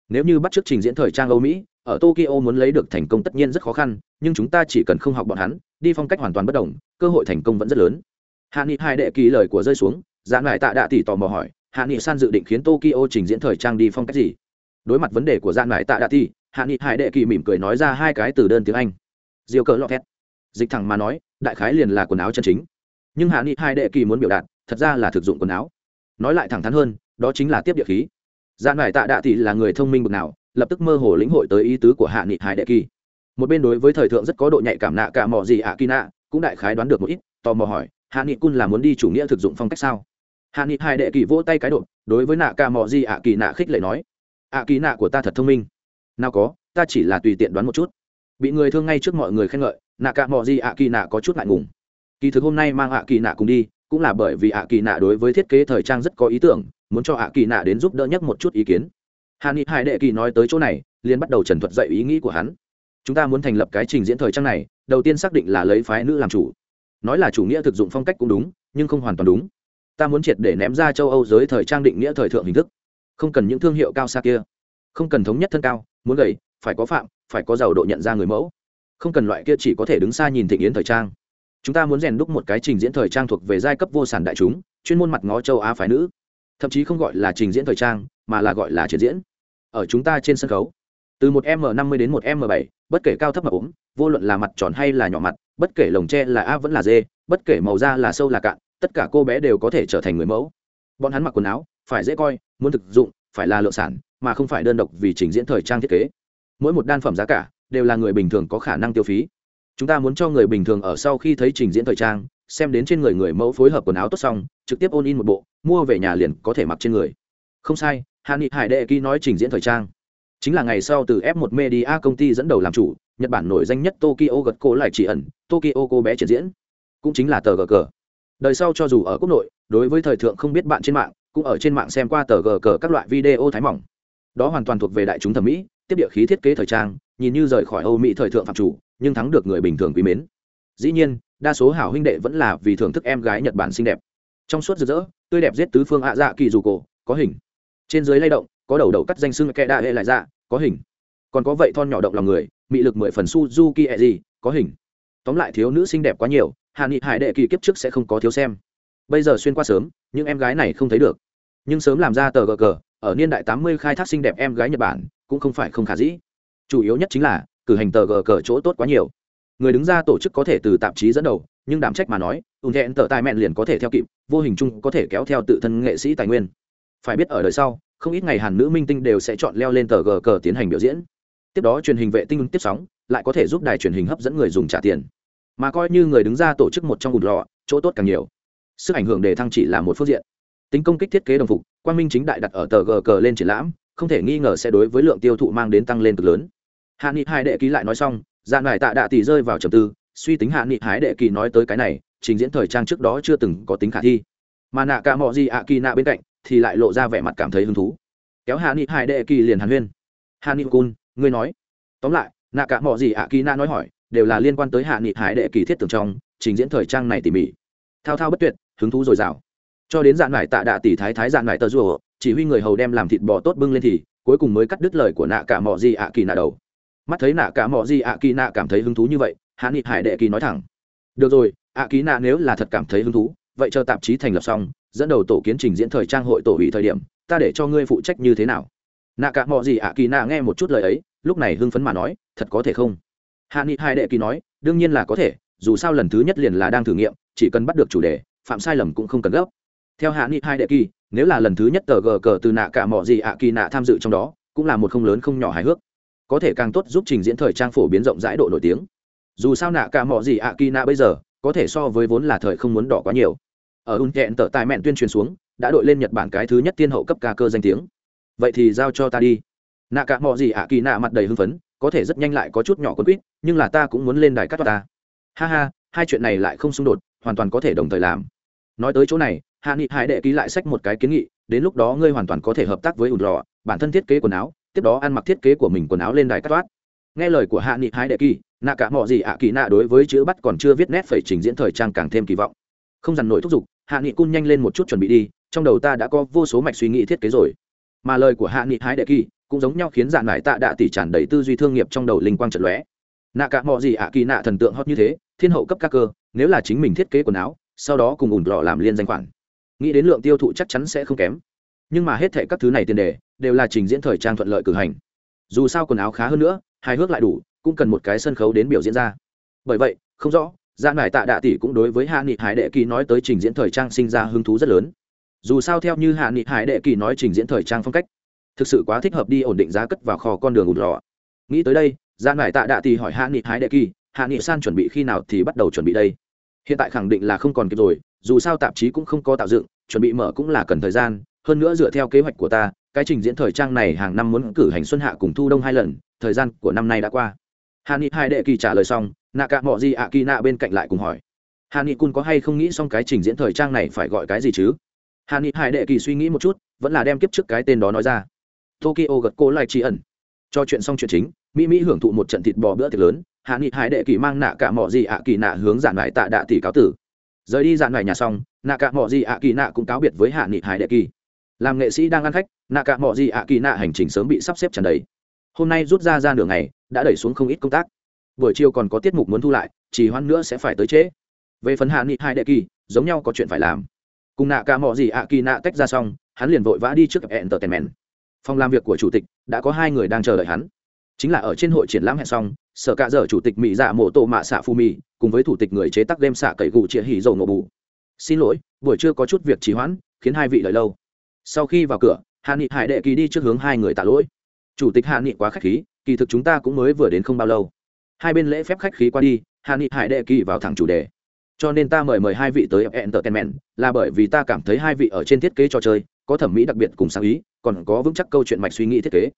Nếu như bắt t r ư ớ c trình diễn thời trang âu mỹ, ở tokyo muốn lấy được thành công tất nhiên rất khó khăn, nhưng chúng ta chỉ cần không học bọn hắn, đi phong cách hoàn toàn bất đồng, cơ hội thành công vẫn rất lớn. Hạ nghị hai đệ kỳ lời của rơi xuống giãn lại tạ đạ tỷ tò mò hỏi hạ nghị san dự định khiến tokyo trình diễn thời trang đi phong cách gì? Đối mặt vấn đề của gian lại tạ đạ Thi, hạ nghị hai đệ kỳ mỉm cười nói ra hai cái từ đơn tiếng anh. Diều cờ lọt thét dịch thẳng mà nói đại khái liền là quần áo chân chính. Nhưng hạ nghị hai đệ kỳ muốn biểu đạt thật ra là thực dụng quần áo. Nói lại thẳng thắn hơn đó chính là tiếp địa khí. Gian mải tạ đạ Thi là người thông minh bực nào lập tức mơ hồ lĩnh hội tới ý tứ của hạ nghị hải đệ kỳ. Một bên đối với thời thượng rất có độ nhạy cảm nạ cả mò gì ạ kỳ nạ cũng đại khái đoán được một ít tò mò hỏi hạ nghị cun là muốn đi chủ nghĩa thực dụng phong cách sao? Hạ nghị Hai đệ kỳ vỗ tay cái đột, đối với nạ ca mò di ạ kỳ nạ khích lệ nói, ạ kỳ nạ của ta thật thông minh. Nào có, ta chỉ là tùy tiện đoán một chút. Bị người thương ngay trước mọi người khen ngợi, nạ ca mò di ạ kỳ nạ có chút ngại ngùng. Kỳ thực hôm nay mang ạ kỳ nạ cùng đi, cũng là bởi vì ạ kỳ nạ đối với thiết kế thời trang rất có ý tưởng, muốn cho ạ kỳ nạ đến giúp đỡ nhất một chút ý kiến. Hạ nghị hai đệ kỳ nói tới chỗ này, liền bắt đầu trần thuật dạy ý nghĩ của hắn. Chúng ta muốn thành lập cái trình diễn thời trang này, đầu tiên xác định là lấy phái nữ làm chủ. Nói là chủ nghĩa thực dụng phong cách cũng đúng, nhưng không hoàn toàn đúng ta muốn triệt để ném ra châu âu giới thời trang định nghĩa thời thượng hình thức. Không cần những thương hiệu cao xa kia. Không cần thống nhất thân cao, muốn gầy, phải có phạm, phải có giàu độ nhận ra người mẫu. Không cần loại kia chỉ có thể đứng xa nhìn thịnh yến thời trang. Chúng ta muốn rèn đúc một cái trình diễn thời trang thuộc về giai cấp vô sản đại chúng, chuyên môn mặt ngó châu á phái nữ. Thậm chí không gọi là trình diễn thời trang, mà là gọi là triển diễn. Ở chúng ta trên sân khấu, từ một m năm mươi đến một m bảy, bất kể cao thấp mà ốm, vô luận là mặt tròn hay là nhỏ mặt, bất kể lồng tre là a vẫn là dê bất kể màu da là sâu là cạn tất cả cô bé đều có thể trở thành người mẫu. Bọn hắn mặc quần áo, phải dễ coi, muốn thực dụng, phải là lượng sản, mà không phải đơn độc vì trình diễn thời trang thiết kế. Mỗi một đan phẩm giá cả đều là người bình thường có khả năng tiêu phí. Chúng ta muốn cho người bình thường ở sau khi thấy trình diễn thời trang, xem đến trên người người mẫu phối hợp quần áo tốt xong, trực tiếp ôn in một bộ, mua về nhà liền có thể mặc trên người. Không sai hạ nghị hải đệ ký nói trình diễn thời trang. Chính là ngày sau từ f 1 media công ty dẫn đầu làm chủ, nhật bản nổi danh nhất tokyo gật cô lại chỉ ẩn, tokyo cô bé triển diễn. Cũng chính là tờ gờ cờ đời sau cho dù ở quốc nội, đối với thời thượng không biết bạn trên mạng, cũng ở trên mạng xem qua tờ gờ cờ các loại video thái mỏng. Đó hoàn toàn thuộc về đại chúng thẩm mỹ, tiếp địa khí thiết kế thời trang, nhìn như rời khỏi âu mỹ thời thượng phạm chủ, nhưng thắng được người bình thường quý mến. Dĩ nhiên, đa số hảo huynh đệ vẫn là vì thưởng thức em gái nhật bản xinh đẹp. Trong suốt rực rỡ, tươi đẹp giết tứ phương ạ dạ kỳ dù cổ, có hình. Trên dưới lay động, có đầu đầu cắt danh sưng kẹ đa hệ lại dạ có hình. Còn có vậy thon nhỏ động lòng người, mị lực mười phần suzuki e gì có hình. Tóm lại thiếu nữ xinh đẹp quá nhiều hạ nghị hải đệ kỳ kiếp trước sẽ không có thiếu xem. Bây giờ xuyên qua sớm, những em gái này không thấy được. Nhưng sớm làm ra tờ gờ cờ, ở niên đại tám mươi khai thác xinh đẹp em gái nhật bản, cũng không phải không khả dĩ. Chủ yếu nhất chính là, cử hành tờ gờ cờ chỗ tốt quá nhiều. Người đứng ra tổ chức có thể từ tạp chí dẫn đầu, nhưng đảm trách mà nói, ùn thẹn tờ tài mẹn liền có thể theo kịp, vô hình chung có thể kéo theo tự thân nghệ sĩ tài nguyên. Phải biết ở đời sau, không ít ngày hàn nữ minh tinh đều sẽ chọn leo lên tờ gờ cờ tiến hành biểu diễn. Tiếp đó truyền hình vệ tinh tiếp sóng, lại có thể giúp đài truyền hình hấp dẫn người dùng trả tiền mà coi như người đứng ra tổ chức một trong một lọ chỗ tốt càng nhiều. Sức ảnh hưởng đề thăng chỉ là một phương diện. Tính công kích thiết kế đồng phục quan minh chính đại đặt ở tờ gờ cờ lên triển lãm, không thể nghi ngờ sẽ đối với lượng tiêu thụ mang đến tăng lên cực lớn. Hạ nghị hai đệ ký lại nói xong dạ ngài tạ đạ tỷ rơi vào trầm tư, suy tính hạ nghị hái đệ kỳ nói tới cái này, trình diễn thời trang trước đó chưa từng có tính khả thi. Mà nạ cả mọi gì ạ kỳ nạ bên cạnh, thì lại lộ ra vẻ mặt cảm thấy hứng thú. Kéo hạ nghị hai đệ kỳ liền hàn huyên. Hạ nghị cun, ngươi nói. Tóm lại, nạ cả mọi gì ạ kỳ nạ nói hỏi đều là liên quan tới hạ nghị hải đệ kỳ thiết tưởng trong, trình diễn thời trang này tỉ mỉ. Thao thao bất tuyệt, hứng thú dồi dào. Cho đến dạng ngải tạ đạ tỷ thái thái dạng ngải tờ rùa, chỉ huy người hầu đem làm thịt bò tốt bưng lên thì, cuối cùng mới cắt đứt lời của nạ cả mò di ạ kỳ nạ đầu. Mắt thấy nạ cả mò di ạ kỳ nạ cảm thấy hứng thú như vậy, hạ nghị hải đệ kỳ nói thẳng. Được rồi, ạ kỳ nạ nếu là thật cảm thấy hứng thú, vậy chờ tạp chí thành lập xong, dẫn đầu tổ kiến trình diễn thời trang hội tổ hủy thời điểm, ta để cho ngươi phụ trách như thế nào? Nạ cả mò gì ạ kỳ nạ nghe một chút lời ấy, lúc này hưng phấn mà nói, thật có thể không? Hạ nghị hai đệ kỳ nói, đương nhiên là có thể, dù sao lần thứ nhất liền là đang thử nghiệm, chỉ cần bắt được chủ đề, phạm sai lầm cũng không cần gấp. Theo hạ nghị hai đệ kỳ, nếu là lần thứ nhất tờ gờ cờ từ nạ cả mọi gì ạ kỳ nạ tham dự trong đó, cũng là một không lớn không nhỏ hài hước. Có thể càng tốt giúp trình diễn thời trang phổ biến rộng rãi độ nổi tiếng. Dù sao nạ cả mọi gì ạ kỳ nạ bây giờ, có thể so với vốn là thời không muốn đỏ quá nhiều. Ở un kẹn tờ tài mẹn tuyên truyền xuống, đã đội lên nhật bản cái thứ nhất tiên hậu cấp ca cơ danh tiếng. Vậy thì giao cho ta đi. Nạ cả mọi gì ạ kỳ nạ mặt đầy hưng phấn có thể rất nhanh lại có chút nhỏ con quýt, nhưng là ta cũng muốn lên đài cắt ta. Ha ha, hai chuyện này lại không xung đột, hoàn toàn có thể đồng thời làm. Nói tới chỗ này, hạ nghị hải đệ ký lại sách một cái kiến nghị, đến lúc đó ngươi hoàn toàn có thể hợp tác với ủn lò bản thân thiết kế quần áo, tiếp đó ăn mặc thiết kế của mình quần áo lên đài cắt toát nghe lời của hạ nghị hải đệ kỳ nạ cả mọi gì ạ kỳ nạ đối với chữ bắt còn chưa viết nét phải trình diễn thời trang càng thêm kỳ vọng. Không dằn nổi thúc giục, hạ nghị cun nhanh lên một chút chuẩn bị đi, trong đầu ta đã có vô số mạch suy nghĩ thiết kế rồi. Mà lời của hạ nghị hải đệ kỳ cũng giống nhau khiến dạn nải tạ đạ tỷ tràn đầy tư duy thương nghiệp trong đầu linh quang trận lóe. Nạ cả mọi gì ạ kỳ nạ thần tượng hot như thế, thiên hậu cấp các cơ, nếu là chính mình thiết kế quần áo, sau đó cùng ủn lọ làm liên danh khoản. Nghĩ đến lượng tiêu thụ chắc chắn sẽ không kém. Nhưng mà hết thệ các thứ này tiền đề, đều là trình diễn thời trang thuận lợi cử hành. Dù sao quần áo khá hơn nữa, hài hước lại đủ, cũng cần một cái sân khấu đến biểu diễn ra. Bởi vậy, không rõ gia nải tạ đạ tỷ cũng đối với hạ nghị hải đệ kỳ nói tới trình diễn thời trang sinh ra hứng thú rất lớn. Dù sao theo như hạ nghị hải đệ kỳ nói trình diễn thời trang phong cách thực sự quá thích hợp đi ổn định giá cất vào kho con đường ụt lò. Nghĩ tới đây dạ ra mải tạ đạ thì hỏi hạ nghị hái đệ kỳ, hạ nghị san chuẩn bị khi nào thì bắt đầu chuẩn bị đây? Hiện tại khẳng định là không còn kịp rồi, dù sao tạp chí cũng không có tạo dựng, chuẩn bị mở cũng là cần thời gian, hơn nữa dựa theo kế hoạch của ta, cái trình diễn thời trang này hàng năm muốn cử hành xuân hạ cùng thu đông hai lần, thời gian của năm nay đã qua. Hà ni hai đệ kỳ trả lời xong nạ cả mọi gì ạ kỳ nạ bên cạnh lại cùng hỏi hà ni cun có hay không nghĩ xong cái trình diễn thời trang này phải gọi cái gì chứ? Hà ni hai đệ kỳ suy nghĩ một chút, vẫn là đem kiếp trước cái tên đó nói ra tokyo gật cô lại tri ẩn. Cho chuyện xong chuyện chính, mỹ mỹ hưởng thụ một trận thịt bò bữa tiệc lớn, hạ nghị hải đệ kỳ mang nạ cả mỏ gì ạ kỳ nạ hướng giản lại tạ đạ tỷ cáo tử. Rời đi dạn ngoài nhà xong, nạ cả mỏ gì ạ kỳ nạ cũng cáo biệt với hạ nghị hải đệ kỳ. Làm nghệ sĩ đang ăn khách, nạ cả mỏ gì ạ kỳ nạ hành trình sớm bị sắp xếp tràn đầy. Hôm nay rút ra ra nửa ngày, đã đẩy xuống không ít công tác. Buổi chiều còn có tiết mục muốn thu lại, chỉ hoãn nữa sẽ phải tới trễ. Về phần hạ nghị hải đệ kỳ, giống nhau có chuyện phải làm. Cùng nạ cả mỏ gì ạ kỳ nạ tách ra xong, hắn liền vội vã đi trước entertainment phòng làm việc của chủ tịch, đã có hai người đang chờ đợi hắn. Chính là ở trên hội triển lãm hẹn xong, sở cạ dở chủ tịch mỹ dạ mộ tổ mạ xạ phu mì, cùng với thủ tịch người chế tác đêm xạ cậy gù chĩa hỉ dầu ngộ bù. Xin lỗi, buổi trưa có chút việc trì hoãn, khiến hai vị đợi lâu. Sau khi vào cửa, hạ nghị hải đệ kỳ đi trước hướng hai người tạ lỗi. Chủ tịch hạ nghị quá khách khí, kỳ thực chúng ta cũng mới vừa đến không bao lâu. Hai bên lễ phép khách khí qua đi, hạ nghị hải đệ kỳ vào thẳng chủ đề. Cho nên ta mời mời hai vị tới entertainment, là bởi vì ta cảm thấy hai vị ở trên thiết kế trò chơi, có thẩm mỹ đặc biệt cùng sáng ý còn có vững chắc câu chuyện mạch suy nghĩ thiết kế.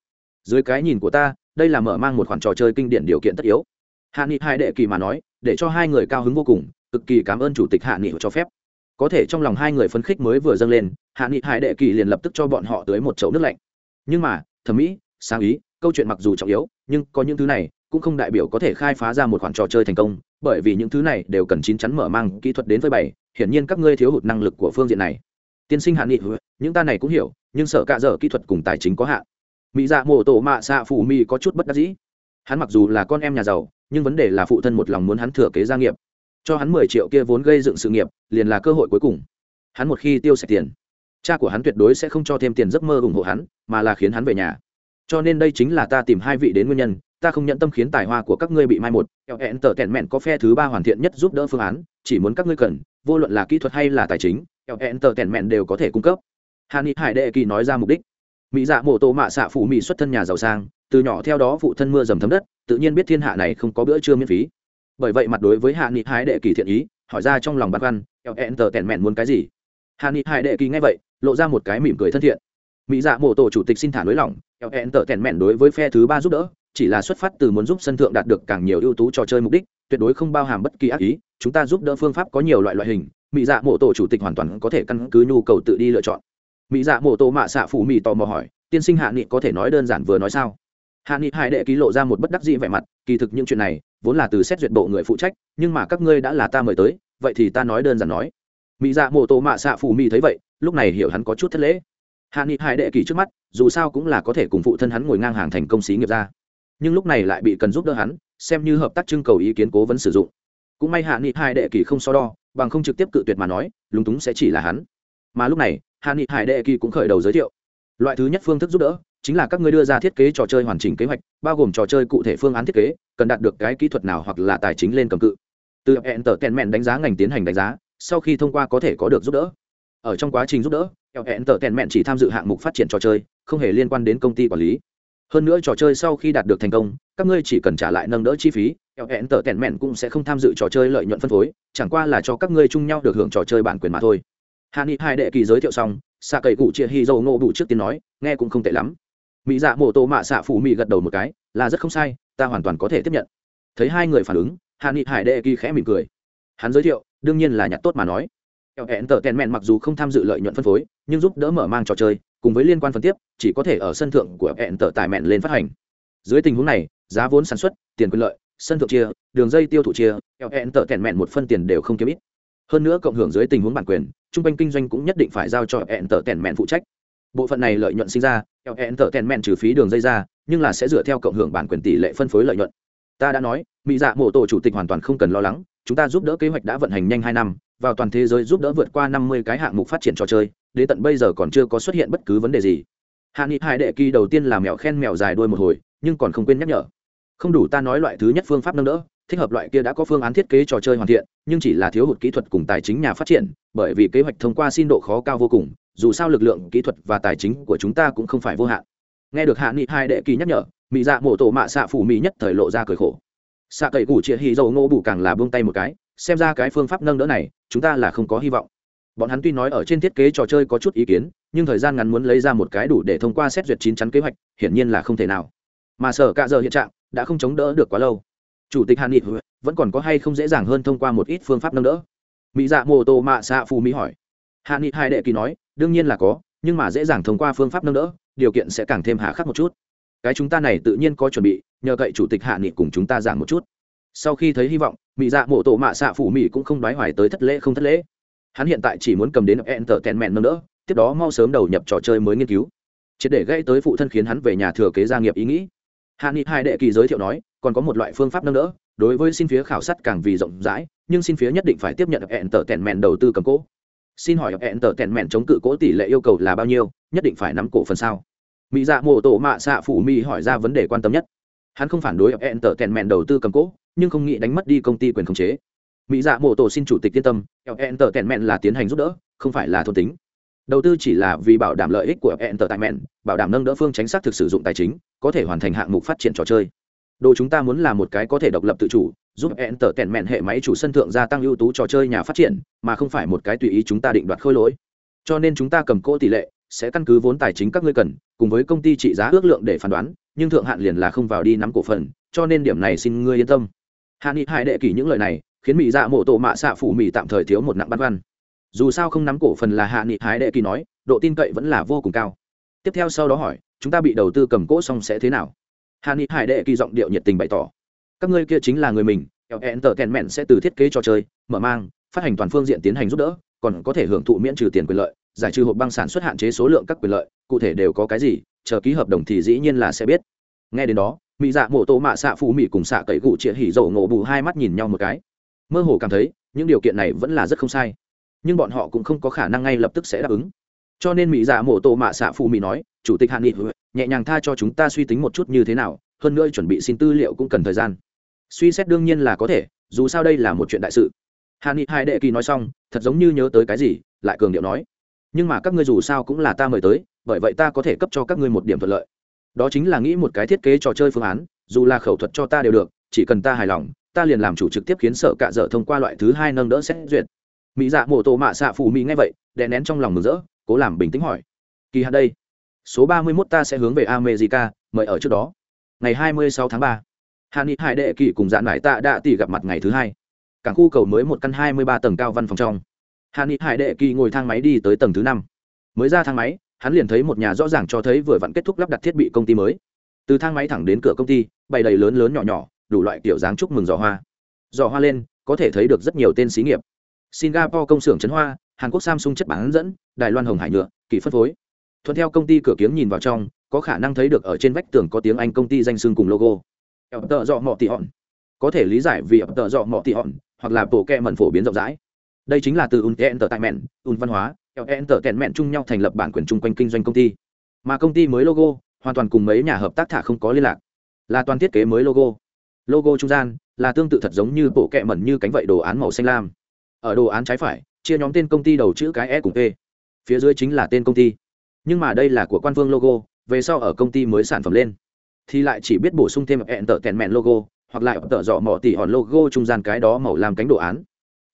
Dưới cái nhìn của ta, đây là mở mang một khoản trò chơi kinh điển điều kiện tất yếu. Hạ nghị hai đệ kỳ mà nói, để cho hai người cao hứng vô cùng, cực kỳ cảm ơn chủ tịch hạ nghị cho phép. Có thể trong lòng hai người phấn khích mới vừa dâng lên, hạ nghị hai đệ kỳ liền lập tức cho bọn họ tới một chậu nước lạnh. Nhưng mà, thẩm mỹ, sáng ý, câu chuyện mặc dù trọng yếu, nhưng có những thứ này cũng không đại biểu có thể khai phá ra một khoản trò chơi thành công, bởi vì những thứ này đều cần chín chắn mở mang kỹ thuật đến với bảy hiển nhiên các ngươi thiếu hụt năng lực của phương diện này tiên sinh hạ nghị những ta này cũng hiểu, nhưng sợ cả dở kỹ thuật cùng tài chính có hạn. Mỹ dạ mổ tổ mạ xạ phụ mỹ có chút bất đắc dĩ. Hắn mặc dù là con em nhà giàu, nhưng vấn đề là phụ thân một lòng muốn hắn thừa kế gia nghiệp. Cho hắn mười triệu kia vốn gây dựng sự nghiệp, liền là cơ hội cuối cùng. Hắn một khi tiêu sạch tiền, cha của hắn tuyệt đối sẽ không cho thêm tiền giấc mơ ủng hộ hắn, mà là khiến hắn về nhà. Cho nên đây chính là ta tìm hai vị đến nguyên nhân, ta không nhận tâm khiến tài hoa của các ngươi bị mai một. Eo hẹn tờ tẹn mẹn có phe thứ ba hoàn thiện nhất giúp đỡ phương án, chỉ muốn các ngươi cần vô luận là kỹ thuật hay là tài chính eo hẹn tờ mẹn đều có thể cung cấp. Hà ni hải đệ kỳ nói ra mục đích. Mỹ dạ mổ tổ mạ xạ phụ mỹ xuất thân nhà giàu sang, từ nhỏ theo đó phụ thân mưa dầm thấm đất, tự nhiên biết thiên hạ này không có bữa trưa miễn phí. Bởi vậy mặt đối với hạ nghị hải đệ kỳ thiện ý, hỏi ra trong lòng băn khoăn eo ẹn tờ tèn mẹn muốn cái gì? Hạ nghị hải đệ kỳ nghe vậy, lộ ra một cái mỉm cười thân thiện. Mỹ dạ mổ tổ chủ tịch xin thả nới lỏng eo ẹn tờ tèn mẹn đối với phe thứ ba giúp đỡ, chỉ là xuất phát từ muốn giúp sân thượng đạt được càng nhiều ưu tú trò chơi mục đích, tuyệt đối không bao hàm bất kỳ ác ý chúng ta giúp đỡ phương pháp có nhiều loại loại hình mỹ dạ mổ tổ chủ tịch hoàn toàn có thể căn cứ nhu cầu tự đi lựa chọn. Mỹ dạ mổ tổ mạ xạ phủ mỹ tò mò hỏi, tiên sinh hạ nghị có thể nói đơn giản vừa nói sao? Hạ nghị hải đệ ký lộ ra một bất đắc dĩ vẻ mặt, kỳ thực những chuyện này vốn là từ xét duyệt bộ người phụ trách, nhưng mà các ngươi đã là ta mời tới, vậy thì ta nói đơn giản nói. Mỹ dạ mổ tổ mạ xạ phủ mỹ thấy vậy, lúc này hiểu hắn có chút thất lễ. Hạ nghị hải đệ kỳ trước mắt, dù sao cũng là có thể cùng phụ thân hắn ngồi ngang hàng thành công xí nghiệp ra. Nhưng lúc này lại bị cần giúp đỡ hắn, xem như hợp tác trưng cầu ý kiến cố vấn sử dụng cũng may hạ nghị hai đệ kỳ không so đo, bằng không trực tiếp cự tuyệt mà nói, lúng túng sẽ chỉ là hắn. Mà lúc này, hạ nghị hải đệ kỳ cũng khởi đầu giới thiệu. Loại thứ nhất phương thức giúp đỡ, chính là các ngươi đưa ra thiết kế trò chơi hoàn chỉnh kế hoạch, bao gồm trò chơi cụ thể phương án thiết kế, cần đạt được cái kỹ thuật nào hoặc là tài chính lên cầm cự. Từ hẹn tờ tèn mẹn đánh giá ngành tiến hành đánh giá, sau khi thông qua có thể có được giúp đỡ. Ở trong quá trình giúp đỡ hẹn tờ tèn mẹn chỉ tham dự hạng mục phát triển trò chơi, không hề liên quan đến công ty quản lý. Hơn nữa trò chơi sau khi đạt được thành công, các ngươi chỉ cần trả lại nâng đỡ chi phí hẹn tờ tèn mẹn cũng sẽ không tham dự trò chơi lợi nhuận phân phối, chẳng qua là cho các ngươi chung nhau được hưởng trò chơi bản quyền mà thôi. Hạ nghị hai đệ kỳ giới thiệu xong xạ cậy cụ chia hy dâu nô bụ trước tiên nói, nghe cũng không tệ lắm. Mỹ dạ mổ tô mạ xạ phủ mỹ gật đầu một cái, là rất không sai, ta hoàn toàn có thể tiếp nhận. Thấy hai người phản ứng hạ nghị hải đệ kỳ khẽ mỉm cười. Hắn giới thiệu, đương nhiên là nhặt tốt mà nói. Eo hẹn tờ tèn mẹn mặc dù không tham dự lợi nhuận phân phối, nhưng giúp đỡ mở mang trò chơi, cùng với liên quan phân tiếp, chỉ có thể ở sân thượng của hẹn tờ tài mẹn lên phát hành. Dưới tình huống này, giá vốn sản xuất, tiền quyền lợi sân thượng chia, đường dây tiêu thụ chia eo hẹn tợ tèn mẹn một phân tiền đều không kiếm ít. Hơn nữa cộng hưởng dưới tình huống bản quyền, trung quanh kinh doanh cũng nhất định phải giao cho hẹn tợ tèn mẹn phụ trách. Bộ phận này lợi nhuận sinh ra eo hẹn tợ tèn mẹn trừ phí đường dây ra, nhưng là sẽ dựa theo cộng hưởng bản quyền tỷ lệ phân phối lợi nhuận. Ta đã nói, mỹ dạ mộ tổ chủ tịch hoàn toàn không cần lo lắng, chúng ta giúp đỡ kế hoạch đã vận hành nhanh hai năm, vào toàn thế giới giúp đỡ vượt qua năm mươi cái hạng mục phát triển trò chơi, đến tận bây giờ còn chưa có xuất hiện bất cứ vấn đề gì. Hạ nghị hai đệ kỳ đầu tiên là mèo khen mèo dài đuôi một hồi, nhưng còn không quên nhắc nhở không đủ ta nói loại thứ nhất phương pháp nâng đỡ, thích hợp loại kia đã có phương án thiết kế trò chơi hoàn thiện, nhưng chỉ là thiếu hụt kỹ thuật cùng tài chính nhà phát triển, bởi vì kế hoạch thông qua xin độ khó cao vô cùng, dù sao lực lượng, kỹ thuật và tài chính của chúng ta cũng không phải vô hạn. Nghe được hạ nghị hai đệ kỳ nhắc nhở mỹ dạ mổ tổ mạ xạ phủ mỹ nhất thời lộ ra cười khổ. Xạ cậy củ chia hì dầu ngô bù càng là buông tay một cái, xem ra cái phương pháp nâng đỡ này, chúng ta là không có hy vọng. Bọn hắn tuy nói ở trên thiết kế trò chơi có chút ý kiến, nhưng thời gian ngắn muốn lấy ra một cái đủ để thông qua xét duyệt chín chắn kế hoạch, hiển nhiên là không thể nào mà sở cạ giờ hiện trạng đã không chống đỡ được quá lâu. Chủ tịch hàn nghị vẫn còn có hay không dễ dàng hơn thông qua một ít phương pháp nâng đỡ? Mỹ dạ mô tô mạ xạ phù mỹ hỏi. Hạ nghị hai đệ kỳ nói, đương nhiên là có, nhưng mà dễ dàng thông qua phương pháp nâng đỡ, điều kiện sẽ càng thêm hạ khắc một chút. Cái chúng ta này tự nhiên có chuẩn bị, nhờ cậy chủ tịch hạ nghị cùng chúng ta giảng một chút. Sau khi thấy hy vọng, mỹ dạ mộ tổ mạ xạ phủ mỹ cũng không đoái hoài tới thất lễ không thất lễ. Hắn hiện tại chỉ muốn cầm đến enter tèn mẹn nâng đỡ, tiếp đó mau sớm đầu nhập trò chơi mới nghiên cứu. Triệt để gây tới phụ thân khiến hắn về nhà thừa kế gia nghiệp ý nghĩ hạ nghị hai đệ kỳ giới thiệu nói, còn có một loại phương pháp nâng đỡ, đối với xin phía khảo sát càng vì rộng rãi, nhưng xin phía nhất định phải tiếp nhận hẹn tờ tèn mèn đầu tư cầm cố. Xin hỏi hẹn tờ tèn mèn chống cự cố tỷ lệ yêu cầu là bao nhiêu, nhất định phải nắm cổ phần sao? Mỹ dạ mộ tổ mạ xạ phủ mỹ hỏi ra vấn đề quan tâm nhất. Hắn không phản đối hẹn tờ tèn mèn đầu tư cầm cố, nhưng không nghĩ đánh mất đi công ty quyền khống chế. Mỹ dạ mộ tổ xin chủ tịch yên tâm hẹn tờ tèn mèn là tiến hành giúp đỡ, không phải là thôn tính đầu tư chỉ là vì bảo đảm lợi ích của hẹn tại mẹn bảo đảm nâng đỡ phương tránh xác thực sử dụng tài chính, có thể hoàn thành hạng mục phát triển trò chơi. Đồ chúng ta muốn là một cái có thể độc lập tự chủ, giúp hẹn tờ tèn hệ máy chủ sân thượng gia tăng ưu tú trò chơi nhà phát triển, mà không phải một cái tùy ý chúng ta định đoạt khôi lỗi. Cho nên chúng ta cầm cố tỷ lệ, sẽ căn cứ vốn tài chính các ngươi cần, cùng với công ty trị giá ước lượng để phán đoán, nhưng thượng hạn liền là không vào đi nắm cổ phần, cho nên điểm này xin ngươi yên tâm. Hạ nghị hải đệ kỷ những lời này, khiến mỹ dạ mổ tổ mạ xạ phủ mỹ tạm thời thiếu một nặng băn khoăn dù sao không nắm cổ phần là hạ nghị hải đệ kỳ nói, độ tin cậy vẫn là vô cùng cao. Tiếp theo sau đó hỏi, chúng ta bị đầu tư cầm cỗ xong sẽ thế nào? Hạ nghị hải đệ kỳ giọng điệu nhiệt tình bày tỏ. Các ngươi kia chính là người mình hẹn tờ kèn mẹn sẽ từ thiết kế trò chơi, mở mang, phát hành toàn phương diện tiến hành giúp đỡ, còn có thể hưởng thụ miễn trừ tiền quyền lợi, giải trừ hộp băng sản xuất hạn chế số lượng các quyền lợi, cụ thể đều có cái gì, chờ ký hợp đồng thì dĩ nhiên là sẽ biết. Nghe đến đó mỹ dạ mổ tổ mạ xạ phụ mỹ cùng xạ cậy gụ chĩa hỉ dầu ngộ bù hai mắt nhìn nhau một cái. Mơ hồ cảm thấy, những điều kiện này vẫn là rất không sai nhưng bọn họ cũng không có khả năng ngay lập tức sẽ đáp ứng. Cho nên mỹ dạ mổ tổ mạ xạ phù mỹ nói, chủ tịch hạ nghị nhẹ nhàng tha cho chúng ta suy tính một chút như thế nào, hơn nữa chuẩn bị xin tư liệu cũng cần thời gian. Suy xét đương nhiên là có thể, dù sao đây là một chuyện đại sự. Hạ nghị hai đệ kỳ nói xong, thật giống như nhớ tới cái gì, lại cường điệu nói, nhưng mà các ngươi dù sao cũng là ta mời tới, bởi vậy ta có thể cấp cho các ngươi một điểm thuận lợi. Đó chính là nghĩ một cái thiết kế trò chơi phương án, dù là khẩu thuật cho ta đều được, chỉ cần ta hài lòng, ta liền làm chủ trực tiếp khiến sợ cạ dở thông qua loại thứ hai nâng đỡ xét duyệt mỹ dạ mổ tổ mạ xạ phù mỹ nghe vậy, đè nén trong lòng mừng rỡ, cố làm bình tĩnh hỏi. Kỳ hạn đây, số ba mươi mốt ta sẽ hướng về america, mời ở trước đó. Ngày hai mươi sáu tháng ba hà ni hải đệ kỳ cùng dạn mải tạ đã tỉ gặp mặt ngày thứ hai. Cảng khu cầu mới một căn hai mươi ba tầng cao văn phòng trong. Hà ni hải đệ kỳ ngồi thang máy đi tới tầng thứ năm. Mới ra thang máy, hắn liền thấy một nhà rõ ràng cho thấy vừa vặn kết thúc lắp đặt thiết bị công ty mới. Từ thang máy thẳng đến cửa công ty, bày đầy lớn lớn nhỏ nhỏ, đủ loại kiểu dáng chúc mừng giỏ hoa. Giỏ hoa lên, có thể thấy được rất nhiều tên xí nghiệp singapore công xưởng chấn hoa, hàn quốc samsung chất bán dẫn, đài loan hồng hải nhựa, kỳ phân phối. Thuận theo công ty cửa kiếng nhìn vào trong, có khả năng thấy được ở trên vách tường có tiếng anh công ty danh xưng cùng logo. Ập tợ dọ mọ tị hòn có thể lý giải vì ập tợ dọ mọ tị hòn hoặc là bộ kẹ mẩn phổ biến rộng rãi. Đây chính là từ un tờ tại mẹn un văn hóa tờ tẹn mẹn chung nhau thành lập bản quyền chung quanh kinh doanh công ty. Mà công ty mới logo, hoàn toàn cùng mấy nhà hợp tác thả không có liên lạc. Là toàn thiết kế mới logo. Logo trung gian là tương tự thật giống như bộ kẹ mẩn như cánh vậy đồ án màu xanh lam ở đồ án trái phải, chia nhóm tên công ty đầu chữ cái e cùng p. Phía dưới chính là tên công ty. Nhưng mà đây là của quan vương logo, về sau ở công ty mới sản phẩm lên. Thì lại chỉ biết bổ sung thêm hẹn tờ tèn mẹn logo, hoặc lại tờ dọ mỏ tỉ hòn logo trung gian cái đó màu làm cánh đồ án.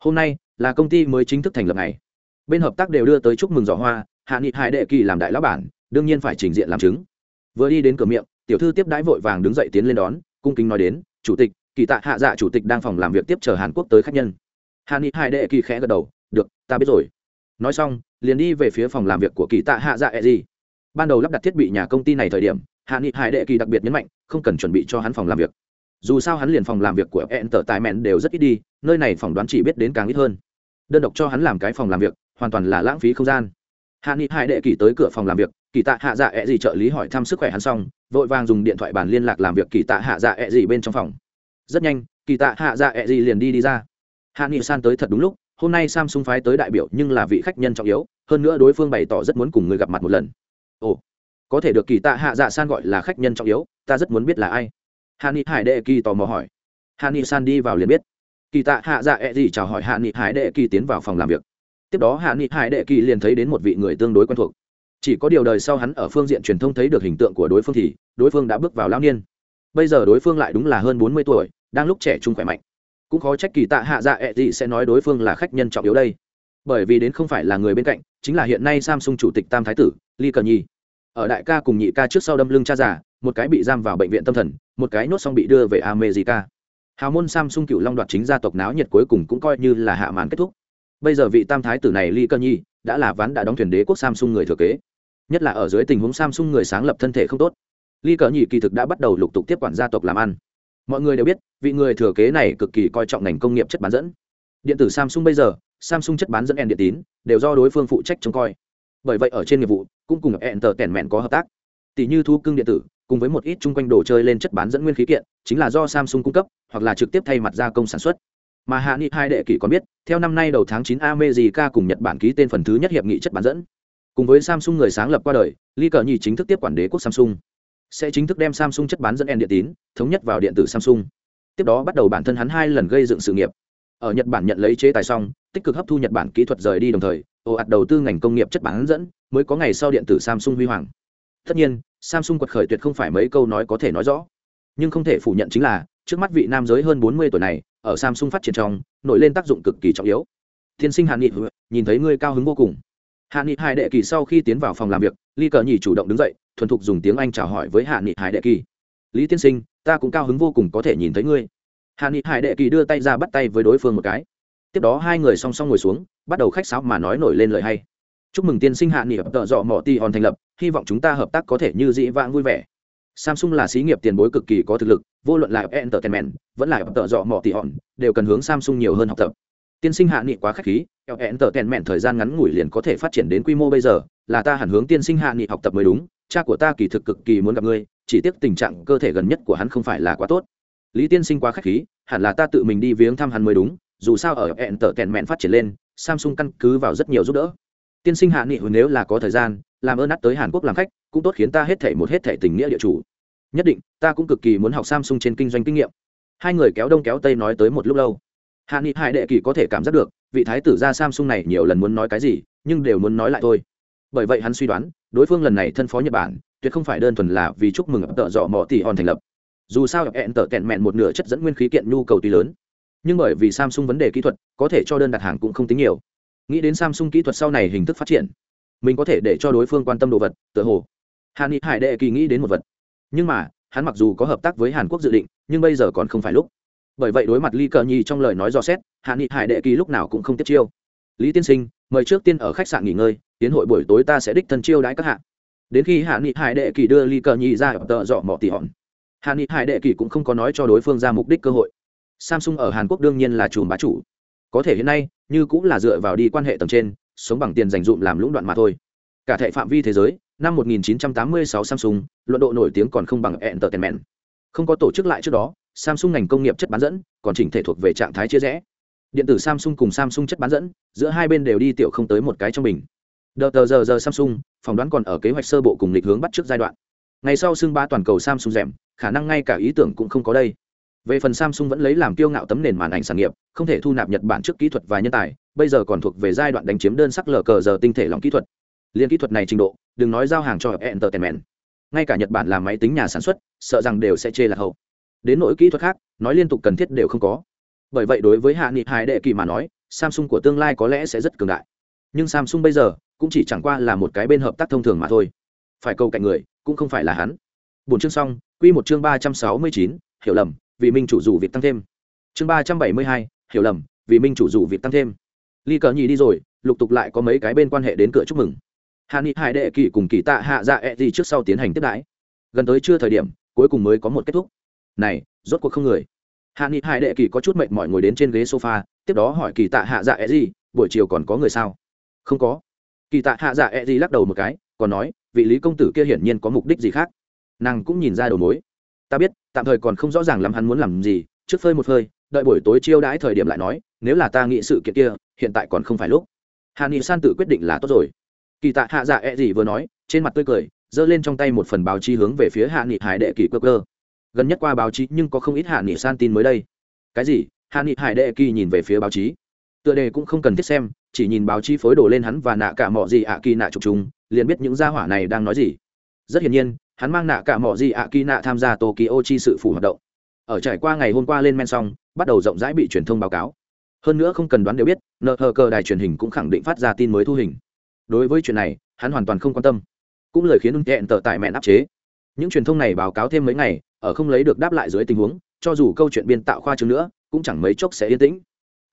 Hôm nay, là công ty mới chính thức thành lập này bên hợp tác đều đưa tới chúc mừng giỏ hoa, hạ nghị hải đệ kỳ làm đại lão bản, đương nhiên phải trình diện làm chứng. Vừa đi đến cửa miệng, tiểu thư tiếp đãi vội vàng đứng dậy tiến lên đón, cung kính nói đến, chủ tịch, kỳ tạ hạ dạ chủ tịch đang phòng làm việc tiếp chờ hàn quốc tới khách nhân hà ni hai đệ kỳ khẽ gật đầu, được, ta biết rồi. Nói xong, liền đi về phía phòng làm việc của kỳ tạ hạ dạ e gì ban đầu lắp đặt thiết bị nhà công ty này thời điểm, hạ nghị hải đệ kỳ đặc biệt nhấn mạnh, không cần chuẩn bị cho hắn phòng làm việc. Dù sao hắn liền phòng làm việc của hẹn tờ tài mẹn đều rất ít đi, nơi này phỏng đoán chỉ biết đến càng ít hơn. Đơn độc cho hắn làm cái phòng làm việc, hoàn toàn là lãng phí không gian. Hạ nghị hải đệ kỳ tới cửa phòng làm việc, kỳ tạ hạ dạ e gì trợ lý hỏi thăm sức khỏe hắn xong, vội vàng dùng điện thoại bàn liên lạc làm việc kỳ tạ hạ dạ e gì bên trong phòng. Rất nhanh, kỳ tạ hạ dạ e gì liền đi đi ra hạ nghị san tới thật đúng lúc, hôm nay samsung phái tới đại biểu nhưng là vị khách nhân trọng yếu, hơn nữa đối phương bày tỏ rất muốn cùng người gặp mặt một lần. Ồ, có thể được kỳ tạ hạ dạ san gọi là khách nhân trọng yếu, ta rất muốn biết là ai. Hạ nghị hải đệ kỳ tò mò hỏi. Hạ nghị san đi vào liền biết. Kỳ tạ hạ dạ ẹ、e、gì gì chào hỏi hạ nghị hải đệ kỳ tiến vào phòng làm việc. Tiếp đó hạ nghị hải đệ kỳ liền thấy đến một vị người tương đối quen thuộc. Chỉ có điều đời sau hắn ở phương diện truyền thông thấy được hình tượng của đối phương thì, đối phương đã bước vào lao niên. Bây giờ đối phương lại đúng là hơn bốn mươi tuổi, đang lúc trẻ trung khỏe mạnh cũng khó trách kỳ tạ hạ dạ ẹ gì sẽ nói đối phương là khách nhân trọng yếu đây. Bởi vì đến không phải là người bên cạnh, chính là hiện nay samsung chủ tịch tam thái tử ly cờ nhi ở đại ca cùng nhị ca trước sau đâm lưng cha già, một cái bị giam vào bệnh viện tâm thần, một cái nốt xong bị đưa về america. Hào môn samsung cựu long đoạt chính gia tộc náo nhiệt cuối cùng cũng coi như là hạ màn kết thúc. Bây giờ vị tam thái tử này ly cơ nhi đã là ván đã đóng thuyền đế quốc samsung người thừa kế. Nhất là ở dưới tình huống samsung người sáng lập thân thể không tốt ly cờ Nhi kỳ thực đã bắt đầu lục tục tiếp quản gia tộc làm ăn mọi người đều biết, vị người thừa kế này cực kỳ coi trọng ngành công nghiệp chất bán dẫn. Điện tử samsung bây giờ, samsung chất bán dẫn n điện tín, đều do đối phương phụ trách trông coi. Bởi vậy ở trên nghiệp vụ, cũng cùng en tờ tèn mẹn có hợp tác. Tỷ như thu cưng điện tử, cùng với một ít chung quanh đồ chơi lên chất bán dẫn nguyên khí kiện, chính là do samsung cung cấp, hoặc là trực tiếp thay mặt gia công sản xuất. Mà hạ nghị hai đệ kỷ còn biết, theo năm nay đầu tháng chín america cùng nhật bản ký tên phần thứ nhất hiệp nghị chất bán dẫn. Cùng với samsung người sáng lập qua đời ly cờ nhì chính thức tiếp quản đế quốc samsung sẽ chính thức đem samsung chất bán dẫn en điện tín, thống nhất vào điện tử samsung. Tiếp đó bắt đầu bản thân hắn hai lần gây dựng sự nghiệp. Ở nhật bản nhận lấy chế tài xong, tích cực hấp thu nhật bản kỹ thuật rời đi đồng thời, ồ ạt đầu tư ngành công nghiệp chất bán dẫn mới có ngày sau điện tử samsung huy hoàng. Tất nhiên, samsung quật khởi tuyệt không phải mấy câu nói có thể nói rõ. Nhưng không thể phủ nhận chính là, trước mắt vị nam giới hơn bốn mươi tuổi này, ở samsung phát triển trong, nổi lên tác dụng cực kỳ trọng yếu. Tiên sinh hạ nghị, nhìn thấy ngươi cao hứng vô cùng. Hạ nghị hai đệ kỳ sau khi tiến vào phòng làm việc, ly cờ nhì chủ động đứng dậy thuần thục dùng tiếng anh chào hỏi với hạ nghị hải đệ kỳ. Lý tiên sinh, ta cũng cao hứng vô cùng có thể nhìn thấy ngươi. Hạ nghị hải đệ kỳ đưa tay ra bắt tay với đối phương một cái. Tiếp đó hai người song song ngồi xuống, bắt đầu khách sáo mà nói nổi lên lời hay. Chúc mừng tiên sinh hạ nghị hợp tợ dọ mỏ ti hòn thành lập, hy vọng chúng ta hợp tác có thể như dĩ vãng vui vẻ. Samsung là xí nghiệp tiền bối cực kỳ có thực lực, vô luận là entertainment, vẫn là hợp tợ dọ mỏ ti hòn, đều cần hướng samsung nhiều hơn học tập. Tiên sinh hạ nghị quá khách khí, entertainment thời gian ngắn ngủi liền có thể phát triển đến quy mô bây giờ, là ta hẳn hướng tiên sinh hạ nghị học tập mới đúng cha của ta kỳ thực cực kỳ muốn gặp ngươi, chỉ tiếc tình trạng cơ thể gần nhất của hắn không phải là quá tốt. Lý tiên sinh quá khách khí, hẳn là ta tự mình đi viếng thăm hắn mới đúng, dù sao ở entertainment phát triển lên, samsung căn cứ vào rất nhiều giúp đỡ. Tiên sinh hạ nghị nếu là có thời gian, làm ơn nát tới hàn quốc làm khách, cũng tốt khiến ta hết thể một hết thể tình nghĩa địa chủ. Nhất định, ta cũng cực kỳ muốn học samsung trên kinh doanh kinh nghiệm. Hai người kéo đông kéo tây nói tới một lúc lâu. Hạ nghị hải đệ kỳ có thể cảm giác được, vị thái tử ra samsung này nhiều lần muốn nói cái gì, nhưng đều muốn nói lại thôi. Bởi vậy hắn suy đoán đối phương lần này thân phó nhật bản, tuyệt không phải đơn thuần là vì chúc mừng tợ dọ mỏ tỷ hòn thành lập. Dù sao, hẹn tợ kẹn mẹn một nửa chất dẫn nguyên khí kiện nhu cầu tuy lớn. Nhưng bởi vì samsung vấn đề kỹ thuật, có thể cho đơn đặt hàng cũng không tính nhiều. Nghĩ đến samsung kỹ thuật sau này hình thức phát triển, mình có thể để cho đối phương quan tâm đồ vật, tựa hồ. Hàn ni hải đệ kỳ nghĩ đến một vật. Nhưng mà, hắn mặc dù có hợp tác với hàn quốc dự định, nhưng bây giờ còn không phải lúc. Bởi vậy đối mặt ly cờ nhi trong lời nói dò xét, Hàn nghị hải đệ kỳ lúc nào cũng không tiếp chiêu lý tiên sinh, mời trước tiên ở khách sạn nghỉ ngơi, tiến hội buổi tối ta sẽ đích thân chiêu đãi các hạ. Đến khi hạ nghị hải đệ kỳ đưa ly cờ nhi ra ở tợ dọ mỏ tỉ hòn. Hạ nghị hải đệ kỳ cũng không có nói cho đối phương ra mục đích cơ hội. Samsung ở hàn quốc đương nhiên là chùm bá chủ. Có thể hiện nay, như cũng là dựa vào đi quan hệ tầng trên, sống bằng tiền dành dụm làm lũng đoạn mà thôi. Cả thể phạm vi thế giới, năm 1986 samsung, luận độ nổi tiếng còn không bằng entertainment. Không có tổ chức lại trước đó, samsung ngành công nghiệp chất bán dẫn, còn chỉnh thể thuộc về trạng thái chia rẽ điện tử samsung cùng samsung chất bán dẫn, giữa hai bên đều đi tiểu không tới một cái trong bình. Đờ tờ giờ giờ samsung, phỏng đoán còn ở kế hoạch sơ bộ cùng lịch hướng bắt trước giai đoạn. Ngày sau xưng ba toàn cầu samsung rèm, khả năng ngay cả ý tưởng cũng không có đây. Về phần samsung vẫn lấy làm kiêu ngạo tấm nền màn ảnh sản nghiệp, không thể thu nạp nhật bản trước kỹ thuật và nhân tài, bây giờ còn thuộc về giai đoạn đánh chiếm đơn sắc lờ cờ giờ tinh thể lòng kỹ thuật. Liên kỹ thuật này trình độ, đừng nói giao hàng cho entertainment. Ngay cả nhật bản làm máy tính nhà sản xuất, sợ rằng đều sẽ chê là hậu. Đến nỗi kỹ thuật khác, nói liên tục cần thiết đều không có bởi vậy đối với hạ nghị hải đệ kỳ mà nói, samsung của tương lai có lẽ sẽ rất cường đại. Nhưng samsung bây giờ cũng chỉ chẳng qua là một cái bên hợp tác thông thường mà thôi. Phải câu cạnh người, cũng không phải là hắn. Bốn chương xong, quy một chương ba trăm sáu mươi chín, hiểu lầm, vì minh chủ dù việc tăng thêm. Chương ba trăm bảy mươi hai, hiểu lầm, vì minh chủ dù việc tăng thêm. Ly cờ nhì đi rồi, lục tục lại có mấy cái bên quan hệ đến cửa chúc mừng. Hạ nghị hải đệ kỳ cùng kỳ tạ hạ dạ ẹ、e、gì trước sau tiến hành tiếp đãi. Gần tới chưa thời điểm, cuối cùng mới có một kết thúc. Này, rốt cuộc không người hạ nghị hải đệ kỳ có chút mệt mỏi ngồi đến trên ghế sofa tiếp đó hỏi kỳ tạ hạ dạ e gì, buổi chiều còn có người sao? Không có. Kỳ tạ hạ dạ e gì lắc đầu một cái còn nói vị lý công tử kia hiển nhiên có mục đích gì khác. Nàng cũng nhìn ra đầu mối. Ta biết tạm thời còn không rõ ràng lắm hắn muốn làm gì trước phơi một phơi đợi buổi tối chiêu đãi thời điểm lại nói nếu là ta nghĩ sự kiện kia hiện tại còn không phải lúc. Hà ni san tự quyết định là tốt rồi. Kỳ tạ hạ dạ ẹ、e、gì vừa nói trên mặt tươi cười giơ lên trong tay một phần báo chí hướng về phía hạ nghị hải đệ kỳ cơ cơ gần nhất qua báo chí nhưng có không ít hạ nghị san tin mới đây. Cái gì? Hạ nghị hải đệ kỳ nhìn về phía báo chí. Tựa đề cũng không cần thiết xem, chỉ nhìn báo chí phối đồ lên hắn và nạ cả mọi gì ạ kỳ nạ chụp chúng liền biết những gia hỏa này đang nói gì. Rất hiển nhiên, hắn mang nạ cả mọi gì ạ kỳ nạ tham gia tokyo chi sự phủ hoạt động. Ở trải qua ngày hôm qua lên men xong, bắt đầu rộng rãi bị truyền thông báo cáo. Hơn nữa không cần đoán đều biết, nợ hờ cờ đài truyền hình cũng khẳng định phát ra tin mới thu hình. Đối với chuyện này, hắn hoàn toàn không quan tâm. Cũng lời khiến ưng kẹn tờ tại mẹn áp chế. Những truyền thông này báo cáo thêm mấy ngày ở không lấy được đáp lại dưới tình huống, cho dù câu chuyện biên tạo khoa chương nữa, cũng chẳng mấy chốc sẽ yên tĩnh.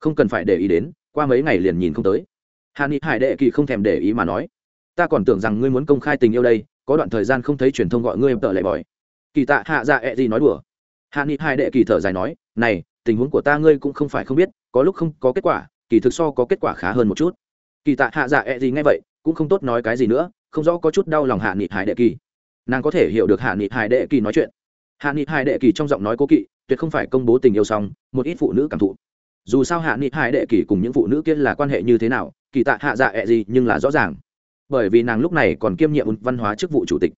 Không cần phải để ý đến, qua mấy ngày liền nhìn không tới. Hà ni hải đệ kỳ không thèm để ý mà nói, ta còn tưởng rằng ngươi muốn công khai tình yêu đây, có đoạn thời gian không thấy truyền thông gọi ngươi tợ lại bỏi kỳ tạ hạ dạ ẹ gì nói đùa. Hạ nghị hai đệ kỳ thở dài nói, này, tình huống của ta ngươi cũng không phải không biết, có lúc không có kết quả, kỳ thực so có kết quả khá hơn một chút. Kỳ tạ hạ dạ ẹ gì ngay vậy, cũng không tốt nói cái gì nữa, không rõ có chút đau lòng hạ nghị hải đệ kỳ. Nàng có thể hiểu được hạ nghị hải đệ kỳ nói chuyện hạ nghị hải đệ kỳ trong giọng nói cố kỵ, tuyệt không phải công bố tình yêu xong, một ít phụ nữ cảm thụ. Dù sao hạ nghị hải đệ kỳ cùng những phụ nữ kia là quan hệ như thế nào, kỳ tạ hạ dạ ẹ gì nhưng là rõ ràng. Bởi vì nàng lúc này còn kiêm nhiệm văn hóa chức vụ chủ tịch.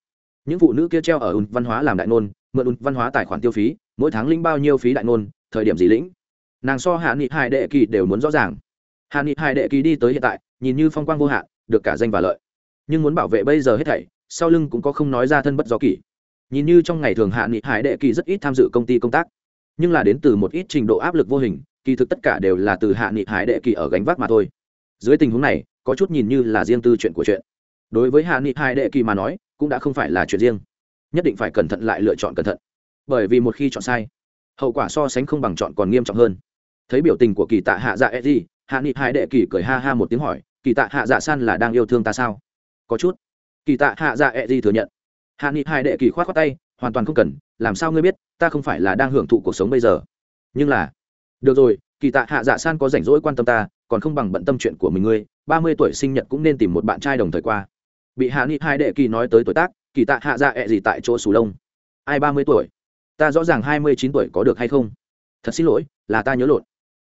Những phụ nữ kia treo ở văn hóa làm đại nôn, mượn văn hóa tài khoản tiêu phí, mỗi tháng lĩnh bao nhiêu phí đại nôn, thời điểm gì lĩnh. Nàng so hạ nghị hai đệ kỳ đều muốn rõ ràng. Hạ nghị hai đệ kỳ đi tới hiện tại, nhìn như phong quang vô hạn, được cả danh và lợi. Nhưng muốn bảo vệ bây giờ hết thảy, sau lưng cũng có không nói ra thân bất do kỳ nhìn như trong ngày thường hạ nghị hải đệ kỳ rất ít tham dự công ty công tác, nhưng là đến từ một ít trình độ áp lực vô hình, kỳ thực tất cả đều là từ hạ nghị hải đệ kỳ ở gánh vác mà thôi. Dưới tình huống này, có chút nhìn như là riêng tư chuyện của chuyện. Đối với hạ nghị hải đệ kỳ mà nói, cũng đã không phải là chuyện riêng. Nhất định phải cẩn thận lại lựa chọn cẩn thận. Bởi vì một khi chọn sai, hậu quả so sánh không bằng chọn còn nghiêm trọng hơn. Thấy biểu tình của kỳ tạ hạ dạ e gì hạ nghị hải đệ kỳ cười ha ha một tiếng hỏi, kỳ tạ hạ dạ san là đang yêu thương ta sao? Có chút. Kỳ tạ hạ dạ e gì thừa nhận hạ nghị hai đệ kỳ k h o á t khoác tay, hoàn toàn không cần, làm sao ngươi biết, ta không phải là đang hưởng thụ cuộc sống bây giờ. Nhưng là, được rồi, kỳ tạ hạ dạ san có rảnh rỗi quan tâm ta, còn không bằng bận tâm chuyện của mình ngươi, ba mươi tuổi sinh nhật cũng nên tìm một bạn trai đồng thời qua. Bị hạ nghị hai đệ kỳ nói tới tuổi tác, kỳ tạ hạ dạ ẹ、e、gì gì tại chỗ sù lông. Ai ba mươi tuổi? Ta rõ ràng hai mươi chín tuổi có được hay không? Thật xin lỗi, là ta nhớ lộn.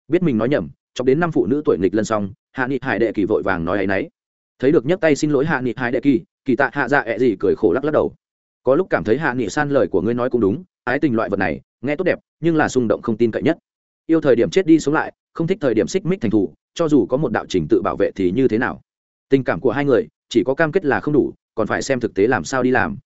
Biết mình nói nhầm, chọc đến năm phụ nữ tuổi nghịch lân xong, hạ nghị hải đệ kỳ vội vàng nói ấ y n ấ y thấy được nhấc tay xin lỗi hạ nghị hai đệ kỳ kỳ tạ hạ dạ ẹ gì cười khổ lắc lắc đầu. Có lúc cảm thấy hạ nghị san lời của ngươi nói cũng đúng, ái tình loại vật này, nghe tốt đẹp, nhưng là xung động không tin cậy nhất. Yêu thời điểm chết đi sống lại, không thích thời điểm xích mích thành thủ, cho dù có một đạo trình tự bảo vệ thì như thế nào? Tình cảm của hai người, chỉ có cam kết là không đủ, còn phải xem thực tế làm sao đi làm.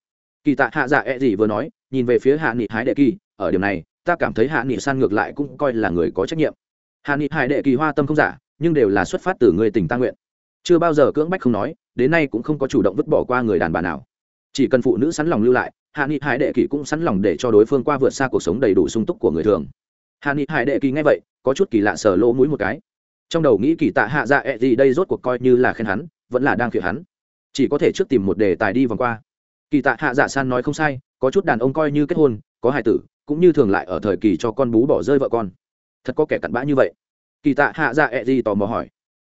Kỳ tạ hạ dạ ẹ、e、gì vừa nói, nhìn về phía hạ nghị hái đệ kỳ, ở điểm này, ta cảm thấy hạ nghị san ngược lại cũng coi là người có trách nhiệm. Hạ nghị hải đệ kỳ hoa tâm không giả, nhưng đều là xuất phát từ người tình ta nguyện chưa bao giờ cưỡng bách không nói đến nay cũng không có chủ động vứt bỏ qua người đàn bà nào chỉ cần phụ nữ sẵn lòng lưu lại hạ nghị hải đệ kỳ cũng sẵn lòng để cho đối phương qua vượt xa cuộc sống đầy đủ sung túc của người thường hạ nghị hải đệ kỳ nghe vậy có chút kỳ lạ sờ lỗ mũi một cái trong đầu nghĩ kỳ tạ hạ dạ ẹ、e、gì đây rốt cuộc coi như là khen hắn vẫn là đang khiển hắn chỉ có thể trước tìm một đề tài đi vòng qua kỳ tạ hạ dạ san nói không sai có chút đàn ông coi như kết hôn có hài tử cũng như thường lại ở thời kỳ cho con bú bỏ rơi vợ con thật có kẻ cặn bã như vậy kỳ tạ hạ dạ ẹ、e、gì tò mò hỏi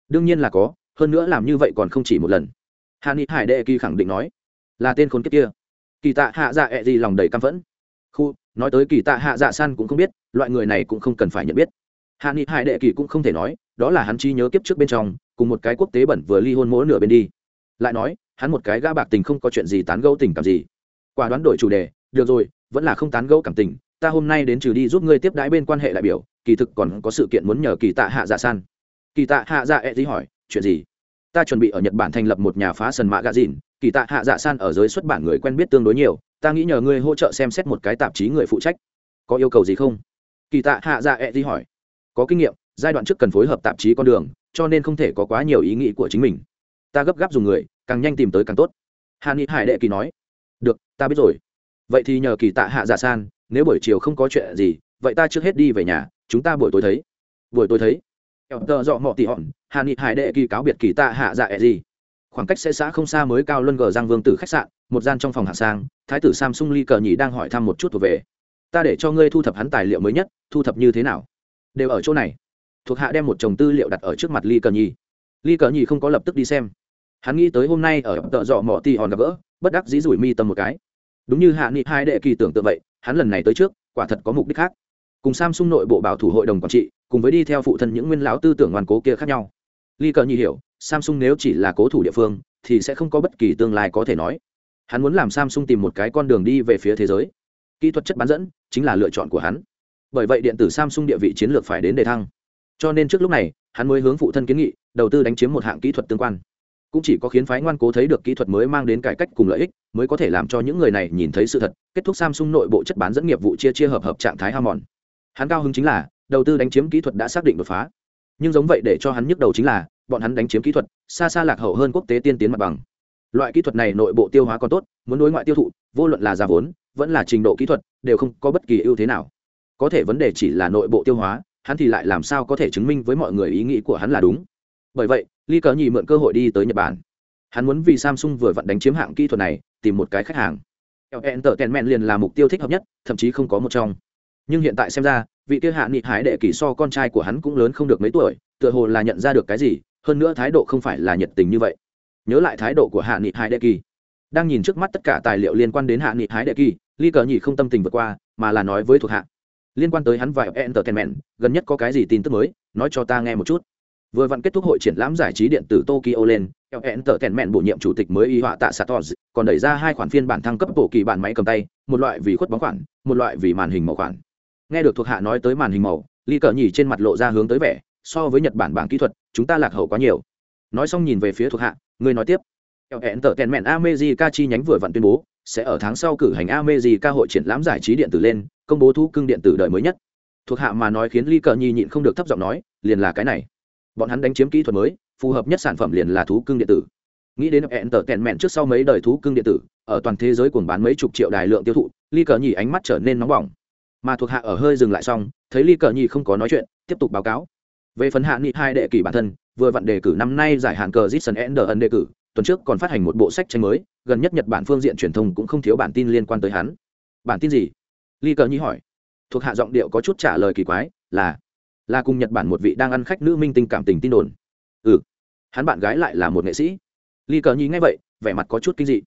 đương nhiên là có hơn nữa làm như vậy còn không chỉ một lần. Hạ nghị hải đệ kỳ khẳng định nói, là tên khốn kiếp kia. Kỳ tạ hạ dạ ẹ、e、gì lòng đầy căm phẫn. Khu, nói tới kỳ tạ hạ dạ san cũng không biết, loại người này cũng không cần phải nhận biết. Hạ nghị hải đệ kỳ cũng không thể nói, đó là hắn chi nhớ kiếp trước bên trong, cùng một cái quốc tế bẩn vừa ly hôn mỗi nửa bên đi. Lại nói, hắn một cái gã bạc tình không có chuyện gì tán gẫu tình cảm gì. Quả đoán đổi chủ đề, được rồi, vẫn là không tán gẫu cảm tình, ta hôm nay đến trừ đi giúp ngươi tiếp đãi bên quan hệ đại biểu, kỳ thực còn có sự kiện muốn nhờ kỳ tạ hạ dạ san. Kỳ tạ hạ dạ ẹ、e、gì hỏi chuyện gì? Ta chuẩn bị ở nhật bản thành lập một nhà phá sần mạ gà dìn kỳ tạ hạ dạ san ở giới xuất bản người quen biết tương đối nhiều, ta nghĩ nhờ ngươi hỗ trợ xem xét một cái tạp chí người phụ trách. Có yêu cầu gì không? Kỳ tạ hạ dạ e tí hỏi. Có kinh nghiệm, giai đoạn trước cần phối hợp tạp chí con đường, cho nên không thể có quá nhiều ý nghĩ của chính mình. Ta gấp gáp dùng người, càng nhanh tìm tới càng tốt. Hà ni hải đệ kỳ nói. Được, ta biết rồi. Vậy thì nhờ kỳ tạ hạ dạ san, nếu buổi chiều không có chuyện gì, vậy ta trước hết đi về nhà, chúng ta buổi tối thấy. Buổi tối thấy tờ dọ mọ tỉ hòn, hà nghị hải đệ kỳ cáo biệt kỳ tạ hạ dạ ẹ gì? Khoảng cách sẽ xã không xa mới cao luân gờ giang vương tử khách sạn, một gian trong phòng hạ sang, thái tử samsung ly cờ nhì đang hỏi thăm một chút thuộc về. Ta để cho ngươi thu thập hắn tài liệu mới nhất, thu thập như thế nào? Đều ở chỗ này. Thuộc hạ đem một chồng tư liệu đặt ở trước mặt ly cờ nhì ly cờ nhì không có lập tức đi xem. Hắn nghĩ tới hôm nay ở tợ dọ mỏ tì hòn gặp gỡ, bất đắc dĩ rủi mi tâm một cái. Đúng như hạ nghị hai đệ kỳ tưởng tượng vậy, hắn lần này tới trước, quả thật có mục đích khác. Cùng samsung nội bộ bảo thủ hội đồng quản trị cùng với đi theo phụ thân những nguyên lão tư tưởng ngoan cố kia khác nhau. Ly cờ nhi hiểu, samsung nếu chỉ là cố thủ địa phương, thì sẽ không có bất kỳ tương lai có thể nói. Hắn muốn làm samsung tìm một cái con đường đi về phía thế giới. Kỹ thuật chất bán dẫn, chính là lựa chọn của hắn. Bởi vậy điện tử samsung địa vị chiến lược phải đến đề thăng. Cho nên trước lúc này, hắn mới hướng phụ thân kiến nghị, đầu tư đánh chiếm một hạng kỹ thuật tương quan. Cũng chỉ có khiến phái ngoan cố thấy được kỹ thuật mới mang đến cải cách cùng lợi ích, mới có thể làm cho những người này nhìn thấy sự thật, kết thúc samsung nội bộ chất bán dẫn nghiệp vụ chia chia hợp hợp trạng thái ham mòn hắn cao hứng chính là đầu tư đánh chiếm kỹ thuật đã xác định đột phá. Nhưng giống vậy để cho hắn nhức đầu chính là, bọn hắn đánh chiếm kỹ thuật, xa xa lạc hậu hơn quốc tế tiên tiến mặt bằng. Loại kỹ thuật này nội bộ tiêu hóa còn tốt, muốn đối ngoại tiêu thụ, vô luận là giá vốn, vẫn là trình độ kỹ thuật, đều không có bất kỳ ưu thế nào. Có thể vấn đề chỉ là nội bộ tiêu hóa, hắn thì lại làm sao có thể chứng minh với mọi người ý nghĩ của hắn là đúng. Bởi vậy ly cờ nhì mượn cơ hội đi tới nhật bản. Hắn muốn vì samsung vừa vặn đánh chiếm hạng kỹ thuật này, tìm một cái khách hàng. Ln tờ tèn men liền là mục tiêu thích hợp nhất, thậm chí không có một trong. Nhưng hiện tại xem ra vị kia hạ nghị hái đệ kỳ so con trai của hắn cũng lớn không được mấy tuổi, tựa hồ là nhận ra được cái gì, hơn nữa thái độ không phải là nhiệt tình như vậy. Nhớ lại thái độ của hạ nghị hái đệ kỳ. Đang nhìn trước mắt tất cả tài liệu liên quan đến hạ nghị hái đệ kỳ, ly cờ nhị không tâm tình vượt qua, mà là nói với thuộc hạ. Liên quan tới hắn và entertainment, gần nhất có cái gì tin tức mới, nói cho ta nghe một chút. Vừa vặn kết thúc hội triển lãm giải trí điện tử tokyo lên entertainment bổ nhiệm chủ tịch mới y họa tạ satos còn đẩy ra hai khoản phiên bản thăng cấp bộ kỳ bản máy cầm tay, một loại vì khuất bóng khoản, một loại vì màn hình màu khoản nghe được thuộc hạ nói tới màn hình màu ly cờ nhì trên mặt lộ ra hướng tới vẻ, so với nhật bản bảng kỹ thuật, chúng ta lạc hậu quá nhiều. Nói xong nhìn về phía thuộc hạ, người nói tiếp. Entertainment amejica chi nhánh vừa vặn tuyên bố, sẽ ở tháng sau cử hành amejica hội triển lãm giải trí điện tử lên, công bố thu cưng điện tử đời mới nhất. Thuộc hạ mà nói khiến ly cờ nhi nhịn không được thấp giọng nói, liền là cái này. Bọn hắn đánh chiếm kỹ thuật mới, phù hợp nhất sản phẩm liền là thú cưng điện tử. Nghĩ đến hẹn tờ tèn mẹn trước sau mấy đời thú cưng điện tử, ở toàn thế giới cuồng bán mấy chục triệu đài lượng tiêu thụ ly cờ nhi ánh mắt trở nên nóng bỏng mà thuộc hạ ở hơi dừng lại xong, thấy ly cờ nhi không có nói chuyện, tiếp tục báo cáo. Về phần hạ nghị hai đệ kỷ bản thân, vừa vặn đề cử năm nay giải hạn cờ Jason Anderson đề cử, tuần trước còn phát hành một bộ sách tranh mới, gần nhất nhật bản phương diện truyền thông cũng không thiếu bản tin liên quan tới hắn. Bản tin gì? Ly cờ nhi hỏi. Thuộc hạ giọng điệu có chút trả lời kỳ quái, là là cùng nhật bản một vị đang ăn khách nữ minh tinh cảm tình tin đồn. Ừ. Hắn bạn gái lại là một nghệ sĩ. Ly cờ nhi ngay vậy, vẻ mặt có chút kinh dị.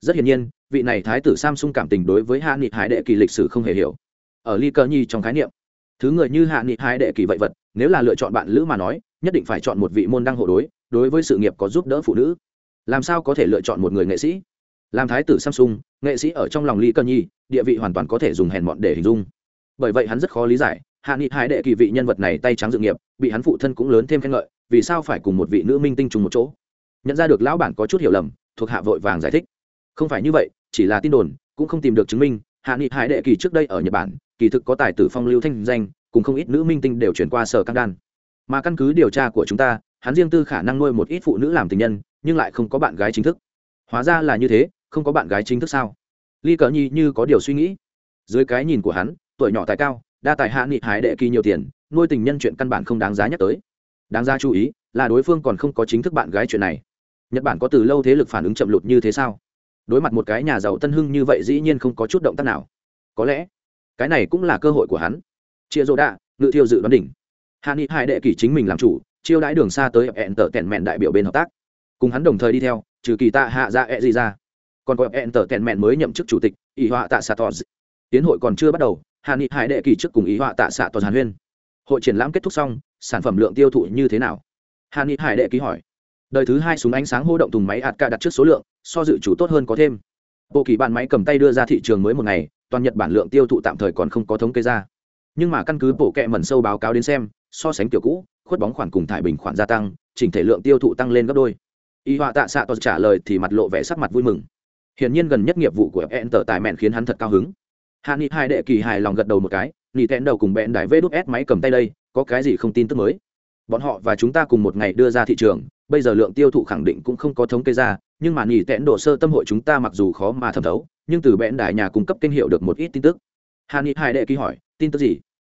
Rất hiển nhiên, vị này thái tử samsung cảm tình đối với hạ nghị hải đệ kỳ lịch sử không hề hiểu ở ly cờ nhi trong khái niệm. Thứ người như hạ nghị hải đệ kỳ vậy vật, nếu là lựa chọn bạn lữ mà nói, nhất định phải chọn một vị môn đăng hộ đối đối với sự nghiệp có giúp đỡ phụ nữ. Làm sao có thể lựa chọn một người nghệ sĩ? Làm thái tử samsung, nghệ sĩ ở trong lòng ly cờ nhi, địa vị hoàn toàn có thể dùng hèn mọn để hình dung. Bởi vậy hắn rất khó lý giải, hạ nghị hải đệ kỳ vị nhân vật này tay trắng dự nghiệp, bị hắn phụ thân cũng lớn thêm khen ngợi, vì sao phải cùng một vị nữ minh tinh trùng một chỗ? Nhận ra được lão bản có chút hiểu lầm, thuộc hạ vội vàng giải thích. Không phải như vậy, chỉ là tin đồn, cũng không tìm được chứng minh, hạ nghị hải đệ kỳ trước đây ở nhật bản kỳ thực có tài tử phong lưu thanh danh, cùng không ít nữ minh tinh đều chuyển qua sở căng đan. Mà căn cứ điều tra của chúng ta, hắn riêng tư khả năng nuôi một ít phụ nữ làm tình nhân, nhưng lại không có bạn gái chính thức. Hóa ra là như thế, không có bạn gái chính thức sao? Ly cờ nhi như có điều suy nghĩ. Dưới cái nhìn của hắn, tuổi nhỏ tài cao, đa tài hạ nghị hải đệ kỳ nhiều tiền, nuôi tình nhân chuyện căn bản không đáng giá nhắc tới. Đáng ra chú ý là đối phương còn không có chính thức bạn gái chuyện này. Nhật bản có từ lâu thế lực phản ứng chậm lụt như thế sao? Đối mặt một cái nhà giàu tân hưng như vậy dĩ nhiên không có chút động tác nào. Có lẽ cái này cũng là cơ hội của hắn. Chia rô đạ, ngự thiêu dự đoán đỉnh. Hạ nghị hải đệ kỷ chính mình làm chủ, chiêu đãi đường xa tới hẹn tở tẻn mẹn đại biểu bên hợp tác. Cùng hắn đồng thời đi theo, trừ kỳ tạ hạ dạ ra e gì ra. Còn có hẹn tờ tèn mẹn mới nhậm chức chủ tịch ý họa tạ xạ tòa tiến hội còn chưa bắt đầu Hàn nghị hải đệ kỷ trước cùng ý họa tạ xạ tòa hàn huyên. Hội triển lãm kết thúc xong, sản phẩm lượng tiêu thụ như thế nào? Hàn nghị hải đệ ký hỏi. Đời thứ hai súng ánh sáng hô động thùng máy hạt ca đặt trước số lượng, so dự chủ tốt hơn có thêm. Bộ kỳ bàn máy cầm tay đưa ra thị trường mới một ngày toàn nhật bản lượng tiêu thụ tạm thời còn không có thống kê ra. Nhưng mà căn cứ bộ kệ mẩn sâu báo cáo đến xem, so sánh kiểu cũ, khuất bóng khoản cùng thải bình khoản gia tăng, chỉnh thể lượng tiêu thụ tăng lên gấp đôi. Y họa tạ xạ tos trả lời thì mặt lộ vẻ sắc mặt vui mừng. Hiển nhiên gần nhất nghiệp vụ của fn tờ tài mẹn khiến hắn thật cao hứng. Hạ nghị hai đệ kỳ hài lòng gật đầu một cái nỉ tẹn đầu cùng bẹn đài vê đúc s máy cầm tay đây, có cái gì không tin tức mới? Bọn họ và chúng ta cùng một ngày đưa ra thị trường, bây giờ lượng tiêu thụ khẳng định cũng không có thống kê ra nhưng mà nghỉ tẹn độ sơ tâm hội chúng ta mặc dù khó mà thẩm thấu, nhưng từ bẽn đài nhà cung cấp kênh hiệu được một ít tin tức. Hà nghị hai đệ kỳ hỏi, tin tức gì?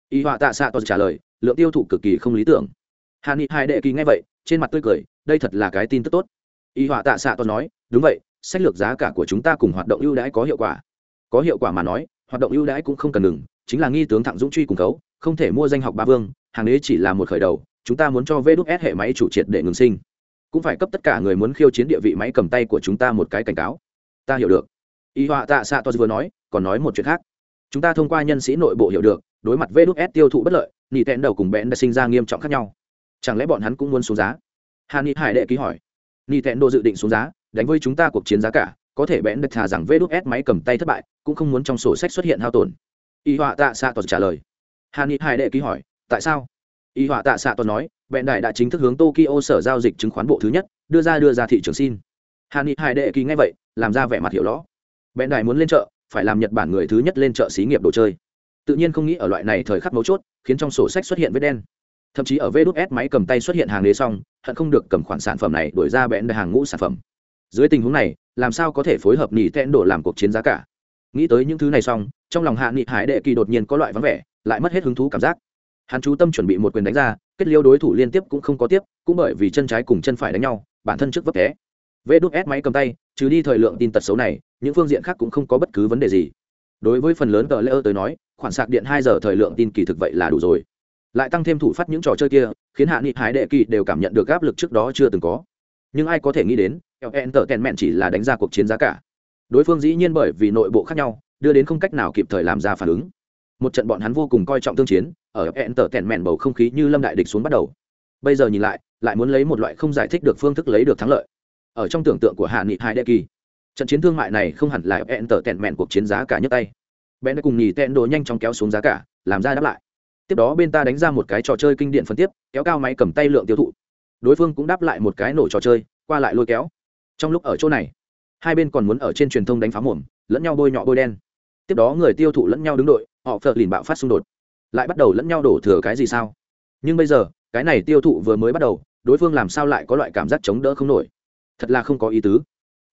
Y họa tạ xạ toàn trả lời, lượng tiêu thụ cực kỳ không lý tưởng. Hà nghị hai đệ kỳ nghe vậy, trên mặt tươi cười, đây thật là cái tin tức tốt. Y họa tạ xạ toàn nói, đúng vậy, sách lược giá cả của chúng ta cùng hoạt động ưu đãi có hiệu quả. Có hiệu quả mà nói, hoạt động ưu đãi cũng không cần ngừng, chính là nghi tướng thẳng dũng truy cùng cấu, không thể mua danh học ba vương, hàng đế chỉ là một khởi đầu, chúng ta muốn cho vê đúc s hệ máy chủ triệt để ngừng sinh cũng phải cấp tất cả người muốn khiêu chiến địa vị máy cầm tay của chúng ta một cái cảnh cáo. Ta hiểu được. Y họa tạ xạ tos vừa nói, còn nói một chuyện khác. Chúng ta thông qua nhân sĩ nội bộ hiểu được, đối mặt vê đúc s tiêu thụ bất lợi nhị tẹn đầu cùng bẽn đã sinh ra nghiêm trọng khác nhau. Chẳng lẽ bọn hắn cũng muốn xuống giá? Hà ni hải đệ ký hỏi. Nhị tẹn đồ dự định xuống giá, đánh với chúng ta cuộc chiến giá cả, có thể bẽn được thà rằng vê đúc s máy cầm tay thất bại, cũng không muốn trong sổ sách xuất hiện hao tổn. Y họa tạ xạ tos trả lời. Hà ni hải đệ ký hỏi, tại sao? Y họa tạ xạ tos nói bẽn đại đã chính thức hướng tokyo sở giao dịch chứng khoán bộ thứ nhất, đưa ra đưa ra thị trường xin. Hàn ni hải đệ kỳ ngay vậy, làm ra vẻ mặt hiểu rõ. Bẽn đại muốn lên chợ, phải làm nhật bản người thứ nhất lên chợ xí nghiệp đồ chơi. Tự nhiên không nghĩ ở loại này thời khắc mấu chốt, khiến trong sổ sách xuất hiện vết đen. Thậm chí ở vê s máy cầm tay xuất hiện hàng đế xong, hận không được cầm khoản sản phẩm này đổi ra bẽn hàng ngũ sản phẩm. Dưới tình huống này, làm sao có thể phối hợp nỉ tẹn đổ làm cuộc chiến giá cả? Nghĩ tới những thứ này xong, trong lòng hạ nghị hải đệ kỳ đột nhiên có loại vắng vẻ, lại mất hết hứng thú cảm giác. Hắn chú tâm chuẩn bị một quyền đánh ra kết liêu đối thủ liên tiếp cũng không có tiếp, cũng bởi vì chân trái cùng chân phải đánh nhau, bản thân trước vấp té. Vê đúc ép máy cầm tay, trừ đi thời lượng tin tật xấu này, những phương diện khác cũng không có bất cứ vấn đề gì. Đối với phần lớn tờ lễ ơ tới nói, khoản sạc điện hai giờ thời lượng tin kỳ thực vậy là đủ rồi. Lại tăng thêm thủ phát những trò chơi kia, khiến hạ nghị hái đệ kỳ đều cảm nhận được áp lực trước đó chưa từng có. Nhưng ai có thể nghĩ đến ln tờ tèn mẹn chỉ là đánh ra cuộc chiến giá cả. Đối phương dĩ nhiên bởi vì nội bộ khác nhau, đưa đến không cách nào kịp thời làm ra phản ứng một trận bọn hắn vô cùng coi trọng tương chiến, ở hẹn tở tẹn mẹn bầu không khí như lâm đại địch xuống bắt đầu. Bây giờ nhìn lại lại muốn lấy một loại không giải thích được phương thức lấy được thắng lợi. Ở trong tưởng tượng của hạ nghị hai đệ kỳ, trận chiến thương mại này không hẳn là hẹn tở tẹn mẹn cuộc chiến giá cả nhất tay. Bèn đã cùng nhì tẹn đồ nhanh chóng kéo xuống giá cả, làm ra đáp lại. Tiếp đó bên ta đánh ra một cái trò chơi kinh điển phân tiếp, kéo cao máy cầm tay lượng tiêu thụ. Đối phương cũng đáp lại một cái nổ trò chơi, qua lại lôi kéo. Trong lúc ở chỗ này, hai bên còn muốn ở trên truyền thông đánh phá mồm, lẫn nhau bôi nhọ bôi đen. Tiếp đó người tiêu thụ lẫn nhau đứng đội họ phờ lìn bạo phát xung đột. Lại bắt đầu lẫn nhau đổ thừa cái gì sao? Nhưng bây giờ, cái này tiêu thụ vừa mới bắt đầu, đối phương làm sao lại có loại cảm giác chống đỡ không nổi? Thật là không có ý tứ.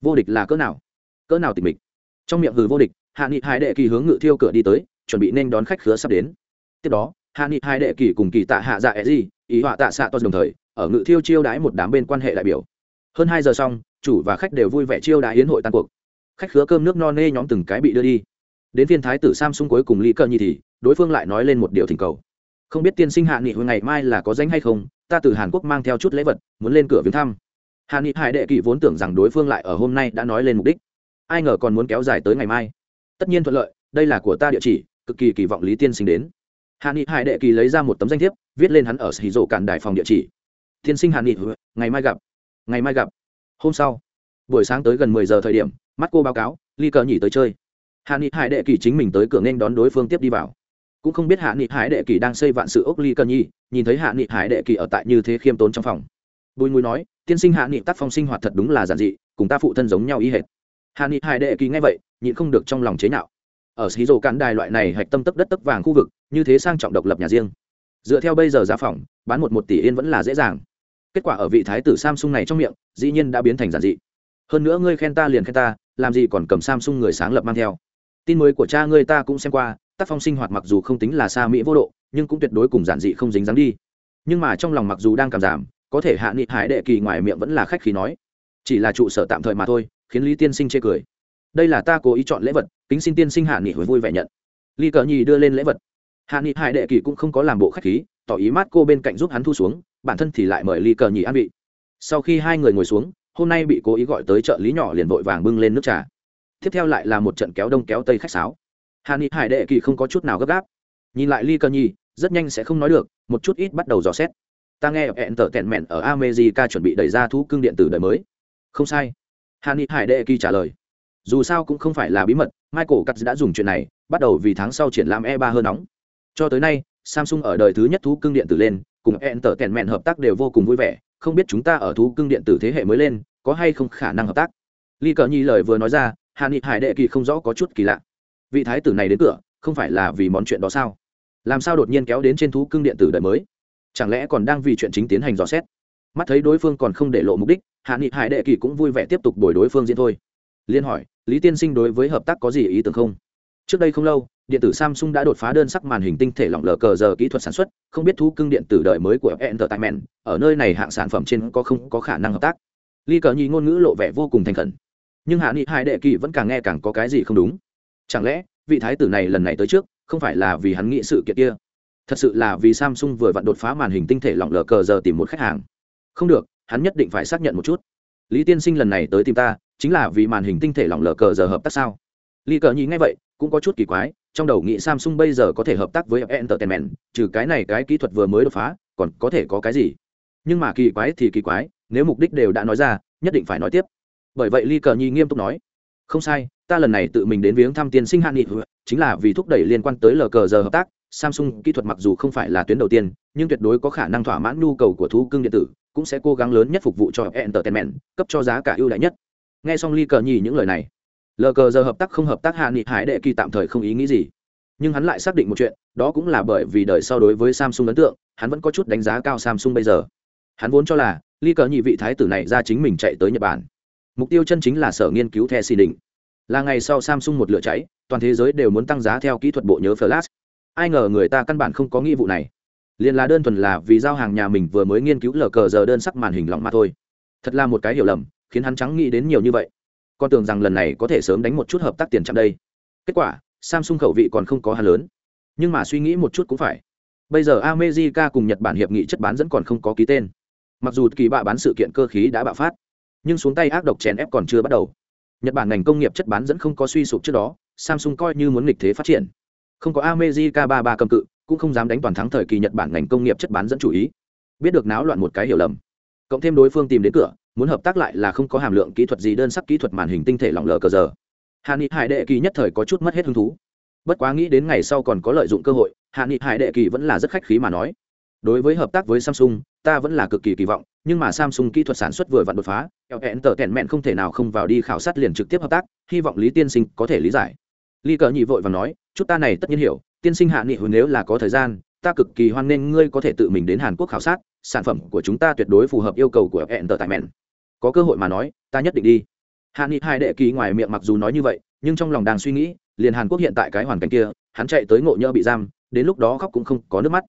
Vô địch là cỡ nào? Cỡ nào tịch mịch? Trong miệng hừ vô địch, hạ nghị hai đệ kỳ hướng ngự thiêu cửa đi tới, chuẩn bị nên đón khách khứa sắp đến. Tiếp đó, hạ nghị hai đệ kỳ cùng kỳ tạ hạ dạ e gì ý họa tạ xạ to đồng thời, ở ngự thiêu chiêu đái một đám bên quan hệ đại biểu. Hơn hai giờ xong, chủ và khách đều vui vẻ chiêu đái hiến hội tan cuộc. Khách khứa cơm nước no nê nhóm từng cái bị đưa đi đến phiên thái tử samsung cuối cùng Lý Cờ nhi thì, đối phương lại nói lên một điều thỉnh cầu. Không biết tiên sinh hạ nghị hồi ngày mai là có danh hay không, ta từ hàn quốc mang theo chút lễ vật, muốn lên cửa viếng thăm. Hạ nghị hải đệ kỳ vốn tưởng rằng đối phương lại ở hôm nay đã nói lên mục đích. Ai ngờ còn muốn kéo dài tới ngày mai. Tất nhiên thuận lợi, đây là của ta địa chỉ, cực kỳ kỳ vọng lý tiên sinh đến. Hạ nghị hải đệ kỳ lấy ra một tấm danh thiếp, viết lên hắn ở xì rổ cản đài phòng địa chỉ. Tiên sinh hạ nghị ngày mai gặp. Ngày mai gặp. Hôm sau, buổi sáng tới gần mười giờ thời điểm, mắt cô báo cáo ly cờ nhỉ tới chơi hạ nghị hải đệ kỳ chính mình tới cửa nên đón đối phương tiếp đi vào. Cũng không biết hạ nghị hải đệ kỳ đang xây vạn sự ốc ly cân nhi, nhìn thấy hạ nghị hải đệ kỳ ở tại như thế khiêm tốn trong phòng. Bùi mùi nói, tiên sinh hạ nghị, tác phong sinh hoạt thật đúng là giản dị, cùng ta phụ thân giống nhau ý hệt. Hạ nghị hải đệ kỳ nghe vậy, nhịn không được trong lòng chế nhạo. Ở xí rồ cán đài loại này hạch tâm tấp đất tấp vàng khu vực, như thế sang trọng độc lập nhà riêng. Dựa theo bây giờ giá phòng, bán một một tỷ yên vẫn là dễ dàng. Kết quả ở vị thái tử samsung này trong miệng, dĩ nhiên đã biến thành giản dị. Hơn nữa ngươi khen ta liền khen ta, làm gì còn cầm samsung người sáng lập mang theo? Tin mới của cha ngươi ta cũng xem qua, tác phong sinh hoạt mặc dù không tính là xa mỹ vô độ, nhưng cũng tuyệt đối cùng giản dị không dính dáng đi. Nhưng mà trong lòng mặc dù đang cảm giảm, có thể hạ nghị hải đệ kỳ ngoài miệng vẫn là khách khí nói. Chỉ là trụ sở tạm thời mà thôi, khiến lý tiên sinh chê cười. Đây là ta cố ý chọn lễ vật, kính xin tiên sinh hạ nghị hồi vui vẻ nhận. Ly cờ nhì đưa lên lễ vật. Hạ nghị hải đệ kỳ cũng không có làm bộ khách khí, tỏ ý mát cô bên cạnh giúp hắn thu xuống, bản thân thì lại mời ly cờ nhì ăn vị. Sau khi hai người ngồi xuống, hôm nay bị cố ý gọi tới trợ lý nhỏ liền vội vàng bưng lên nước trà tiếp theo lại là một trận kéo đông kéo tây khách sáo. Hà ni hải đệ kỳ không có chút nào gấp gáp. Nhìn lại ly cơ nhi, rất nhanh sẽ không nói được, một chút ít bắt đầu dò xét. Ta nghe hẹn tở tẹn mẹn ở america chuẩn bị đẩy ra thú cưng điện tử đời mới. Không sai. Hà ni hải đệ kỳ trả lời. Dù sao cũng không phải là bí mật, michael cắt đã dùng chuyện này, bắt đầu vì tháng sau triển lãm e 3 hơn nóng. Cho tới nay, samsung ở đời thứ nhất thú cưng điện tử lên, cùng hẹn tở tẹn mẹn hợp tác đều vô cùng vui vẻ. Không biết chúng ta ở thú cưng điện tử thế hệ mới lên, có hay không khả năng hợp tác? Ly cờ nhi lời vừa nói ra hà nghị hải đệ kỳ không rõ có chút kỳ lạ. Vị thái tử này đến cửa, không phải là vì món chuyện đó sao? Làm sao đột nhiên kéo đến trên thú cưng điện tử đời mới? Chẳng lẽ còn đang vì chuyện chính tiến hành dò xét? Mắt thấy đối phương còn không để lộ mục đích hạ nghị hải đệ kỳ cũng vui vẻ tiếp tục đổi đối phương diễn thôi. Liên hỏi, lý tiên sinh đối với hợp tác có gì ý tưởng không? Trước đây không lâu, điện tử samsung đã đột phá đơn sắc màn hình tinh thể lỏng lờ cờ giờ kỹ thuật sản xuất, không biết thú cưng điện tử đời mới của entertainment, ở nơi này hạng sản phẩm trên có không có khả năng hợp tác. Ly cờ nhi ngôn ngữ lộ vẻ vô cùng thành khẩn nhưng hạ nghị hải đệ kỳ vẫn càng nghe càng có cái gì không đúng. Chẳng lẽ, vị thái tử này lần này tới trước, không phải là vì hắn nghĩ sự kiện kia? Thật sự là vì samsung vừa vặn đột phá màn hình tinh thể lỏng lờ cờ giờ tìm một khách hàng. Không được, hắn nhất định phải xác nhận một chút. Lý tiên sinh lần này tới tìm ta, chính là vì màn hình tinh thể lỏng lờ cờ giờ hợp tác sao? Lý cờ nhí ngay vậy, cũng có chút kỳ quái, trong đầu nghĩ samsung bây giờ có thể hợp tác với entertainment, trừ cái này cái kỹ thuật vừa mới đột phá, còn có thể có cái gì? Nhưng mà kỳ quái thì kỳ quái, nếu mục đích đều đã nói ra, nhất định phải nói tiếp bởi vậy ly cờ nhi nghiêm túc nói, không sai, ta lần này tự mình đến viếng thăm tiên sinh hạn nghị, chính là vì thúc đẩy liên quan tới lờ cờ giờ hợp tác. Samsung kỹ thuật mặc dù không phải là tuyến đầu tiên, nhưng tuyệt đối có khả năng thỏa mãn nhu cầu của thú cưng điện tử, cũng sẽ cố gắng lớn nhất phục vụ cho entertainment, cấp cho giá cả ưu đại nhất. Nghe xong ly cờ nhi những lời này lờ cờ giờ hợp tác không hợp tác hạ nghị hải đệ kỳ tạm thời không ý nghĩ gì. Nhưng hắn lại xác định một chuyện, đó cũng là bởi vì đời sau đối với samsung ấn tượng, hắn vẫn có chút đánh giá cao samsung bây giờ. Hắn vốn cho là ly cờ nhị vị thái tử này ra chính mình chạy tới nhật bản mục tiêu chân chính là sở nghiên cứu the xì đỉnh. là ngày sau samsung một lửa cháy, toàn thế giới đều muốn tăng giá theo kỹ thuật bộ nhớ flash. Ai ngờ người ta căn bản không có nghĩa vụ này. Liền là đơn thuần là vì giao hàng nhà mình vừa mới nghiên cứu lờ cờ giờ đơn sắc màn hình lỏng mà thôi. Thật là một cái hiểu lầm, khiến hắn trắng nghĩ đến nhiều như vậy. Con tưởng rằng lần này có thể sớm đánh một chút hợp tác tiền chạm đây. Kết quả, samsung khẩu vị còn không có hắn lớn. Nhưng mà suy nghĩ một chút cũng phải. Bây giờ america cùng nhật bản hiệp nghị chất bán dẫn còn không có ký tên. Mặc dù kỳ bạ bán sự kiện cơ khí đã bạo phát nhưng xuống tay ác độc chèn ép còn chưa bắt đầu. Nhật bản ngành công nghiệp chất bán dẫn không có suy sụp trước đó, samsung coi như muốn nghịch thế phát triển. Không có america ba ba cầm cự, cũng không dám đánh toàn thắng thời kỳ nhật bản ngành công nghiệp chất bán dẫn chủ ý. Biết được náo loạn một cái hiểu lầm. Cộng thêm đối phương tìm đến cửa, muốn hợp tác lại là không có hàm lượng kỹ thuật gì đơn sắc kỹ thuật màn hình tinh thể lỏng lờ cờ giờ. Hạ nghị hải đệ kỳ nhất thời có chút mất hết hứng thú. Bất quá nghĩ đến ngày sau còn có lợi dụng cơ hội, hạ nghị hải đệ kỳ vẫn là rất khách khí mà nói. Đối với hợp tác với samsung, ta vẫn là cực kỳ kỳ vọng nhưng mà samsung kỹ thuật sản xuất vừa vặn đột phá eo hẹn tờ tẹn mẹn không thể nào không vào đi khảo sát liền trực tiếp hợp tác, hy vọng lý tiên sinh có thể lý giải. Ly cờ nhị vội và nói, chút ta này tất nhiên hiểu, tiên sinh hạ nghị hồi nếu là có thời gian, ta cực kỳ hoan nghênh ngươi có thể tự mình đến hàn quốc khảo sát, sản phẩm của chúng ta tuyệt đối phù hợp yêu cầu của hẹn tờ tại mẹn. Có cơ hội mà nói, ta nhất định đi. Hạ nghị hai đệ ký ngoài miệng mặc dù nói như vậy, nhưng trong lòng đang suy nghĩ, liền hàn quốc hiện tại cái hoàn cảnh kia, hắn chạy tới ngộ nhỡ bị giam, đến lúc đó khóc cũng không có nước mắt.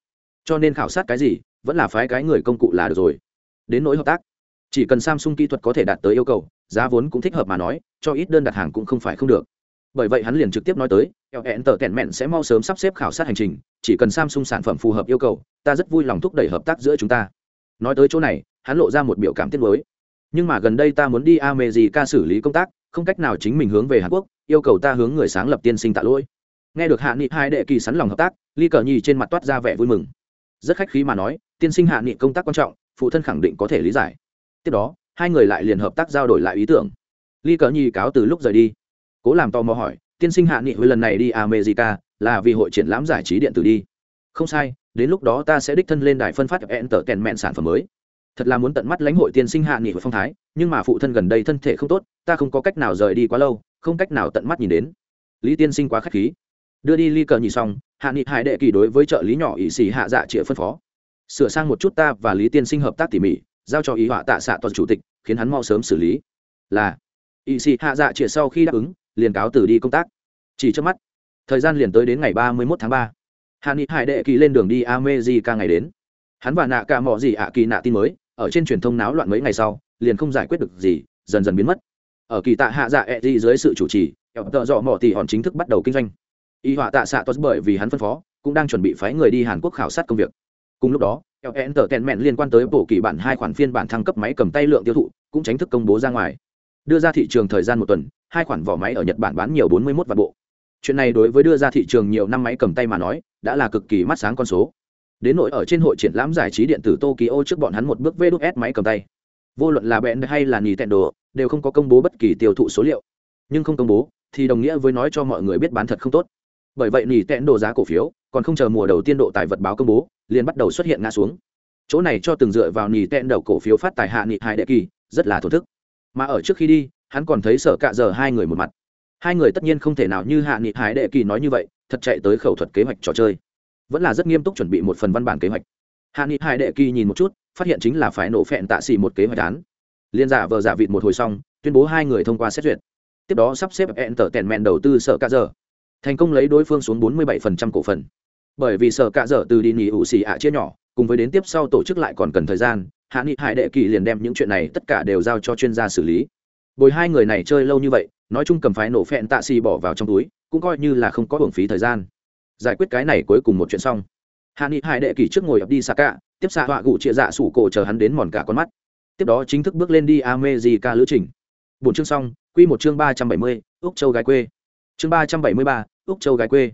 Cho nên khảo sát cái gì, vẫn là phái cái người công cụ là được rồi đến nỗi hợp tác. Chỉ cần samsung kỹ thuật có thể đạt tới yêu cầu, giá vốn cũng thích hợp mà nói, cho ít đơn đặt hàng cũng không phải không được. Bởi vậy hắn liền trực tiếp nói tới, eo, hẹn tờ tẹn mẹn sẽ mau sớm sắp xếp khảo sát hành trình, chỉ cần samsung sản phẩm phù hợp yêu cầu, ta rất vui lòng thúc đẩy hợp tác giữa chúng ta. Nói tới chỗ này, hắn lộ ra một biểu cảm tiết mới nhưng mà gần đây ta muốn đi ca xử lý công tác, không cách nào chính mình hướng về hàn quốc, yêu cầu ta hướng người sáng lập tiên sinh tạ lỗi. Nghe được hạ nghị hai đệ kỳ sẵn lòng hợp tác, ly cờ nhì trên mặt toát ra vẻ vui mừng. Rất khách khí mà nói, tiên sinh hạ nghị công tác quan trọng phụ thân khẳng định có thể lý giải. Tiếp đó, hai người lại liền hợp tác giao đổi lại ý tưởng. Ly cờ nhì cáo từ lúc rời đi. Cố làm tò mò hỏi, tiên sinh hạ nghị hồi lần này đi america là vì hội triển lãm giải trí điện tử đi? Không sai, đến lúc đó ta sẽ đích thân lên đài phân phát hẹn tở kèn mẹn sản phẩm mới. Thật là muốn tận mắt lãnh hội tiên sinh hạ nghị hồi phong thái, nhưng mà phụ thân gần đây thân thể không tốt, ta không có cách nào rời đi quá lâu, không cách nào tận mắt nhìn đến. Lý tiên sinh quá k h á c h khí. Đưa đi ly cờ nhì xong, hạ nghị hải đệ kỳ đối với trợ lý nhỏ ỵ xì hạ dạ chĩa phân phó sửa sang một chút ta và lý tiên sinh hợp tác tỉ mỉ, giao cho ý họa tạ xạ toàn chủ tịch, khiến hắn mau sớm xử lý. Là, Y Sĩ hạ dạ chĩa sau khi đáp ứng, liền cáo từ đi công tác. Chỉ trước mắt, thời gian liền tới đến ngày ba mươi một tháng ba. Hạ nghị hải đệ kỳ lên đường đi amejica ngày đến. Hắn và nạ cả mò gì ạ kỳ nạ tin mới, ở trên truyền thông náo loạn mấy ngày sau, liền không giải quyết được gì, dần dần biến mất. Ở kỳ tạ hạ dạ e di dưới sự chủ trì tợ dọ mỏ tỉ hòn chính thức bắt đầu kinh doanh. Y họa tạ xạ tốt bởi vì hắn phân phó, cũng đang chuẩn bị phái người đi hàn quốc khảo sát công việc cùng lúc đó ln tờ tèn mẹn liên quan tới bộ kỳ bản hai khoản phiên bản thăng cấp máy cầm tay lượng tiêu thụ, cũng tránh thức công bố ra ngoài. Đưa ra thị trường thời gian một tuần, hai khoản vỏ máy ở nhật bản bán nhiều 41 vạn bộ. Chuyện này đối với đưa ra thị trường nhiều năm máy cầm tay mà nói, đã là cực kỳ mắt sáng con số. Đến nỗi ở trên hội triển lãm giải trí điện tử tokyo trước bọn hắn một bước vs máy cầm tay. Vô luận là bèn hay là nintendo, đều không có công bố bất kỳ tiêu thụ số liệu. Nhưng không công bố, thì đồng nghĩa với nói cho mọi người biết bán thật không tốt. Bởi vậy nintendo giá cổ phiếu còn không chờ mùa đầu tiên độ tài vật báo công bố liền bắt đầu xuất hiện ngã xuống. Chỗ này cho từng dựa vào nhì tẹn đầu cổ phiếu phát tài hạ nghị hai đệ kỳ, rất là thổ thức. Mà ở trước khi đi, hắn còn thấy sở cạ giờ hai người một mặt. Hai người tất nhiên không thể nào như hạ nghị hải đệ kỳ nói như vậy, thật chạy tới khẩu thuật kế hoạch trò chơi. Vẫn là rất nghiêm túc chuẩn bị một phần văn bản kế hoạch. Hạ nghị hải đệ kỳ nhìn một chút, phát hiện chính là phải nổ phẹn tạ xỉ một kế hoạch án. Liên giả vờ giả vịt một hồi xong, tuyên bố hai người thông qua xét duyệt. Tiếp đó sắp xếp hẹn tờ tèn mẹn đầu tư sở cạ giờ. Thành công lấy đối phương xuống 47% cổ phần bởi vì sở cạ dở từ đi nghỉ ủ xì ạ chia nhỏ, cùng với đến tiếp sau tổ chức lại còn cần thời gian, hạ nghị hải đệ kỳ liền đem những chuyện này tất cả đều giao cho chuyên gia xử lý. Bồi hai người này chơi lâu như vậy, nói chung cầm phái nổ phẹn tạ xì bỏ vào trong túi, cũng coi như là không có hưởng phí thời gian. Giải quyết cái này cuối cùng một chuyện xong. Hạ nghị hải đệ kỳ trước ngồi ập đi xa cả tiếp xạ họa gụ chia dạ sủ cổ chờ hắn đến mòn cả con mắt. Tiếp đó chính thức bước lên đi amejica lữ trình. Bốn chương xong, quy một chương ba trăm bảy mươi, úc châu gái quê. Chương ba trăm bảy mươi ba, úc châu gái quê.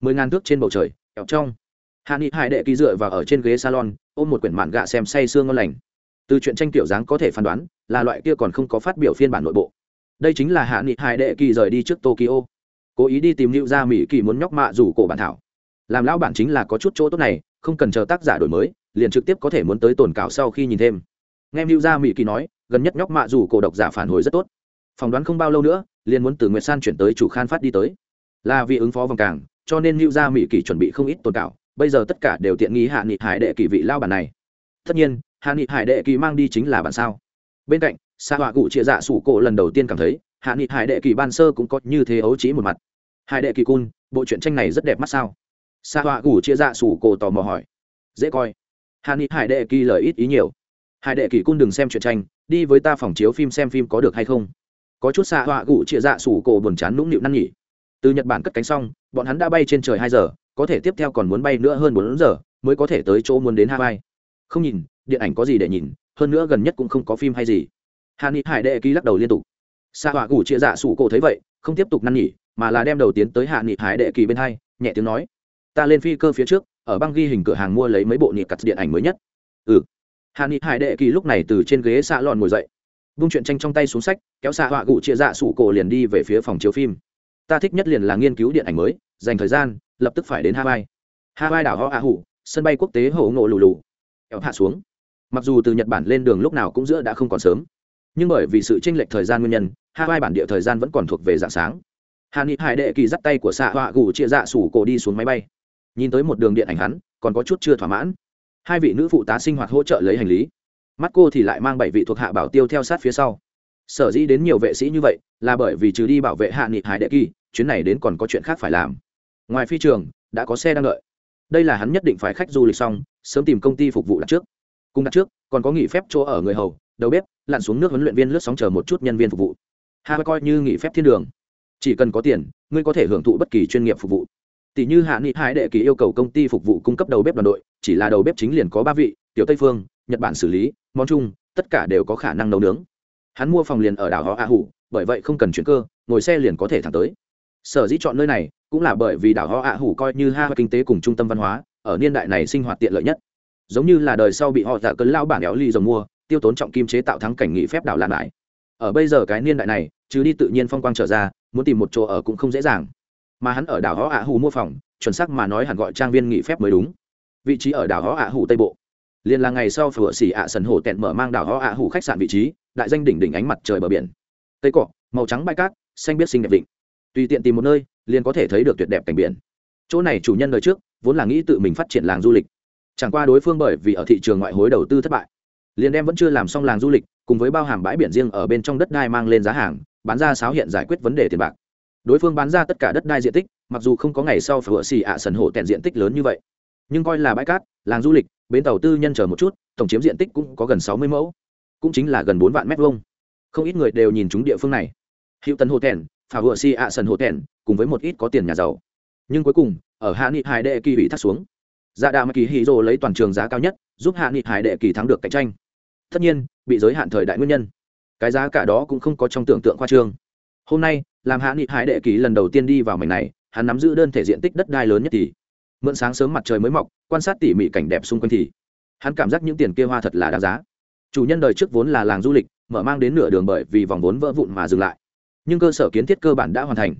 Mười ngàn thước trên bầu trời kẹo trong. Hạ nghị hải đệ kỳ dựa vào ở trên ghế salon, ôm một quyển mạn gạ xem say sương ngon lành. Từ chuyện tranh tiểu dáng có thể phán đoán, là loại kia còn không có phát biểu phiên bản nội bộ. Đây chính là hạ nghị hải đệ kỳ rời đi trước tokyo. Cố ý đi tìm lưu ra mỹ kỳ muốn nhóc mạ rủ cổ bản thảo. Làm lão bản chính là có chút chỗ tốt này, không cần chờ tác giả đổi mới, liền trực tiếp có thể muốn tới tồn cảo sau khi nhìn thêm. Nghe lưu ra mỹ kỳ nói, gần nhất nhóc mạ rủ cổ độc giả phản hồi rất tốt. Phỏng đoán không bao lâu nữa, liền muốn từ nguyệt san chuyển tới chủ khan phát đi tới. Là vì ứng phó vòng cảng cho nên lưu gia mỹ kỳ chuẩn bị không ít tồn cảo, bây giờ tất cả đều tiện nghi hạ nghị hải đệ kỳ vị lao bản này. Tất nhiên, hạ nghị hải đệ kỳ mang đi chính là bản sao. Bên cạnh xa họa cụ chia dạ sủ cổ lần đầu tiên cảm thấy, hạ nghị hải đệ kỳ ban sơ cũng có như thế ấu trí một mặt. Hải đệ kỳ cun, bộ truyện tranh này rất đẹp mắt sao? Xa họa cụ chia dạ sủ cổ tò mò hỏi. Dễ coi. Hạ nghị hải đệ kỳ lời ít ý nhiều. Hải đệ kỳ cun đừng xem truyện tranh, đi với ta phòng chiếu phim xem phim có được hay không? Có chút xa họa cụ chia dạ sủ cổ buồn chán nũng nịu năn nhỉ từ nhật bản cất cánh xong, bọn hắn đã bay trên trời hai giờ, có thể tiếp theo còn muốn bay nữa hơn bốn giờ, mới có thể tới chỗ muốn đến hawaii. Không nhìn, điện ảnh có gì để nhìn, hơn nữa gần nhất cũng không có phim hay gì. Hàn ni hải đệ ký lắc đầu liên tục. Xa họa gủ chia dạ sủ cổ thấy vậy, không tiếp tục năn nhỉ mà là đem đầu tiến tới hạ nghị hải đệ kỳ bên hai, nhẹ tiếng nói. Ta lên phi cơ phía trước, ở băng ghi hình cửa hàng mua lấy mấy bộ nhị cắt điện ảnh mới nhất. Ừ. Hạ nghị hải đệ kỳ lúc này từ trên ghế xạ lòn ngồi dậy. Vung chuyện tranh trong tay xuống sách, kéo xạ họa gụ chia dạ sủ cổ liền đi về phía phòng chiếu phim ta thích nhất liền là nghiên cứu điện ảnh mới, dành thời gian, lập tức phải đến hawaii. Hawaii đảo ho a hủ, sân bay quốc tế hổ ngộ lù lù. Kéo hạ xuống. Mặc dù từ nhật bản lên đường lúc nào cũng giữa đã không còn sớm, nhưng bởi vì sự tranh lệch thời gian nguyên nhân, hawaii bản địa thời gian vẫn còn thuộc về dạng sáng. Hà ni hải đệ kỳ dắt tay của xạ họa gù chia dạ sủ cổ đi xuống máy bay. Nhìn tới một đường điện ảnh hắn, còn có chút chưa thỏa mãn. Hai vị nữ phụ tá sinh hoạt hỗ trợ lấy hành lý. Mắt cô thì lại mang bảy vị thuộc hạ bảo tiêu theo sát phía sau. Sở dĩ đến nhiều vệ sĩ như vậy, là bởi vì trừ đi bảo vệ hạ nghị hải đệ kỳ chuyến này đến còn có chuyện khác phải làm. Ngoài phi trường, đã có xe đang đợi. Đây là hắn nhất định phải khách du lịch xong, sớm tìm công ty phục vụ đặt trước. Cùng đặt trước, còn có nghỉ phép chỗ ở người hầu, đầu bếp, lặn xuống nước huấn luyện viên lướt sóng chờ một chút nhân viên phục vụ. Hà coi như nghỉ phép thiên đường. Chỉ cần có tiền, ngươi có thể hưởng thụ bất kỳ chuyên nghiệp phục vụ. Tỷ như hạ nghị hải đệ kỳ yêu cầu công ty phục vụ cung cấp đầu bếp đoàn đội, chỉ là đầu bếp chính liền có ba vị, tiểu tây phương, nhật bản xử lý, món chung tất cả đều có khả năng nấu nướng. Hắn mua phòng liền ở đảo họ a hủ, bởi vậy không cần chuyển cơ, ngồi xe liền có thể thẳng tới sở dĩ chọn nơi này cũng là bởi vì đảo ho ạ hủ coi như ha kinh tế cùng trung tâm văn hóa ở niên đại này sinh hoạt tiện lợi nhất. Giống như là đời sau bị họ tạ cấn lao bản éo ly dòng mua, tiêu tốn trọng kim chế tạo thắng cảnh nghị phép đảo lạn lại. Ở bây giờ cái niên đại này, chứ đi tự nhiên phong quang trở ra, muốn tìm một chỗ ở cũng không dễ dàng. Mà hắn ở đảo ho ạ hủ mua phòng, chuẩn xác mà nói hẳn gọi trang viên nghị phép mới đúng. Vị trí ở đảo ho ạ hủ tây bộ. Liền là ngày sau phở xỉ ạ sần hồ tẹn mở mang đảo ho ạ hủ khách sạn vị trí, đại danh đỉnh đỉnh ánh mặt trời bờ biển. Tây cọ màu trắng bãi cát, xanh biết xinh đẹp vịnh tùy tiện tìm một nơi, liền có thể thấy được tuyệt đẹp cảnh biển. Chỗ này chủ nhân đời trước, vốn là nghĩ tự mình phát triển làng du lịch. Chẳng qua đối phương bởi vì ở thị trường ngoại hối đầu tư thất bại, liền đem vẫn chưa làm xong làng du lịch, cùng với bao hàm bãi biển riêng ở bên trong đất đai mang lên giá hàng, bán ra sáo hiện giải quyết vấn đề tiền bạc. Đối phương bán ra tất cả đất đai diện tích, mặc dù không có ngày sau phải vựa xì ạ sần hộ tẹn diện tích lớn như vậy, nhưng coi là bãi cát, làng du lịch, bến tàu tư nhân chờ một chút, tổng chiếm diện tích cũng có gần sáu mươi mẫu, cũng chính là gần bốn vạn mét vuông. Không ít người đều nhìn chúng địa phương này. Hiệu tần hồ tẹn phà vựa si ạ sần hồ thẹn, cùng với một ít có tiền nhà giàu. Nhưng cuối cùng ở hạ nghị hải đệ kỳ bị thắt xuống. Dạ đà mà kỳ hì rồ lấy toàn trường giá cao nhất giúp hạ nghị hải đệ kỳ thắng được cạnh tranh. Tất nhiên bị giới hạn thời đại nguyên nhân. Cái giá cả đó cũng không có trong tưởng tượng khoa trương. Hôm nay làm hạ nghị hải đệ kỳ lần đầu tiên đi vào mảnh này hắn nắm giữ đơn thể diện tích đất đai lớn nhất thì. Mượn sáng sớm mặt trời mới mọc quan sát tỉ mỉ cảnh đẹp xung quanh thì. Hắn cảm giác những tiền kia hoa thật là đáng giá. Chủ nhân đời trước vốn là làng du lịch mở mang đến nửa đường bởi vì vòng vốn vỡ vụn mà dừng lại nhưng cơ sở kiến thiết cơ bản đã hoàn thành.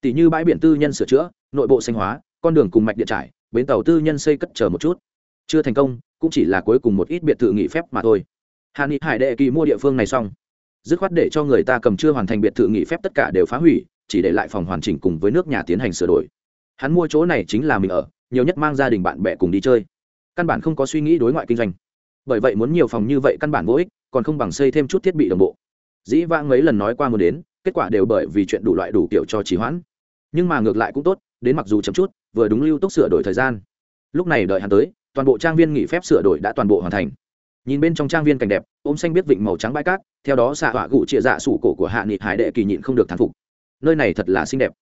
Tỷ như bãi biển tư nhân sửa chữa, nội bộ xanh hóa, con đường cùng mạch điện trải, bến tàu tư nhân xây cất chờ một chút. Chưa thành công, cũng chỉ là cuối cùng một ít biệt thự nghỉ phép mà thôi. Hà ni hải đệ kỳ mua địa phương này xong. Dứt khoát để cho người ta cầm chưa hoàn thành biệt thự nghỉ phép tất cả đều phá hủy, chỉ để lại phòng hoàn chỉnh cùng với nước nhà tiến hành sửa đổi. Hắn mua chỗ này chính là mình ở, nhiều nhất mang gia đình bạn bè cùng đi chơi. Căn bản không có suy nghĩ đối ngoại kinh doanh. Bởi vậy muốn nhiều phòng như vậy căn bản vô ích, còn không bằng xây thêm chút thiết bị đồng bộ. Dĩ vãng mấy lần nói qua muốn đến kết quả đều bởi vì chuyện đủ loại đủ kiểu cho trì hoãn. Nhưng mà ngược lại cũng tốt, đến mặc dù chậm chút, vừa đúng lưu tốc sửa đổi thời gian. Lúc này đợi hắn tới, toàn bộ trang viên nghỉ phép sửa đổi đã toàn bộ hoàn thành. Nhìn bên trong trang viên cảnh đẹp, ôm xanh biết vịnh màu trắng bãi cát, theo đó xạ họa gụ chia dạ sủ cổ của hạ nghị hải đệ kỳ nhịn không được thán phục. Nơi này thật là xinh đẹp.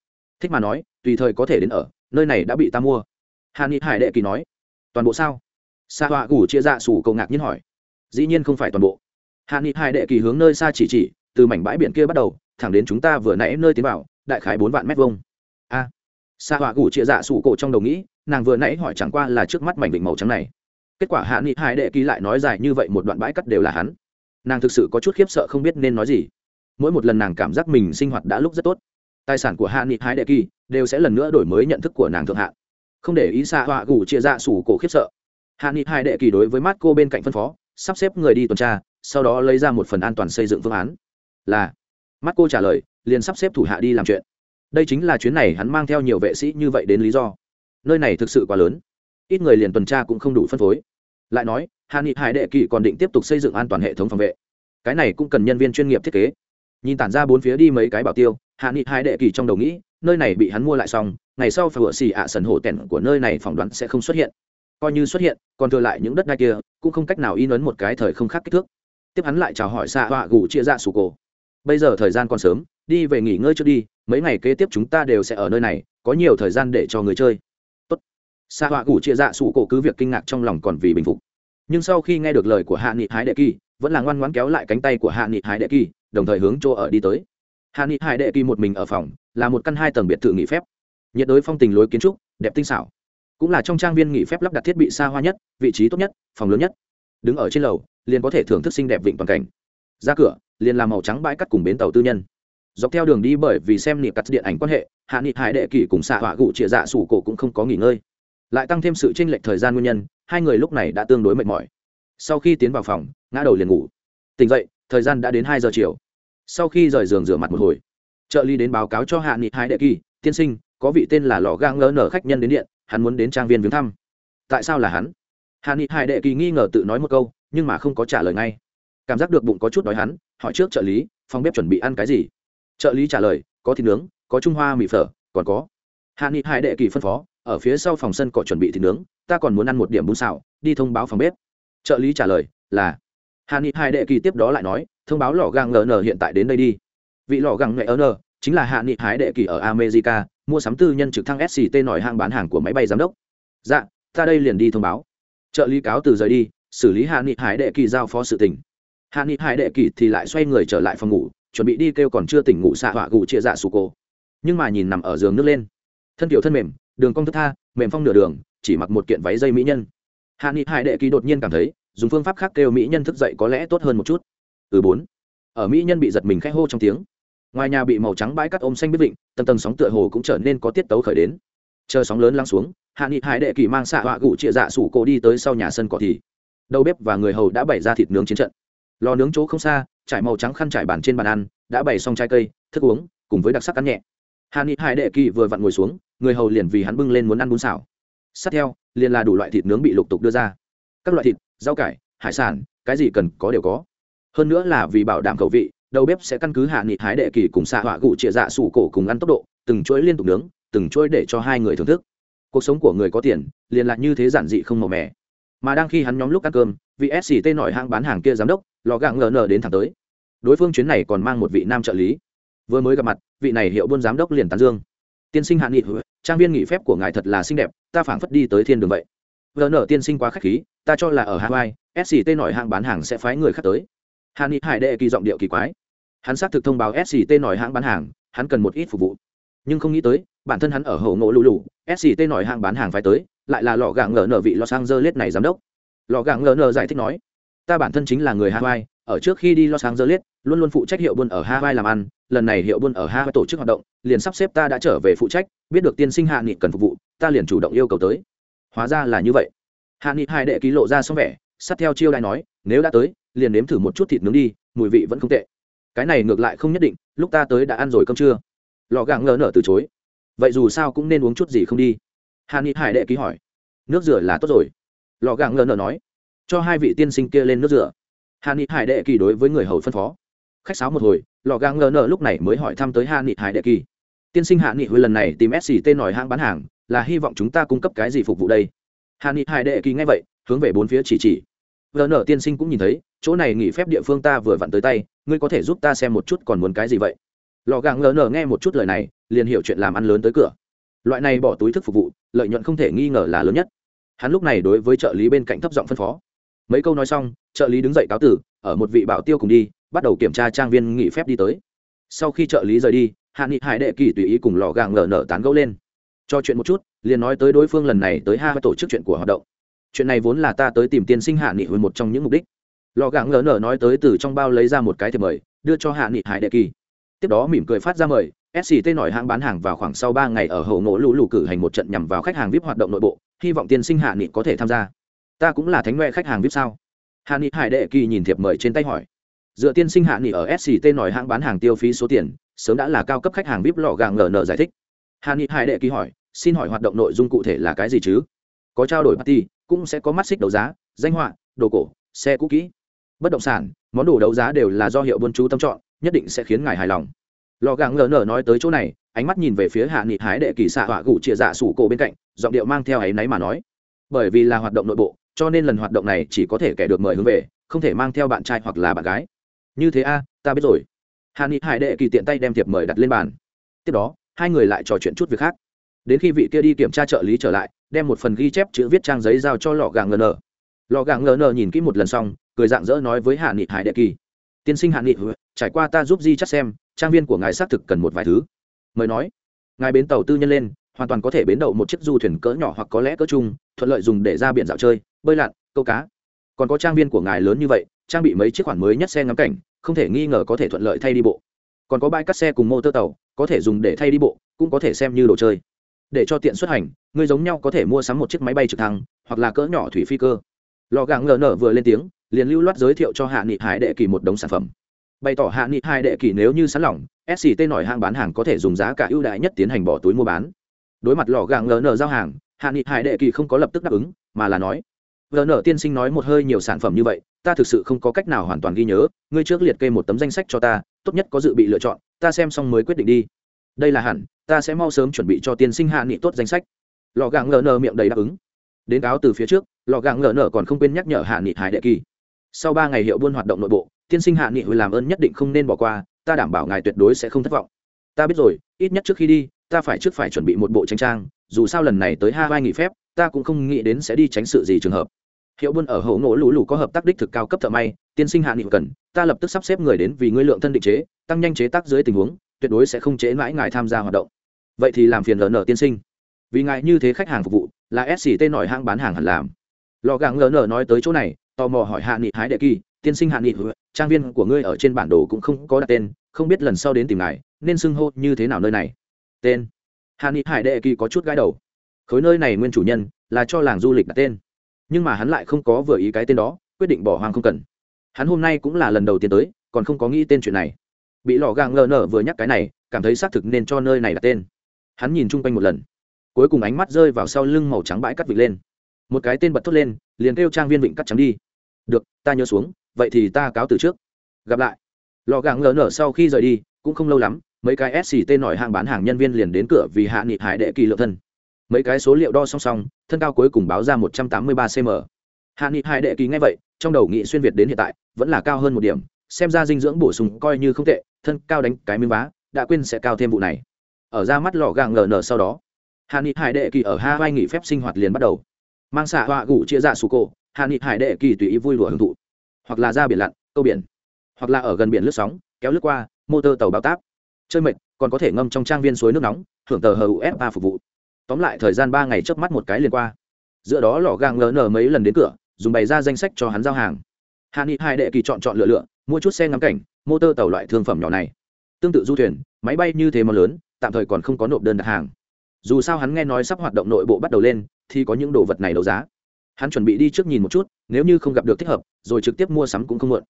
Thích mà nói, tùy thời có thể đến ở, nơi này đã bị ta mua. Hạ nghị hải đệ kỳ nói, toàn bộ sao? Xạ họa gụ chia dạ sủ cổ ngạc nhiên hỏi, dĩ nhiên không phải toàn bộ. Hạ nghị hải đệ kỳ hướng nơi xa chỉ chỉ, từ mảnh bãi biển kia bắt đầu thẳng đến chúng ta vừa nãy nơi tiến vào, đại khái bốn vạn mét vuông. A. Sa xạ họa gủ chia dạ sủ cổ trong đầu nghĩ, nàng vừa nãy hỏi chẳng qua là trước mắt mảnh vịnh màu trắng này. Kết quả hạ nghị hải đệ kỳ lại nói dài như vậy một đoạn bãi cắt đều là hắn. Nàng thực sự có chút khiếp sợ không biết nên nói gì. Mỗi một lần nàng cảm giác mình sinh hoạt đã lúc rất tốt. Tài sản của hạ nghị hải đệ kỳ đều sẽ lần nữa đổi mới nhận thức của nàng thượng hạ không để ý xạ họa gủ chia dạ sủ cổ khiếp sợ. Hạ nghị hải đệ kỳ đối với mắt cô bên cạnh phân phó, sắp xếp người đi tuần tra, sau đó lấy ra một phần an toàn xây dựng phương án. Là mắt cô trả lời, liền sắp xếp thủ hạ đi làm chuyện. Đây chính là chuyến này hắn mang theo nhiều vệ sĩ như vậy đến lý do. Nơi này thực sự quá lớn. Ít người liền tuần tra cũng không đủ phân phối. Lại nói hạ nghị hải đệ kỳ còn định tiếp tục xây dựng an toàn hệ thống phòng vệ. Cái này cũng cần nhân viên chuyên nghiệp thiết kế. Nhìn tản ra bốn phía đi mấy cái bảo tiêu hạ nghị hải đệ kỳ trong đầu nghĩ, nơi này bị hắn mua lại xong, ngày sau phải vựa xì ạ sần hổ tẻn của nơi này phỏng đoán sẽ không xuất hiện. Coi như xuất hiện, còn thừa lại những đất đai kia, cũng không cách nào in ấn một cái thời không khác kích thước. Tiếp hắn lại chào hỏi xạ họa gù chia ra sủ cổ bây giờ thời gian còn sớm, đi về nghỉ ngơi trước đi, mấy ngày kế tiếp chúng ta đều sẽ ở nơi này, có nhiều thời gian để cho người chơi. Tốt. Xa họa gù chia dạ sụ cổ cứ việc kinh ngạc trong lòng còn vì bình phục. Nhưng sau khi nghe được lời của hạ nghị hái đệ kỳ, vẫn là ngoan ngoãn kéo lại cánh tay của hạ nghị hái đệ kỳ, đồng thời hướng chỗ ở đi tới. Hạ nghị hải đệ kỳ một mình ở phòng, là một căn hai tầng biệt thự nghỉ phép. Nhiệt đới phong tình lối kiến trúc, đẹp tinh xảo. Cũng là trong trang viên nghỉ phép lắp đặt thiết bị xa hoa nhất, vị trí tốt nhất, phòng lớn nhất. Đứng ở trên lầu, liền có thể thưởng thức xinh đẹp vịnh toàn cảnh ra cửa, liền làm màu trắng bãi cắt cùng bến tàu tư nhân. Dọc theo đường đi bởi vì xem nịp cắt điện ảnh quan hệ, hạ nghị hải đệ kỳ cùng xạ hỏa gụ trịa dạ sủ cổ cũng không có nghỉ ngơi. Lại tăng thêm sự tranh lệch thời gian nguyên nhân, hai người lúc này đã tương đối mệt mỏi. Sau khi tiến vào phòng, ngã đầu liền ngủ. Tỉnh dậy, thời gian đã đến hai giờ chiều. Sau khi rời giường rửa mặt một hồi, trợ lý đến báo cáo cho hạ nghị hải đệ kỳ tiên sinh, có vị tên là lò gang ngỡ nở khách nhân đến điện, hắn muốn đến trang viên viếng thăm. Tại sao là hắn? Hạ nghị hải đệ kỳ nghi ngờ tự nói một câu, nhưng mà không có trả lời ngay cảm giác được bụng có chút đói hắn, hỏi trước trợ lý, phòng bếp chuẩn bị ăn cái gì? Trợ lý trả lời, có thịt nướng, có trung hoa mì phở, còn có. Hạ nghị hải đệ kỳ phân phó, ở phía sau phòng sân cỏ chuẩn bị thịt nướng, ta còn muốn ăn một điểm bún xào, đi thông báo phòng bếp. Trợ lý trả lời, là. Hạ nghị hải đệ kỳ tiếp đó lại nói, thông báo lò gang ngờ hiện tại đến đây đi. Vị lò găng ngờ chính là hạ nghị hải đệ kỳ ở america, mua sắm tư nhân trực thăng sct nổi hang bán hàng của máy bay giám đốc. Dạ ta đây liền đi thông báo. Trợ lý cáo từ rời đi, xử lý hạ nghị hải đệ kỳ giao phó sự tình hạ nghị hải đệ kỳ thì lại xoay người trở lại phòng ngủ, chuẩn bị đi kêu còn chưa tỉnh ngủ xạ họa gù chia dạ sù cô nhưng mà nhìn nằm ở giường nước lên. Thân kiểu thân mềm, đường cong thức tha, mềm phong nửa đường, chỉ mặc một kiện váy dây mỹ nhân. Hạ nghị hải đệ kỳ đột nhiên cảm thấy, dùng phương pháp khác kêu mỹ nhân thức dậy có lẽ tốt hơn một chút. Từ bốn. Ở mỹ nhân bị giật mình khẽ hô trong tiếng. Ngoài nhà bị màu trắng bãi cắt ôm xanh biết vịnh, tầng tầng sóng tựa hồ cũng trở nên có tiết tấu khởi đến. Chờ sóng lớn lắng xuống, hạ nghị hải đệ kỳ mang xạ họa gụ chia dạ sủ cổ đi tới sau nhà sân cỏ thì. Đầu bếp và người hầu đã bày ra thịt nướng chiến trận lò nướng chỗ không xa, trải màu trắng khăn trải bàn trên bàn ăn, đã bày xong trái cây, thức uống, cùng với đặc sắc ăn nhẹ. Hà ni hải đệ kỳ vừa vặn ngồi xuống, người hầu liền vì hắn bưng lên muốn ăn bún xào. Sát theo, liền là đủ loại thịt nướng bị lục tục đưa ra. Các loại thịt, rau cải, hải sản, cái gì cần có đều có. Hơn nữa là vì bảo đảm khẩu vị, đầu bếp sẽ căn cứ hạ nghị hái đệ kỳ cùng xạ họa gụ trịa dạ sủ cổ cùng ăn tốc độ, từng chuỗi liên tục nướng, từng chuỗi để cho hai người thưởng thức. Cuộc sống của người có tiền, liền lại như thế giản dị không màu mè mà đang khi hắn nhóm lúc ăn cơm, vị sct nổi hãng bán hàng kia giám đốc, lò gạng ngờ nờ đến thẳng tới. Đối phương chuyến này còn mang một vị nam trợ lý. Vừa mới gặp mặt, vị này hiệu buôn giám đốc liền tán dương. Tiên sinh hạn nghị trang viên nghỉ phép của ngài thật là xinh đẹp, ta phảng phất đi tới thiên đường vậy. Vợ nở tiên sinh quá khách khí, ta cho là ở hawaii sct nổi hãng bán hàng sẽ phái người khác tới. Hàn nghị hải đệ kỳ giọng điệu kỳ quái. Hắn xác thực thông báo sct nổi hãng bán hàng, hắn cần một ít phục vụ. Nhưng không nghĩ tới, bản thân hắn ở hậu ngộ lù lù sct nổi hãng bán hàng phải tới lại là lò gạng ngờ nở vị los angeles này giám đốc. Lò gạng ngờ nở giải thích nói, ta bản thân chính là người hawaii, ở trước khi đi los angeles, luôn luôn phụ trách hiệu buôn ở hawaii làm ăn, lần này hiệu buôn ở hawaii tổ chức hoạt động, liền sắp xếp ta đã trở về phụ trách, biết được tiên sinh hạ nghị cần phục vụ, ta liền chủ động yêu cầu tới. Hóa ra là như vậy. Hạ nghị hai đệ ký lộ ra xong vẻ, sát theo chiêu đại nói, nếu đã tới, liền nếm thử một chút thịt nướng đi, mùi vị vẫn không tệ. Cái này ngược lại không nhất định, lúc ta tới đã ăn rồi cơm trưa. Lò gạng ngờ nở từ chối, vậy dù sao cũng nên uống chút gì không đi hạ ni hải đệ ký hỏi, nước rửa là tốt rồi. Lò gà ngờ nở nói, cho hai vị tiên sinh kia lên nước rửa hạ ni hải đệ kỳ đối với người hầu phân phó. Khách sáo một hồi lò gà ngờ nở lúc này mới hỏi thăm tới hạ ni hải đệ kỳ. Tiên sinh hạ nghị hồi lần này tìm sct tên nổi hãng bán hàng, là hy vọng chúng ta cung cấp cái gì phục vụ đây? Hạ ni hải đệ kỳ nghe vậy, hướng về bốn phía chỉ chỉ. Vợ nở tiên sinh cũng nhìn thấy, chỗ này nghỉ phép địa phương ta vừa vặn tới tay, ngươi có thể giúp ta xem một chút còn muốn cái gì vậy? Lò gà ngờ nở nghe một chút lời này, liền hiểu chuyện làm ăn lớn tới cửa loại này bỏ túi thức phục vụ, lợi nhuận không thể nghi ngờ là lớn nhất. Hắn lúc này đối với trợ lý bên cạnh thấp giọng phân phó. Mấy câu nói xong, trợ lý đứng dậy cáo tử, ở một vị bảo tiêu cùng đi, bắt đầu kiểm tra trang viên nghỉ phép đi tới. Sau khi trợ lý rời đi, hạ nghị hải đệ kỳ tùy ý cùng lò gàng ngờ nở tán gẫu lên. Cho chuyện một chút, liền nói tới đối phương lần này tới hai tổ chức chuyện của hoạt động. Chuyện này vốn là ta tới tìm tiên sinh hạ nghị hồi một trong những mục đích. Lò gàng ngờ nở nói tới từ trong bao lấy ra một cái thiệp mời, đưa cho hạ nghị hải đệ kỳ. Tiếp đó mỉm cười phát ra mời sct nổi hãng bán hàng vào khoảng sau ba ngày ở hậu ngộ lũ lù cử hành một trận nhằm vào khách hàng vip hoạt động nội bộ, hy vọng tiên sinh hạ nghị có thể tham gia. Ta cũng là thánh ngoại khách hàng vip sao? Hạ nghị hải đệ kỳ nhìn thiệp mời trên tay hỏi. Dựa tiên sinh hạ nghị ở sct nổi hãng bán hàng tiêu phí số tiền, sớm đã là cao cấp khách hàng vip lọ gàng ngờ nở giải thích. Hạ nghị hải đệ kỳ hỏi, xin hỏi hoạt động nội dung cụ thể là cái gì chứ? Có trao đổi party, cũng sẽ có mắt xích đấu giá, danh họa, đồ cổ, xe cũ kỹ. Bất động sản, món đồ đấu giá đều là do hiệu buôn chú tâm chọn, nhất định sẽ khiến ngài hài lòng lò gà ngờ nở nói tới chỗ này, ánh mắt nhìn về phía hạ nghị hái đệ kỳ xạ họa gủ chia dạ sủ cổ bên cạnh, giọng điệu mang theo áy náy mà nói. Bởi vì là hoạt động nội bộ, cho nên lần hoạt động này chỉ có thể kẻ được mời hướng về, không thể mang theo bạn trai hoặc là bạn gái. Như thế a, ta biết rồi. Hạ nghị hải đệ kỳ tiện tay đem thiệp mời đặt lên bàn. Tiếp đó, hai người lại trò chuyện chút việc khác. Đến khi vị kia đi kiểm tra trợ lý trở lại, đem một phần ghi chép chữ viết trang giấy giao cho lò gà ngờ nở. Lò gà ngờ nở nhìn kỹ một lần xong, cười dạng dỡ nói với hạ nghị hải đệ kỳ tiên sinh hạ nghị ừ, trải qua ta giúp di chắc xem, trang viên của ngài xác thực cần một vài thứ. Mời nói. Ngài bến tàu tư nhân lên, hoàn toàn có thể bến đậu một chiếc du thuyền cỡ nhỏ hoặc có lẽ cỡ chung, thuận lợi dùng để ra biển dạo chơi, bơi lặn, câu cá. Còn có trang viên của ngài lớn như vậy, trang bị mấy chiếc khoản mới nhất xe ngắm cảnh, không thể nghi ngờ có thể thuận lợi thay đi bộ. Còn có bãi cắt xe cùng mô tơ tàu, có thể dùng để thay đi bộ, cũng có thể xem như đồ chơi. Để cho tiện xuất hành người giống nhau có thể mua sắm một chiếc máy bay trực thăng, hoặc là cỡ nhỏ thủy phi cơ. Lò gà ngờ nở vừa lên tiếng liền lưu loát giới thiệu cho hạ nghị hải đệ kỳ một đống sản phẩm. Bày tỏ hạ nghị hai đệ kỳ nếu như sẵn lỏng sct nổi hang bán hàng có thể dùng giá cả ưu đại nhất tiến hành bỏ túi mua bán. Đối mặt lò gàng ngờ nờ giao hàng, hạ nghị hải đệ kỳ không có lập tức đáp ứng, mà là nói vợ nở tiên sinh nói một hơi nhiều sản phẩm như vậy, ta thực sự không có cách nào hoàn toàn ghi nhớ, ngươi trước liệt kê một tấm danh sách cho ta, tốt nhất có dự bị lựa chọn, ta xem xong mới quyết định đi. Đây là hẳn, ta sẽ mau sớm chuẩn bị cho tiên sinh hạ nghị tốt danh sách. Lò gàng ngờ nờ miệng đầy đáp ứng. Đến cáo từ phía trước, lò gàng ngờ nờ còn không quên nhắc nhở hạ nghị hải đệ kỳ sau ba ngày hiệu buôn hoạt động nội bộ, tiên sinh hạ nghị hồi làm ơn nhất định không nên bỏ qua, ta đảm bảo ngài tuyệt đối sẽ không thất vọng. Ta biết rồi, ít nhất trước khi đi, ta phải trước phải chuẩn bị một bộ tranh trang, dù sao lần này tới hai nghỉ phép, ta cũng không nghĩ đến sẽ đi tránh sự gì trường hợp. Hiệu buôn ở hậu ngỗ lũ lũ có hợp tác đích thực cao cấp thợ may, tiên sinh hạ nghị cần, ta lập tức sắp xếp người đến vì ngươi lượng thân định chế, tăng nhanh chế tác dưới tình huống, tuyệt đối sẽ không chế mãi ngài tham gia hoạt động. Vậy thì làm phiền ln tiên sinh. Vì ngài như thế khách hàng phục vụ, là sct nổi hãng bán hàng hẳn làm. Lò gàng ln nói tới chỗ này tò mò hỏi hạ nghị hái đệ kỳ, tiên sinh hạ nghị, trang viên của ngươi ở trên bản đồ cũng không có đặt tên, không biết lần sau đến tìm ngài, nên xưng hô như thế nào nơi này? Tên? Hạ nghị hải đệ kỳ có chút gái đầu. Khối nơi này nguyên chủ nhân là cho làng du lịch đặt tên, nhưng mà hắn lại không có vừa ý cái tên đó, quyết định bỏ hoang không cần. Hắn hôm nay cũng là lần đầu tiên tới, còn không có nghĩ tên chuyện này. Bị lò gà ngờ nở vừa nhắc cái này, cảm thấy xác thực nên cho nơi này đặt tên. Hắn nhìn chung quanh một lần. Cuối cùng ánh mắt rơi vào sau lưng màu trắng bãi cắt vịt lên. Một cái tên bật thốt lên, liền kêu trang viên vịnh cắt trắng đi được, ta nhớ xuống, vậy thì ta cáo từ trước. Gặp lại. Lò gàng ngờ nở sau khi rời đi, cũng không lâu lắm, mấy cái sct nổi hàng bán hàng nhân viên liền đến cửa vì hạ nghị hải đệ kỳ lượng thân. Mấy cái số liệu đo song song, thân cao cuối cùng báo ra một trăm tám mươi ba cm hạ nghị hải đệ kỳ ngay vậy, trong đầu nghị xuyên việt đến hiện tại, vẫn là cao hơn một điểm, xem ra dinh dưỡng bổ sung coi như không tệ, thân cao đánh cái miếng vá, đã quên sẽ cao thêm vụ này. Ở ra mắt lò gàng ngờ nở sau đó, hạ nghị hải đệ kỳ ở hai vai nghỉ phép sinh hoạt liền bắt đầu. Mang xạ họa gủ chia dạ sủ cổ hạ nghị hải đệ kỳ tùy ý vui lùa hưởng thụ. Hoặc là ra biển lặn, câu biển. Hoặc là ở gần biển lướt sóng, kéo lướt qua motor tàu bao táp. Chơi mệt, còn có thể ngâm trong trang viên suối nước nóng hưởng tờ ba phục vụ. Tóm lại, thời gian ba ngày trước mắt một cái liền qua. Giữa đó lò gang ngờ nở mấy lần đến cửa, dùng bày ra danh sách cho hắn giao hàng. Hạ nghị hai đệ kỳ chọn chọn lựa lựa, mua chút xe ngắm cảnh motor tàu loại thương phẩm nhỏ này. Tương tự du thuyền, máy bay như thế mà lớn, tạm thời còn không có nộp đơn đặt hàng. Dù sao hắn nghe nói sắp hoạt động nội bộ bắt đầu lên, thì có những đồ vật này đấu giá hắn chuẩn bị đi trước nhìn một chút, nếu như không gặp được thích hợp, rồi trực tiếp mua sắm cũng không muộn.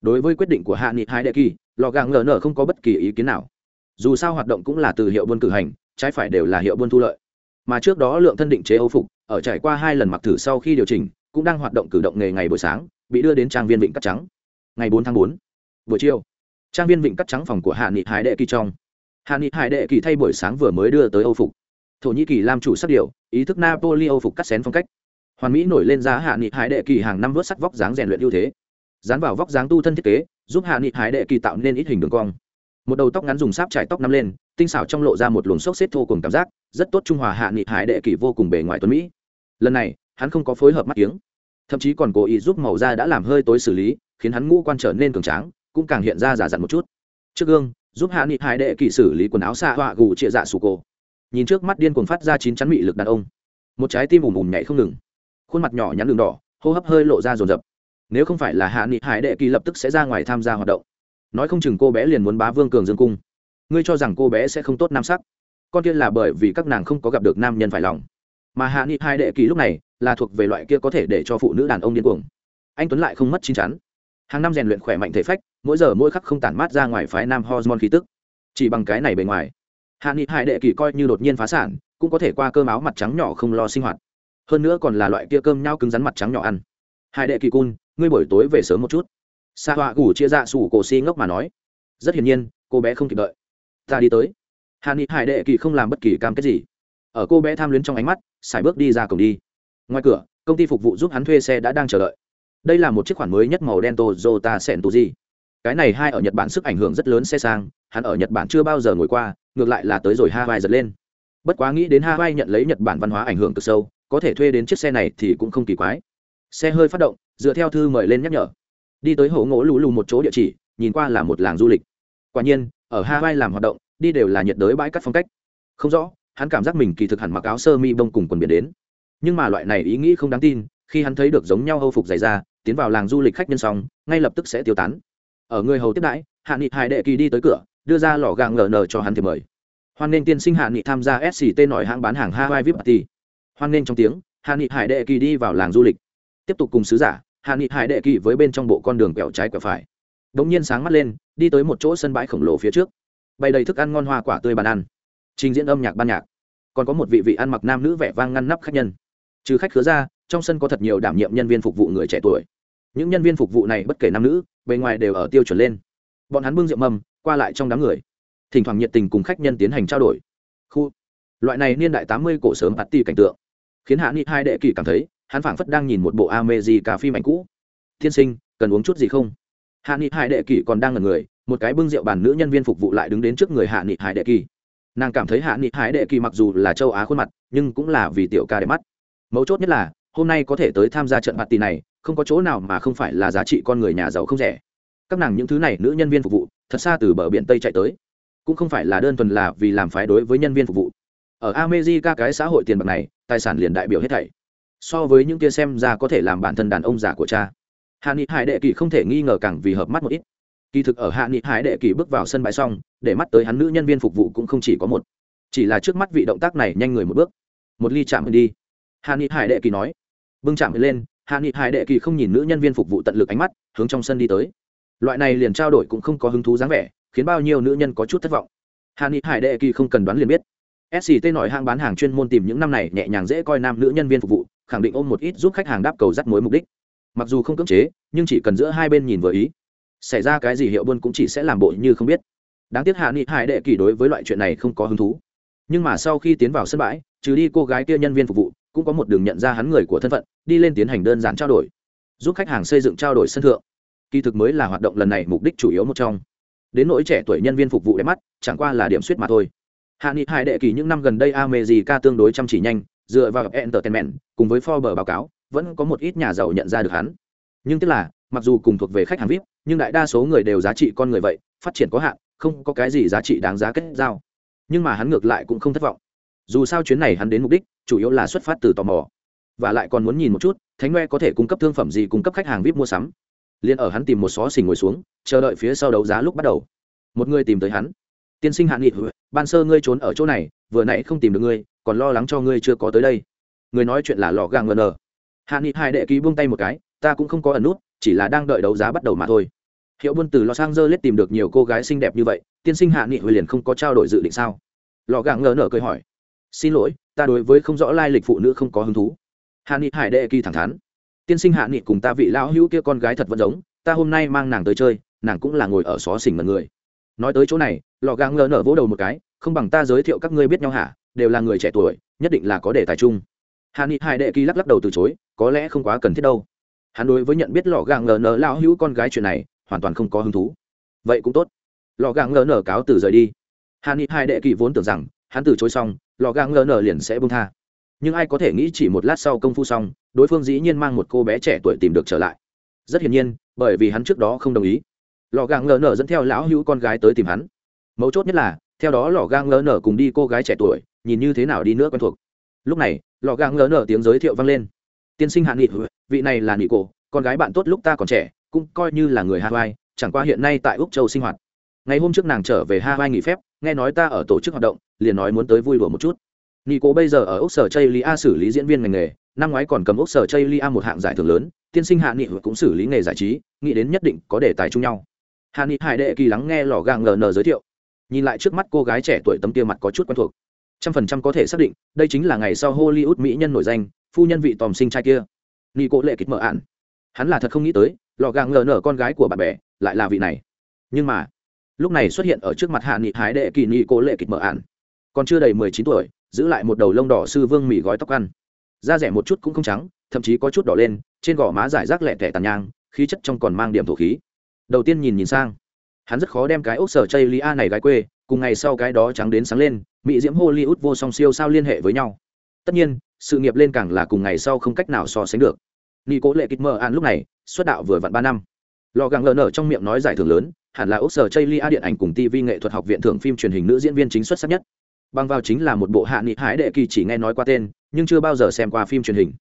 Đối với quyết định của hạ nghị hai đệ kỳ, lò gàng ngờ nở không có bất kỳ ý kiến nào. Dù sao hoạt động cũng là từ hiệu buôn cử hành, trái phải đều là hiệu buôn thu lợi. Mà trước đó lượng thân định chế âu phục, ở trải qua hai lần mặc thử sau khi điều chỉnh, cũng đang hoạt động cử động nghề ngày buổi sáng, bị đưa đến trang viên vịnh cắt trắng. Ngày bốn tháng bốn, buổi chiều, trang viên vịnh cắt trắng phòng của hạ nghị hải đệ kỳ trong. Hạ nghị hải đệ kỳ thay buổi sáng vừa mới đưa tới âu phục. Thổ nhĩ kỳ làm chủ sắc điều ý thức napoli âu phục cắt xén phong cách hoàn mỹ nổi lên giá hạ nghị hải đệ kỳ hàng năm vớt sắt vóc dáng rèn luyện ưu thế. Dán vào vóc dáng tu thân thiết kế, giúp hạ nghị hải đệ kỳ tạo nên ít hình đường cong. Một đầu tóc ngắn dùng sáp trải tóc nắm lên, tinh xảo trong lộ ra một luồng sốc xếp thô cùng cảm giác, rất tốt trung hòa hạ nghị hải đệ kỳ vô cùng bề ngoài tuấn mỹ. Lần này, hắn không có phối hợp mắt tiếng thậm chí còn cố ý giúp màu da đã làm hơi tối xử lý, khiến hắn ngũ quan trở nên cường tráng, cũng càng hiện ra giả dặn một chút. Trước gương, giúp hạ nghị hải đệ kỳ xử lý quần áo xạ họa gù trịa dạ sù cổ. Nhìn trước mắt điên cuồng phát ra chín chắn mị lực đàn ông. Một trái tim ùm ùm nhảy không ngừng khuôn mặt nhỏ nhắn đường đỏ, hô hấp hơi lộ ra rồn rập nếu không phải là hạ nghị hải đệ kỳ lập tức sẽ ra ngoài tham gia hoạt động. Nói không chừng cô bé liền muốn bá vương cường dương cung. Ngươi cho rằng cô bé sẽ không tốt nam sắc. Con kia là bởi vì các nàng không có gặp được nam nhân phải lòng. Mà hạ nghị hai đệ kỳ lúc này là thuộc về loại kia có thể để cho phụ nữ đàn ông điên cuồng. Anh tuấn lại không mất chín chắn. Hàng năm rèn luyện khỏe mạnh thể phách, mỗi giờ mỗi khắc không tản mát ra ngoài phái nam hormone khí tức. Chỉ bằng cái này bề ngoài, hạ nghị hai đệ kỳ coi như đột nhiên phá sản, cũng có thể qua cơm áo mặt trắng nhỏ không lo sinh hoạt hơn nữa còn là loại kia cơm nhau cứng rắn mặt trắng nhỏ ăn. Hai đệ kỳ cun ngươi buổi tối về sớm một chút. Xa họa gủ chia ra sủ cổ si ngốc mà nói. Rất hiển nhiên cô bé không kịp đợi. Ta đi tới. Hà ni hải đệ kỳ không làm bất kỳ cam kết gì. Ở cô bé tham luyến trong ánh mắt xài bước đi ra cổng đi. Ngoài cửa công ty phục vụ giúp hắn thuê xe đã đang chờ đợi. Đây là một chiếc khoản mới nhất màu đen Toyota Sentuji. Cái này hai ở Nhật Bản sức ảnh hưởng rất lớn xe sang, hắn ở Nhật Bản chưa bao giờ ngồi qua, ngược lại là tới rồi Hawaii giật lên. Bất quá nghĩ đến Hawaii nhận lấy Nhật Bản văn hóa ảnh hưởng cực sâu, có thể thuê đến chiếc xe này thì cũng không kỳ quái. Xe hơi phát động, dựa theo thư mời lên nhắc nhở. Đi tới hổ ngỗ lù lù một chỗ địa chỉ nhìn qua là một làng du lịch. Quả nhiên ở hawaii làm hoạt động đi đều là nhiệt đới bãi cắt phong cách. Không rõ hắn cảm giác mình kỳ thực hẳn mặc áo sơ mi bông cùng quần biển đến. Nhưng mà loại này ý nghĩ không đáng tin khi hắn thấy được giống nhau hâu phục dày ra tiến vào làng du lịch khách nhân xong ngay lập tức sẽ tiêu tán. Ở người hầu tiếp đãi hạ nghị hải đệ kỳ đi tới cửa đưa ra lò gà ngờ nờ cho hắn thì mời. Hoan nên tiên sinh hạ nghị tham gia sct nổi hãng bán hàng hawaii vip party hoan nên trong tiếng hạ nghị hải đệ kỳ đi vào làng du lịch. Tiếp tục cùng sứ giả hạ nghị hải đệ kỳ với bên trong bộ con đường quẹo trái quẹo phải. Đ ỗ n g nhiên sáng mắt lên, đi tới một chỗ sân bãi khổng lồ phía trước. Bày đầy thức ăn ngon hoa quả tươi bàn ăn. Trình diễn âm nhạc ban nhạc. Còn có một vị vị ăn mặc nam nữ vẻ vang ngăn nắp khách nhân. Trừ khách khứa ra, trong sân có thật nhiều đảm nhiệm nhân viên phục vụ người trẻ tuổi. Những nhân viên phục vụ này bất kể nam nữ, bề ngoài đều ở tiêu chuẩn lên. Bọn hắn bưng rượu mầm qua lại trong đám người. Thỉnh thoảng nhiệt tình cùng khách nhân tiến hành trao đổi. Khu. Loại này niên đại tám mươi cổ sớm hạt ti cảnh tượng khiến hạ nghị hai đệ kỳ cảm thấy, hắn phảng phất đang nhìn một bộ ame gì cà phim ảnh cũ. Thiên sinh, cần uống chút gì không? Hạ nghị hải đệ kỳ còn đang ngần người, một cái bưng rượu bàn nữ nhân viên phục vụ lại đứng đến trước người hạ nghị hải đệ kỳ. Nàng cảm thấy hạ nghị hải đệ kỳ mặc dù là châu á khuôn mặt, nhưng cũng là vì tiểu ca đẹp mắt. Mấu chốt nhất là, hôm nay có thể tới tham gia trận mặt tỷ này, không có chỗ nào mà không phải là giá trị con người nhà giàu không rẻ. Các nàng những thứ này nữ nhân viên phục vụ, thật xa từ bờ biển tây chạy tới. Cũng không phải là đơn thuần là vì làm phái đối với nhân viên phục vụ ở america cái xã hội tiền bạc này, tài sản liền đại biểu hết thảy. So với những kia xem ra có thể làm bản thân đàn ông già của cha. Hạ nghị hải đệ kỳ không thể nghi ngờ càng vì hợp mắt một ít. Kỳ thực ở hạ nghị hải đệ kỳ bước vào sân bãi xong, để mắt tới hắn nữ nhân viên phục vụ cũng không chỉ có một. Chỉ là trước mắt vị động tác này nhanh người một bước. Một ly chạm đi. Hạ nghị hải đệ kỳ nói. Bưng chạm lên, hạ nghị hải đệ kỳ không nhìn nữ nhân viên phục vụ tận lực ánh mắt, hướng trong sân đi tới. Loại này liền trao đổi cũng không có hứng thú dáng vẻ, khiến bao nhiêu nữ nhân có chút thất vọng. Hạ nghị hải đệ kỳ không cần đoán liền biết sct nói hạng bán hàng chuyên môn tìm những năm này nhẹ nhàng dễ coi nam nữ nhân viên phục vụ, khẳng định ôm một ít giúp khách hàng đáp cầu rắt mối mục đích. Mặc dù không cưỡng chế, nhưng chỉ cần giữa hai bên nhìn vừa ý. Xảy ra cái gì hiệu buôn cũng chỉ sẽ làm bộ như không biết. Đáng tiếc hạ nghị hải đệ kỳ đối với loại chuyện này không có hứng thú. Nhưng mà sau khi tiến vào sân bãi, trừ đi cô gái kia nhân viên phục vụ, cũng có một đường nhận ra hắn người của thân phận, đi lên tiến hành đơn giản trao đổi, giúp khách hàng xây dựng trao đổi sân thượng. Kỳ thực mới là hoạt động lần này mục đích chủ yếu một trong. Đến nỗi trẻ tuổi nhân viên phục vụ đẹp mắt, chẳng qua là điểm suýt mà thôi hạ nghị hải đệ kỳ những năm gần đây america tương đối chăm chỉ nhanh, dựa vào entertainment, cùng với Forbes báo cáo, vẫn có một ít nhà giàu nhận ra được hắn. Nhưng tức là, mặc dù cùng thuộc về khách hàng vip nhưng đại đa số người đều giá trị con người vậy, phát triển có hạn, không có cái gì giá trị đáng giá kết giao. Nhưng mà hắn ngược lại cũng không thất vọng. Dù sao chuyến này hắn đến mục đích, chủ yếu là xuất phát từ tò mò. Và lại còn muốn nhìn một chút, thánh ngoe có thể cung cấp thương phẩm gì cung cấp khách hàng vip mua sắm. Liền ở hắn tìm một xó xỉnh ngồi xuống, chờ đợi phía sau đấu giá lúc bắt đầu. Một người tìm tới hắn tiên sinh hạ nghị, ban sơ ngươi trốn ở chỗ này, vừa nãy không tìm được ngươi, còn lo lắng cho ngươi chưa có tới đây. Người nói chuyện là lò gàng ngờ nờ. Hạ nghị hai đệ ký buông tay một cái, ta cũng không có ẩn nút, chỉ là đang đợi đấu giá bắt đầu mà thôi. Hiệu buôn từ los angeles tìm được nhiều cô gái xinh đẹp như vậy, tiên sinh hạ nghị huệ liền không có trao đổi dự định sao? Lò gàng ngờ nở cười hỏi, xin lỗi, ta đối với không rõ lai lịch phụ nữ không có hứng thú. Hạ nghị hải đệ kỳ thẳng thắn, tiên sinh hạ nghị cùng ta vị lão hữu kia con gái thật vẫn giống, ta hôm nay mang nàng tới chơi, nàng cũng là ngồi ở xó xỉnh mật người. Nói tới chỗ này lò gà ngờ nở vỗ đầu một cái, không bằng ta giới thiệu các ngươi biết nhau hả? Đều là người trẻ tuổi, nhất định là có đề tài chung. Hà ni hai đệ kỳ lắc lắc đầu từ chối, có lẽ không quá cần thiết đâu. Hắn đối với nhận biết lò gà ngờ nở lão hữu con gái chuyện này, hoàn toàn không có hứng thú. Vậy cũng tốt. Lò gà ngờ nở cáo từ rời đi. Hà ni hai đệ kỳ vốn tưởng rằng, hắn từ chối xong, lò gà ngờ nở liền sẽ bông tha. Nhưng ai có thể nghĩ chỉ một lát sau công phu xong, đối phương dĩ nhiên mang một cô bé trẻ tuổi tìm được trở lại. Rất hiển nhiên, bởi vì hắn trước đó không đồng ý. Lò gà ngờ nở dẫn theo lão hữu con gái tới tìm hắn mấu chốt nhất là, theo đó lò gang lỡ nở cùng đi cô gái trẻ tuổi, nhìn như thế nào đi nữa quen thuộc. Lúc này, lò gang lỡ nở tiếng giới thiệu vang lên. Tiên sinh hạ nghị ừ, vị này là nghị cổ, con gái bạn tốt lúc ta còn trẻ, cũng coi như là người hawaii, chẳng qua hiện nay tại úc châu sinh hoạt. Ngày hôm trước nàng trở về hawaii nghỉ phép, nghe nói ta ở tổ chức hoạt động, liền nói muốn tới vui đùa một chút. Nghị cổ bây giờ ở úc sở chây lia xử lý diễn viên ngành nghề, năm ngoái còn cầm úc sở chây lia một hạng giải thưởng lớn, tiên sinh hạ nghị ừ, cũng xử lý nghề giải trí, nghĩ đến nhất định có đề tài chung nhau. Hạ nghị hải đệ kỳ lắng nghe lò gang ngờ nờ giới thiệu nhìn lại trước mắt cô gái trẻ tuổi tấm kia mặt có chút quen thuộc. Trăm phần trăm có thể xác định, đây chính là ngày sau hollywood mỹ nhân nổi danh, phu nhân vị tòm sinh trai kia. Nghi cố lệ kịch mở ạn hắn là thật không nghĩ tới, lò gàng ngờ nở con gái của bạn bè lại là vị này. Nhưng mà, lúc này xuất hiện ở trước mặt hạ nghị hái đệ kỳ nghị cố lệ kịch mở ạn còn chưa đầy mười chín tuổi, giữ lại một đầu lông đỏ sư vương mì gói tóc ăn. Da rẻ một chút cũng không trắng, thậm chí có chút đỏ lên, trên gò má giải rác lẹ tẻ tàn nhang, khí chất trong còn mang điểm thổ khí. Đầu tiên nhìn nhìn sang hắn rất khó đem cái ốc sở chây lia này gái quê, cùng ngày sau cái đó trắng đến sáng lên, mỹ diễm hollywood vô song siêu sao liên hệ với nhau. Tất nhiên, sự nghiệp lên càng là cùng ngày sau không cách nào so sánh được. Nghi cố lệ kịch mơ an lúc này, xuất đạo vừa vặn ba năm. Lò gàng lờ nở trong miệng nói giải thưởng lớn, hẳn là ốc sở chây lia điện ảnh cùng tv nghệ thuật học viện thưởng phim truyền hình nữ diễn viên chính xuất sắc nhất. Bằng vào chính là một bộ hạ nghị hái đệ kỳ chỉ nghe nói qua tên, nhưng chưa bao giờ xem qua phim truyền hình.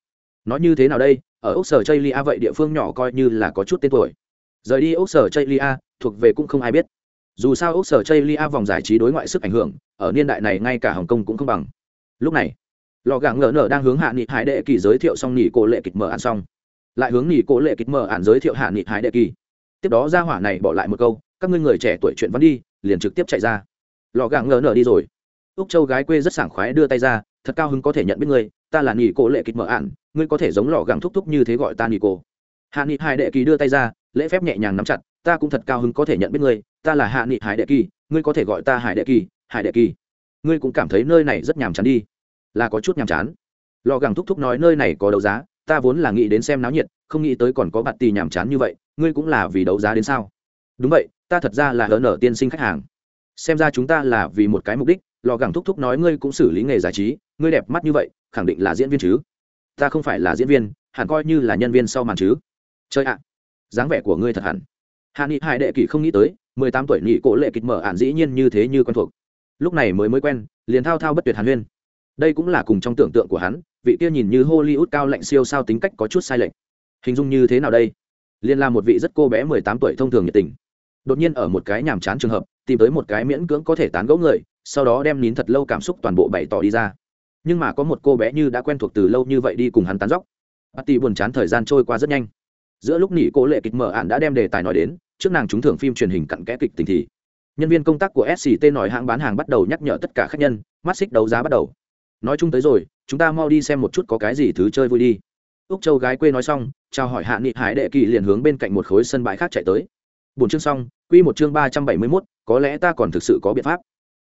Nói như thế nào đây? Ở ốc sở chây lia vậy địa phương nhỏ coi như là có chút tên tuổi rời đi ốc sở chây lia thuộc về cũng không ai biết. Dù sao ốc sở chây lia vòng giải trí đối ngoại sức ảnh hưởng, ở niên đại này ngay cả hồng kông cũng không bằng. Lúc này, lò gà ngờ nở đang hướng hạ nghị hải đệ kỳ giới thiệu xong nghỉ cổ lệ kịch mở ạn xong. Lại hướng nghỉ cổ lệ kịch mở ạn giới thiệu hạ nghị hải đệ kỳ. Tiếp đó ra hỏa này bỏ lại một câu, các ngươi người trẻ tuổi chuyện vẫn đi, liền trực tiếp chạy ra. Lò gà ngờ nở đi rồi. Úc châu gái quê rất sảng khoái đưa tay ra, thật cao hứng có thể nhận biết ngươi, ta là nghỉ cổ lệ kịch mở ạn ngươi có thể giống lò gàng thúc thúc như thế gọi ta nghỉ cổ hạ nghị hải đệ kỳ đưa tay ra lễ phép nhẹ nhàng nắm chặt, ta cũng thật cao hứng có thể nhận biết ngươi, ta là hạ nghị hải đệ kỳ, ngươi có thể gọi ta hải đệ kỳ, hải đệ kỳ. Ngươi cũng cảm thấy nơi này rất nhàm chán đi. Là có chút nhàm chán. Lò gẳng thúc thúc nói nơi này có đấu giá, ta vốn là nghĩ đến xem náo nhiệt, không nghĩ tới còn có bạt tì nhàm chán như vậy, ngươi cũng là vì đấu giá đến sao? Đúng vậy, ta thật ra là hớn ở tiên sinh khách hàng. Xem ra chúng ta là vì một cái mục đích, lò gẳng thúc thúc nói ngươi cũng xử lý nghề giải trí, ngươi đẹp mắt như vậy, khẳng định là diễn viên chứ? Ta không phải là diễn viên, hẳn coi như là nhân viên sau màn chứ. Chơi ạ dáng vẻ của ngươi thật hẳn. Hạ nghị hải đệ kỷ không nghĩ tới, mười tám tuổi nghị cổ lệ kịch mở ạn dĩ nhiên như thế như quen thuộc. Lúc này mới mới quen, liền thao thao bất tuyệt hàn huyên. Đây cũng là cùng trong tưởng tượng của hắn, vị kia nhìn như hollywood cao lạnh siêu sao tính cách có chút sai lệch. Hình dung như thế nào đây? Liên là một vị rất cô bé mười tám tuổi thông thường nhiệt tình. Đột nhiên ở một cái nhàm chán trường hợp, tìm tới một cái miễn cưỡng có thể tán gẫu người, sau đó đem nín thật lâu cảm xúc toàn bộ bày tỏ đi ra. Nhưng mà có một cô bé như đã quen thuộc từ lâu như vậy đi cùng hắn tán dóc. Patty buồn chán thời gian trôi qua rất nhanh giữa lúc nỉ cố lệ kịch mở ạn đã đem đề tài nói đến, trước nàng trúng thưởng phim truyền hình cặn kẽ kịch tình thì. Nhân viên công tác của sct nói hãng bán hàng bắt đầu nhắc nhở tất cả khách nhân, mắt xích đấu giá bắt đầu. Nói chung tới rồi, chúng ta mau đi xem một chút có cái gì thứ chơi vui đi. Úc châu gái quê nói xong, chào hỏi hạ nghị hải đệ kỳ liền hướng bên cạnh một khối sân bãi khác chạy tới. Bốn chương xong, quy một chương ba trăm bảy mươi mốt, có lẽ ta còn thực sự có biện pháp.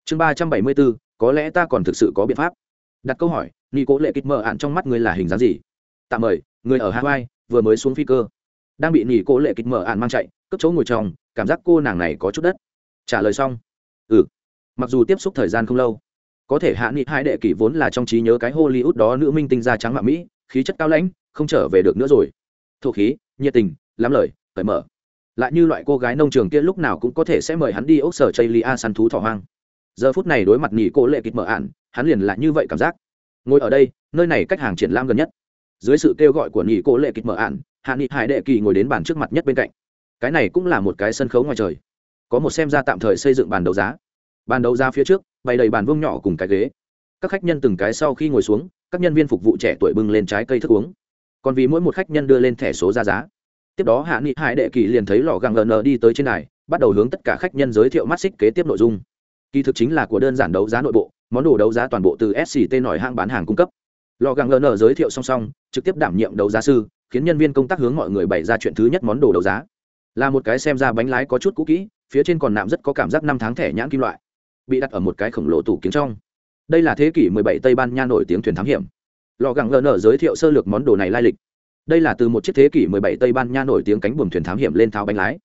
Chương ba trăm bảy mươi bốn có lẽ ta còn thực sự có biện pháp. Đặt câu hỏi nghi cố lệ kịch mở ạn trong mắt người là hình dáng gì? Tạm mời, người ở hawaii, vừa mới xuống phi cơ đang bị nỉ cô lệ kịch mở ạn mang chạy cất chỗ ngồi trong, cảm giác cô nàng này có chút đất. Trả lời xong. Ừ. Mặc dù tiếp xúc thời gian không lâu, có thể hạ nghị hai đệ kỷ vốn là trong trí nhớ cái hollywood đó nữ minh tinh da trắng mạng mỹ, khí chất cao lãnh, không trở về được nữa rồi. Thổ khí, nhiệt tình, lắm lời, cởi mở. Lại như loại cô gái nông trường kia lúc nào cũng có thể sẽ mời hắn đi ốc sở chây lia săn thú thỏ hoang. Giờ phút này đối mặt nghỉ cô lệ kịch mở ạn, hắn liền là như vậy cảm giác. Ngồi ở đây, nơi này cách hàng triển lãm gần nhất. Dưới sự kêu gọi của nghỉ cô lệ kịch mở ạn hạ nghị hải đệ kỳ ngồi đến bàn trước mặt nhất bên cạnh. Cái này cũng là một cái sân khấu ngoài trời. Có một xem ra tạm thời xây dựng bàn đấu giá. Bàn đấu giá phía trước, bày đầy bàn vương nhỏ cùng cái ghế. Các khách nhân từng cái sau khi ngồi xuống, các nhân viên phục vụ trẻ tuổi bưng lên trái cây thức uống. Còn vì mỗi một khách nhân đưa lên thẻ số ra giá. Tiếp đó hạ nghị hải đệ kỳ liền thấy lò găng ln đi tới trên đài, bắt đầu hướng tất cả khách nhân giới thiệu mắt xích kế tiếp nội dung. Kỳ thực chính là của đơn giản đấu giá nội bộ, món đồ đấu giá toàn bộ từ sct nổi hãng bán hàng cung cấp. Lò găng ln giới thiệu song song, trực tiếp đảm nhiệm đấu giá sư khiến nhân viên công tác hướng mọi người bày ra chuyện thứ nhất món đồ đấu giá. Là một cái xem ra bánh lái có chút cũ kỹ, phía trên còn nạm rất có cảm giác năm tháng thẻ nhãn kim loại, bị đặt ở một cái khổng lồ tủ kính trong. Đây là thế kỷ 17 tây ban nha nổi tiếng thuyền thám hiểm. Lò gẳng ln giới thiệu sơ lược món đồ này lai lịch. Đây là từ một chiếc thế kỷ 17 tây ban nha nổi tiếng cánh buồm thuyền thám hiểm lên tháo bánh lái.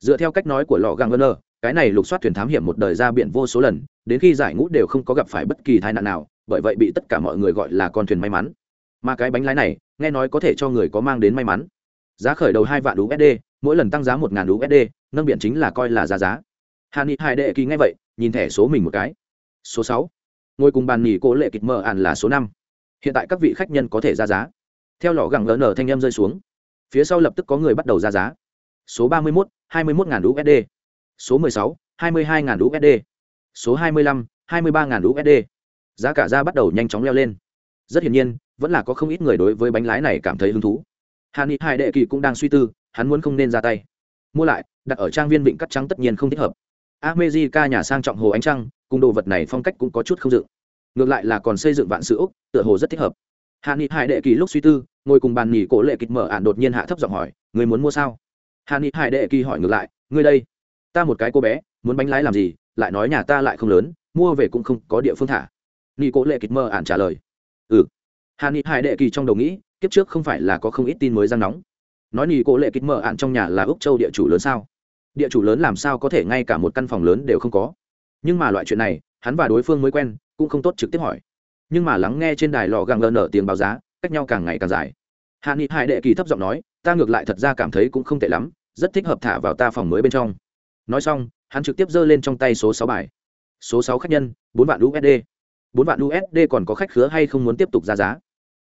Dựa theo cách nói của lò gẳng ln cái này lục soát thuyền thám hiểm một đời ra biển vô số lần, đến khi giải ngũ đều không có gặp phải bất kỳ tai nạn nào, bởi vậy bị tất cả mọi người gọi là con thuyền may mắn mà cái bánh lái này, nghe nói có thể cho người có mang đến may mắn. Giá khởi đầu hai vạn usd mỗi lần tăng giá một ngàn usd nâng biển chính là coi là giá giá. Hàn ni hai đệ kỳ nghe vậy, nhìn thẻ số mình một cái. Số sáu. Ngồi cùng bàn nghỉ cố lệ kịch mờ ạn là số năm. Hiện tại các vị khách nhân có thể ra giá. Theo lò gẳng nở thanh â m rơi xuống. Phía sau lập tức có người bắt đầu ra giá. Số ba mươi mốt, hai mươi mốt ngàn usd số mười sáu, hai mươi hai ngàn usd số hai mươi lăm, hai mươi ba ngàn usd giá cả ra bắt đầu nhanh chóng leo lên. Rất hiển nhiên vẫn là có không ít người đối với bánh lái này cảm thấy hứng thú. Hàn ni hai đệ kỳ cũng đang suy tư, hắn muốn không nên ra tay. Mua lại, đặt ở trang viên vịnh cắt trắng tất nhiên không thích hợp. America nhà sang trọng hồ ánh trăng, cùng đồ vật này phong cách cũng có chút không dựng. Ngược lại là còn xây dựng vạn sự úc, tựa hồ rất thích hợp. Hàn ni hải đệ kỳ lúc suy tư, ngồi cùng bàn nghỉ cổ lệ kịch mở ạn đột nhiên hạ thấp giọng hỏi, người muốn mua sao? Hàn ni hải đệ kỳ hỏi ngược lại, ngươi đây, ta một cái cô bé, muốn bánh lái làm gì, lại nói nhà ta lại không lớn, mua về cũng không có địa phương thả. Nghỉ cổ lệ kịch mở ạn trả lời ừ hà ni hải đệ kỳ trong đầu nghĩ, kiếp trước không phải là có không ít tin mới răng nóng. Nói nỉ cổ lệ kịch mở ạn trong nhà là úc châu địa chủ lớn sao? Địa chủ lớn làm sao có thể ngay cả một căn phòng lớn đều không có? Nhưng mà loại chuyện này, hắn và đối phương mới quen, cũng không tốt trực tiếp hỏi. Nhưng mà lắng nghe trên đài lò gàng lờ nở tiếng báo giá, cách nhau càng ngày càng dài. Hạ nghị hải đệ kỳ thấp giọng nói, ta ngược lại thật ra cảm thấy cũng không tệ lắm, rất thích hợp thả vào ta phòng mới bên trong. Nói xong, hắn trực tiếp giơ lên trong tay số sáu bài. Số sáu khách nhân, bốn vạn usd bốn vạn usd còn có khách khứa hay không muốn tiếp tục ra giá?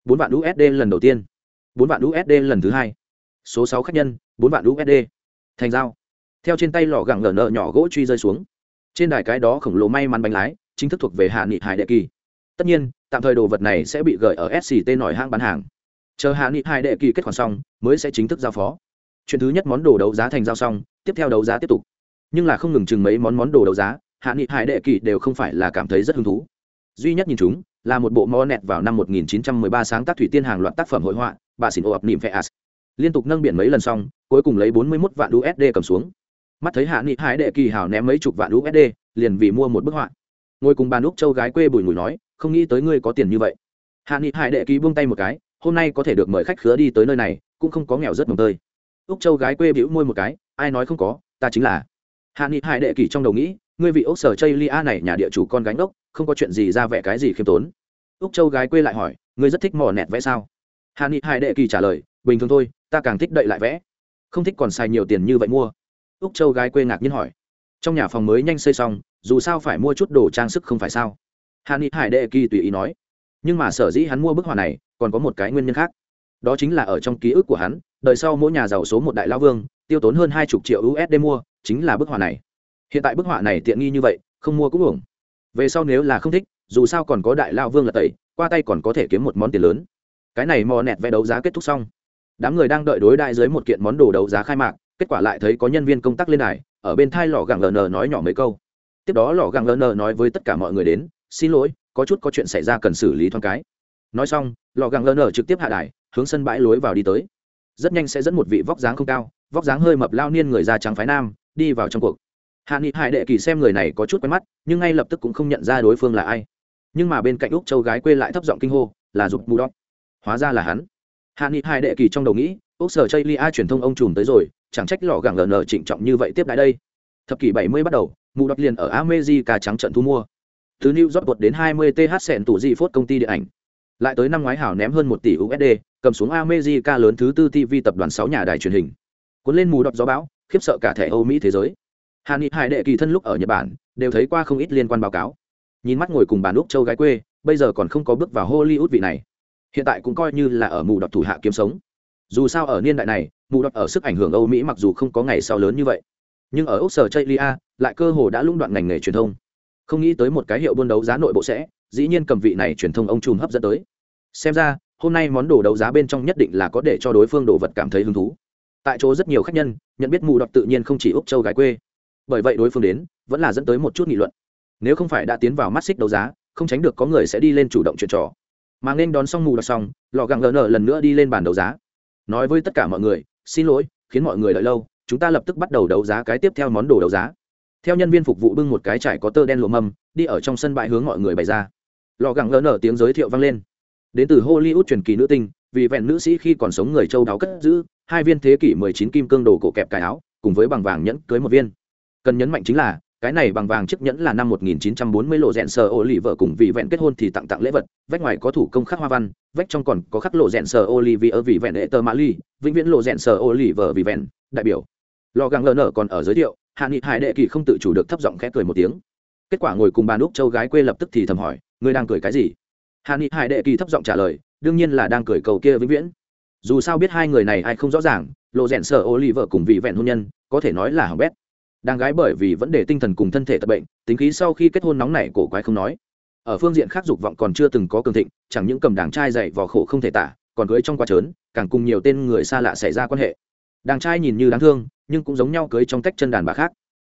Bốn vạn usd lần đầu tiên. Bốn vạn usd lần thứ hai. Số sáu khách nhân, bốn vạn usd thành giao. Theo trên tay lò gẳng lở nợ nhỏ gỗ truy rơi xuống. Trên đài cái đó khổng lồ may mắn bánh lái, chính thức thuộc về hạ nghị hải đệ kỳ. Tất nhiên, tạm thời đồ vật này sẽ bị gửi ở sct nổi hãng bán hàng. Chờ hạ nghị hải đệ kỳ kết khoản xong, mới sẽ chính thức giao phó. Chuyện thứ nhất món đồ đấu giá thành giao xong, tiếp theo đấu giá tiếp tục. Nhưng là không ngừng chừng mấy món món đồ đấu giá, hạ nghị hải đệ kỳ đều không phải là cảm thấy rất hứng thú duy nhất nhìn chúng là một bộ mò nẹt vào năm 1913 sáng tác thủy tiên hàng loạt tác phẩm hội họa, bà xỉn ô ập nỉm phe liên tục nâng biển mấy lần xong, cuối cùng lấy 41 vạn usd cầm xuống. Mắt thấy hạ nghị hải đệ kỳ hào ném mấy chục vạn usd liền vì mua một bức họa. Ngồi cùng bàn úc châu gái quê bùi mùi nói, không nghĩ tới ngươi có tiền như vậy. Hạ nghị hải đệ kỳ buông tay một cái, hôm nay có thể được mời khách khứa đi tới nơi này, cũng không có nghèo rất mồng tơi. Úc châu gái quê bĩu môi một cái, ai nói không có, ta chính là. Hạ nghị hải đệ kỳ trong đầu nghĩ ngươi vị ốc sở chây lia này nhà địa chủ con gánh ốc không có chuyện gì ra vẽ cái gì khiêm tốn. Úc châu gái quê lại hỏi, ngươi rất thích mò nẹt vẽ sao? Hà ni hải đệ kỳ trả lời, bình thường thôi, ta càng thích đậy lại vẽ. Không thích còn xài nhiều tiền như vậy mua. Úc châu gái quê ngạc nhiên hỏi. Trong nhà phòng mới nhanh xây xong, dù sao phải mua chút đồ trang sức không phải sao? Hà ni hải đệ kỳ tùy ý nói. Nhưng mà sở dĩ hắn mua bức họa này, còn có một cái nguyên nhân khác. Đó chính là ở trong ký ức của hắn, đời sau mỗi nhà giàu số một đại lao vương, tiêu tốn hơn hai chục triệu usd mua, chính là bức họa này hiện tại bức họa này tiện nghi như vậy, không mua cũng uổng. Về sau nếu là không thích, dù sao còn có đại lao vương là tẩy, qua tay còn có thể kiếm một món tiền lớn. Cái này mò nẹt vẽ đấu giá kết thúc xong. Đám người đang đợi đối đại dưới một kiện món đồ đấu giá khai mạc, kết quả lại thấy có nhân viên công tác lên này ở bên thai lò gẳng ln nói nhỏ mấy câu. Tiếp đó lò gẳng ln nói với tất cả mọi người đến, xin lỗi, có chút có chuyện xảy ra cần xử lý thoáng cái. Nói xong, lò gẳng ln trực tiếp hạ đài, hướng sân bãi lối vào đi tới. Rất nhanh sẽ dẫn một vị vóc dáng không cao, vóc dáng hơi mập lao niên người da trắng phái nam, đi vào trong cuộc hạ nghị hải đệ kỳ xem người này có chút quen mắt, nhưng ngay lập tức cũng không nhận ra đối phương là ai. Nhưng mà bên cạnh úc châu gái quê lại thấp giọng kinh hô, là dục mù đọc hóa ra là hắn. Hạ nghị hải đệ kỳ trong đầu nghĩ, úc sở chây lia truyền thông ông trùm tới rồi, chẳng trách lò gẳng ln trịnh trọng như vậy tiếp đại đây. Thập kỷ 70 bắt đầu, mù đọc liền ở America trắng trận thu mua. Từ new york vượt đến 20 th sẹn tủ di phốt công ty điện ảnh. Lại tới năm ngoái hảo ném hơn một tỷ usd cầm xuống America lớn thứ tư tv tập đoàn sáu nhà đài truyền hình. Cuốn lên mù đọc gió bão, khiếp sợ cả thẻ âu mỹ thế giới hà nghị hải đệ kỳ thân lúc ở nhật bản, đều thấy qua không ít liên quan báo cáo. Nhìn mắt ngồi cùng bàn úc châu gái quê, bây giờ còn không có bước vào hollywood vị này. Hiện tại cũng coi như là ở mù đọc thủ hạ kiếm sống. Dù sao ở niên đại này, mù đọc ở sức ảnh hưởng âu mỹ mặc dù không có ngày sau lớn như vậy, nhưng ở úc sở chây lia, lại cơ hồ đã lũng đoạn ngành nghề truyền thông. Không nghĩ tới một cái hiệu buôn đấu giá nội bộ sẽ, dĩ nhiên cầm vị này truyền thông ông trùm hấp dẫn tới. Xem ra, hôm nay món đồ đấu giá bên trong nhất định là có để cho đối phương đồ vật cảm thấy hứng thú. Tại chỗ rất nhiều khách nhân nhận biết mù đọc tự nhiên không chỉ úc châu gái quê bởi vậy đối phương đến, vẫn là dẫn tới một chút nghị luận. Nếu không phải đã tiến vào mắt xích đấu giá, không tránh được có người sẽ đi lên chủ động chuyện trò. Mà nên đón xong mù đọc xong, lò gặng gờ nở lần nữa đi lên bàn đấu giá. Nói với tất cả mọi người, xin lỗi, khiến mọi người đợi lâu, chúng ta lập tức bắt đầu đấu giá cái tiếp theo món đồ đấu giá. Theo nhân viên phục vụ bưng một cái trải có tơ đen lụa mâm, đi ở trong sân bãi hướng mọi người bày ra. Lò gặng lờ nở tiếng giới thiệu vang lên. Đến từ hollywood truyền kỳ nữ tinh, vì vẹn nữ sĩ khi còn sống người châu đáo cất giữ, hai viên thế kỷ 19 kim cương đồ cổ kẹp cài áo, cùng với bằng vàng nhẫn cưới một viên cần nhấn mạnh chính là, cái này bằng vàng chiếc nhẫn là năm 1940 lộ rèn sờ ô lì vợ cùng vị vẹn kết hôn thì tặng tặng lễ vật, vách ngoài có thủ công khắc hoa văn, vách trong còn có khắc lộ rèn sờ ô lì vì ở vị vẹn đệ tờ mã ly, vĩnh viễn lộ rèn sờ ô lì vợ vì vẹn, đại biểu. Lò găng lờ nở còn ở giới thiệu, hạ nghị hải đệ kỳ không tự chủ được thấp giọng khẽ cười một tiếng. Kết quả ngồi cùng bàn úc châu gái quê lập tức thì thầm hỏi, ngươi đang cười cái gì? Hạ nghị hải đệ kỳ thấp giọng trả lời, đương nhiên là đang cười cầu kia vĩnh viễn. Dù sao biết hai người này ai không rõ ràng, lộ rèn sờ ô lì vợ cùng vị vẹn hôn nhân, có thể nói là hỏng bét đang gái bởi vì vấn đề tinh thần cùng thân thể tật bệnh, tính khí sau khi kết hôn nóng này cổ quái không nói. Ở phương diện khác dục vọng còn chưa từng có cường thịnh, chẳng những cầm đàng trai dạy vò khổ không thể tả, còn cưới trong quá trớn, càng cùng nhiều tên người xa lạ xảy ra quan hệ. Đàng trai nhìn như đáng thương, nhưng cũng giống nhau cưới trong tách chân đàn bà khác.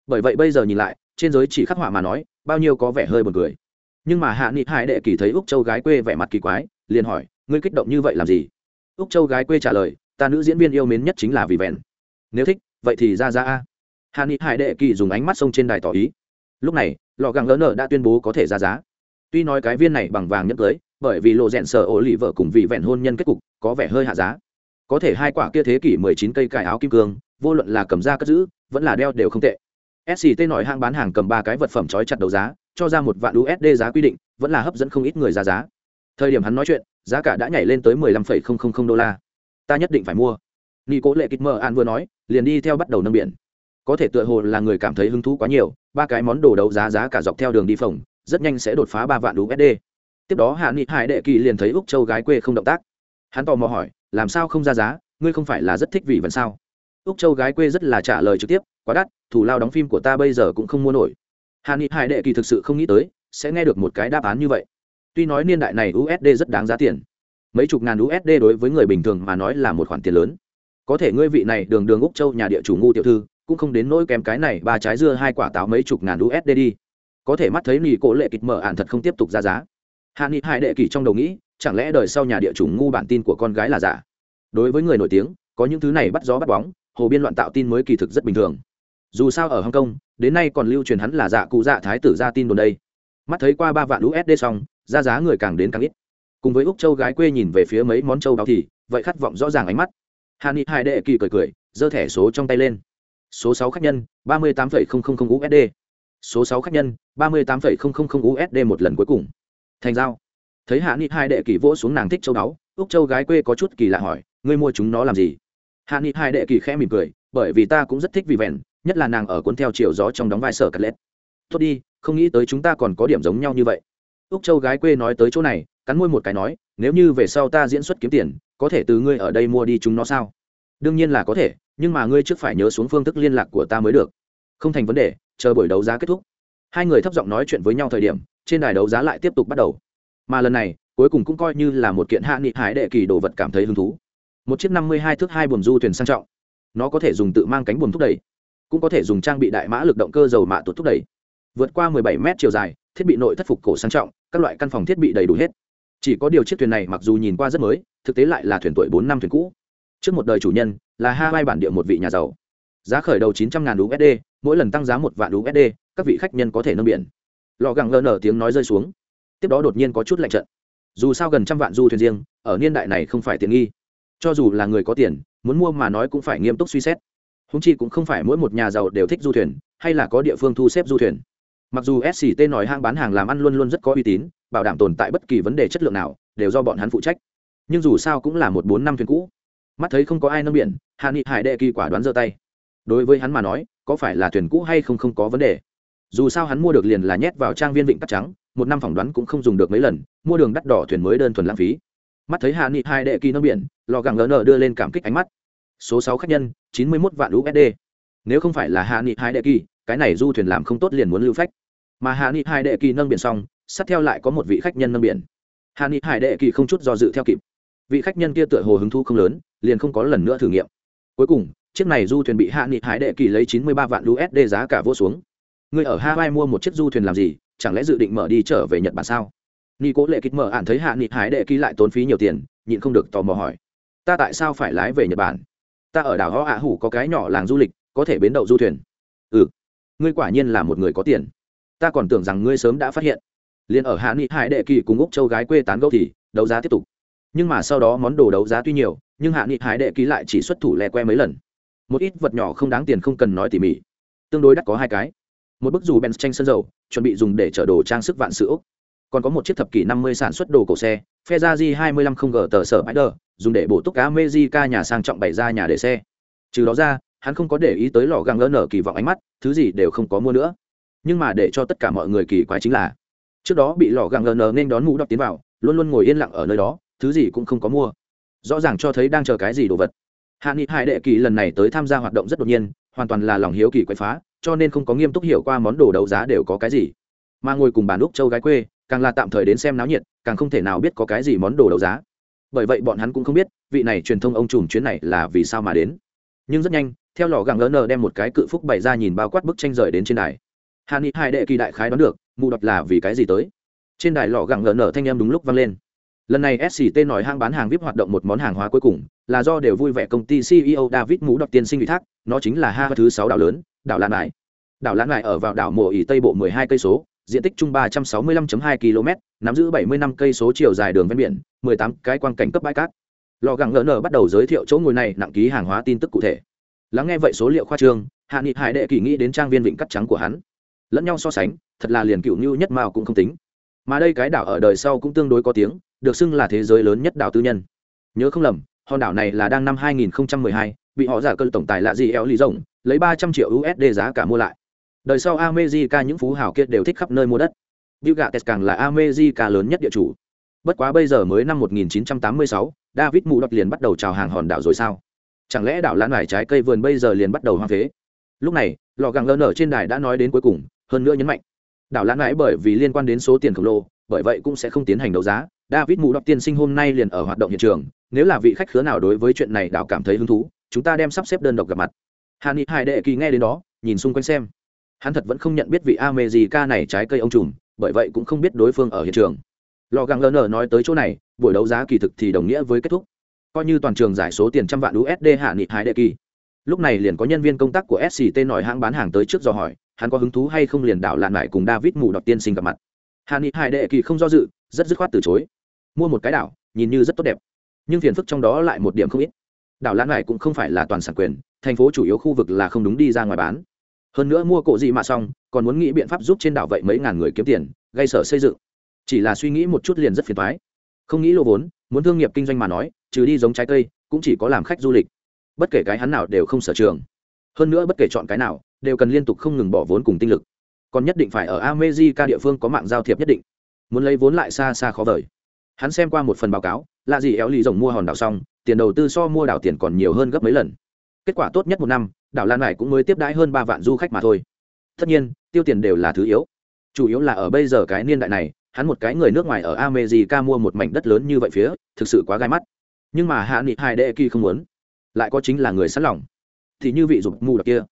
Bởi vậy bây giờ nhìn lại, trên giới chỉ khắc họa mà nói, bao nhiêu có vẻ hơi buồn cười. Nhưng mà hạ nghị hải đệ kỳ thấy úc châu gái quê vẻ mặt kỳ quái, liền hỏi, ngươi kích động như vậy làm gì? Úc châu gái quê trả lời, ta nữ diễn viên yêu mến nhất chính là vì vẹn. Nếu thích, vậy thì ra ra a hạ nghị hải đệ kỳ dùng ánh mắt sông trên đài tỏ ý. Lúc này, lò găng lớn nở đã tuyên bố có thể ra giá. Tuy nói cái viên này bằng vàng nhẫn cưới, bởi vì lộ rẽn sở ổ lì vợ cùng vị vẹn hôn nhân kết cục, có vẻ hơi hạ giá. Có thể hai quả kia thế kỷ mười chín cây cải áo kim cương, vô luận là cầm ra cất giữ, vẫn là đeo đều không tệ. Sct nói hãng bán hàng cầm ba cái vật phẩm trói chặt đầu giá, cho ra một vạn usd giá quy định, vẫn là hấp dẫn không ít người ra giá. Thời điểm hắn nói chuyện, giá cả đã nhảy lên tới mười lăm phẩy không không không đô la. Ta nhất định phải mua. Nghi cố lệ kịch mơ an vừa nói, liền đi theo bắt đầu nâng biển có thể tựa hồ là người cảm thấy hứng thú quá nhiều, ba cái món đồ đấu giá giá cả dọc theo đường đi phòng rất nhanh sẽ đột phá ba vạn usd tiếp đó hạ nghị hải đệ kỳ liền thấy úc châu gái quê không động tác. Hắn tò mò hỏi, làm sao không ra giá? Ngươi không phải là rất thích vì vẫn sao? Úc châu gái quê rất là trả lời trực tiếp, quá đắt, thủ lao đóng phim của ta bây giờ cũng không mua nổi. Hạ nghị hải đệ kỳ thực sự không nghĩ tới, sẽ nghe được một cái đáp án như vậy. Tuy nói niên đại này usd rất đáng giá tiền, mấy chục ngàn usd đối với người bình thường mà nói là một khoản tiền lớn. Có thể ngươi vị này đường đường úc châu nhà địa chủ ngu tiểu thư cũng không đến nỗi kém cái này, ba trái dưa hai quả táo mấy chục ngàn usd đi. Có thể mắt thấy nỉ cổ lệ kịch mở ạn thật không tiếp tục ra giá. Hạ nghị hải đệ kỳ trong đầu nghĩ, chẳng lẽ đời sau nhà địa chủ ngu bản tin của con gái là giả? Đối với người nổi tiếng, có những thứ này bắt gió bắt bóng, hồ biên loạn tạo tin mới kỳ thực rất bình thường. Dù sao ở hong kong, đến nay còn lưu truyền hắn là dạ cụ dạ thái tử ra tin đồn đây. Mắt thấy qua ba vạn usd xong ra giá người càng đến càng ít. Cùng với úc châu gái quê nhìn về phía mấy món châu báo thì, vậy khát vọng rõ ràng ánh mắt. Hà ni hai đệ kỳ cười cười, giơ thẻ số trong tay lên số sáu khách nhân, ba mươi tám usd số sáu khách nhân, ba mươi tám usd một lần cuối cùng. Thành giao. Thấy hạ nghị hai đệ kỳ vỗ xuống nàng thích châu đáo. úc châu gái quê có chút kỳ lạ hỏi, ngươi mua chúng nó làm gì? Hạ nghị hai đệ kỳ khẽ mỉm cười, bởi vì ta cũng rất thích vì vẹn, nhất là nàng ở cuốn theo chiều gió trong đóng vai sở cắt lết. Tốt đi, không nghĩ tới chúng ta còn có điểm giống nhau như vậy. Úc châu gái quê nói tới chỗ này, cắn môi một cái nói, nếu như về sau ta diễn xuất kiếm tiền, có thể từ ngươi ở đây mua đi chúng nó sao? Đương nhiên là có thể nhưng mà ngươi trước phải nhớ xuống phương thức liên lạc của ta mới được. Không thành vấn đề, chờ buổi đấu giá kết thúc. Hai người thấp giọng nói chuyện với nhau thời điểm, trên đài đấu giá lại tiếp tục bắt đầu. Mà lần này, cuối cùng cũng coi như là một kiện hạ nghị hải đệ kỳ đồ vật cảm thấy hứng thú. Một chiếc năm mươi hai thước hai buồm du thuyền sang trọng. Nó có thể dùng tự mang cánh buồm thúc đẩy, cũng có thể dùng trang bị đại mã lực động cơ dầu mạ tuột thúc đẩy. Vượt qua 17 mét chiều dài, thiết bị nội thất phục cổ sang trọng, các loại căn phòng thiết bị đầy đủ hết. Chỉ có điều chiếc thuyền này mặc dù nhìn qua rất mới, thực tế lại là thuyền tuổi bốn năm thuyền cũ. Trước một đời chủ nhân là Hawaii bản địa một vị nhà giàu. Giá khởi đầu chín trăm ngàn usd mỗi lần tăng giá một vạn usd các vị khách nhân có thể nâng biển. Lò gẳng lơ nở tiếng nói rơi xuống. Tiếp đó đột nhiên có chút lạnh trận. Dù sao gần trăm vạn du thuyền riêng, ở niên đại này không phải tiện nghi. Cho dù là người có tiền, muốn mua mà nói cũng phải nghiêm túc suy xét. Húng chi cũng không phải mỗi một nhà giàu đều thích du thuyền, hay là có địa phương thu xếp du thuyền. Mặc dù sct nói hãng bán hàng làm ăn luôn luôn rất có uy tín, bảo đảm tồn tại bất kỳ vấn đề chất lượng nào, đều do bọn hắn phụ trách. Nhưng dù sao cũng là một bốn năm thuyền cũ mắt thấy không có ai nâng biển, hạ nghị hải đệ kỳ quả đoán giơ tay. Đối với hắn mà nói, có phải là thuyền cũ hay không không có vấn đề. Dù sao hắn mua được liền là nhét vào trang viên vịnh cắt trắng, một năm phỏng đoán cũng không dùng được mấy lần, mua đường đắt đỏ thuyền mới đơn thuần lãng phí. Mắt thấy hạ nghị hai đệ kỳ nâng biển, lò gẳng ln đưa lên cảm kích ánh mắt. Số sáu khách nhân, chín mươi một vạn usd nếu không phải là hạ nghị hai đệ kỳ, cái này du thuyền làm không tốt liền muốn lưu phách. Mà hạ nghị hai đệ kỳ nâng biển xong, sát theo lại có một vị khách nhân nâng biển. Hạ nghị hai đệ kỳ không chút do dự theo kịp. Vị khách nhân kia tựa hồ hứng thu không lớn liền không có lần nữa thử nghiệm. Cuối cùng, chiếc này du thuyền bị hạ nghị hải đệ kỳ lấy chín mươi ba vạn usd giá cả vô xuống. Người ở hawaii mua một chiếc du thuyền làm gì? Chẳng lẽ dự định mở đi trở về nhật bản sao? Ni cố lệ kịch mở ạn thấy hạ nghị hải đệ kỳ lại tốn phí nhiều tiền, nhịn không được tò mò hỏi. Ta tại sao phải lái về nhật bản? Ta ở đảo ho hạ hủ có cái nhỏ làng du lịch, có thể bến đậu du thuyền. Ừ ngươi quả nhiên là một người có tiền. Ta còn tưởng rằng ngươi sớm đã phát hiện. Liền ở hạ nghị hải đệ kỳ cùng úc châu gái quê tán gẫu thì, đấu giá tiếp tục nhưng mà sau đó món đồ đấu giá tuy nhiều, nhưng hạ nghị hải đệ ký lại chỉ xuất thủ lẹ que mấy lần. Một ít vật nhỏ không đáng tiền không cần nói tỉ mỉ. Tương đối đắt có hai cái. Một bức dù benz tranh sân dầu, chuẩn bị dùng để chở đồ trang sức vạn sự úc. Còn có một chiếc thập kỷ năm mươi sản xuất đồ cổ xe phe ra di hai mươi lăm không g tờ sở bãi đờ, dùng để bổ túc cá mejica nhà sang trọng bày ra nhà để xe. Trừ đó ra, hắn không có để ý tới lò găng lỡ nở kỳ vọng ánh mắt, thứ gì đều không có mua nữa. Nhưng mà để cho tất cả mọi người kỳ quái chính là, trước đó bị lò găng lỡ nở nên đón mũ đọc tiến vào, luôn luôn ngồi yên lặng ở nơi đó thứ gì cũng không có mua. Rõ ràng cho thấy đang chờ cái gì đồ vật. Hạ nghị hải đệ kỳ lần này tới tham gia hoạt động rất đột nhiên, hoàn toàn là lòng hiếu kỳ quậy phá, cho nên không có nghiêm túc hiểu qua món đồ đấu giá đều có cái gì. Mà ngồi cùng bàn úc châu gái quê, càng là tạm thời đến xem náo nhiệt, càng không thể nào biết có cái gì món đồ đấu giá. Bởi vậy bọn hắn cũng không biết, vị này truyền thông ông trùm chuyến này là vì sao mà đến. Nhưng rất nhanh, theo lò gẳng nờ đem một cái cự phúc bày ra nhìn bao quát bức tranh rời đến trên đài. Hạ ni hai đệ kỳ đại khái đoán được, mụ đọc là vì cái gì tới. Trên đài lò gẳng nờ thanh em đúng lúc vang lên lần này sct nói hang bán hàng vip hoạt động một món hàng hóa cuối cùng, là do đều vui vẻ công ty ceo david mũ đọc tiên sinh ủy thác, nó chính là ha thứ sáu đảo lớn, đảo lan lại đảo lan lại ở vào đảo mộ ỉ tây bộ 12 cây số, diện tích chung 365.2 km nắm giữ 70 năm cây số chiều dài đường ven biển 18 cái quang cảnh cấp bãi cát. Lò gẳng ln bắt đầu giới thiệu chỗ ngồi này nặng ký hàng hóa tin tức cụ thể. Lắng nghe vậy số liệu khoa trương, hạ nghị hải đệ kỳ nghĩ đến trang viên vịnh cắt trắng của hắn. Lẫn nhau so sánh, thật là liền cựu như nhất mao cũng không tính mà đây cái đảo ở đời sau cũng tương đối có tiếng được xưng là thế giới lớn nhất đảo tư nhân. Nhớ không lầm hòn đảo này là đang năm 2012, bị họ giả cơn tổng tài lạ gì éo lý rộng lấy 300 triệu usd giá cả mua lại. Đời sau America những phú hào kia đều thích khắp nơi mua đất. Bill Gates càng là America lớn nhất địa chủ. Bất quá bây giờ mới năm 1986, David mù đọc liền bắt đầu chào hàng hòn đảo rồi sao? Chẳng lẽ đảo lan nải trái cây vườn bây giờ liền bắt đầu hoang phế? Lúc này lò gàng lơ nở trên đài đã nói đến cuối cùng hơn nữa nhấn mạnh đảo lãn mãi bởi vì liên quan đến số tiền khổng lồ, bởi vậy cũng sẽ không tiến hành đấu giá. David mù đọc tiên sinh hôm nay liền ở hoạt động hiện trường. Nếu là vị khách khứa nào đối với chuyện này đảo cảm thấy hứng thú, chúng ta đem sắp xếp đơn độc gặp mặt. Hàn ni hai đệ kỳ nghe đến đó, nhìn xung quanh xem. Hắn thật vẫn không nhận biết vị a mê gì ca này trái cây ông trùm, bởi vậy cũng không biết đối phương ở hiện trường. Lò găng lơ nở nói tới chỗ này, buổi đấu giá kỳ thực thì đồng nghĩa với kết thúc. Coi như toàn trường giải số tiền trăm vạn usd hạ nghị hai đệ kỳ. Lúc này liền có nhân viên công tác của sct nói hãng bán hàng tới trước dò hỏi hắn có hứng thú hay không liền đảo lạn lại cùng david mù đọc tiên sinh gặp mặt. Hạ nghị hải đệ kỳ không do dự, rất dứt khoát từ chối. Mua một cái đảo, nhìn như rất tốt đẹp. Nhưng phiền phức trong đó lại một điểm không ít. Đảo lạn lại cũng không phải là toàn sản quyền, thành phố chủ yếu khu vực là không đúng đi ra ngoài bán. Hơn nữa mua cổ gì mà xong, còn muốn nghĩ biện pháp giúp trên đảo vậy mấy ngàn người kiếm tiền, gây sở xây dựng. Chỉ là suy nghĩ một chút liền rất phiền toái. Không nghĩ lô vốn, muốn thương nghiệp kinh doanh mà nói, trừ đi giống trái cây, cũng chỉ có làm khách du lịch. Bất kể cái hắn nào đều không sở trường. Hơn nữa bất kể chọn cái nào đều cần liên tục không ngừng bỏ vốn cùng tinh lực. Còn nhất định phải ở amejica địa phương có mạng giao thiệp nhất định. Muốn lấy vốn lại xa xa khó vời. Hắn xem qua một phần báo cáo là gì éo lì rồng mua hòn đảo xong tiền đầu tư so mua đảo tiền còn nhiều hơn gấp mấy lần. Kết quả tốt nhất một năm đảo lan này cũng mới tiếp đãi hơn ba vạn du khách mà thôi. Tất nhiên tiêu tiền đều là thứ yếu. Chủ yếu là ở bây giờ cái niên đại này hắn một cái người nước ngoài ở America mua một mảnh đất lớn như vậy phía, thực sự quá gai mắt. Nhưng mà Hạ Nghị Hải Đệ Kỳ không muốn, lại có chính là người sẵn lòng. Thì như vị dục mù đặc kia.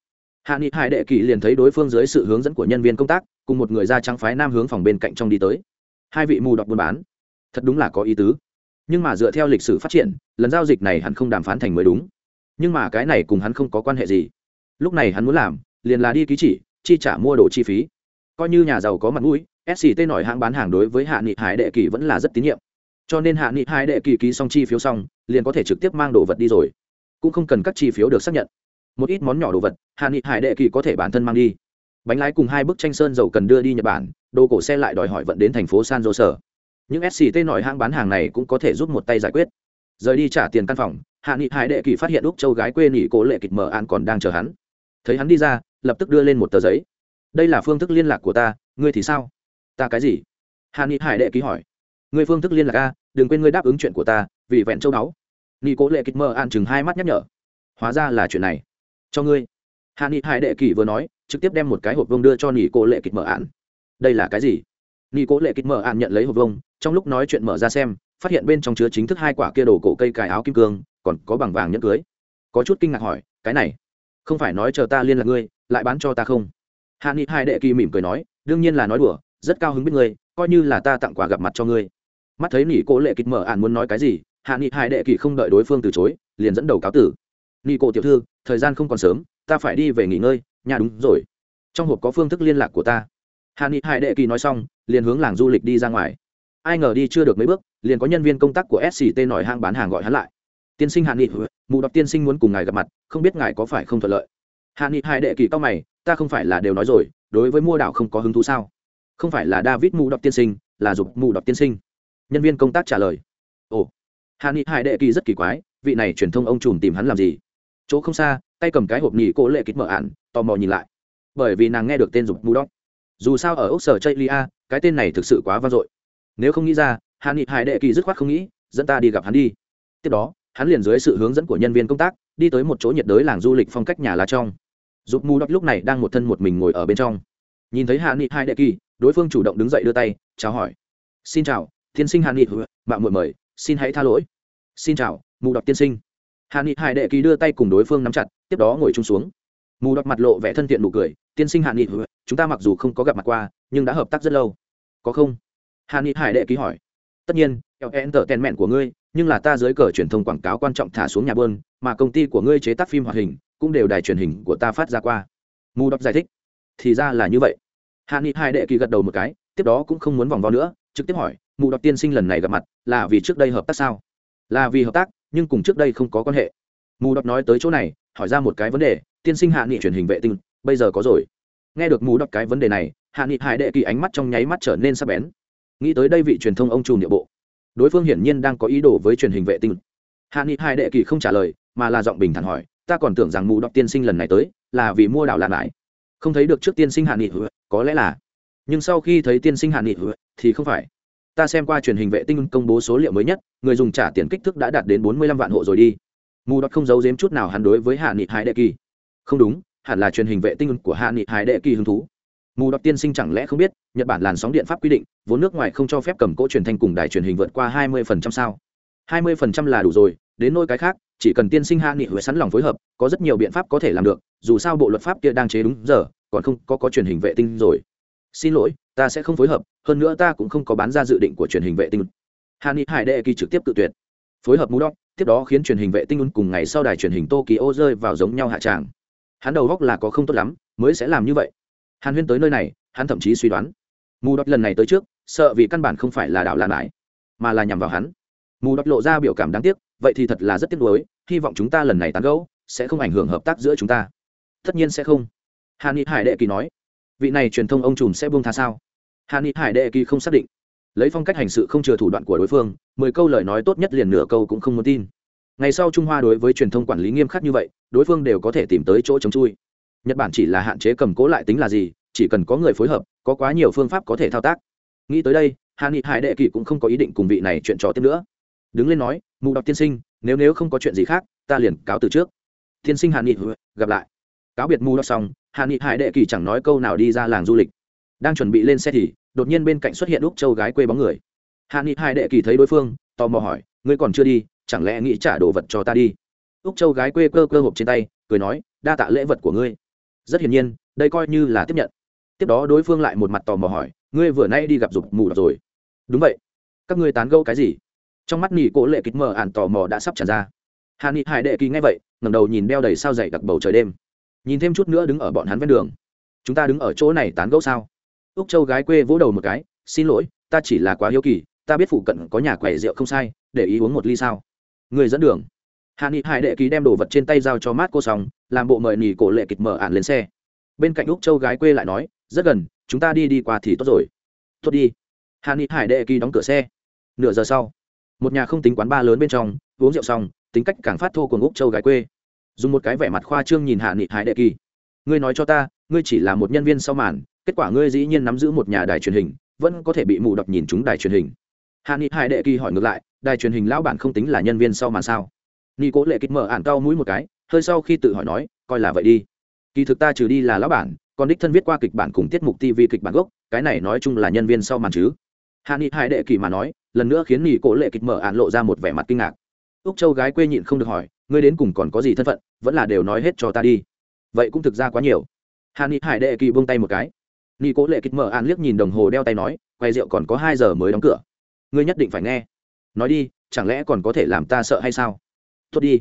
Hạ Nghị Hải Đệ Kỳ liền thấy đối phương dưới sự hướng dẫn của nhân viên công tác, cùng một người da trắng phái nam hướng phòng bên cạnh trong đi tới. Hai vị mù đọc buôn bán, thật đúng là có ý tứ. Nhưng mà dựa theo lịch sử phát triển, lần giao dịch này hắn không đàm phán thành mới đúng. Nhưng mà cái này cùng hắn không có quan hệ gì. Lúc này hắn muốn làm, liền là đi ký chỉ, chi trả mua đồ chi phí. Coi như nhà giàu có mặt mũi, sct nổi hãng bán hàng đối với hạ nghị hải đệ kỳ vẫn là rất tín nhiệm cho nên hạ nghị hải đệ kỳ ký xong chi phiếu xong liền có thể trực tiếp mang đồ vật đi rồi cũng không cần các chi phiếu được xác nhận một ít món nhỏ đồ vật hạ nghị hải đệ kỳ có thể bản thân mang đi. Bánh lái cùng hai bức tranh sơn dầu cần đưa đi nhật bản, đồ cổ xe lại đòi hỏi vận đến thành phố san jose. Những sct nổi hãng bán hàng này cũng có thể giúp một tay giải quyết. Rời đi trả tiền căn phòng hạ nghị hải đệ kỳ phát hiện úc châu gái quê nghỉ cố lệ kịch mở an còn đang chờ hắn. Thấy hắn đi ra, lập tức đưa lên một tờ giấy. Đây là phương thức liên lạc của ta, ngươi thì sao? Ta cái gì? Hạ nghị hải đệ ký hỏi. Ngươi phương thức liên lạc a, đừng quên ngươi đáp ứng chuyện của ta, vì vẹn châu đáo nghị cố lệ kịch mở an chừng hai mắt nhắc nhở. Hóa ra là chuyện này cho ngươi. Hạ nghị hải đệ kỳ vừa nói, trực tiếp đem một cái hộp vông đưa cho ni cố lệ kịch mở án. đây là cái gì? Ni cố lệ kịch mở án nhận lấy hộp vông trong lúc nói chuyện mở ra xem, phát hiện bên trong chứa chính thức hai quả kia đồ cổ cây cài áo kim cương, còn có bằng vàng nhẫn cưới. Có chút kinh ngạc hỏi, cái này, không phải nói chờ ta liên lạc ngươi, lại bán cho ta không? Hạ nghị hai đệ kỳ mỉm cười nói, đương nhiên là nói đùa, rất cao hứng biết ngươi, coi như là ta tặng quà gặp mặt cho ngươi. Mắt thấy nỉ cô lệ kịch mở ạn muốn nói cái gì, hạ nghị hai đệ kỳ không đợi đối phương từ chối, liền dẫn đầu cáo tử nghi cô tiểu thư, thời gian không còn sớm, ta phải đi về nghỉ ngơi, nhà đúng rồi. Trong hộp có phương thức liên lạc của ta. Hà nghị hai đệ kỳ nói xong, liền hướng làng du lịch đi ra ngoài. Ai ngờ đi chưa được mấy bước, liền có nhân viên công tác của sct nổi hang bán hàng gọi hắn lại. Tiên sinh hạ nghị mù đọc tiên sinh muốn cùng ngài gặp mặt, không biết ngài có phải không thuận lợi? Hạ nghị hai đệ kỳ cao mày, ta không phải là đều nói rồi, đối với mua đảo không có hứng thú sao? Không phải là david mù đọc tiên sinh, là dục mù đọc tiên sinh. Nhân viên công tác trả lời. Ồ hạ nghị hai đệ kỳ rất kỳ quái, vị này truyền thông ông trùm tìm hắn làm gì? Chỗ không xa, tay cầm cái hộp nhị cô lệ kích mở ạn tò mò nhìn lại. Bởi vì nàng nghe được tên dục mù đóc dù sao ở ốc sở chây lia, cái tên này thực sự quá vang dội. Nếu không nghĩ ra hạ nghị hải đệ kỳ dứt khoát không nghĩ, dẫn ta đi gặp hắn đi. Tiếp đó, hắn liền dưới sự hướng dẫn của nhân viên công tác, đi tới một chỗ nhiệt đới làng du lịch phong cách nhà lá trong. Dục mù đóc lúc này đang một thân một mình ngồi ở bên trong. Nhìn thấy hạ nghị Hải đệ kỳ, đối phương chủ động đứng dậy đưa tay, chào hỏi. Xin chào, tiên sinh hạ nghị mạng muội mời, xin hãy tha lỗi. Xin chào mù đọc tiên sinh hạ nghị hai đệ kỳ đưa tay cùng đối phương nắm chặt, tiếp đó ngồi chung xuống. Mù đọc mặt lộ vẻ thân thiện nụ cười, tiên sinh hạ nghị chúng ta mặc dù không có gặp mặt qua, nhưng đã hợp tác rất lâu. Có không? Hàn nghị hải đệ ký hỏi. Tất nhiên em tờ tèn mẹn của ngươi, nhưng là ta dưới cờ truyền thông quảng cáo quan trọng thả xuống nhà bơn, mà công ty của ngươi chế tác phim hoạt hình, cũng đều đài truyền hình của ta phát ra qua. Mù đọc giải thích. Thì ra là như vậy. Hạ nghị hai đệ kỳ gật đầu một cái, tiếp đó cũng không muốn vòng vo nữa, trực tiếp hỏi, mù đọc tiên sinh lần này gặp mặt là vì trước đây hợp tác sao? Là vì hợp tác nhưng cùng trước đây không có quan hệ. Mù đọc nói tới chỗ này, hỏi ra một cái vấn đề, tiên sinh hạ nghị truyền hình vệ tinh, bây giờ có rồi. Nghe được mù đọc cái vấn đề này, hạ nghị hải đệ kỳ ánh mắt trong nháy mắt trở nên sắc bén. Nghĩ tới đây vị truyền thông ông trùm địa bộ, đối phương hiển nhiên đang có ý đồ với truyền hình vệ tinh. Hạ nghị hai đệ kỳ không trả lời, mà là giọng bình thản hỏi, ta còn tưởng rằng mù đọc tiên sinh lần này tới là vì mua đảo lạ lại. Không thấy được trước tiên sinh hạ nghị có lẽ là. Nhưng sau khi thấy tiên sinh hạ nghị thì không phải ta xem qua truyền hình vệ tinh công bố số liệu mới nhất, người dùng trả tiền kích thước đã đạt đến bốn mươi lăm vạn hộ rồi đi. Mù đọt không giấu giếm chút nào hắn đối với hạ nghị Hải đệ kỳ. Không đúng, hẳn là truyền hình vệ tinh của hạ nghị Hải đệ kỳ hứng thú. Mù đọt tiên sinh chẳng lẽ không biết, nhật bản làn sóng điện pháp quy định, vốn nước ngoài không cho phép cầm cỗ truyền thanh cùng đài truyền hình vượt qua 20% sao? 20% là đủ rồi, đến nôi cái khác, chỉ cần tiên sinh hạ nghị huệ sẵn lòng phối hợp, có rất nhiều biện pháp có thể làm được, dù sao bộ luật pháp kia đang chế đúng giờ, còn không có có truyền hình vệ tinh rồi xin lỗi, ta sẽ không phối hợp, hơn nữa ta cũng không có bán ra dự định của truyền hình vệ tinh. Hạ nghị hải đệ kỳ trực tiếp tự tuyệt. Phối hợp mù đọc tiếp đó khiến truyền hình vệ tinh cùng ngày sau đài truyền hình tokyo rơi vào giống nhau hạ tràng. Hắn đầu góc là có không tốt lắm, mới sẽ làm như vậy. Hàn huyên tới nơi này, hắn thậm chí suy đoán. Mù đọc lần này tới trước, sợ vì căn bản không phải là đảo làn lại mà là nhằm vào hắn. Mù đọc lộ ra biểu cảm đáng tiếc, vậy thì thật là rất tiếc nuối, hy vọng chúng ta lần này tán gẫu, sẽ không ảnh hưởng hợp tác giữa chúng ta. Tất nhiên sẽ không. Hàn ni hải đệ kỳ nói vị này truyền thông ông trùm sẽ buông tha sao? Hàn ni hải đệ kỳ không xác định. Lấy phong cách hành sự không chừa thủ đoạn của đối phương, mười câu lời nói tốt nhất liền nửa câu cũng không muốn tin. Ngày sau trung hoa đối với truyền thông quản lý nghiêm khắc như vậy, đối phương đều có thể tìm tới chỗ chống chui. Nhật bản chỉ là hạn chế cầm cố lại tính là gì, chỉ cần có người phối hợp, có quá nhiều phương pháp có thể thao tác. Nghĩ tới đây hà nghị hải đệ kỳ cũng không có ý định cùng vị này chuyện trò tiếp nữa. Đứng lên nói mù đọc tiên sinh, nếu nếu không có chuyện gì khác, ta liền cáo từ trước. Tiên sinh hà nghị gặp lại. Cáo biệt mù đọc xong hạ nghị hải đệ kỳ chẳng nói câu nào đi ra làng du lịch. Đang chuẩn bị lên xe thì, đột nhiên bên cạnh xuất hiện úc châu gái quê bóng người. Hạ nghị hải đệ kỳ thấy đối phương, tò mò hỏi, ngươi còn chưa đi, chẳng lẽ nghĩ trả đồ vật cho ta đi? Úc châu gái quê cơ cơ hộp trên tay, cười nói, đa tạ lễ vật của ngươi. Rất hiển nhiên, đây coi như là tiếp nhận. Tiếp đó đối phương lại một mặt tò mò hỏi, ngươi vừa nay đi gặp dục mù rồi? Đúng vậy. Các ngươi tán gẫu cái gì? Trong mắt nỉ cỗ lệ kịch mờ ản tò mò đã sắp tràn ra. Hà nị hải đệ kỳ nghe vậy, ngẩng đầu nhìn đeo đầy sao dày đặc bầu trời đêm nhìn thêm chút nữa đứng ở bọn hắn ven đường. Chúng ta đứng ở chỗ này tán gẫu sao? Úc châu gái quê vỗ đầu một cái, xin lỗi, ta chỉ là quá hiếu kỳ, ta biết phụ cận có nhà quẻ rượu không sai, để ý uống một ly sao? Người dẫn đường. Hạ nghị hải đệ ký đem đồ vật trên tay giao cho mát cô xong làm bộ mời nỉ cổ lệ kịch mở ạn lên xe. Bên cạnh úc châu gái quê lại nói, rất gần, chúng ta đi đi qua thì tốt rồi. Tốt đi. Hạ nghị hải đệ ký đóng cửa xe. Nửa giờ sau, một nhà không tính quán ba lớn bên trong, uống rượu xong, tính cách càng phát thô của úc châu gái quê dùng một cái vẻ mặt khoa trương nhìn hạ nghị hải đệ kỳ. Ngươi nói cho ta, ngươi chỉ là một nhân viên sau màn, kết quả ngươi dĩ nhiên nắm giữ một nhà đài truyền hình, vẫn có thể bị mù đọc nhìn chúng đài truyền hình. Hạ nghị hải đệ kỳ hỏi ngược lại, đài truyền hình lão bản không tính là nhân viên sau màn sao? Nghi cố lệ kích mở ạn cao mũi một cái, hơi sau khi tự hỏi nói, coi là vậy đi. Kỳ thực ta trừ đi là lão bản, còn đích thân viết qua kịch bản cùng tiết mục tv kịch bản gốc, cái này nói chung là nhân viên sau màn chứ. Hạ nghị hải đệ kỳ mà nói, lần nữa khiến nghi cố lệ kịch mở ạn lộ ra một vẻ mặt kinh ngạc. Úc châu gái quê nhịn không được hỏi ngươi đến cùng còn có gì thân phận, vẫn là đều nói hết cho ta đi. Vậy cũng thực ra quá nhiều. Hà ni hải đệ kỳ buông tay một cái. Ni cố lệ kịch mở an liếc nhìn đồng hồ đeo tay nói, quay rượu còn có hai giờ mới đóng cửa. Ngươi nhất định phải nghe. Nói đi, chẳng lẽ còn có thể làm ta sợ hay sao? Tốt đi.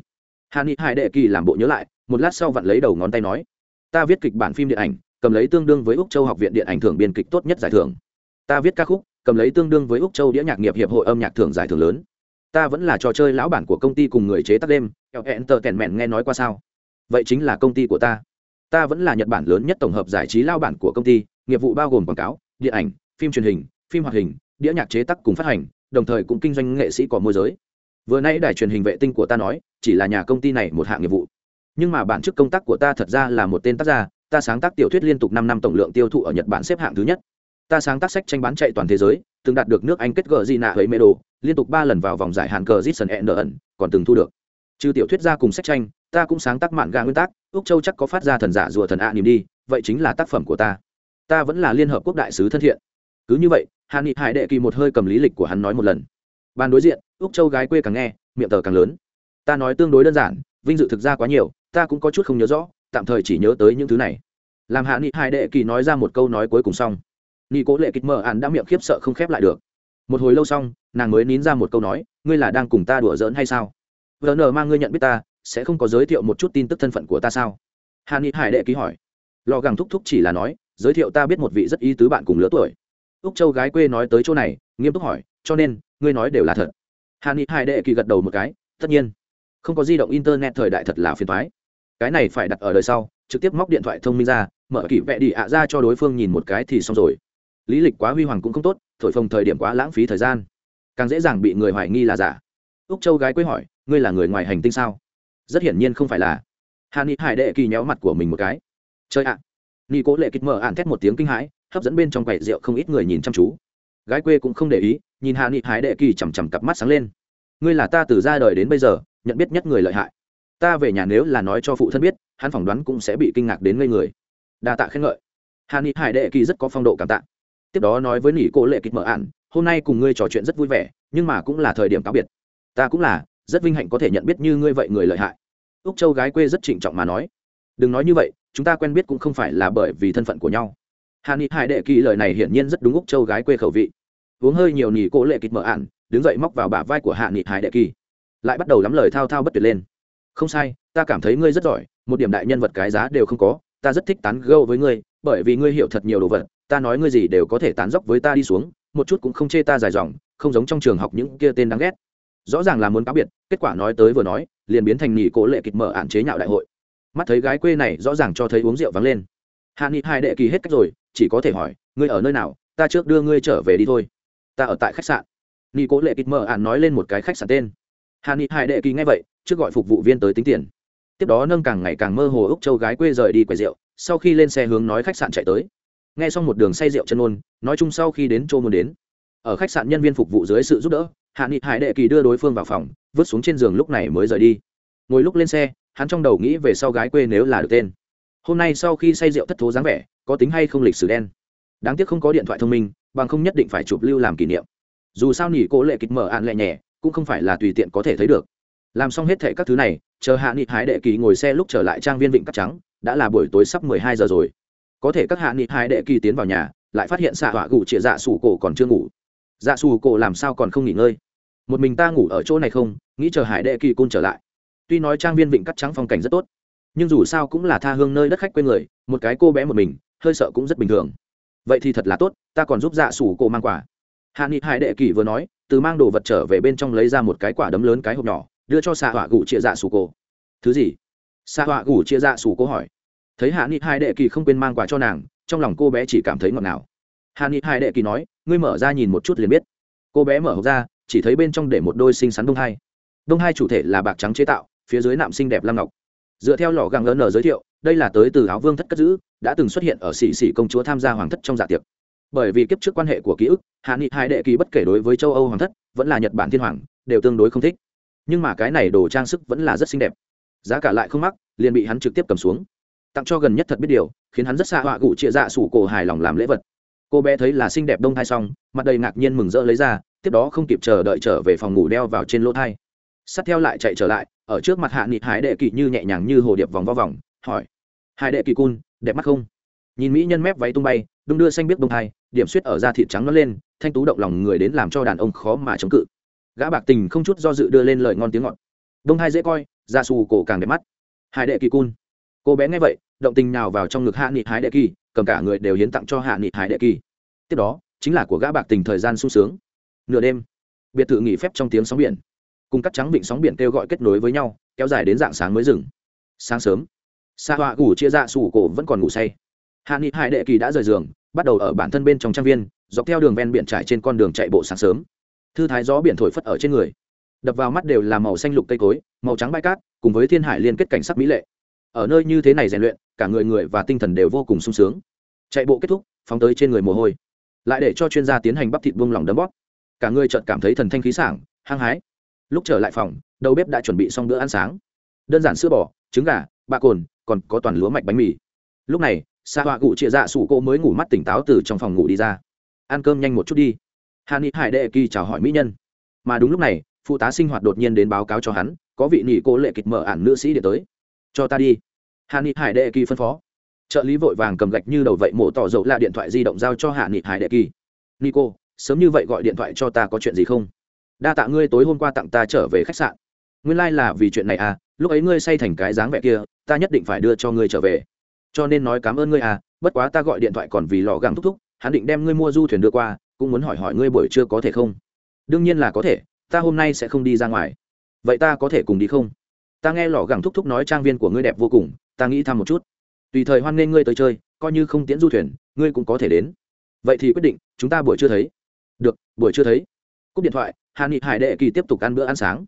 Hà ni hải đệ kỳ làm bộ nhớ lại, một lát sau vặn lấy đầu ngón tay nói, ta viết kịch bản phim điện ảnh, cầm lấy tương đương với úc châu học viện điện ảnh thưởng biên kịch tốt nhất giải thưởng. Ta viết ca khúc, cầm lấy tương đương với úc châu đĩa nhạc nghiệp hiệp hội âm nhạc thưởng giải thưởng lớn ta vẫn là trò chơi lão bản của công ty cùng người chế tác đêm eo hẹn tờ kèn mẹn nghe nói qua sao? Vậy chính là công ty của ta. Ta vẫn là nhật bản lớn nhất tổng hợp giải trí lao bản của công ty, nghiệp vụ bao gồm quảng cáo, điện ảnh, phim truyền hình, phim hoạt hình, đĩa nhạc chế tác cùng phát hành, đồng thời cũng kinh doanh nghệ sĩ có môi giới. Vừa nãy đài truyền hình vệ tinh của ta nói, chỉ là nhà công ty này một hạng nghiệp vụ. Nhưng mà bản chức công tác của ta thật ra là một tên tác gia, ta sáng tác tiểu thuyết liên tục năm năm tổng lượng tiêu thụ ở nhật bản xếp hạng thứ nhất. Ta sáng tác sách tranh bán chạy toàn thế giới, từng đạt được nước anh kết gờ di nạ ấy mê đồ liên tục ba lần vào vòng giải hạn cờ Jason ẩn còn từng thu được. Trừ tiểu thuyết ra cùng sách tranh, ta cũng sáng tác mạn gà nguyên tác, úc châu chắc có phát ra thần giả rùa thần ạ niềm đi, vậy chính là tác phẩm của ta. Ta vẫn là liên hợp quốc đại sứ thân thiện. Cứ như vậy, Hàn nghị hải đệ kỳ một hơi cầm lý lịch của hắn nói một lần. Ban đối diện, úc châu gái quê càng nghe, miệng tờ càng lớn. Ta nói tương đối đơn giản, vinh dự thực ra quá nhiều, ta cũng có chút không nhớ rõ, tạm thời chỉ nhớ tới những thứ này. Làm hạ nghị hải đệ kỳ nói ra một câu nói cuối cùng xong. Nghị cố lệ kịch Mở Án đã miệng khiếp sợ không khép lại được một hồi lâu xong, nàng mới nín ra một câu nói, ngươi là đang cùng ta đùa giỡn hay sao? Vợ nờ mang ngươi nhận biết ta, sẽ không có giới thiệu một chút tin tức thân phận của ta sao? Hà ni hải đệ ký hỏi. Lò gàng thúc thúc chỉ là nói, giới thiệu ta biết một vị rất ý tứ bạn cùng lứa tuổi. Úc châu gái quê nói tới chỗ này, nghiêm túc hỏi, cho nên, ngươi nói đều là thật? Hà ni hải đệ kỳ gật đầu một cái, tất nhiên. Không có di động internet thời đại thật là phiền thoái cái này phải đặt ở đời sau, trực tiếp móc điện thoại thông minh ra, mở kỷ vẹ đi ạ ra cho đối phương nhìn một cái thì xong rồi lý lịch quá huy hoàng cũng không tốt, thổi phồng thời điểm quá lãng phí thời gian. Càng dễ dàng bị người hoài nghi là giả. Úc châu gái quê hỏi, ngươi là người ngoài hành tinh sao? Rất hiển nhiên không phải là. Hà ni hải đệ kỳ nhéo mặt của mình một cái. Chơi ạ. À. ni cố lệ kịch mở ạn thét một tiếng kinh hãi, hấp dẫn bên trong quầy rượu không ít người nhìn chăm chú. Gái quê cũng không để ý, nhìn hà ni hải đệ kỳ chằm chằm cặp mắt sáng lên. Ngươi là ta từ ra đời đến bây giờ, nhận biết nhất người lợi hại. Ta về nhà nếu là nói cho phụ thân biết, hắn phỏng đoán cũng sẽ bị kinh ngạc đến ngây người. Đa tạ khen ngợi. Hà ni hải đệ kỳ rất có phong độ cảm tạ tiếp đó nói với nỉ cô lệ kịch mở ạn hôm nay cùng ngươi trò chuyện rất vui vẻ, nhưng mà cũng là thời điểm cáo biệt. Ta cũng là, rất vinh hạnh có thể nhận biết như ngươi vậy người lợi hại. Úc châu gái quê rất trịnh trọng mà nói, đừng nói như vậy, chúng ta quen biết cũng không phải là bởi vì thân phận của nhau. Hà ni hải đệ kỳ lời này hiển nhiên rất đúng úc châu gái quê khẩu vị. Uống hơi nhiều nỉ cô lệ kịch mở ạn đứng dậy móc vào bả vai của hạ nghị hải đệ kỳ lại bắt đầu lắm lời thao thao bất tuyệt lên. Không sai, ta cảm thấy ngươi rất giỏi, một điểm đại nhân vật cái giá đều không có, ta rất thích tán gâu với ngươi, bởi vì ngươi hiểu thật nhiều đồ vật ta nói ngươi gì đều có thể tán dốc với ta đi xuống, một chút cũng không chê ta dài dòng, không giống trong trường học những kia tên đáng ghét. Rõ ràng là muốn cáo biệt, kết quả nói tới vừa nói, liền biến thành nhị cố lệ kịch mở hạn chế nhạo đại hội. Mắt thấy gái quê này rõ ràng cho thấy uống rượu vắng lên. Hạ nghị hai đệ kỳ hết cách rồi, chỉ có thể hỏi, ngươi ở nơi nào? Ta trước đưa ngươi trở về đi thôi. Ta ở tại khách sạn. Nhị cố lệ kịch mở hạn nói lên một cái khách sạn tên. Hạ nghị hai đệ kỳ nghe vậy, trước gọi phục vụ viên tới tính tiền. Tiếp đó nâng càng ngày càng mơ hồ úc châu gái quê rời đi quầy rượu, sau khi lên xe hướng nói khách sạn chạy tới nghe xong một đường say rượu chân ôn, nói chung sau khi đến chỗ muốn đến, ở khách sạn nhân viên phục vụ dưới sự giúp đỡ, hạ nghị hải đệ kỳ đưa đối phương vào phòng, vứt xuống trên giường lúc này mới rời đi. Ngồi lúc lên xe, hắn trong đầu nghĩ về sau gái quê nếu là được tên. Hôm nay sau khi say rượu thất thố dáng vẻ, có tính hay không lịch sử đen. Đáng tiếc không có điện thoại thông minh, bằng không nhất định phải chụp lưu làm kỷ niệm. Dù sao nỉ cố lệ kịch mở ạn lẹ nhẹ, cũng không phải là tùy tiện có thể thấy được. Làm xong hết thệ các thứ này, chờ hạ nghị hải đệ kỳ ngồi xe lúc trở lại trang viên vịnh cắt trắng, đã là buổi tối sắp mười hai giờ rồi có thể các hạ nghị hải đệ kỳ tiến vào nhà, lại phát hiện xạ họa gù chĩa dạ sủ cổ còn chưa ngủ. Dạ sủ cổ làm sao còn không nghỉ ngơi? Một mình ta ngủ ở chỗ này không? Nghĩ chờ hải đệ kỳ côn trở lại. Tuy nói trang viên vịnh cắt trắng phong cảnh rất tốt, nhưng dù sao cũng là tha hương nơi đất khách quê người, một cái cô bé một mình, hơi sợ cũng rất bình thường. Vậy thì thật là tốt, ta còn giúp dạ sủ cổ mang quả hạ nghị hải đệ kỳ vừa nói, từ mang đồ vật trở về bên trong lấy ra một cái quả đấm lớn cái hộp nhỏ, đưa cho xạ họa gù chia dạ sủ cổ. Thứ gì? Xạ họa gù chia dạ sủ cổ hỏi thấy hạ nghị hai đệ kỳ không quên mang quà cho nàng, trong lòng cô bé chỉ cảm thấy ngọt ngào. Hạ nghị hai đệ kỳ nói, ngươi mở ra nhìn một chút liền biết. Cô bé mở hộp ra, chỉ thấy bên trong để một đôi xinh xắn đông hai. Đông hai chủ thể là bạc trắng chế tạo, phía dưới nạm xinh đẹp lam ngọc. Dựa theo lò găng ln giới thiệu, đây là tới từ áo vương thất cất giữ, đã từng xuất hiện ở xỉ xỉ công chúa tham gia hoàng thất trong dạ tiệc. Bởi vì kiếp trước quan hệ của ký ức, hạ nghị hai đệ kỳ bất kể đối với châu âu hoàng thất, vẫn là nhật bản thiên hoàng, đều tương đối không thích. Nhưng mà cái này đồ trang sức vẫn là rất xinh đẹp. Giá cả lại không mắc, liền bị hắn trực tiếp cầm xuống tặng cho gần nhất thật biết điều, khiến hắn rất xa họa gụ chia dạ sủ cổ hài lòng làm lễ vật. Cô bé thấy là xinh đẹp đông thai xong, mặt đầy ngạc nhiên mừng rỡ lấy ra, tiếp đó không kịp chờ đợi trở về phòng ngủ đeo vào trên lỗ thai. Sát theo lại chạy trở lại, ở trước mặt hạ nghị hải đệ kỳ như nhẹ nhàng như hồ điệp vòng vo vòng, hỏi, hải đệ kỳ cun, đẹp mắt không? Nhìn mỹ nhân mép váy tung bay, đung đưa xanh biết bông thai, điểm suýt ở da thịt trắng nó lên, thanh tú động lòng người đến làm cho đàn ông khó mà chống cự. Gã bạc tình không chút do dự đưa lên lời ngon tiếng ngọt. Đông thai dễ coi, da xù cổ càng đẹp mắt. Hải đệ kỳ cun cô bé nghe vậy, động tình nào vào trong ngực hạ nghị hải đệ kỳ, cầm cả người đều hiến tặng cho hạ nghị hải đệ kỳ. Tiếp đó, chính là của gã bạc tình thời gian sung sướng. Nửa đêm, biệt thự nghỉ phép trong tiếng sóng biển. Cùng cắt trắng vịnh sóng biển kêu gọi kết nối với nhau, kéo dài đến dạng sáng mới dừng. Sáng sớm xa họa ngủ chia ra sủ cổ vẫn còn ngủ say. Hạ nghị hải đệ kỳ đã rời giường, bắt đầu ở bản thân bên trong trang viên, dọc theo đường ven biển trải trên con đường chạy bộ sáng sớm. Thư thái gió biển thổi phất ở trên người. Đập vào mắt đều là màu xanh lục cây cối, màu trắng bãi cát, cùng với thiên hải liên kết cảnh sắc mỹ lệ ở nơi như thế này rèn luyện, cả người người và tinh thần đều vô cùng sung sướng. Chạy bộ kết thúc, phóng tới trên người mồ hôi. Lại để cho chuyên gia tiến hành bắp thịt buông lỏng đấm bóp. Cả người chợt cảm thấy thần thanh khí sảng, hăng hái. Lúc trở lại phòng, đầu bếp đã chuẩn bị xong bữa ăn sáng. Đơn giản sữa bò, trứng gà, bạ cồn, còn có toàn lúa mạch bánh mì. Lúc này xa họa cụ chia dạ sủ cô mới ngủ mắt tỉnh táo từ trong phòng ngủ đi ra. Ăn cơm nhanh một chút đi. Hà ni hải đệ kỳ chào hỏi mỹ nhân. Mà đúng lúc này, phụ tá sinh hoạt đột nhiên đến báo cáo cho hắn, có vị nỉ cô lệ kịch mở ản nữ sĩ để tới cho ta đi. Hạ nghị hải đệ kỳ phân phó. Trợ lý vội vàng cầm gạch như đầu vậy mổ tỏ dầu là điện thoại di động giao cho hạ nghị hải đệ kỳ. Nico, sớm như vậy gọi điện thoại cho ta có chuyện gì không? Đa tạ ngươi tối hôm qua tặng ta trở về khách sạn. Nguyên lai、like、là vì chuyện này à lúc ấy ngươi say thành cái dáng vẻ kia, ta nhất định phải đưa cho ngươi trở về. Cho nên nói cảm ơn ngươi à bất quá ta gọi điện thoại còn vì lò găng thúc thúc, hắn định đem ngươi mua du thuyền đưa qua, cũng muốn hỏi hỏi ngươi buổi trưa có thể không? Đương nhiên là có thể, ta hôm nay sẽ không đi ra ngoài. Vậy ta có thể cùng đi không? Ta nghe lò gẳng thúc thúc nói trang viên của ngươi đẹp vô cùng, ta nghĩ thăm một chút. Tùy thời hoan nghênh ngươi tới chơi, coi như không tiễn du thuyền, ngươi cũng có thể đến. Vậy thì quyết định, chúng ta buổi chưa thấy. Được, buổi chưa thấy. Cúp điện thoại, hà nghị hải đệ kỳ tiếp tục ăn bữa ăn sáng.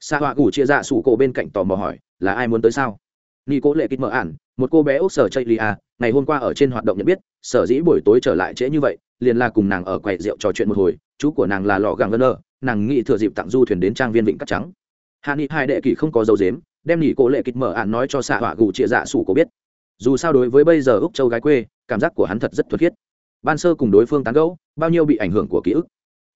Xa họa gủ chia dạ sủ cổ bên cạnh tò mò hỏi, là ai muốn tới sao? Nghi cố lệ kích mở ản, một cô bé úc sở chây lia à, ngày hôm qua ở trên hoạt động nhận biết, sở dĩ buổi tối trở lại trễ như vậy, liền là cùng nàng ở quầy rượu trò chuyện một hồi, chú của nàng là lò gàng ngân ơ, nàng nghĩ thừa dịp tặng du thuyền đến trang viên vịnh cắt trắng hạ nghị hai đệ kỳ không có dấu dếm đem nghỉ cố lệ kịch mở ản nói cho xạ họa gù chia dạ sủ cổ biết. Dù sao đối với bây giờ úc châu gái quê, cảm giác của hắn thật rất thuật khiết. Ban sơ cùng đối phương tán gẫu, bao nhiêu bị ảnh hưởng của ký ức.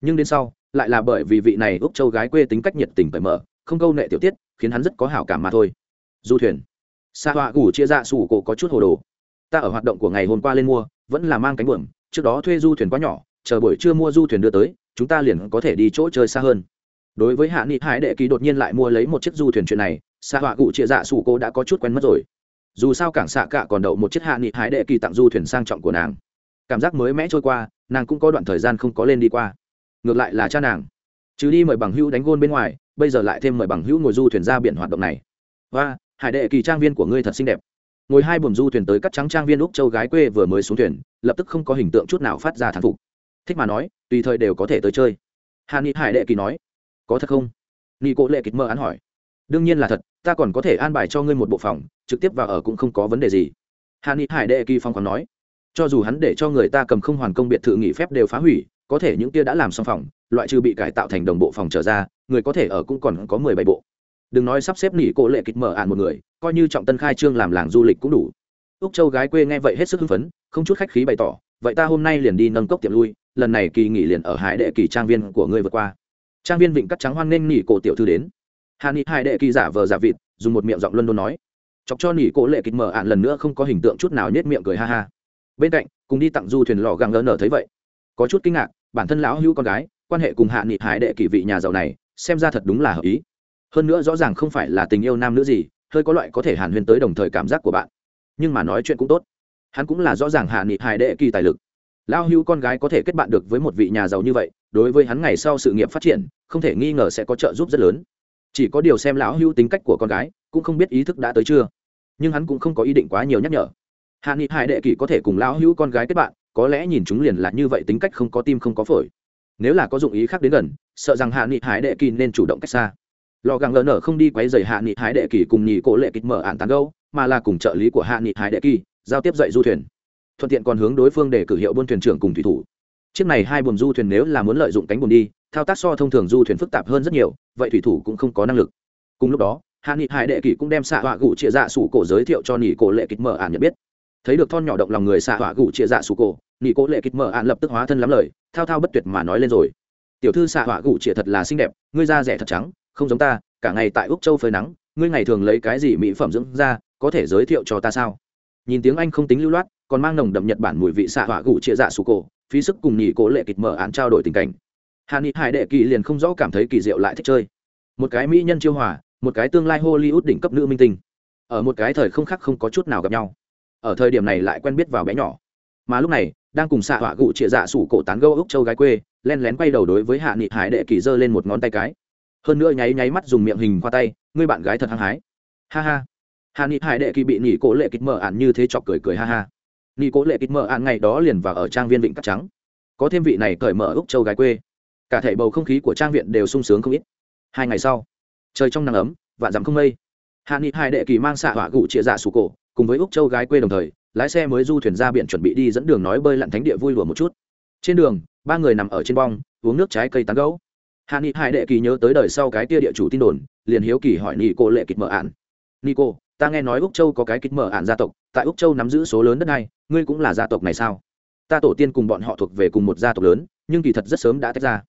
Nhưng đến sau, lại là bởi vì vị này úc châu gái quê tính cách nhiệt tình cởi mở, không câu nệ tiểu tiết, khiến hắn rất có hảo cảm mà thôi. Du thuyền. Xạ họa gù chia dạ sủ cổ có chút hồ đồ. Ta ở hoạt động của ngày hôm qua lên mua, vẫn là mang cánh buồm, trước đó thuê du thuyền quá nhỏ, chờ buổi trưa mua du thuyền đưa tới, chúng ta liền có thể đi chỗ chơi xa hơn đối với hạ nghị hải đệ kỳ đột nhiên lại mua lấy một chiếc du thuyền chuyện này xa họa cụ chia dạ sủ cô đã có chút quen mất rồi. Dù sao cảng xạ cạ còn đậu một chiếc hạ nghị hải đệ kỳ tặng du thuyền sang trọng của nàng. Cảm giác mới mẽ trôi qua, nàng cũng có đoạn thời gian không có lên đi qua. Ngược lại là cha nàng. Chứ đi mời bằng hữu đánh gôn bên ngoài, bây giờ lại thêm mời bằng hữu ngồi du thuyền ra biển hoạt động này. Và hải đệ kỳ trang viên của ngươi thật xinh đẹp. Ngồi hai buồm du thuyền tới cắt trắng trang viên úc châu gái quê vừa mới xuống thuyền, lập tức không có hình tượng chút nào phát ra thán phục. Thích mà nói, tùy thời đều có thể tới chơi. Hà ni hải đệ kỳ nói có thật không? Nghi cố lệ kịch mơ án hỏi. Đương nhiên là thật, ta còn có thể an bài cho ngươi một bộ phòng, trực tiếp vào ở cũng không có vấn đề gì. Hà ni hải đệ kỳ phong còn nói. Cho dù hắn để cho người ta cầm không hoàn công biệt thự nghỉ phép đều phá hủy, có thể những kia đã làm xong phòng, loại trừ bị cải tạo thành đồng bộ phòng trở ra, người có thể ở cũng còn có mười bảy bộ. Đừng nói sắp xếp nỉ cổ lệ kịch mở ạn một người, coi như trọng tân khai trương làm làng du lịch cũng đủ. Úc châu gái quê nghe vậy hết sức hưng phấn, không chút khách khí bày tỏ, vậy ta hôm nay liền đi nâng cốc tiệm lui, lần này kỳ nghỉ liền ở hải đệ kỳ trang viên của ngươi vượt qua trang viên vịnh cắt trắng hoan nghênh nỉ cổ tiểu thư đến. Hà ni hải đệ kỳ giả vờ giả vịt, dùng một miệng giọng luân đôn nói. Chọc cho nỉ cổ lệ kịch mở ạn lần nữa không có hình tượng chút nào nhét miệng cười ha ha. Bên cạnh, cùng đi tặng du thuyền lò găng lơ nở thấy vậy. Có chút kinh ngạc, bản thân lão hữu con gái, quan hệ cùng hạ nghị hải đệ kỳ vị nhà giàu này, xem ra thật đúng là hợp ý. Hơn nữa rõ ràng không phải là tình yêu nam nữ gì, hơi có loại có thể hàn huyên tới đồng thời cảm giác của bạn. Nhưng mà nói chuyện cũng tốt. Hắn cũng là rõ ràng hạ nghị hải đệ kỳ tài lực lao hưu con gái có thể kết bạn được với một vị nhà giàu như vậy, đối với hắn ngày sau sự nghiệp phát triển, không thể nghi ngờ sẽ có trợ giúp rất lớn. Chỉ có điều xem lão hưu tính cách của con gái, cũng không biết ý thức đã tới chưa. Nhưng hắn cũng không có ý định quá nhiều nhắc nhở. Hạ nghị hải đệ kỳ có thể cùng lão hưu con gái kết bạn, có lẽ nhìn chúng liền là như vậy tính cách không có tim không có phổi. Nếu là có dụng ý khác đến gần, sợ rằng hạ nghị hải đệ kỳ nên chủ động cách xa. Lò gàng lờ nở không đi quấy dày hạ nghị Hải đệ kỳ cùng nhị cổ lệ kịch mở ạn tán gâu mà là cùng trợ lý của hạ nghị Hải đệ kỳ giao tiếp dạy du thuyền thuận tiện còn hướng đối phương để cử hiệu buôn thuyền trưởng cùng thủy thủ. Chiếc này hai buồm du thuyền nếu là muốn lợi dụng cánh buồm đi, thao tác so thông thường du thuyền phức tạp hơn rất nhiều, vậy thủy thủ cũng không có năng lực. Cùng lúc đó, hạ nghị hải đệ kỷ cũng đem xạ họa gụ chia dạ sủ cổ giới thiệu cho nỉ cổ lệ kịch mở ạn nhận biết. Thấy được thon nhỏ động lòng người xạ họa gụ chia dạ sủ cổ nỉ cổ lệ kịch mở ạn lập tức hóa thân lắm lời, thao thao bất tuyệt mà nói lên rồi. Tiểu thư xạ họa gụ chia thật là xinh đẹp, ngươi da rẻ thật trắng, không giống ta, cả ngày tại úc châu phơi nắng, ngươi ngày thường lấy cái gì mỹ phẩm dưỡng da, có thể giới thiệu cho ta sao? Nhìn tiếng anh không tính lưu loát còn mang nồng đậm nhật bản mùi vị xạ hỏa gủ chia dạ sủ cổ, phí sức cùng nhị cố lệ kịch mở án trao đổi tình cảnh. Hạ nghị hải đệ kỳ liền không rõ cảm thấy kỳ diệu lại thích chơi. Một cái mỹ nhân chiêu hòa, một cái tương lai hollywood đỉnh cấp nữ minh tinh. Ở một cái thời không khác không có chút nào gặp nhau. Ở thời điểm này lại quen biết vào bé nhỏ. Mà lúc này, đang cùng xạ hỏa gụ trịa dạ sủ cổ tán gâu úc châu gái quê, len lén quay đầu đối với hạ nghị hải đệ kỳ giơ lên một ngón tay cái. Hơn nữa nháy nháy mắt dùng miệng hình qua tay, ngươi bạn gái thật hăng hái. Ha ha. Hạ nghị hải đệ kỳ bị nghỉ cổ lệ kịch mở ản như thế chọc cười cười ha ha nỉ cố lệ kịch mở ạn ngày đó liền vào ở trang viên vịnh cắt trắng. Có thêm vị này cởi mở úc châu gái quê. Cả thể bầu không khí của trang viện đều sung sướng không ít. Hai ngày sau, trời trong nắng ấm, vạn dặm không mây. Hạ nghị hai đệ kỳ mang xạ hỏa gụ chia dạ sủ cổ, cùng với úc châu gái quê đồng thời, lái xe mới du thuyền ra biển chuẩn bị đi dẫn đường nói bơi lặn thánh địa vui lùa một chút. Trên đường, ba người nằm ở trên bong, uống nước trái cây tán gấu hạ nghị hai đệ kỳ nhớ tới đời sau cái tia địa chủ tin đồn, liền hiếu kỳ hỏi nị cô lệ kịch mở ạn nị cô ta nghe nói úc châu có cái kích mở ạn gia tộc, tại úc châu nắm giữ số lớn đất này ngươi cũng là gia tộc này sao? Ta tổ tiên cùng bọn họ thuộc về cùng một gia tộc lớn, nhưng kỳ thật rất sớm đã tách ra.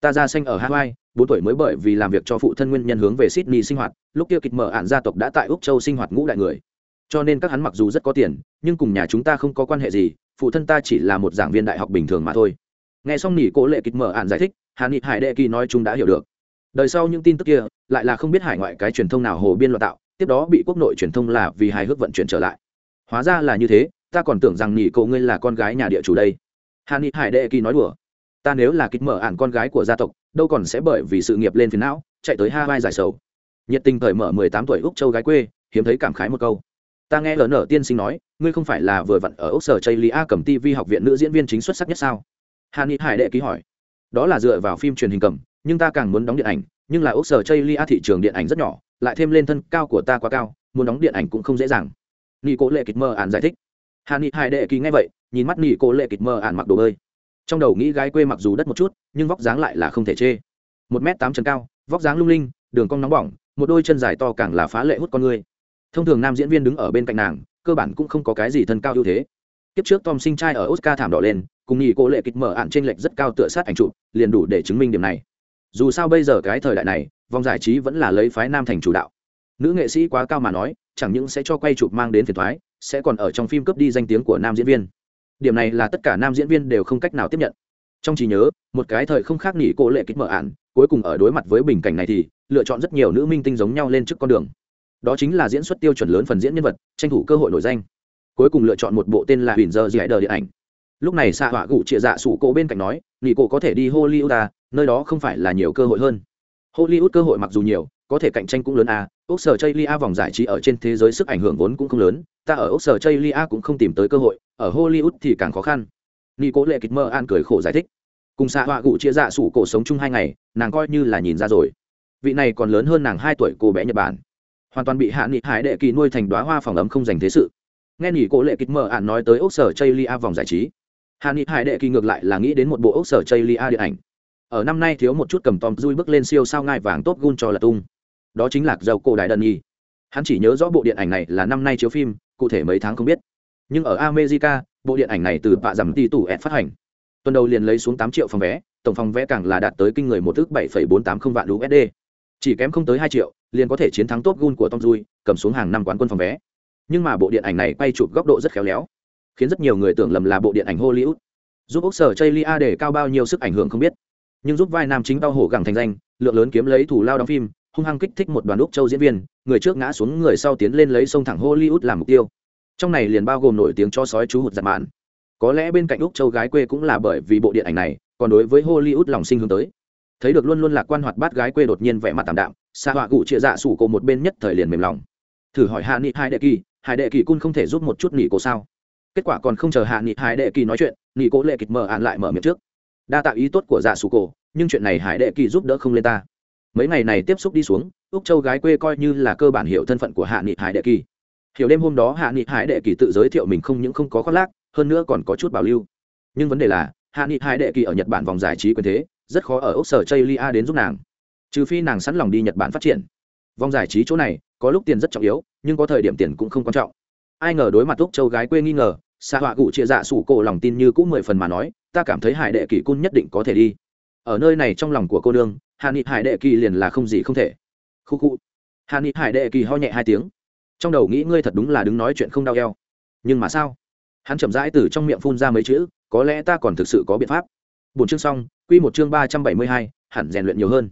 Ta ra sinh ở hawaii, bốn tuổi mới bởi vì làm việc cho phụ thân nguyên nhân hướng về sydney sinh hoạt, lúc kia kịch mở ạn gia tộc đã tại úc châu sinh hoạt ngũ đại người. Cho nên các hắn mặc dù rất có tiền, nhưng cùng nhà chúng ta không có quan hệ gì, phụ thân ta chỉ là một giảng viên đại học bình thường mà thôi. Nghe xong nỉ cố lệ kịch mở ạn giải thích hà nghị hải đệ kỳ nói chúng đã hiểu được. Đời sau những tin tức kia, lại là không biết hải ngoại cái truyền thông nào hồ biên loạn tạo tiếp đó bị quốc nội truyền thông là vì hài hước vận chuyển trở lại. Hóa ra là như thế, ta còn tưởng rằng nhị cậu ngươi là con gái nhà địa chủ đây. Hà nghị hải đệ kỳ nói đùa, ta nếu là kích mở ản con gái của gia tộc, đâu còn sẽ bởi vì sự nghiệp lên phiền não, chạy tới hai giải sầu. Nhiệt tình thời mở mười tám tuổi úc châu gái quê, hiếm thấy cảm khái một câu. Ta nghe ln tiên sinh nói, ngươi không phải là vừa vặn ở úc sở chây a cầm tv học viện nữ diễn viên chính xuất sắc nhất sao? Hà ni hải đệ ký hỏi. Đó là dựa vào phim truyền hình cầm, nhưng ta càng muốn đóng điện ảnh, nhưng là úc sở chây a thị trường điện ảnh rất nhỏ lại thêm lên thân cao của ta quá cao, muốn đóng điện ảnh cũng không dễ dàng. Nghi cố lệ kịch mơ ạn giải thích. Hà ni hai đệ kỳ nghe vậy, nhìn mắt nghi cố lệ kịch mơ ạn mặc đồ bơi. Trong đầu nghĩ gái quê mặc dù đất một chút, nhưng vóc dáng lại là không thể chê. Một m tám chân cao, vóc dáng lung linh, đường cong nóng bỏng, một đôi chân dài to càng là phá lệ hút con người. Thông thường nam diễn viên đứng ở bên cạnh nàng, cơ bản cũng không có cái gì thân cao ưu thế. Kiếp trước tom sinh trai ở oscar thảm đỏ lên, cùng nhị cô lệ kịch mở ạn trên lệch rất cao tựa sát ảnh chụp, liền đủ để chứng minh điểm này. Dù sao bây giờ cái thời đại này vòng giải trí vẫn là lấy phái nam thành chủ đạo. Nữ nghệ sĩ quá cao mà nói chẳng những sẽ cho quay chụp mang đến phiền thoái sẽ còn ở trong phim cướp đi danh tiếng của nam diễn viên. Điểm này là tất cả nam diễn viên đều không cách nào tiếp nhận. Trong trí nhớ một cái thời không khác nghỉ cô lệ kích mở ản, cuối cùng ở đối mặt với bình cảnh này thì lựa chọn rất nhiều nữ minh tinh giống nhau lên trước con đường. Đó chính là diễn xuất tiêu chuẩn lớn phần diễn nhân vật tranh thủ cơ hội nổi danh. Cuối cùng lựa chọn một bộ tên là huỳnh giờ dì đờ điện ảnh. Lúc này xạ họa gụ trịa dạ sủ cổ bên cạnh nói nghỉ cổ có thể đi hollywood à nơi đó không phải là nhiều cơ hội hơn hollywood cơ hội mặc dù nhiều, có thể cạnh tranh cũng lớn à ốc sở chây lia vòng giải trí ở trên thế giới sức ảnh hưởng vốn cũng không lớn, ta ở ốc sở chây lia cũng không tìm tới cơ hội, ở hollywood thì càng khó khăn. Ni cố lệ kịch mơ an cười khổ giải thích. Cùng xạ họa cụ chia dạ sủ cổ sống chung hai ngày, nàng coi như là nhìn ra rồi. Vị này còn lớn hơn nàng hai tuổi cô bé nhật bản. Hoàn toàn bị hạ nghị hải đệ kỳ nuôi thành đoá hoa phòng ấm không dành thế sự. Nghe nghỉ cố lệ kịch mơ ạn nói tới ốc sở chây lia vòng giải trí. Hạ nghị hải đệ kỳ ngược lại là nghĩ đến một bộ ốc sở chây lia điện ảnh ở năm nay thiếu một chút cầm tom dui bước lên siêu sao ngai vàng tốt gun cho là tung. Đó chính là dầu cổ đại đần nhi hắn chỉ nhớ rõ bộ điện ảnh này là năm nay chiếu phim, cụ thể mấy tháng không biết. Nhưng ở america, bộ điện ảnh này từ bạ giảm tỷ tủ ẹt phát hành. Tuần đầu liền lấy xuống tám triệu phòng vé, tổng phòng vé càng là đạt tới kinh người một ước bảy bốn tám không vạn usd chỉ kém không tới hai triệu, liền có thể chiến thắng tốt gun của tom dui, cầm xuống hàng năm quán quân phòng vé. Nhưng mà bộ điện ảnh này quay chụp góc độ rất khéo léo, khiến rất nhiều người tưởng lầm là bộ điện ảnh hollywood. Giúp ốc sở chây lia để cao bao nhiêu sức ảnh hưởng không biết nhưng giúp vai nam chính tao hổ gẳng thành danh, lượng lớn kiếm lấy thủ lao đóng phim, hung hăng kích thích một đoàn úc châu diễn viên, người trước ngã xuống, người sau tiến lên lấy sông thẳng hollywood làm mục tiêu. Trong này liền bao gồm nổi tiếng cho sói chú hụt giặt mạn. Có lẽ bên cạnh úc châu gái quê cũng là bởi vì bộ điện ảnh này, còn đối với hollywood lòng sinh hướng tới. Thấy được luôn luôn lạc quan hoạt bát gái quê đột nhiên vẻ mặt tạm đạm xa họa cụ chia dạ sủ cổ một bên nhất thời liền mềm lòng. Thử hỏi hạ nghị hai đệ kỳ Hải đệ kỳ cun không thể giúp một chút nghỉ cổ sao? Kết quả còn không chờ hạ nghị hai đệ kỳ nói chuyện nghỉ cổ lệ kịch mở ạn lại mở miệng trước đa tạo ý tốt của dạ sủ cổ, nhưng chuyện này hải đệ kỳ giúp đỡ không lên ta. Mấy ngày này tiếp xúc đi xuống, úc châu gái quê coi như là cơ bản hiểu thân phận của hạ nghị hải đệ kỳ. Hiểu đêm hôm đó hạ nghị hải đệ kỳ tự giới thiệu mình không những không có khoác lác, hơn nữa còn có chút bảo lưu. Nhưng vấn đề là, hạ nghị hải đệ kỳ ở nhật bản vòng giải trí quyền thế, rất khó ở úc sở chây lia đến giúp nàng. Trừ phi nàng sẵn lòng đi nhật bản phát triển. Vòng giải trí chỗ này, có lúc tiền rất trọng yếu, nhưng có thời điểm tiền cũng không quan trọng. Ai ngờ đối mặt úc châu gái quê nghi ngờ xa họa cụ chia dạ sủ cổ lòng tin như cũng mười phần mà nói ta cảm thấy hải đệ kỳ cun nhất định có thể đi. Ở nơi này trong lòng của cô đương hạ nghị hải đệ kỳ liền là không gì không thể. Khu khu. Hạ nghị hải đệ kỳ ho nhẹ hai tiếng. Trong đầu nghĩ ngươi thật đúng là đứng nói chuyện không đau eo. Nhưng mà sao? Hắn chậm rãi từ trong miệng phun ra mấy chữ, có lẽ ta còn thực sự có biện pháp. Bốn chương xong, quy một chương ba trăm bảy mươi hai, hẳn rèn luyện nhiều hơn.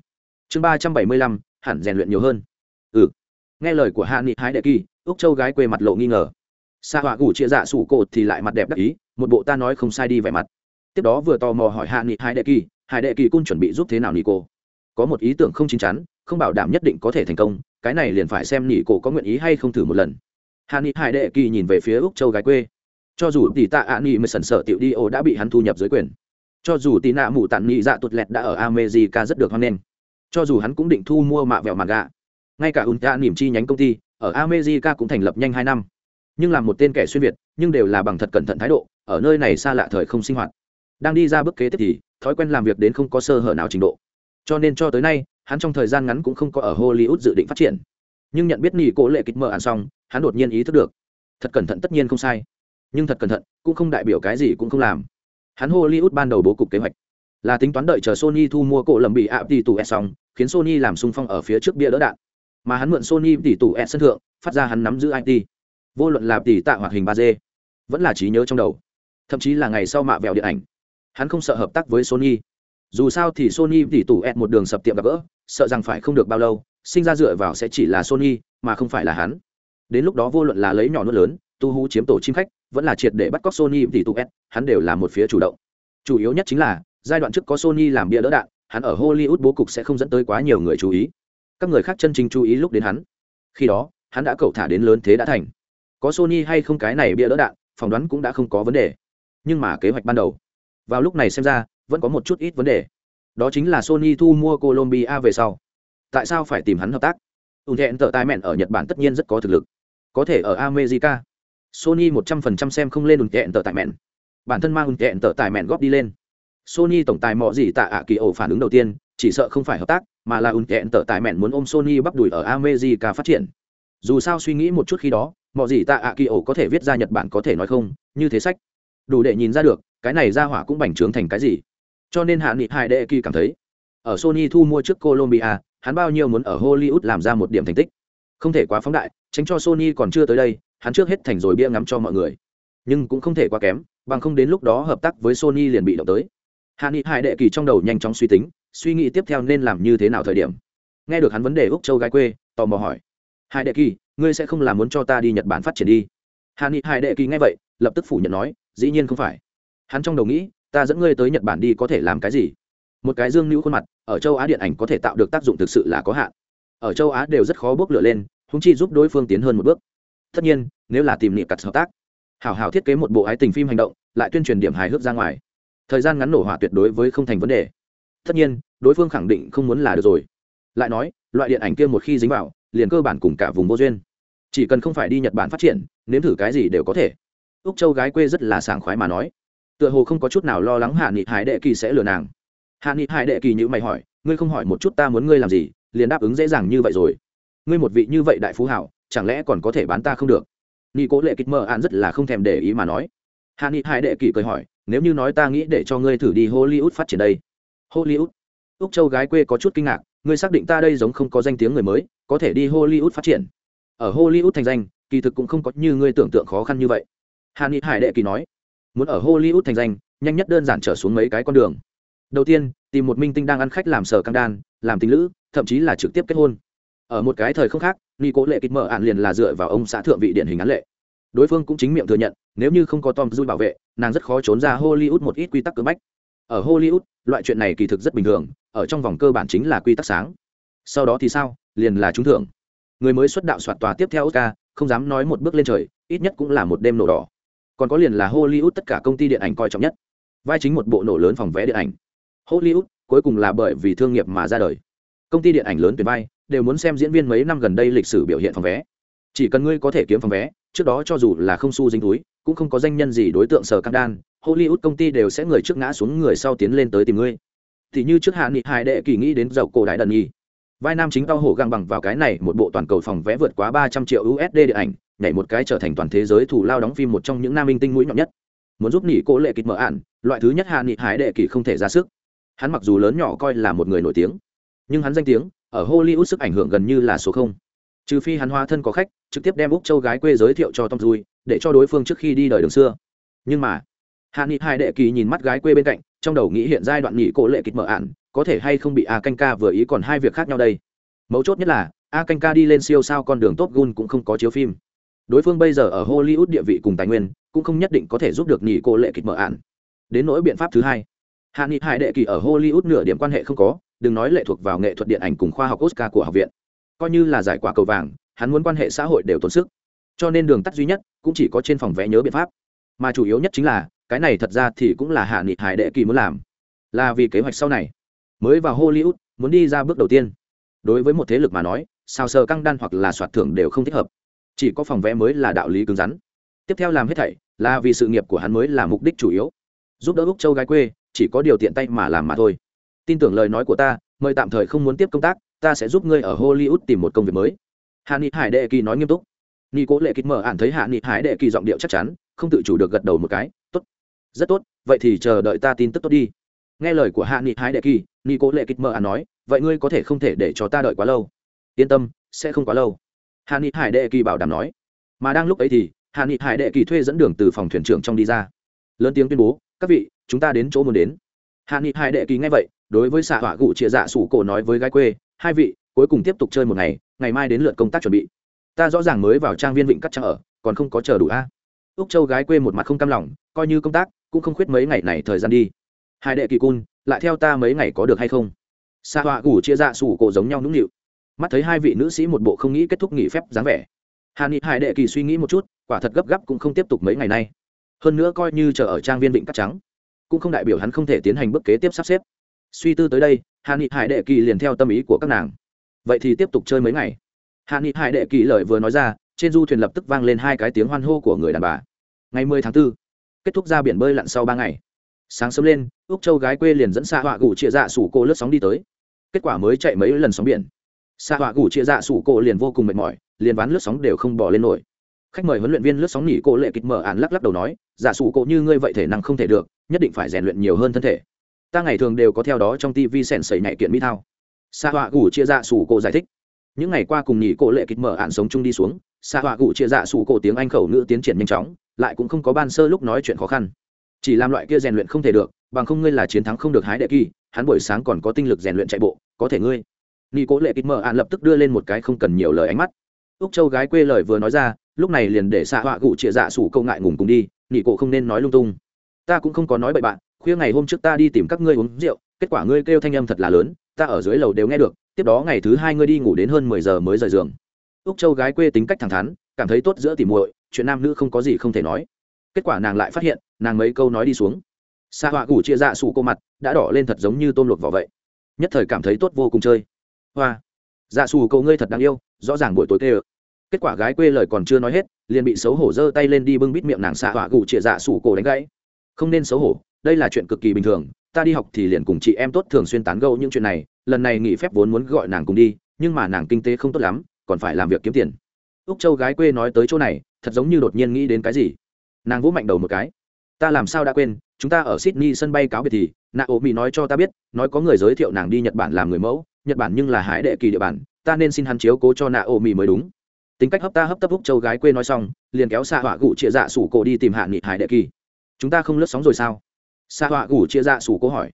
Chương ba trăm bảy mươi lăm, hẳn rèn luyện nhiều hơn. Ừ. Nghe lời của hạ nghị hái đệ kỳ, úc châu gái quê mặt lộ nghi ngờ. Xa họa gủ chia dạ sủ cột thì lại mặt đẹp đắc ý, một bộ ta nói không sai đi vẻ mặt tiếp đó vừa tò mò hỏi hạ nghị hải đệ kỳ hải đệ kỳ cung chuẩn bị giúp thế nào nị cô? Có một ý tưởng không chín chắn, không bảo đảm nhất định có thể thành công, cái này liền phải xem nị cô có nguyện ý hay không thử một lần. Hạ nghị hải đệ kỳ nhìn về phía úc châu gái quê. Cho dù tỷ tạ ạ nghị mới sần sợ tiểu đi ô đã bị hắn thu nhập dưới quyền. Cho dù tỷ nạ mụ tản nghị dạ tụt lẹt đã ở america rất được hoan nghênh. Cho dù hắn cũng định thu mua mạ vẹo mặt gạ. Ngay cả ùn tạ niềm chi nhánh công ty, ở america cũng thành lập nhanh hai năm. Nhưng làm một tên kẻ xuyên việt, nhưng đều là bằng thật cẩn thận thái độ, ở nơi này xa lạ thời không sinh hoạt đang đi ra bước kế tiếp thì, thói quen làm việc đến không có sơ hở nào trình độ. Cho nên cho tới nay, hắn trong thời gian ngắn cũng không có ở hollywood dự định phát triển. Nhưng nhận biết nỉ cố lệ kịch mờ ăn xong, hắn đột nhiên ý thức được, thật cẩn thận tất nhiên không sai. Nhưng thật cẩn thận, cũng không đại biểu cái gì cũng không làm. Hắn hollywood ban đầu bố cục kế hoạch, là tính toán đợi chờ sony thu mua cổ lầm bị ạ tỷ tù s xong, khiến sony làm sung phong ở phía trước bia đỡ đạn. Mà hắn mượn sony tỷ tù s sân thượng, phát ra hắn nắm giữ it vô luận là tỷ tạ hoạt hình ba d, vẫn là trí nhớ trong đầu. Thậm chí là ngày sau mạ vẹo điện ảnh hắn không sợ hợp tác với sony. Dù sao thì sony tỷ tủ ed một đường sập tiệm gặp gỡ, sợ rằng phải không được bao lâu, sinh ra dựa vào sẽ chỉ là sony, mà không phải là hắn. Đến lúc đó vô luận là lấy nhỏ nuốt lớn, tu hú chiếm tổ chim khách, vẫn là triệt để bắt cóc sony tỷ tụ ed hắn đều là một phía chủ động. Chủ yếu nhất chính là, giai đoạn trước có sony làm bia đỡ đạn, hắn ở hollywood bố cục sẽ không dẫn tới quá nhiều người chú ý. Các người khác chân chính chú ý lúc đến hắn. Khi đó, hắn đã cậu thả đến lớn thế đã thành. Có sony hay không cái này bia đỡ đạn, phỏng đoán cũng đã không có vấn đề. Nhưng mà kế hoạch ban đầu vào lúc này xem ra, vẫn có một chút ít vấn đề. Đó chính là sony thu mua colombia về sau. Tại sao phải tìm hắn hợp tác? Ùn thẹn tợ tài mẹn ở nhật bản tất nhiên rất có thực lực. Có thể ở america. Sony một trăm phần trăm xem không lên ùn thẹn tợ tài mẹn. Bản thân mang ùn thẹn tợ tài mẹn góp đi lên. Sony tổng tài mọ gì tạ ạ kỳ ổ phản ứng đầu tiên, chỉ sợ không phải hợp tác, mà là ùn thẹn tợ tài mẹn muốn ôm sony bắt đùi ở america phát triển. Dù sao suy nghĩ một chút khi đó mọi gì tạ ạ kỳ ổ có thể viết ra nhật bản có thể nói không, như thế sách đủ để nhìn ra được, cái này ra hỏa cũng bành trướng thành cái gì. Cho nên hạ nghị hai đệ kỳ cảm thấy, ở sony thu mua trước colombia hắn bao nhiêu muốn ở hollywood làm ra một điểm thành tích. Không thể quá phóng đại, tránh cho sony còn chưa tới đây, hắn trước hết thành rồi bia ngắm cho mọi người. Nhưng cũng không thể quá kém, bằng không đến lúc đó hợp tác với sony liền bị động tới. Hạ nghị hai đệ kỳ trong đầu nhanh chóng suy tính, suy nghĩ tiếp theo nên làm như thế nào thời điểm. Nghe được hắn vấn đề úc châu gái quê, tò mò hỏi hai đệ kỳ, ngươi sẽ không làm muốn cho ta đi nhật bản phát triển đi? Hạ nghị hai đệ kỳ nghe vậy, lập tức phủ nhận nói dĩ nhiên không phải. Hắn trong đầu nghĩ, ta dẫn ngươi tới nhật bản đi có thể làm cái gì? Một cái dương nữ khuôn mặt, ở châu á điện ảnh có thể tạo được tác dụng thực sự là có hạn. Ở châu á đều rất khó bước lửa lên húng chi giúp đối phương tiến hơn một bước. Tất nhiên, nếu là tìm niệm cặt hợp tác, hảo hảo thiết kế một bộ ái tình phim hành động, lại tuyên truyền điểm hài hước ra ngoài. Thời gian ngắn nổ hỏa tuyệt đối với không thành vấn đề. Tất nhiên, đối phương khẳng định không muốn là được rồi. Lại nói, loại điện ảnh kia một khi dính vào, liền cơ bản cùng cả vùng vô duyên. Chỉ cần không phải đi nhật bản phát triển, nếm thử cái gì đều có thể úc châu gái quê rất là sảng khoái mà nói. Tựa hồ không có chút nào lo lắng hạ nghị hải đệ kỳ sẽ lừa nàng. Hạ nghị hải đệ kỳ như mày hỏi, ngươi không hỏi một chút ta muốn ngươi làm gì, liền đáp ứng dễ dàng như vậy rồi. Ngươi một vị như vậy đại phú hảo, chẳng lẽ còn có thể bán ta không được? Nghị cố lệ kịch mơ an rất là không thèm để ý mà nói. Hạ nghị hải đệ kỳ cười hỏi, nếu như nói ta nghĩ để cho ngươi thử đi hollywood phát triển đây. Hollywood? Úc châu gái quê có chút kinh ngạc, ngươi xác định ta đây giống không có danh tiếng người mới, có thể đi hollywood phát triển? Ở hollywood thành danh, kỳ thực cũng không có như ngươi tưởng tượng khó khăn như vậy hạ nghị hải đệ kỳ nói, muốn ở hollywood thành danh, nhanh nhất đơn giản trở xuống mấy cái con đường. Đầu tiên, tìm một minh tinh đang ăn khách làm sở căng đan, làm tình lữ, thậm chí là trực tiếp kết hôn. Ở một cái thời không khác nghi cố lệ kịch mở ạn liền là dựa vào ông xã thượng vị điển hình án lệ. Đối phương cũng chính miệng thừa nhận, nếu như không có tom dui bảo vệ, nàng rất khó trốn ra hollywood một ít quy tắc cưỡng bách. Ở hollywood, loại chuyện này kỳ thực rất bình thường, ở trong vòng cơ bản chính là quy tắc sáng. Sau đó thì sao? Liền là trúng thưởng. Người mới xuất đạo soạt tòa tiếp theo oscar, không dám nói một bước lên trời, ít nhất cũng là một đêm nổ đỏ còn có liền là hollywood tất cả công ty điện ảnh coi trọng nhất. Vai chính một bộ nổ lớn phòng vé điện ảnh. Hollywood, cuối cùng là bởi vì thương nghiệp mà ra đời. Công ty điện ảnh lớn tuyển vai, đều muốn xem diễn viên mấy năm gần đây lịch sử biểu hiện phòng vé. Chỉ cần ngươi có thể kiếm phòng vé, trước đó cho dù là không xu dính túi, cũng không có danh nhân gì đối tượng sở cam đan, hollywood công ty đều sẽ người trước ngã xuống người sau tiến lên tới tìm ngươi. Thì như trước hạ nghị hải đệ kỳ nghĩ đến dầu cổ đại đần nhi vai nam chính tao hổ găng bằng vào cái này, một bộ toàn cầu phòng vé vượt quá ba trăm triệu usd điện ảnh nhảy một cái trở thành toàn thế giới thủ lao đóng phim một trong những nam minh tinh mũi nhọn nhất. Muốn giúp nỉ cô lệ kịch mở ạn, loại thứ nhất hạ nị hải đệ kỳ không thể ra sức. Hắn mặc dù lớn nhỏ coi là một người nổi tiếng, nhưng hắn danh tiếng ở hollywood sức ảnh hưởng gần như là số không. Trừ phi hắn hóa thân có khách, trực tiếp đem úc châu gái quê giới thiệu cho tom dui để cho đối phương trước khi đi đời đường xưa. Nhưng mà, hạ nghị hai đệ kỳ nhìn mắt gái quê bên cạnh, trong đầu nghĩ hiện giai đoạn nghị cổ lệ kịch mở ạn, có thể hay không bị a canh ca vừa ý còn hai việc khác nhau đây? Mấu chốt nhất là, a canh ca đi lên siêu sao con đường top gun cũng không có chiếu phim đối phương bây giờ ở hollywood địa vị cùng tài nguyên, cũng không nhất định có thể giúp được nghỉ Cô lệ kịch mở ạn đến nỗi biện pháp thứ hai. Hạ nghị hải đệ kỳ ở hollywood nửa điểm quan hệ không có, đừng nói lệ thuộc vào nghệ thuật điện ảnh cùng khoa học oscar của học viện. Coi như là giải quả cầu vàng, hắn muốn quan hệ xã hội đều tốn sức. Cho nên đường tắt duy nhất cũng chỉ có trên phòng vẽ nhớ biện pháp. Mà chủ yếu nhất chính là, cái này thật ra thì cũng là hạ nghị hải đệ kỳ muốn làm. Là vì kế hoạch sau này. Mới vào hollywood, muốn đi ra bước đầu tiên. Đối với một thế lực mà nói, sao sờ căng đan hoặc là soạt thưởng đều không thích hợp chỉ có phòng vẽ mới là đạo lý cứng rắn. Tiếp theo làm hết thảy là vì sự nghiệp của hắn mới là mục đích chủ yếu. Giúp đỡ úc châu gái quê, chỉ có điều tiện tay mà làm mà thôi. Tin tưởng lời nói của ta, mời tạm thời không muốn tiếp công tác, ta sẽ giúp ngươi ở hollywood tìm một công việc mới. Hạ nghị hải đệ kỳ nói nghiêm túc. Ni cố lệ kịch mở ản thấy hạ nghị hải đệ kỳ giọng điệu chắc chắn, không tự chủ được gật đầu một cái, tốt, rất tốt, vậy thì chờ đợi ta tin tức tốt đi. Nghe lời của hạ nghị hải đệ kỳ ni cố lệ kịch mở ản nói, vậy ngươi có thể không thể để cho ta đợi quá lâu. Yên tâm, sẽ không quá lâu hạ nghị hải đệ kỳ bảo đảm nói. Mà đang lúc ấy thì hạ nghị hải đệ kỳ thuê dẫn đường từ phòng thuyền trưởng trong đi ra. Lớn tiếng tuyên bố, các vị, chúng ta đến chỗ muốn đến. Hạ nghị hải đệ kỳ nghe vậy, đối với xạ họa gụ chia dạ sủ cổ nói với gái quê, hai vị, cuối cùng tiếp tục chơi một ngày ngày mai đến lượt công tác chuẩn bị. Ta rõ ràng mới vào trang viên vịnh cắt trang ở, còn không có chờ đủ a. Úc châu gái quê một mặt không cam lòng, coi như công tác, cũng không khuyết mấy ngày này thời gian đi. Hai đệ kỳ cun, lại theo ta mấy ngày có được hay không? Xa họa gủ chia dạ sủ cổ giống nhau nũng nịu mắt thấy hai vị nữ sĩ một bộ không nghĩ kết thúc nghỉ phép dáng vẻ. Hà ni hải đệ kỳ suy nghĩ một chút quả thật gấp gáp cũng không tiếp tục mấy ngày nay. Hơn nữa coi như chờ ở trang viên vịnh cắt trắng cũng không đại biểu hắn không thể tiến hành bước kế tiếp sắp xếp. Suy tư tới đây hàn ni hải đệ kỳ liền theo tâm ý của các nàng. Vậy thì tiếp tục chơi mấy ngày. Hạ nghị hải đệ kỳ lời vừa nói ra trên du thuyền lập tức vang lên hai cái tiếng hoan hô của người đàn bà. Ngày mười tháng 4, kết thúc ra biển bơi lặn sau ba ngày. Sáng sớm lên úc châu gái quê liền dẫn xa họa gù chia dạ sủ cô lướt sóng đi tới. Kết quả mới chạy mấy lần sóng biển xạ họa gủ chia dạ sủ cô liền vô cùng mệt mỏi, liền ván lướt sóng đều không bỏ lên nổi. Khách mời huấn luyện viên lướt sóng nỉ cô lệ kịch mở ạn lắc lắc đầu nói giả sủ cô như ngươi vậy thể năng không thể được, nhất định phải rèn luyện nhiều hơn thân thể. Ta ngày thường đều có theo đó trong tv sèn sẩy nhạy kiện mỹ thao. Sa họa gủ chia dạ sủ cổ giải thích. Những ngày qua cùng nỉ cổ lệ kịch mở ạn sống chung đi xuống, sa họa gủ chia dạ sủ cổ tiếng anh khẩu ngữ tiến triển nhanh chóng, lại cũng không có ban sơ lúc nói chuyện khó khăn. Chỉ làm loại kia rèn luyện không thể được, bằng không ngươi là chiến thắng không được hái đệ kỳ, hắn buổi sáng còn có tinh lực rèn luyện chạy bộ, có thể ngươi Nị Cố lệ kịch mở ạn lập tức đưa lên một cái không cần nhiều lời ánh mắt. Úc châu gái quê lời vừa nói ra, lúc này liền để xạ họa gụ chia dạ sủ câu ngại ngùng cùng đi Nị cổ không nên nói lung tung. Ta cũng không có nói bậy bạn, khuya ngày hôm trước ta đi tìm các ngươi uống rượu, kết quả ngươi kêu thanh âm thật là lớn, ta ở dưới lầu đều nghe được, tiếp đó ngày thứ hai ngươi đi ngủ đến hơn mười giờ mới rời giường. Úc châu gái quê tính cách thẳng thắn, cảm thấy tốt giữa tỉ muội, chuyện nam nữ không có gì không thể nói. Kết quả nàng lại phát hiện, nàng mấy câu nói đi xuống. Xa họa gủ chia dạ sủ cô mặt, đã đỏ lên thật giống như tôm luộc vỏ vậy. Nhất thời cảm thấy tốt vô cùng chơi hoa. Dạ xù cậu ngươi thật đáng yêu, rõ ràng buổi tối tê. ơ. Kết quả gái quê lời còn chưa nói hết, liền bị xấu hổ giơ tay lên đi bưng bít miệng nàng xạ hỏa gù chĩa dạ xù cổ đánh gãy. Không nên xấu hổ, đây là chuyện cực kỳ bình thường, ta đi học thì liền cùng chị em tốt thường xuyên tán gẫu những chuyện này, lần này nghỉ phép vốn muốn gọi nàng cùng đi, nhưng mà nàng kinh tế không tốt lắm, còn phải làm việc kiếm tiền. Úc châu gái quê nói tới chỗ này, thật giống như đột nhiên nghĩ đến cái gì. Nàng vỗ mạnh đầu một cái. Ta làm sao đã quên, chúng ta ở sydney sân bay cáo biệt thì nạ ổ mỹ nói cho ta biết, nói có người giới thiệu nàng đi nhật bản làm người mẫu nhật bản nhưng là hải đệ kỳ địa bản ta nên xin hắn chiếu cố cho nạ ô mì mới đúng. Tính cách hấp ta hấp tấp úc châu gái quê nói xong, liền kéo xạ họa gụ chia dạ sủ cổ đi tìm hạ nghị hải đệ kỳ. Chúng ta không lướt sóng rồi sao? Xạ họa gủ chia dạ sủ cổ hỏi.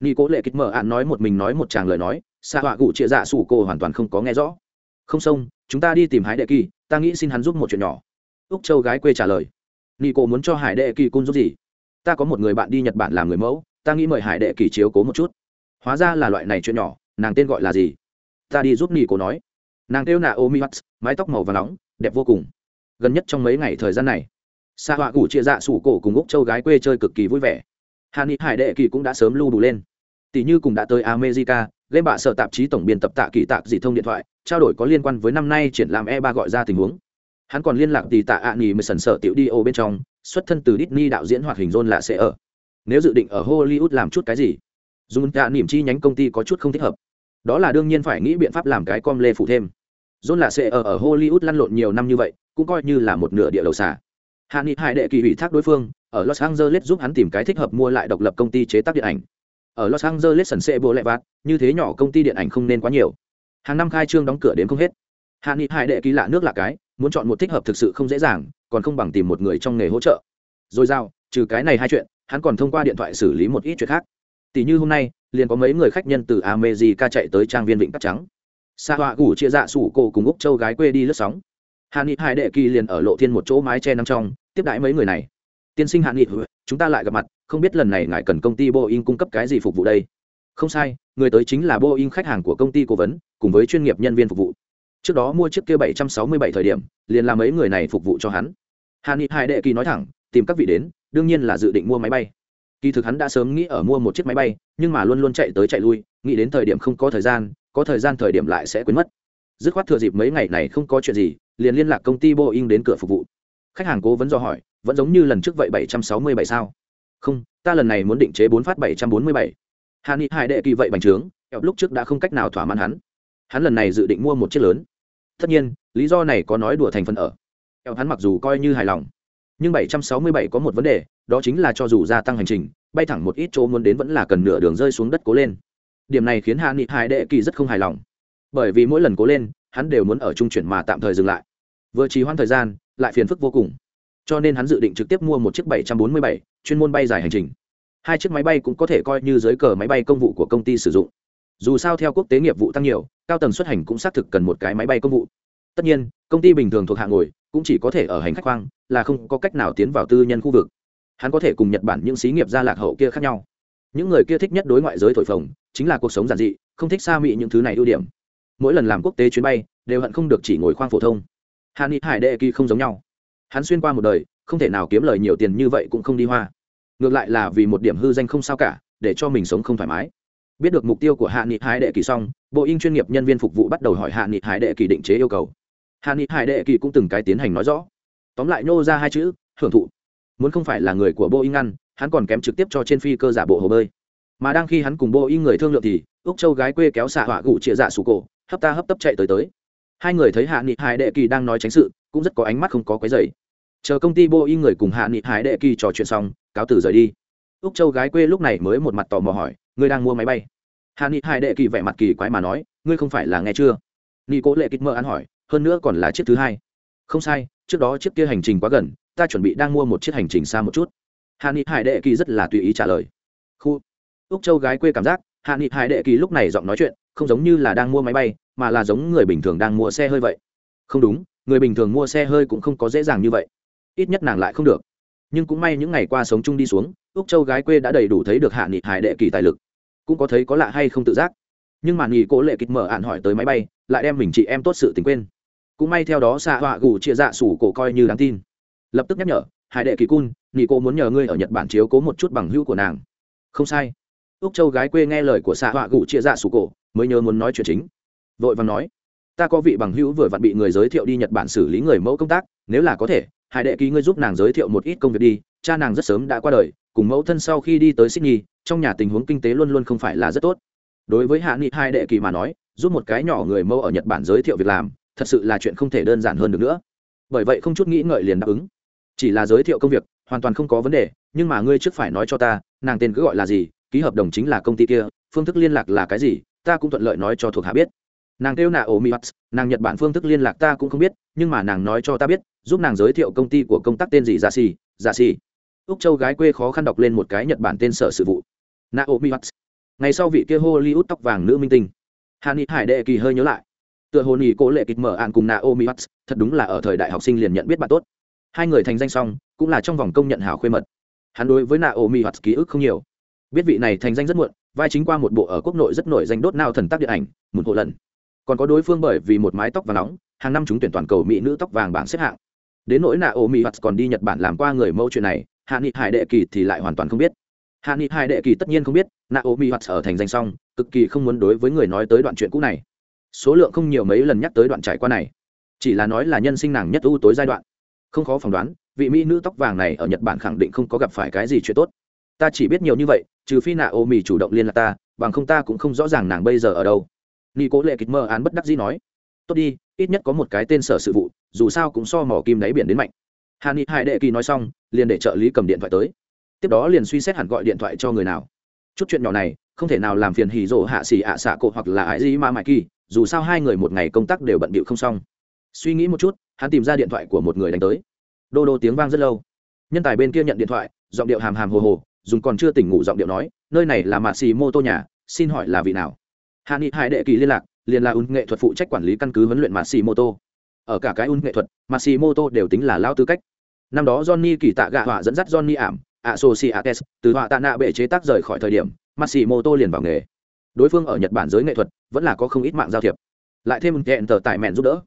Nghi cố lệ kịch mở ạn nói một mình nói một chàng lời nói xạ họa gủ chia dạ sủ cổ hoàn toàn không có nghe rõ. Không xong, chúng ta đi tìm hải đệ kỳ, ta nghĩ xin hắn giúp một chuyện nhỏ. Úc châu gái quê trả lời. Nghi cô muốn cho hải đệ kỳ cung giúp gì? Ta có một người bạn đi nhật bản làm người mẫu, ta nghĩ mời hải đệ kỳ chiếu cố một chút. Hóa ra là loại này chuyện nhỏ nàng tên gọi là gì? Ta đi giúp nghỉ cô nói. Nàng kêu nạ ô mi mắt, mái tóc màu và nóng, đẹp vô cùng. Gần nhất trong mấy ngày thời gian này xa họa gủ chia dạ sủ cổ cùng úc châu gái quê chơi cực kỳ vui vẻ. Hà ni hải đệ kỳ cũng đã sớm lưu đủ lên. Tỷ như cùng đã tới america, game bạ sở tạp chí tổng biên tập tạ kỳ tạp dị thông điện thoại, trao đổi có liên quan với năm nay triển lãm e 3 gọi ra tình huống. Hắn còn liên lạc tỷ tạ ạ nghỉ mới sần sở tiểu đi ô bên trong, xuất thân từ Disney đạo diễn hoạt hình John là sẽ ở. Nếu dự định ở Hollywood làm chút cái gì, dùng tạ niệm chi nhánh công ty có chút không thích hợp đó là đương nhiên phải nghĩ biện pháp làm cái com lê phụ thêm. John là sẽ ở ở Hollywood lăn lộn nhiều năm như vậy, cũng coi như là một nửa địa đầu xả hạ nghị hải đệ kỳ ủy thác đối phương, ở los angeles giúp hắn tìm cái thích hợp mua lại độc lập công ty chế tác điện ảnh. Ở los angeles sần sệ bố lẹ vạt, như thế nhỏ công ty điện ảnh không nên quá nhiều. Hàng năm khai trương đóng cửa đến không hết. Hạ nghị hải đệ kỳ lạ nước là cái, muốn chọn một thích hợp thực sự không dễ dàng, còn không bằng tìm một người trong nghề hỗ trợ. Rồi giao, trừ cái này hai chuyện, hắn còn thông qua điện thoại xử lý một ít chuyện khác tỷ như hôm nay, liền có mấy người khách nhân từ America chạy tới trang viên vịnh cắt trắng. Xa họa gủ chia dạ sủ cổ cùng úc châu gái quê đi lướt sóng. Hạ nghị hải đệ kỳ liền ở lộ thiên một chỗ mái che nằm trong, tiếp đãi mấy người này. Tiên sinh hạ nghị, chúng ta lại gặp mặt, không biết lần này ngài cần công ty boeing cung cấp cái gì phục vụ đây? Không sai, người tới chính là boeing khách hàng của công ty cố vấn, cùng với chuyên nghiệp nhân viên phục vụ. Trước đó mua chiếc kia bảy trăm sáu mươi bảy thời điểm, liền làm mấy người này phục vụ cho hắn. Hạ nghị hải đệ kỳ nói thẳng, tìm các vị đến, đương nhiên là dự định mua máy bay kỳ thực hắn đã sớm nghĩ ở mua một chiếc máy bay, nhưng mà luôn luôn chạy tới chạy lui, nghĩ đến thời điểm không có thời gian, có thời gian thời điểm lại sẽ quên mất. Dứt khoát thừa dịp mấy ngày này không có chuyện gì, liền liên lạc công ty boeing đến cửa phục vụ. Khách hàng cố vấn do hỏi, vẫn giống như lần trước vậy bảy trăm sáu mươi bảy sao? Không, ta lần này muốn định chế bốn phát bảy trăm bốn mươi bảy. Hà ni hải đệ kỳ vậy bành trướng, kẹo lúc trước đã không cách nào thỏa mãn hắn. Hắn lần này dự định mua một chiếc lớn. Tất nhiên, lý do này có nói đùa thành phần ở. Kẹo hắn mặc dù coi như hài lòng, nhưng bảy trăm sáu mươi bảy có một vấn đề đó chính là cho dù gia tăng hành trình bay thẳng một ít chỗ muốn đến vẫn là cần nửa đường rơi xuống đất cố lên. Điểm này khiến hạ nghị Hải đệ kỳ rất không hài lòng. Bởi vì mỗi lần cố lên hắn đều muốn ở trung chuyển mà tạm thời dừng lại. Vừa trì hoãn thời gian lại phiền phức vô cùng. Cho nên hắn dự định trực tiếp mua một chiếc 747, chuyên môn bay dài hành trình. Hai chiếc máy bay cũng có thể coi như dưới cờ máy bay công vụ của công ty sử dụng. Dù sao theo quốc tế nghiệp vụ tăng nhiều cao tầng xuất hành cũng xác thực cần một cái máy bay công vụ. Tất nhiên công ty bình thường thuộc hạng ngồi cũng chỉ có thể ở hành khách khoang là không có cách nào tiến vào tư nhân khu vực hắn có thể cùng nhật bản những xí nghiệp gia lạc hậu kia khác nhau. Những người kia thích nhất đối ngoại giới thổi phồng, chính là cuộc sống giản dị, không thích xa mị những thứ này ưu điểm. Mỗi lần làm quốc tế chuyến bay, đều hận không được chỉ ngồi khoang phổ thông. Hàn ni hải đệ kỳ không giống nhau. Hắn xuyên qua một đời, không thể nào kiếm lời nhiều tiền như vậy cũng không đi hoa. Ngược lại là vì một điểm hư danh không sao cả, để cho mình sống không thoải mái. Biết được mục tiêu của hạ nghị hải đệ kỳ xong, bộ in chuyên nghiệp nhân viên phục vụ bắt đầu hỏi hạ nghị hải đệ kỳ định chế yêu cầu. Hạ nghị hải đệ kỳ cũng từng cái tiến hành nói rõ. Tóm lại nhô ra hai chữ, hưởng thụ muốn không phải là người của boeing ngăn, hắn còn kém trực tiếp cho trên phi cơ giả bộ hồ bơi. Mà đang khi hắn cùng boeing người thương lượng thì, úc châu gái quê kéo xạ họa gụ chĩa dạ sủ cổ, hấp ta hấp tấp chạy tới tới. Hai người thấy hạ nghị hải đệ kỳ đang nói tránh sự, cũng rất có ánh mắt không có quấy dày chờ công ty boeing người cùng hạ nghị hải đệ kỳ trò chuyện xong, cáo từ rời đi. Úc châu gái quê lúc này mới một mặt tò mò hỏi, ngươi đang mua máy bay? Hạ nghị hải đệ kỳ vẻ mặt kỳ quái mà nói, ngươi không phải là nghe chưa? Nghị cố lệ kích mơ ăn hỏi, hơn nữa còn là chiếc thứ hai. Không sai, trước đó chiếc kia hành trình quá gần ta chuẩn bị đang mua một chiếc hành trình xa một chút. Hạ nghị hải đệ kỳ rất là tùy ý trả lời. Khu. Úc châu gái quê cảm giác, hạ nghị hải đệ kỳ lúc này giọng nói chuyện, không giống như là đang mua máy bay, mà là giống người bình thường đang mua xe hơi vậy. Không đúng, người bình thường mua xe hơi cũng không có dễ dàng như vậy. Ít nhất nàng lại không được. Nhưng cũng may những ngày qua sống chung đi xuống, úc châu gái quê đã đầy đủ thấy được hạ nghị hải đệ kỳ tài lực. Cũng có thấy có lạ hay không tự giác. Nhưng mà nghỉ cố lệ kịch mở ạn hỏi tới máy bay, lại đem mình chị em tốt sự tình quên. Cũng may theo đó xạ họa gù chia dạ sủ cổ coi như đáng tin lập tức nhắc nhở, hải đệ kỳ cun nghị cô muốn nhờ ngươi ở nhật bản chiếu cố một chút bằng hữu của nàng. Không sai. Úc châu gái quê nghe lời của xạ họa gù chia dạ sủ cổ, mới nhớ muốn nói chuyện chính. Vội vàng nói, ta có vị bằng hữu vừa vặn bị người giới thiệu đi nhật bản xử lý người mẫu công tác, nếu là có thể, hải đệ ký ngươi giúp nàng giới thiệu một ít công việc đi, cha nàng rất sớm đã qua đời, cùng mẫu thân sau khi đi tới sydney, trong nhà tình huống kinh tế luôn luôn không phải là rất tốt. Đối với hạ nghị hai đệ kỳ mà nói, giúp một cái nhỏ người mẫu ở nhật bản giới thiệu việc làm, thật sự là chuyện không thể đơn giản hơn được nữa. Bởi vậy không chút nghĩ ngợi liền đáp ứng chỉ là giới thiệu công việc, hoàn toàn không có vấn đề, nhưng mà ngươi trước phải nói cho ta, nàng tên cứ gọi là gì, ký hợp đồng chính là công ty kia, phương thức liên lạc là cái gì, ta cũng thuận lợi nói cho thuộc hạ biết. Nàng kêu nạ ổ mỹ nàng nhật bản phương thức liên lạc ta cũng không biết, nhưng mà nàng nói cho ta biết, giúp nàng giới thiệu công ty của công tác tên gì giả xì giả xì. Úc châu gái quê khó khăn đọc lên một cái nhật bản tên sở sự vụ. Naomi watts ngày sau vị kia hollywood tóc vàng nữ minh tinh. Hà ni hải đệ kỳ hơi nhớ lại. Tựa hồ nỉ cố lệ kịch mở ạn cùng naomi watts thật đúng là ở thời đại học sinh liền nhận biết bạn tốt hai người thành danh xong, cũng là trong vòng công nhận hảo khuê mật. Hắn đối với naomi watts ký ức không nhiều. Biết vị này thành danh rất muộn, vai chính qua một bộ ở quốc nội rất nổi danh đốt nao thần tác điện ảnh một hộ lần. Còn có đối phương bởi vì một mái tóc và nóng, hàng năm chúng tuyển toàn cầu mỹ nữ tóc vàng bảng xếp hạng. Đến nỗi naomi ô hoặc còn đi nhật bản làm qua người mẫu chuyện này, hạ nghị hải đệ kỳ thì lại hoàn toàn không biết. Hạ nghị hải đệ kỳ tất nhiên không biết naomi ô mi hoặc ở thành danh xong, cực kỳ không muốn đối với người nói tới đoạn chuyện cũ này. Số lượng không nhiều mấy lần nhắc tới đoạn trải qua này. Chỉ là nói là nhân sinh nàng nhất ưu tối giai đoạn không khó phỏng đoán, vị mỹ nữ tóc vàng này ở nhật bản khẳng định không có gặp phải cái gì chuyện tốt. Ta chỉ biết nhiều như vậy, trừ phi nạ ô mì chủ động liên lạc ta, bằng không ta cũng không rõ ràng nàng bây giờ ở đâu. Ni cố lệ kịch mơ án bất đắc dĩ nói. Tốt đi, ít nhất có một cái tên sở sự vụ, dù sao cũng so mỏ kim đáy biển đến mạnh. Hà ni hải đệ kỳ nói xong, liền để trợ lý cầm điện thoại tới. Tiếp đó liền suy xét hẳn gọi điện thoại cho người nào. Chút chuyện nhỏ này, không thể nào làm phiền hì rỗ hạ xì ạ xạ cộ hoặc là ái gì mà mãi kỳ, dù sao hai người một ngày công tác đều bận bịu không xong suy nghĩ một chút, hắn tìm ra điện thoại của một người đánh tới. Đô đô tiếng vang rất lâu. Nhân tài bên kia nhận điện thoại, giọng điệu hàm hàm hồ hồ, dùng còn chưa tỉnh ngủ giọng điệu nói, nơi này là mạ xì mô tô nhà, xin hỏi là vị nào? Hạ nghị hải đệ kỳ liên lạc, liền là ứng nghệ thuật phụ trách quản lý căn cứ huấn luyện mạ xì mô tô. Ở cả cái ứng nghệ thuật, mạ xì mô tô đều tính là lao tư cách. Năm đó johnny kỳ tạ gạ họa dẫn dắt johnny ảm, associates, từ họa tạ nạ bệ chế tác rời khỏi thời điểm, mạ xì mô tô liền vào nghề. Đối phương ở nhật bản giới nghệ thuật, vẫn là có không ít mạng giao thiệp. Lại thêm hẹn tờ tài mẹn giúp đỡ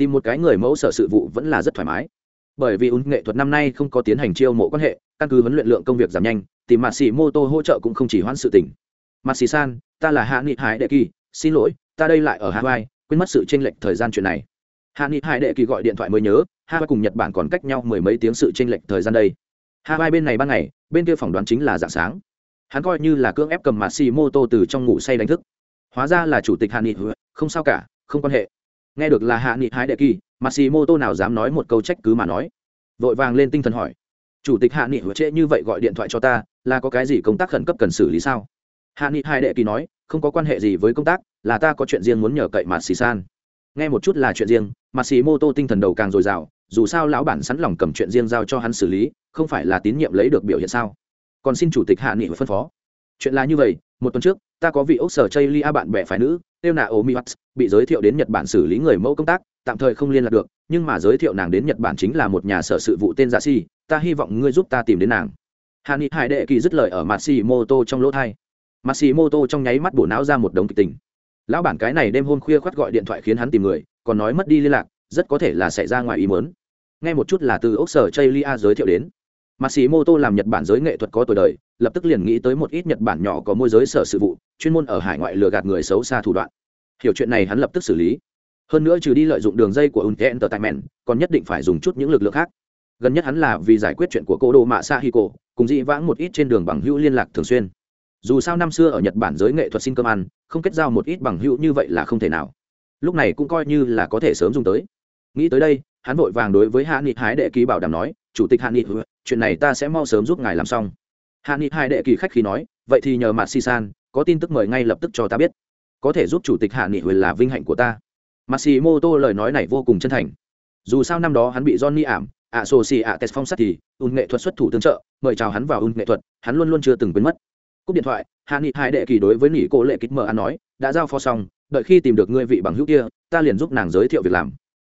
tìm một cái người mẫu sở sự vụ vẫn là rất thoải mái. Bởi vì ứng nghệ thuật năm nay không có tiến hành chiêu mộ quan hệ, căn cứ huấn luyện lượng công việc giảm nhanh tìm mạt xì mô tô hỗ trợ cũng không chỉ hoãn sự tỉnh mạt xì san ta là hạ nghị hải đệ kỳ, xin lỗi, ta đây lại ở hawaii, quên mất sự tranh lệch thời gian chuyện này. Hạ nghị hải đệ kỳ gọi điện thoại mới nhớ, hawaii cùng nhật bản còn cách nhau mười mấy tiếng sự tranh lệch thời gian đây. Hawaii bên này ban ngày, bên kia phỏng đoán chính là dạng sáng. Hắn coi như là cưỡng ép cầm mạt xì mô tô từ trong ngủ say đánh thức. Hóa ra là chủ tịch hạ nghị không sao cả, không quan hệ nghe được là hạ nghị hái đệ kỳ mà xì mô tô nào dám nói một câu trách cứ mà nói? Vội vàng lên tinh thần hỏi. Chủ tịch hạ nghị hứa trễ như vậy gọi điện thoại cho ta, là có cái gì công tác khẩn cấp cần xử lý sao? Hạ nghị hai đệ kỳ nói, không có quan hệ gì với công tác, là ta có chuyện riêng muốn nhờ cậy mặt xì san nghe một chút là chuyện riêng mặt xì mô tô tinh thần đầu càng dồi dào, dù sao lão bản sẵn lòng cầm chuyện riêng giao cho hắn xử lý, không phải là tín nhiệm lấy được biểu hiện sao? Còn xin chủ tịch hạ nghị phân phó. Chuyện là như vậy, một tuần trước ta có vị ốc sở chây lia bạn bè phái nữ tiêu nạ ô mi bị giới thiệu đến nhật bản xử lý người mẫu công tác, tạm thời không liên lạc được, nhưng mà giới thiệu nàng đến nhật bản chính là một nhà sở sự vụ tên dạ si, ta hy vọng ngươi giúp ta tìm đến nàng. Hà ni hải đệ kỳ dứt lời ở mặt xì mô tô trong lỗ thai. Mặt xì mô tô trong nháy mắt bổ não ra một đống kịch tình. Lão bản cái này đêm hôm khuya khoắt gọi điện thoại khiến hắn tìm người, còn nói mất đi liên lạc, rất có thể là xảy ra ngoài ý mớn nghe một chút là từ ốc sở chây lia giới thiệu đến mặt xì mô tô làm nhật bản giới nghệ thuật có tuổi đời, lập tức liền nghĩ tới một ít nhật bản nhỏ có môi giới sở sự vụ, chuyên môn ở hải ngoại lừa gạt người xấu xa thủ đoạn. Hiểu chuyện này hắn lập tức xử lý. Hơn nữa trừ đi lợi dụng đường dây của unten entertainment, còn nhất định phải dùng chút những lực lượng khác. Gần nhất hắn là vì giải quyết chuyện của cô đô mạ sa hi cùng dị vãng một ít trên đường bằng hữu liên lạc thường xuyên. Dù sao năm xưa ở nhật bản giới nghệ thuật xin cơm ăn, không kết giao một ít bằng hữu như vậy là không thể nào. Lúc này cũng coi như là có thể sớm dùng tới. Nghĩ tới đây, hắn vội vàng đối với hạ nghị hái đệ ký bảo đảm nói chủ tịch hạ nghị chuyện này ta sẽ mau sớm giúp ngài làm xong hạ nghị hai đệ kỳ khách khí nói vậy thì nhờ mạt si san có tin tức mời ngay lập tức cho ta biết có thể giúp chủ tịch hạ nghị hồi là vinh hạnh của ta Matsumoto lời nói này vô cùng chân thành. Dù sao năm đó hắn bị Johnny ảm, ạ sô xì ạ phong sát thì, un nghệ thuật xuất thủ tương trợ, mời chào hắn vào un nghệ thuật, hắn luôn luôn chưa từng quên mất. Cúp điện thoại, Hạ Nghị Hai đệ kỳ đối với nỉ cô lệ kích mờ ăn nói, đã giao phó xong, đợi khi tìm được ngươi vị bằng hữu kia, ta liền giúp nàng giới thiệu việc làm.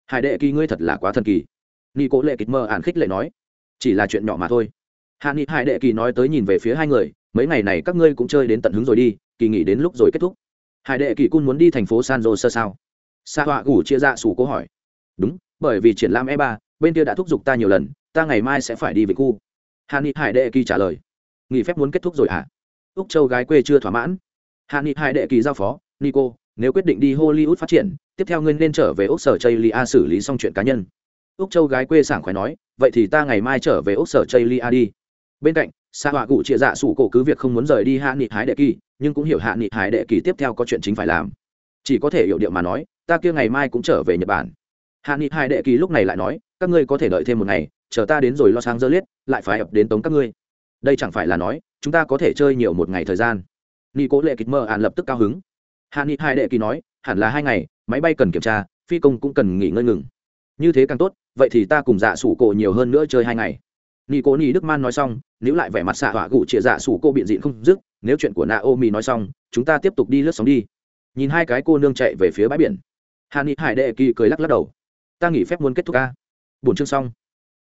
Hai đệ kỳ ngươi thật là quá thần kỳ nghi cố lệ kịch mơ ăn khích lệ nói, chỉ là chuyện nhỏ mà thôi. Hạ Nghị hải đệ kỳ nói tới nhìn về phía hai người, mấy ngày này các ngươi cũng chơi đến tận hứng rồi đi, kỳ nghỉ đến lúc rồi kết thúc. Hải đệ kỳ cun muốn đi thành phố San Jose sao? Sa họa gủ chia ra sủ câu hỏi đúng bởi vì triển lãm e ba bên kia đã thúc giục ta nhiều lần ta ngày mai sẽ phải đi về khu hạ nghị hải đệ kỳ trả lời nghỉ phép muốn kết thúc rồi hả à? úc châu gái quê chưa thỏa mãn hạ nghị hải đệ kỳ giao phó nico nếu quyết định đi hollywood phát triển tiếp theo ngươi nên trở về úc sở chây lia xử lý xong chuyện cá nhân úc châu gái quê sảng khoái nói, vậy thì ta ngày mai trở về úc sở chây lia đi. Bên cạnh, Sa họa cụ chia dạ sủ cổ cứ việc không muốn rời đi hạ nghị hải đệ kỳ, nhưng cũng hiểu hạ nghị hải đệ kỳ tiếp theo có chuyện chính phải làm. Chỉ có thể hiểu điệu mà nói, ta kia ngày mai cũng trở về nhật bản. Hạ nghị hai đệ kỳ lúc này lại nói, các ngươi có thể đợi thêm một ngày, chờ ta đến rồi lo sáng dơ liết lại phải ập đến tống các ngươi. Đây chẳng phải là nói, chúng ta có thể chơi nhiều một ngày thời gian. Ni cố lệ kịch mơ ạn lập tức cao hứng. Hạ nghị hai đệ kỳ nói, hẳn là hai ngày, máy bay cần kiểm tra, phi công cũng cần nghỉ ngơi ngừng như thế càng tốt, vậy thì ta cùng dạ sủ cổ nhiều hơn nữa chơi hai ngày. Ni cố ni đức man nói xong nếu lại vẻ mặt xạ hỏa gụ chĩa dạ sủ cô biện diện không dứt, nếu chuyện của naomi nói xong, chúng ta tiếp tục đi lướt sóng đi. Nhìn hai cái cô nương chạy về phía bãi biển. Hà ni hải đệ kỳ cười lắc lắc đầu. Ta nghỉ phép muốn kết thúc ca. Bốn chương xong.